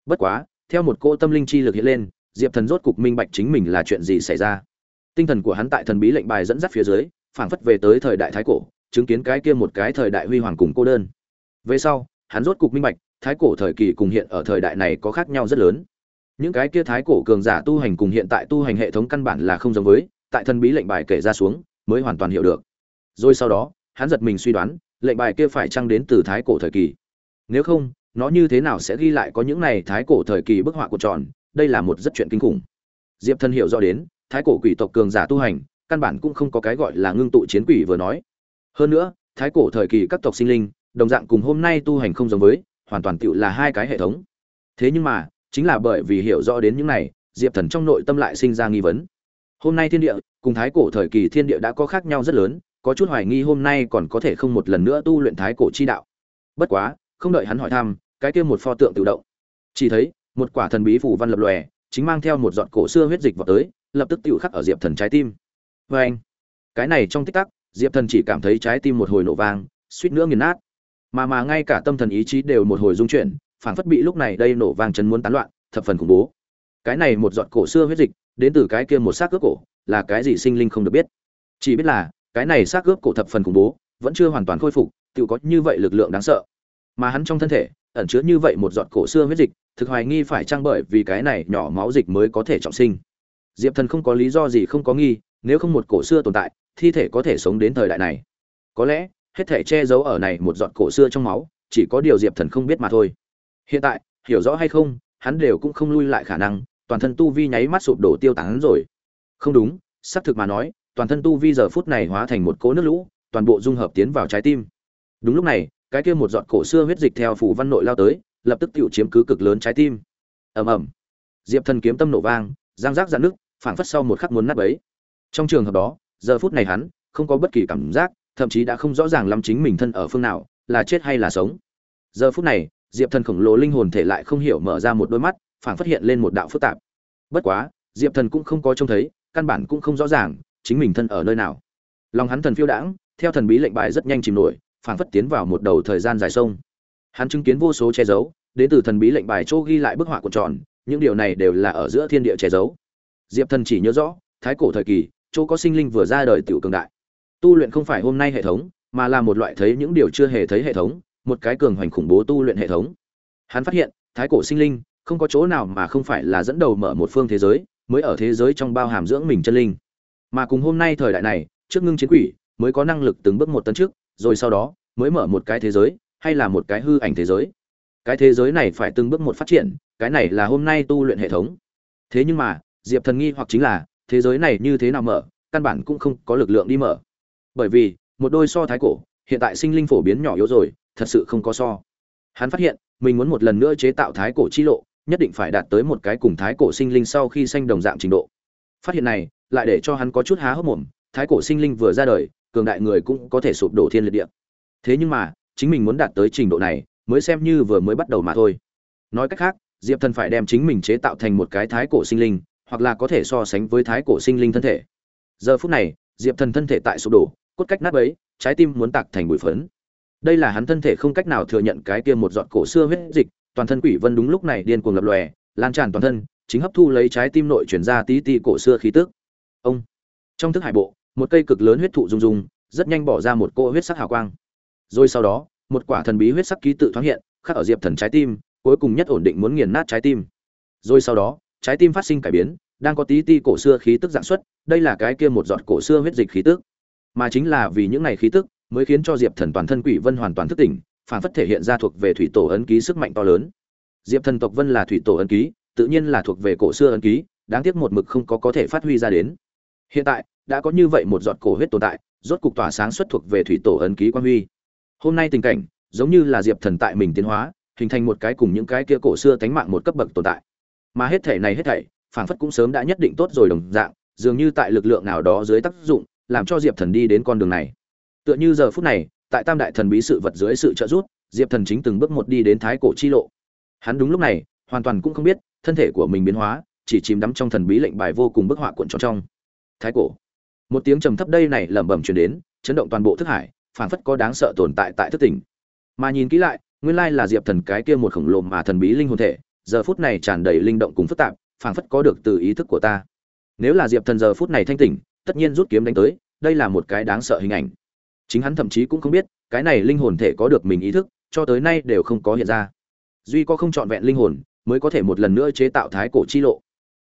Speaker 1: Bất quá, theo một cô tâm linh chi lực hiện lên, diệp thần rốt cục minh bạch chính mình là chuyện gì xảy ra. Tinh thần của hắn tại thần bí lệnh bài dẫn dắt phía dưới, phảng phất về tới thời đại thái cổ, chứng kiến cái kia một cái thời đại huy hoàng cùng cô đơn. Về sau, hắn rốt cục minh bạch thái cổ thời kỳ cùng hiện ở thời đại này có khác nhau rất lớn. Những cái kia thái cổ cường giả tu hành cùng hiện tại tu hành hệ thống căn bản là không giống với, tại thần bí lệnh bài kể ra xuống, mới hoàn toàn hiểu được. Rồi sau đó, hắn giật mình suy đoán, lệnh bài kia phải chăng đến từ thái cổ thời kỳ? Nếu không, nó như thế nào sẽ ghi lại có những này thái cổ thời kỳ bức họa của tròn? Đây là một rất chuyện kinh khủng. Diệp thân hiểu rõ đến, thái cổ quỷ tộc cường giả tu hành, căn bản cũng không có cái gọi là ngưng tụ chiến quỷ vừa nói. Hơn nữa, thái cổ thời kỳ các tộc sinh linh, đồng dạng cùng hôm nay tu hành không giống với hoàn toàn tựu là hai cái hệ thống. Thế nhưng mà, chính là bởi vì hiểu rõ đến những này, diệp thần trong nội tâm lại sinh ra nghi vấn. Hôm nay thiên địa, cùng thái cổ thời kỳ thiên địa đã có khác nhau rất lớn, có chút hoài nghi hôm nay còn có thể không một lần nữa tu luyện thái cổ chi đạo. Bất quá, không đợi hắn hỏi thăm, cái kia một pho tượng tự động. Chỉ thấy, một quả thần bí phủ văn lập lòe, chính mang theo một giọt cổ xưa huyết dịch vào tới, lập tức tự khắc ở diệp thần trái tim. Vê anh cái này trong tích tắc, diệp thần chỉ cảm thấy trái tim một hồi nổ vang, suýt nữa nghiền nát mà mà ngay cả tâm thần ý chí đều một hồi rung chuyển, phảng phất bị lúc này đây nổ vang chấn muốn tán loạn, thập phần khủng bố. Cái này một giọt cổ xưa huyết dịch, đến từ cái kia một xác cướp cổ, là cái gì sinh linh không được biết. Chỉ biết là, cái này xác cướp cổ thập phần khủng bố, vẫn chưa hoàn toàn khôi phục, tự có như vậy lực lượng đáng sợ. Mà hắn trong thân thể, ẩn chứa như vậy một giọt cổ xưa huyết dịch, thực hoài nghi phải trang bởi vì cái này nhỏ máu dịch mới có thể trọng sinh. Diệp thần không có lý do gì không có nghi, nếu không một cổ xưa tồn tại, thi thể có thể sống đến thời đại này. Có lẽ hết thể che giấu ở này một giọt cổ xưa trong máu, chỉ có điều diệp thần không biết mà thôi. Hiện tại, hiểu rõ hay không, hắn đều cũng không lui lại khả năng, toàn thân tu vi nháy mắt sụp đổ tiêu tán rồi. Không đúng, xác thực mà nói, toàn thân tu vi giờ phút này hóa thành một cỗ nước lũ, toàn bộ dung hợp tiến vào trái tim. Đúng lúc này, cái kia một giọt cổ xưa huyết dịch theo phủ văn nội lao tới, lập tức tự chiếm cứ cực lớn trái tim. Ầm ầm. Diệp thần kiếm tâm nổ vang giang giác dạn nước phảng phất sau một khắc muốn nát bấy. Trong trường hợp đó, giờ phút này hắn không có bất kỳ cảm giác thậm chí đã không rõ ràng lắm chính mình thân ở phương nào, là chết hay là sống. Giờ phút này, diệp thần khổng lồ linh hồn thể lại không hiểu mở ra một đôi mắt, phảng phát hiện lên một đạo phức tạp. Bất quá, diệp thần cũng không có trông thấy, căn bản cũng không rõ ràng chính mình thân ở nơi nào. Lòng hắn thần phiêu đãng, theo thần bí lệnh bài rất nhanh chìm nổi, phảng phất tiến vào một đầu thời gian dài sông. Hắn chứng kiến vô số che giấu, đến từ thần bí lệnh bài chỗ ghi lại bức họa của tròn, những điều này đều là ở giữa thiên địa che giấu. Diệp thần chỉ nhớ rõ, thái cổ thời kỳ, chỗ có sinh linh vừa ra đời tiểu cường đại tu luyện không phải hôm nay hệ thống, mà là một loại thấy những điều chưa hề thấy hệ thống, một cái cường hoành khủng bố tu luyện hệ thống. Hắn phát hiện, thái cổ sinh linh, không có chỗ nào mà không phải là dẫn đầu mở một phương thế giới, mới ở thế giới trong bao hàm dưỡng mình chân linh. Mà cùng hôm nay thời đại này, trước ngưng chiến quỷ, mới có năng lực từng bước một tấn trước, rồi sau đó, mới mở một cái thế giới, hay là một cái hư ảnh thế giới. Cái thế giới này phải từng bước một phát triển, cái này là hôm nay tu luyện hệ thống. Thế nhưng mà, diệp thần nghi hoặc chính là, thế giới này như thế nào mở, căn bản cũng không có lực lượng đi mở bởi vì, một đôi so thái cổ, hiện tại sinh linh phổ biến nhỏ yếu rồi, thật sự không có so. Hắn phát hiện, mình muốn một lần nữa chế tạo thái cổ chi lộ, nhất định phải đạt tới một cái cùng thái cổ sinh linh sau khi sanh đồng dạng trình độ. Phát hiện này, lại để cho hắn có chút há hốc mồm, thái cổ sinh linh vừa ra đời, cường đại người cũng có thể sụp đổ thiên liệt địa. Thế nhưng mà, chính mình muốn đạt tới trình độ này, mới xem như vừa mới bắt đầu mà thôi. Nói cách khác, diệp thần phải đem chính mình chế tạo thành một cái thái cổ sinh linh, hoặc là có thể so sánh với thái cổ sinh linh thân thể. Giờ phút này, diệp thần thân thể tại sụp đổ cốt cách nát ấy trái tim muốn tạc thành bụi phấn. Đây là hắn thân thể không cách nào thừa nhận cái kia một giọt cổ xưa huyết dịch, toàn thân quỷ vân đúng lúc này điên cuồng lập lòe, lan tràn toàn thân, chính hấp thu lấy trái tim nội chuyển ra tí tí cổ xưa khí tức. Ông! Trong thức hải bộ, một cây cực lớn huyết thụ rung rung, rất nhanh bỏ ra một cỗ huyết sắc hào quang. Rồi sau đó, một quả thần bí huyết sắc ký tự thoáng hiện, khắc ở diệp thần trái tim, cuối cùng nhất ổn định muốn nghiền nát trái tim. Rồi sau đó, trái tim phát sinh cải biến, đang có tí ti cổ xưa khí tức dạng xuất, đây là cái kia một giọt cổ xưa huyết dịch khí tức mà chính là vì những này khí tức mới khiến cho diệp thần toàn thân quỷ vân hoàn toàn thức tỉnh, phản phất thể hiện ra thuộc về thủy tổ ấn ký sức mạnh to lớn. Diệp thần tộc vân là thủy tổ ấn ký, tự nhiên là thuộc về cổ xưa ấn ký, đáng tiếc một mực không có có thể phát huy ra đến. Hiện tại, đã có như vậy một giọt cổ huyết tồn tại, rốt cục tỏa sáng xuất thuộc về thủy tổ ấn ký quan huy. Hôm nay tình cảnh, giống như là diệp thần tại mình tiến hóa, hình thành một cái cùng những cái kia cổ xưa tánh mạng một cấp bậc tồn tại. Mà hết thể này hết thảy, phản phất cũng sớm đã nhất định tốt rồi đồng dạng, dường như tại lực lượng nào đó dưới tác dụng làm cho diệp thần đi đến con đường này. Tựa như giờ phút này, tại tam đại thần bí sự vật dưới sự trợ giúp, diệp thần chính từng bước một đi đến thái cổ chi lộ. Hắn đúng lúc này, hoàn toàn cũng không biết, thân thể của mình biến hóa, chỉ chìm đắm trong thần bí lệnh bài vô cùng bức họa cuộn tròn trong. Thái cổ. Một tiếng trầm thấp đây này lẩm bẩm truyền đến, chấn động toàn bộ thức hải phản phất có đáng sợ tồn tại tại thức tỉnh. Mà nhìn kỹ lại, nguyên lai là diệp thần cái kia một khổng lồ mà thần bí linh hồn thể, giờ phút này tràn đầy linh động cùng phức tạp phản phất có được từ ý thức của ta. Nếu là diệp thần giờ phút này thanh tỉnh tất nhiên rút kiếm đánh tới, đây là một cái đáng sợ hình ảnh. Chính hắn thậm chí cũng không biết, cái này linh hồn thể có được mình ý thức, cho tới nay đều không có hiện ra. Duy có không trọn vẹn linh hồn, mới có thể một lần nữa chế tạo thái cổ chi lộ.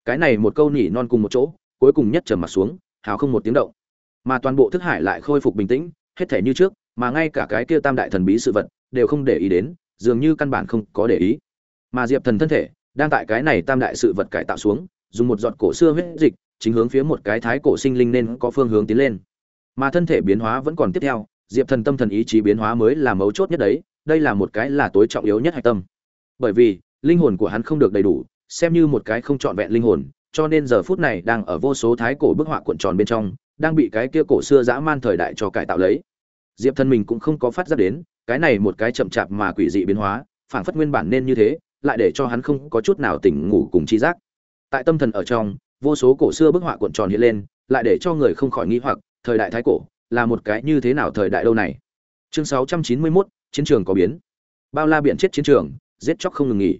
Speaker 1: Cái này một câu nỉ non cùng một chỗ, cuối cùng nhất trầm mặt xuống, hào không một tiếng động. Mà toàn bộ thức hải lại khôi phục bình tĩnh, hết thể như trước, mà ngay cả cái kia tam đại thần bí sự vật, đều không để ý đến, dường như căn bản không có để ý. Mà diệp thần thân thể, đang tại cái này tam đại sự vật cải tạo xuống, dùng một giọt cổ xưa huyết dịch chính hướng phía một cái thái cổ sinh linh nên có phương hướng tiến lên. Mà thân thể biến hóa vẫn còn tiếp theo, diệp thần tâm thần ý chí biến hóa mới là mấu chốt nhất đấy, đây là một cái là tối trọng yếu nhất hạch tâm. Bởi vì, linh hồn của hắn không được đầy đủ, xem như một cái không trọn vẹn linh hồn, cho nên giờ phút này đang ở vô số thái cổ bức họa cuộn tròn bên trong, đang bị cái kia cổ xưa dã man thời đại cho cải tạo lấy. Diệp thần mình cũng không có phát giác đến, cái này một cái chậm chạp mà quỷ dị biến hóa, phảng phất nguyên bản nên như thế, lại để cho hắn không có chút nào tỉnh ngủ cùng chi giác. Tại tâm thần ở trong vô số cổ xưa bức họa cuộn tròn hiện lên lại để cho người không khỏi nghi hoặc thời đại thái cổ là một cái như thế nào thời đại đâu này? Chương 691, chiến trường có biến. Bao la biển chết chiến trường giết chóc không ngừng nghỉ.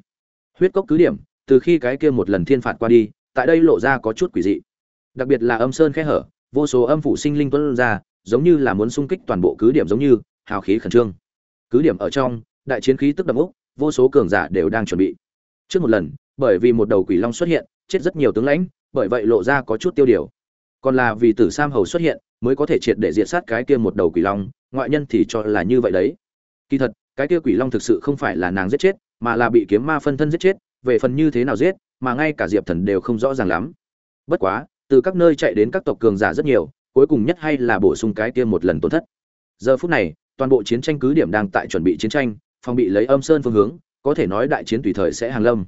Speaker 1: Huyết cốc cứ điểm từ khi cái kia một lần thiên phạt qua đi tại đây lộ ra có chút quỷ dị. Đặc biệt là âm sơn khe hở vô số âm phủ sinh linh tuân ra giống như là muốn xung kích toàn bộ cứ điểm giống như hào khí khẩn trương. Cứ điểm ở trong đại chiến khí tức đậm úc vô số cường giả đều đang chuẩn bị. Trước một lần bởi vì một đầu quỷ long xuất hiện chết rất nhiều tướng lãnh bởi vậy lộ ra có chút tiêu điều. Còn là vì tử sam hầu xuất hiện, mới có thể triệt để diệt sát cái kia một đầu quỷ long, ngoại nhân thì cho là như vậy đấy. Kỳ thật, cái kia quỷ long thực sự không phải là nàng giết chết, mà là bị kiếm ma phân thân giết chết, về phần như thế nào giết, mà ngay cả diệp thần đều không rõ ràng lắm. Bất quá, từ các nơi chạy đến các tộc cường giả rất nhiều, cuối cùng nhất hay là bổ sung cái kia một lần tổn thất. Giờ phút này, toàn bộ chiến tranh cứ điểm đang tại chuẩn bị chiến tranh, phòng bị lấy âm sơn phương hướng, có thể nói đại chiến tùy thời sẽ hàng lâm.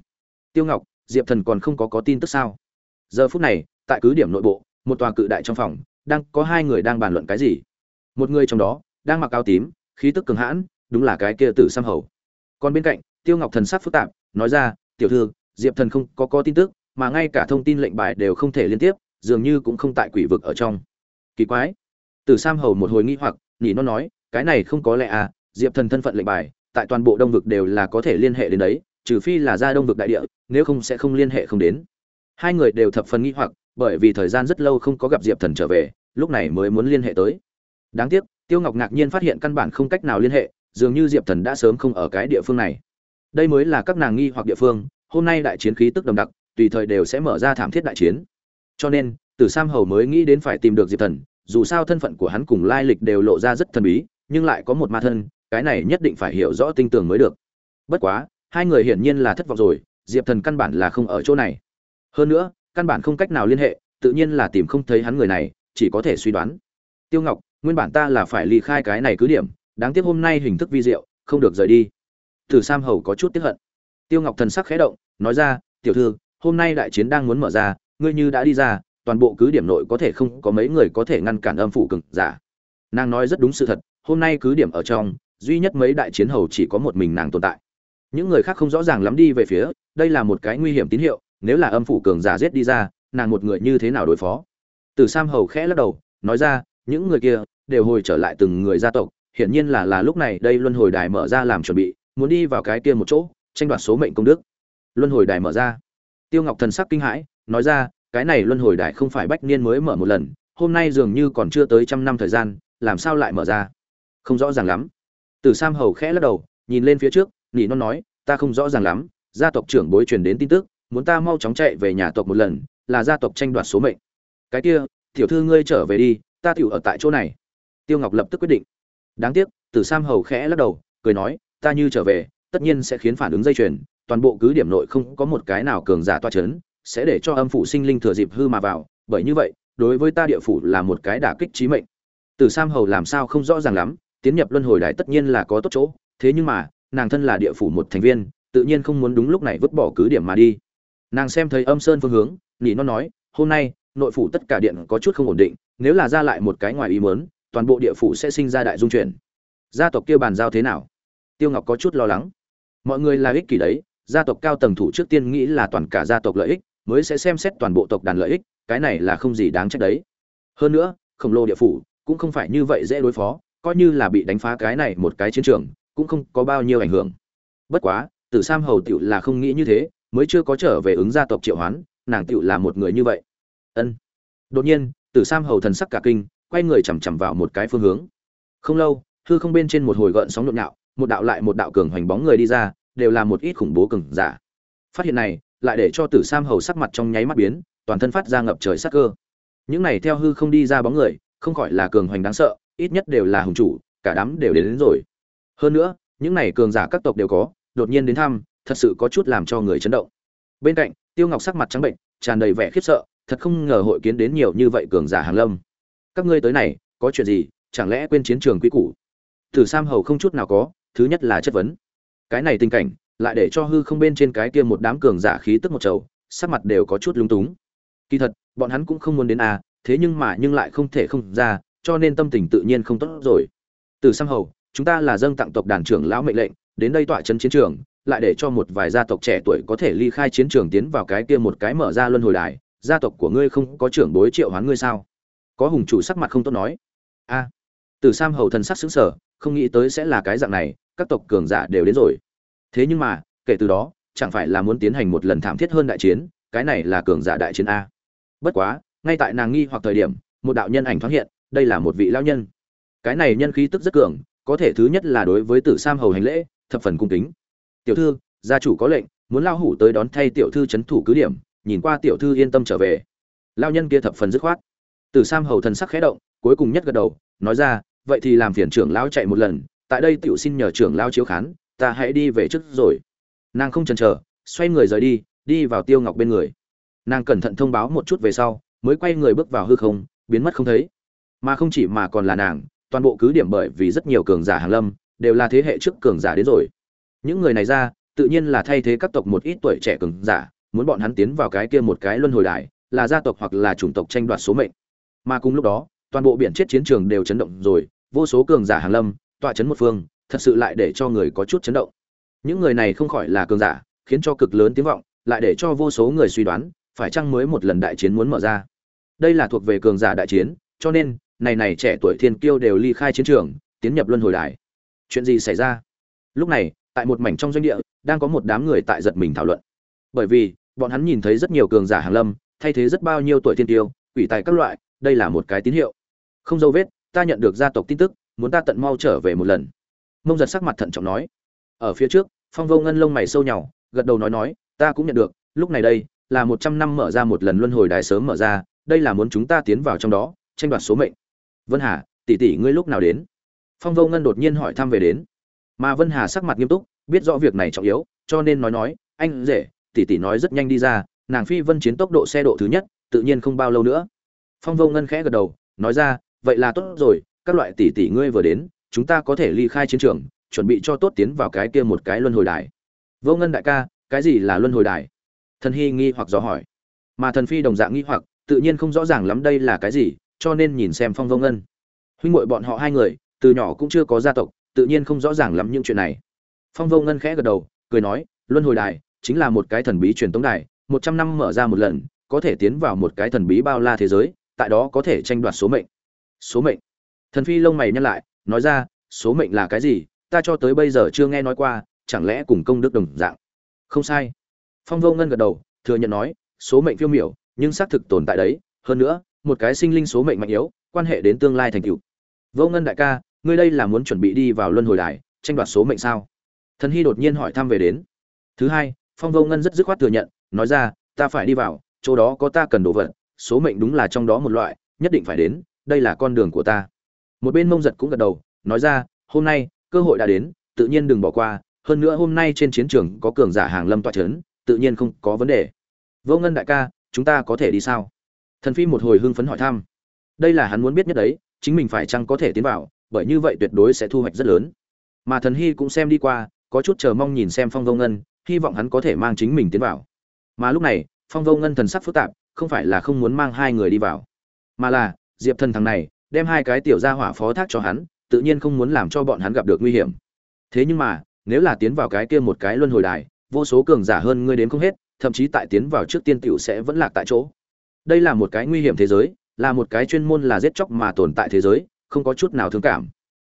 Speaker 1: Tiêu ngọc, diệp thần còn không có có tin tức sao? Giờ phút này, tại cứ điểm nội bộ, một tòa cự đại trong phòng, đang có hai người đang bàn luận cái gì. Một người trong đó, đang mặc áo tím, khí tức cường hãn, đúng là cái kia tử sam hầu. Còn bên cạnh, tiêu ngọc thần sắc phức tạp, nói ra, tiểu thư, diệp thần không có có tin tức, mà ngay cả thông tin lệnh bài đều không thể liên tiếp, dường như cũng không tại quỷ vực ở trong. Kỳ quái. Tử sam hầu một hồi nghi hoặc, nhỉ nó nói, cái này không có lẽ à diệp thần thân phận lệnh bài, tại toàn bộ đông vực đều là có thể liên hệ đến đấy, trừ phi là ra đông vực đại địa, nếu không sẽ không liên hệ không đến hai người đều thập phần nghi hoặc, bởi vì thời gian rất lâu không có gặp diệp thần trở về, lúc này mới muốn liên hệ tới. Đáng tiếc, tiêu ngọc ngạc nhiên phát hiện căn bản không cách nào liên hệ, dường như diệp thần đã sớm không ở cái địa phương này. Đây mới là các nàng nghi hoặc địa phương, hôm nay đại chiến khí tức đậm đặc, tùy thời đều sẽ mở ra thảm thiết đại chiến. Cho nên, tử sam hầu mới nghĩ đến phải tìm được diệp thần, dù sao thân phận của hắn cùng lai lịch đều lộ ra rất thần bí, nhưng lại có một ma thân, cái này nhất định phải hiểu rõ tinh tường mới được. Bất quá, hai người hiển nhiên là thất vọng rồi, diệp thần căn bản là không ở chỗ này hơn nữa, căn bản không cách nào liên hệ, tự nhiên là tìm không thấy hắn người này, chỉ có thể suy đoán. Tiêu ngọc, nguyên bản ta là phải ly khai cái này cứ điểm, đáng tiếc hôm nay hình thức vi diệu, không được rời đi. Tử sam hầu có chút tiếc hận. Tiêu ngọc thần sắc khẽ động, nói ra, tiểu thư, hôm nay đại chiến đang muốn mở ra, ngươi như đã đi ra, toàn bộ cứ điểm nội có thể không có mấy người có thể ngăn cản âm phủ cực giả. Nàng nói rất đúng sự thật, hôm nay cứ điểm ở trong, duy nhất mấy đại chiến hầu chỉ có một mình nàng tồn tại. Những người khác không rõ ràng lắm đi về phía, đây là một cái nguy hiểm tín hiệu nếu là âm phủ cường giả giết đi ra, nàng một người như thế nào đối phó? Từ sam hầu khẽ lắc đầu, nói ra, những người kia đều hồi trở lại từng người gia tộc, hiển nhiên là là lúc này đây luân hồi đài mở ra làm chuẩn bị, muốn đi vào cái kia một chỗ, tranh đoạt số mệnh công đức. Luân hồi đài mở ra. Tiêu ngọc thần sắc kinh hãi, nói ra, cái này luân hồi đài không phải bách niên mới mở một lần, hôm nay dường như còn chưa tới trăm năm thời gian, làm sao lại mở ra? Không rõ ràng lắm. Từ sam hầu khẽ lắc đầu, nhìn lên phía trước, nỉ non nói, ta không rõ ràng lắm, gia tộc trưởng bối truyền đến tin tức muốn ta mau chóng chạy về nhà tộc một lần, là gia tộc tranh đoạt số mệnh. Cái kia, tiểu thư ngươi trở về đi, ta tiểu ở tại chỗ này. Tiêu ngọc lập tức quyết định. Đáng tiếc, tử sam hầu khẽ lắc đầu, cười nói, ta như trở về, tất nhiên sẽ khiến phản ứng dây chuyền, toàn bộ cứ điểm nội không có một cái nào cường giả toa chấn, sẽ để cho âm phủ sinh linh thừa dịp hư mà vào, bởi như vậy, đối với ta địa phủ là một cái đả kích trí mệnh. Tử sam hầu làm sao không rõ ràng lắm, tiến nhập luân hồi đại tất nhiên là có tốt chỗ, thế nhưng mà, nàng thân là địa phủ một thành viên, tự nhiên không muốn đúng lúc này vứt bỏ cứ điểm mà đi nàng xem thấy âm sơn phương hướng, nỉ nó nói, hôm nay, nội phủ tất cả điện có chút không ổn định, nếu là ra lại một cái ngoài ý mớn toàn bộ địa phủ sẽ sinh ra đại dung chuyển. Gia tộc kia bàn giao thế nào? Tiêu ngọc có chút lo lắng. Mọi người là ích kỷ đấy, gia tộc cao tầng thủ trước tiên nghĩ là toàn cả gia tộc lợi ích, mới sẽ xem xét toàn bộ tộc đàn lợi ích, cái này là không gì đáng trách đấy. Hơn nữa, khổng lồ địa phủ cũng không phải như vậy dễ đối phó, coi như là bị đánh phá cái này một cái chiến trường, cũng không có bao nhiêu ảnh hưởng. Bất quá, tử sam hầu tựu là không nghĩ như thế mới chưa có trở về ứng gia tộc triệu hoán nàng tựu là một người như vậy. Ân. Đột nhiên tử sam hầu thần sắc cả kinh quay người chằm chằm vào một cái phương hướng. Không lâu hư không bên trên một hồi gợn sóng nhộn nhạo một đạo lại một đạo cường hoành bóng người đi ra đều là một ít khủng bố cường giả. Phát hiện này lại để cho tử sam hầu sắc mặt trong nháy mắt biến toàn thân phát ra ngập trời sắc cơ. Những này theo hư không đi ra bóng người không khỏi là cường hoành đáng sợ ít nhất đều là hùng chủ cả đám đều đến, đến rồi. Hơn nữa những này cường giả các tộc đều có đột nhiên đến thăm thật sự có chút làm cho người chấn động. Bên cạnh, tiêu ngọc sắc mặt trắng bệnh, tràn đầy vẻ khiếp sợ, thật không ngờ hội kiến đến nhiều như vậy cường giả hàng lâm. Các ngươi tới này, có chuyện gì, chẳng lẽ quên chiến trường quy củ? Tử sam hầu không chút nào có, thứ nhất là chất vấn. Cái này tình cảnh, lại để cho hư không bên trên cái kia một đám cường giả khí tức một chầu sắc mặt đều có chút lung túng. Kỳ thật, bọn hắn cũng không muốn đến à thế nhưng mà nhưng lại không thể không ra, cho nên tâm tình tự nhiên không tốt rồi. Từ sang hầu, chúng ta là dâng tặng tộc đàn trưởng lão mệnh lệnh, đến đây tọa chân chiến trường lại để cho một vài gia tộc trẻ tuổi có thể ly khai chiến trường tiến vào cái kia một cái mở ra luân hồi đài. Gia tộc của ngươi không có trưởng bối triệu hoán ngươi sao? Có hùng chủ sắc mặt không tốt nói. A, từ sam hầu thần sắc xứng sở không nghĩ tới sẽ là cái dạng này, các tộc cường giả đều đến rồi. Thế nhưng mà, kể từ đó, chẳng phải là muốn tiến hành một lần thảm thiết hơn đại chiến, cái này là cường giả đại chiến a. Bất quá, ngay tại nàng nghi hoặc thời điểm, một đạo nhân ảnh thoáng hiện, đây là một vị lão nhân. Cái này nhân khí tức rất cường, có thể thứ nhất là đối với tử sam hầu hành lễ, thập phần cung kính tiểu thư, gia chủ có lệnh, muốn lao hủ tới đón thay tiểu thư c thủ cứ điểm, nhìn qua tiểu thư yên tâm trở về. Lao nhân kia thập phần dứt khoát. Từ sam hầu thần sắc khẽ động, cuối cùng nhất gật đầu, nói ra, vậy thì làm phiền trưởng lão chạy một lần, tại đây tiểu xin nhờ trưởng lão chiếu khán, ta hãy đi về trước rồi. Nàng không chần chờ, xoay người rời đi đi vào tiêu ngọc bên người. Nàng cẩn thận thông báo một chút về sau, mới quay người bước vào hư không, biến mất không thấy. Mà không chỉ mà còn là nàng, toàn bộ cứ điểm bởi vì rất nhiều cường giả hàng lâm, đều là thế hệ trước cường giả đến rồi những người này ra, tự nhiên là thay thế các tộc một ít tuổi trẻ cường giả, muốn bọn hắn tiến vào cái kia một cái luân hồi đài, là gia tộc hoặc là chủng tộc tranh đoạt số mệnh. Mà cùng lúc đó, toàn bộ biển chết chiến trường đều chấn động rồi, vô số cường giả hàng lâm, tọa chấn một phương, thật sự lại để cho người có chút chấn động. Những người này không khỏi là cường giả, khiến cho cực lớn tiếng vọng, lại để cho vô số người suy đoán, phải chăng mới một lần đại chiến muốn mở ra. Đây là thuộc về cường giả đại chiến, cho nên, này này trẻ tuổi thiên kiêu đều ly khai chiến trường, tiến nhập luân hồi đài. Chuyện gì xảy ra? Lúc này tại một mảnh trong doanh địa, đang có một đám người tại giật mình thảo luận. Bởi vì, bọn hắn nhìn thấy rất nhiều cường giả hàng lâm, thay thế rất bao nhiêu tuổi thiên tiêu, quỷ tài các loại, đây là một cái tín hiệu. Không dấu vết, ta nhận được gia tộc tin tức, muốn ta tận mau trở về một lần. Mông giật sắc mặt thận trọng nói. Ở phía trước, phong vô ngân lông mày sâu nhỏ gật đầu nói nói, ta cũng nhận được, lúc này đây, là một trăm năm mở ra một lần luân hồi đài sớm mở ra, đây là muốn chúng ta tiến vào trong đó, tranh đoạt số mệnh. Vân hà, tỷ tỷ ngươi lúc nào đến? Phong vô ngân đột nhiên hỏi thăm về đến mà vân hà sắc mặt nghiêm túc, biết rõ việc này trọng yếu, cho nên nói nói, anh rể, tỷ tỷ nói rất nhanh đi ra, nàng phi vân chiến tốc độ xe độ thứ nhất, tự nhiên không bao lâu nữa. Phong vô ngân khẽ gật đầu, nói ra, vậy là tốt rồi, các loại tỷ tỷ ngươi vừa đến, chúng ta có thể ly khai chiến trường, chuẩn bị cho tốt tiến vào cái kia một cái luân hồi đài. Vô ngân đại ca, cái gì là luân hồi đài? Thần hy nghi hoặc dò hỏi. Mà thần phi đồng dạng nghi hoặc, tự nhiên không rõ ràng lắm đây là cái gì, cho nên nhìn xem phong vô ngân. Huynh muội bọn họ hai người, từ nhỏ cũng chưa có gia tộc tự nhiên không rõ ràng lắm những chuyện này. Phong vô ngân khẽ gật đầu, cười nói, luân hồi đài chính là một cái thần bí truyền tống đài, một trăm năm mở ra một lần, có thể tiến vào một cái thần bí bao la thế giới, tại đó có thể tranh đoạt số mệnh. Số mệnh? Thần phi lông mày nhăn lại, nói ra, số mệnh là cái gì? Ta cho tới bây giờ chưa nghe nói qua, chẳng lẽ cùng công đức đồng dạng? Không sai. Phong vô ngân gật đầu, thừa nhận nói, số mệnh phiêu miểu, nhưng xác thực tồn tại đấy. Hơn nữa, một cái sinh linh số mệnh mạnh yếu, quan hệ đến tương lai thành tựu. Vô ngân đại ca ngươi đây là muốn chuẩn bị đi vào luân hồi đài, tranh đoạt số mệnh sao? Thần hy đột nhiên hỏi thăm về đến. Thứ hai, phong vô ngân rất dứt khoát thừa nhận, nói ra, ta phải đi vào, chỗ đó có ta cần đồ vật, số mệnh đúng là trong đó một loại, nhất định phải đến, đây là con đường của ta. Một bên mông giật cũng gật đầu, nói ra, hôm nay, cơ hội đã đến, tự nhiên đừng bỏ qua, hơn nữa hôm nay trên chiến trường có cường giả hàng lâm toa c h ấ n tự nhiên không có vấn đề. Vô ngân đại ca, chúng ta có thể đi sao? Thần phi một hồi hưng phấn hỏi thăm. Đây là hắn muốn biết nhất đấy, chính mình phải chăng có thể tiến vào bởi như vậy tuyệt đối sẽ thu hoạch rất lớn. Mà thần hy cũng xem đi qua, có chút chờ mong nhìn xem phong vô ngân, hy vọng hắn có thể mang chính mình tiến vào. Mà lúc này, phong vô ngân thần sắc phức tạp, không phải là không muốn mang hai người đi vào, mà là, diệp thần thằng này, đem hai cái tiểu gia hỏa phó thác cho hắn, tự nhiên không muốn làm cho bọn hắn gặp được nguy hiểm. Thế nhưng mà, nếu là tiến vào cái kia một cái luân hồi đài, vô số cường giả hơn ngươi đến không hết, thậm chí tại tiến vào trước tiên tiểu sẽ vẫn lạc tại chỗ. Đây là một cái nguy hiểm thế giới, là một cái chuyên môn là giết chóc mà tồn tại thế giới không có chút nào thương cảm.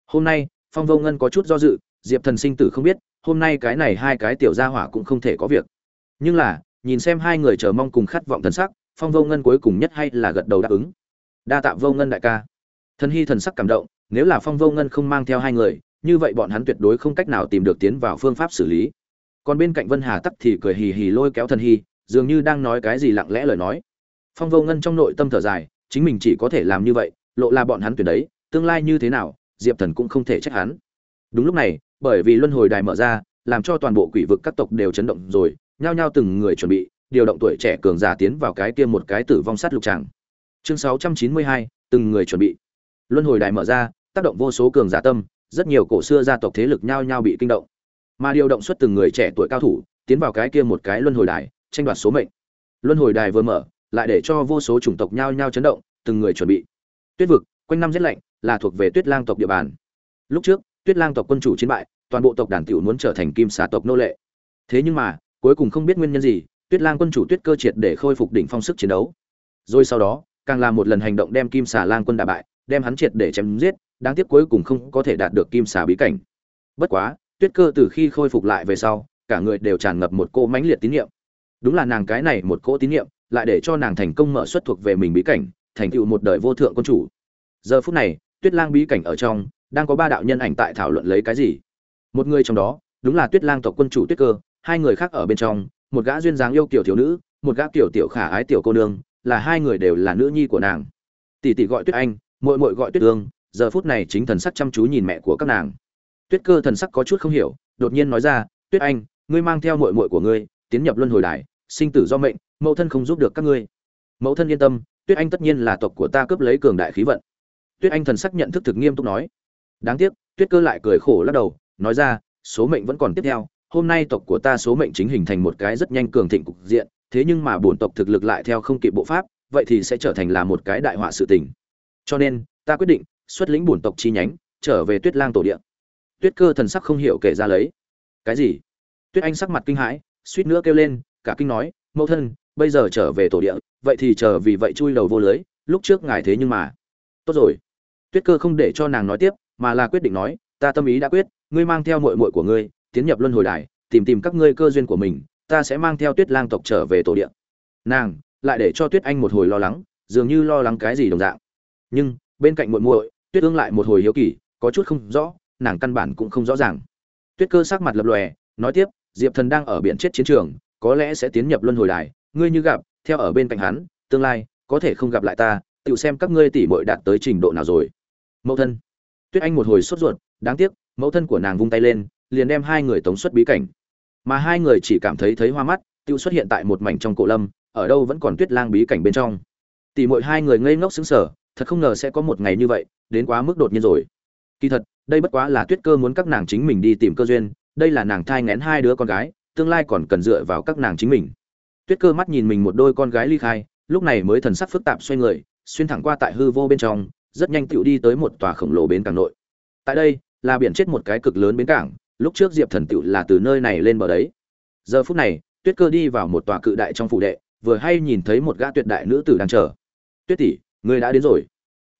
Speaker 1: Hôm nay, phong vô ngân có chút do dự, diệp thần sinh tử không biết, hôm nay cái này hai cái tiểu gia hỏa cũng không thể có việc. Nhưng là, nhìn xem hai người chờ mong cùng khát vọng thần sắc, phong vô ngân cuối cùng nhất hay là gật đầu đáp ứng. Đa tạ vô ngân đại ca. Thần hy thần sắc cảm động, nếu là phong vô ngân không mang theo hai người, như vậy bọn hắn tuyệt đối không cách nào tìm được tiến vào phương pháp xử lý. Còn bên cạnh vân hà tắc thì cười hì hì lôi kéo thần hy, dường như đang nói cái gì lặng lẽ lời nói. Phong vô ngân trong nội tâm thở dài, chính mình chỉ có thể làm như vậy, lộ là bọn hắn tuyển đấy tương lai như thế nào, diệp thần cũng không thể trách hắn. Đúng lúc này, bởi vì luân hồi đài mở ra, làm cho toàn bộ quỷ vực các tộc đều chấn động rồi, nhao nhao từng người chuẩn bị, điều động tuổi trẻ cường giả tiến vào cái kia một cái tử vong sát lục tràng. Chương sáu trăm chín mươi hai, từng người chuẩn bị. Luân hồi đài mở ra, tác động vô số cường giả tâm, rất nhiều cổ xưa gia tộc thế lực nhao nhao bị kinh động. Mà điều động xuất từng người trẻ tuổi cao thủ, tiến vào cái kia một cái luân hồi đài, tranh đoạt số mệnh. Luân hồi đài vừa mở, lại để cho vô số chủng tộc nhao nhao chấn động, từng người chuẩn bị. Tuyết vực, quanh năm rét lạnh là thuộc về tuyết lang tộc địa bàn. Lúc trước, tuyết lang tộc quân chủ chiến bại, toàn bộ tộc đàn tiểu muốn trở thành kim xà tộc nô lệ. Thế nhưng mà, cuối cùng không biết nguyên nhân gì, tuyết lang quân chủ tuyết cơ triệt để khôi phục đỉnh phong sức chiến đấu. Rồi sau đó, càng làm một lần hành động đem kim xà lang quân đả bại, đem hắn triệt để chém giết, đáng tiếc cuối cùng không có thể đạt được kim xà bí cảnh. Bất quá, tuyết cơ từ khi khôi phục lại về sau, cả người đều tràn ngập một cô mãnh liệt tín nhiệm đúng là nàng cái này một cỗ tín nhiệm lại để cho nàng thành công mở xuất thuộc về mình bí cảnh, thành tựu một đời vô thượng quân chủ. Giờ phút này tuyết lang bí cảnh ở trong, đang có ba đạo nhân ảnh tại thảo luận lấy cái gì? Một người trong đó, đúng là tuyết lang tộc quân chủ tuyết cơ, hai người khác ở bên trong, một gã duyên dáng yêu kiều thiếu nữ, một gã tiểu tiểu khả ái tiểu cô nương, là hai người đều là nữ nhi của nàng. Tỷ tỷ gọi tuyết anh, muội muội gọi tuyết ương, giờ phút này chính thần sắc chăm chú nhìn mẹ của các nàng. Tuyết cơ thần sắc có chút không hiểu, đột nhiên nói ra, tuyết anh, ngươi mang theo muội muội của ngươi, tiến nhập luân hồi đài, sinh tử do mệnh, mẫu thân không giúp được các ngươi. Mẫu thân yên tâm, tuyết anh tất nhiên là tộc của ta cướp lấy cường đại khí vận tuyết anh thần sắc nhận thức thực nghiêm túc nói. Đáng tiếc, tuyết cơ lại cười khổ lắc đầu, nói ra, số mệnh vẫn còn tiếp theo, hôm nay tộc của ta số mệnh chính hình thành một cái rất nhanh cường thịnh cục diện, thế nhưng mà bổn tộc thực lực lại theo không kịp bộ pháp, vậy thì sẽ trở thành là một cái đại họa sự tình. Cho nên, ta quyết định, xuất lĩnh bổn tộc chi nhánh, trở về tuyết lang tổ địa. Tuyết cơ thần sắc không hiểu kể ra lấy. Cái gì? Tuyết anh sắc mặt kinh hãi, suýt nữa kêu lên, cả kinh nói, mẫu thân, bây giờ trở về tổ địa, vậy thì chờ vì vậy chui đầu vô lưới, lúc trước ngài thế nhưng mà. Tốt rồi tuyết cơ không để cho nàng nói tiếp, mà là quyết định nói, ta tâm ý đã quyết, ngươi mang theo muội muội của ngươi, tiến nhập luân hồi đài, tìm tìm các ngươi cơ duyên của mình, ta sẽ mang theo tuyết lang tộc trở về tổ địa. Nàng lại để cho tuyết anh một hồi lo lắng, dường như lo lắng cái gì đồng dạng. Nhưng bên cạnh muội muội, tuyết ương lại một hồi hiếu kỳ, có chút không rõ, nàng căn bản cũng không rõ ràng. Tuyết cơ sắc mặt lập lòe, nói tiếp, diệp thần đang ở biển chết chiến trường, có lẽ sẽ tiến nhập luân hồi đài, ngươi như gặp, theo ở bên cạnh hắn, tương lai, có thể không gặp lại ta tự xem các ngươi tỷ muội đạt tới trình độ nào rồi. Mẫu thân. Tuyết anh một hồi sốt ruột, đáng tiếc, mẫu thân của nàng vung tay lên, liền đem hai người tống xuất bí cảnh. Mà hai người chỉ cảm thấy thấy hoa mắt tự xuất hiện tại một mảnh trong cổ lâm, ở đâu vẫn còn tuyết lang bí cảnh bên trong. Tỷ muội hai người ngây ngốc sững sờ, thật không ngờ sẽ có một ngày như vậy, đến quá mức đột nhiên rồi. Kỳ thật, đây bất quá là tuyết cơ muốn các nàng chính mình đi tìm cơ duyên, đây là nàng thai ngén hai đứa con gái, tương lai còn cần dựa vào các nàng chính mình. Tuyết cơ mắt nhìn mình một đôi con gái ly khai, lúc này mới thần sắc phức tạp xoay người xuyên thẳng qua tại hư vô bên trong, rất nhanh tựu đi tới một tòa khổng lồ bến cảng nội. Tại đây, là biển chết một cái cực lớn bến cảng, lúc trước diệp thần tựu là từ nơi này lên bờ đấy. Giờ phút này, tuyết cơ đi vào một tòa cự đại trong phủ đệ, vừa hay nhìn thấy một gã tuyệt đại nữ tử đang chờ. Tuyết tỷ, người đã đến rồi.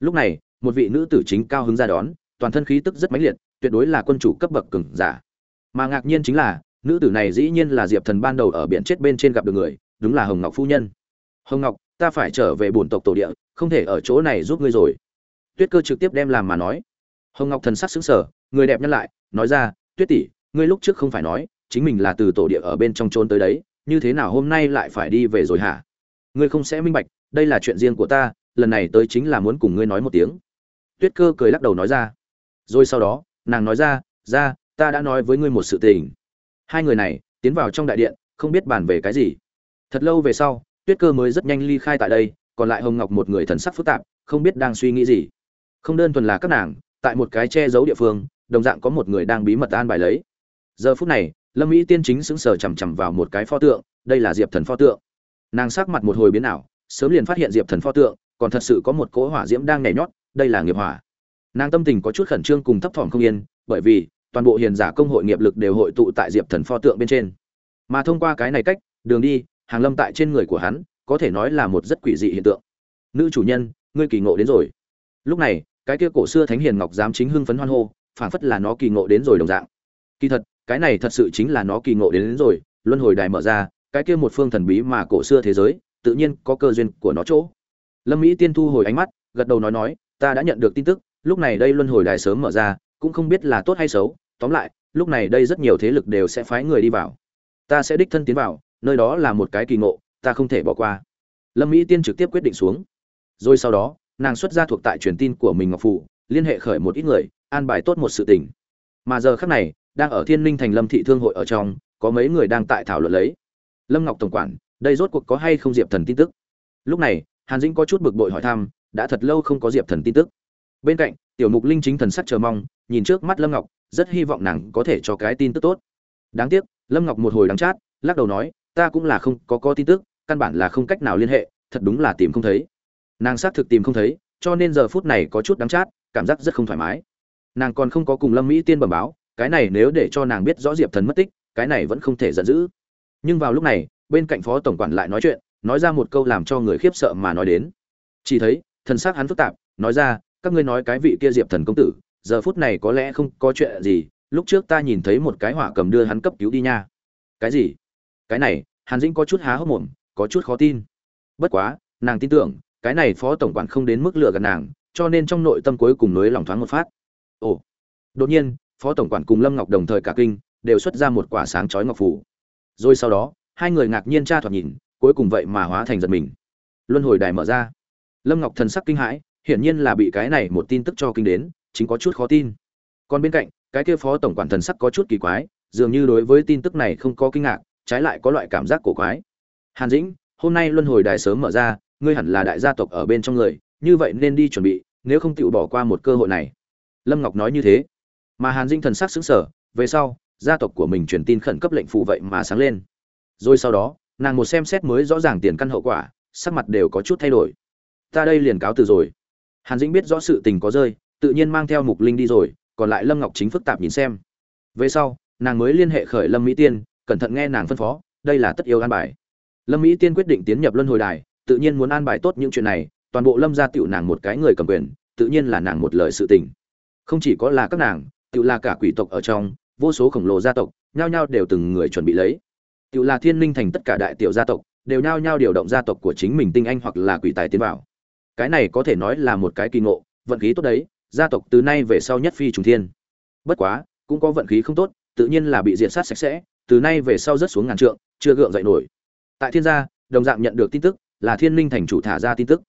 Speaker 1: Lúc này, một vị nữ tử chính cao hứng ra đón, toàn thân khí tức rất mãnh liệt, tuyệt đối là quân chủ cấp bậc cường giả. Mà ngạc nhiên chính là, nữ tử này dĩ nhiên là diệp thần ban đầu ở biển chết bên trên gặp được người, đúng là hồng ngọc phu nhân. Hồng ngọc, ta phải trở về bổn tộc tổ địa không thể ở chỗ này giúp ngươi rồi. Tuyết cơ trực tiếp đem làm mà nói. Hồng ngọc thần sắc xứng sở người đẹp nhân lại, nói ra, tuyết tỷ, ngươi lúc trước không phải nói, chính mình là từ tổ địa ở bên trong trôn tới đấy, như thế nào hôm nay lại phải đi về rồi hả? Ngươi không sẽ minh bạch, đây là chuyện riêng của ta, lần này tới chính là muốn cùng ngươi nói một tiếng. Tuyết cơ cười lắc đầu nói ra. Rồi sau đó, nàng nói ra ra, ta đã nói với ngươi một sự tình. Hai người này, tiến vào trong đại điện, không biết bàn về cái gì. Thật lâu về sau, tuyết cơ mới rất nhanh ly khai tại đây còn lại hồng ngọc một người thần sắc phức tạp, không biết đang suy nghĩ gì. Không đơn thuần là các nàng, tại một cái che giấu địa phương, đồng dạng có một người đang bí mật an bài lấy. Giờ phút này, lâm mỹ tiên chính sững sờ chằm chằm vào một cái pho tượng, đây là diệp thần pho tượng. Nàng sắc mặt một hồi biến ảo, sớm liền phát hiện diệp thần pho tượng, còn thật sự có một cỗ hỏa diễm đang nhảy nhót, đây là nghiệp hỏa. Nàng tâm tình có chút khẩn trương cùng thấp thỏm không yên, bởi vì, toàn bộ hiền giả công hội nghiệp lực đều hội tụ tại diệp thần pho tượng bên trên. Mà thông qua cái này cách, đường đi, hàng lâm tại trên người của hắn có thể nói là một rất quỷ dị hiện tượng. Nữ chủ nhân ngươi kỳ ngộ đến rồi. Lúc này cái kia cổ xưa thánh hiền ngọc giám chính hưng phấn hoan hô phảng phất là nó kỳ ngộ đến rồi đồng dạng. Kỳ thật cái này thật sự chính là nó kỳ ngộ đến, đến rồi luân hồi đài mở ra cái kia một phương thần bí mà cổ xưa thế giới tự nhiên có cơ duyên của nó chỗ. Lâm mỹ tiên thu hồi ánh mắt gật đầu nói nói ta đã nhận được tin tức lúc này đây luân hồi đài sớm mở ra cũng không biết là tốt hay xấu tóm lại lúc này đây rất nhiều thế lực đều sẽ phái người đi vào. Ta sẽ đích thân tiến vào nơi đó là một cái kỳ ngộ ta không thể bỏ qua. Lâm mỹ tiên trực tiếp quyết định xuống. Rồi sau đó, nàng xuất ra thuộc tại truyền tin của mình ngọc phụ, liên hệ khởi một ít người, an bài tốt một sự tình. Mà giờ khắc này, đang ở thiên ninh thành lâm thị thương hội ở trong, có mấy người đang tại thảo luận lấy. Lâm ngọc tổng quản, đây rốt cuộc có hay không diệp thần tin tức? Lúc này, hàn dĩnh có chút bực bội hỏi thăm, đã thật lâu không có diệp thần tin tức. Bên cạnh, tiểu mục linh chính thần sắc chờ mong, nhìn trước mắt lâm ngọc, rất hy vọng nàng có thể cho cái tin tức tốt. Đáng tiếc, lâm ngọc một hồi đắng chát, lắc đầu nói, ta cũng là không có có tin tức căn bản là không cách nào liên hệ, thật đúng là tìm không thấy. Nàng xác thực tìm không thấy, cho nên giờ phút này có chút đắng chát, cảm giác rất không thoải mái. Nàng còn không có cùng lâm mỹ tiên bẩm báo, cái này nếu để cho nàng biết rõ diệp thần mất tích, cái này vẫn không thể giận dữ. Nhưng vào lúc này, bên cạnh phó tổng quản lại nói chuyện, nói ra một câu làm cho người khiếp sợ mà nói đến. Chỉ thấy, thần xác hắn phức tạp, nói ra, các ngươi nói cái vị kia diệp thần công tử, giờ phút này có lẽ không có chuyện gì, lúc trước ta nhìn thấy một cái hỏa cầm đưa hắn cấp cứu đi nha. Cái gì? Cái này, hàn dĩnh có chút há hốc mồm có chút khó tin. Bất quá, nàng tin tưởng, cái này phó tổng quản không đến mức lừa gạt nàng, cho nên trong nội tâm cuối cùng nối lòng thoáng một phát. Ồ. Đột nhiên, phó tổng quản cùng lâm ngọc đồng thời cả kinh, đều xuất ra một quả sáng chói ngọc phủ rồi sau đó, hai người ngạc nhiên tra thoạt nhìn, cuối cùng vậy mà hóa thành giật mình. Luân hồi đài mở ra. Lâm ngọc thần sắc kinh hãi, hiển nhiên là bị cái này một tin tức cho kinh đến, chính có chút khó tin. Còn bên cạnh, cái kia phó tổng quản thần sắc có chút kỳ quái, dường như đối với tin tức này không có kinh ngạc, trái lại có loại cảm giác cổ quái hàn dĩnh, hôm nay luân hồi đài sớm mở ra, ngươi hẳn là đại gia tộc ở bên trong người, như vậy nên đi chuẩn bị, nếu không tự bỏ qua một cơ hội này. Lâm ngọc nói như thế. Mà hàn dĩnh thần sắc xứng sở về sau, gia tộc của mình truyền tin khẩn cấp lệnh phụ vậy mà sáng lên. Rồi sau đó, nàng một xem xét mới rõ ràng tiền căn hậu quả, sắc mặt đều có chút thay đổi. Ta đây liền cáo từ rồi. Hàn dĩnh biết rõ sự tình có rơi, tự nhiên mang theo mục linh đi rồi, còn lại lâm ngọc chính phức tạp nhìn xem. Về sau, nàng mới liên hệ khởi lâm mỹ tiên, cẩn thận nghe nàng phân phó, đây là tất yếu an bài lâm mỹ tiên quyết định tiến nhập luân hồi đài, tự nhiên muốn an bài tốt những chuyện này, toàn bộ lâm gia tiểu nàng một cái người cầm quyền, tự nhiên là nàng một lời sự tình. Không chỉ có là các nàng, tiểu là cả quỷ tộc ở trong, vô số khổng lồ gia tộc, nhao nhao đều từng người chuẩn bị lấy. Tiểu là thiên linh thành tất cả đại tiểu gia tộc, đều nhao nhao điều động gia tộc của chính mình tinh anh hoặc là quỷ tài tiến vào. Cái này có thể nói là một cái kỳ ngộ, vận khí tốt đấy, gia tộc từ nay về sau nhất phi trùng thiên. Bất quá, cũng có vận khí không tốt, tự nhiên là bị diệt sát sạch sẽ, từ nay về sau rất xuống ngàn trượng, chưa gượng dậy nổi tại thiên gia, đồng dạng nhận được tin tức là thiên linh thành chủ thả ra tin tức.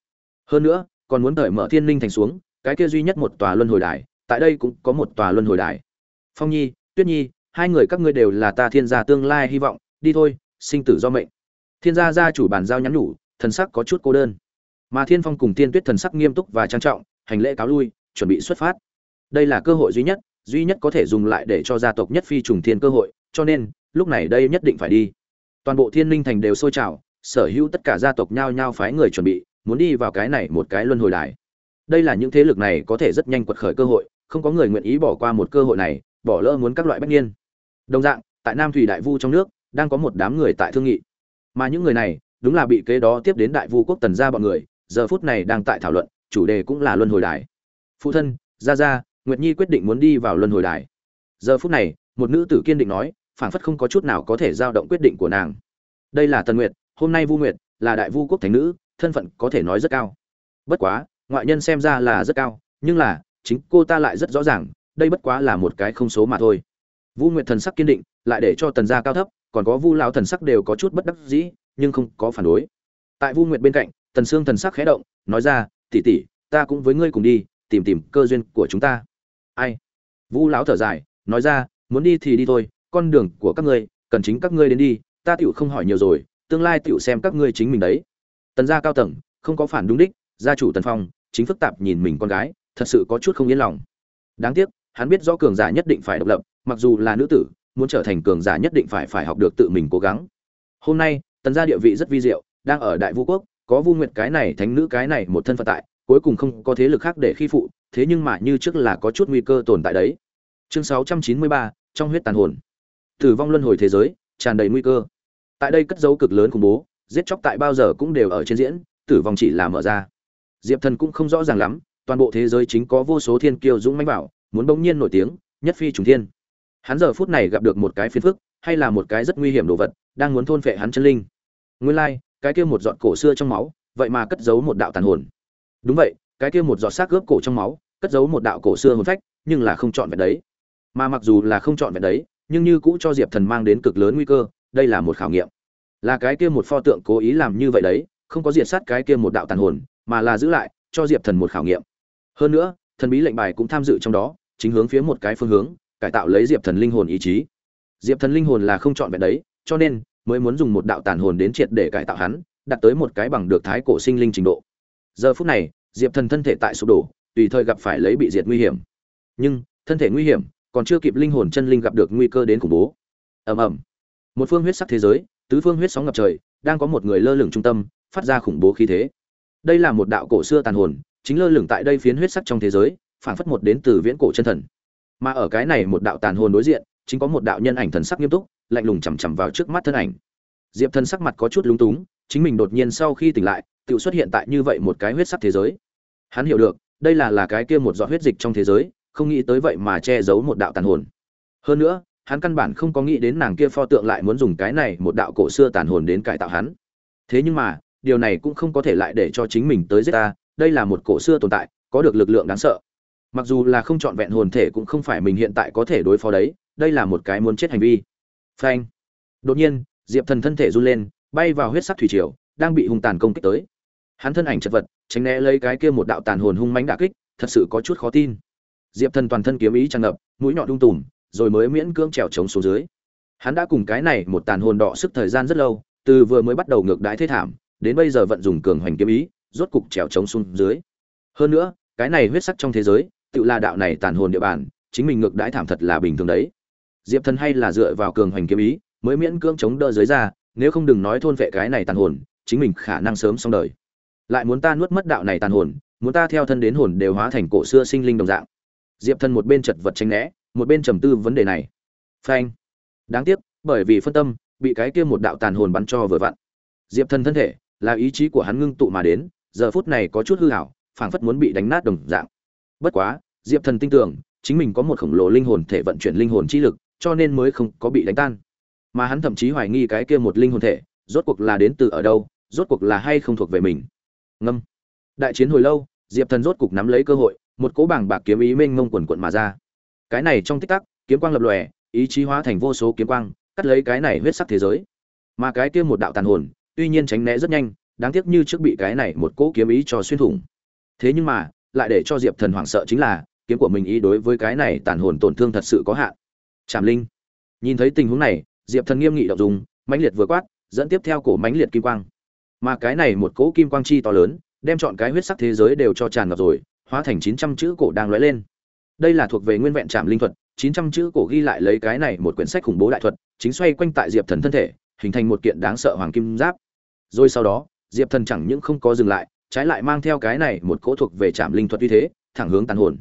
Speaker 1: Hơn nữa, còn muốn đợi mở thiên linh thành xuống, cái kia duy nhất một tòa luân hồi đài, tại đây cũng có một tòa luân hồi đài. Phong nhi, tuyết nhi, hai người các ngươi đều là ta thiên gia tương lai hy vọng, đi thôi, sinh tử do mệnh. Thiên gia gia chủ bàn giao nhắn nhủ, thần sắc có chút cô đơn. Mà thiên phong cùng tiên tuyết thần sắc nghiêm túc và trang trọng, hành lễ cáo lui, chuẩn bị xuất phát. Đây là cơ hội duy nhất duy nhất có thể dùng lại để cho gia tộc nhất phi trùng thiên cơ hội, cho nên, lúc này đây nhất định phải đi toàn bộ thiên linh thành đều sôi trào, sở hữu tất cả gia tộc nhao nhao phái người chuẩn bị, muốn đi vào cái này một cái luân hồi đài. Đây là những thế lực này có thể rất nhanh quật khởi cơ hội, không có người nguyện ý bỏ qua một cơ hội này, bỏ lỡ muốn các loại bất nhiên đồng dạng, tại nam thủy đại vu trong nước, đang có một đám người tại thương nghị. Mà những người này, đúng là bị kế đó tiếp đến đại vu quốc tần gia bọn người, giờ phút này đang tại thảo luận, chủ đề cũng là luân hồi đài. Phụ thân, gia gia, nguyệt nhi quyết định muốn đi vào luân hồi đài. Giờ phút này, một nữ tử kiên định nói phảng phất không có chút nào có thể giao động quyết định của nàng. Đây là tần nguyệt, hôm nay vu nguyệt, là đại vu quốc thánh nữ, thân phận có thể nói rất cao. Bất quá, ngoại nhân xem ra là rất cao, nhưng là, chính cô ta lại rất rõ ràng, đây bất quá là một cái không số mà thôi. Vu nguyệt thần sắc kiên định, lại để cho tần gia cao thấp, còn có vu lão thần sắc đều có chút bất đắc dĩ, nhưng không có phản đối. Tại vu nguyệt bên cạnh, tần sương thần sắc khẽ động, nói ra, tỷ tỷ, ta cũng với ngươi cùng đi, tìm tìm cơ duyên của chúng ta. Ai? Vu lão thở dài, nói ra, muốn đi thì đi thôi con đường của các ngươi cần chính các ngươi đến đi ta tựu không hỏi nhiều rồi tương lai tựu xem các ngươi chính mình đấy. Tần gia cao tầng không có phản đúng đích gia chủ tần phong chính phức tạp nhìn mình con gái thật sự có chút không yên lòng. Đáng tiếc hắn biết rõ cường giả nhất định phải độc lập mặc dù là nữ tử muốn trở thành cường giả nhất định phải phải học được tự mình cố gắng. Hôm nay tần gia địa vị rất vi diệu đang ở đại vũ quốc có vu nguyệt cái này thánh nữ cái này một thân phận tại cuối cùng không có thế lực khác để khi phụ thế nhưng mà như trước là có chút nguy cơ tồn tại đấy. Chương 693, trong huyết tàn hồn tử vong luân hồi thế giới, tràn đầy nguy cơ. Tại đây cất dấu cực lớn khủng bố, giết chóc tại bao giờ cũng đều ở trên diễn, tử vong chỉ là mở ra. Diệp thần cũng không rõ ràng lắm, toàn bộ thế giới chính có vô số thiên kiêu dũng mãnh bảo, muốn bỗng nhiên nổi tiếng, nhất phi trùng thiên. Hắn giờ phút này gặp được một cái phiền phức, hay là một cái rất nguy hiểm đồ vật, đang muốn thôn phệ hắn chân linh. Nguyên lai, cái kia một giọt cổ xưa trong máu, vậy mà cất giấu một đạo tàn hồn. Đúng vậy, cái kia một giọt xác gớp cổ trong máu, cất giấu một đạo cổ xưa hồn phách, nhưng là không chọn vẹn đấy. Mà mặc dù là không chọn vẹn đấy nhưng như cũ cho diệp thần mang đến cực lớn nguy cơ, đây là một khảo nghiệm. Là cái kia một pho tượng cố ý làm như vậy đấy, không có diệt sát cái kia một đạo tàn hồn, mà là giữ lại cho diệp thần một khảo nghiệm. Hơn nữa, thần bí lệnh bài cũng tham dự trong đó, chính hướng phía một cái phương hướng, cải tạo lấy diệp thần linh hồn ý chí. Diệp thần linh hồn là không chọn vẹn đấy, cho nên mới muốn dùng một đạo tàn hồn đến triệt để cải tạo hắn đặt tới một cái bằng được thái cổ sinh linh trình độ. Giờ phút này, diệp thần thân thể tại sụp đổ, tùy thời gặp phải lấy bị diệt nguy hiểm. Nhưng, thân thể nguy hiểm còn chưa kịp linh hồn chân linh gặp được nguy cơ đến khủng bố. Ầm ầm. Một phương huyết sắc thế giới, tứ phương huyết sóng ngập trời, đang có một người lơ lửng trung tâm, phát ra khủng bố khí thế. Đây là một đạo cổ xưa tàn hồn, chính lơ lửng tại đây phiến huyết sắc trong thế giới phản phất một đến từ viễn cổ chân thần. Mà ở cái này một đạo tàn hồn đối diện, chính có một đạo nhân ảnh thần sắc nghiêm túc, lạnh lùng chằm chằm vào trước mắt thân ảnh. Diệp thần sắc mặt có chút lúng túng, chính mình đột nhiên sau khi tỉnh lại, tự xuất hiện tại như vậy một cái huyết sắc thế giới. Hắn hiểu được, đây là là cái kia một giọt huyết dịch trong thế giới không nghĩ tới vậy mà che giấu một đạo tàn hồn. Hơn nữa, hắn căn bản không có nghĩ đến nàng kia pho tượng lại muốn dùng cái này một đạo cổ xưa tàn hồn đến cải tạo hắn. Thế nhưng mà, điều này cũng không có thể lại để cho chính mình tới giết ta, đây là một cổ xưa tồn tại, có được lực lượng đáng sợ. Mặc dù là không trọn vẹn hồn thể cũng không phải mình hiện tại có thể đối phó đấy, đây là một cái muốn chết hành vi. Phanh. Đột nhiên, diệp thần thân thể run lên, bay vào huyết sắc thủy triều, đang bị hung tàn công kích tới. Hắn thân ảnh chật vật, tránh né lấy cái kia một đạo tàn hồn hung mãnh đả kích, thật sự có chút khó tin diệp thần toàn thân kiếm ý tràn ngập, mũi nhọn đung tùm, rồi mới miễn cưỡng trèo trống xuống dưới. Hắn đã cùng cái này một tàn hồn đỏ sức thời gian rất lâu, từ vừa mới bắt đầu ngược đái thế thảm, đến bây giờ vận dùng cường hoành kiếm ý, rốt cục trèo trống xuống dưới. Hơn nữa, cái này huyết sắc trong thế giới, tự là đạo này tàn hồn địa bàn, chính mình ngược đãi thảm thật là bình thường đấy. Diệp thần hay là dựa vào cường hoành kiếm ý, mới miễn cưỡng chống đỡ dưới ra, nếu không đừng nói thôn vệ cái này tàn hồn, chính mình khả năng sớm xong đời. Lại muốn ta nuốt mất đạo này tàn hồn, muốn ta theo thân đến hồn đều hóa thành cổ xưa sinh linh đồng dạng diệp thần một bên chật vật tranh né, một bên trầm tư vấn đề này. Phanh. Đáng tiếc, bởi vì phân tâm, bị cái kia một đạo tàn hồn bắn cho vừa vặn. Diệp thần thân thể, là ý chí của hắn ngưng tụ mà đến, giờ phút này có chút hư hảo, phảng phất muốn bị đánh nát đồng dạng. Bất quá, diệp thần tin tưởng, chính mình có một khổng lồ linh hồn thể vận chuyển linh hồn chi lực, cho nên mới không có bị đánh tan. Mà hắn thậm chí hoài nghi cái kia một linh hồn thể, rốt cuộc là đến từ ở đâu, rốt cuộc là hay không thuộc về mình. Ngâm. Đại chiến hồi lâu, diệp thần rốt cục nắm lấy cơ hội một cỗ bảng bạc kiếm ý mênh mông quần quận mà ra. Cái này trong tích tắc, kiếm quang lập lòe, ý chí hóa thành vô số kiếm quang, cắt lấy cái này huyết sắc thế giới. Mà cái kia một đạo tàn hồn, tuy nhiên tránh né rất nhanh, đáng tiếc như trước bị cái này một cỗ kiếm ý cho xuyên thủng. Thế nhưng mà, lại để cho diệp thần hoảng sợ chính là, kiếm của mình ý đối với cái này tàn hồn tổn thương thật sự có hạn. Trảm linh. Nhìn thấy tình huống này, diệp thần nghiêm nghị động dùng mãnh liệt vừa quát, dẫn tiếp theo cổ mãnh liệt kim quang. Mà cái này một cỗ kim quang chi to lớn, đem chọn cái huyết sắc thế giới đều cho tràn ngập rồi hóa thành chín trăm chữ cổ đang lóe lên. Đây là thuộc về nguyên vẹn trảm linh thuật, chín trăm chữ cổ ghi lại lấy cái này một quyển sách khủng bố đại thuật, chính xoay quanh tại diệp thần thân thể, hình thành một kiện đáng sợ hoàng kim giáp. Rồi sau đó, diệp thần chẳng những không có dừng lại, trái lại mang theo cái này một cỗ thuộc về trảm linh thuật uy thế, thẳng hướng tàn hồn.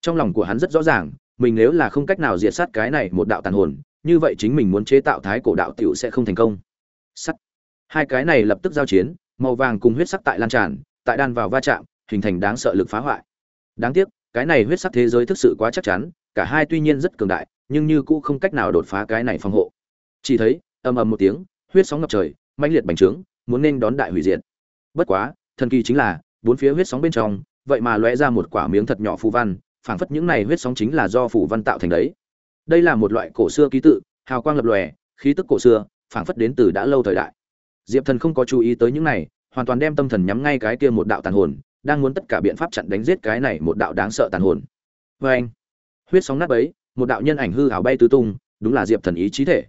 Speaker 1: Trong lòng của hắn rất rõ ràng, mình nếu là không cách nào diệt sát cái này một đạo tàn hồn, như vậy chính mình muốn chế tạo thái cổ đạo tiểu sẽ không thành công. Sắt. Hai cái này lập tức giao chiến, màu vàng cùng huyết sắc tại lan tràn, tại đan vào va chạm hình thành đáng sợ lực phá hoại. Đáng tiếc, cái này huyết sắc thế giới thực sự quá chắc chắn, cả hai tuy nhiên rất cường đại, nhưng như cũ không cách nào đột phá cái này phòng hộ. Chỉ thấy, ầm ầm một tiếng, huyết sóng ngập trời, mãnh liệt bành trướng, muốn nên đón đại hủy diệt. Bất quá, thần kỳ chính là, bốn phía huyết sóng bên trong, vậy mà lóe ra một quả miếng thật nhỏ phù văn, phảng phất những này huyết sóng chính là do phù văn tạo thành đấy. Đây là một loại cổ xưa ký tự, hào quang lập lòe, khí tức cổ xưa, phảng phất đến từ đã lâu thời đại. Diệp thần không có chú ý tới những này, hoàn toàn đem tâm thần nhắm ngay cái kia một đạo tàn hồn đang muốn tất cả biện pháp chặn đánh giết cái này một đạo đáng sợ tàn hồn. Và anh, huyết sóng nát ấy một đạo nhân ảnh hư hào bay tứ tung, đúng là diệp thần ý chí thể.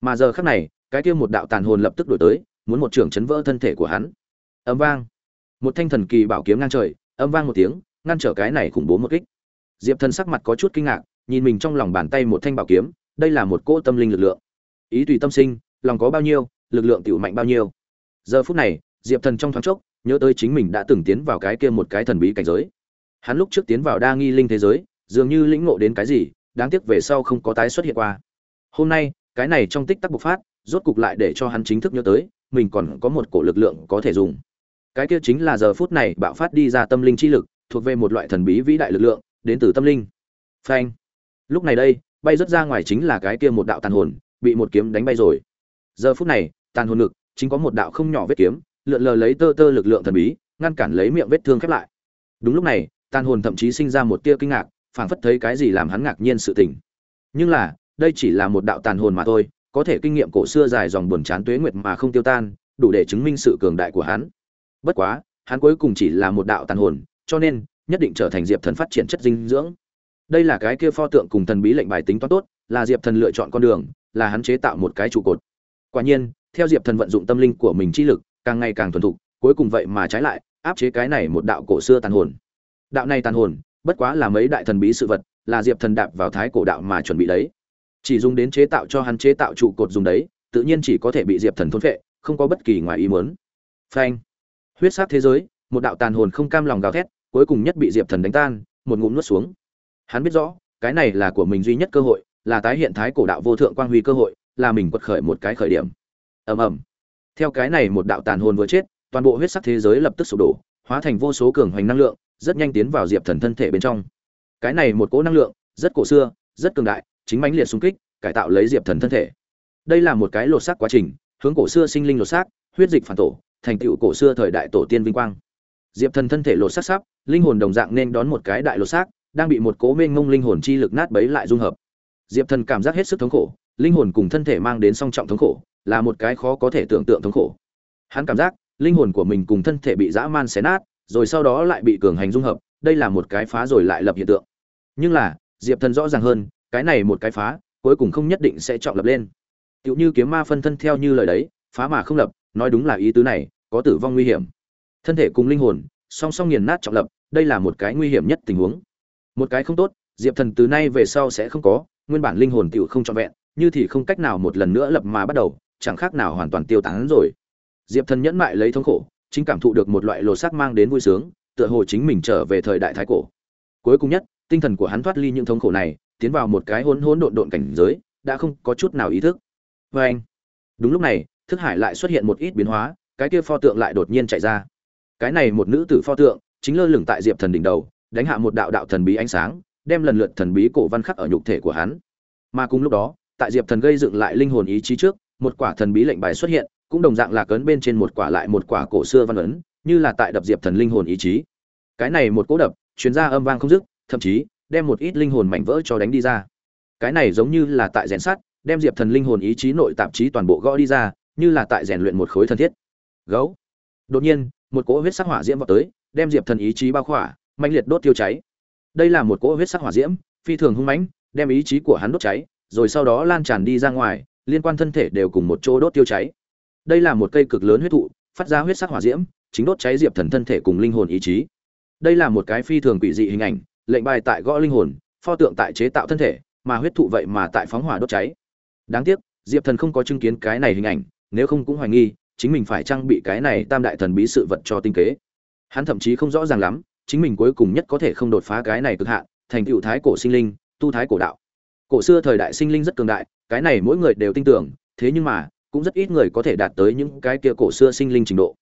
Speaker 1: Mà giờ khắc này, cái kia một đạo tàn hồn lập tức đổi tới, muốn một trường chấn vỡ thân thể của hắn. Âm vang. Một thanh thần kỳ bảo kiếm ngang trời, âm vang một tiếng, ngăn trở cái này khủng bố một kích. Diệp thần sắc mặt có chút kinh ngạc, nhìn mình trong lòng bàn tay một thanh bảo kiếm, đây là một cỗ tâm linh lực lượng. Ý tùy tâm sinh, lòng có bao nhiêu, lực lượng tiểu mạnh bao nhiêu. Giờ phút này, diệp thần trong thoáng chốc nhớ tới chính mình đã từng tiến vào cái kia một cái thần bí cảnh giới. Hắn lúc trước tiến vào đa nghi linh thế giới, dường như lĩnh ngộ đến cái gì, đáng tiếc về sau không có tái xuất hiện qua. Hôm nay, cái này trong tích tắc bộc phát, rốt cục lại để cho hắn chính thức nhớ tới, mình còn có một cổ lực lượng có thể dùng. Cái kia chính là giờ phút này bạo phát đi ra tâm linh chi lực, thuộc về một loại thần bí vĩ đại lực lượng, đến từ tâm linh. Phanh. Lúc này đây, bay rất ra ngoài chính là cái kia một đạo tàn hồn, bị một kiếm đánh bay rồi. Giờ phút này, tàn hồn ngực chính có một đạo không nhỏ vết kiếm lượn lờ lấy tơ tơ lực lượng thần bí, ngăn cản lấy miệng vết thương khép lại. Đúng lúc này, tàn hồn thậm chí sinh ra một tia kinh ngạc, phảng phất thấy cái gì làm hắn ngạc nhiên sự tình. Nhưng là, đây chỉ là một đạo tàn hồn mà thôi, có thể kinh nghiệm cổ xưa dài dòng buồn chán tuế nguyệt mà không tiêu tan, đủ để chứng minh sự cường đại của hắn. Bất quá, hắn cuối cùng chỉ là một đạo tàn hồn, cho nên, nhất định trở thành diệp thần phát triển chất dinh dưỡng. Đây là cái kia pho tượng cùng thần bí lệnh bài tính toán tốt, là diệp thần lựa chọn con đường, là hắn chế tạo một cái trụ cột. Quả nhiên, theo diệp thần vận dụng tâm linh của mình chi lực càng ngày càng thuần thục, cuối cùng vậy mà trái lại, áp chế cái này một đạo cổ xưa tàn hồn. Đạo này tàn hồn, bất quá là mấy đại thần bí sự vật, là diệp thần đạp vào thái cổ đạo mà chuẩn bị đấy. Chỉ dùng đến chế tạo cho hắn chế tạo trụ cột dùng đấy, tự nhiên chỉ có thể bị diệp thần thôn phệ, không có bất kỳ ngoài ý muốn. Phanh. Huyết sát thế giới, một đạo tàn hồn không cam lòng gào thét, cuối cùng nhất bị diệp thần đánh tan, một ngụm nuốt xuống. Hắn biết rõ, cái này là của mình duy nhất cơ hội, là tái hiện thái cổ đạo vô thượng quang huy cơ hội, là mình quật khởi một cái khởi điểm. Ầm ầm theo cái này một đạo tàn hồn vừa chết, toàn bộ huyết sắc thế giới lập tức sụp đổ, hóa thành vô số cường hoành năng lượng, rất nhanh tiến vào diệp thần thân thể bên trong. Cái này một cỗ năng lượng, rất cổ xưa, rất cường đại, chính mãnh liệt xung kích, cải tạo lấy diệp thần thân thể. Đây là một cái lột xác quá trình, hướng cổ xưa sinh linh lột xác, huyết dịch phản tổ, thành tựu cổ xưa thời đại tổ tiên vinh quang. Diệp thần thân thể lột xác sắp, linh hồn đồng dạng nên đón một cái đại lột xác, đang bị một cố mênh ngông linh hồn chi lực nát bấy lại dung hợp. Diệp thần cảm giác hết sức thống khổ, linh hồn cùng thân thể mang đến song trọng thống khổ là một cái khó có thể tưởng tượng thống khổ. Hắn cảm giác, linh hồn của mình cùng thân thể bị dã man xé nát, rồi sau đó lại bị cường hành dung hợp, đây là một cái phá rồi lại lập hiện tượng. Nhưng là, diệp thần rõ ràng hơn, cái này một cái phá, cuối cùng không nhất định sẽ trọng lập lên. Tựu như kiếm ma phân thân theo như lời đấy, phá mà không lập, nói đúng là ý tứ này, có tử vong nguy hiểm. Thân thể cùng linh hồn, song song nghiền nát trọng lập, đây là một cái nguy hiểm nhất tình huống. Một cái không tốt, diệp thần từ nay về sau sẽ không có, nguyên bản linh hồn tựu không trọn vẹn, như thì không cách nào một lần nữa lập mà bắt đầu chẳng khác nào hoàn toàn tiêu tán rồi. Diệp thần nhẫn mại lấy thống khổ, chính cảm thụ được một loại lột xác mang đến vui sướng, tựa hồ chính mình trở về thời đại thái cổ. Cuối cùng nhất, tinh thần của hắn thoát ly những thống khổ này, tiến vào một cái hỗn hỗn độn độn cảnh giới, đã không có chút nào ý thức. Vê anh, đúng lúc này, thức hải lại xuất hiện một ít biến hóa, cái kia pho tượng lại đột nhiên chạy ra. Cái này một nữ tử pho tượng, chính lơ lửng tại diệp thần đỉnh đầu, đánh hạ một đạo đạo thần bí ánh sáng, đem lần lượt thần bí cổ văn khắc ở nhục thể của hắn. Mà cùng lúc đó, tại diệp thần gây dựng lại linh hồn ý chí trước một quả thần bí lệnh bài xuất hiện, cũng đồng dạng là cấn bên trên một quả lại một quả cổ xưa văn ấn, như là tại đập diệp thần linh hồn ý chí. Cái này một cỗ đập chuyến ra âm vang không dứt, thậm chí, đem một ít linh hồn mảnh vỡ cho đánh đi ra. Cái này giống như là tại rèn sắt, đem diệp thần linh hồn ý chí nội tạp chí toàn bộ gõ đi ra, như là tại rèn luyện một khối thân thiết. Gấu. Đột nhiên, một cỗ huyết sắc hỏa diễm vào tới, đem diệp thần ý chí bao khỏa mạnh liệt đốt tiêu cháy. Đây là một cỗ huyết sắc hỏa diễm, phi thường hung mãnh, đem ý chí của hắn đốt cháy, rồi sau đó lan tràn đi ra ngoài liên quan thân thể đều cùng một chỗ đốt tiêu cháy. Đây là một cây cực lớn huyết thụ, phát ra huyết sắc hỏa diễm, chính đốt cháy diệp thần thân thể cùng linh hồn ý chí. Đây là một cái phi thường quỷ dị hình ảnh, lệnh bài tại gõ linh hồn, pho tượng tại chế tạo thân thể, mà huyết thụ vậy mà tại phóng hỏa đốt cháy. Đáng tiếc, diệp thần không có chứng kiến cái này hình ảnh, nếu không cũng hoài nghi, chính mình phải trang bị cái này tam đại thần bí sự vật cho tinh kế. Hắn thậm chí không rõ ràng lắm, chính mình cuối cùng nhất có thể không đột phá cái này cực hạn, thành tựu thái cổ sinh linh, tu thái cổ đạo cổ xưa thời đại sinh linh rất cường đại cái này mỗi người đều tin tưởng thế nhưng mà cũng rất ít người có thể đạt tới những cái kia cổ xưa sinh linh trình độ.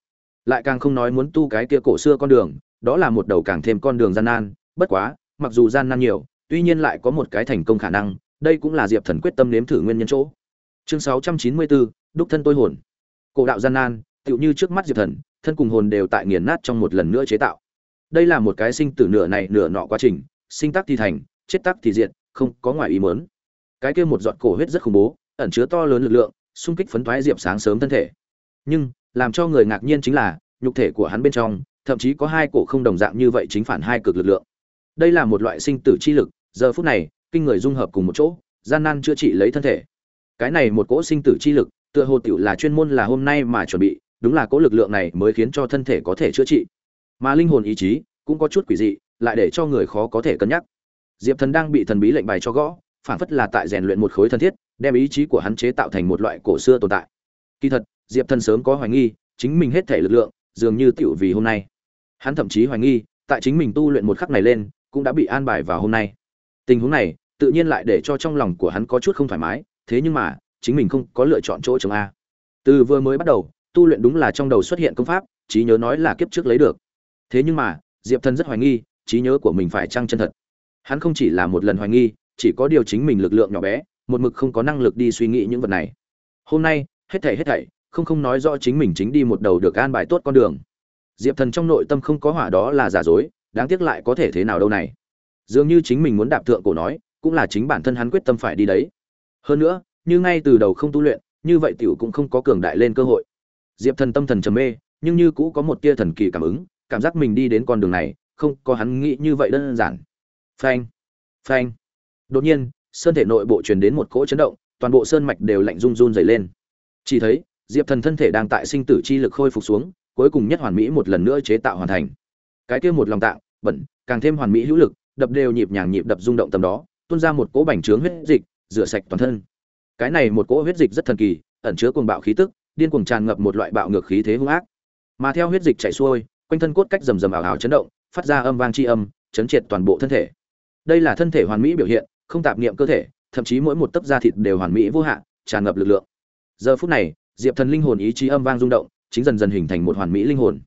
Speaker 1: Lại càng không nói muốn tu cái kia cổ xưa con đường đó là một đầu càng thêm con đường gian nan bất quá mặc dù gian nan nhiều tuy nhiên lại có một cái thành công khả năng đây cũng là diệp thần quyết tâm nếm thử nguyên nhân chỗ. Chương 694, đúc thân tôi hồn. Cổ đạo gian nan tựu như trước mắt diệp thần thân cùng hồn đều tại nghiền nát trong một lần nữa chế tạo. Đây là một cái sinh tử nửa này nửa nọ quá trình sinh tắc thì thành chết tắc thì diện không có ngoài ý mớn cái kia một giọt cổ huyết rất khủng bố, ẩn chứa to lớn lực lượng, xung kích phấn thoái diệp sáng sớm thân thể. Nhưng, làm cho người ngạc nhiên chính là, nhục thể của hắn bên trong, thậm chí có hai cổ không đồng dạng như vậy chính phản hai cực lực lượng. Đây là một loại sinh tử chi lực, giờ phút này, kinh người dung hợp cùng một chỗ, gian nan chữa trị lấy thân thể. Cái này một cỗ sinh tử chi lực, tựa hồ tiểu là chuyên môn là hôm nay mà chuẩn bị, đúng là cỗ lực lượng này mới khiến cho thân thể có thể chữa trị. Mà linh hồn ý chí, cũng có chút quỷ dị, lại để cho người khó có thể cân nhắc diệp thần đang bị thần bí lệnh bài cho gõ, phản phất là tại rèn luyện một khối thân thiết, đem ý chí của hắn chế tạo thành một loại cổ xưa tồn tại. Kỳ thật, diệp thần sớm có hoài nghi, chính mình hết thể lực lượng, dường như tiểu vì hôm nay. Hắn thậm chí hoài nghi, tại chính mình tu luyện một khắc này lên, cũng đã bị an bài vào hôm nay. Tình huống này, tự nhiên lại để cho trong lòng của hắn có chút không thoải mái, thế nhưng mà, chính mình không có lựa chọn chỗ chống a. Từ vừa mới bắt đầu, tu luyện đúng là trong đầu xuất hiện công pháp, trí nhớ nói là kiếp trước lấy được. Thế nhưng mà, diệp thần rất hoài nghi, trí nhớ của mình phải chăng chân thật hắn không chỉ là một lần hoài nghi, chỉ có điều chính mình lực lượng nhỏ bé, một mực không có năng lực đi suy nghĩ những vật này. Hôm nay, hết thảy hết thảy, không không nói rõ chính mình chính đi một đầu được an bài tốt con đường. Diệp thần trong nội tâm không có hỏa đó là giả dối, đáng tiếc lại có thể thế nào đâu này. Dường như chính mình muốn đạp thượng cổ nói, cũng là chính bản thân hắn quyết tâm phải đi đấy. Hơn nữa, như ngay từ đầu không tu luyện, như vậy tiểu cũng không có cường đại lên cơ hội. Diệp thần tâm thần trầm mê, nhưng như cũ có một tia thần kỳ cảm ứng, cảm giác mình đi đến con đường này, không có hắn nghĩ như vậy đơn giản phanh. Phanh. Đột nhiên, sơn thể nội bộ truyền đến một cỗ chấn động, toàn bộ sơn mạch đều lạnh run run dày lên. Chỉ thấy, diệp thần thân thể đang tại sinh tử chi lực khôi phục xuống, cuối cùng nhất hoàn mỹ một lần nữa chế tạo hoàn thành. Cái kia một lòng tạng, bẩn, càng thêm hoàn mỹ hữu lực, đập đều nhịp nhàng nhịp đập rung động tầm đó, tuôn ra một cỗ bành trướng huyết dịch, rửa sạch toàn thân. Cái này một cỗ huyết dịch rất thần kỳ, ẩn chứa cuồng bạo khí tức, điên cuồng tràn ngập một loại bạo ngược khí thế hung ác. Mà theo huyết dịch chảy xuôi, quanh thân cốt cách rầm rầm ảo ảo chấn động, phát ra âm vang chi âm, chấn triệt toàn bộ thân thể đây là thân thể hoàn mỹ biểu hiện, không tạp niệm cơ thể, thậm chí mỗi một tấc da thịt đều hoàn mỹ vô hạn, tràn ngập lực lượng. Giờ phút này, diệp thần linh hồn ý chí âm vang rung động, chính dần dần hình thành một hoàn mỹ linh hồn.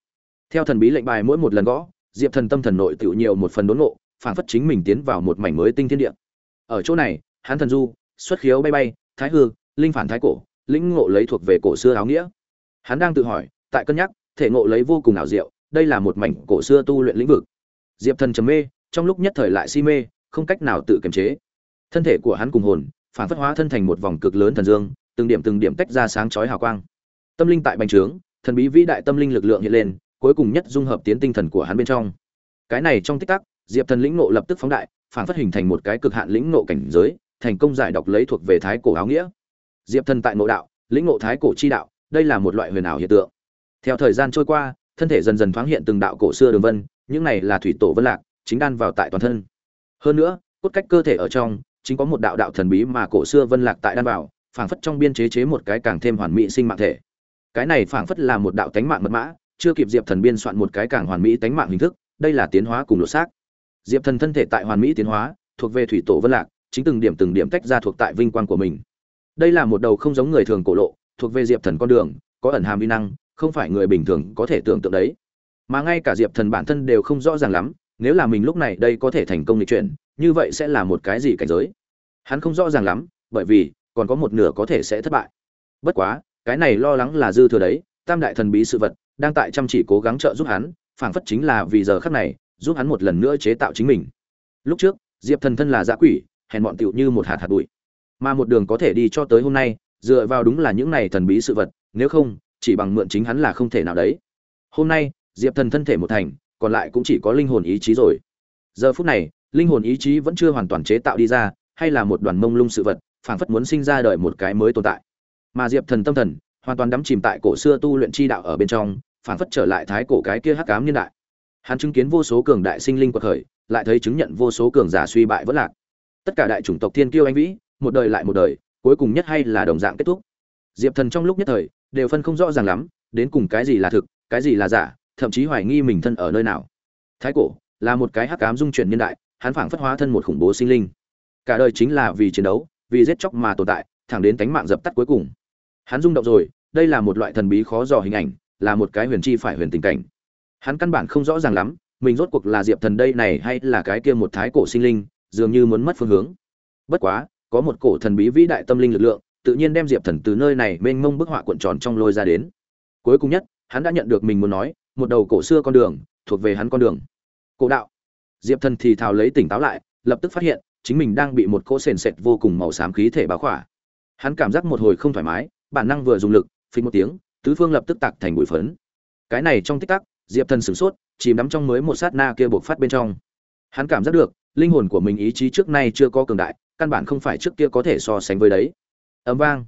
Speaker 1: Theo thần bí lệnh bài mỗi một lần gõ, diệp thần tâm thần nội tựu nhiều một phần đốn ngộ, phảng phất chính mình tiến vào một mảnh mới tinh thiên địa. Ở chỗ này hán thần du, xuất khiếu bay bay, thái hư, linh phản thái cổ, lĩnh ngộ lấy thuộc về cổ xưa áo nghĩa. Hắn đang tự hỏi, tại cân nhắc, thể ngộ lấy vô cùng ảo diệu, đây là một mảnh cổ xưa tu luyện lĩnh vực. Diệp thần trầm mê trong lúc nhất thời lại si mê, không cách nào tự kiềm chế. Thân thể của hắn cùng hồn, phản phất hóa thân thành một vòng cực lớn thần dương, từng điểm từng điểm tách ra sáng chói hào quang. Tâm linh tại bành trướng, thần bí vĩ đại tâm linh lực lượng hiện lên, cuối cùng nhất dung hợp tiến tinh thần của hắn bên trong. Cái này trong tích tắc, diệp thần lĩnh ngộ lập tức phóng đại, phản phất hình thành một cái cực hạn lĩnh ngộ cảnh giới, thành công giải đọc lấy thuộc về thái cổ áo nghĩa. Diệp thần tại ngộ đạo, lĩnh ngộ thái cổ chi đạo, đây là một loại huyền ảo hiện tượng. Theo thời gian trôi qua, thân thể dần dần thoáng hiện từng đạo cổ xưa đường vân, những này là thủy tổ vân lạc chính đan vào tại toàn thân. Hơn nữa, cốt cách cơ thể ở trong, chính có một đạo đạo thần bí mà cổ xưa vân lạc tại đan vào, phảng phất trong biên chế chế một cái càng thêm hoàn mỹ sinh mạng thể. Cái này phảng phất là một đạo tánh mạng mật mã, chưa kịp diệp thần biên soạn một cái càng hoàn mỹ tánh mạng hình thức, đây là tiến hóa cùng lột xác. Diệp thần thân thể tại hoàn mỹ tiến hóa, thuộc về thủy tổ vân lạc, chính từng điểm từng điểm tách ra thuộc tại vinh quang của mình. Đây là một đầu không giống người thường cổ lộ, thuộc về diệp thần con đường, có ẩn hàm vi năng, không phải người bình thường có thể tưởng tượng đấy. Mà ngay cả diệp thần bản thân đều không rõ ràng lắm nếu là mình lúc này đây có thể thành công lịch chuyển, như vậy sẽ là một cái gì cảnh giới? Hắn không rõ ràng lắm, bởi vì, còn có một nửa có thể sẽ thất bại. Bất quá, cái này lo lắng là dư thừa đấy, tam đại thần bí sự vật, đang tại chăm chỉ cố gắng trợ giúp hắn, phảng phất chính là vì giờ khắc này, giúp hắn một lần nữa chế tạo chính mình. Lúc trước, diệp thần thân là giã quỷ, hèn bọn tựu như một hạt hạt bụi. Mà một đường có thể đi cho tới hôm nay, dựa vào đúng là những này thần bí sự vật, nếu không, chỉ bằng mượn chính hắn là không thể nào đấy. Hôm nay, diệp thần thân thể một thành còn lại cũng chỉ có linh hồn ý chí rồi. Giờ phút này, linh hồn ý chí vẫn chưa hoàn toàn chế tạo đi ra, hay là một đoàn mông lung sự vật, phảng phất muốn sinh ra đời một cái mới tồn tại. Mà diệp thần tâm thần, hoàn toàn đắm chìm tại cổ xưa tu luyện chi đạo ở bên trong, phảng phất trở lại thái cổ cái kia hắc ám niên đại. Hắn chứng kiến vô số cường đại sinh linh quật khởi, lại thấy chứng nhận vô số cường giả suy bại vỡ lạc. Tất cả đại chủng tộc thiên kiêu anh vĩ, một đời lại một đời, cuối cùng nhất hay là đồng dạng kết thúc. Diệp thần trong lúc nhất thời, đều phân không rõ ràng lắm, đến cùng cái gì là thực, cái gì là giả thậm chí hoài nghi mình thân ở nơi nào. Thái cổ là một cái hắc ám dung chuyển niên đại, hắn phảng phất hóa thân một khủng bố sinh linh. Cả đời chính là vì chiến đấu, vì giết chóc mà tồn tại, thẳng đến tánh mạng dập tắt cuối cùng. Hắn rung động rồi, đây là một loại thần bí khó dò hình ảnh, là một cái huyền chi phải huyền tình cảnh. Hắn căn bản không rõ ràng lắm, mình rốt cuộc là diệp thần đây này hay là cái kia một thái cổ sinh linh, dường như muốn mất phương hướng. Bất quá, có một cổ thần bí vĩ đại tâm linh lực lượng, tự nhiên đem diệp thần từ nơi này mênh mông bức họa cuộn tròn trong lôi ra đến. Cuối cùng nhất, hắn đã nhận được mình muốn nói một đầu cổ xưa con đường, thuộc về hắn con đường. Cổ đạo. Diệp thần thì thào lấy tỉnh táo lại, lập tức phát hiện, chính mình đang bị một cỗ sền sệt vô cùng màu xám khí thể báo khỏa. Hắn cảm giác một hồi không thoải mái, bản năng vừa dùng lực phí một tiếng, tứ phương lập tức tạc thành bụi phấn. Cái này trong tích tắc, diệp thần sửng sốt, chìm đắm trong mới một sát na kia buộc phát bên trong. Hắn cảm giác được, linh hồn của mình ý chí trước nay chưa có cường đại, căn bản không phải trước kia có thể so sánh với đấy. Âm vang.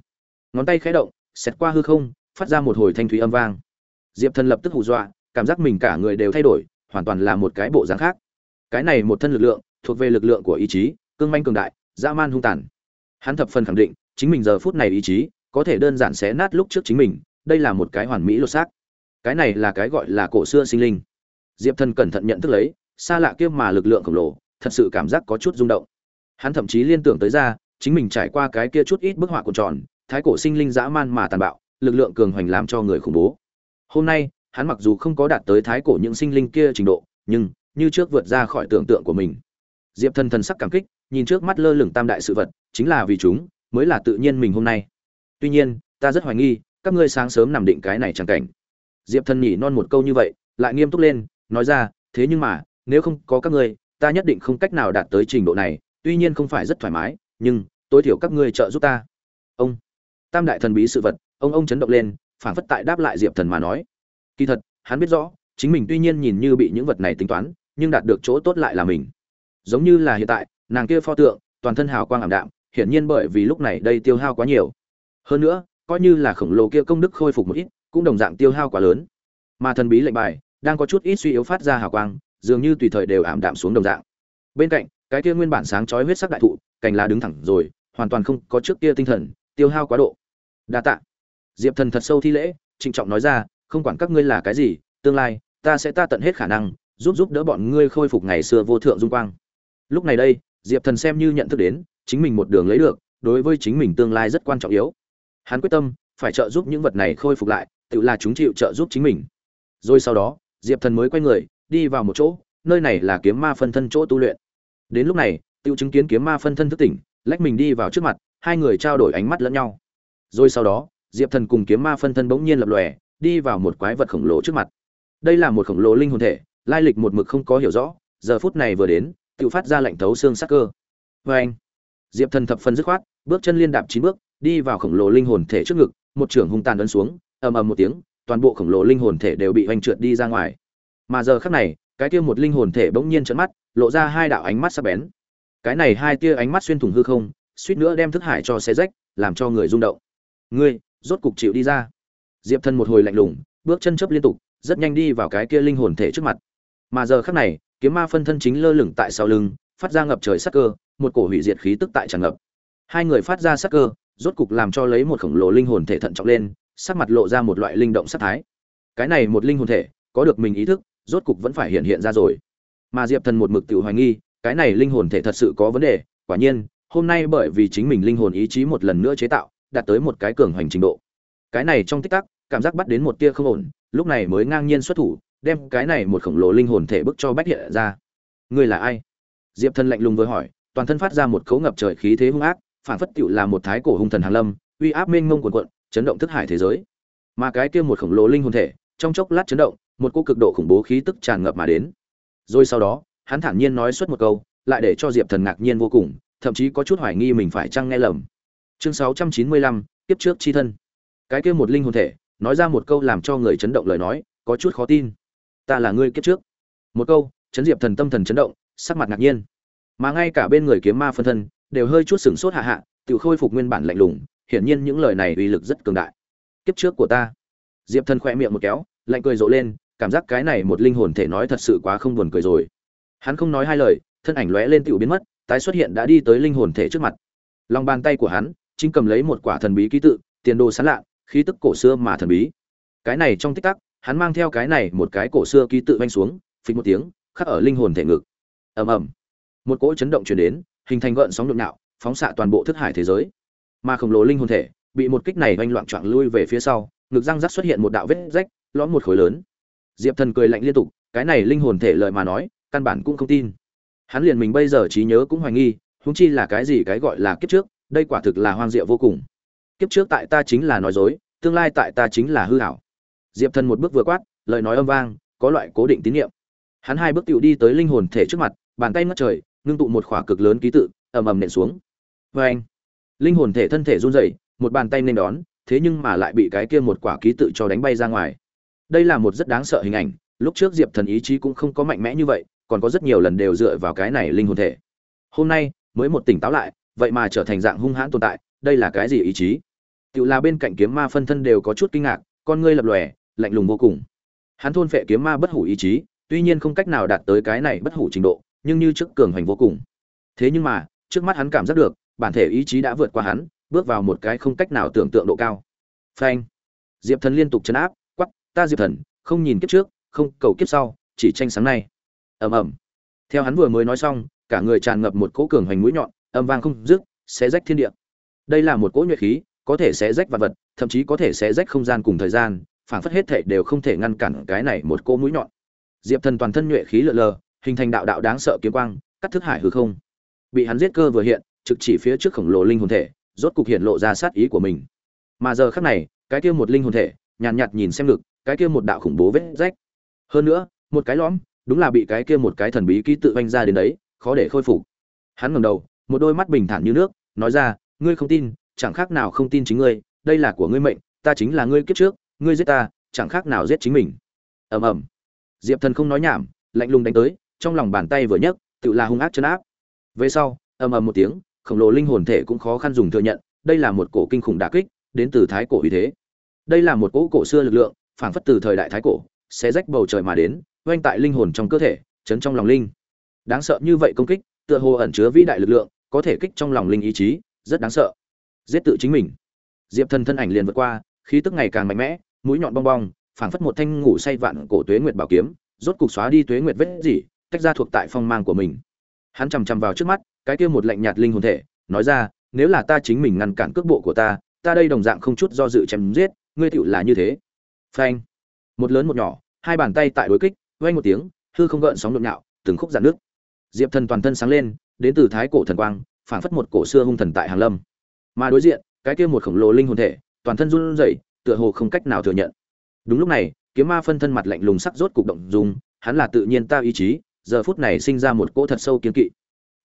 Speaker 1: Ngón tay khẽ động, xẹt qua hư không, phát ra một hồi thanh thúy âm vang. Diệp thần lập tức hù dọa cảm giác mình cả người đều thay đổi, hoàn toàn là một cái bộ dáng khác. Cái này một thân lực lượng, thuộc về lực lượng của ý chí, cương manh cường đại, dã man hung tàn. Hắn thập phần khẳng định, chính mình giờ phút này ý chí, có thể đơn giản xé nát lúc trước chính mình, đây là một cái hoàn mỹ lột xác. Cái này là cái gọi là cổ xưa sinh linh. Diệp thần cẩn thận nhận thức lấy, xa lạ kia mà lực lượng khổng lồ, thật sự cảm giác có chút rung động. Hắn thậm chí liên tưởng tới ra, chính mình trải qua cái kia chút ít bức họa cuộn tròn, thái cổ sinh linh dã man mà tàn bạo, lực lượng cường hoành làm cho người khủng bố. Hôm nay hắn mặc dù không có đạt tới thái cổ những sinh linh kia trình độ, nhưng, như trước vượt ra khỏi tưởng tượng của mình. Diệp thần thần sắc cảm kích, nhìn trước mắt lơ lửng tam đại sự vật, chính là vì chúng, mới là tự nhiên mình hôm nay. Tuy nhiên, ta rất hoài nghi, các ngươi sáng sớm nằm định cái này chẳng cảnh. Diệp thần nhỉ non một câu như vậy, lại nghiêm túc lên, nói ra, thế nhưng mà, nếu không có các ngươi, ta nhất định không cách nào đạt tới trình độ này, tuy nhiên không phải rất thoải mái, nhưng, tối thiểu các ngươi trợ giúp ta. Ông, tam đại thần bí sự vật, ông ông chấn động lên, phảng phất tại đáp lại diệp thần mà nói kỳ thật, hắn biết rõ, chính mình tuy nhiên nhìn như bị những vật này tính toán, nhưng đạt được chỗ tốt lại là mình. Giống như là hiện tại, nàng kia pho tượng, toàn thân hào quang ảm đạm, hiển nhiên bởi vì lúc này đây tiêu hao quá nhiều. Hơn nữa, coi như là khổng lồ kia công đức khôi phục một ít, cũng đồng dạng tiêu hao quá lớn. Mà thần bí lệnh bài, đang có chút ít suy yếu phát ra hào quang, dường như tùy thời đều ảm đạm xuống đồng dạng. Bên cạnh, cái kia nguyên bản sáng chói huyết sắc đại thụ, cành lá đứng thẳng rồi, hoàn toàn không có trước kia tinh thần, tiêu hao quá độ. Đa tạ. Diệp thần thật sâu thi lễ, trịnh trọng nói ra không quản các ngươi là cái gì, tương lai, ta sẽ ta tận hết khả năng, giúp giúp đỡ bọn ngươi khôi phục ngày xưa vô thượng dung quang. Lúc này đây, diệp thần xem như nhận thức đến, chính mình một đường lấy được, đối với chính mình tương lai rất quan trọng yếu. Hắn quyết tâm, phải trợ giúp những vật này khôi phục lại, tự là chúng chịu trợ giúp chính mình. Rồi sau đó, diệp thần mới quay người, đi vào một chỗ, nơi này là kiếm ma phân thân chỗ tu luyện. Đến lúc này tự chứng kiến kiếm ma phân thân thức tỉnh, lách mình đi vào trước mặt, hai người trao đổi ánh mắt lẫn nhau. Rồi sau đó, diệp thần cùng kiếm ma phân thân bỗng nhiên lập lòe đi vào một quái vật khổng lồ trước mặt. Đây là một khổng lồ linh hồn thể, lai lịch một mực không có hiểu rõ, giờ phút này vừa đến, tự phát ra lệnh thấu xương sắc cơ. Vê anh, diệp thần thập phân dứt khoát, bước chân liên đạp chín bước, đi vào khổng lồ linh hồn thể trước ngực, một trưởng hung tàn ấn xuống, ầm ầm một tiếng, toàn bộ khổng lồ linh hồn thể đều bị oanh trượt đi ra ngoài. Mà giờ khắc này, cái kia một linh hồn thể bỗng nhiên trợn mắt, lộ ra hai đạo ánh mắt sắc bén. Cái này hai tia ánh mắt xuyên thủng hư không, suýt nữa đem thức hải cho xe rách, làm cho người rung động. Ngươi, rốt cục chịu đi ra diệp thần một hồi lạnh lùng, bước chân chấp liên tục, rất nhanh đi vào cái kia linh hồn thể trước mặt. Mà giờ khắc này, kiếm ma phân thân chính lơ lửng tại sau lưng, phát ra ngập trời sắc cơ, một cổ hủy diệt khí tức tại tràn ngập. Hai người phát ra sắc cơ, rốt cục làm cho lấy một khổng lồ linh hồn thể thận trọng lên, sắc mặt lộ ra một loại linh động sắc thái. Cái này một linh hồn thể, có được mình ý thức, rốt cục vẫn phải hiện hiện ra rồi. Mà diệp thần một mực tự hoài nghi, cái này linh hồn thể thật sự có vấn đề, quả nhiên, hôm nay bởi vì chính mình linh hồn ý chí một lần nữa chế tạo, đạt tới một cái cường hành trình độ cái này trong tích tắc, cảm giác bắt đến một tia không ổn, lúc này mới ngang nhiên xuất thủ, đem cái này một khổng lồ linh hồn thể bức cho bách hiện ra. Ngươi là ai? Diệp thần lạnh lùng với hỏi, toàn thân phát ra một cấu ngập trời khí thế hung ác phản phất tựu là một thái cổ hung thần hàn lâm, uy áp mênh mông quần quận chấn động thức hải thế giới. Mà cái kia một khổng lồ linh hồn thể, trong chốc lát chấn động, một cô cực độ khủng bố khí tức tràn ngập mà đến. Rồi sau đó, hắn thản nhiên nói suốt một câu, lại để cho diệp thần ngạc nhiên vô cùng, thậm chí có chút hoài nghi mình phải chăng nghe lầm. Chương sáu trăm chín mươi lăm tiếp trước chi thân cái kia một linh hồn thể, nói ra một câu làm cho người chấn động lời nói, có chút khó tin. Ta là ngươi kiếp trước. Một câu chấn diệp thần tâm thần chấn động, sắc mặt ngạc nhiên. Mà ngay cả bên người kiếm ma phân thân, đều hơi chút sửng sốt hạ hạ, tự khôi phục nguyên bản lạnh lùng, hiển nhiên những lời này uy lực rất cường đại. Kiếp trước của ta. Diệp thần khỏe miệng một kéo, lạnh cười rộ lên, cảm giác cái này một linh hồn thể nói thật sự quá không buồn cười rồi. Hắn không nói hai lời, thân ảnh lóe lên tựu biến mất, tái xuất hiện đã đi tới linh hồn thể trước mặt. Lòng bàn tay của hắn, chính cầm lấy một quả thần bí ký tự, tiền đồ sán lạ khí tức cổ xưa mà thần bí. Cái này trong tích tắc, hắn mang theo cái này một cái cổ xưa ký tự vanh xuống phình một tiếng, khắc ở linh hồn thể ngực. Ầm ầm. Một cỗ chấn động truyền đến, hình thành gợn sóng nhộn nhạo, phóng xạ toàn bộ thức hải thế giới. Mà khổng lồ linh hồn thể, bị một kích này oanh loạn choạng lui về phía sau, ngực răng rắc xuất hiện một đạo vết rách, lõm một khối lớn. Diệp thần cười lạnh liên tục, cái này linh hồn thể lời mà nói, căn bản cũng không tin. Hắn liền mình bây giờ trí nhớ cũng hoài nghi húng chi là cái gì cái gọi là kiếp trước, đây quả thực là hoang diệu vô cùng kiếp trước tại ta chính là nói dối, tương lai tại ta chính là hư hảo diệp thần một bước vừa quát, lời nói âm vang, có loại cố định tín nhiệm hắn hai bước tựu đi tới linh hồn thể trước mặt, bàn tay ngất trời, ngưng tụ một khỏa cực lớn ký tự, ầm ầm nện xuống. Vê anh, linh hồn thể thân thể run rẩy, một bàn tay nên đón, thế nhưng mà lại bị cái kia một quả ký tự cho đánh bay ra ngoài. Đây là một rất đáng sợ hình ảnh, lúc trước diệp thần ý chí cũng không có mạnh mẽ như vậy, còn có rất nhiều lần đều dựa vào cái này linh hồn thể. Hôm nay, mới một tỉnh táo lại, vậy mà trở thành dạng hung hãn tồn tại, đây là cái gì ý chí? Tự là bên cạnh kiếm ma phân thân đều có chút kinh ngạc, con ngươi lập lòe, lạnh lùng vô cùng. Hắn thôn phệ kiếm ma bất hủ ý chí, tuy nhiên không cách nào đạt tới cái này bất hủ trình độ, nhưng như trước cường hành vô cùng. Thế nhưng mà, trước mắt hắn cảm giác được, bản thể ý chí đã vượt qua hắn, bước vào một cái không cách nào tưởng tượng độ cao. Phanh! Diệp thần liên tục chấn áp quắp ta diệp thần, không nhìn kiếp trước, không cầu kiếp sau, chỉ tranh sáng nay. Ầm ầm. Theo hắn vừa mới nói xong, cả người tràn ngập một cỗ cường hoành mũi nhọn, âm vang không dứt, xé rách thiên địa. Đây là một cỗ nhuệ khí có thể sẽ rách vật vật thậm chí có thể sẽ rách không gian cùng thời gian phảng phất hết thể đều không thể ngăn cản cái này một cỗ mũi nhọn. Diệp thần toàn thân nhuệ khí lờ lờ hình thành đạo đạo đáng sợ kiếm quang cắt thức hải hư không. Bị hắn giết cơ vừa hiện trực chỉ phía trước khổng lồ linh hồn thể rốt cục hiện lộ ra sát ý của mình. Mà giờ khắc này cái kia một linh hồn thể nhàn nhạt, nhạt nhìn xem lực, cái kia một đạo khủng bố vết rách. Hơn nữa một cái lõm đúng là bị cái kia một cái thần bí ký tự vanh ra đến đấy khó để khôi phục. Hắn ngẩng đầu một đôi mắt bình thản như nước nói ra ngươi không tin chẳng khác nào không tin chính ngươi, đây là của ngươi mệnh, ta chính là ngươi kiếp trước, ngươi giết ta, chẳng khác nào giết chính mình. Ầm ầm. Diệp thần không nói nhảm, lạnh lùng đánh tới, trong lòng bàn tay vừa nhấc, tự là hung ác chân áp. Về sau, ầm ầm một tiếng, khổng lồ linh hồn thể cũng khó khăn dùng thừa nhận, đây là một cổ kinh khủng đả kích, đến từ thái cổ uy thế. Đây là một cỗ cổ xưa lực lượng, phảng phất từ thời đại thái cổ, sẽ rách bầu trời mà đến, oanh tại linh hồn trong cơ thể, chấn trong lòng linh. Đáng sợ như vậy công kích, tựa hồ ẩn chứa vĩ đại lực lượng, có thể kích trong lòng linh ý chí, rất đáng sợ giết tự chính mình. Diệp thần thân ảnh liền vượt qua, khí tức ngày càng mạnh mẽ, mũi nhọn bong bong, phảng phất một thanh ngủ say vạn cổ tuế nguyệt bảo kiếm, rốt cục xóa đi tuế nguyệt vết gì tách ra thuộc tại phong mang của mình. Hắn chằm chằm vào trước mắt, cái kia một lạnh nhạt linh hồn thể, nói ra, nếu là ta chính mình ngăn cản cước bộ của ta ta đây đồng dạng không chút do dự chém giết, ngươi tựu là như thế. Phanh. Một lớn một nhỏ, hai bàn tay tại đối kích, vang một tiếng, hư không gợn sóng nhộn nhạo, từng khúc dạn nước diệp thần toàn thân sáng lên, đến từ thái cổ thần quang, phảng phất một cổ xưa hung thần tại hàng lâm mà đối diện, cái kia một khổng lồ linh hồn thể, toàn thân run rẩy, tựa hồ không cách nào thừa nhận. Đúng lúc này, kiếm ma phân thân mặt lạnh lùng sắc rốt cục động dùng hắn là tự nhiên ta ý chí, giờ phút này sinh ra một cỗ thật sâu kiên kỵ.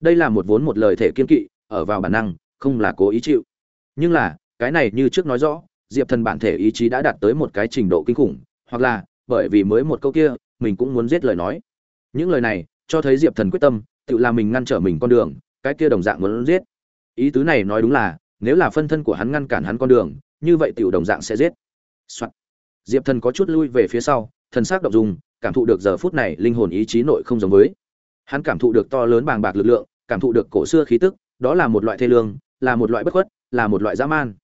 Speaker 1: Đây là một vốn một lời thể kiên kỵ, ở vào bản năng, không là cố ý chịu. Nhưng là, cái này như trước nói rõ, diệp thần bản thể ý chí đã đạt tới một cái trình độ kinh khủng, hoặc là, bởi vì mới một câu kia, mình cũng muốn giết lời nói. Những lời này, cho thấy diệp thần quyết tâm, tự làm mình ngăn trở mình con đường, cái kia đồng dạng muốn giết. Ý tứ này nói đúng là nếu là phân thân của hắn ngăn cản hắn con đường, như vậy tiểu đồng dạng sẽ giết、Soạn. diệp thần có chút lui về phía sau, thần sắc động dung, cảm thụ được giờ phút này linh hồn ý chí nội không giống với. Hắn cảm thụ được to lớn bàng bạc lực lượng, cảm thụ được cổ xưa khí tức, đó là một loại thê lương, là một loại bất khuất, là một loại dã man.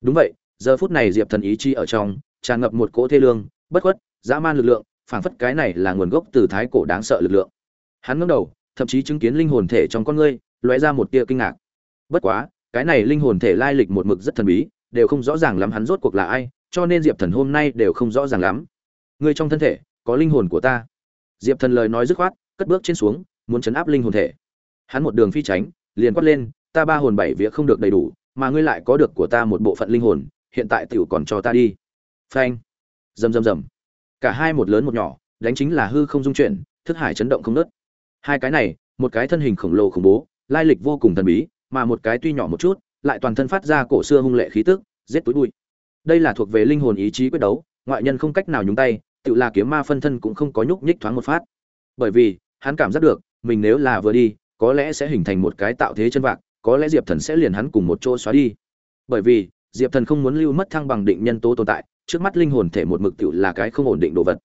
Speaker 1: Đúng vậy, giờ phút này diệp thần ý chí ở trong, tràn ngập một cỗ thê lương, bất khuất, dã man lực lượng, phảng phất cái này là nguồn gốc từ thái cổ đáng sợ lực lượng. Hắn ngẩng đầu, thậm chí chứng kiến linh hồn thể trong con ngươi, lóe ra một tia kinh ngạc. Bất quá cái này linh hồn thể lai lịch một mực rất thần bí, đều không rõ ràng lắm hắn rốt cuộc là ai, cho nên diệp thần hôm nay đều không rõ ràng lắm. Ngươi trong thân thể, có linh hồn của ta. Diệp thần lời nói dứt khoát, cất bước trên xuống, muốn chấn áp linh hồn thể. Hắn một đường phi tránh, liền quát lên, ta ba hồn bảy vía không được đầy đủ, mà ngươi lại có được của ta một bộ phận linh hồn, hiện tại tiểu còn cho ta đi. Phanh. Rầm rầm rầm. Cả hai một lớn một nhỏ, đánh chính là hư không dung chuyển, thức hải chấn động không nớt hai cái này, một cái thân hình khổng lồ khủng bố, lai lịch vô cùng thần bí mà một cái tuy nhỏ một chút, lại toàn thân phát ra cổ xưa hung lệ khí tức, giết túi bụi. Đây là thuộc về linh hồn ý chí quyết đấu, ngoại nhân không cách nào nhúng tay, tự là kiếm ma phân thân cũng không có nhúc nhích thoáng một phát. Bởi vì, hắn cảm giác được, mình nếu là vừa đi, có lẽ sẽ hình thành một cái tạo thế chân vạc, có lẽ diệp thần sẽ liền hắn cùng một chỗ xóa đi. Bởi vì, diệp thần không muốn lưu mất thăng bằng định nhân tố tồn tại, trước mắt linh hồn thể một mực tự là cái không ổn định đồ vật.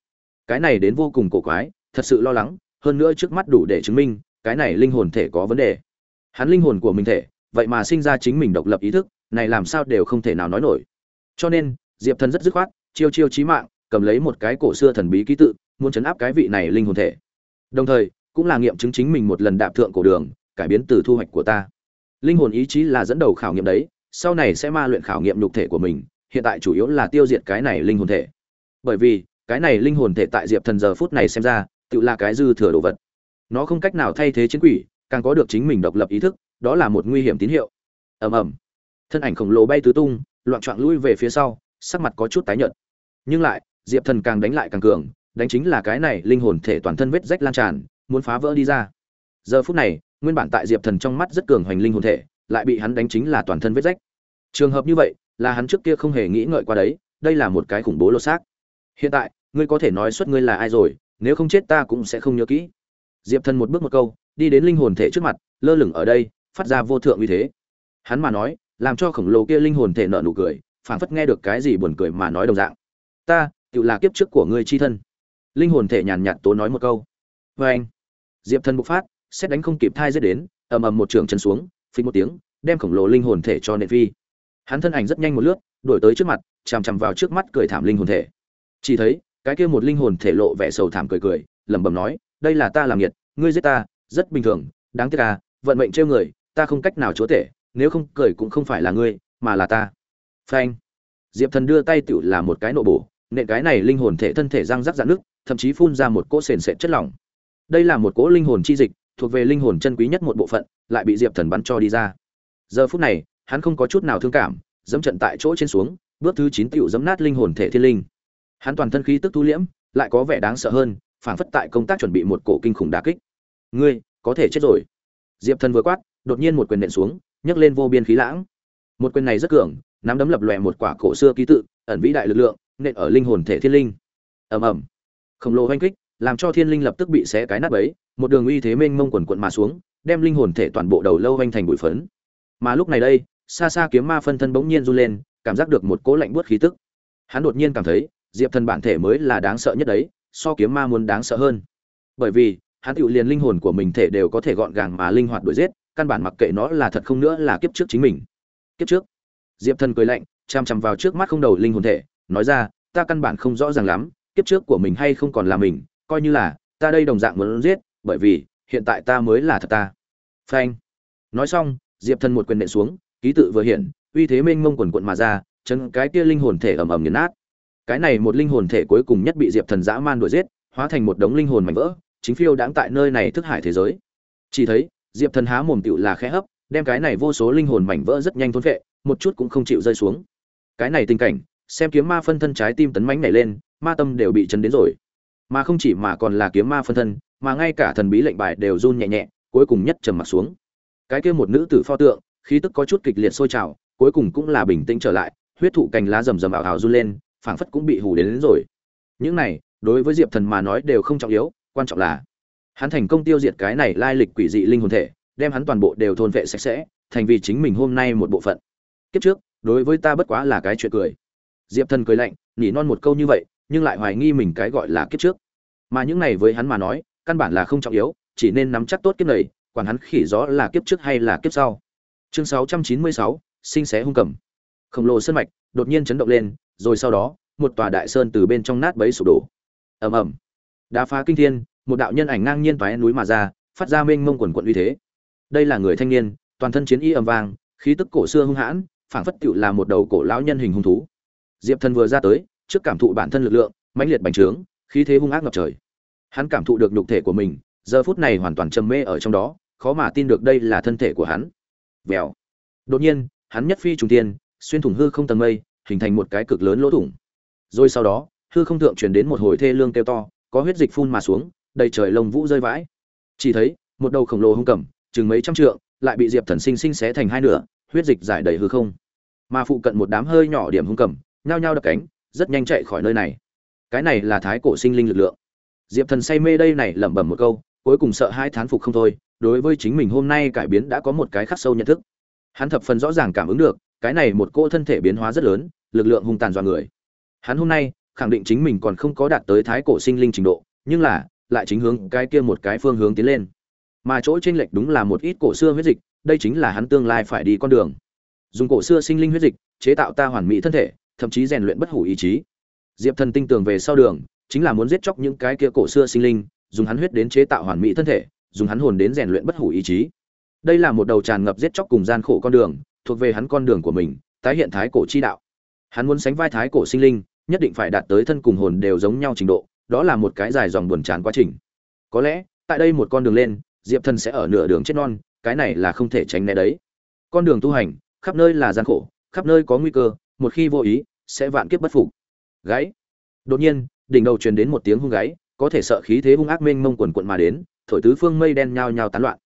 Speaker 1: Cái này đến vô cùng cổ quái, thật sự lo lắng, hơn nữa trước mắt đủ để chứng minh, cái này linh hồn thể có vấn đề hắn linh hồn của mình thể, vậy mà sinh ra chính mình độc lập ý thức, này làm sao đều không thể nào nói nổi. Cho nên, diệp thần rất dứt khoát, chiêu chiêu chí mạng, cầm lấy một cái cổ xưa thần bí ký tự, muốn chấn áp cái vị này linh hồn thể. Đồng thời, cũng là nghiệm chứng chính mình một lần đạp thượng cổ đường, cải biến từ thu hoạch của ta. Linh hồn ý chí là dẫn đầu khảo nghiệm đấy, sau này sẽ ma luyện khảo nghiệm nhục thể của mình, hiện tại chủ yếu là tiêu diệt cái này linh hồn thể. Bởi vì, cái này linh hồn thể tại diệp thần giờ phút này xem ra, tự là cái dư thừa đồ vật. Nó không cách nào thay thế chiến quỷ càng có được chính mình độc lập ý thức, đó là một nguy hiểm tín hiệu. Ầm ầm. Thân ảnh khổng lồ bay tứ tung, loạn trọn lui về phía sau, sắc mặt có chút tái nhợt. Nhưng lại, diệp thần càng đánh lại càng cường, đánh chính là cái này linh hồn thể toàn thân vết rách lan tràn, muốn phá vỡ đi ra. Giờ phút này, nguyên bản tại diệp thần trong mắt rất cường hoành linh hồn thể, lại bị hắn đánh chính là toàn thân vết rách. Trường hợp như vậy, là hắn trước kia không hề nghĩ ngợi qua đấy, đây là một cái khủng bố lô xác. Hiện tại, ngươi có thể nói suốt ngươi là ai rồi, nếu không chết ta cũng sẽ không nhớ kỹ. Diệp thần một bước một câu đi đến linh hồn thể trước mặt, lơ lửng ở đây, phát ra vô thượng uy thế. Hắn mà nói, làm cho khổng lồ kia linh hồn thể nợ nụ cười, phảng phất nghe được cái gì buồn cười mà nói đồng dạng. Ta, tự là kiếp trước của ngươi chi thân. Linh hồn thể nhàn nhạt tố nói một câu. Vê anh diệp thần bộc phát, xét đánh không kịp thai dết đến, ầm ầm một trường chân xuống, phình một tiếng, đem khổng lồ linh hồn thể cho nện phi. Hắn thân ảnh rất nhanh một lướt đổi tới trước mặt, chằm chằm vào trước mắt cười thảm linh hồn thể. Chỉ thấy, cái kia một linh hồn thể lộ vẻ sầu thảm cười cười, lẩm bẩm nói, đây là ta làm nghiệt, ngươi giết ta rất bình thường, đáng tiếc à vận mệnh trêu người, ta không cách nào chúa tể, nếu không cười cũng không phải là ngươi, mà là ta. Phanh. Diệp thần đưa tay tựu là một cái nộ bổ, nện cái này linh hồn thể thân thể răng rắc dạn nước thậm chí phun ra một cỗ sền sệt chất lỏng. Đây là một cỗ linh hồn chi dịch, thuộc về linh hồn chân quý nhất một bộ phận, lại bị diệp thần bắn cho đi ra. Giờ phút này, hắn không có chút nào thương cảm, dẫm trận tại chỗ trên xuống, bước thứ chín tựu dẫm nát linh hồn thể thiên linh. Hắn toàn thân khí tức thu liễm, lại có vẻ đáng sợ hơn, phảng phất tại công tác chuẩn bị một cổ kinh khủng đả kích ngươi, có thể chết rồi. Diệp thần vừa quát, đột nhiên một quyền nện xuống, nhấc lên vô biên khí lãng. Một quyền này rất cường, nắm đấm lập lòe một quả cổ xưa ký tự, ẩn vĩ đại lực lượng, nện ở linh hồn thể thiên linh. Ầm ầm. Khổng lồ oanh kích, làm cho thiên linh lập tức bị xé cái nát bấy, một đường uy thế mênh mông quần quận mà xuống, đem linh hồn thể toàn bộ đầu lâu oanh thành bụi phấn. Mà lúc này đây, xa xa kiếm ma phân thân bỗng nhiên run lên, cảm giác được một cỗ lạnh buốt khí tức. Hắn đột nhiên cảm thấy, diệp thần bản thể mới là đáng sợ nhất đấy, so kiếm ma muốn đáng sợ hơn. Bởi vì hắn tự liền linh hồn của mình thể đều có thể gọn gàng mà linh hoạt đuổi giết, căn bản mặc kệ nó là thật không nữa là kiếp trước chính mình. Kiếp trước, diệp thần cười lạnh chằm chằm vào trước mắt không đầu linh hồn thể, nói ra, ta căn bản không rõ ràng lắm, kiếp trước của mình hay không còn là mình, coi như là, ta đây đồng dạng muốn giết, bởi vì, hiện tại ta mới là thật ta. Phanh. Nói xong, diệp thần một quyền nện xuống, ký tự vừa hiện, uy thế mênh mông quần quần mà ra chân cái kia linh hồn thể ầm ầm nghiền nát. Cái này một linh hồn thể cuối cùng nhất bị diệp thần dã man đuổi giết, hóa thành một đống linh hồn mảnh vỡ chính phiêu đãng tại nơi này thức hải thế giới. Chỉ thấy diệp thần há mồm tựu là khẽ hấp đem cái này vô số linh hồn mảnh vỡ rất nhanh thôn vệ một chút cũng không chịu rơi xuống. Cái này tình cảnh xem kiếm ma phân thân trái tim tấn mãnh nảy lên ma tâm đều bị chấn đến rồi. Mà không chỉ mà còn là kiếm ma phân thân mà ngay cả thần bí lệnh bài đều run nhẹ nhẹ cuối cùng nhất trầm mặt xuống. Cái kia một nữ tử pho tượng khí tức có chút kịch liệt sôi trào cuối cùng cũng là bình tĩnh trở lại huyết thụ cành lá rầm rầm ảo ảo run lên phảng phất cũng bị hù đến, đến rồi. Những này đối với diệp thần mà nói đều không trọng yếu quan trọng là hắn thành công tiêu diệt cái này lai lịch quỷ dị linh hồn thể đem hắn toàn bộ đều thôn vệ sạch sẽ thành vì chính mình hôm nay một bộ phận. Kiếp trước đối với ta bất quá là cái chuyện cười. Diệp thần cười lạnh nhỉ non một câu như vậy nhưng lại hoài nghi mình cái gọi là kiếp trước. Mà những này với hắn mà nói căn bản là không trọng yếu chỉ nên nắm chắc tốt kiếp này quản hắn khỉ rõ là kiếp trước hay là kiếp sau. Chương 696, sinh xé hung cầm. Khổng lồ sơn mạch đột nhiên chấn động lên rồi sau đó một tòa đại sơn từ bên trong nát bấy sụp đổ. Ầm ầm. Đá phá kinh thiên một đạo nhân ảnh ngang nhiên toái núi mà ra, phát ra mênh mông quần quần uy thế. Đây là người thanh niên, toàn thân chiến y ầm vang, khí tức cổ xưa hung hãn, phảng phất tựu là một đầu cổ lão nhân hình hung thú. Diệp thần vừa ra tới, trước cảm thụ bản thân lực lượng, mãnh liệt bành trướng, khí thế hung ác ngập trời. Hắn cảm thụ được nhục thể của mình, giờ phút này hoàn toàn trầm mê ở trong đó, khó mà tin được đây là thân thể của hắn. Vèo. Đột nhiên, hắn nhất phi trùng tiên, xuyên thủng hư không tầng mây, hình thành một cái cực lớn lỗ thủng. Rồi sau đó, hư không thượng truyền đến một hồi thê lương kêu to, có huyết dịch phun mà xuống đầy trời lông vũ rơi vãi. Chỉ thấy, một đầu khổng lồ hung cầm, chừng mấy trăm trượng, lại bị diệp thần sinh sinh xé thành hai nửa, huyết dịch giải đầy hư không. Mà phụ cận một đám hơi nhỏ điểm hung cầm, nhao nhao đập cánh, rất nhanh chạy khỏi nơi này. Cái này là thái cổ sinh linh lực lượng. Diệp thần say mê đây này lẩm bẩm một câu, cuối cùng sợ hai thán phục không thôi, đối với chính mình hôm nay cải biến đã có một cái khắc sâu nhận thức. Hắn thập phần rõ ràng cảm ứng được, cái này một cô thân thể biến hóa rất lớn, lực lượng hung tàn dọa người. Hắn hôm nay, khẳng định chính mình còn không có đạt tới thái cổ sinh linh trình độ, nhưng là lại chính hướng cái kia một cái phương hướng tiến lên. Mà chỗ chênh lệch đúng là một ít cổ xưa huyết dịch, đây chính là hắn tương lai phải đi con đường. Dùng cổ xưa sinh linh huyết dịch, chế tạo ta hoàn mỹ thân thể, thậm chí rèn luyện bất hủ ý chí. Diệp thần tinh tường về sau đường, chính là muốn giết chóc những cái kia cổ xưa sinh linh, dùng hắn huyết đến chế tạo hoàn mỹ thân thể, dùng hắn hồn đến rèn luyện bất hủ ý chí. Đây là một đầu tràn ngập giết chóc cùng gian khổ con đường, thuộc về hắn con đường của mình, tái hiện thái cổ chi đạo. Hắn muốn sánh vai thái cổ sinh linh, nhất định phải đạt tới thân cùng hồn đều giống nhau trình độ đó là một cái dài dòng buồn chán quá trình. Có lẽ, tại đây một con đường lên, diệp thần sẽ ở nửa đường chết non, cái này là không thể tránh né đấy. Con đường tu hành, khắp nơi là gian khổ, khắp nơi có nguy cơ, một khi vô ý, sẽ vạn kiếp bất phục. Gáy đột nhiên, đỉnh đầu truyền đến một tiếng hung gáy có thể sợ khí thế hung ác mênh mông quần quận mà đến, thổi tứ phương mây đen nhao nhao tán loạn.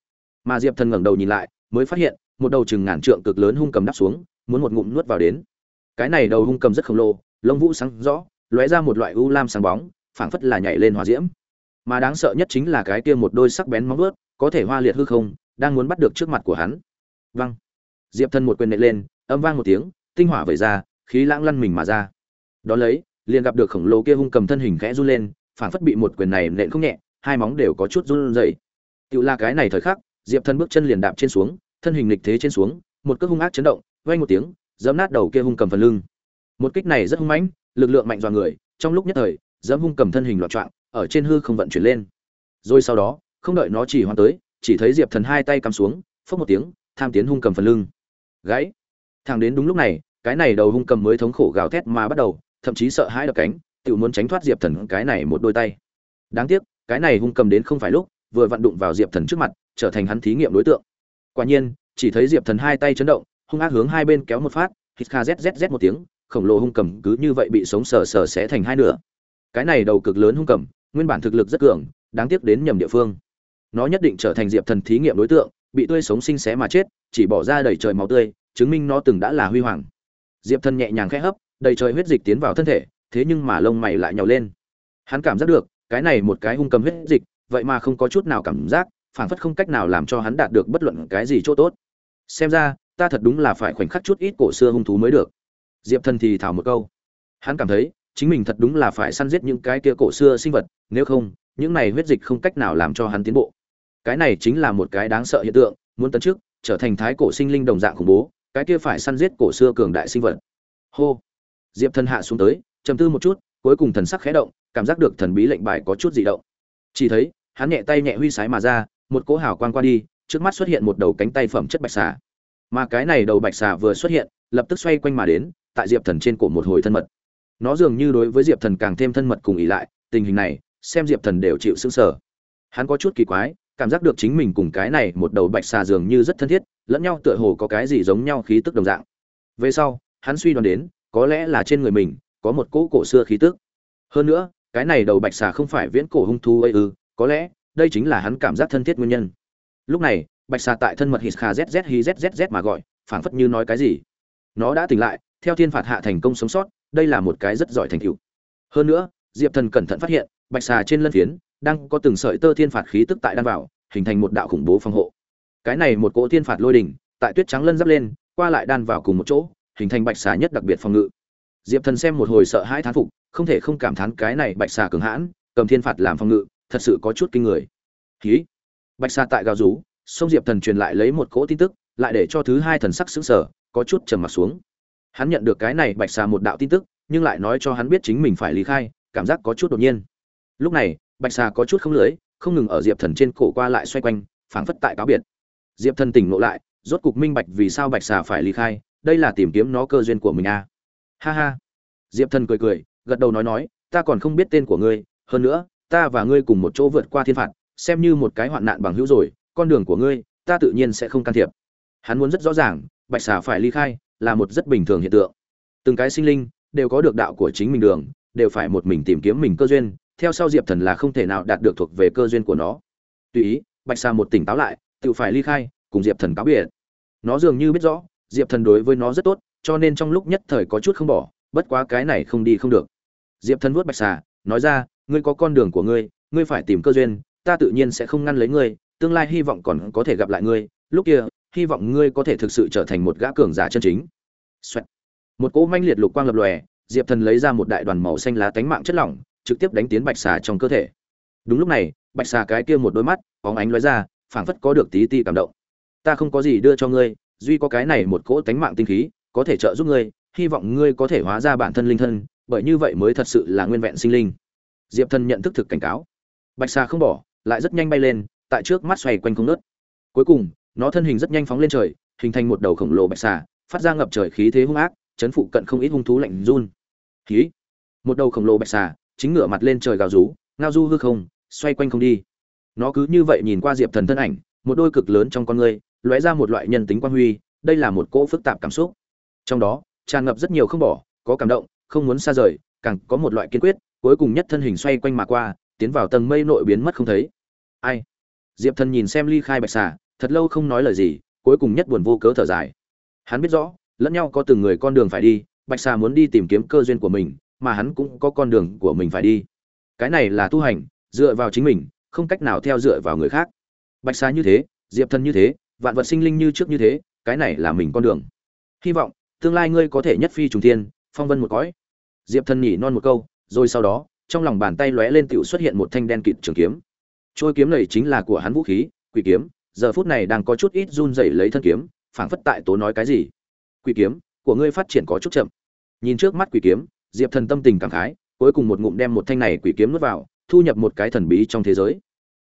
Speaker 1: Mà diệp thần ngẩng đầu nhìn lại, mới phát hiện, một đầu chừng ngàn trượng cực lớn hung cầm đắp xuống, muốn một ngụm nuốt vào đến. Cái này đầu hung cầm rất khổng lồ, lông vũ sáng rõ, lóe ra một loại u lam sáng bóng phảng phất là nhảy lên hòa diễm. Mà đáng sợ nhất chính là cái kia một đôi sắc bén móng vuốt, có thể hoa liệt hư không, đang muốn bắt được trước mặt của hắn. Văng diệp thần một quyền nện lên, âm vang một tiếng, tinh hỏa vẩy ra, khí lãng lăn mình mà ra. Đón lấy, liền gặp được khổng lồ kia hung cầm thân hình khẽ run lên, phảng phất bị một quyền này nện không nhẹ, hai móng đều có chút run rẩy. Tự là cái này thời khắc, diệp thần bước chân liền đạp trên xuống, thân hình lịch thế trên xuống, một cước hung ác chấn động, vang một tiếng, giẫm nát đầu kia hung cầm phần lưng. Một kích này rất hung mãnh, lực lượng mạnh dọa người, trong lúc nhất thời dẫm hung cầm thân hình loạn trọng, ở trên hư không vận chuyển lên. Rồi sau đó, không đợi nó chỉ hoàn tới, chỉ thấy diệp thần hai tay cắm xuống, phốc một tiếng, tham tiến hung cầm phần lưng. Gãy. Thẳng đến đúng lúc này, cái này đầu hung cầm mới thống khổ gào thét mà bắt đầu, thậm chí sợ hãi đập cánh, tự muốn tránh thoát diệp thần cái này một đôi tay. Đáng tiếc, cái này hung cầm đến không phải lúc, vừa vặn đụng vào diệp thần trước mặt, trở thành hắn thí nghiệm đối tượng. Quả nhiên, chỉ thấy diệp thần hai tay chấn động, hung ác hướng hai bên kéo một phát, hít kha zzz một tiếng, khổng lồ hung cầm cứ như vậy bị sống sờ sờ sẽ thành hai nửa cái này đầu cực lớn hung cầm, nguyên bản thực lực rất cường, đáng tiếc đến nhầm địa phương. Nó nhất định trở thành diệp thần thí nghiệm đối tượng, bị tươi sống sinh xé mà chết, chỉ bỏ ra đầy trời máu tươi, chứng minh nó từng đã là huy hoàng. Diệp thần nhẹ nhàng khẽ hấp, đầy trời huyết dịch tiến vào thân thể, thế nhưng mà lông mày lại nhào lên. Hắn cảm giác được, cái này một cái hung cầm huyết dịch, vậy mà không có chút nào cảm giác phảng phất không cách nào làm cho hắn đạt được bất luận cái gì chỗ tốt. Xem ra, ta thật đúng là phải khoảnh khắc chút ít cổ xưa hung thú mới được. Diệp thần thì thảo một câu. Hắn cảm thấy chính mình thật đúng là phải săn giết những cái kia cổ xưa sinh vật, nếu không, những này huyết dịch không cách nào làm cho hắn tiến bộ. Cái này chính là một cái đáng sợ hiện tượng, muốn tấn trước trở thành thái cổ sinh linh đồng dạng khủng bố, cái kia phải săn giết cổ xưa cường đại sinh vật. Hô. Diệp thần hạ xuống tới, trầm tư một chút, cuối cùng thần sắc khẽ động, cảm giác được thần bí lệnh bài có chút dị động. Chỉ thấy, hắn nhẹ tay nhẹ huy sái mà ra, một cỗ hào quang qua đi, trước mắt xuất hiện một đầu cánh tay phẩm chất bạch xà. Mà cái này đầu bạch xà vừa xuất hiện, lập tức xoay quanh mà đến, tại diệp thần trên cổ một hồi thân mật nó dường như đối với diệp thần càng thêm thân mật cùng ỉ lại, tình hình này, xem diệp thần đều chịu sững sờ. Hắn có chút kỳ quái, cảm giác được chính mình cùng cái này một đầu bạch xà dường như rất thân thiết, lẫn nhau tựa hồ có cái gì giống nhau khí tức đồng dạng. Về sau, hắn suy đoán đến, có lẽ là trên người mình, có một cỗ cổ xưa khí tức. Hơn nữa, cái này đầu bạch xà không phải viễn cổ hung thu ấy ư, có lẽ, đây chính là hắn cảm giác thân thiết nguyên nhân. Lúc này, bạch xà tại thân mật hít kha zz hi zzz mà gọi, phảng phất như nói cái gì. Nó đã tỉnh lại, theo thiên phạt hạ thành công sống sót đây là một cái rất giỏi thành tựu. Hơn nữa, diệp thần cẩn thận phát hiện, bạch xà trên lân phiến đang có từng sợi tơ thiên phạt khí tức tại đan vào, hình thành một đạo khủng bố phòng hộ. Cái này một cỗ thiên phạt lôi đỉnh, tại tuyết trắng lân giáp lên, qua lại đan vào cùng một chỗ, hình thành bạch xà nhất đặc biệt phòng ngự. Diệp thần xem một hồi sợ hãi thán phục, không thể không cảm thán cái này bạch xà cường hãn, cầm thiên phạt làm phòng ngự, thật sự có chút kinh người. Khí bạch xà tại gào rú, sông diệp thần truyền lại lấy một cỗ tin tức, lại để cho thứ hai thần sắc xứng sở có chút trầm mặt xuống hắn nhận được cái này bạch xà một đạo tin tức, nhưng lại nói cho hắn biết chính mình phải lý khai, cảm giác có chút đột nhiên. Lúc này, bạch xà có chút không lưỡi, không ngừng ở diệp thần trên cổ qua lại xoay quanh, phảng phất tại cáo biệt. Diệp thần tỉnh ngộ lại, rốt cục minh bạch vì sao bạch xà phải lý khai, đây là tìm kiếm nó cơ duyên của mình à. ha ha. Diệp thần cười cười, gật đầu nói nói, ta còn không biết tên của ngươi, hơn nữa, ta và ngươi cùng một chỗ vượt qua thiên phạt, xem như một cái hoạn nạn bằng hữu rồi, con đường của ngươi, ta tự nhiên sẽ không can thiệp. Hắn muốn rất rõ ràng, bạch xà phải ly khai là một rất bình thường hiện tượng. Từng cái sinh linh đều có được đạo của chính mình đường, đều phải một mình tìm kiếm mình cơ duyên, theo sau diệp thần là không thể nào đạt được thuộc về cơ duyên của nó. Tùy ý, bạch Sa một tỉnh táo lại, tự phải ly khai, cùng diệp thần cáo biệt. Nó dường như biết rõ, diệp thần đối với nó rất tốt, cho nên trong lúc nhất thời có chút không bỏ, bất quá cái này không đi không được. Diệp thần vuốt bạch xà nói ra, ngươi có con đường của ngươi ngươi phải tìm cơ duyên, ta tự nhiên sẽ không ngăn lấy ngươi, tương lai hy vọng còn có thể gặp lại ngươi. Lúc kia hy vọng ngươi có thể thực sự trở thành một gã cường giả chân chính. Xoẹt. một cỗ manh liệt lục quang lập lòe, diệp thần lấy ra một đại đoàn màu xanh lá tánh mạng chất lỏng, trực tiếp đánh tiến bạch xà trong cơ thể. Đúng lúc này, bạch xà cái kia một đôi mắt, bóng ánh lóe ra, phảng phất có được tí tí cảm động. Ta không có gì đưa cho ngươi, duy có cái này một cỗ tánh mạng tinh khí, có thể trợ giúp ngươi, hy vọng ngươi có thể hóa ra bản thân linh thân, bởi như vậy mới thật sự là nguyên vẹn sinh linh. Diệp thần nhận thức thực cảnh cáo. Bạch xà không bỏ, lại rất nhanh bay lên, tại trước mắt xoay quanh không ngớt. cuối cùng nó thân hình rất nhanh phóng lên trời, hình thành một đầu khổng lồ bạch xà, phát ra ngập trời khí thế hung ác, chấn phụ cận không ít hung thú lạnh run. Khí một đầu khổng lồ bạch xà, chính ngửa mặt lên trời gào rú, ngao du hư không, xoay quanh không đi. Nó cứ như vậy nhìn qua diệp thần thân ảnh, một đôi cực lớn trong con người lóe ra một loại nhân tính quan huy, đây là một cỗ phức tạp cảm xúc. Trong đó, tràn ngập rất nhiều không bỏ, có cảm động, không muốn xa rời, càng có một loại kiên quyết, cuối cùng nhất thân hình xoay quanh mà qua, tiến vào tầng mây nội biến mất không thấy. Ai? Diệp thần nhìn xem ly khai bạch xà thật lâu không nói lời gì, cuối cùng nhất buồn vô cớ thở dài. Hắn biết rõ, lẫn nhau có từng người con đường phải đi, bạch xà muốn đi tìm kiếm cơ duyên của mình, mà hắn cũng có con đường của mình phải đi. Cái này là tu hành, dựa vào chính mình, không cách nào theo dựa vào người khác. Bạch xà như thế, diệp thần như thế, vạn vật sinh linh như trước như thế, cái này là mình con đường. Hy vọng, tương lai ngươi có thể nhất phi trùng thiên, phong vân một cõi. Diệp thần nhỉ non một câu, rồi sau đó, trong lòng bàn tay lóe lên tựu xuất hiện một thanh đen kịt trường kiếm. Trôi kiếm này chính là của hắn vũ khí, quỷ kiếm giờ phút này đang có chút ít run rẩy lấy thân kiếm, phảng phất tại tố nói cái gì. Quỷ kiếm, của ngươi phát triển có chút chậm. Nhìn trước mắt quỷ kiếm, diệp thần tâm tình cảm khái, cuối cùng một ngụm đem một thanh này quỷ kiếm nuốt vào, thu nhập một cái thần bí trong thế giới.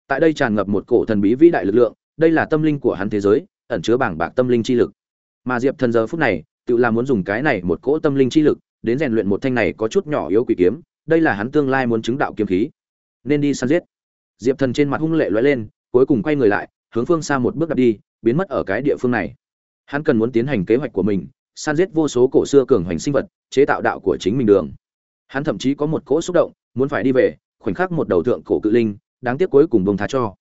Speaker 1: Tại đây tràn ngập một cổ thần bí vĩ đại lực lượng, đây là tâm linh của hắn thế giới, ẩn chứa bảng bạc tâm linh chi lực. Mà diệp thần giờ phút này, tự là muốn dùng cái này một cỗ tâm linh chi lực, đến rèn luyện một thanh này có chút nhỏ yếu quỷ kiếm, đây là hắn tương lai muốn chứng đạo kiếm khí. Nên đi săn giết. Diệp thần trên mặt hung lệ lóe lên, cuối cùng quay người lại hướng phương xa một bước đặt đi, biến mất ở cái địa phương này. Hắn cần muốn tiến hành kế hoạch của mình săn giết vô số cổ xưa cường hoành sinh vật, chế tạo đạo của chính mình đường. Hắn thậm chí có một cỗ xúc động, muốn phải đi về, khoảnh khắc một đầu thượng cổ cự linh, đáng tiếc cuối cùng bông tha cho.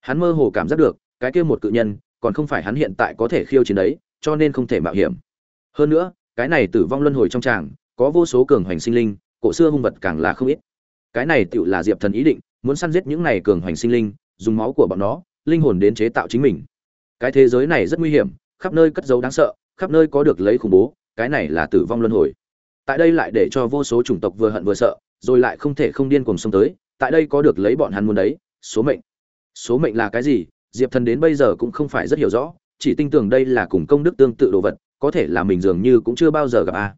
Speaker 1: Hắn mơ hồ cảm giác được, cái kia một cự nhân, còn không phải hắn hiện tại có thể khiêu chiến đấy, cho nên không thể mạo hiểm. Hơn nữa, cái này tử vong luân hồi trong tràng, có vô số cường hoành sinh linh, cổ xưa hung vật càng là không ít. Cái này tựu là diệp thần ý định, muốn săn giết những này cường hoành sinh linh, dùng máu của bọn nó linh hồn đến chế tạo chính mình. Cái thế giới này rất nguy hiểm, khắp nơi cất giấu đáng sợ, khắp nơi có được lấy khủng bố, cái này là tử vong luân hồi. Tại đây lại để cho vô số chủng tộc vừa hận vừa sợ, rồi lại không thể không điên cuồng xông tới, tại đây có được lấy bọn hắn muốn đấy, số mệnh. Số mệnh là cái gì? Diệp thần đến bây giờ cũng không phải rất hiểu rõ, chỉ tin tưởng đây là cùng công đức tương tự đồ vật, có thể là mình dường như cũng chưa bao giờ gặp a.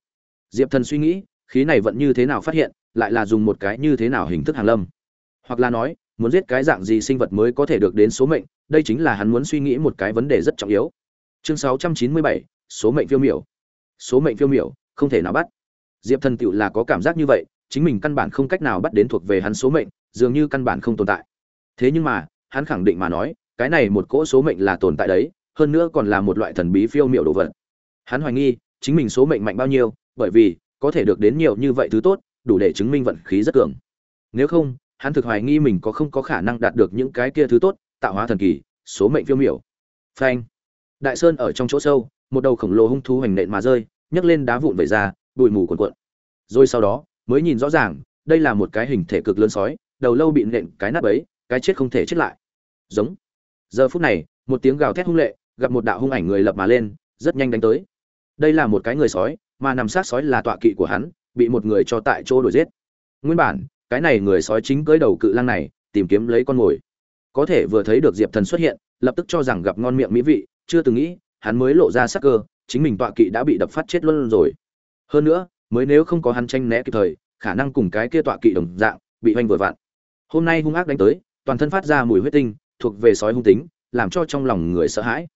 Speaker 1: Diệp thần suy nghĩ, khí này vẫn như thế nào phát hiện, lại là dùng một cái như thế nào hình thức hàng lâm. Hoặc là nói muốn giết cái dạng gì sinh vật mới có thể được đến số mệnh đây chính là hắn muốn suy nghĩ một cái vấn đề rất trọng yếu. Chương 697, số mệnh phiêu miểu. Số mệnh phiêu miểu không thể nào bắt. Diệp thần tựu là có cảm giác như vậy chính mình căn bản không cách nào bắt đến thuộc về hắn số mệnh dường như căn bản không tồn tại. Thế nhưng mà hắn khẳng định mà nói cái này một cỗ số mệnh là tồn tại đấy hơn nữa còn là một loại thần bí phiêu miểu đồ vật. Hắn hoài nghi chính mình số mệnh mạnh bao nhiêu bởi vì có thể được đến nhiều như vậy thứ tốt đủ để chứng minh vận khí rất cường. Nếu không hắn thực hoài nghi mình có không có khả năng đạt được những cái kia thứ tốt tạo hóa thần kỳ số mệnh phiêu miểu. Phanh. Đại sơn ở trong chỗ sâu một đầu khổng lồ hung thú hành nện mà rơi nhấc lên đá vụn vẩy ra bụi mù cuồn cuộn. Rồi sau đó mới nhìn rõ ràng đây là một cái hình thể cực lớn sói đầu lâu bị nện cái nát bấy, cái chết không thể chết lại. Giống. Giờ phút này một tiếng gào thét hung lệ gặp một đạo hung ảnh người lập mà lên rất nhanh đánh tới. Đây là một cái người sói mà nằm sát sói là tọa kỵ của hắn bị một người cho tại chỗ đuổi giết. Nguyên bản cái này người sói chính cưỡi đầu cự lang này, tìm kiếm lấy con mồi. Có thể vừa thấy được diệp thần xuất hiện, lập tức cho rằng gặp ngon miệng mỹ vị, chưa từng nghĩ, hắn mới lộ ra sắc cơ, chính mình tọa kỵ đã bị đập phát chết luôn rồi. Hơn nữa, mới nếu không có hắn tranh né kịp thời, khả năng cùng cái kia tọa kỵ đồng dạng, bị hoành vừa vặn. Hôm nay hung ác đánh tới, toàn thân phát ra mùi huyết tinh, thuộc về sói hung tính, làm cho trong lòng người sợ hãi.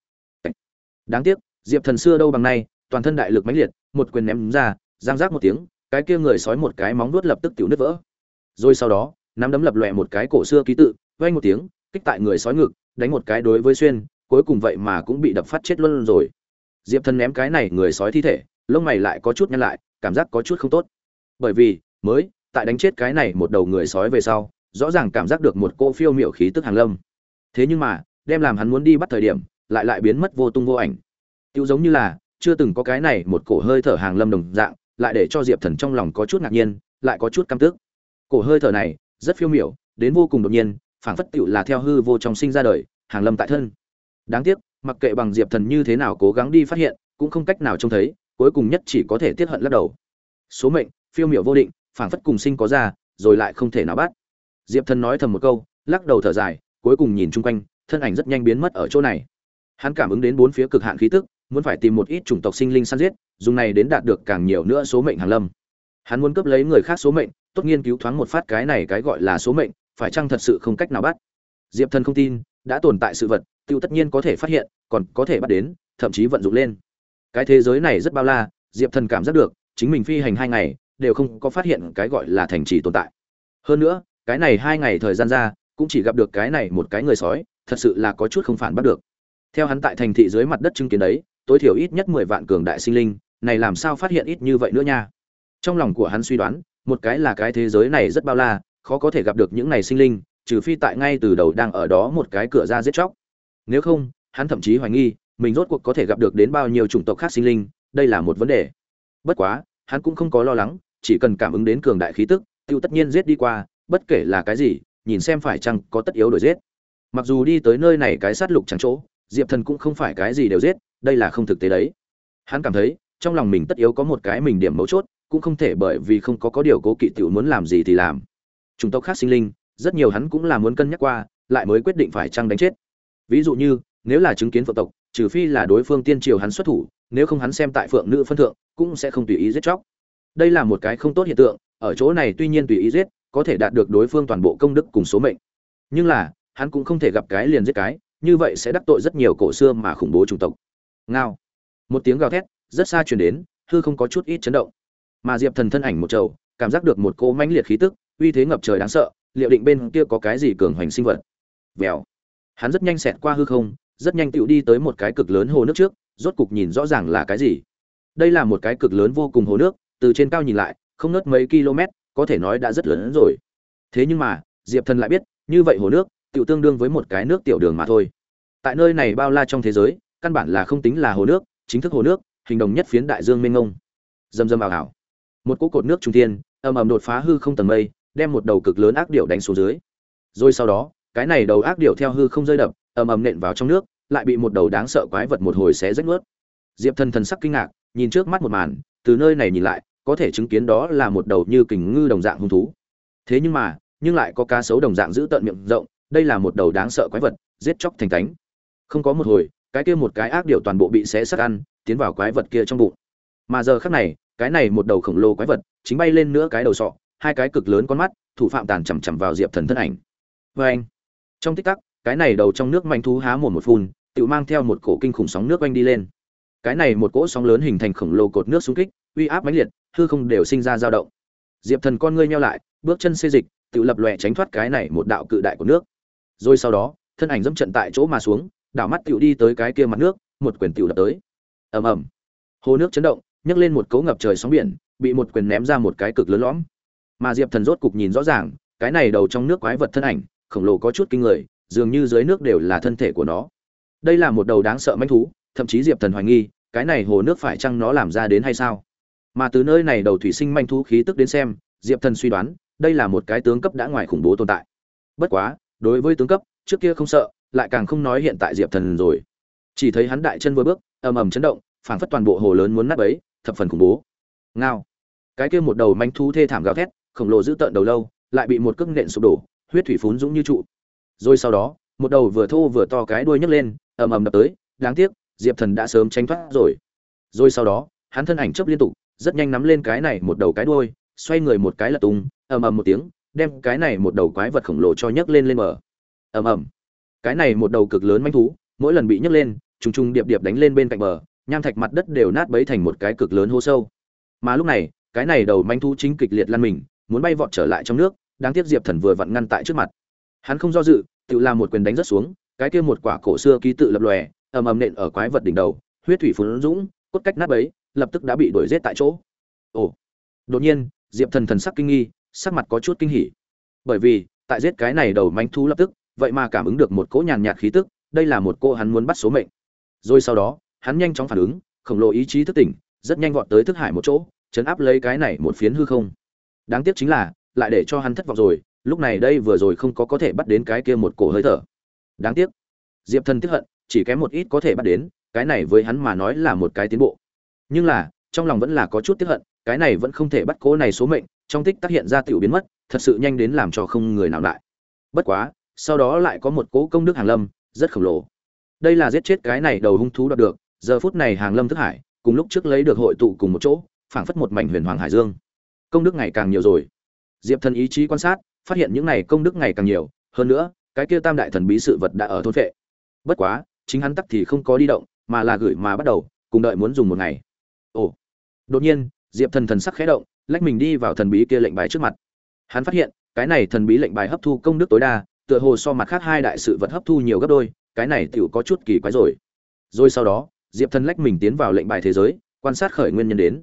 Speaker 1: Đáng tiếc, diệp thần xưa đâu bằng nay, toàn thân đại lực mãnh liệt, một quyền ném ra giang giác một tiếng, cái kia người sói một cái móng vuốt lập tức tiểu nứt vỡ rồi sau đó, nắm đấm lập lòe một cái cổ xưa ký tự, vang một tiếng, kích tại người sói ngực, đánh một cái đối với xuyên, cuối cùng vậy mà cũng bị đập phát chết luôn rồi. Diệp thần ném cái này người sói thi thể, lông mày lại có chút nhăn lại, cảm giác có chút không tốt. Bởi vì, mới, tại đánh chết cái này một đầu người sói về sau, rõ ràng cảm giác được một cô phiêu miểu khí tức hàng lâm. Thế nhưng mà, đem làm hắn muốn đi bắt thời điểm, lại lại biến mất vô tung vô ảnh. Tiêu giống như là, chưa từng có cái này một cổ hơi thở hàng lâm đồng dạng, lại để cho diệp thần trong lòng có chút ngạc nhiên, lại có chút căm tức cổ hơi thở này, rất phiêu miểu, đến vô cùng đột nhiên, phảng phất tựu là theo hư vô trong sinh ra đời, hàng lâm tại thân. Đáng tiếc, mặc kệ bằng diệp thần như thế nào cố gắng đi phát hiện, cũng không cách nào trông thấy, cuối cùng nhất chỉ có thể tiết hận lắc đầu. Số mệnh, phiêu miểu vô định, phảng phất cùng sinh có ra, rồi lại không thể nào bắt. Diệp thần nói thầm một câu, lắc đầu thở dài, cuối cùng nhìn chung quanh, thân ảnh rất nhanh biến mất ở chỗ này. Hắn cảm ứng đến bốn phía cực hạn khí tức, muốn phải tìm một ít chủng tộc sinh linh săn giết, dùng này đến đạt được càng nhiều nữa số mệnh hàng lâm. Hắn muốn cướp lấy người khác số mệnh tốt nghiên cứu thoáng một phát cái này cái gọi là số mệnh, phải chăng thật sự không cách nào bắt? Diệp thần không tin, đã tồn tại sự vật, tiêu tất nhiên có thể phát hiện, còn có thể bắt đến, thậm chí vận dụng lên. Cái thế giới này rất bao la, diệp thần cảm giác được, chính mình phi hành hai ngày, đều không có phát hiện cái gọi là thành trì tồn tại. Hơn nữa, cái này hai ngày thời gian ra, cũng chỉ gặp được cái này một cái người sói, thật sự là có chút không phản bắt được. Theo hắn tại thành thị dưới mặt đất chứng kiến đấy, tối thiểu ít nhất mười vạn cường đại sinh linh, này làm sao phát hiện ít như vậy nữa nha? Trong lòng của hắn suy đoán một cái là cái thế giới này rất bao la, khó có thể gặp được những này sinh linh, trừ phi tại ngay từ đầu đang ở đó một cái cửa ra giết chóc. Nếu không, hắn thậm chí hoài nghi, mình rốt cuộc có thể gặp được đến bao nhiêu chủng tộc khác sinh linh, đây là một vấn đề. Bất quá, hắn cũng không có lo lắng, chỉ cần cảm ứng đến cường đại khí tức, tiêu tất nhiên giết đi qua, bất kể là cái gì, nhìn xem phải chăng có tất yếu đổi giết. Mặc dù đi tới nơi này cái sát lục chẳng chỗ, diệp thần cũng không phải cái gì đều giết, đây là không thực tế đấy. Hắn cảm thấy, trong lòng mình tất yếu có một cái mình điểm mấu chốt cũng không thể bởi vì không có có điều cố kỵ tiểu muốn làm gì thì làm. Chủng tộc khác sinh linh, rất nhiều hắn cũng là muốn cân nhắc qua, lại mới quyết định phải chăng đánh chết. Ví dụ như, nếu là chứng kiến phượng tộc, trừ phi là đối phương tiên triều hắn xuất thủ, nếu không hắn xem tại phượng nữ phân thượng, cũng sẽ không tùy ý giết chóc. Đây là một cái không tốt hiện tượng, ở chỗ này tuy nhiên tùy ý giết, có thể đạt được đối phương toàn bộ công đức cùng số mệnh. Nhưng là, hắn cũng không thể gặp cái liền giết cái, như vậy sẽ đắc tội rất nhiều cổ xưa mà khủng bố chủng tộc. Ngao. Một tiếng gào thét, rất xa truyền đến, hư không có chút ít chấn động mà diệp thần thân ảnh một trầu, cảm giác được một cỗ mãnh liệt khí tức, uy thế ngập trời đáng sợ, liệu định bên kia có cái gì cường hoành sinh vật? Vèo. Hắn rất nhanh xẹt qua hư không, rất nhanh tựu đi tới một cái cực lớn hồ nước trước, rốt cục nhìn rõ ràng là cái gì. Đây là một cái cực lớn vô cùng hồ nước, từ trên cao nhìn lại, không nớt mấy km, có thể nói đã rất lớn hơn rồi. Thế nhưng mà, diệp thần lại biết, như vậy hồ nước, tựu tương đương với một cái nước tiểu đường mà thôi. Tại nơi này bao la trong thế giới, căn bản là không tính là hồ nước, chính thức hồ nước, hình đồng nhất phiến đại dương mênh mông. Dầm dầm ảo ảo một cỗ cột nước trung thiên, ầm ầm đột phá hư không tầng mây, đem một đầu cực lớn ác điểu đánh xuống dưới. Rồi sau đó, cái này đầu ác điểu theo hư không rơi đập, ầm ầm nện vào trong nước, lại bị một đầu đáng sợ quái vật một hồi xé rách nuốt. Diệp thần thần sắc kinh ngạc, nhìn trước mắt một màn, từ nơi này nhìn lại, có thể chứng kiến đó là một đầu như kình ngư đồng dạng hung thú. Thế nhưng mà, nhưng lại có cá sấu đồng dạng giữ tận miệng rộng, đây là một đầu đáng sợ quái vật, giết chóc thành tánh không có một hồi, cái kia một cái ác điểu toàn bộ bị xé xác ăn, tiến vào quái vật kia trong bụng. Mà giờ khắc này cái này một đầu khổng lồ quái vật chính bay lên nữa cái đầu sọ, hai cái cực lớn con mắt, thủ phạm tàn chằm chằm vào diệp thần thân ảnh. Vê anh, trong tích tắc, cái này đầu trong nước manh thú há mồm một phun, tự mang theo một cổ kinh khủng sóng nước oanh đi lên. Cái này một cỗ sóng lớn hình thành khổng lồ cột nước xung kích, uy áp mãnh liệt, hư không đều sinh ra dao động. Diệp thần con ngươi nheo lại, bước chân xê dịch, tự lập lòe tránh thoát cái này một đạo cự đại của nước. Rồi sau đó, thân ảnh dẫm trận tại chỗ mà xuống, đảo mắt tự đi tới cái kia mặt nước, một quyền tự đập tới. Ầm ầm. Hồ nước chấn động nhấc lên một cấu ngập trời sóng biển, bị một quyền ném ra một cái cực lớn lõm. Mà diệp thần rốt cục nhìn rõ ràng, cái này đầu trong nước quái vật thân ảnh, khổng lồ có chút kinh người, dường như dưới nước đều là thân thể của nó. Đây là một đầu đáng sợ manh thú, thậm chí diệp thần hoài nghi, cái này hồ nước phải chăng nó làm ra đến hay sao? Mà từ nơi này đầu thủy sinh manh thú khí tức đến xem, diệp thần suy đoán, đây là một cái tướng cấp đã ngoài khủng bố tồn tại. Bất quá, đối với tướng cấp, trước kia không sợ, lại càng không nói hiện tại diệp thần rồi. Chỉ thấy hắn đại chân vừa bước, ầm ầm chấn động, phảng phất toàn bộ hồ lớn muốn nát bấy thập phần khủng bố. Ngao. Cái kia một đầu manh thú thê thảm gào thét, khổng lồ giữ tợn đầu lâu, lại bị một cước nện sụp đổ, huyết thủy phún dũng như trụ. Rồi sau đó, một đầu vừa thô vừa to cái đuôi nhấc lên, ầm ầm đập tới, đáng tiếc, diệp thần đã sớm tránh thoát rồi. Rồi sau đó, hắn thân ảnh chấp liên tục, rất nhanh nắm lên cái này một đầu cái đuôi, xoay người một cái là tung, ầm ầm một tiếng, đem cái này một đầu quái vật khổng lồ cho nhấc lên lên mở. ầm ầm. Cái này một đầu cực lớn manh thú, mỗi lần bị nhấc lên, trùng trùng điệp điệp đánh lên bên cạnh bờ nham thạch mặt đất đều nát bấy thành một cái cực lớn hố sâu. Mà lúc này, cái này đầu manh thú chính kịch liệt lăn mình, muốn bay vọt trở lại trong nước, đáng tiếc diệp thần vừa vặn ngăn tại trước mặt. Hắn không do dự, tự làm một quyền đánh rất xuống, cái kia một quả cổ xưa ký tự lập lòe, ầm ầm nện ở quái vật đỉnh đầu, huyết thủy phun dũng, cốt cách nát bấy, lập tức đã bị đuổi giết tại chỗ. Ồ! Đột nhiên, diệp thần thần sắc kinh nghi, sắc mặt có chút kinh hỉ. Bởi vì, tại giết cái này đầu manh thú lập tức, vậy mà cảm ứng được một cỗ nhàn nhạt khí tức, đây là một cô hắn muốn bắt số mệnh. Rồi sau đó hắn nhanh chóng phản ứng, khổng lồ ý chí thức tỉnh, rất nhanh vọt tới thức hải một chỗ, chấn áp lấy cái này một phiến hư không. Đáng tiếc chính là, lại để cho hắn thất vọng rồi, lúc này đây vừa rồi không có có thể bắt đến cái kia một cổ hơi thở. Đáng tiếc. Diệp thần tức hận, chỉ kém một ít có thể bắt đến, cái này với hắn mà nói là một cái tiến bộ. Nhưng là, trong lòng vẫn là có chút tiếc hận, cái này vẫn không thể bắt cố này số mệnh, trong tích tác hiện ra tiểu biến mất, thật sự nhanh đến làm cho không người nào lại. Bất quá, sau đó lại có một cố công đức hàng lâm, rất khổng lồ. Đây là giết chết cái này đầu hung thú đoạt được giờ phút này hàng lâm thức hải, cùng lúc trước lấy được hội tụ cùng một chỗ, phảng phất một mảnh huyền hoàng hải dương. Công đức ngày càng nhiều rồi. Diệp thần ý chí quan sát, phát hiện những này công đức ngày càng nhiều, hơn nữa, cái kia tam đại thần bí sự vật đã ở thôn vệ bất quá, chính hắn tắc thì không có đi động, mà là gửi mà bắt đầu, cùng đợi muốn dùng một ngày. Ồ. Đột nhiên, diệp thần thần sắc khẽ động, lách mình đi vào thần bí kia lệnh bài trước mặt. Hắn phát hiện, cái này thần bí lệnh bài hấp thu công đức tối đa, tựa hồ so mặt khác hai đại sự vật hấp thu nhiều gấp đôi, cái này tựu có chút kỳ quái rồi. Rồi sau đó diệp thần lách mình tiến vào lệnh bài thế giới, quan sát khởi nguyên nhân đến.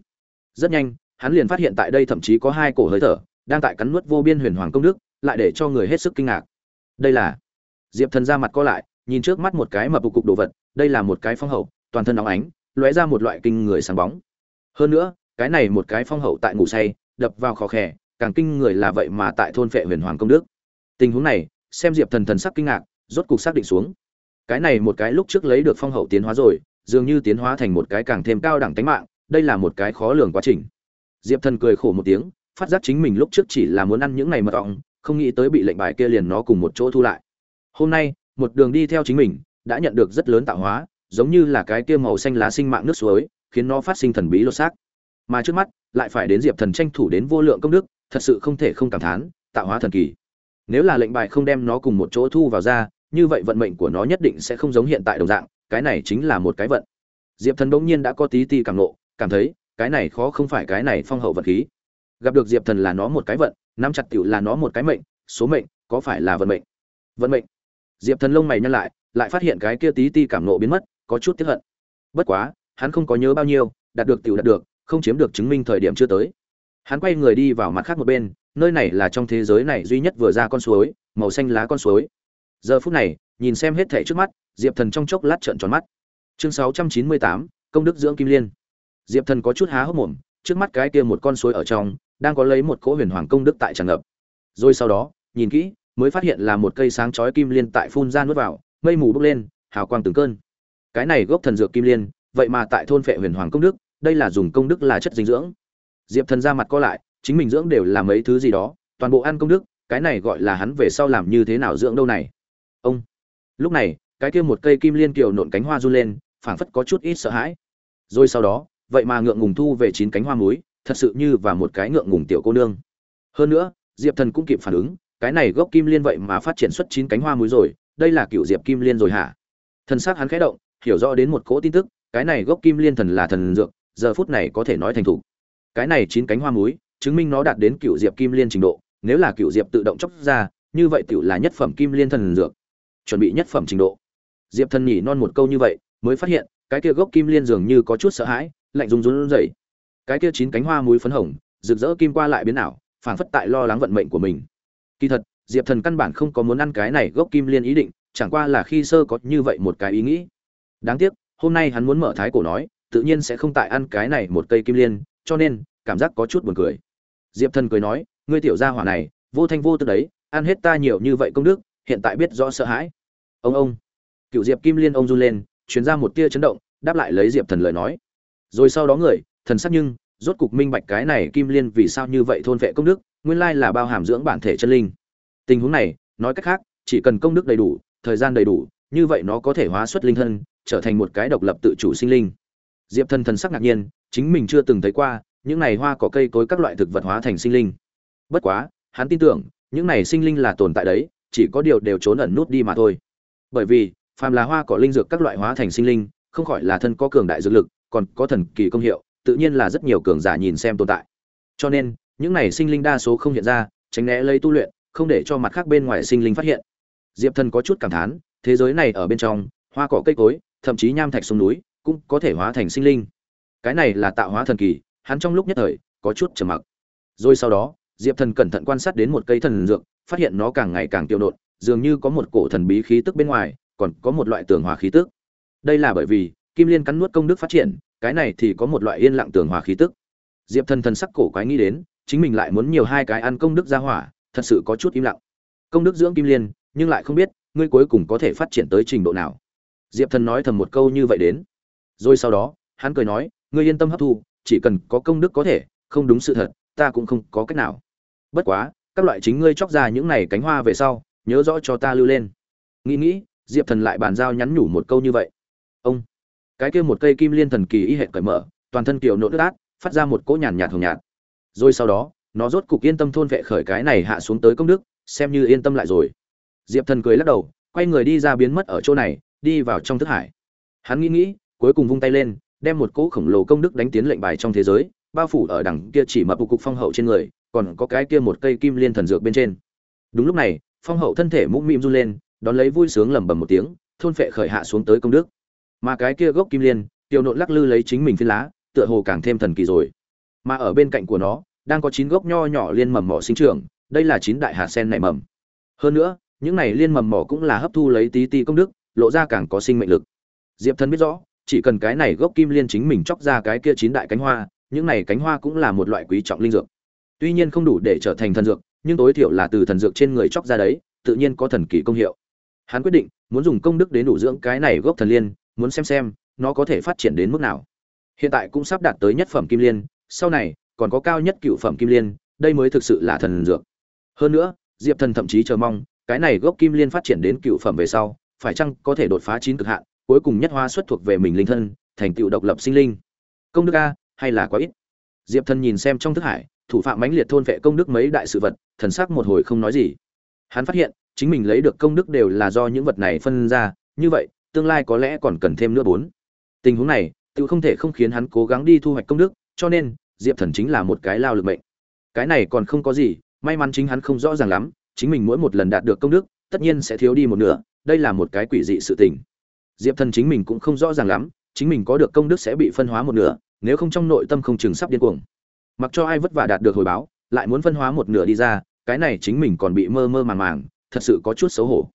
Speaker 1: Rất nhanh, hắn liền phát hiện tại đây thậm chí có hai cổ hơi thở, đang tại cắn nuốt vô biên huyền hoàng công đức, lại để cho người hết sức kinh ngạc. Đây là diệp thần ra mặt co lại, nhìn trước mắt một cái mập cục đồ vật, đây là một cái phong hậu, toàn thân óng ánh, lóe ra một loại kinh người sáng bóng. Hơn nữa, cái này một cái phong hậu tại ngủ say, đập vào khó khè, càng kinh người là vậy mà tại thôn phệ huyền hoàng công đức. Tình huống này, xem diệp thần thần sắc kinh ngạc, rốt cục xác định xuống. Cái này một cái lúc trước lấy được phong hậu tiến hóa rồi dường như tiến hóa thành một cái càng thêm cao đẳng tánh mạng, đây là một cái khó lường quá trình. Diệp thần cười khổ một tiếng, phát giác chính mình lúc trước chỉ là muốn ăn những ngày mật ong không nghĩ tới bị lệnh bài kia liền nó cùng một chỗ thu lại. Hôm nay, một đường đi theo chính mình, đã nhận được rất lớn tạo hóa, giống như là cái kia màu xanh lá sinh mạng nước suối, khiến nó phát sinh thần bí lột xác. Mà trước mắt, lại phải đến diệp thần tranh thủ đến vô lượng công đức, thật sự không thể không cảm thán, tạo hóa thần kỳ. Nếu là lệnh bài không đem nó cùng một chỗ thu vào ra, như vậy vận mệnh của nó nhất định sẽ không giống hiện tại đồng dạng cái này chính là một cái vận. Diệp thần bỗng nhiên đã có tí ti cảm nộ cảm thấy, cái này khó không phải cái này phong hậu vật khí. Gặp được diệp thần là nó một cái vận, nắm chặt tiểu là nó một cái mệnh, số mệnh, có phải là vận mệnh? Vận mệnh. Diệp thần lông mày nhăn lại lại phát hiện cái kia tí ti cảm nộ biến mất, có chút tiếp hận. Bất quá, hắn không có nhớ bao nhiêu, đạt được tiểu đạt được, không chiếm được chứng minh thời điểm chưa tới. Hắn quay người đi vào mặt khác một bên, nơi này là trong thế giới này duy nhất vừa ra con suối, màu xanh lá con suối. Giờ phút này, nhìn xem hết thảy trước mắt diệp thần trong chốc lát trợn tròn mắt. Chương 698, công đức dưỡng kim liên. Diệp thần có chút há hốc mồm trước mắt cái kia một con suối ở trong đang có lấy một cỗ huyền hoàng công đức tại tràn ngập. Rồi sau đó nhìn kỹ mới phát hiện là một cây sáng chói kim liên tại phun ra nuốt vào mây mù bốc lên hào quang từng cơn. Cái này gốc thần dược kim liên vậy mà tại thôn phệ huyền hoàng công đức đây là dùng công đức là chất dinh dưỡng. Diệp thần ra mặt co lại chính mình dưỡng đều là mấy thứ gì đó toàn bộ ăn công đức cái này gọi là hắn về sau làm như thế nào dưỡng đâu này. Ông. Lúc này cái kia một cây kim liên kiều nộn cánh hoa run lên, phảng phất có chút ít sợ hãi. Rồi sau đó, vậy mà ngượng ngùng thu về chín cánh hoa muối, thật sự như và một cái ngượng ngùng tiểu cô nương. Hơn nữa, diệp thần cũng kịp phản ứng, cái này gốc kim liên vậy mà phát triển xuất chín cánh hoa muối rồi, đây là cựu diệp kim liên rồi hả? Thần s á c hắn khẽ động, hiểu rõ đến một cỗ tin tức, cái này gốc kim liên thần là thần dược, giờ phút này có thể nói thành t h ủ cái này chín cánh hoa muối, chứng minh nó đạt đến cựu diệp kim liên trình độ, nếu là cựu diệp tự động chóc ra, như vậy tự là nhất phẩm kim liên thần dược. Chuẩn bị nhất phẩm trình độ diệp thần nhỉ non một câu như vậy, mới phát hiện, cái kia gốc kim liên dường như có chút sợ hãi, lạnh run run rẩy. Cái kia chín cánh hoa muối phấn hồng, rực rỡ kim qua lại biến ảo, phảng phất tại lo lắng vận mệnh của mình. Kỳ thật, diệp thần căn bản không có muốn ăn cái này gốc kim liên ý định, chẳng qua là khi sơ có như vậy một cái ý nghĩ. Đáng tiếc, hôm nay hắn muốn mở thái cổ nói, tự nhiên sẽ không tại ăn cái này một cây kim liên, cho nên, cảm giác có chút buồn cười. Diệp thần cười nói, ngươi tiểu gia hỏa này, vô thanh vô tức đấy, ăn hết ta nhiều như vậy công đức, hiện tại biết rõ sợ hãi. Ông ông cựu diệp kim liên ông run lên chuyến ra một tia chấn động, đáp lại lấy diệp thần lời nói. Rồi sau đó người, thần sắc nhưng, rốt cục minh bạch cái này kim liên vì sao như vậy thôn vệ công đức, nguyên lai là bao hàm dưỡng bản thể chân linh. Tình huống này, nói cách khác, chỉ cần công đức đầy đủ, thời gian đầy đủ, như vậy nó có thể hóa xuất linh thân, trở thành một cái độc lập tự chủ sinh linh. Diệp thần thần sắc ngạc nhiên, chính mình chưa từng thấy qua, những này hoa cỏ cây cối các loại thực vật hóa thành sinh linh. Bất quá, hắn tin tưởng, những này sinh linh là tồn tại đấy, chỉ có điều đều trốn ẩn nút đi mà thôi. Bởi vì phàm là hoa cỏ linh dược các loại hóa thành sinh linh không khỏi là thân có cường đại dược lực còn có thần kỳ công hiệu tự nhiên là rất nhiều cường giả nhìn xem tồn tại. Cho nên những này sinh linh đa số không hiện ra tránh né lấy tu luyện không để cho mặt khác bên ngoài sinh linh phát hiện. Diệp thần có chút cảm thán thế giới này ở bên trong hoa cỏ cây cối thậm chí nham thạch sông núi cũng có thể hóa thành sinh linh. Cái này là tạo hóa thần kỳ hắn trong lúc nhất thời có chút trầm mặc. Rồi sau đó diệp thần cẩn thận quan sát đến một cây thần dược phát hiện nó càng ngày càng tiêu đột, dường như có một cổ thần bí khí tức bên ngoài còn có một loại tường hòa khí tức. Đây là bởi vì, kim liên cắn nuốt công đức phát triển, cái này thì có một loại yên lặng tường hòa khí tức. Diệp thần thần sắc cổ quái nghĩ đến, chính mình lại muốn nhiều hai cái ăn công đức ra hỏa, thật sự có chút im lặng. Công đức dưỡng kim liên, nhưng lại không biết, ngươi cuối cùng có thể phát triển tới trình độ nào. Diệp thần nói thầm một câu như vậy đến. Rồi sau đó, hắn cười nói, ngươi yên tâm hấp thu, chỉ cần có công đức có thể, không đúng sự thật, ta cũng không có cách nào. Bất quá, các loại chính ngươi chọc ra những này cánh hoa về sau, nhớ rõ cho ta lưu lên. Nghĩ nghĩ diệp thần lại bàn giao nhắn nhủ một câu như vậy. Ông, cái kia một cây kim liên thần kỳ y hệ cởi mở, toàn thân kiểu nỗi nước át, phát ra một cỗ nhàn nhạt hồng nhạt. Rồi sau đó, nó rốt cục yên tâm thôn vệ khởi cái này hạ xuống tới công đức, xem như yên tâm lại rồi. Diệp thần cười lắc đầu, quay người đi ra biến mất ở chỗ này, đi vào trong thức hải. Hắn nghĩ nghĩ, cuối cùng vung tay lên, đem một cỗ khổng lồ công đức đánh tiến lệnh bài trong thế giới, bao phủ ở đằng kia chỉ mập cục phong hậu trên người, còn có cái kia một cây kim liên thần dược bên trên. Đúng lúc này, phong hậu thân thể mũm mĩm run lên đón lấy vui sướng lẩm bẩm một tiếng, thôn phệ khởi hạ xuống tới công đức. Mà cái kia gốc kim liên tiêu nộn lắc lư lấy chính mình phiến lá, tựa hồ càng thêm thần kỳ rồi. Mà ở bên cạnh của nó, đang có chín gốc nho nhỏ liên mầm mỏ sinh trưởng, đây là chín đại hạt sen nảy mầm. Hơn nữa, những này liên mầm mỏ cũng là hấp thu lấy tí tí công đức, lộ ra càng có sinh mệnh lực. Diệp thần biết rõ, chỉ cần cái này gốc kim liên chính mình chọc ra cái kia chín đại cánh hoa, những này cánh hoa cũng là một loại quý trọng linh dược. Tuy nhiên không đủ để trở thành thần dược, nhưng tối thiểu là từ thần dược trên người chọc ra đấy, tự nhiên có thần kỳ công hiệu hắn quyết định, muốn dùng công đức đến đủ dưỡng cái này gốc thần liên, muốn xem xem, nó có thể phát triển đến mức nào. Hiện tại cũng sắp đạt tới nhất phẩm kim liên, sau này, còn có cao nhất cựu phẩm kim liên, đây mới thực sự là thần dược. Hơn nữa, diệp thần thậm chí chờ mong, cái này gốc kim liên phát triển đến cựu phẩm về sau, phải chăng có thể đột phá chín cực hạn, cuối cùng nhất hoa xuất thuộc về mình linh thân, thành tựu độc lập sinh linh. Công đức a, hay là quá ít? Diệp thần nhìn xem trong thức hải, thủ phạm mãnh liệt thôn vệ công đức mấy đại sự vật, thần sắc một hồi không nói gì hắn phát hiện, chính mình lấy được công đức đều là do những vật này phân ra, như vậy, tương lai có lẽ còn cần thêm nữa bốn. Tình huống này tự không thể không khiến hắn cố gắng đi thu hoạch công đức, cho nên, diệp thần chính là một cái lao lực mệnh. Cái này còn không có gì, may mắn chính hắn không rõ ràng lắm, chính mình mỗi một lần đạt được công đức, tất nhiên sẽ thiếu đi một nửa, đây là một cái quỷ dị sự tình. Diệp thần chính mình cũng không rõ ràng lắm, chính mình có được công đức sẽ bị phân hóa một nửa, nếu không trong nội tâm không chừng sắp điên cuồng. Mặc cho ai vất vả đạt được hồi báo, lại muốn phân hóa một nửa đi ra cái này chính mình còn bị mơ mơ màng màng, thật sự có chút xấu hổ.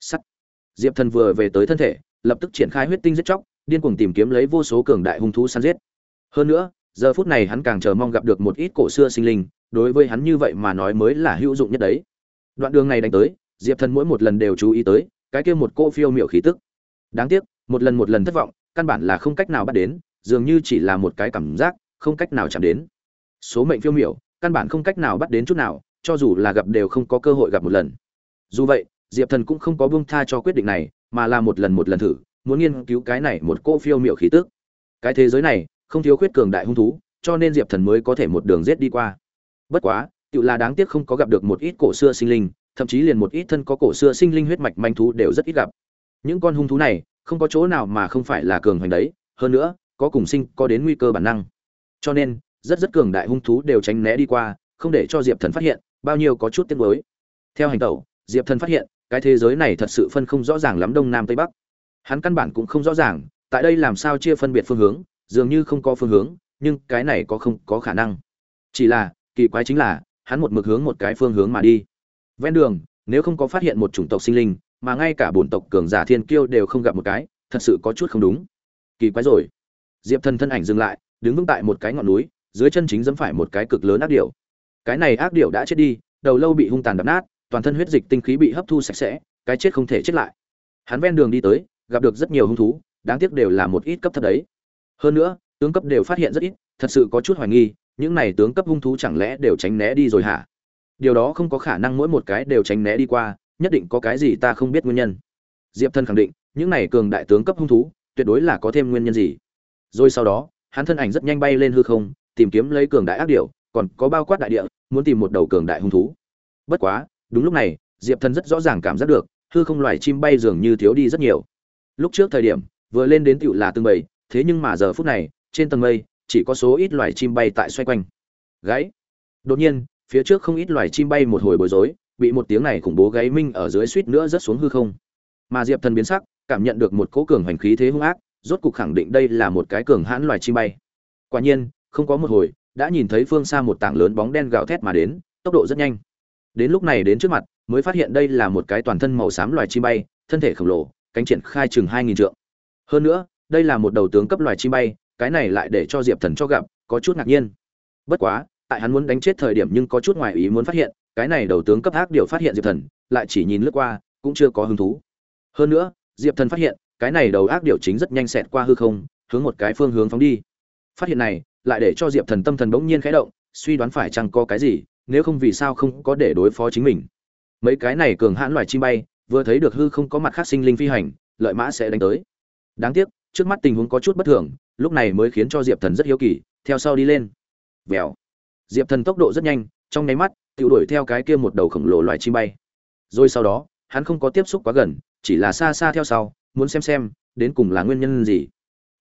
Speaker 1: Sắt. Diệp thần vừa về tới thân thể, lập tức triển khai huyết tinh giết chóc, điên cuồng tìm kiếm lấy vô số cường đại hung thú săn giết. Hơn nữa, giờ phút này hắn càng chờ mong gặp được một ít cổ xưa sinh linh, đối với hắn như vậy mà nói mới là hữu dụng nhất đấy. Đoạn đường này đánh tới, diệp thần mỗi một lần đều chú ý tới, cái kia một cô phiêu miệu khí tức. Đáng tiếc, một lần một lần thất vọng, căn bản là không cách nào bắt đến, dường như chỉ là một cái cảm giác, không cách nào chạm đến. Số mệnh phiêu miểu, căn bản không cách nào bắt đến chút nào cho dù là gặp đều không có cơ hội gặp một lần. Dù vậy, diệp thần cũng không có buông tha cho quyết định này, mà là một lần một lần thử, muốn nghiên cứu cái này một cô phiêu miểu khí tức. Cái thế giới này, không thiếu khuyết cường đại hung thú, cho nên diệp thần mới có thể một đường rết đi qua. Bất quá tự là đáng tiếc không có gặp được một ít cổ xưa sinh linh, thậm chí liền một ít thân có cổ xưa sinh linh huyết mạch manh thú đều rất ít gặp. Những con hung thú này, không có chỗ nào mà không phải là cường hoành đấy, hơn nữa, có cùng sinh, có đến nguy cơ bản năng. Cho nên, rất rất cường đại hung thú đều tránh né đi qua, không để cho diệp thần phát hiện bao nhiêu có chút tiếc nuối. Theo hành tẩu, diệp thần phát hiện, cái thế giới này thật sự phân không rõ ràng lắm đông nam tây bắc. Hắn căn bản cũng không rõ ràng, tại đây làm sao chia phân biệt phương hướng, dường như không có phương hướng, nhưng cái này có không có khả năng. Chỉ là, kỳ quái chính là, hắn một mực hướng một cái phương hướng mà đi. Ven đường, nếu không có phát hiện một chủng tộc sinh linh, mà ngay cả bổn tộc cường giả thiên kiêu đều không gặp một cái, thật sự có chút không đúng. Kỳ quái rồi. Diệp thần thân ảnh dừng lại, đứng vững tại một cái ngọn núi, dưới chân chính dẫm phải một cái cực lớn ác điểu cái này ác điểu đã chết đi, đầu lâu bị hung tàn đập nát, toàn thân huyết dịch tinh khí bị hấp thu sạch sẽ, cái chết không thể chết lại. Hắn ven đường đi tới, gặp được rất nhiều hung thú, đáng tiếc đều là một ít cấp thấp đấy. Hơn nữa, tướng cấp đều phát hiện rất ít, thật sự có chút hoài nghi, những này tướng cấp hung thú chẳng lẽ đều tránh né đi rồi hả? Điều đó không có khả năng mỗi một cái đều tránh né đi qua, nhất định có cái gì ta không biết nguyên nhân. Diệp thân khẳng định, những này cường đại tướng cấp hung thú, tuyệt đối là có thêm nguyên nhân gì. Rồi sau đó, hắn thân ảnh rất nhanh bay lên hư không, tìm kiếm lấy cường đại ác điệu còn có bao quát đại địa muốn tìm một đầu cường đại hung thú. Bất quá, đúng lúc này, diệp thần rất rõ ràng cảm giác được, hư không loài chim bay dường như thiếu đi rất nhiều. Lúc trước thời điểm, vừa lên đến tựu là tương bầy thế nhưng mà giờ phút này, trên tầng mây, chỉ có số ít loài chim bay tại xoay quanh. Gáy đột nhiên, phía trước không ít loài chim bay một hồi bối rối, bị một tiếng này khủng bố gáy minh ở dưới suýt nữa rớt xuống hư không. Mà diệp thần biến sắc, cảm nhận được một cỗ cường hành khí thế hung ác, rốt cục khẳng định đây là một cái cường hãn loài chim bay. Quả nhiên, không có một hồi đã nhìn thấy phương xa một tảng lớn bóng đen gào thét mà đến, tốc độ rất nhanh. Đến lúc này đến trước mặt, mới phát hiện đây là một cái toàn thân màu xám loài chim bay, thân thể khổng lồ, cánh triển khai chừng hai nghìn trượng. Hơn nữa, đây là một đầu tướng cấp loài chim bay, cái này lại để cho diệp thần cho gặp, có chút ngạc nhiên. Bất quá, tại hắn muốn đánh chết thời điểm nhưng có chút ngoài ý muốn phát hiện, cái này đầu tướng cấp ác điều phát hiện diệp thần, lại chỉ nhìn lướt qua, cũng chưa có hứng thú. Hơn nữa, diệp thần phát hiện, cái này đầu ác điều chính rất nhanh xẹt qua hư không, hướng một cái phương hướng phóng đi. Phát hiện này lại để cho diệp thần tâm thần bỗng nhiên khẽ động, suy đoán phải chăng có cái gì, nếu không vì sao không có để đối phó chính mình. Mấy cái này cường hãn loài chim bay, vừa thấy được hư không có mặt khác sinh linh phi hành, lợi mã sẽ đánh tới. Đáng tiếc, trước mắt tình huống có chút bất thường, lúc này mới khiến cho diệp thần rất hiếu kỳ, theo sau đi lên. Vèo. Diệp thần tốc độ rất nhanh, trong nháy mắt tự đuổi theo cái kia một đầu khổng lồ loài chim bay. Rồi sau đó, hắn không có tiếp xúc quá gần, chỉ là xa xa theo sau, muốn xem xem, đến cùng là nguyên nhân gì.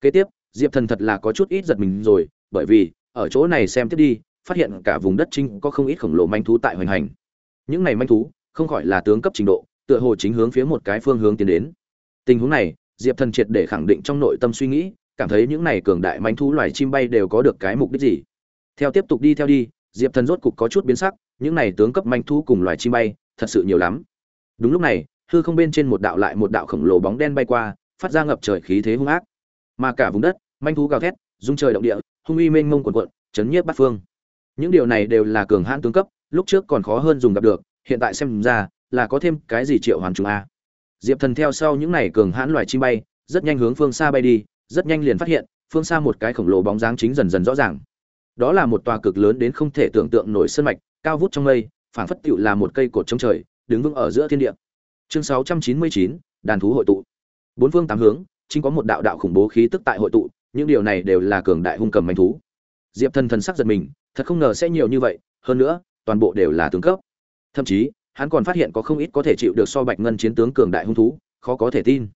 Speaker 1: Kế tiếp, diệp thần thật là có chút ít giật mình rồi bởi vì, ở chỗ này xem tiếp đi, phát hiện cả vùng đất trinh có không ít khổng lồ manh thú tại hoành hành. Những này manh thú, không khỏi là tướng cấp trình độ, tựa hồ chính hướng phía một cái phương hướng tiến đến. Tình huống này, diệp thần triệt để khẳng định trong nội tâm suy nghĩ, cảm thấy những này cường đại manh thú loài chim bay đều có được cái mục đích gì. Theo tiếp tục đi theo đi, diệp thần rốt cục có chút biến sắc, những này tướng cấp manh thú cùng loài chim bay, thật sự nhiều lắm. Đúng lúc này, hư không bên trên một đạo lại một đạo khổng lồ bóng đen bay qua, phát ra ngập trời khí thế hung ác. Mà cả vùng đất, manh thú gào thét, rung trời động địa hung uy mênh mông quần quận chấn nhiếp bát phương. Những điều này đều là cường hãn tướng cấp lúc trước còn khó hơn dùng gặp được hiện tại xem ra là có thêm cái gì triệu hoàn trùng a. Diệp thần theo sau những này cường hãn loài chim bay rất nhanh hướng phương xa bay đi rất nhanh liền phát hiện phương xa một cái khổng lồ bóng dáng chính dần dần rõ ràng. Đó là một tòa cực lớn đến không thể tưởng tượng nổi sân mạch cao vút trong mây phảng phất tựu là một cây cột trống trời đứng vững ở giữa thiên địa. Chương 699, đàn thú hội tụ. Bốn phương tám hướng chính có một đạo đạo khủng bố khí tức tại hội tụ những điều này đều là cường đại hung cầm manh thú. Diệp thần thần sắc giật mình, thật không ngờ sẽ nhiều như vậy, hơn nữa, toàn bộ đều là tướng cấp. Thậm chí, hắn còn phát hiện có không ít có thể chịu được so bạch ngân chiến tướng cường đại hung thú, khó có thể tin.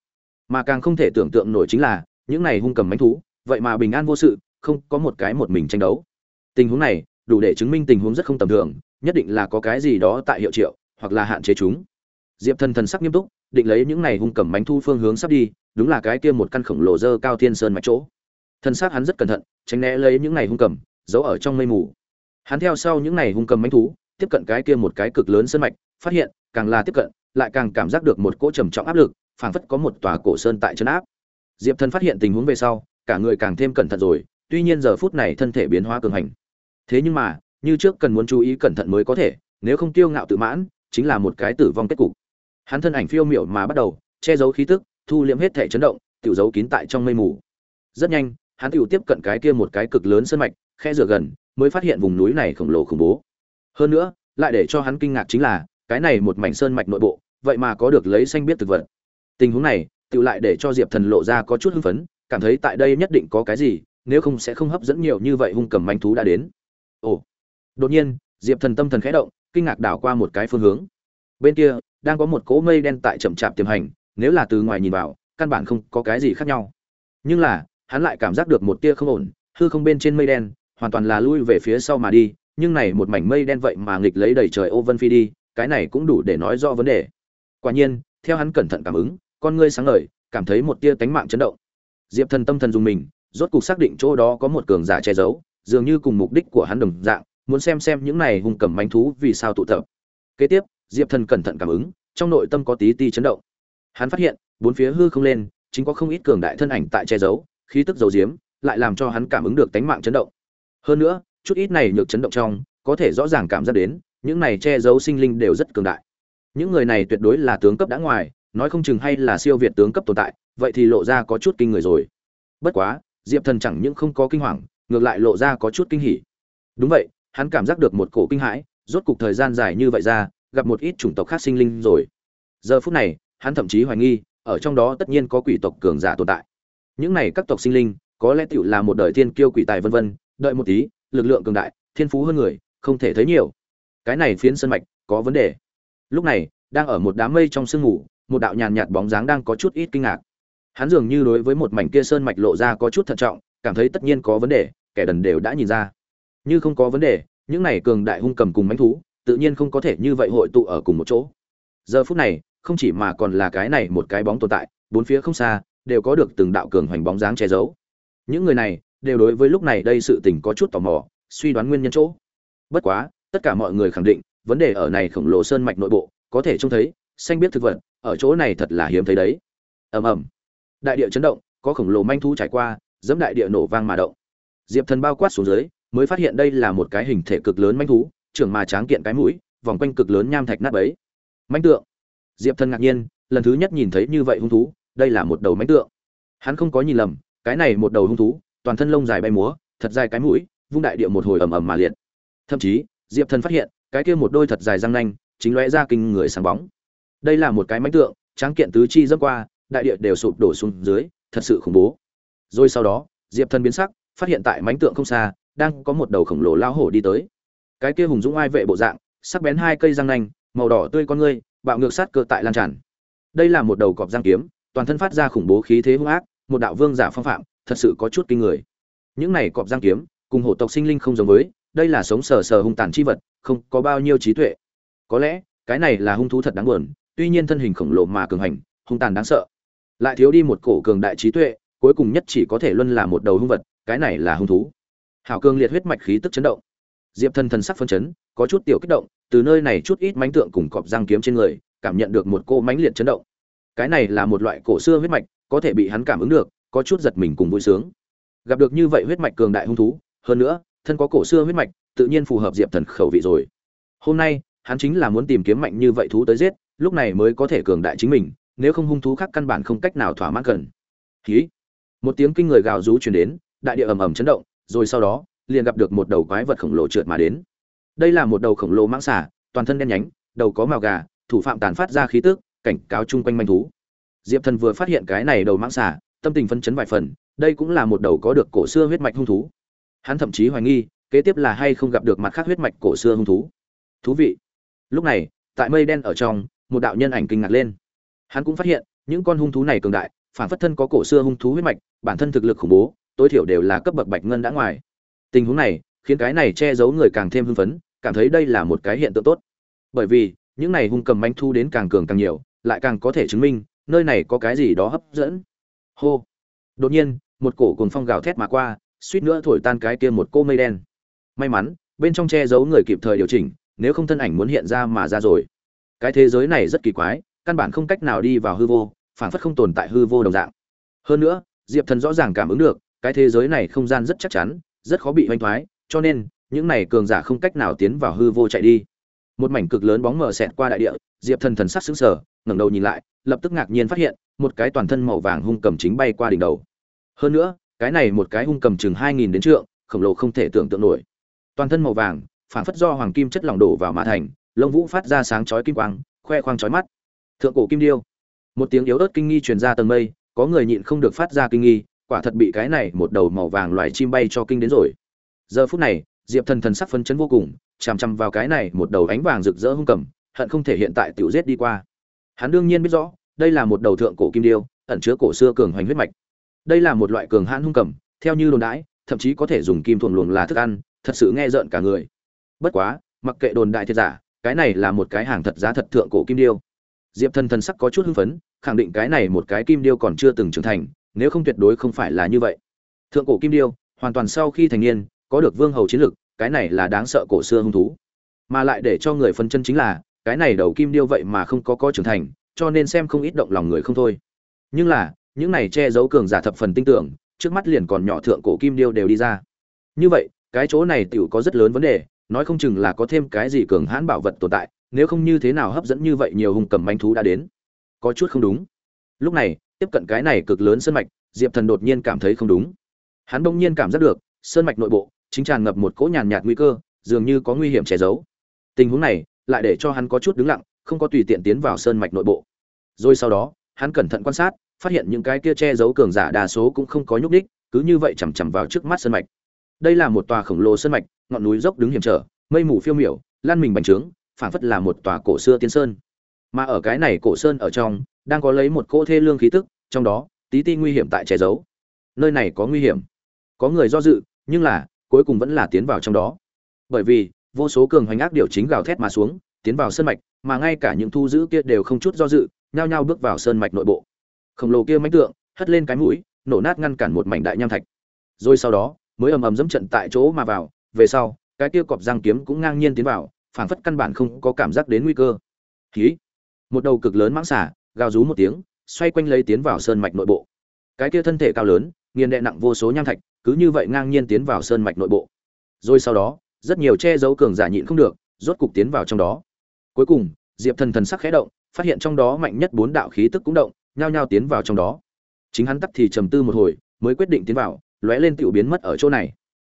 Speaker 1: Mà càng không thể tưởng tượng nổi chính là, những này hung cầm manh thú, vậy mà bình an vô sự, không có một cái một mình tranh đấu. Tình huống này, đủ để chứng minh tình huống rất không tầm thường, nhất định là có cái gì đó tại hiệu triệu, hoặc là hạn chế chúng. Diệp thần thần sắc nghiêm túc, định lấy những này hung cầm manh thu phương hướng sắp đi, đúng là cái kia một căn khổng lồ dơ cao thiên sơn mạch chỗ thân xác hắn rất cẩn thận, tránh né lấy những này hung cầm, giấu ở trong mây mù. Hắn theo sau những này hung cầm manh thú, tiếp cận cái kia một cái cực lớn sơn mạch, phát hiện, càng là tiếp cận, lại càng cảm giác được một cỗ trầm trọng áp lực, phảng phất có một tòa cổ sơn tại chân áp. Diệp thần phát hiện tình huống về sau, cả người càng thêm cẩn thận rồi, tuy nhiên giờ phút này thân thể biến hóa cường hành. Thế nhưng mà, như trước cần muốn chú ý cẩn thận mới có thể, nếu không tiêu ngạo tự mãn, chính là một cái tử vong kết cục. Hắn thân ảnh phiêu miểu mà bắt đầu, che giấu khí tức, thu liễm hết thể chấn động tự giấu kín tại trong mây mù. Rất nhanh hắn tiểu tiếp cận cái kia một cái cực lớn sơn mạch khẽ rửa gần, mới phát hiện vùng núi này khổng lồ khủng bố. Hơn nữa, lại để cho hắn kinh ngạc chính là, cái này một mảnh sơn mạch nội bộ, vậy mà có được lấy xanh biết thực vật. Tình huống này, tiểu lại để cho diệp thần lộ ra có chút hưng phấn, cảm thấy tại đây nhất định có cái gì, nếu không sẽ không hấp dẫn nhiều như vậy hung cầm manh thú đã đến. Ồ. Đột nhiên, diệp thần tâm thần khẽ động, kinh ngạc đảo qua một cái phương hướng. Bên kia, đang có một cỗ mây đen tại chậm chạp tiềm hành, nếu là từ ngoài nhìn vào, căn bản không có cái gì khác nhau. Nhưng là hắn lại cảm giác được một tia không ổn, hư không bên trên mây đen, hoàn toàn là lui về phía sau mà đi, nhưng này một mảnh mây đen vậy mà nghịch lấy đầy trời ô vân phi đi, cái này cũng đủ để nói rõ vấn đề. Quả nhiên, theo hắn cẩn thận cảm ứng, con ngươi sáng ngời, cảm thấy một tia tánh mạng chấn động. Diệp thần tâm thần dùng mình, rốt cục xác định chỗ đó có một cường giả che giấu, dường như cùng mục đích của hắn đồng dạng, muốn xem xem những này hung cầm manh thú vì sao tụ tập. Kế tiếp, diệp thần cẩn thận cảm ứng, trong nội tâm có tí tí chấn động. Hắn phát hiện, bốn phía hư không lên, chính có không ít cường đại thân ảnh tại che giấu khí tức dầu diếm, lại làm cho hắn cảm ứng được tánh mạng chấn động. Hơn nữa, chút ít này nhược chấn động trong, có thể rõ ràng cảm giác đến, những này che giấu sinh linh đều rất cường đại. Những người này tuyệt đối là tướng cấp đã ngoài, nói không chừng hay là siêu việt tướng cấp tồn tại, vậy thì lộ ra có chút kinh người rồi. Bất quá, diệp thần chẳng những không có kinh hoàng, ngược lại lộ ra có chút kinh hỉ. Đúng vậy, hắn cảm giác được một cổ kinh hãi, rốt cục thời gian dài như vậy ra, gặp một ít chủng tộc khác sinh linh rồi. Giờ phút này, hắn thậm chí hoài nghi, ở trong đó tất nhiên có quỷ tộc cường giả tồn tại những này các tộc sinh linh, có lẽ tựu là một đời thiên kiêu quỷ tài vân vân, đợi một tí, lực lượng cường đại, thiên phú hơn người, không thể thấy nhiều. Cái này phiến sân mạch, có vấn đề. Lúc này, đang ở một đám mây trong sương ngủ một đạo nhàn nhạt bóng dáng đang có chút ít kinh ngạc. Hắn dường như đối với một mảnh kia sơn mạch lộ ra có chút thận trọng, cảm thấy tất nhiên có vấn đề, kẻ đần đều đã nhìn ra. Như không có vấn đề, những này cường đại hung cầm cùng mánh thú, tự nhiên không có thể như vậy hội tụ ở cùng một chỗ. Giờ phút này, không chỉ mà còn là cái này một cái bóng tồn tại, bốn phía không xa đều có được từng đạo cường hoành bóng dáng che giấu. Những người này đều đối với lúc này đây sự tình có chút tò mò, suy đoán nguyên nhân chỗ. Bất quá, tất cả mọi người khẳng định, vấn đề ở này khổng lồ sơn mạch nội bộ, có thể trông thấy, xanh biết thực vật, ở chỗ này thật là hiếm thấy đấy. Ầm ầm. Đại địa chấn động, có khổng lồ manh thu trải qua, dẫm đại địa nổ vang mà động. Diệp thần bao quát xuống dưới, mới phát hiện đây là một cái hình thể cực lớn manh thú, trưởng mà tráng kiện cái mũi, vòng quanh cực lớn nham thạch nát bấy. Manh tượng. Diệp thần ngạc nhiên, lần thứ nhất nhìn thấy như vậy hung thú đây là một đầu mánh tượng. Hắn không có nhìn lầm, cái này một đầu hung thú, toàn thân lông dài bay múa, thật dài cái mũi, vung đại địa một hồi ầm ầm mà liệt. Thậm chí, diệp thần phát hiện, cái kia một đôi thật dài răng nanh, chính lóe ra kinh người sáng bóng. Đây là một cái mánh tượng, tráng kiện tứ chi dẫm qua, đại địa đều sụp đổ xuống dưới, thật sự khủng bố. Rồi sau đó, diệp thần biến sắc, phát hiện tại mánh tượng không xa, đang có một đầu khổng lồ lao hổ đi tới. Cái kia hùng dũng ai vệ bộ dạng, sắc bén hai cây răng nanh, màu đỏ tươi con ngươi, bạo ngược sát cơ tại lan tràn. Đây là một đầu cọp giang kiếm toàn thân phát ra khủng bố khí thế hung ác, một đạo vương giả phong phạm, thật sự có chút kinh người. Những này cọp giang kiếm, cùng hổ tộc sinh linh không giống với, đây là sống sờ sờ hung tàn chi vật, không có bao nhiêu trí tuệ. Có lẽ, cái này là hung thú thật đáng buồn, tuy nhiên thân hình khổng lồ mà cường hành, hung tàn đáng sợ. Lại thiếu đi một cổ cường đại trí tuệ, cuối cùng nhất chỉ có thể luân là một đầu hung vật, cái này là hung thú. Hảo cường liệt huyết mạch khí tức chấn động. Diệp thần thần sắc phân chấn, có chút tiểu kích động, từ nơi này chút ít mánh tượng cùng cọp răng kiếm trên người, cảm nhận được một cô mãnh liệt chấn động cái này là một loại cổ xưa huyết mạch, có thể bị hắn cảm ứng được, có chút giật mình cùng vui sướng. Gặp được như vậy huyết mạch cường đại hung thú, hơn nữa, thân có cổ xưa huyết mạch, tự nhiên phù hợp diệp thần khẩu vị rồi. Hôm nay, hắn chính là muốn tìm kiếm mạnh như vậy thú tới giết, lúc này mới có thể cường đại chính mình, nếu không hung thú khác căn bản không cách nào thỏa mãn cần. Khí một tiếng kinh người gào rú truyền đến, đại địa ầm ầm chấn động, rồi sau đó, liền gặp được một đầu quái vật khổng lồ trượt mà đến. Đây là một đầu khổng lồ mãng xà, toàn thân đen nhánh, đầu có màu gà, thủ phạm tàn phát ra khí tức cảnh cáo chung quanh manh thú. Diệp thần vừa phát hiện cái này đầu mãng xà, tâm tình phân chấn vài phần, đây cũng là một đầu có được cổ xưa huyết mạch hung thú. Hắn thậm chí hoài nghi, kế tiếp là hay không gặp được mặt khác huyết mạch cổ xưa hung thú. Thú vị. Lúc này, tại mây đen ở trong, một đạo nhân ảnh kinh ngạc lên. Hắn cũng phát hiện, những con hung thú này cường đại, phản phất thân có cổ xưa hung thú huyết mạch, bản thân thực lực khủng bố, tối thiểu đều là cấp bậc bạch ngân đã ngoài. Tình huống này, khiến cái này che giấu người càng thêm hưng phấn, cảm thấy đây là một cái hiện tượng tốt. Bởi vì, những này hung cầm manh thu đến càng cường càng nhiều lại càng có thể chứng minh, nơi này có cái gì đó hấp dẫn. Hô. Đột nhiên, một cổ cuồng phong gào thét mà qua, suýt nữa thổi tan cái kia một cô mây đen. May mắn, bên trong che giấu người kịp thời điều chỉnh, nếu không thân ảnh muốn hiện ra mà ra rồi. Cái thế giới này rất kỳ quái, căn bản không cách nào đi vào hư vô, phản phất không tồn tại hư vô đồng dạng. Hơn nữa, diệp thần rõ ràng cảm ứng được, cái thế giới này không gian rất chắc chắn, rất khó bị hoành thoái, cho nên, những này cường giả không cách nào tiến vào hư vô chạy đi. Một mảnh cực lớn bóng mờ xẹt qua đại địa, diệp thần thần sắc xứng sở ngẩng đầu nhìn lại, lập tức ngạc nhiên phát hiện, một cái toàn thân màu vàng hung cầm chính bay qua đỉnh đầu. Hơn nữa, cái này một cái hung cầm chừng hai nghìn đến trượng, khổng lồ không thể tưởng tượng nổi. Toàn thân màu vàng phản phất do hoàng kim chất lỏng đổ vào mã thành, lông vũ phát ra sáng chói kim quang, khoe khoang chói mắt. Thượng cổ kim điêu. Một tiếng yếu ớt kinh nghi truyền ra tầng mây, có người nhịn không được phát ra kinh nghi, quả thật bị cái này một đầu màu vàng loài chim bay cho kinh đến rồi. Giờ phút này, diệp thần thần sắc phấn chấn vô cùng, chằm chằm vào cái này một đầu ánh vàng rực rỡ hung cầm, hận không thể hiện tại tiểu giết đi qua hắn đương nhiên biết rõ, đây là một đầu thượng cổ kim điêu, ẩn chứa cổ xưa cường hoành huyết mạch. Đây là một loại cường hãn hung cầm, theo như đồn đãi, thậm chí có thể dùng kim thuần luồng là thức ăn, thật sự nghe rợn cả người. Bất quá, mặc kệ đồn đại thiệt giả, cái này là một cái hàng thật giá thật thượng cổ kim điêu. Diệp thần thần sắc có chút hưng phấn, khẳng định cái này một cái kim điêu còn chưa từng trưởng thành, nếu không tuyệt đối không phải là như vậy. Thượng cổ kim điêu, hoàn toàn sau khi thành niên, có được vương hầu chiến lực, cái này là đáng sợ cổ xưa hung thú. Mà lại để cho người phân chân chính là cái này đầu kim điêu vậy mà không có có trưởng thành, cho nên xem không ít động lòng người không thôi. Nhưng là, những này che giấu cường giả thập phần tinh tưởng, trước mắt liền còn nhỏ thượng cổ kim điêu đều đi ra. Như vậy, cái chỗ này tiểu có rất lớn vấn đề, nói không chừng là có thêm cái gì cường hãn bảo vật tồn tại, nếu không như thế nào hấp dẫn như vậy nhiều hung cầm manh thú đã đến. Có chút không đúng. Lúc này, tiếp cận cái này cực lớn sơn mạch, diệp thần đột nhiên cảm thấy không đúng. Hắn bỗng nhiên cảm giác được, sơn mạch nội bộ, chính tràn ngập một cỗ nhàn nhạt nguy cơ, dường như có nguy hiểm che giấu. Tình huống này lại để cho hắn có chút đứng lặng, không có tùy tiện tiến vào sơn mạch nội bộ. Rồi sau đó, hắn cẩn thận quan sát, phát hiện những cái kia che giấu cường giả đa số cũng không có nhúc đích cứ như vậy chằm chằm vào trước mắt sơn mạch. Đây là một tòa khổng lồ sơn mạch, ngọn núi dốc đứng hiểm trở, mây mù phiêu miểu, lan mình bành trướng, phảng phất là một tòa cổ xưa tiên sơn. Mà ở cái này cổ sơn ở trong, đang có lấy một cỗ thê lương khí tức, trong đó, tí ti nguy hiểm tại che giấu. Nơi này có nguy hiểm. Có người do dự, nhưng là, cuối cùng vẫn là tiến vào trong đó. Bởi vì vô số cường hoành ác điều chính gào thét mà xuống, tiến vào sơn mạch, mà ngay cả những thu giữ kia đều không chút do dự, nhao nhao bước vào sơn mạch nội bộ. Khổng lồ kia mánh tượng, hất lên cái mũi, nổ nát ngăn cản một mảnh đại nham thạch. Rồi sau đó, mới ầm ầm dẫm trận tại chỗ mà vào, về sau, cái kia cọp giang kiếm cũng ngang nhiên tiến vào, phảng phất căn bản không có cảm giác đến nguy cơ. Khí một đầu cực lớn mãng xả gào rú một tiếng, xoay quanh lấy tiến vào sơn mạch nội bộ. Cái kia thân thể cao lớn, nghiền đệ nặng vô số nham thạch, cứ như vậy ngang nhiên tiến vào sơn mạch nội bộ. Rồi sau đó rất nhiều che giấu cường giả nhịn không được, rốt cục tiến vào trong đó. Cuối cùng, diệp thần thần sắc khẽ động, phát hiện trong đó mạnh nhất bốn đạo khí tức cũng động, nhao nhao tiến vào trong đó. Chính hắn tắt thì trầm tư một hồi, mới quyết định tiến vào, lóe lên tiểu biến mất ở chỗ này.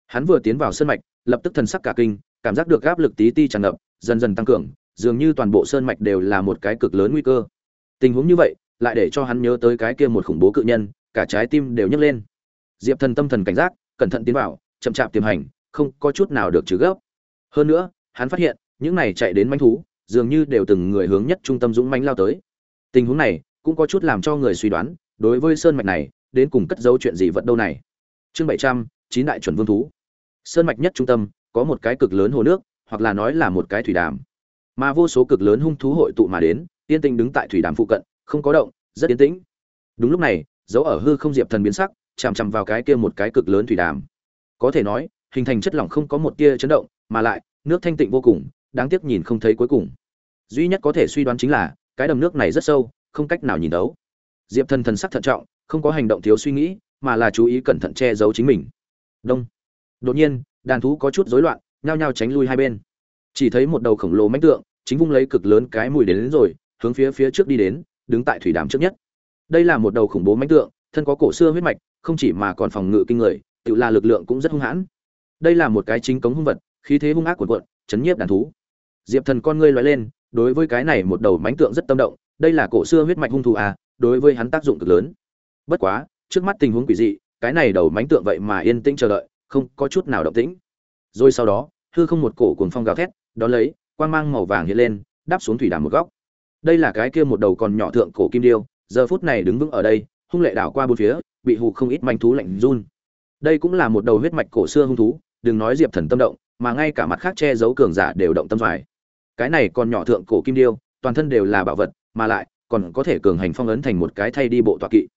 Speaker 1: Hắn vừa tiến vào sơn mạch, lập tức thần sắc cả kinh, cảm giác được áp lực tí ti tràn ngập, dần dần tăng cường, dường như toàn bộ sơn mạch đều là một cái cực lớn nguy cơ. Tình huống như vậy, lại để cho hắn nhớ tới cái kia một khủng bố cự nhân, cả trái tim đều nhấc lên. Diệp thần tâm thần cảnh giác, cẩn thận tiến vào, chậm chạp tiềm hành không có chút nào được trừ gấp hơn nữa, hắn phát hiện, những này chạy đến manh thú, dường như đều từng người hướng nhất trung tâm dũng manh lao tới. Tình huống này cũng có chút làm cho người suy đoán, đối với sơn mạch này, đến cùng cất giấu chuyện gì vật đâu này. Chương bảy trăm, chín đại chuẩn vương thú. Sơn mạch nhất trung tâm, có một cái cực lớn hồ nước, hoặc là nói là một cái thủy đàm. Mà vô số cực lớn hung thú hội tụ mà đến, yên tĩnh đứng tại thủy đàm phụ cận, không có động, rất yên tĩnh. Đúng lúc này, dấu ở hư không diệp thần biến sắc, chằm chằm vào cái kia một cái cực lớn thủy đàm. Có thể nói hình thành chất lỏng không có một tia chấn động mà lại nước thanh tịnh vô cùng đáng tiếc nhìn không thấy cuối cùng. Duy nhất có thể suy đoán chính là cái đầm nước này rất sâu không cách nào nhìn đấu diệp thần thần sắc thận trọng không có hành động thiếu suy nghĩ mà là chú ý cẩn thận che giấu chính mình. Đông. Đột nhiên đàn thú có chút rối loạn nhao nhao tránh lui hai bên. Chỉ thấy một đầu khổng lồ mãnh tượng chính vung lấy cực lớn cái mùi đến, đến rồi hướng phía phía trước đi đến đứng tại thủy đàm trước nhất. Đây là một đầu khủng bố mãnh tượng thân có cổ xưa huyết mạch không chỉ mà còn phòng ngự kinh người tự là lực lượng cũng rất hung hãn đây là một cái chính cống hung vật, khí thế hung ác của quận chấn nhiếp đàn thú. Diệp thần con ngươi lóe lên, đối với cái này một đầu mánh tượng rất tâm động, đây là cổ xưa huyết mạch hung thủ à đối với hắn tác dụng cực lớn. Bất quá, trước mắt tình huống quỷ dị, cái này đầu mánh tượng vậy mà yên tĩnh chờ đợi, không có chút nào động tĩnh. Rồi sau đó, hư không một cổ cuồng phong gào thét, đó lấy, quang mang màu vàng hiện lên, đáp xuống thủy đàm một góc. Đây là cái kia một đầu còn nhỏ thượng cổ kim điêu, giờ phút này đứng vững ở đây, hung lệ đảo qua bốn phía, bị hù không ít manh thú lạnh run. Đây cũng là một đầu huyết mạch cổ xưa hung thú đừng nói diệp thần tâm động, mà ngay cả mặt khác che giấu cường giả đều động tâm phải cái này còn nhỏ thượng cổ kim điêu, toàn thân đều là bảo vật, mà lại, còn có thể cường hành phong ấn thành một cái thay đi bộ tọa kỵ.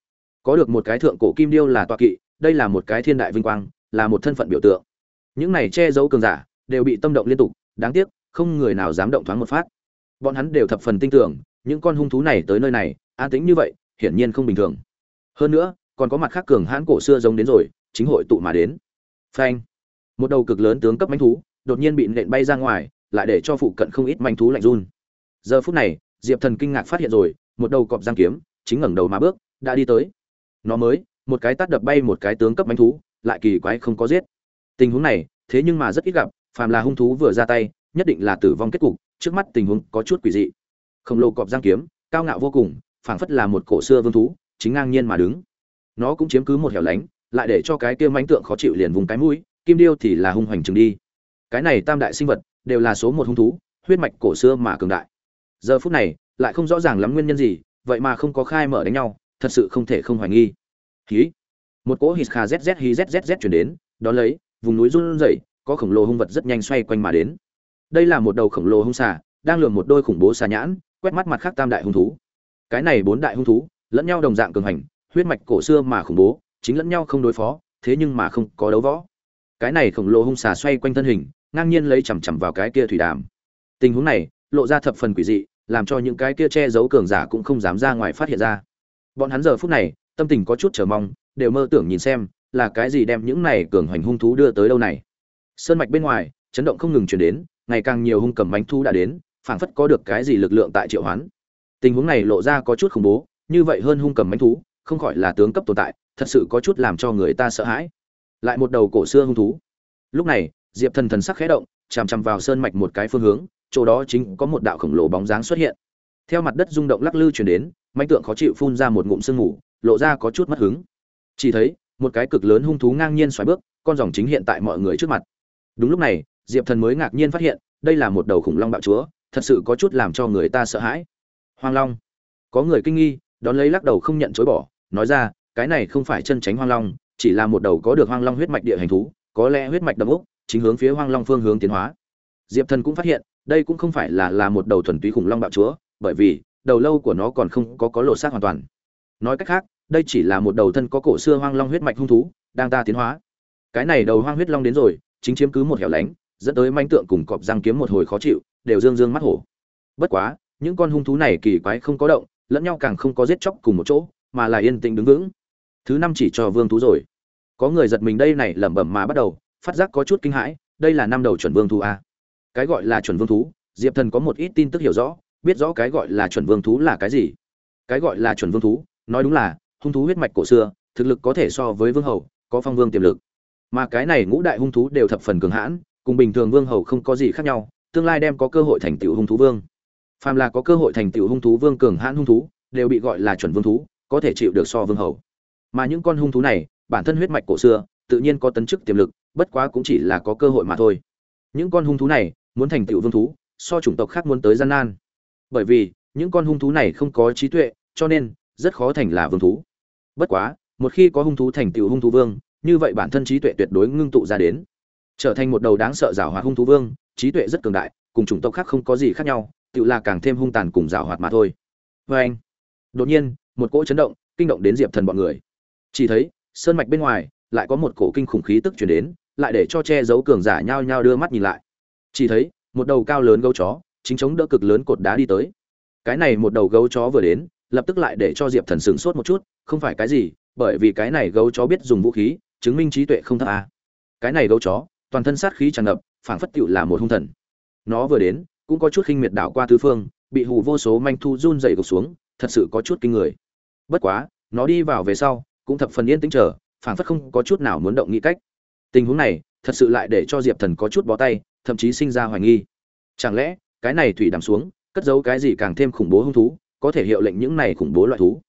Speaker 1: Có được một cái thượng cổ kim điêu là tọa kỵ, đây là một cái thiên đại vinh quang, là một thân phận biểu tượng. Những này che giấu cường giả, đều bị tâm động liên tục, đáng tiếc, không người nào dám động thoáng một phát. Bọn hắn đều thập phần tin tưởng, những con hung thú này tới nơi này, an tĩnh như vậy, hiển nhiên không bình thường. Hơn nữa, còn có mặt khác cường hãn cổ xưa giống đến rồi, chính hội tụ mà đến. Phanh một đầu cực lớn tướng cấp manh thú, đột nhiên bị nện bay ra ngoài, lại để cho phụ cận không ít manh thú lạnh run. Giờ phút này, diệp thần kinh ngạc phát hiện rồi, một đầu cọp giang kiếm, chính ngẩng đầu mà bước, đã đi tới. Nó mới, một cái tát đập bay một cái tướng cấp manh thú, lại kỳ quái không có giết. Tình huống này, thế nhưng mà rất ít gặp, phàm là hung thú vừa ra tay, nhất định là tử vong kết cục, trước mắt tình huống có chút quỷ dị. Khổng lồ cọp giang kiếm, cao ngạo vô cùng, phảng phất là một cổ xưa vương thú, chính ngang nhiên mà đứng. Nó cũng chiếm cứ một hẻo lánh, lại để cho cái kia mánh tượng khó chịu liền vùng cái mũi kim điêu thì là hung hoành chừng đi. Cái này tam đại sinh vật đều là số một hung thú huyết mạch cổ xưa mà cường đại. Giờ phút này lại không rõ ràng lắm nguyên nhân gì vậy mà không có khai mở đánh nhau thật sự không thể không hoài nghi. Hí, một cỗ hít kha zz hi zzz chuyển đến Đón lấy vùng núi run rẩy có khổng lồ hung vật rất nhanh xoay quanh mà đến. Đây là một đầu khổng lồ hung xà đang lường một đôi khủng bố xà nhãn quét mắt mặt khác tam đại hung thú. Cái này bốn đại hung thú lẫn nhau đồng dạng cường hành huyết mạch cổ xưa mà khủng bố chính lẫn nhau không đối phó thế nhưng mà không có đấu võ cái này khổng lồ hung xà xoay quanh thân hình, ngang nhiên lấy chằm chằm vào cái kia thủy đàm. Tình huống này, lộ ra thập phần quỷ dị, làm cho những cái kia che giấu cường giả cũng không dám ra ngoài phát hiện ra. Bọn hắn giờ phút này, tâm tình có chút chờ mong, đều mơ tưởng nhìn xem, là cái gì đem những này cường hoành hung thú đưa tới đâu này. Sơn mạch bên ngoài, chấn động không ngừng chuyển đến, ngày càng nhiều hung cầm bánh thú đã đến, phảng phất có được cái gì lực lượng tại triệu hoán. Tình huống này lộ ra có chút khủng bố, như vậy hơn hung cầm bánh thú, không khỏi là tướng cấp tồn tại, thật sự có chút làm cho người ta sợ hãi lại một đầu cổ xưa hung thú. Lúc này, diệp thần thần sắc khẽ động, chằm chằm vào sơn mạch một cái phương hướng, chỗ đó chính có một đạo khổng lồ bóng dáng xuất hiện. Theo mặt đất rung động lắc lư chuyển đến manh tượng khó chịu phun ra một ngụm sương mù, lộ ra có chút mất hứng. Chỉ thấy, một cái cực lớn hung thú ngang nhiên xoáy bước, con dòng chính hiện tại mọi người trước mặt. Đúng lúc này, diệp thần mới ngạc nhiên phát hiện, đây là một đầu khủng long bạo chúa, thật sự có chút làm cho người ta sợ hãi. Hoang long. Có người kinh nghi, đón lấy lắc đầu không nhận chối bỏ, nói ra, cái này không phải chân tránh hoang long chỉ là một đầu có được hoang long huyết mạch địa hành thú, có lẽ huyết mạch đầm úc chính hướng phía hoang long phương hướng tiến hóa. Diệp thần cũng phát hiện, đây cũng không phải là là một đầu thuần túy khủng long bạo chúa, bởi vì, đầu lâu của nó còn không có có lộ xác hoàn toàn. Nói cách khác, đây chỉ là một đầu thân có cổ xưa hoang long huyết mạch hung thú, đang ta tiến hóa. Cái này đầu hoang huyết long đến rồi, chính chiếm cứ một hẻo lánh, dẫn tới manh tượng cùng cọp răng kiếm một hồi khó chịu, đều dương dương mắt hổ. Bất quá, những con hung thú này kỳ quái không có động, lẫn nhau càng không có giết chóc cùng một chỗ, mà là yên tĩnh đứng vững. Thứ năm chỉ cho vương thú rồi có người giật mình đây này lẩm bẩm mà bắt đầu, phát giác có chút kinh hãi, đây là năm đầu chuẩn vương thú a. Cái gọi là chuẩn vương thú, diệp thần có một ít tin tức hiểu rõ, biết rõ cái gọi là chuẩn vương thú là cái gì. Cái gọi là chuẩn vương thú, nói đúng là, hung thú huyết mạch cổ xưa, thực lực có thể so với vương hầu, có phong vương tiềm lực. Mà cái này ngũ đại hung thú đều thập phần cường hãn, cùng bình thường vương hầu không có gì khác nhau, tương lai đem có cơ hội thành tựu hung thú vương. Phàm là có cơ hội thành tựu hung thú vương cường hãn hung thú, đều bị gọi là chuẩn vương thú, có thể chịu được so vương hầu. Mà những con hung thú này bản thân huyết mạch cổ xưa, tự nhiên có tấn chức tiềm lực, bất quá cũng chỉ là có cơ hội mà thôi. Những con hung thú này, muốn thành tựu vương thú, so chủng tộc khác muốn tới gian nan. Bởi vì, những con hung thú này không có trí tuệ, cho nên, rất khó thành là vương thú. Bất quá, một khi có hung thú thành tựu hung thú vương, như vậy bản thân trí tuệ tuyệt đối ngưng tụ ra đến. Trở thành một đầu đáng sợ giảo hoạt hung thú vương, trí tuệ rất cường đại, cùng chủng tộc khác không có gì khác nhau tự là càng thêm hung tàn cùng giảo hoạt mà thôi. Vê anh đột nhiên, một cỗ chấn động, kinh động đến diệp thần bọn người. Chỉ thấy sơn mạch bên ngoài, lại có một cổ kinh khủng khí tức chuyển đến, lại để cho che giấu cường giả nhao nhao đưa mắt nhìn lại. Chỉ thấy, một đầu cao lớn gấu chó, chính chống đỡ cực lớn cột đá đi tới. Cái này một đầu gấu chó vừa đến, lập tức lại để cho diệp thần sửng sốt một chút, không phải cái gì, bởi vì cái này gấu chó biết dùng vũ khí, chứng minh trí tuệ không thấp a cái này gấu chó, toàn thân sát khí tràn ngập, phảng phất tựu là một hung thần. Nó vừa đến, cũng có chút khinh miệt đảo qua tứ phương, bị hù vô số manh thu run dày gục xuống, thật sự có chút kinh người. Bất quá, nó đi vào về sau cũng thập phần yên tĩnh chờ, phảng phất không có chút nào muốn động nghĩ cách. Tình huống này, thật sự lại để cho diệp thần có chút bó tay, thậm chí sinh ra hoài nghi. Chẳng lẽ, cái này thủy đàm xuống, cất giấu cái gì càng thêm khủng bố hung thú, có thể hiệu lệnh những này khủng bố loại thú?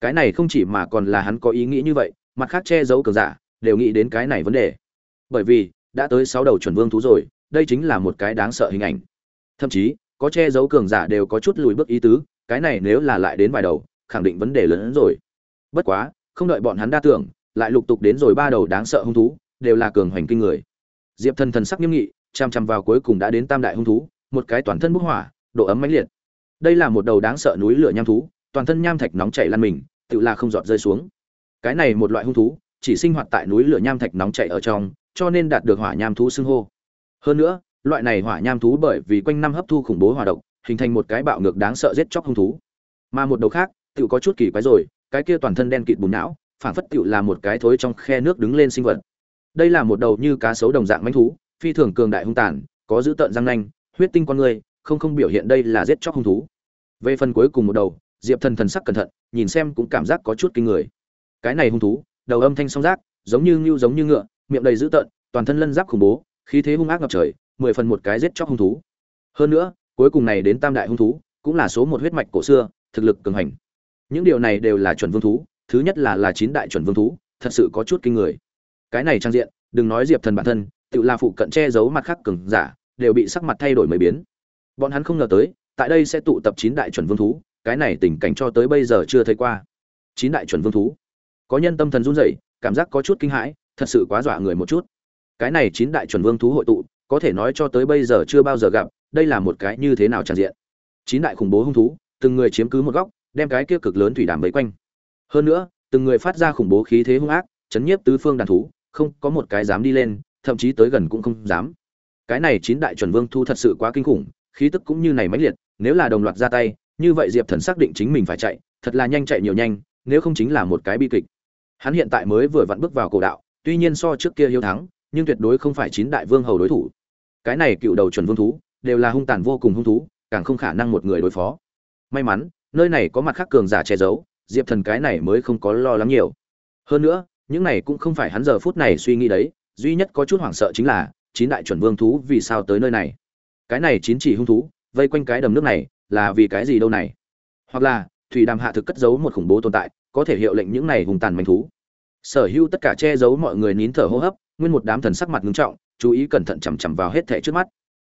Speaker 1: Cái này không chỉ mà còn là hắn có ý nghĩ như vậy, mặt khác che giấu cường giả, đều nghĩ đến cái này vấn đề. Bởi vì, đã tới sáu đầu chuẩn vương thú rồi, đây chính là một cái đáng sợ hình ảnh. Thậm chí, có che giấu cường giả đều có chút lùi bước ý tứ, cái này nếu là lại đến vài đầu, khẳng định vấn đề lớn hơn rồi. Bất quá không đợi bọn hắn đa tưởng, lại lục tục đến rồi ba đầu đáng sợ hung thú, đều là cường hoành kinh người. Diệp thần thần sắc nghiêm nghị chằm chằm vào cuối cùng đã đến tam đại hung thú, một cái toàn thân bốc hỏa, độ ấm mãnh liệt. Đây là một đầu đáng sợ núi lửa nham thú, toàn thân nham thạch nóng chảy lan mình, tự là không giọt rơi xuống. Cái này một loại hung thú, chỉ sinh hoạt tại núi lửa nham thạch nóng chảy ở trong, cho nên đạt được hỏa nham thú xưng hô. Hơn nữa, loại này hỏa nham thú bởi vì quanh năm hấp thu khủng bố hỏa độc, hình thành một cái bạo ngược đáng sợ giết chóc hung thú. Mà một đầu khác, tự có chút kỳ quái rồi cái kia toàn thân đen kịt bùn não phản phất tựu là một cái thối trong khe nước đứng lên sinh vật. Đây là một đầu như cá sấu đồng dạng manh thú, phi thường cường đại hung tàn, có dữ tợn răng nanh, huyết tinh con người, không không biểu hiện đây là giết chóc hung thú. Về phần cuối cùng một đầu, diệp thần thần sắc cẩn thận, nhìn xem cũng cảm giác có chút kinh người. Cái này hung thú, đầu âm thanh song giác, giống như ngưu giống như ngựa, miệng đầy dữ tợn, toàn thân lân giáp khủng bố, khí thế hung ác ngập trời, mười phần một cái giết chóc hung thú. Hơn nữa, cuối cùng này đến tam đại hung thú, cũng là số một huyết mạch cổ xưa, thực lực cường hành những điều này đều là chuẩn vương thú, thứ nhất là là chín đại chuẩn vương thú, thật sự có chút kinh người. Cái này trang diện, đừng nói diệp thần bản thân, tự là phụ cận che giấu mặt khác cường giả, đều bị sắc mặt thay đổi mới biến. Bọn hắn không ngờ tới, tại đây sẽ tụ tập chín đại chuẩn vương thú, cái này tình cảnh cho tới bây giờ chưa thấy qua. Chín đại chuẩn vương thú. Có nhân tâm thần run rẩy, cảm giác có chút kinh hãi, thật sự quá dọa người một chút. Cái này chín đại chuẩn vương thú hội tụ, có thể nói cho tới bây giờ chưa bao giờ gặp, đây là một cái như thế nào tràn diện. Chín đại khủng bố hung thú, từng người chiếm cứ một góc đem cái kia cực lớn thủy đàm vây quanh. Hơn nữa, từng người phát ra khủng bố khí thế hung ác, chấn nhiếp tứ phương đàn thú, không có một cái dám đi lên, thậm chí tới gần cũng không dám. Cái này chín đại chuẩn vương thu thật sự quá kinh khủng, khí tức cũng như này mãnh liệt, nếu là đồng loạt ra tay, như vậy diệp thần xác định chính mình phải chạy, thật là nhanh chạy nhiều nhanh, nếu không chính là một cái bi kịch. Hắn hiện tại mới vừa vặn bước vào cổ đạo, tuy nhiên so trước kia hiếu thắng, nhưng tuyệt đối không phải chín đại vương hầu đối thủ. Cái này cựu đầu chuẩn vương thú, đều là hung tàn vô cùng hung thú, càng không khả năng một người đối phó. May mắn nơi này có mặt khác cường giả che giấu, diệp thần cái này mới không có lo lắng nhiều. Hơn nữa, những này cũng không phải hắn giờ phút này suy nghĩ đấy, duy nhất có chút hoảng sợ chính là chín đại chuẩn vương thú vì sao tới nơi này. Cái này chín chỉ hung thú, vây quanh cái đầm nước này, là vì cái gì đâu này? Hoặc là, thủy đàm hạ thực cất giấu một khủng bố tồn tại, có thể hiệu lệnh những này hùng tàn manh thú. Sở hữu tất cả che giấu mọi người nín thở hô hấp, nguyên một đám thần sắc mặt ngưng trọng, chú ý cẩn thận chằm chằm vào hết thẻ trước mắt.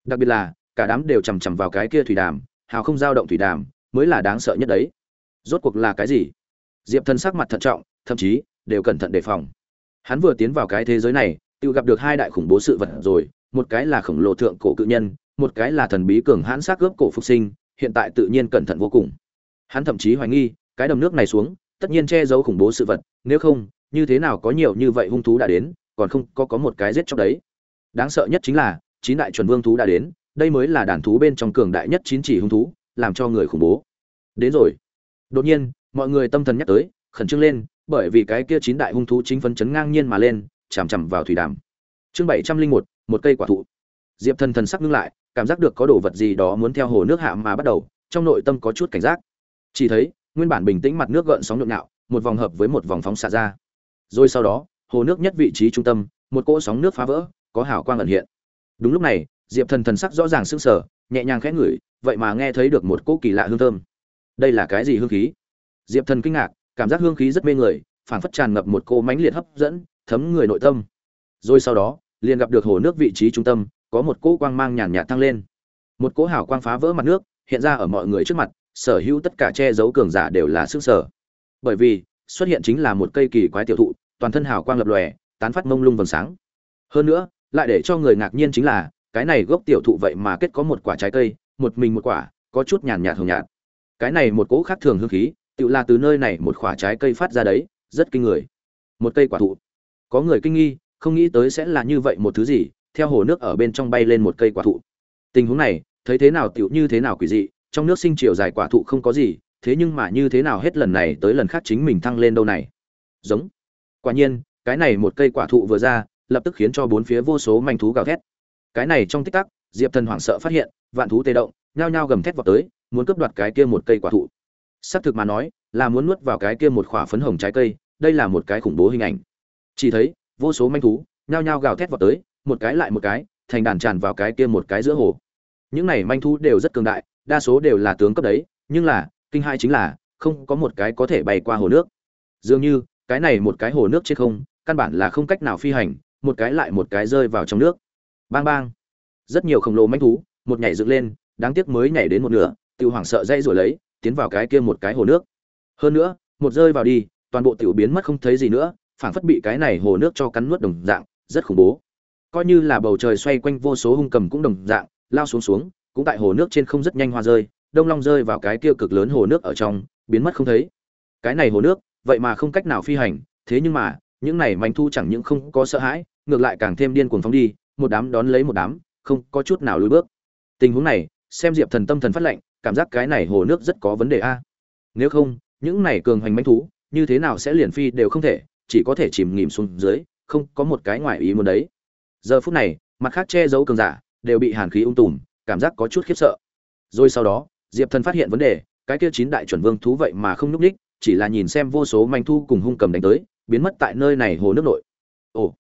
Speaker 1: Đặc biệt là, cả đám đều chằm chằm vào cái kia thủy đàm, hào không dao động thủy đàm mới là đáng sợ nhất đấy. Rốt cuộc là cái gì? Diệp thần sắc mặt thận trọng, thậm chí đều cẩn thận đề phòng. Hắn vừa tiến vào cái thế giới này, tự gặp được hai đại khủng bố sự vật rồi, một cái là khổng lồ thượng cổ cự nhân, một cái là thần bí cường hãn xác gớp cổ phục sinh, hiện tại tự nhiên cẩn thận vô cùng. Hắn thậm chí hoài nghi, cái đầm nước này xuống, tất nhiên che giấu khủng bố sự vật, nếu không, như thế nào có nhiều như vậy hung thú đã đến, còn không có có một cái giết trong đấy. Đáng sợ nhất chính là, chín đại chuẩn vương thú đã đến, đây mới là đàn thú bên trong cường đại nhất chín chỉ hung thú làm cho người khủng bố. Đến rồi. Đột nhiên, mọi người tâm thần nhắc tới, khẩn trương lên, bởi vì cái kia chín đại hung thú chính phấn chấn ngang nhiên mà lên, chằm chằm vào thủy đàm. Chương bảy trăm linh một một cây quả thụ. Diệp thần thần sắc ngưng lại, cảm giác được có đồ vật gì đó muốn theo hồ nước hạ mà bắt đầu, trong nội tâm có chút cảnh giác. Chỉ thấy, nguyên bản bình tĩnh mặt nước gợn sóng nhộn nhạo, một vòng hợp với một vòng phóng xạ ra. Rồi sau đó, hồ nước nhất vị trí trung tâm, một cỗ sóng nước phá vỡ, có hào quang ẩn hiện. Đúng lúc này, diệp thần thần sắc rõ ràng sững sờ, nhẹ nhàng khẽ ngửi vậy mà nghe thấy được một cỗ kỳ lạ hương thơm. Đây là cái gì hương khí? Diệp thần kinh ngạc, cảm giác hương khí rất mê người, phảng phất tràn ngập một cỗ mãnh liệt hấp dẫn, thấm người nội tâm. Rồi sau đó, liền gặp được hồ nước vị trí trung tâm, có một cỗ quang mang nhàn nhạt thăng lên. Một cỗ hào quang phá vỡ mặt nước, hiện ra ở mọi người trước mặt, sở hữu tất cả che giấu cường giả đều là sức sở. Bởi vì, xuất hiện chính là một cây kỳ quái tiểu thụ, toàn thân hào quang lập lòe, tán phát mông lung vầng sáng. Hơn nữa, lại để cho người ngạc nhiên chính là, cái này gốc tiểu thụ vậy mà kết có một quả trái cây một mình một quả, có chút nhàn nhạt hồng nhạt. Cái này một cỗ khác thường hương khí tự là từ nơi này một quả trái cây phát ra đấy, rất kinh người. Một cây quả thụ. Có người kinh nghi, không nghĩ tới sẽ là như vậy một thứ gì, theo hồ nước ở bên trong bay lên một cây quả thụ. Tình huống này, thấy thế nào tiểu như thế nào quỷ dị, trong nước sinh chiều dài quả thụ không có gì, thế nhưng mà như thế nào hết lần này tới lần khác chính mình thăng lên đâu này. Giống. Quả nhiên, cái này một cây quả thụ vừa ra, lập tức khiến cho bốn phía vô số manh thú gào thét. Cái này trong tích tắc, diệp thần hoảng sợ phát hiện vạn thú tê động, nhao nhao gầm thét vào tới, muốn cướp đoạt cái kia một cây quả thụ. Xác thực mà nói, là muốn nuốt vào cái kia một khỏa phấn hồng trái cây, đây là một cái khủng bố hình ảnh. Chỉ thấy, vô số manh thú, nhao nhao gào thét vào tới, một cái lại một cái, thành đàn tràn vào cái kia một cái giữa hồ. Những này manh thú đều rất cường đại, đa số đều là tướng cấp đấy, nhưng là, kinh hai chính là, không có một cái có thể bay qua hồ nước. Dường như, cái này một cái hồ nước trên không, căn bản là không cách nào phi hành, một cái lại một cái rơi vào trong nước. Bang bang. Rất nhiều khổng lồ manh thú một nhảy dựng lên, đáng tiếc mới nhảy đến một nửa, tiểu hoảng sợ dây rồi lấy, tiến vào cái kia một cái hồ nước. Hơn nữa, một rơi vào đi, toàn bộ tiểu biến mất không thấy gì nữa, phảng phất bị cái này hồ nước cho cắn nuốt đồng dạng, rất khủng bố. Coi như là bầu trời xoay quanh vô số hung cầm cũng đồng dạng, lao xuống xuống, cũng tại hồ nước trên không rất nhanh hoa rơi, đông long rơi vào cái kia cực lớn hồ nước ở trong, biến mất không thấy. Cái này hồ nước, vậy mà không cách nào phi hành, thế nhưng mà, những này manh thu chẳng những không có sợ hãi, ngược lại càng thêm điên cuồng phóng đi, một đám đón lấy một đám, không có chút nào lùi bước tình huống này, xem diệp thần tâm thần phát lệnh cảm giác cái này hồ nước rất có vấn đề a. Nếu không, những này cường hành manh thú, như thế nào sẽ liền phi đều không thể, chỉ có thể chìm nghỉm xuống dưới, không có một cái ngoài ý muốn đấy. Giờ phút này, mặt khác che giấu cường giả, đều bị hàn khí ung tùm, cảm giác có chút khiếp sợ. Rồi sau đó, diệp thần phát hiện vấn đề, cái kia chín đại chuẩn vương thú vậy mà không nhúc ních, chỉ là nhìn xem vô số manh thu cùng hung cầm đánh tới, biến mất tại nơi này hồ nước nội. Ồ.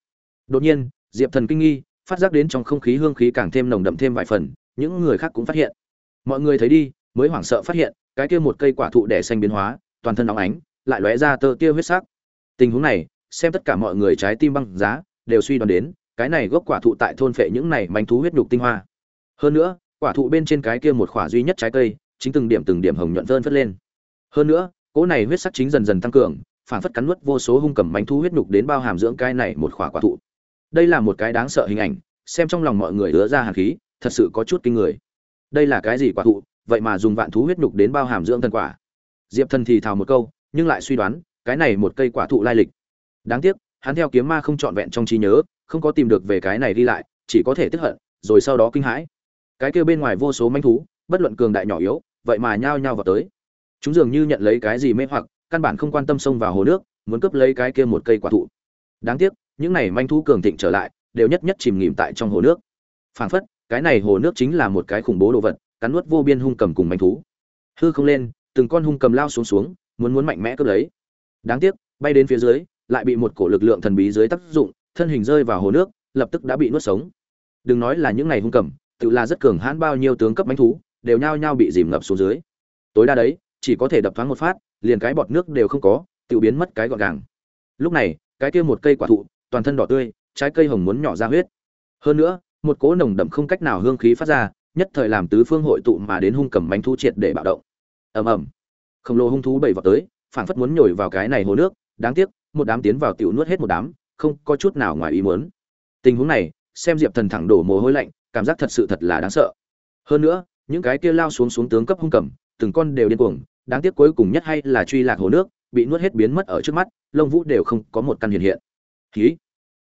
Speaker 1: Đột nhiên, diệp thần kinh nghi, phát giác đến trong không khí hương khí càng thêm nồng đậm thêm vài phần những người khác cũng phát hiện. Mọi người thấy đi, mới hoảng sợ phát hiện, cái kia một cây quả thụ đẻ xanh biến hóa, toàn thân nóng ánh, lại lóe ra tơ tia huyết sắc. Tình huống này, xem tất cả mọi người trái tim băng giá, đều suy đoán đến, cái này gốc quả thụ tại thôn phệ những này manh thú huyết nhục tinh hoa. Hơn nữa, quả thụ bên trên cái kia một khỏa duy nhất trái cây, chính từng điểm từng điểm hồng nhuận vơn phất lên. Hơn nữa, cỗ này huyết sắc chính dần dần tăng cường phản phất cắn nuốt vô số hung cầm manh thú huyết nhục đến bao hàm dưỡng cái này một khỏa quả thụ. Đây là một cái đáng sợ hình ảnh, xem trong lòng mọi người ứa ra hàn khí thật sự có chút kinh người. Đây là cái gì quả thụ? Vậy mà dùng vạn thú huyết nhục đến bao hàm dưỡng thần quả. Diệp thần thì thào một câu, nhưng lại suy đoán, cái này một cây quả thụ lai lịch. Đáng tiếc, hắn theo kiếm ma không trọn vẹn trong trí nhớ, không có tìm được về cái này đi lại, chỉ có thể tức hận, rồi sau đó kinh hãi. Cái kia bên ngoài vô số manh thú, bất luận cường đại nhỏ yếu, vậy mà nhao nhao vào tới. Chúng dường như nhận lấy cái gì mê hoặc, căn bản không quan tâm xông vào hồ nước, muốn cướp lấy cái kia một cây quả thụ. Đáng tiếc, những này manh thú cường thịnh trở lại, đều nhất nhất chìm nghỉm tại trong hồ nước. Phảng phất cái này hồ nước chính là một cái khủng bố đồ vật, cắn nuốt vô biên hung cầm cùng manh thú. Hư không lên, từng con hung cầm lao xuống xuống, muốn muốn mạnh mẽ cướp lấy. Đáng tiếc, bay đến phía dưới, lại bị một cổ lực lượng thần bí dưới tác dụng, thân hình rơi vào hồ nước, lập tức đã bị nuốt sống. Đừng nói là những ngày hung cầm, tự là rất cường hãn bao nhiêu tướng cấp manh thú, đều nhao nhao bị dìm ngập xuống dưới. Tối đa đấy, chỉ có thể đập thoáng một phát, liền cái bọt nước đều không có, tự biến mất cái gọn gàng. Lúc này, cái kia một cây quả thụ, toàn thân đỏ tươi, trái cây hồng muốn nhỏ ra huyết. Hơn nữa một cỗ nồng đậm không cách nào hương khí phát ra, nhất thời làm tứ phương hội tụ mà đến hung cầm bánh thu triệt để bạo động. Ầm ầm. Khổng lồ hung thú bảy vào tới, phảng phất muốn nhồi vào cái này hồ nước, đáng tiếc, một đám tiến vào tiểu nuốt hết một đám, không có chút nào ngoài ý muốn. Tình huống này, xem diệp thần thẳng đổ mồ hôi lạnh, cảm giác thật sự thật là đáng sợ. Hơn nữa, những cái kia lao xuống xuống tướng cấp hung cầm, từng con đều điên cuồng, đáng tiếc cuối cùng nhất hay là truy lạc hồ nước, bị nuốt hết biến mất ở trước mắt, lông vũ đều không có một căn hiện hiện. Khí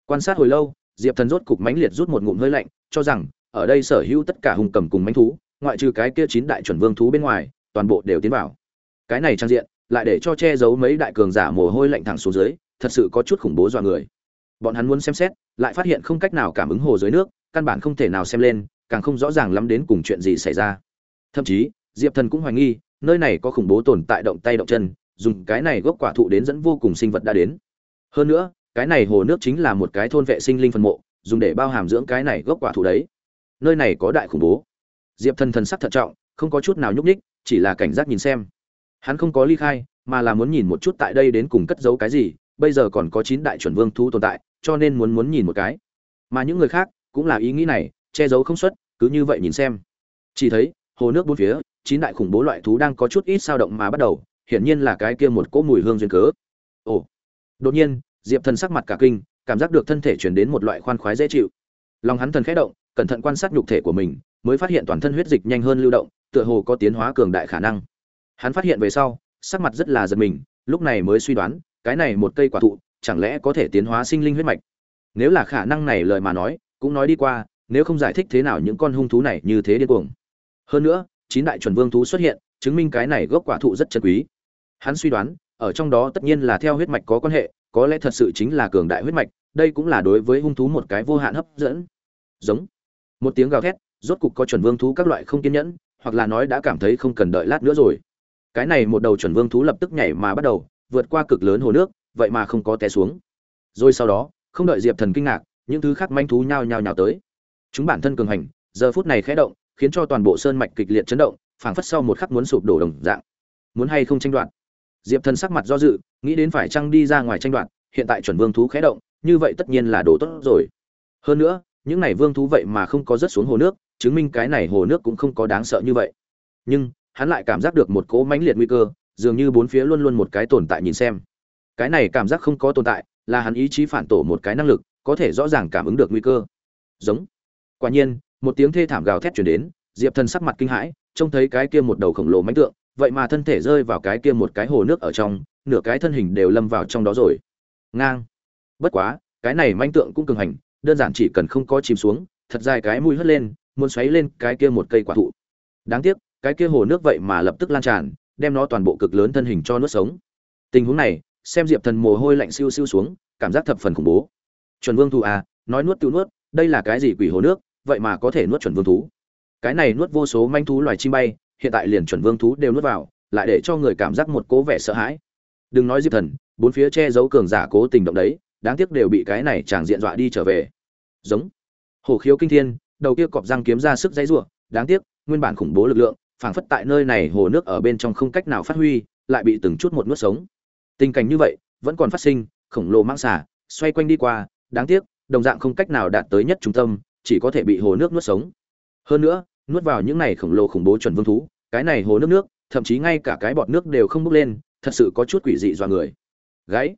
Speaker 1: quan sát hồi lâu diệp thần rốt cục mãnh liệt rút một ngụm hơi lạnh, cho rằng, ở đây sở hữu tất cả hùng cầm cùng mãnh thú, ngoại trừ cái kia chín đại chuẩn vương thú bên ngoài, toàn bộ đều tiến vào. Cái này trang diện, lại để cho che giấu mấy đại cường giả mồ hôi lạnh thẳng xuống dưới, thật sự có chút khủng bố dọa người. Bọn hắn muốn xem xét, lại phát hiện không cách nào cảm ứng hồ dưới nước, căn bản không thể nào xem lên, càng không rõ ràng lắm đến cùng chuyện gì xảy ra. Thậm chí, diệp thần cũng hoài nghi, nơi này có khủng bố tồn tại động tay động chân, dùng cái này gốc quả thụ đến dẫn vô cùng sinh vật đã đến. Hơn nữa cái này hồ nước chính là một cái thôn vệ sinh linh phân mộ, dùng để bao hàm dưỡng cái này gốc quả thụ đấy. Nơi này có đại khủng bố. Diệp thần thần sắc thận trọng, không có chút nào nhúc nhích, chỉ là cảnh giác nhìn xem. Hắn không có ly khai, mà là muốn nhìn một chút tại đây đến cùng cất giấu cái gì, bây giờ còn có chín đại chuẩn vương thú tồn tại, cho nên muốn muốn nhìn một cái. Mà những người khác cũng là ý nghĩ này, che giấu không xuất, cứ như vậy nhìn xem. Chỉ thấy, hồ nước bốn phía, chín đại khủng bố loại thú đang có chút ít sao động mà bắt đầu, hiển nhiên là cái kia một cỗ mùi hương duyên cớ. Ồ. Đột nhiên diệp thần sắc mặt cả kinh, cảm giác được thân thể chuyển đến một loại khoan khoái dễ chịu. Lòng hắn thần khẽ động, cẩn thận quan sát nhục thể của mình, mới phát hiện toàn thân huyết dịch nhanh hơn lưu động, tựa hồ có tiến hóa cường đại khả năng. Hắn phát hiện về sau, sắc mặt rất là giật mình, lúc này mới suy đoán, cái này một cây quả thụ, chẳng lẽ có thể tiến hóa sinh linh huyết mạch? Nếu là khả năng này lời mà nói, cũng nói đi qua, nếu không giải thích thế nào những con hung thú này như thế điên cuồng. Hơn nữa, chín đại chuẩn vương thú xuất hiện, chứng minh cái này gốc quả thụ rất chân quý. Hắn suy đoán, ở trong đó tất nhiên là theo huyết mạch có quan hệ có lẽ thật sự chính là cường đại huyết mạch, đây cũng là đối với hung thú một cái vô hạn hấp dẫn. Giống. Một tiếng gào thét, rốt cục có chuẩn vương thú các loại không kiên nhẫn, hoặc là nói đã cảm thấy không cần đợi lát nữa rồi. Cái này một đầu chuẩn vương thú lập tức nhảy mà bắt đầu, vượt qua cực lớn hồ nước, vậy mà không có té xuống. Rồi sau đó, không đợi diệp thần kinh ngạc, những thứ khác manh thú nhao nhao nhào tới. Chúng bản thân cường hành, giờ phút này khẽ động, khiến cho toàn bộ sơn mạch kịch liệt chấn động, phảng phất sau một khắc muốn sụp đổ đồng dạng. Muốn hay không tranh đoạt? Diệp thần sắc mặt do dự, nghĩ đến phải chăng đi ra ngoài tranh đoạt, hiện tại chuẩn vương thú khẽ động, như vậy tất nhiên là đồ tốt rồi. Hơn nữa, những này vương thú vậy mà không có rớt xuống hồ nước, chứng minh cái này hồ nước cũng không có đáng sợ như vậy. Nhưng, hắn lại cảm giác được một cỗ mãnh liệt nguy cơ, dường như bốn phía luôn luôn một cái tồn tại nhìn xem. Cái này cảm giác không có tồn tại, là hắn ý chí phản tổ một cái năng lực, có thể rõ ràng cảm ứng được nguy cơ. Giống. Quả nhiên, một tiếng thê thảm gào thét chuyển đến, diệp thần sắc mặt kinh hãi, trông thấy cái kia một đầu khổng lồ mánh tượng vậy mà thân thể rơi vào cái kia một cái hồ nước ở trong, nửa cái thân hình đều lâm vào trong đó rồi. Ngang. Bất quá, cái này manh tượng cũng cường hành, đơn giản chỉ cần không có chìm xuống, thật dài cái mũi hất lên, muốn xoáy lên cái kia một cây quả thụ. Đáng tiếc, cái kia hồ nước vậy mà lập tức lan tràn, đem nó toàn bộ cực lớn thân hình cho nuốt sống. Tình huống này, xem diệp thần mồ hôi lạnh siêu siêu xuống, cảm giác thập phần khủng bố. Chuẩn vương thú à nói nuốt tiêu nuốt, đây là cái gì quỷ hồ nước, vậy mà có thể nuốt chuẩn vương thú. Cái này nuốt vô số manh thú loài chim bay hiện tại liền chuẩn vương thú đều nuốt vào, lại để cho người cảm giác một cố vẻ sợ hãi. Đừng nói diệp thần, bốn phía che giấu cường giả cố tình động đấy, đáng tiếc đều bị cái này chàng diện dọa đi trở về. Giống. Hổ khiếu kinh thiên, đầu kia cọp răng kiếm ra sức dãy rủa, đáng tiếc, nguyên bản khủng bố lực lượng, phảng phất tại nơi này hồ nước ở bên trong không cách nào phát huy, lại bị từng chút một nuốt sống. Tình cảnh như vậy, vẫn còn phát sinh, khổng lồ mang xả xoay quanh đi qua, đáng tiếc, đồng dạng không cách nào đạt tới nhất trung tâm, chỉ có thể bị hồ nước nuốt sống. Hơn nữa nuốt vào những này khổng lồ khủng bố chuẩn vương thú, cái này hồ nước nước, thậm chí ngay cả cái bọt nước đều không bốc lên, thật sự có chút quỷ dị dọa người. Gáy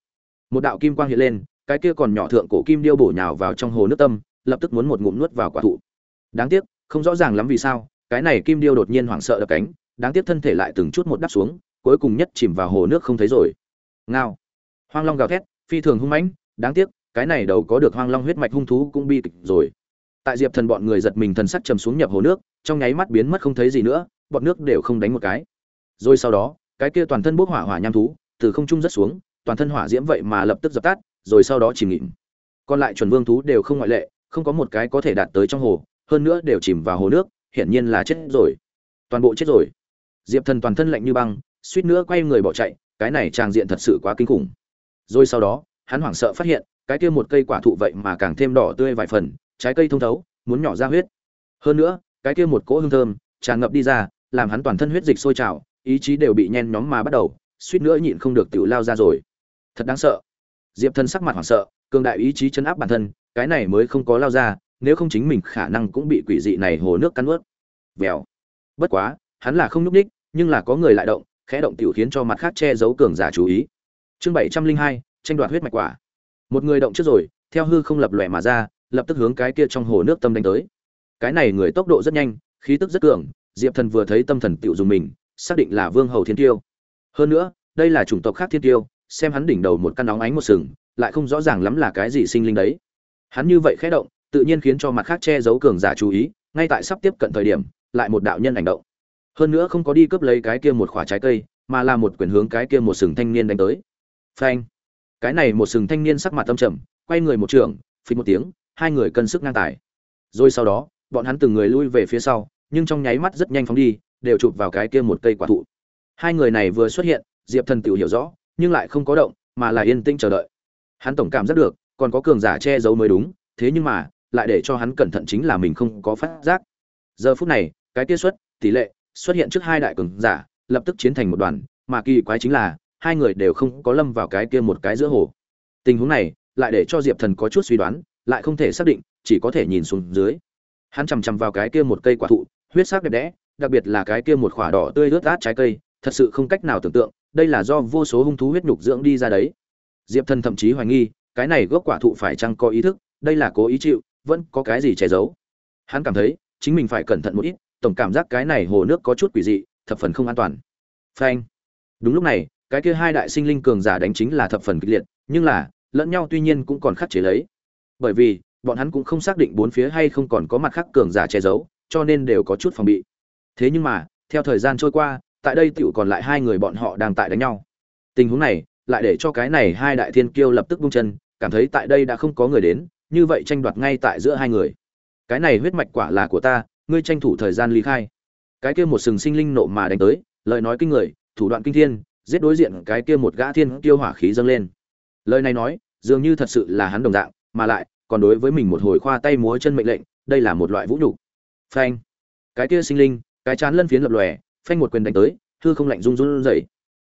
Speaker 1: một đạo kim quang hiện lên, cái kia còn nhỏ thượng cổ kim điêu bổ nhào vào trong hồ nước tâm, lập tức muốn một ngụm nuốt vào quả thụ. Đáng tiếc, không rõ ràng lắm vì sao, cái này kim điêu đột nhiên hoảng sợ đập cánh, đáng tiếc thân thể lại từng chút một đắp xuống, cuối cùng nhất chìm vào hồ nước không thấy rồi. Ngao. Hoang long gào thét, phi thường hung mãnh, đáng tiếc, cái này đầu có được hoang long huyết mạch hung thú cũng bi kịch rồi tại diệp thần bọn người giật mình thần sắc chầm xuống nhập hồ nước, trong nháy mắt biến mất không thấy gì nữa, bọn nước đều không đánh một cái. Rồi sau đó, cái kia toàn thân bốc hỏa hỏa nham thú, từ không trung rất xuống, toàn thân hỏa diễm vậy mà lập tức dập tắt, rồi sau đó chìm nghỉm còn lại chuẩn vương thú đều không ngoại lệ, không có một cái có thể đạt tới trong hồ, hơn nữa đều chìm vào hồ nước, hiển nhiên là chết rồi. Toàn bộ chết rồi. Diệp thần toàn thân lạnh như băng, suýt nữa quay người bỏ chạy, cái này trang diện thật sự quá kinh khủng. Rồi sau đó, hắn hoảng sợ phát hiện, cái kia một cây quả thụ vậy mà càng thêm đỏ tươi vài phần trái cây thông thấu, muốn nhỏ ra huyết. Hơn nữa, cái kia một cỗ hương thơm, tràn ngập đi ra, làm hắn toàn thân huyết dịch sôi trào, ý chí đều bị nhen nhóm mà bắt đầu, suýt nữa nhịn không được tự lao ra rồi. Thật đáng sợ. Diệp thần sắc mặt hoảng sợ, cường đại ý chí chấn áp bản thân, cái này mới không có lao ra, nếu không chính mình khả năng cũng bị quỷ dị này hồ nước cắn ướt vèo. Bất quá, hắn là không nhúc ních nhưng là có người lại động, khẽ động tiểu khiến cho mặt khác che giấu cường giả chú ý. Chương bảy trăm linh hai, tranh đoạt huyết mạch quả. Một người động trước rồi, theo hư không lập lòe mà ra lập tức hướng cái kia trong hồ nước tâm đánh tới. Cái này người tốc độ rất nhanh, khí tức rất cường, diệp thần vừa thấy tâm thần tiểu dùng mình, xác định là vương hầu thiên tiêu. Hơn nữa, đây là chủng tộc khác thiên tiêu, xem hắn đỉnh đầu một căn nóng ánh một sừng, lại không rõ ràng lắm là cái gì sinh linh đấy. Hắn như vậy khẽ động, tự nhiên khiến cho mặt khác che giấu cường giả chú ý, ngay tại sắp tiếp cận thời điểm, lại một đạo nhân hành động. Hơn nữa không có đi cướp lấy cái kia một khoả trái cây, mà là một quyền hướng cái kia một sừng thanh niên đánh tới. Phanh! Cái này một sừng thanh niên sắc mặt tâm trầm, quay người một trường phình một tiếng hai người cân sức ngang tài. Rồi sau đó, bọn hắn từng người lui về phía sau, nhưng trong nháy mắt rất nhanh phóng đi, đều chụp vào cái kia một cây quả thụ. Hai người này vừa xuất hiện, diệp thần tự hiểu rõ, nhưng lại không có động, mà là yên tĩnh chờ đợi. Hắn tổng cảm giác được, còn có cường giả che giấu mới đúng, thế nhưng mà, lại để cho hắn cẩn thận chính là mình không có phát giác. Giờ phút này, cái kia xuất, tỷ lệ, xuất hiện trước hai đại cường giả, lập tức chiến thành một đoàn, mà kỳ quái chính là, hai người đều không có lâm vào cái kia một cái giữa hồ. Tình huống này, lại để cho diệp thần có chút suy đoán lại không thể xác định, chỉ có thể nhìn xuống dưới. Hắn chằm chằm vào cái kia một cây quả thụ, huyết sắc đẹp đẽ, đặc biệt là cái kia một quả đỏ tươi rớt át trái cây, thật sự không cách nào tưởng tượng, đây là do vô số hung thú huyết nhục dưỡng đi ra đấy. Diệp thần thậm chí hoài nghi, cái này gốc quả thụ phải chăng có ý thức, đây là cố ý chịu, vẫn có cái gì che giấu. Hắn cảm thấy, chính mình phải cẩn thận một ít, tổng cảm giác cái này hồ nước có chút quỷ dị, thập phần không an toàn. Phanh. Đúng lúc này, cái kia hai đại sinh linh cường giả đánh chính là thập phần kịch liệt, nhưng là, lẫn nhau tuy nhiên cũng còn khắc chế lấy bởi vì, bọn hắn cũng không xác định bốn phía hay không còn có mặt khác cường giả che giấu, cho nên đều có chút phòng bị. Thế nhưng mà, theo thời gian trôi qua, tại đây tựu còn lại hai người bọn họ đang tại đánh nhau. Tình huống này, lại để cho cái này hai đại thiên kiêu lập tức bung chân, cảm thấy tại đây đã không có người đến, như vậy tranh đoạt ngay tại giữa hai người. Cái này huyết mạch quả là của ta, ngươi tranh thủ thời gian ly khai. Cái kia một sừng sinh linh nộ mà đánh tới, lời nói kinh người, thủ đoạn kinh thiên, giết đối diện cái kia một gã thiên kiêu hỏa khí dâng lên. Lời này nói, dường như thật sự là hắn đồng dạng mà lại, còn đối với mình một hồi khoa tay múa chân mệnh lệnh, đây là một loại vũ nhục. Phanh. Cái kia sinh linh, cái chán lân phiến lập lòe, phanh một quyền đánh tới, hư không lạnh run run rẩy.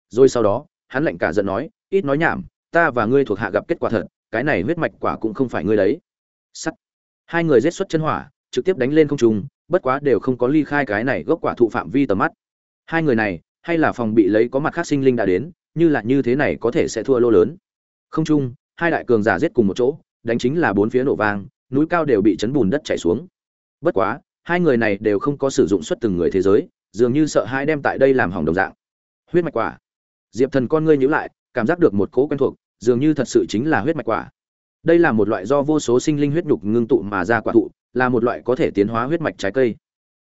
Speaker 1: Rồi sau đó, hắn lạnh cả giận nói, ít nói nhảm, ta và ngươi thuộc hạ gặp kết quả thật, cái này huyết mạch quả cũng không phải ngươi đấy. Sắt. Hai người giết xuất chân hỏa, trực tiếp đánh lên không trung, bất quá đều không có ly khai cái này gốc quả thụ phạm vi tầm mắt. Hai người này, hay là phòng bị lấy có mặt khác sinh linh đã đến, như là như thế này có thể sẽ thua lô lớn. Không trung, hai đại cường giả giết cùng một chỗ đánh chính là bốn phía nổ vang, núi cao đều bị chấn bùn đất chảy xuống. Bất quá, hai người này đều không có sử dụng xuất từng người thế giới, dường như sợ hai đem tại đây làm hỏng đồng dạng. Huyết mạch quả. Diệp thần con ngươi nhíu lại, cảm giác được một cỗ quen thuộc, dường như thật sự chính là huyết mạch quả. Đây là một loại do vô số sinh linh huyết nhục ngưng tụ mà ra quả thụ, là một loại có thể tiến hóa huyết mạch trái cây.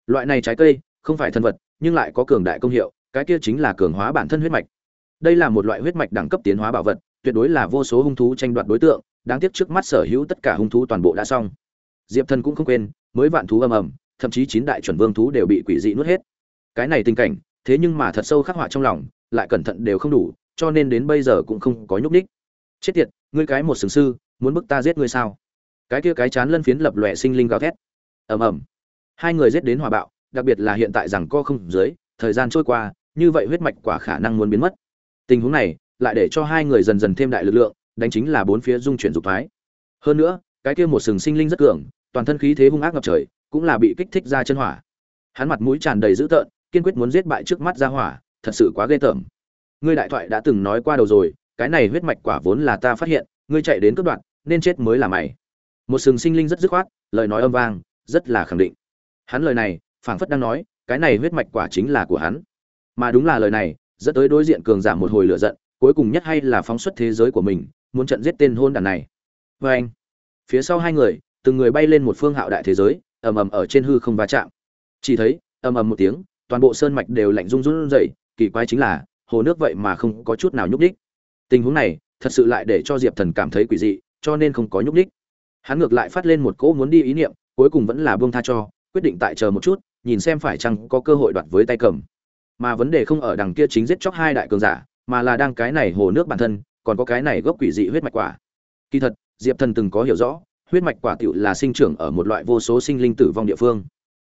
Speaker 1: Loại này trái cây, không phải thân vật, nhưng lại có cường đại công hiệu, cái kia chính là cường hóa bản thân huyết mạch. Đây là một loại huyết mạch đẳng cấp tiến hóa bảo vật, tuyệt đối là vô số hung thú tranh đoạt đối tượng đáng tiếc trước mắt sở hữu tất cả hung thú toàn bộ đã xong. Diệp thần cũng không quên, mới vạn thú ầm ầm, thậm chí chín đại chuẩn vương thú đều bị quỷ dị nuốt hết. Cái này tình cảnh, thế nhưng mà thật sâu khắc họa trong lòng, lại cẩn thận đều không đủ, cho nên đến bây giờ cũng không có nhúc ních chết tiệt, ngươi cái một sừng sư, muốn bức ta giết ngươi sao? Cái kia cái chán lân phiến lập lòe sinh linh gào thét. Ầm ầm. Hai người giết đến hòa bạo, đặc biệt là hiện tại rằng co không dưới, thời gian trôi qua, như vậy huyết mạch quả khả năng muốn biến mất. Tình huống này, lại để cho hai người dần dần thêm đại lực lượng đánh chính là bốn phía dung chuyển dục thoái. Hơn nữa, cái kia một sừng sinh linh rất cường, toàn thân khí thế hung ác ngập trời, cũng là bị kích thích ra chân hỏa. Hắn mặt mũi tràn đầy dữ tợn, kiên quyết muốn giết bại trước mắt ra hỏa, thật sự quá ghê tởm. Ngươi đại thoại đã từng nói qua đầu rồi, cái này huyết mạch quả vốn là ta phát hiện, ngươi chạy đến cướp đoạn nên chết mới là mày. Một sừng sinh linh rất dứt khoát, lời nói âm vang, rất là khẳng định. Hắn lời này, phảng phất đang nói, cái này huyết mạch quả chính là của hắn. Mà đúng là lời này, dẫn tới đối diện cường giả một hồi lửa giận, cuối cùng nhất hay là phóng xuất thế giới của mình muốn trận giết tên hôn đàn này. Vê anh, phía sau hai người, từng người bay lên một phương hạo đại thế giới, ầm ầm ở trên hư không va chạm. Chỉ thấy, ầm ầm một tiếng, toàn bộ sơn mạch đều lạnh run run rẩy, kỳ quái chính là, hồ nước vậy mà không có chút nào nhúc nhích. Tình huống này, thật sự lại để cho diệp thần cảm thấy quỷ dị, cho nên không có nhúc nhích. Hắn ngược lại phát lên một cỗ muốn đi ý niệm, cuối cùng vẫn là buông tha cho, quyết định tại chờ một chút, nhìn xem phải chăng có cơ hội đoạt với tay cầm. Mà vấn đề không ở đằng kia chính giết chóc hai đại cường giả, mà là đang cái này hồ nước bản thân còn có cái này gốc quỷ dị huyết mạch quả. Kỳ thật, diệp thần từng có hiểu rõ, huyết mạch quả tựu là sinh trưởng ở một loại vô số sinh linh tử vong địa phương.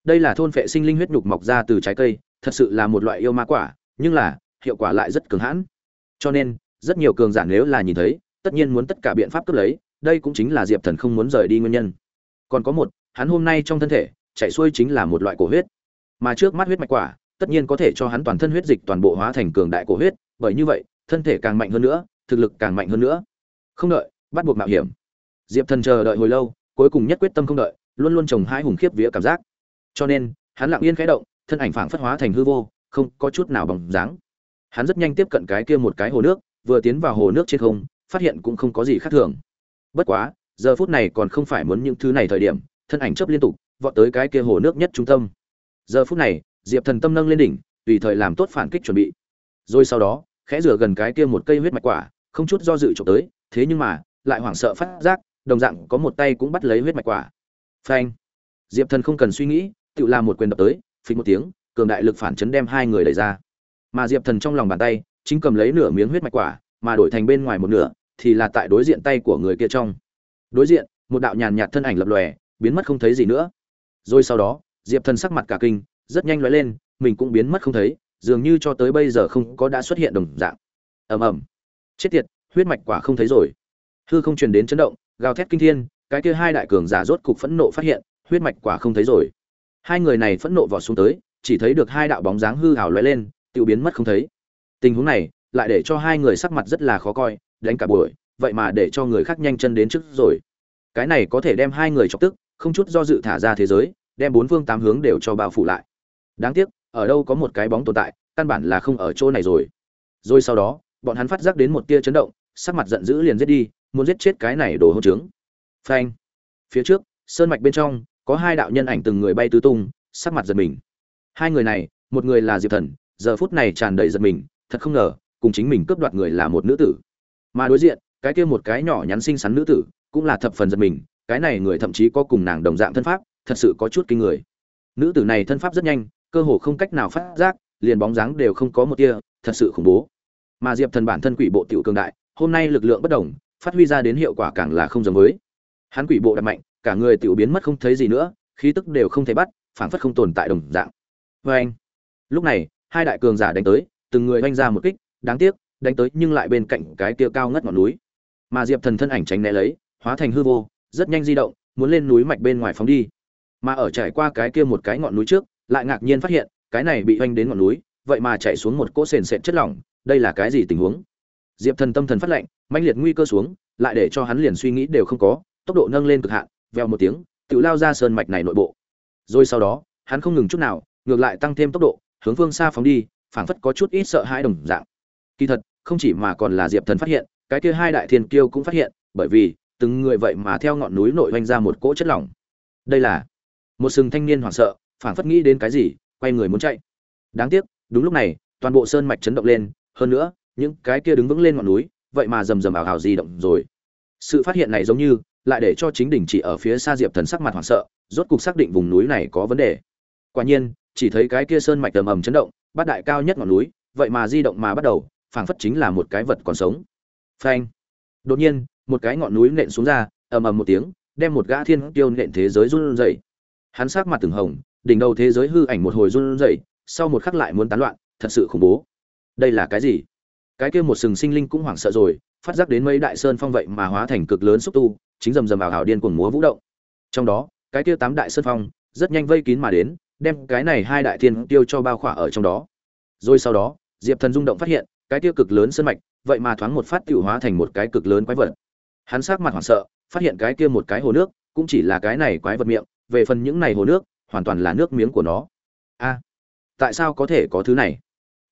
Speaker 1: Đây là thôn phệ sinh linh huyết nhục mọc ra từ trái cây, thật sự là một loại yêu ma quả, nhưng là, hiệu quả lại rất cường hãn. Cho nên, rất nhiều cường giả nếu là nhìn thấy, tất nhiên muốn tất cả biện pháp cướp lấy, đây cũng chính là diệp thần không muốn rời đi nguyên nhân. Còn có một, hắn hôm nay trong thân thể, chạy xuôi chính là một loại cổ huyết. Mà trước mắt huyết mạch quả, tất nhiên có thể cho hắn toàn thân huyết dịch toàn bộ hóa thành cường đại cổ huyết, bởi như vậy, thân thể càng mạnh hơn nữa thực lực càng mạnh hơn nữa. Không đợi, bắt buộc mạo hiểm. Diệp thần chờ đợi hồi lâu, cuối cùng nhất quyết tâm không đợi, luôn luôn trồng hai hùng khiếp vía cảm giác. Cho nên, hắn lặng yên khẽ động, thân ảnh phảng phất hóa thành hư vô, không có chút nào bằng dáng. Hắn rất nhanh tiếp cận cái kia một cái hồ nước, vừa tiến vào hồ nước trên không, phát hiện cũng không có gì khác thường. Bất quá, giờ phút này còn không phải muốn những thứ này thời điểm, thân ảnh chấp liên tục, vọt tới cái kia hồ nước nhất trung tâm. Giờ phút này, diệp thần tâm nâng lên đỉnh, tùy thời làm tốt phản kích chuẩn bị. Rồi sau đó, khẽ rửa gần cái kia một cây huyết mạch quả không chút do dự trộm tới, thế nhưng mà, lại hoảng sợ phát giác, đồng dạng có một tay cũng bắt lấy huyết mạch quả. Phanh! Diệp thần không cần suy nghĩ, tự làm một quyền đập tới phình một tiếng, cường đại lực phản chấn đem hai người đẩy ra. Mà diệp thần trong lòng bàn tay, chính cầm lấy nửa miếng huyết mạch quả, mà đổi thành bên ngoài một nửa, thì là tại đối diện tay của người kia trong. Đối diện, một đạo nhàn nhạt thân ảnh lập lòe, biến mất không thấy gì nữa. Rồi sau đó, diệp thần sắc mặt cả kinh, rất nhanh lóe lên, mình cũng biến mất không thấy, dường như cho tới bây giờ không có đã xuất hiện đồng dạng. Ầm ầm chết tiệt, huyết mạch quả không thấy rồi. Hư không truyền đến chấn động, gào thét kinh thiên, cái kia hai đại cường giả rốt cục phẫn nộ phát hiện, huyết mạch quả không thấy rồi. Hai người này phẫn nộ vọt xuống tới, chỉ thấy được hai đạo bóng dáng hư hào lóe lên tự biến mất không thấy. Tình huống này, lại để cho hai người sắc mặt rất là khó coi, đánh cả buổi, vậy mà để cho người khác nhanh chân đến trước rồi. Cái này có thể đem hai người chọc tức, không chút do dự thả ra thế giới, đem bốn phương tám hướng đều cho bao phủ lại. Đáng tiếc, ở đâu có một cái bóng tồn tại, căn bản là không ở chỗ này rồi. Rồi sau đó bọn hắn phát giác đến một tia chấn động, sắc mặt giận dữ liền giết đi, muốn giết chết cái này đồ hỗn trướng. Phanh. Phía trước, sơn mạch bên trong, có hai đạo nhân ảnh từng người bay tứ tung, sắc mặt giật mình. Hai người này, một người là diệp thần, giờ phút này tràn đầy giật mình, thật không ngờ, cùng chính mình cướp đoạt người là một nữ tử. Mà đối diện, cái kia một cái nhỏ nhắn xinh xắn nữ tử, cũng là thập phần giật mình, cái này người thậm chí có cùng nàng đồng dạng thân pháp, thật sự có chút kinh người. Nữ tử này thân pháp rất nhanh, cơ hồ không cách nào phát giác, liền bóng dáng đều không có một tia, thật sự khủng bố mà diệp thần bản thân quỷ bộ tiểu cường đại, hôm nay lực lượng bất đồng, phát huy ra đến hiệu quả càng là không giống với. Hắn quỷ bộ đập mạnh, cả người tiểu biến mất không thấy gì nữa, khí tức đều không thể bắt, phảng phất không tồn tại đồng dạng. Vê anh, lúc này, hai đại cường giả đánh tới, từng người oanh ra một kích, đáng tiếc, đánh tới nhưng lại bên cạnh cái kia cao ngất ngọn núi. Mà diệp thần thân ảnh tránh né lấy, hóa thành hư vô, rất nhanh di động, muốn lên núi mạch bên ngoài phóng đi. Mà ở trải qua cái kia một cái ngọn núi trước, lại ngạc nhiên phát hiện, cái này bị oanh đến ngọn núi, vậy mà chạy xuống một cỗ sền sệt chất lỏng đây là cái gì tình huống? Diệp thần tâm thần phát lệnh mãnh liệt nguy cơ xuống, lại để cho hắn liền suy nghĩ đều không có, tốc độ nâng lên cực hạn veo một tiếng, tự lao ra sơn mạch này nội bộ. Rồi sau đó, hắn không ngừng chút nào, ngược lại tăng thêm tốc độ, hướng phương xa phóng đi, phảng phất có chút ít sợ hãi đồng dạng. Kỳ thật, không chỉ mà còn là diệp thần phát hiện, cái kia hai đại thiên kiêu cũng phát hiện, bởi vì, từng người vậy mà theo ngọn núi nội oanh ra một cỗ chất lỏng. Đây là một sừng thanh niên hoảng sợ, phảng phất nghĩ đến cái gì, quay người muốn chạy. Đáng tiếc, đúng lúc này, toàn bộ sơn mạch chấn động lên hơn nữa, những cái kia đứng vững lên ngọn núi, vậy mà rầm rầm ảo hào di động rồi. Sự phát hiện này giống như, lại để cho chính đỉnh chỉ ở phía xa diệp thần sắc mặt hoảng sợ, rốt cục xác định vùng núi này có vấn đề. Quả nhiên, chỉ thấy cái kia sơn mạch ầm ầm chấn động, bát đại cao nhất ngọn núi, vậy mà di động mà bắt đầu, phảng phất chính là một cái vật còn sống. Phanh! Đột nhiên, một cái ngọn núi nện xuống ra, ầm ầm một tiếng, đem một gã thiên tiêu nện thế giới run rẩy. Hắn sắc mặt từng hồng, đỉnh đầu thế giới hư ảnh một hồi run rẩy, sau một khắc lại muốn tán loạn, thật sự khủng bố đây là cái gì? Cái kia một sừng sinh linh cũng hoảng sợ rồi, phát giác đến mấy đại sơn phong vậy mà hóa thành cực lớn xúc tu, chính rầm rầm ảo hào điên cuồng múa vũ động. Trong đó, cái kia tám đại sơn phong rất nhanh vây kín mà đến, đem cái này hai đại thiên tiêu cho bao khỏa ở trong đó. Rồi sau đó, diệp thần rung động phát hiện, cái kia cực lớn sơn mạch, vậy mà thoáng một phát tiểu hóa thành một cái cực lớn quái vật. Hắn sắc mặt hoảng sợ, phát hiện cái kia một cái hồ nước, cũng chỉ là cái này quái vật miệng, về phần những này hồ nước, hoàn toàn là nước miếng của nó. A, tại sao có thể có thứ này?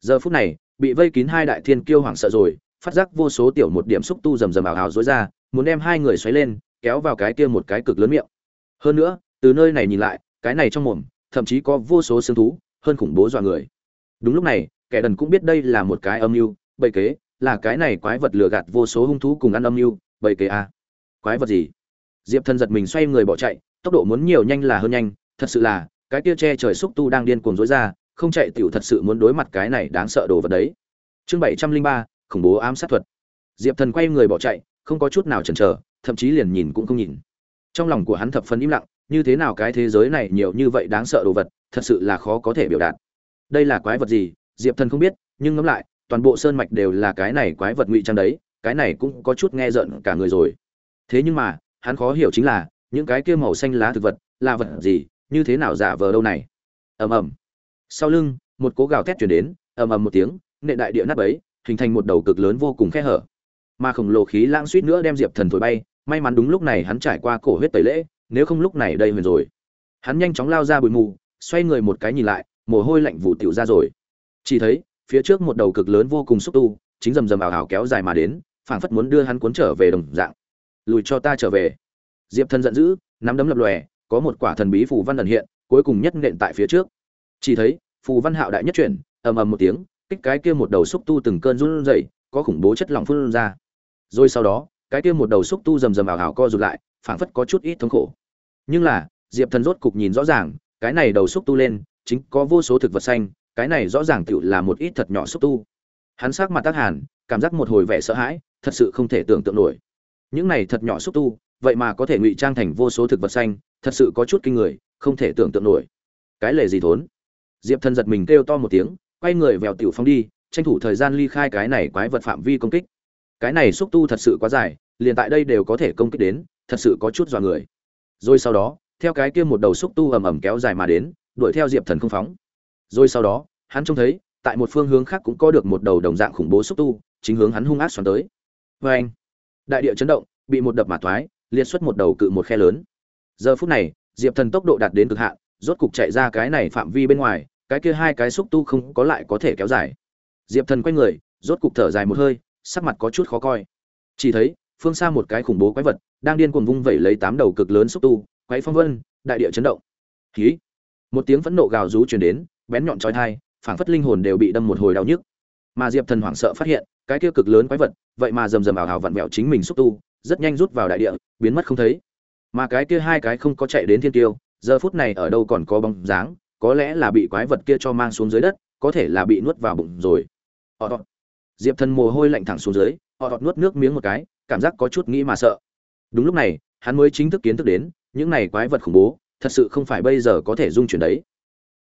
Speaker 1: Giờ phút này bị vây kín hai đại thiên kiêu hoảng sợ rồi, phát giác vô số tiểu một điểm xúc tu rầm rầm ảo hào dối ra, muốn đem hai người xoáy lên, kéo vào cái kia một cái cực lớn miệng. Hơn nữa, từ nơi này nhìn lại, cái này trong mồm, thậm chí có vô số xương thú, hơn khủng bố dọa người. Đúng lúc này, kẻ đần cũng biết đây là một cái âm mưu bầy kế, là cái này quái vật lừa gạt vô số hung thú cùng ăn âm mưu bầy kế a à? quái vật gì? Diệp thần giật mình xoay người bỏ chạy, tốc độ muốn nhiều nhanh là hơn nhanh, thật sự là, cái kia che trời xúc tu đang điên cuồng rối ra không chạy tiểu thật sự muốn đối mặt cái này đáng sợ đồ vật đấy. Chương bảy trăm linh ba, khủng bố ám sát thuật. Diệp thần quay người bỏ chạy, không có chút nào chần chờ, thậm chí liền nhìn cũng không nhìn. Trong lòng của hắn thập phần im lặng, như thế nào cái thế giới này nhiều như vậy đáng sợ đồ vật, thật sự là khó có thể biểu đạt. Đây là quái vật gì? Diệp thần không biết, nhưng ngẫm lại, toàn bộ sơn mạch đều là cái này quái vật ngụy trang đấy, cái này cũng có chút nghe giận cả người rồi. Thế nhưng mà, hắn khó hiểu chính là, những cái kia màu xanh lá thực vật, là vật gì, như thế nào giả vờ đâu này? Ầm ầm sau lưng, một cố gào thét chuyển đến, ầm ầm một tiếng, nệ đại địa nát ấy hình thành một đầu cực lớn vô cùng khe hở. Mà khổng lồ khí lãng suýt nữa đem diệp thần thổi bay, may mắn đúng lúc này hắn trải qua cổ huyết tẩy lễ, nếu không lúc này đây huyền rồi. Hắn nhanh chóng lao ra bụi mù, xoay người một cái nhìn lại, mồ hôi lạnh vụ tiểu ra rồi. Chỉ thấy, phía trước một đầu cực lớn vô cùng xúc tu, chính rầm rầm ảo ảo kéo dài mà đến, phảng phất muốn đưa hắn cuốn trở về đồng dạng. Lùi cho ta trở về. Diệp thần giận dữ, nắm đấm lập lòe, có một quả thần bí phù văn ẩn hiện, cuối cùng nhất nện tại phía trước chỉ thấy, phù văn hạo đại nhất chuyển, ầm ầm một tiếng, kích cái kia một đầu xúc tu từng cơn run rẩy, có khủng bố chất lỏng phun ra. Rồi sau đó, cái kia một đầu xúc tu rầm rầm ảo ảo co rụt lại, phảng phất có chút ít thống khổ. Nhưng là, diệp thần rốt cục nhìn rõ ràng, cái này đầu xúc tu lên, chính có vô số thực vật xanh, cái này rõ ràng tựu là một ít thật nhỏ xúc tu. Hắn sắc mặt tác hàn, cảm giác một hồi vẻ sợ hãi, thật sự không thể tưởng tượng nổi. Những này thật nhỏ xúc tu, vậy mà có thể ngụy trang thành vô số thực vật xanh, thật sự có chút kinh người, không thể tưởng tượng nổi. Cái lề gì thốn? Diệp thần giật mình kêu to một tiếng, quay người vèo tiểu phong đi, tranh thủ thời gian ly khai cái này quái vật phạm vi công kích. Cái này xúc tu thật sự quá dài, liền tại đây đều có thể công kích đến, thật sự có chút dọa người. Rồi sau đó, theo cái kia một đầu xúc tu ầm ầm kéo dài mà đến, đuổi theo diệp thần không phóng. Rồi sau đó, hắn trông thấy, tại một phương hướng khác cũng có được một đầu đồng dạng khủng bố xúc tu, chính hướng hắn hung ác xoắn tới. Vê anh, đại địa chấn động, bị một đập mà thoái, liệt xuất một đầu cự một khe lớn. Giờ phút này, diệp thần tốc độ đạt đến cực hạn rốt cục chạy ra cái này phạm vi bên ngoài, cái kia hai cái xúc tu không có lại có thể kéo dài. Diệp thần quay người, rốt cục thở dài một hơi, sắc mặt có chút khó coi. Chỉ thấy, phương xa một cái khủng bố quái vật, đang điên cuồng vung vẩy lấy tám đầu cực lớn xúc tu, quái phong vân, đại địa chấn động. Khí một tiếng phẫn nộ gào rú truyền đến, bén nhọn chói tai, phảng phất linh hồn đều bị đâm một hồi đau nhức. Mà diệp thần hoảng sợ phát hiện, cái kia cực lớn quái vật, vậy mà rầm rầm ảo ảo vặn vẹo chính mình xúc tu, rất nhanh rút vào đại địa, biến mất không thấy. Mà cái kia hai cái không có chạy đến thiên tiêu giờ phút này ở đâu còn có bóng dáng, có lẽ là bị quái vật kia cho mang xuống dưới đất, có thể là bị nuốt vào bụng rồi. Họ diệp thần mồ hôi lạnh thẳng xuống dưới, họ nuốt nước miếng một cái, cảm giác có chút nghĩ mà sợ. Đúng lúc này, hắn mới chính thức kiến thức đến, những này quái vật khủng bố, thật sự không phải bây giờ có thể dung chuyển đấy.